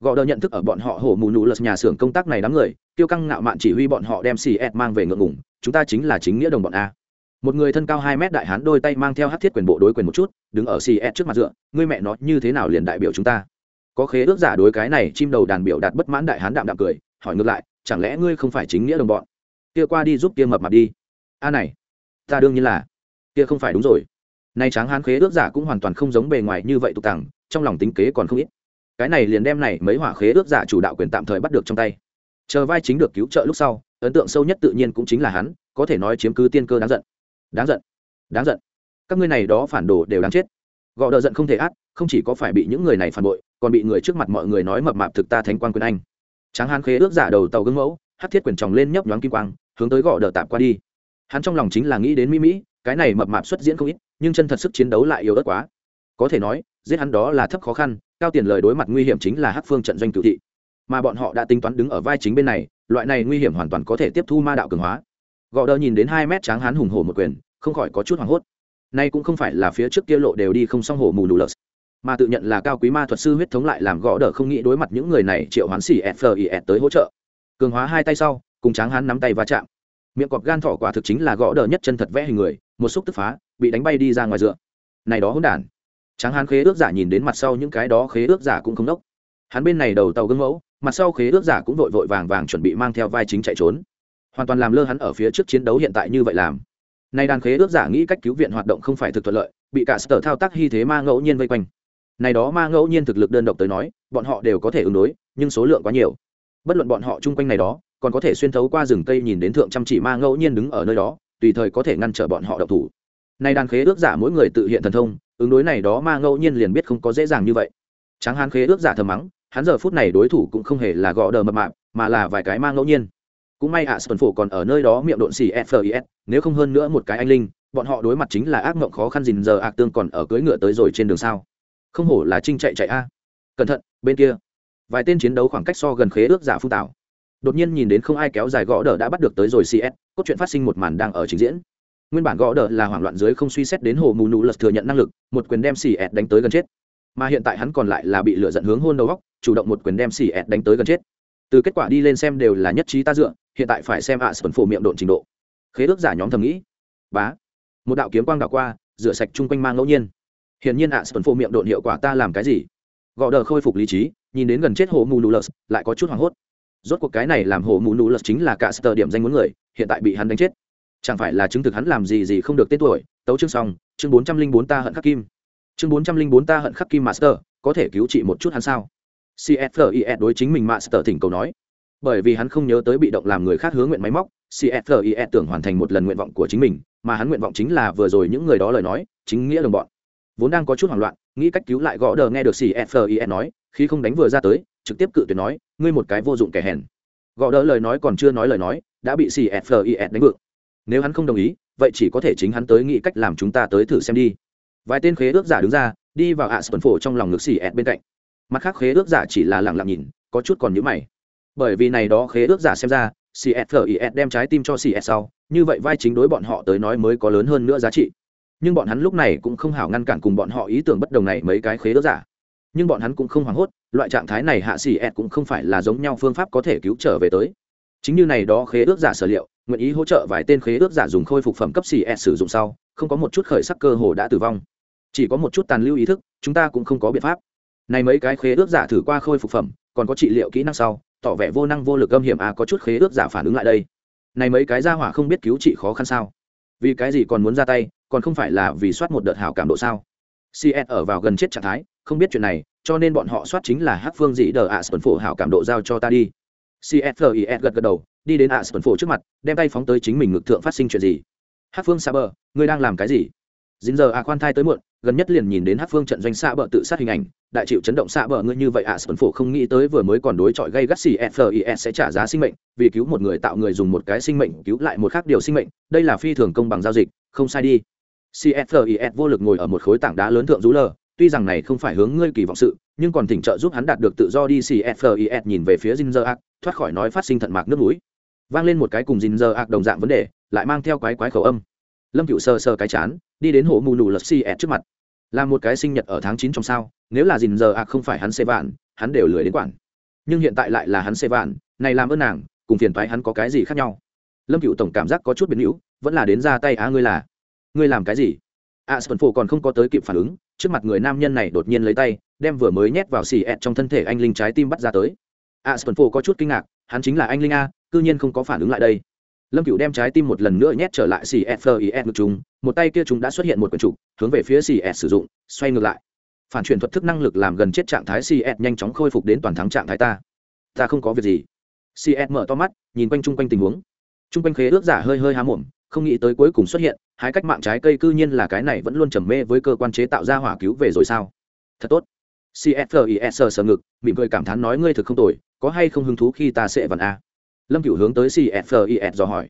Gò đờ nhận thức ở bọn họ hồ mù nụ lật nhà xưởng công tác này đám người tiêu căng ngạo mạn chỉ huy bọn họ đem cs mang về ngượng ngủng chúng ta chính là chính nghĩa đồng bọn a. Một người thân cao hai mét đại hán đôi tay mang theo hát thiết quyền bộ đối quyền một chút, đứng ở cs trước mặt dựa, ngươi mẹ nó, như thế nào liền đại biểu chúng ta? Có khế ước giả đối cái này chim đầu đàn biểu đạt bất mãn đại hán đạm đạm cười, hỏi ngược lại, chẳng lẽ ngươi không phải chính nghĩa đồng bọn? Kia qua đi giúp kia mập mặt đi. A này, ta đương nhiên là. Kia không phải đúng rồi nay tráng hán khế ước giả cũng hoàn toàn không giống bề ngoài như vậy tục tằng trong lòng tính kế còn không ít. Cái này liền đem này mấy hỏa khế ước giả chủ đạo quyền tạm thời bắt được trong tay. Chờ vai chính được cứu trợ lúc sau, ấn tượng sâu nhất tự nhiên cũng chính là hắn, có thể nói chiếm cứ tiên cơ đáng giận. Đáng giận. Đáng giận. Các ngươi này đó phản đồ đều đáng chết. Gọ đờ giận không thể át không chỉ có phải bị những người này phản bội, còn bị người trước mặt mọi người nói mập mạp thực ta thánh quan quyền anh. Tráng hán khế ước giả đầu tàu gương mẫu hát thiết quyền tròng lên nhấp nhoáng kim quang, hướng tới gõ đờ tạp qua đi. Hắn trong lòng chính là nghĩ đến mỹ mỹ, cái này mập mạp xuất diễn không ít nhưng chân thật sức chiến đấu lại yếu ớt quá. Có thể nói, giết hắn đó là thấp khó khăn, cao tiền lời đối mặt nguy hiểm chính là hát phương trận doanh cựu thị. Mà bọn họ đã tính toán đứng ở vai chính bên này, loại này nguy hiểm hoàn toàn có thể tiếp thu ma đạo cường hóa. Gõ đờ nhìn đến hai mét tráng hán hùng hổ một quyền, không khỏi có chút hoảng hốt. Nay cũng không phải là phía trước kia lộ đều đi không xong hổ mù lù lợt. Mà tự nhận là cao quý ma thuật sư huyết thống lại làm gõ đỡ không nghĩ đối mặt những người này triệu hoán xỉ fis tới hỗ trợ. Cường hóa hai tay sau, cùng tráng hán nắm tay va chạm. Miệng cọp gan thỏ quả thực chính là gõ đỡ nhất chân thật vẽ hình người, một xúc tức phá bị đánh bay đi ra ngoài dựa. Này đó hỗn đản. Tráng hắn khế ước giả nhìn đến mặt sau những cái đó khế ước giả cũng không đốc hắn bên này đầu tàu gương mẫu, mặt sau khế ước giả cũng vội vội vàng vàng chuẩn bị mang theo vai chính chạy trốn. Hoàn toàn làm lơ hắn ở phía trước chiến đấu hiện tại như vậy làm. Nay đàn khế ước giả nghĩ cách cứu viện hoạt động không phải thực thuận lợi, bị cả sở thao tác hy thế ma ngẫu nhiên vây quanh. Này đó ma ngẫu nhiên thực lực đơn độc tới nói, bọn họ đều có thể ứng đối, nhưng số lượng quá nhiều. Bất luận bọn họ chung quanh này đó, còn có thể xuyên thấu qua rừng cây nhìn đến thượng chăm chỉ ma ngẫu nhiên đứng ở nơi đó, tùy thời có thể ngăn trở bọn họ độc thủ nay đàn khế ước giả mỗi người tự hiện thần thông ứng đối này đó ma ngẫu nhiên liền biết không có dễ dàng như vậy. Tráng hán khế ước giả thầm mắng hắn giờ phút này đối thủ cũng không hề là gõ đờ mập mạp mà là vài cái ma ngẫu nhiên. Cũng may ạ à, phổ còn ở nơi đó miệng độn xì fis nếu không hơn nữa một cái anh linh bọn họ đối mặt chính là ác mộng khó khăn dình giờ ạc tương còn ở cưỡi ngựa tới rồi trên đường sao. Không hổ là trinh chạy chạy a. Cẩn thận bên kia. Vài tên chiến đấu khoảng cách so gần khế ước giả phun tảo. Đột nhiên nhìn đến không ai kéo dài gõ đờ đã bắt được tới rồi cs cốt truyện phát sinh một màn đang ở trình diễn nguyên bản gõ đờ là hoảng loạn dưới không suy xét đến hồ mù nụ lật thừa nhận năng lực, một quyền đem xì ẹt đánh tới gần chết. Mà hiện tại hắn còn lại là bị lựa dẫn hướng hôn đầu góc, chủ động một quyền đem xì ẹt đánh tới gần chết. Từ kết quả đi lên xem đều là nhất trí ta dựa, hiện tại phải xem ạ à sần phổ miệng độn trình độ. Khế ước giả nhóm thầm nghĩ. Bá. Một đạo kiếm quang đạo qua, rửa sạch chung quanh mang ngẫu nhiên. Hiển nhiên ạ sơn phổ miệng độn hiệu quả ta làm cái gì? Gõ đờ khôi phục lý trí, nhìn đến gần chết hồ mù nụ lật, lại có chút hoảng hốt. Rốt cuộc cái này làm hồ mù nụ lật chính là cả sờ điểm danh muốn người, hiện tại bị hắn đánh chết chẳng phải là chứng thực hắn làm gì gì không được tên tuổi. Tấu chương xong, chương bốn trăm linh bốn ta hận khắc kim. Chương bốn trăm linh bốn ta hận khắc kim master, có thể cứu trị một chút hắn sao? Cfis đối chính mình master thỉnh cầu nói. Bởi vì hắn không nhớ tới bị động làm người khác hướng nguyện máy móc cfis tưởng hoàn thành một lần nguyện vọng của chính mình, mà hắn nguyện vọng chính là vừa rồi những người đó lời nói, chính nghĩa đồng bọn. Vốn đang có chút hoảng loạn, nghĩ cách cứu lại gõ đờ nghe được cfis nói, khi không đánh vừa ra tới, trực tiếp cự tuyệt nói, ngươi một cái vô dụng kẻ hèn. Gõ đỡ lời nói còn chưa nói lời nói, đã bị cfis đánh vượng nếu hắn không đồng ý, vậy chỉ có thể chính hắn tới nghĩ cách làm chúng ta tới thử xem đi. Vài tên khế ước giả đứng ra, đi vào ạ sân phổ trong lòng ngực xì ẹt bên cạnh. Mặt khác khế ước giả chỉ là lẳng lặng nhìn, có chút còn nhữ mày. Bởi vì này đó khế ước giả xem ra csfis đem trái tim cho cs sau, như vậy vai chính đối bọn họ tới nói mới có lớn hơn nữa giá trị. Nhưng bọn hắn lúc này cũng không hảo ngăn cản cùng bọn họ ý tưởng bất đồng này mấy cái khế ước giả. Nhưng bọn hắn cũng không hoảng hốt, loại trạng thái này hạ xì ẹt cũng không phải là giống nhau phương pháp có thể cứu trở về tới. Chính như này đó khế ước giả sở liệu nguyện ý hỗ trợ vài tên khế ước giả dùng khôi phục phẩm cấp xì ed sử dụng sau, không có một chút khởi sắc cơ hồ đã tử vong. Chỉ có một chút tàn lưu ý thức, chúng ta cũng không có biện pháp. Này mấy cái khế ước giả thử qua khôi phục phẩm, còn có trị liệu kỹ năng sau, tỏ vẻ vô năng vô lực âm hiểm à có chút khế ước giả phản ứng lại đây. Này mấy cái gia hỏa không biết cứu trị khó khăn sao? Vì cái gì còn muốn ra tay, còn không phải là vì soát một đợt hảo cảm độ sao? Cs ở vào gần chết trạng thái, không biết chuyện này, cho nên bọn họ soát chính là hát phương dĩ đờ ạ sơn phổ hảo cảm độ giao cho ta đi. Csfis gật gật đầu đi đến ạ sơn phổ trước mặt đem tay phóng tới chính mình ngực thượng phát sinh chuyện gì? Hát phương xa bờ ngươi đang làm cái gì? Dính giờ ạ khoan thai tới muộn gần nhất liền nhìn đến hát phương trận doanh xa bờ tự sát hình ảnh đại chịu chấn động xa bờ ngươi như vậy ạ sơn phổ không nghĩ tới vừa mới còn đối chọi gây gắt csfis sẽ trả giá sinh mệnh vì cứu một người tạo người dùng một cái sinh mệnh cứu lại một khác điều sinh mệnh đây là phi thường công bằng giao dịch không sai đi. CFIS vô lực ngồi ở một khối tảng đá lớn thượng rú lờ tuy rằng này không phải hướng ngươi kỳ vọng sự nhưng còn thỉnh trợ giúp hắn đạt được tự do đi cfis nhìn về phía Jinzer Ark, à, thoát khỏi nói phát sinh thận mạc nước mũi vang lên một cái cùng dờ ạc đồng dạng vấn đề, lại mang theo quái quái khẩu âm. Lâm cựu sờ sờ cái chán, đi đến hộ mù nù lật ẹt trước mặt. Là một cái sinh nhật ở tháng chín trong sao, nếu là dình giờ ạc không phải hắn xê vạn, hắn đều lười đến quản. Nhưng hiện tại lại là hắn xê vạn, này làm ơn nàng, cùng phiền thoái hắn có cái gì khác nhau? Lâm cựu tổng cảm giác có chút biến hữu, vẫn là đến ra tay á ngươi là. Ngươi làm cái gì? A sơn phổ còn không có tới kịp phản ứng, trước mặt người nam nhân này đột nhiên lấy tay, đem vừa mới nhét vào xì ẹt trong thân thể anh linh trái tim bắt ra tới. A sơn phổ có chút kinh ngạc hắn chính là anh linh a, cư nhiên không có phản ứng lại đây. Lâm cựu đem trái tim một lần nữa nhét trở lại cfis ngực chúng, một tay kia chúng đã xuất hiện một quần trục, hướng về phía cs sử dụng, xoay ngược lại. Phản chuyển thuật thức năng lực làm gần chết trạng thái cs nhanh chóng khôi phục đến toàn thắng trạng thái ta. Ta không có việc gì. Cs mở to mắt, nhìn quanh chung quanh tình huống. Chung quanh khế ước giả hơi hơi há mồm, không nghĩ tới cuối cùng xuất hiện, hai cách mạng trái cây cư nhiên là cái này vẫn luôn trầm mê với cơ quan chế tạo ra hỏa cứu về rồi sao? Thật tốt. Csfis sờ ngực, mỉm cười cảm thán nói ngươi thực không tồi có hay không hứng thú khi ta sẽ vần a? Lâm cựu hướng tới cfis dò hỏi.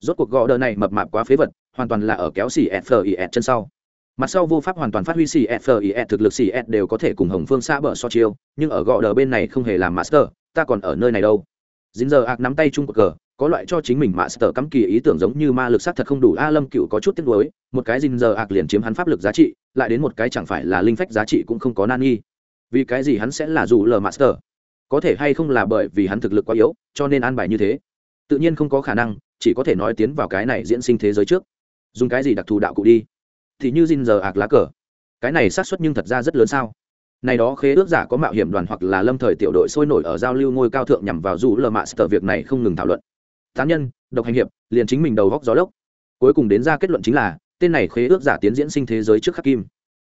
Rốt cuộc gõ đờ này mập mạp quá phế vật, hoàn toàn là ở kéo cfis chân sau. Mặt sau vô pháp hoàn toàn phát huy cfis thực lực cs đều có thể cùng hồng phương xa bờ so chiêu, nhưng ở gõ đờ bên này không hề làm master, ta còn ở nơi này đâu. Dính giờ ạc nắm tay chung cột cờ, có loại cho chính mình master cắm kỳ ý tưởng giống như ma lực sát thật không đủ. A, lâm cựu có chút tiếc nuối, một cái dính giờ ạc liền chiếm hắn pháp lực giá trị, lại đến một cái chẳng phải là linh phách giá trị cũng không có nan nghi. Vì cái gì hắn sẽ là dù lờ master? Có thể hay không là bởi vì hắn thực lực quá yếu, cho nên an bài như thế. Tự nhiên không có khả năng, chỉ có thể nói tiến vào cái này diễn sinh thế giới trước. Dùng cái gì đặc thù đạo cụ đi? Thì như dinh giờ ạc lá cờ. Cái này xác suất nhưng thật ra rất lớn sao? Này đó khế ước giả có mạo hiểm đoàn hoặc là lâm thời tiểu đội sôi nổi ở giao lưu ngôi cao thượng nhằm vào dù lờ mạ sở việc này không ngừng thảo luận. Tán nhân, độc hành hiệp, liền chính mình đầu góc gió lốc. Cuối cùng đến ra kết luận chính là, tên này khế ước giả tiến diễn sinh thế giới trước khắc kim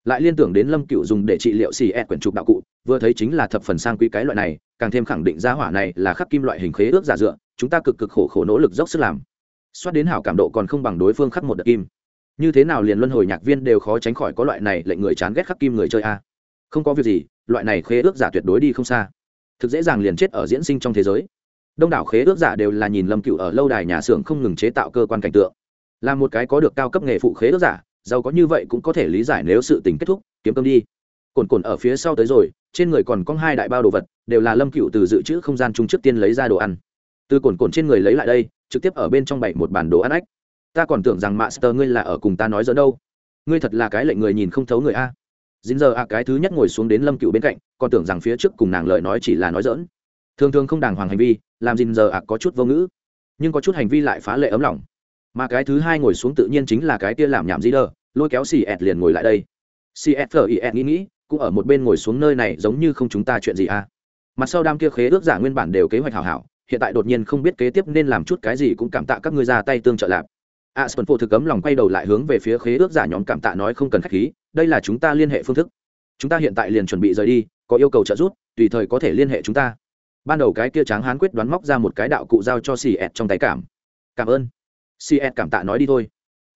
lại liên tưởng đến lâm cựu dùng để trị liệu xì e quyển trục đạo cụ, vừa thấy chính là thập phần sang quý cái loại này, càng thêm khẳng định ra hỏa này là khắc kim loại hình khế ước giả dựa, chúng ta cực cực khổ khổ nỗ lực dốc sức làm. Xoát đến hảo cảm độ còn không bằng đối phương khắc một đợt kim. Như thế nào liền luân hồi nhạc viên đều khó tránh khỏi có loại này lệnh người chán ghét khắc kim người chơi a? À? Không có việc gì, loại này khế ước giả tuyệt đối đi không xa. Thực dễ dàng liền chết ở diễn sinh trong thế giới. Đông đảo khế ước giả đều là nhìn lâm cựu ở lâu đài nhà xưởng không ngừng chế tạo cơ quan cảnh tượng. Là một cái có được cao cấp nghề phụ khế ước giả giàu có như vậy cũng có thể lý giải nếu sự tình kết thúc, kiếm cơm đi. Cồn cồn ở phía sau tới rồi, trên người còn có hai đại bao đồ vật, đều là lâm cựu từ dự trữ không gian chung trước tiên lấy ra đồ ăn. Từ cồn cồn trên người lấy lại đây, trực tiếp ở bên trong bảy một bản đồ ăn ách. Ta còn tưởng rằng master ngươi là ở cùng ta nói dẫn đâu. Ngươi thật là cái lệnh người nhìn không thấu người a. Dính giờ a cái thứ nhất ngồi xuống đến lâm cựu bên cạnh, còn tưởng rằng phía trước cùng nàng lời nói chỉ là nói dỡn thường thường không đàng hoàng hành vi, làm dính giờ a có chút vô ngữ. Nhưng có chút hành vi lại phá lệ ấm lòng mà cái thứ hai ngồi xuống tự nhiên chính là cái kia làm nhảm dĩ đờ, lôi kéo xì ẹt liền ngồi lại đây. Cfis nghĩ nghĩ, cũng ở một bên ngồi xuống nơi này giống như không chúng ta chuyện gì à. Mặt sau đam kia khế ước giả nguyên bản đều kế hoạch hảo hảo, hiện tại đột nhiên không biết kế tiếp nên làm chút cái gì cũng cảm tạ các ngươi ra tay tương trợ lạp a à, sơn phụ thực cấm lòng quay đầu lại hướng về phía khế ước giả nhóm cảm tạ nói không cần khách khí, đây là chúng ta liên hệ phương thức. Chúng ta hiện tại liền chuẩn bị rời đi, có yêu cầu trợ giúp, tùy thời có thể liên hệ chúng ta. Ban đầu cái kia tráng hán quyết đoán móc ra một cái đạo cụ giao cho xì ẹt trong tay cảm. Cảm ơn cs cảm tạ nói đi thôi.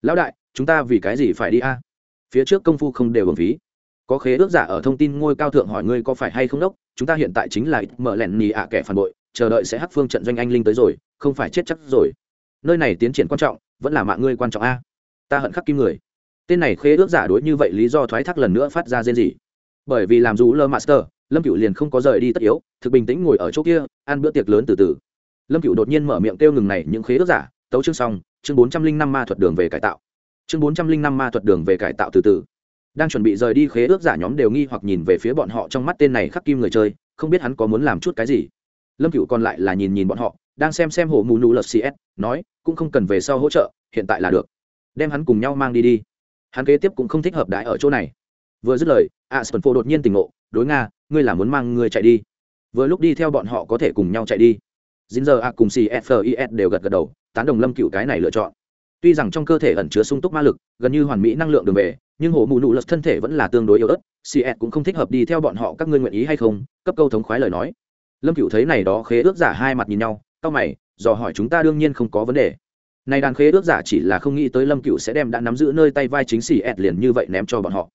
Lão đại, chúng ta vì cái gì phải đi a? Phía trước công phu không đều hưởng phí. Có khế ước giả ở thông tin ngôi cao thượng hỏi ngươi có phải hay không đốc, chúng ta hiện tại chính là ít mở lẹn nhì ạ kẻ phản bội, chờ đợi sẽ hắc phương trận doanh anh linh tới rồi, không phải chết chắc rồi. Nơi này tiến triển quan trọng, vẫn là mạng ngươi quan trọng a. Ta hận khắc kim người. Tên này khế ước giả đối như vậy lý do thoái thác lần nữa phát ra riêng gì bởi vì làm dù lơ master, lâm cựu liền không có rời đi tất yếu, thực bình tĩnh ngồi ở chỗ kia, ăn bữa tiệc lớn từ từ. Lâm cựu đột nhiên mở miệng kêu ngừng này những khế ước giả tấu chương xong, chương bốn trăm linh năm ma thuật đường về cải tạo. Chương bốn trăm linh năm ma thuật đường về cải tạo từ từ. Đang chuẩn bị rời đi khế ước giả nhóm đều nghi hoặc nhìn về phía bọn họ trong mắt tên này khắc kim người chơi, không biết hắn có muốn làm chút cái gì. Lâm cựu còn lại là nhìn nhìn bọn họ, đang xem xem hồ mù nụ lật cs nói, cũng không cần về sau hỗ trợ, hiện tại là được. Đem hắn cùng nhau mang đi đi. Hắn kế tiếp cũng không thích hợp đái ở chỗ này. Vừa dứt lời a s phô đột nhiên tỉnh ngộ, đối nga, ngươi là muốn mang người chạy đi. Vừa lúc đi theo bọn họ có thể cùng nhau chạy đi. Dính giờ a cùng cfis đều gật gật đầu tán đồng lâm cựu cái này lựa chọn. Tuy rằng trong cơ thể ẩn chứa sung túc ma lực, gần như hoàn mỹ năng lượng đường về, nhưng hồ mù nụ lật thân thể vẫn là tương đối yếu ớt cs cũng không thích hợp đi theo bọn họ, các ngươi nguyện ý hay không? Cấp câu thống khoái lời nói. Lâm cựu thấy này đó khế ước giả hai mặt nhìn nhau tao mày, dò hỏi chúng ta đương nhiên không có vấn đề. Này đàn khế ước giả chỉ là không nghĩ tới lâm cựu sẽ đem đã nắm giữ nơi tay vai chính cs liền như vậy ném cho bọn họ.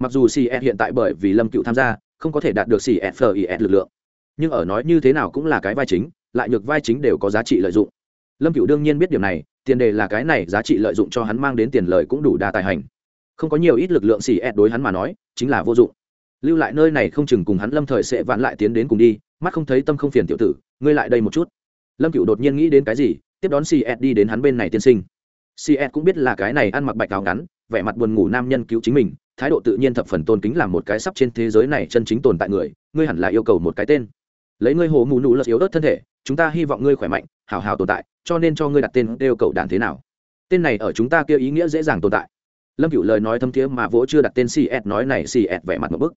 Mặc dù cs hiện tại bởi vì lâm cựu tham gia, không có thể đạt được cs lực lượng. Nhưng ở nói như thế nào cũng là cái vai chính, lại nhược vai chính đều có giá trị lợi dụng lâm cựu đương nhiên biết điều này, tiền đề là cái này giá trị lợi dụng cho hắn mang đến tiền lợi cũng đủ đa tài hành. Không có nhiều ít lực lượng xì ẹt đối hắn mà nói, chính là vô dụng. Lưu lại nơi này không chừng cùng hắn lâm thời sẽ vạn lại tiến đến cùng đi, mắt không thấy tâm không phiền tiểu tử, ngươi lại đây một chút. Lâm cựu đột nhiên nghĩ đến cái gì, tiếp đón xì ẹt đi đến hắn bên này tiên sinh. Xì ẹt cũng biết là cái này ăn mặc bạch áo ngắn, vẻ mặt buồn ngủ nam nhân cứu chính mình, thái độ tự nhiên thập phần tôn kính làm một cái sắp trên thế giới này chân chính tồn tại người, ngươi hẳn là yêu cầu một cái tên. Lấy ngươi hồ mù nụ lật yếu ớt thân thể, chúng ta hy vọng ngươi khỏe mạnh, hào hào tồn tại cho nên cho ngươi đặt tên yêu cầu đàn thế nào tên này ở chúng ta kia ý nghĩa dễ dàng tồn tại lâm cựu lời nói thâm thiế mà vỗ chưa đặt tên cs nói này cs vẻ mặt một bức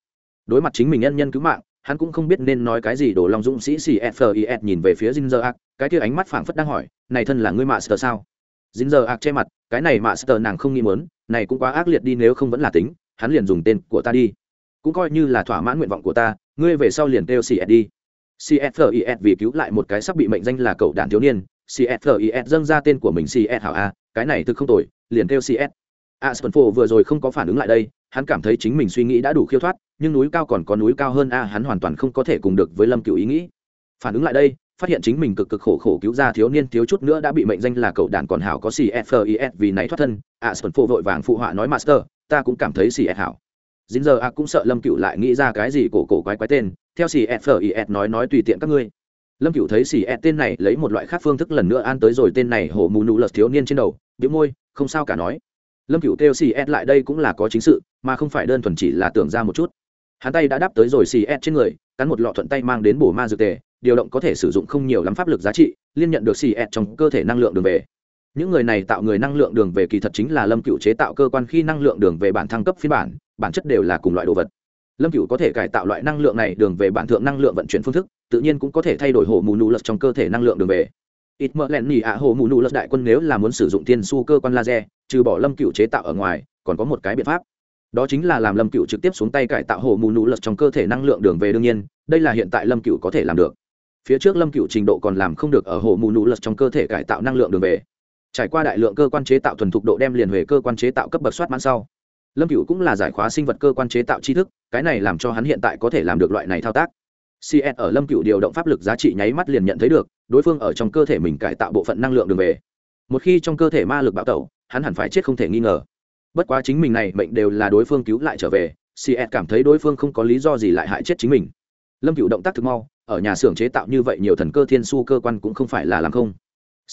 đối mặt chính mình nhân nhân cứu mạng hắn cũng không biết nên nói cái gì đổ lòng dũng sĩ cfis nhìn về phía Jinzer Arc, cái kia ánh mắt phảng phất đang hỏi, này thân là ngươi master sao? Jinzer Arc che mặt, cái này master nàng không nghĩ muốn, này cũng quá ác liệt đi nếu không vẫn là tính, hắn liền dùng tên của ta đi. Cũng coi như là thỏa mãn nguyện vọng của ta, ngươi về sau liền kêu CS đi. CFIS vì cứu lại một cái sắp bị mệnh danh là cậu đàn thiếu niên, CFIS dâng ra tên của mình CS hảo a, cái này thực không tồi, liền kêu CS. Aspenfo vừa rồi không có phản ứng lại đây, hắn cảm thấy chính mình suy nghĩ đã đủ khiêu thoát, nhưng núi cao còn có núi cao hơn a, hắn hoàn toàn không có thể cùng được với Lâm Cửu ý nghĩ. Phản ứng lại đây, phát hiện chính mình cực cực khổ khổ cứu ra thiếu niên thiếu chút nữa đã bị mệnh danh là cậu đàn còn hảo có CFIS vì nãy thoát thân, Aspenfo vội vàng phụ họa nói master, ta cũng cảm thấy CS hảo. Dính giờ a cũng sợ Lâm Cửu lại nghĩ ra cái gì cổ cổ quái quái tên, theo CFIS nói nói tùy tiện các ngươi. Lâm Cửu thấy xì ẹt tên này lấy một loại khác phương thức lần nữa an tới rồi tên này hổ mù nụ lật thiếu niên trên đầu, bĩu môi, không sao cả nói. Lâm cựu kêu ẹt lại đây cũng là có chính sự mà không phải đơn thuần chỉ là tưởng ra một chút. Hắn tay đã đáp tới rồi xì ẹt trên người cắn một lọ thuận tay mang đến bổ ma dược tề điều động có thể sử dụng không nhiều lắm pháp lực giá trị liên nhận được xì ẹt trong cơ thể năng lượng đường về. Những người này tạo người năng lượng đường về kỳ thật chính là lâm cựu chế tạo cơ quan khi năng lượng đường về bản thăng cấp phiên bản bản chất đều là cùng loại đồ vật lâm cựu có thể cải tạo loại năng lượng này đường về bản thượng năng lượng vận chuyển phương thức, tự nhiên cũng có thể thay đổi hồ mù nụ lật trong cơ thể năng lượng đường về. Ít mỡ lẹn nỉ ạ, hồ mù nụ lật đại quân nếu là muốn sử dụng tiên su cơ quan laser, trừ bỏ lâm cựu chế tạo ở ngoài, còn có một cái biện pháp. Đó chính là làm lâm cựu trực tiếp xuống tay cải tạo hồ mù nụ lật trong cơ thể năng lượng đường về đương nhiên, đây là hiện tại lâm cựu có thể làm được. Phía trước lâm cựu trình độ còn làm không được ở hồ mù nụ lật trong cơ thể cải tạo năng lượng đường về. Trải qua đại lượng cơ quan chế tạo thuần thục độ đem liền về cơ quan chế tạo cấp bậc soát mãn sau, lâm cựu cũng là giải khóa sinh vật cơ quan chế tạo tri thức cái này làm cho hắn hiện tại có thể làm được loại này thao tác. Cn ở lâm cựu điều động pháp lực giá trị nháy mắt liền nhận thấy được, đối phương ở trong cơ thể mình cải tạo bộ phận năng lượng đường về. Một khi trong cơ thể ma lực bạo tẩu, hắn hẳn phải chết không thể nghi ngờ. Bất quá chính mình này mệnh đều là đối phương cứu lại trở về cn cảm thấy đối phương không có lý do gì lại hại chết chính mình. Lâm cựu động tác thực mau, ở nhà xưởng chế tạo như vậy nhiều thần cơ thiên su cơ quan cũng không phải là làm không.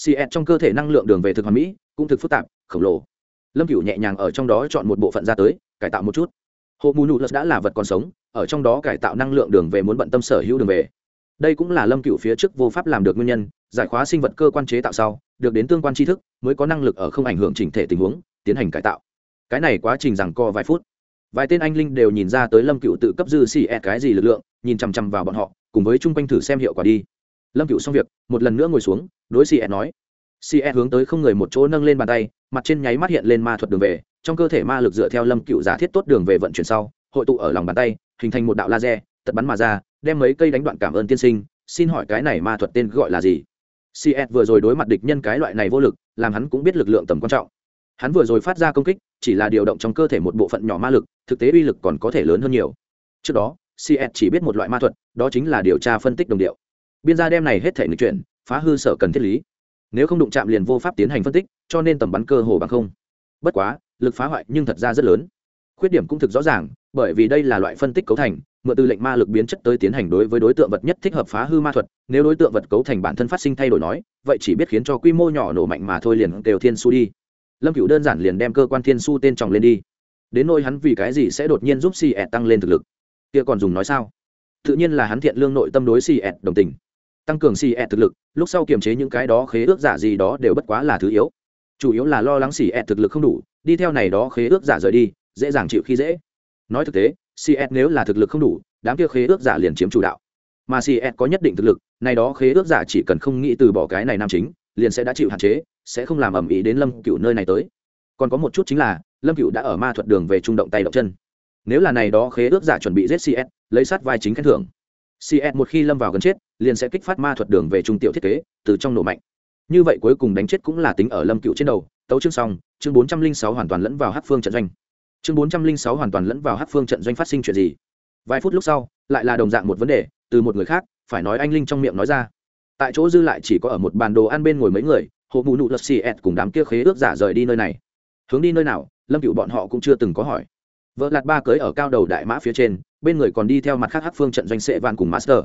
Cn trong cơ thể năng lượng đường về thực hoàn mỹ, cũng thực phức tạp, khổng lồ. Lâm cựu nhẹ nhàng ở trong đó chọn một bộ phận ra tới, cải tạo một chút hộ mù nụ lật đã là vật còn sống, ở trong đó cải tạo năng lượng đường về muốn bận tâm sở hữu đường về. Đây cũng là lâm cựu phía trước vô pháp làm được nguyên nhân, giải khóa sinh vật cơ quan chế tạo sau, được đến tương quan tri thức, mới có năng lực ở không ảnh hưởng chỉnh thể tình huống, tiến hành cải tạo. Cái này quá trình rằng co vài phút. Vài tên anh linh đều nhìn ra tới lâm cựu tự cấp dư xì ẹt cái gì lực lượng, nhìn chằm chằm vào bọn họ, cùng với chung quanh thử xem hiệu quả đi. Lâm cựu xong việc, một lần nữa ngồi xuống, đối xì ẹt nói. Xì ẹt hướng tới không người một chỗ nâng lên bàn tay, mặt trên nháy mắt hiện lên ma thuật đường về trong cơ thể ma lực dựa theo lâm cựu giả thiết tốt đường về vận chuyển sau, hội tụ ở lòng bàn tay, hình thành một đạo laser, tật bắn mà ra, đem mấy cây đánh đoạn cảm ơn tiên sinh, xin hỏi cái này ma thuật tên gọi là gì? Cs vừa rồi đối mặt địch nhân cái loại này vô lực, làm hắn cũng biết lực lượng tầm quan trọng. Hắn vừa rồi phát ra công kích, chỉ là điều động trong cơ thể một bộ phận nhỏ ma lực, thực tế uy lực còn có thể lớn hơn nhiều. Trước đó cs chỉ biết một loại ma thuật, đó chính là điều tra phân tích đồng điệu. Biên gia đem này hết thể người chuyển, phá hư sở cần thiết lý. Nếu không đụng chạm liền vô pháp tiến hành phân tích, cho nên tầm bắn cơ hồ bằng không. Bất quá lực phá hoại nhưng thật ra rất lớn. Khuyết điểm cũng thực rõ ràng, bởi vì đây là loại phân tích cấu thành, mượn từ lệnh ma lực biến chất tới tiến hành đối với đối tượng vật nhất thích hợp phá hư ma thuật, nếu đối tượng vật cấu thành bản thân phát sinh thay đổi nói, vậy chỉ biết khiến cho quy mô nhỏ nổ mạnh mà thôi liền đều thiên su đi. Lâm cựu đơn giản liền đem cơ quan thiên su tên tròng lên đi. Đến nôi hắn vì cái gì sẽ đột nhiên giúp si ẹt tăng lên thực lực? Kia còn dùng nói sao? Tự nhiên là hắn thiện lương nội tâm đối si ẹt đồng tình. Tăng cường si ẹt thực lực, lúc sau kiềm chế những cái đó khế ước giả gì đó đều bất quá là thứ yếu. Chủ yếu là lo lắng si ẹt thực lực không đủ đi theo này đó khế ước giả rời đi, dễ dàng chịu khi dễ. Nói thực tế cs nếu là thực lực không đủ, đám kia khế ước giả liền chiếm chủ đạo. Mà cs có nhất định thực lực, này đó khế ước giả chỉ cần không nghĩ từ bỏ cái này nam chính, liền sẽ đã chịu hạn chế, sẽ không làm ầm ĩ đến lâm cựu nơi này tới. Còn có một chút chính là, lâm cựu đã ở ma thuật đường về trung động tay động chân. Nếu là này đó khế ước giả chuẩn bị giết cs lấy sát vai chính khen thưởng. Cs một khi lâm vào gần chết, liền sẽ kích phát ma thuật đường về trung tiểu thiết kế, từ trong nổ mạnh. Như vậy cuối cùng đánh chết cũng là tính ở lâm cựu trên đầu tấu chương xong, chương bốn trăm linh sáu hoàn toàn lẫn vào hát phương trận doanh. Chương bốn trăm linh sáu hoàn toàn lẫn vào hát phương trận doanh phát sinh chuyện gì? Vài phút lúc sau, lại là đồng dạng một vấn đề, từ một người khác, phải nói anh linh trong miệng nói ra. Tại chỗ dư lại chỉ có ở một bàn đồ ăn bên ngồi mấy người hộ mụ nụ lật xì ẹt cùng đám kia khế ước giả rời đi nơi này. Hướng đi nơi nào, lâm cựu bọn họ cũng chưa từng có hỏi. Vợ lạt ba cưới ở cao đầu đại mã phía trên, bên người còn đi theo mặt khác hát phương trận doanh sệ van cùng master.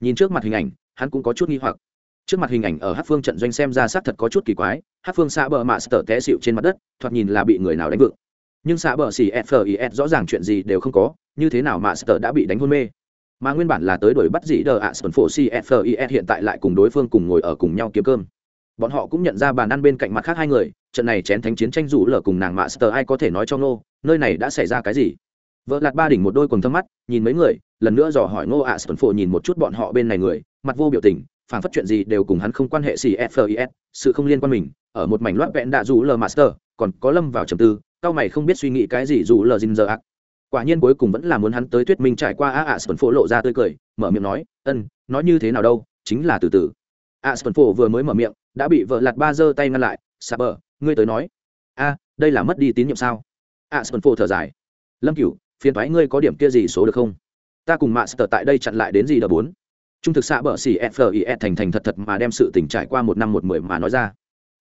Nhìn trước mặt hình ảnh, hắn cũng có chút nghi hoặc. Trước mặt hình ảnh ở hát phương trận doanh xem ra xác thật có chút kỳ quái hát phương xa bờ master té xịu trên mặt đất, thoạt nhìn là bị người nào đánh vựng nhưng xạ bờ xì fis rõ ràng chuyện gì đều không có, như thế nào mà sờ đã bị đánh hôn mê? Mà nguyên bản là tới đuổi bắt dĩ đờ ạ sơn phổ cfis hiện tại lại cùng đối phương cùng ngồi ở cùng nhau kiếm cơm. Bọn họ cũng nhận ra bàn ăn bên cạnh mặt khác hai người, trận này chén thánh chiến tranh rủ lở cùng nàng mạ sờ ai có thể nói cho ngô, nơi này đã xảy ra cái gì? Vợ lạt ba đỉnh một đôi quần thâm mắt, nhìn mấy người, lần nữa dò hỏi ngô ạ sơn phổ nhìn một chút bọn họ bên này người, mặt vô biểu tình phản phất chuyện gì đều cùng hắn không quan hệ gì sự không liên quan mình, ở một mảnh loát vẹn đạ rủ lờ master, còn có lâm vào trầm tư cao mày không biết suy nghĩ cái gì dù lờ dinh giờ ạc. quả nhiên cuối cùng vẫn là muốn hắn tới thuyết minh trải qua a a sơn lộ ra tươi cười, mở miệng nói, ân nói như thế nào đâu, chính là từ từ. A sơn vừa mới mở miệng, đã bị vợ lạt ba giơ tay ngăn lại, sạp bờ, ngươi tới nói. A, đây là mất đi tín nhiệm sao? A sơn thở dài. Lâm cửu, phiền thoái ngươi có điểm kia gì số được không? Ta cùng mạ sờ tại đây chặn lại đến gì đờ bốn trung thực xạ bờ xỉ fis thành thành thật thật mà đem sự tình trải qua một năm một mười mà nói ra.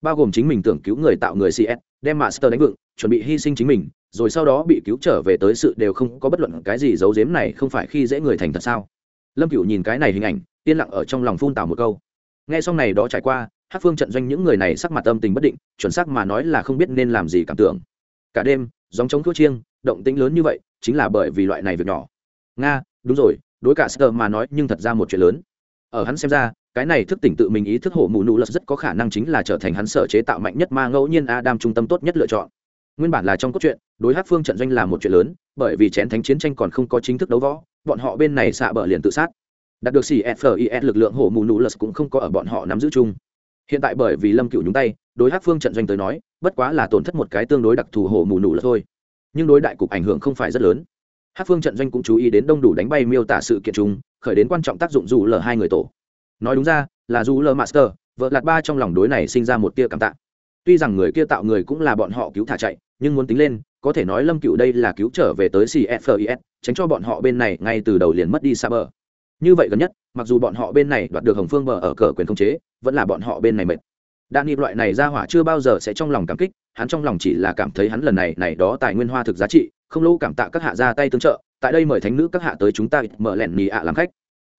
Bao gồm chính mình tưởng cứu người tạo người cs đem master đánh vựng, chuẩn bị hy sinh chính mình, rồi sau đó bị cứu trở về tới sự đều không có bất luận cái gì giấu giếm này không phải khi dễ người thành thật sao? Lâm cựu nhìn cái này hình ảnh, yên lặng ở trong lòng phun tào một câu. Nghe xong này đó trải qua hát phương trận doanh những người này sắc mặt âm tình bất định, chuẩn xác mà nói là không biết nên làm gì cảm tưởng. Cả đêm dòng chống thuốc chiêng, động tĩnh lớn như vậy, chính là bởi vì loại này việc nhỏ. Nga, đúng rồi đối cả sơ mà nói nhưng thật ra một chuyện lớn. Ở hắn xem ra, cái này thức tỉnh tự mình ý thức hổ mù nụ lật rất có khả năng chính là trở thành hắn sở chế tạo mạnh nhất ma ngẫu nhiên adam trung tâm tốt nhất lựa chọn. Nguyên bản là trong cốt truyện, đối hát phương trận doanh là một chuyện lớn, bởi vì chén thánh chiến tranh còn không có chính thức đấu võ, bọn họ bên này xạ bờ liền tự sát. Đạt được cfis lực lượng hổ mù nụ lật cũng không có ở bọn họ nắm giữ chung. Hiện tại bởi vì lâm cựu nhúng tay, đối hát phương trận doanh tới nói, bất quá là tổn thất một cái tương đối đặc thù hổ mù nụ lật thôi. Nhưng đối đại cục ảnh hưởng không phải rất lớn hát phương trận doanh cũng chú ý đến đông đủ đánh bay miêu tả sự kiện chung, khởi đến quan trọng tác dụng dù lờ hai người tổ. Nói đúng ra, là dù lờ master, vợ lạt ba trong lòng đối này sinh ra một tia cảm tạ. Tuy rằng người kia tạo người cũng là bọn họ cứu thả chạy, nhưng muốn tính lên, có thể nói lâm cựu đây là cứu trở về tới cfis tránh cho bọn họ bên này ngay từ đầu liền mất đi xa bờ. Như vậy gần nhất, mặc dù bọn họ bên này đoạt được hồng phương bờ ở cờ quyền không chế, vẫn là bọn họ bên này mệt. Đạn nghị loại này ra hỏa chưa bao giờ sẽ trong lòng cảm kích hắn trong lòng chỉ là cảm thấy hắn lần này này đó tài nguyên hoa thực giá trị, không lâu cảm tạ các hạ ra tay tương trợ, tại đây mời thánh nữ các hạ tới chúng ta mở lẻn nhì ạ làm khách.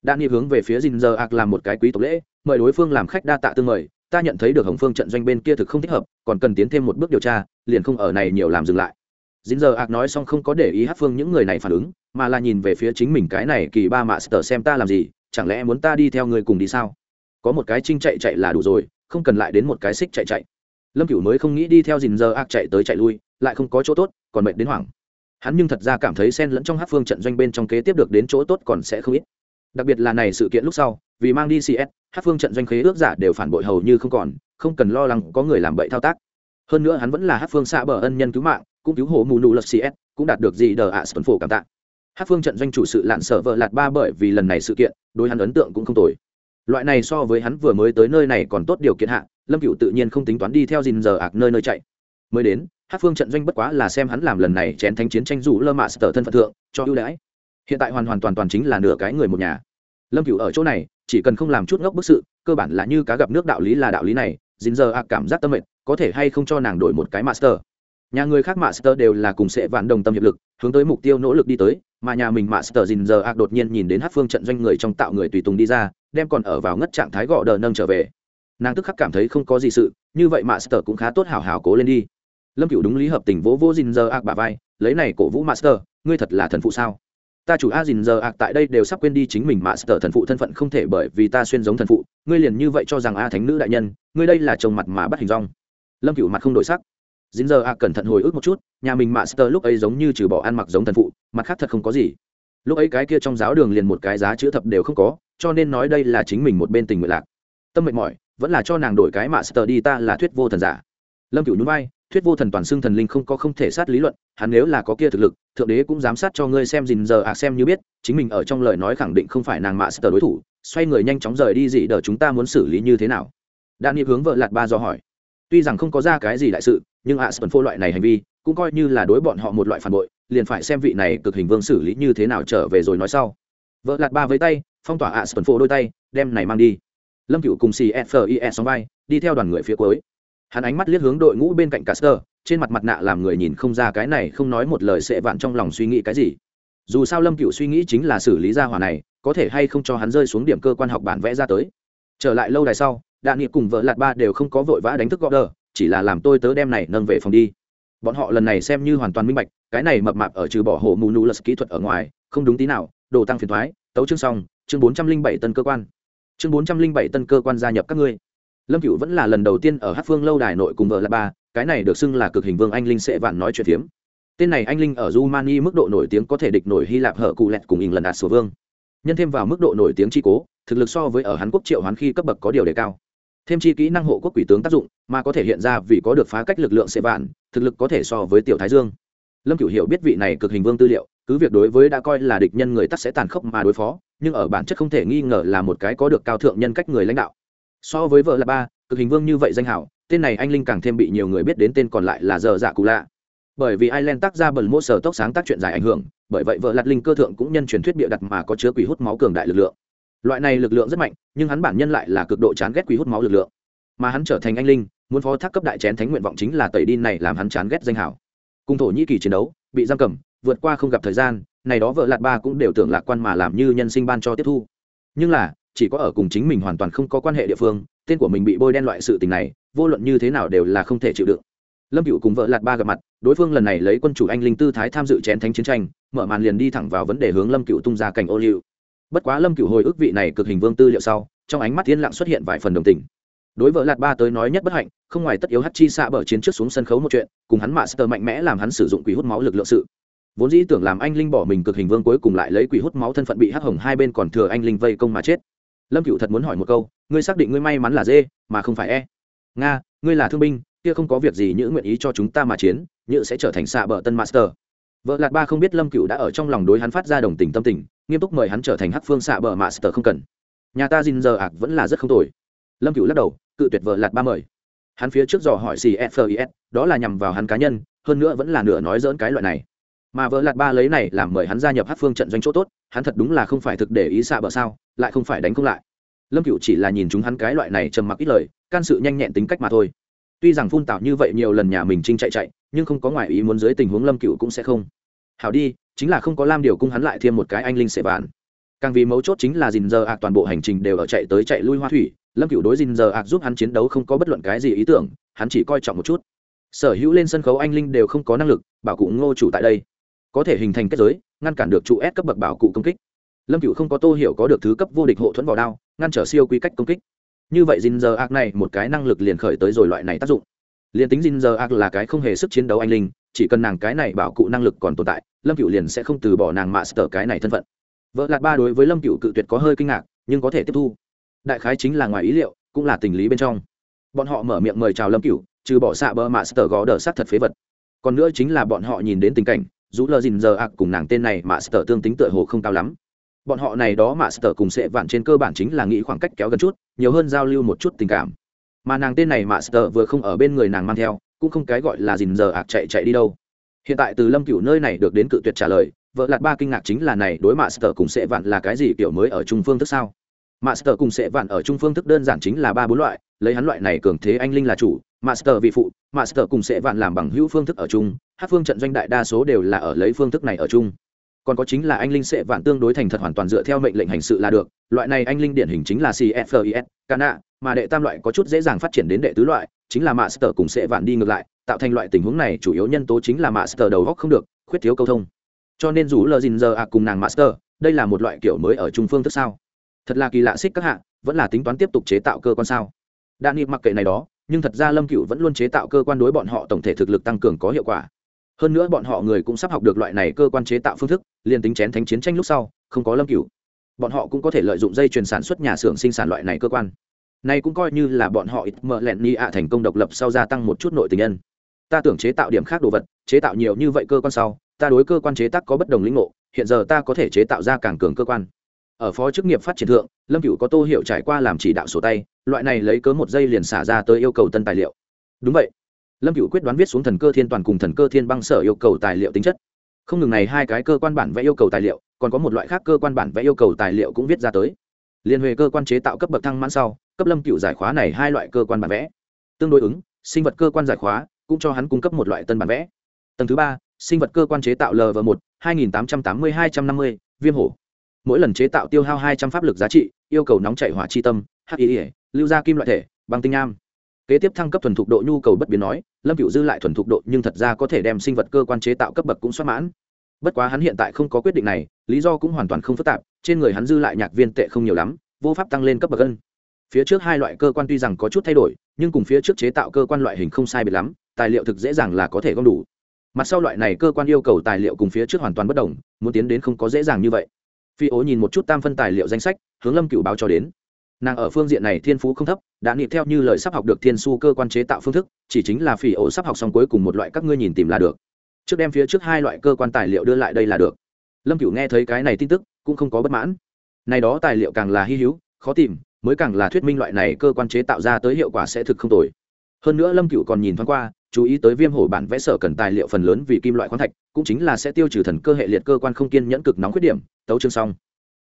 Đạn nghi hướng về phía dinh giờ ạc làm một cái quý tộc lễ, mời đối phương làm khách đa tạ tương mời, ta nhận thấy được hồng phương trận doanh bên kia thực không thích hợp, còn cần tiến thêm một bước điều tra, liền không ở này nhiều làm dừng lại. Dính giờ ạc nói xong không có để ý hát phương những người này phản ứng, mà là nhìn về phía chính mình cái này kỳ ba mạ sờ xem ta làm gì, chẳng lẽ muốn ta đi theo người cùng đi sao? Có một cái trinh chạy chạy là đủ rồi, không cần lại đến một cái xích chạy chạy lâm cửu mới không nghĩ đi theo dình giờ ác chạy tới chạy lui, lại không có chỗ tốt, còn mệt đến hoảng. Hắn nhưng thật ra cảm thấy sen lẫn trong hát phương trận doanh bên trong kế tiếp được đến chỗ tốt còn sẽ không ít. Đặc biệt là này sự kiện lúc sau, vì mang đi cs hát phương trận doanh khế ước giả đều phản bội hầu như không còn, không cần lo lắng có người làm bậy thao tác. Hơn nữa hắn vẫn là hát phương xạ bờ ân nhân cứu mạng, cũng cứu hộ mù nụ lật cs cũng đạt được gì đờ ạ sơn phổ cảm tạ. Hát phương trận doanh chủ sự lạn sợ vợ lạt ba bởi vì lần này sự kiện, đối hắn ấn tượng cũng không tồi. Loại này so với hắn vừa mới tới nơi này còn tốt điều kiện hạ lâm cựu tự nhiên không tính toán đi theo dìn giờ ạc nơi nơi chạy. Mới đến hát phương trận doanh bất quá là xem hắn làm lần này chén thánh chiến tranh rủ lơ mạ sở thân phận thượng, cho ưu đãi. Hiện tại hoàn hoàn toàn toàn chính là nửa cái người một nhà. Lâm cựu ở chỗ này, chỉ cần không làm chút ngốc bức sự, cơ bản là như cá gặp nước đạo lý là đạo lý này dìn giờ ạc cảm giác tâm mệnh có thể hay không cho nàng đổi một cái master nhà người khác master đều là cùng sẽ vạn đồng tâm hiệp lực, hướng tới mục tiêu nỗ lực đi tới, mà nhà mình master dìn giờ ạc đột nhiên nhìn đến hát phương trận doanh người trong tạo người tùy tùng đi ra, đem còn ở vào ngất trạng thái gọ đờ nâng trở về nàng tức khắc cảm thấy không có gì sự, như vậy master cũng khá tốt hào hào cố lên đi. Lâm cựu đúng lý hợp tình vỗ vỗ dìn giờ ạc bà vai, lấy này cổ vũ master, ngươi thật là thần phụ sao? Ta chủ a dìn giờ ạc tại đây đều sắp quên đi chính mình master thần phụ thân phận không thể bởi vì ta xuyên giống thần phụ, ngươi liền như vậy cho rằng a thánh nữ đại nhân, ngươi đây là chồng mặt mà bắt hình rong. Lâm cựu mặt không đổi sắc. Dìn giờ ạc cẩn thận hồi ức một chút, nhà mình master lúc ấy giống như trừ bỏ ăn mặc giống thần phụ, mặt khác thật không có gì. Lúc ấy cái kia trong giáo đường liền một cái giá chữ thập đều không có, cho nên nói đây là chính mình một bên tình nguyện lạc. Tâm mệt mỏi vẫn là cho nàng đổi cái mạ sờ đi, ta là thuyết vô thần giả. Lâm cựu nhún vai, thuyết vô thần toàn xưng thần linh không có không thể sát lý luận, hắn nếu là có kia thực lực, thượng đế cũng giám sát cho ngươi xem dình giờ à xem như biết, chính mình ở trong lời nói khẳng định không phải nàng mạ sờ đối thủ, xoay người nhanh chóng rời đi gì đờ chúng ta muốn xử lý như thế nào? Đạn nghiệp hướng vợ lạt ba do hỏi. Tuy rằng không có ra cái gì đại sự, nhưng ạ sần phô loại này hành vi, cũng coi như là đối bọn họ một loại phản bội, liền phải xem vị này cực hình vương xử lý như thế nào trở về rồi nói sau. Vợ lạt ba với tay, phong tỏa ạ sần phô đôi tay, đem này mang đi lâm cựu cùng xì fie sóng vai, đi theo đoàn người phía cuối. Hắn ánh mắt liếc hướng đội ngũ bên cạnh caster trên mặt mặt nạ làm người nhìn không ra cái này không nói một lời sệ vạn trong lòng suy nghĩ cái gì. Dù sao lâm cựu suy nghĩ chính là xử lý ra hỏa này, có thể hay không cho hắn rơi xuống điểm cơ quan học bản vẽ ra tới. Trở lại lâu đài sau, đạn nghị cùng vợ lạt ba đều không có vội vã đánh thức gõ đờ chỉ là làm tôi tớ đem này nâng về phòng đi. Bọn họ lần này xem như hoàn toàn minh bạch, cái này mập mạp ở trừ bỏ hộ mù nụ lật kỹ thuật ở ngoài, không đúng tí nào, đồ tăng phiền thoái, tấu chương xong, chương bốn trăm linh bảy tân cơ quan chương bốn trăm linh bảy tân cơ quan gia nhập các ngươi. Lâm cựu vẫn là lần đầu tiên ở hát phương lâu đài nội cùng vợ là ba, cái này được xưng là cực hình vương anh linh sẽ vạn nói chuyện phiếm. Tên này anh linh ở rumani mức độ nổi tiếng có thể địch nổi hy lạp hở cụ lẹt cùng ình lần đạt số vương. Nhân thêm vào mức độ nổi tiếng chi cố, thực lực so với ở hàn quốc triệu hoán khi cấp bậc có điều đề cao. Thêm chi kỹ năng hộ quốc quỷ tướng tác dụng, mà có thể hiện ra vì có được phá cách lực lượng sẽ vạn, thực lực có thể so với tiểu thái dương. Lâm cửu hiểu biết vị này cực hình vương tư liệu cứ việc đối với đã coi là địch nhân người tắc sẽ tàn khốc mà đối phó, nhưng ở bản chất không thể nghi ngờ là một cái có được cao thượng nhân cách người lãnh đạo. So với vợ là ba, cực hình vương như vậy danh hảo, tên này anh linh càng thêm bị nhiều người biết đến tên còn lại là giờ dạ cụ lạ. Bởi vì ireland tác ra bẩn mô sở tốc sáng tác chuyện dài ảnh hưởng, bởi vậy vợ lạt linh cơ thượng cũng nhân truyền thuyết bịa đặt mà có chứa quỷ hút máu cường đại lực lượng. Loại này lực lượng rất mạnh, nhưng hắn bản nhân lại là cực độ chán ghét quỷ hút máu lực lượng. Mà hắn trở thành anh linh, muốn phó thác cấp đại chén thánh nguyện vọng chính là tẩy đi này làm hắn chán ghét danh hảo. Cùng thổ nhĩ kỳ chiến đấu, bị giam cầm vượt qua không gặp thời gian, này đó vợ lạt ba cũng đều tưởng lạc quan mà làm như nhân sinh ban cho tiếp thu. Nhưng là, chỉ có ở cùng chính mình hoàn toàn không có quan hệ địa phương, tên của mình bị bôi đen loại sự tình này, vô luận như thế nào đều là không thể chịu đựng. Lâm cựu cùng vợ lạt ba gặp mặt, đối phương lần này lấy quân chủ anh linh tư thái tham dự chén thánh chiến tranh, mở màn liền đi thẳng vào vấn đề hướng lâm cựu tung ra cảnh ô liu. Bất quá lâm cựu hồi ức vị này cực hình vương tư liệu sau, trong ánh mắt thiên lặng xuất hiện vài phần đồng tình. Đối vợ lạt ba tới nói nhất bất hạnh, không ngoài tất yếu hắt chi xạ bở chiến trước xuống sân khấu một chuyện, cùng hắn mạ sơ mạnh mẽ làm hắn sử dụng quỷ hút máu lực lượng sự vốn dĩ tưởng làm anh linh bỏ mình cực hình vương cuối cùng lại lấy quỷ hút máu thân phận bị hắc hồng hai bên còn thừa anh linh vây công mà chết. Lâm cựu thật muốn hỏi một câu, ngươi xác định ngươi may mắn là dê, mà không phải e? Nga, ngươi là thương binh, kia không có việc gì nhữ nguyện ý cho chúng ta mà chiến, nhữ sẽ trở thành xạ bờ tân master. Vợ lạt ba không biết lâm cựu đã ở trong lòng đối hắn phát ra đồng tình tâm tình, nghiêm túc mời hắn trở thành hắc phương xạ bờ master không cần. Nhà ta dinh giờ ạc vẫn là rất không tồi. Lâm cựu lắc đầu, cự tuyệt vợ lạt ba mời. Hắn phía trước dò hỏi cfis đó là nhằm vào hắn cá nhân, hơn nữa vẫn là nửa nói dỡn cái loại này mà vợ lạt ba lấy này làm mời hắn gia nhập hát phương trận doanh chỗ tốt, hắn thật đúng là không phải thực để ý xạ bờ sao, lại không phải đánh không lại. Lâm cựu chỉ là nhìn chúng hắn cái loại này trầm mặc ít lời, can sự nhanh nhẹn tính cách mà thôi. Tuy rằng phun tạo như vậy nhiều lần nhà mình trinh chạy chạy, nhưng không có ngoại ý muốn dưới tình huống lâm cựu cũng sẽ không. Hảo đi, chính là không có lam điều cung hắn lại thêm một cái anh linh sệ bản càng vì mấu chốt chính là dình giờ ạc toàn bộ hành trình đều ở chạy tới chạy lui hoa thủy, lâm cựu đối dình giờ ạc giúp hắn chiến đấu không có bất luận cái gì ý tưởng, hắn chỉ coi trọng một chút. Sở hữu lên sân khấu anh linh đều không có năng lực, bảo cụ ngô chủ tại đây có thể hình thành kết giới, ngăn cản được trụ ép cấp bậc bảo cụ công kích. Lâm cựu không có tô hiểu có được thứ cấp vô địch hộ thuẫn vào đao, ngăn trở siêu quy cách công kích. Như vậy dinh giờ ác này, một cái năng lực liền khởi tới rồi loại này tác dụng. Liền tính dinh giờ ác là cái không hề sức chiến đấu anh linh, chỉ cần nàng cái này bảo cụ năng lực còn tồn tại, lâm cựu liền sẽ không từ bỏ nàng mạ sờ cái này thân phận. Vợ lạt ba đối với lâm cựu cự tuyệt có hơi kinh ngạc, nhưng có thể tiếp thu. Đại khái chính là ngoài ý liệu, cũng là tình lý bên trong. Bọn họ mở miệng mời chào lâm cựu trừ bỏ xạ bờ mạ sờ gó đờ sát thật phế vật. Còn nữa chính là bọn họ nhìn đến tình cảnh dù lờ dìn giờ ạc cùng nàng tên này mà sờ tương tính tựa hồ không cao lắm. Bọn họ này đó mà sờ cùng sẽ vạn trên cơ bản chính là nghĩ khoảng cách kéo gần chút nhiều hơn giao lưu một chút tình cảm. Mà nàng tên này mà sờ vừa không ở bên người nàng mang theo cũng không cái gọi là dìn giờ ạc chạy chạy đi đâu. Hiện tại từ lâm cửu nơi này được đến cự tuyệt trả lời vợ lạt ba kinh ngạc chính là này đối mạ sờ cùng sẽ vạn là cái gì kiểu mới ở trung phương thức sao? Master cùng sẽ vạn ở trung phương thức đơn giản chính là ba bốn loại, lấy hắn loại này cường thế anh linh là chủ, Master vị phụ, Master cùng sẽ vạn làm bằng hữu phương thức ở chung, hát phương trận doanh đại đa số đều là ở lấy phương thức này ở chung. Còn có chính là anh linh sẽ vạn tương đối thành thật hoàn toàn dựa theo mệnh lệnh hành sự là được, loại này anh linh điển hình chính là CFIS, Cana, mà đệ tam loại có chút dễ dàng phát triển đến đệ tứ loại, chính là Master cùng sẽ vạn đi ngược lại, tạo thành loại tình huống này chủ yếu nhân tố chính là Master đầu góc không được, khuyết thiếu câu thông. Cho nên dù lờ giờ à cùng nàng Master, đây là một loại kiểu mới ở trung phương thức sao? thật là kỳ lạ xích các hạ vẫn là tính toán tiếp tục chế tạo cơ quan sao đạn nghị mặc kệ này đó nhưng thật ra lâm cựu vẫn luôn chế tạo cơ quan đối bọn họ tổng thể thực lực tăng cường có hiệu quả hơn nữa bọn họ người cũng sắp học được loại này cơ quan chế tạo phương thức, liền tính chén thánh chiến tranh lúc sau, không có lâm cửu, bọn họ cũng có thể lợi dụng dây chuyền sản xuất nhà xưởng sinh sản loại này cơ quan. Này cũng coi như là bọn họ ít mợ lẹn ni ạ thành công độc lập sau gia tăng một chút nội tình nhân. Ta tưởng chế tạo điểm khác đồ vật, chế tạo nhiều như vậy cơ quan sau, ta đối cơ quan chế tác có bất đồng lĩnh ngộ, hiện giờ ta có thể chế tạo ra càng cường cơ quan. Ở phó chức nghiệp phát triển thượng, lâm cựu có tô hiệu trải qua làm chỉ đạo sổ tay, loại này lấy cớ một giây liền xả ra tới yêu cầu tân tài liệu. Đúng vậy lâm cựu quyết đoán viết xuống thần cơ thiên toàn cùng thần cơ thiên băng sở yêu cầu tài liệu tính chất. Không ngừng này hai cái cơ quan bản vẽ yêu cầu tài liệu, còn có một loại khác cơ quan bản vẽ yêu cầu tài liệu cũng viết ra tới. Liên huệ cơ quan chế tạo cấp bậc thăng mãn sau, cấp lâm cựu giải khóa này hai loại cơ quan bản vẽ. Tương đối ứng, sinh vật cơ quan giải khóa cũng cho hắn cung cấp một loại tân bản vẽ. Tầng thứ ba, sinh vật cơ quan chế tạo lv một, hai nghìn tám trăm tám mươi hai trăm năm mươi, viêm hổ. Mỗi lần chế tạo tiêu hao hai trăm pháp lực giá trị, yêu cầu nóng chảy hỏa chi tâm hi lưu ra kim loại thể bằng tinh am kế tiếp thăng cấp thuần thục độ nhu cầu bất biến nói, lâm cựu dư lại thuần thục độ nhưng thật ra có thể đem sinh vật cơ quan chế tạo cấp bậc cũng xuất mãn. Bất quá hắn hiện tại không có quyết định này, lý do cũng hoàn toàn không phức tạp, trên người hắn dư lại nhạc viên tệ không nhiều lắm, vô pháp tăng lên cấp bậc ân. Phía trước hai loại cơ quan tuy rằng có chút thay đổi, nhưng cùng phía trước chế tạo cơ quan loại hình không sai biệt lắm, tài liệu thực dễ dàng là có thể gom đủ. Mặt sau loại này cơ quan yêu cầu tài liệu cùng phía trước hoàn toàn bất đồng, muốn tiến đến không có dễ dàng như vậy. Phi ố nhìn một chút tam phân tài liệu danh sách, hướng lâm cựu báo cho đến nàng ở phương diện này thiên phú không thấp, đã nịp theo như lời sắp học được thiên su cơ quan chế tạo phương thức, chỉ chính là phỉ ổ sắp học xong cuối cùng một loại các ngươi nhìn tìm là được. Trước đem phía trước hai loại cơ quan tài liệu đưa lại đây là được. Lâm Cửu nghe thấy cái này tin tức, cũng không có bất mãn. Này đó tài liệu càng là hy hữu, khó tìm, mới càng là thuyết minh loại này cơ quan chế tạo ra tới hiệu quả sẽ thực không tồi. Hơn nữa lâm Cửu còn nhìn thoáng qua, chú ý tới viêm hổ bản vẽ sở cần tài liệu phần lớn vì kim loại khoáng thạch, cũng chính là sẽ tiêu trừ thần cơ hệ liệt cơ quan không kiên nhẫn cực nóng khuyết điểm, tấu chương xong.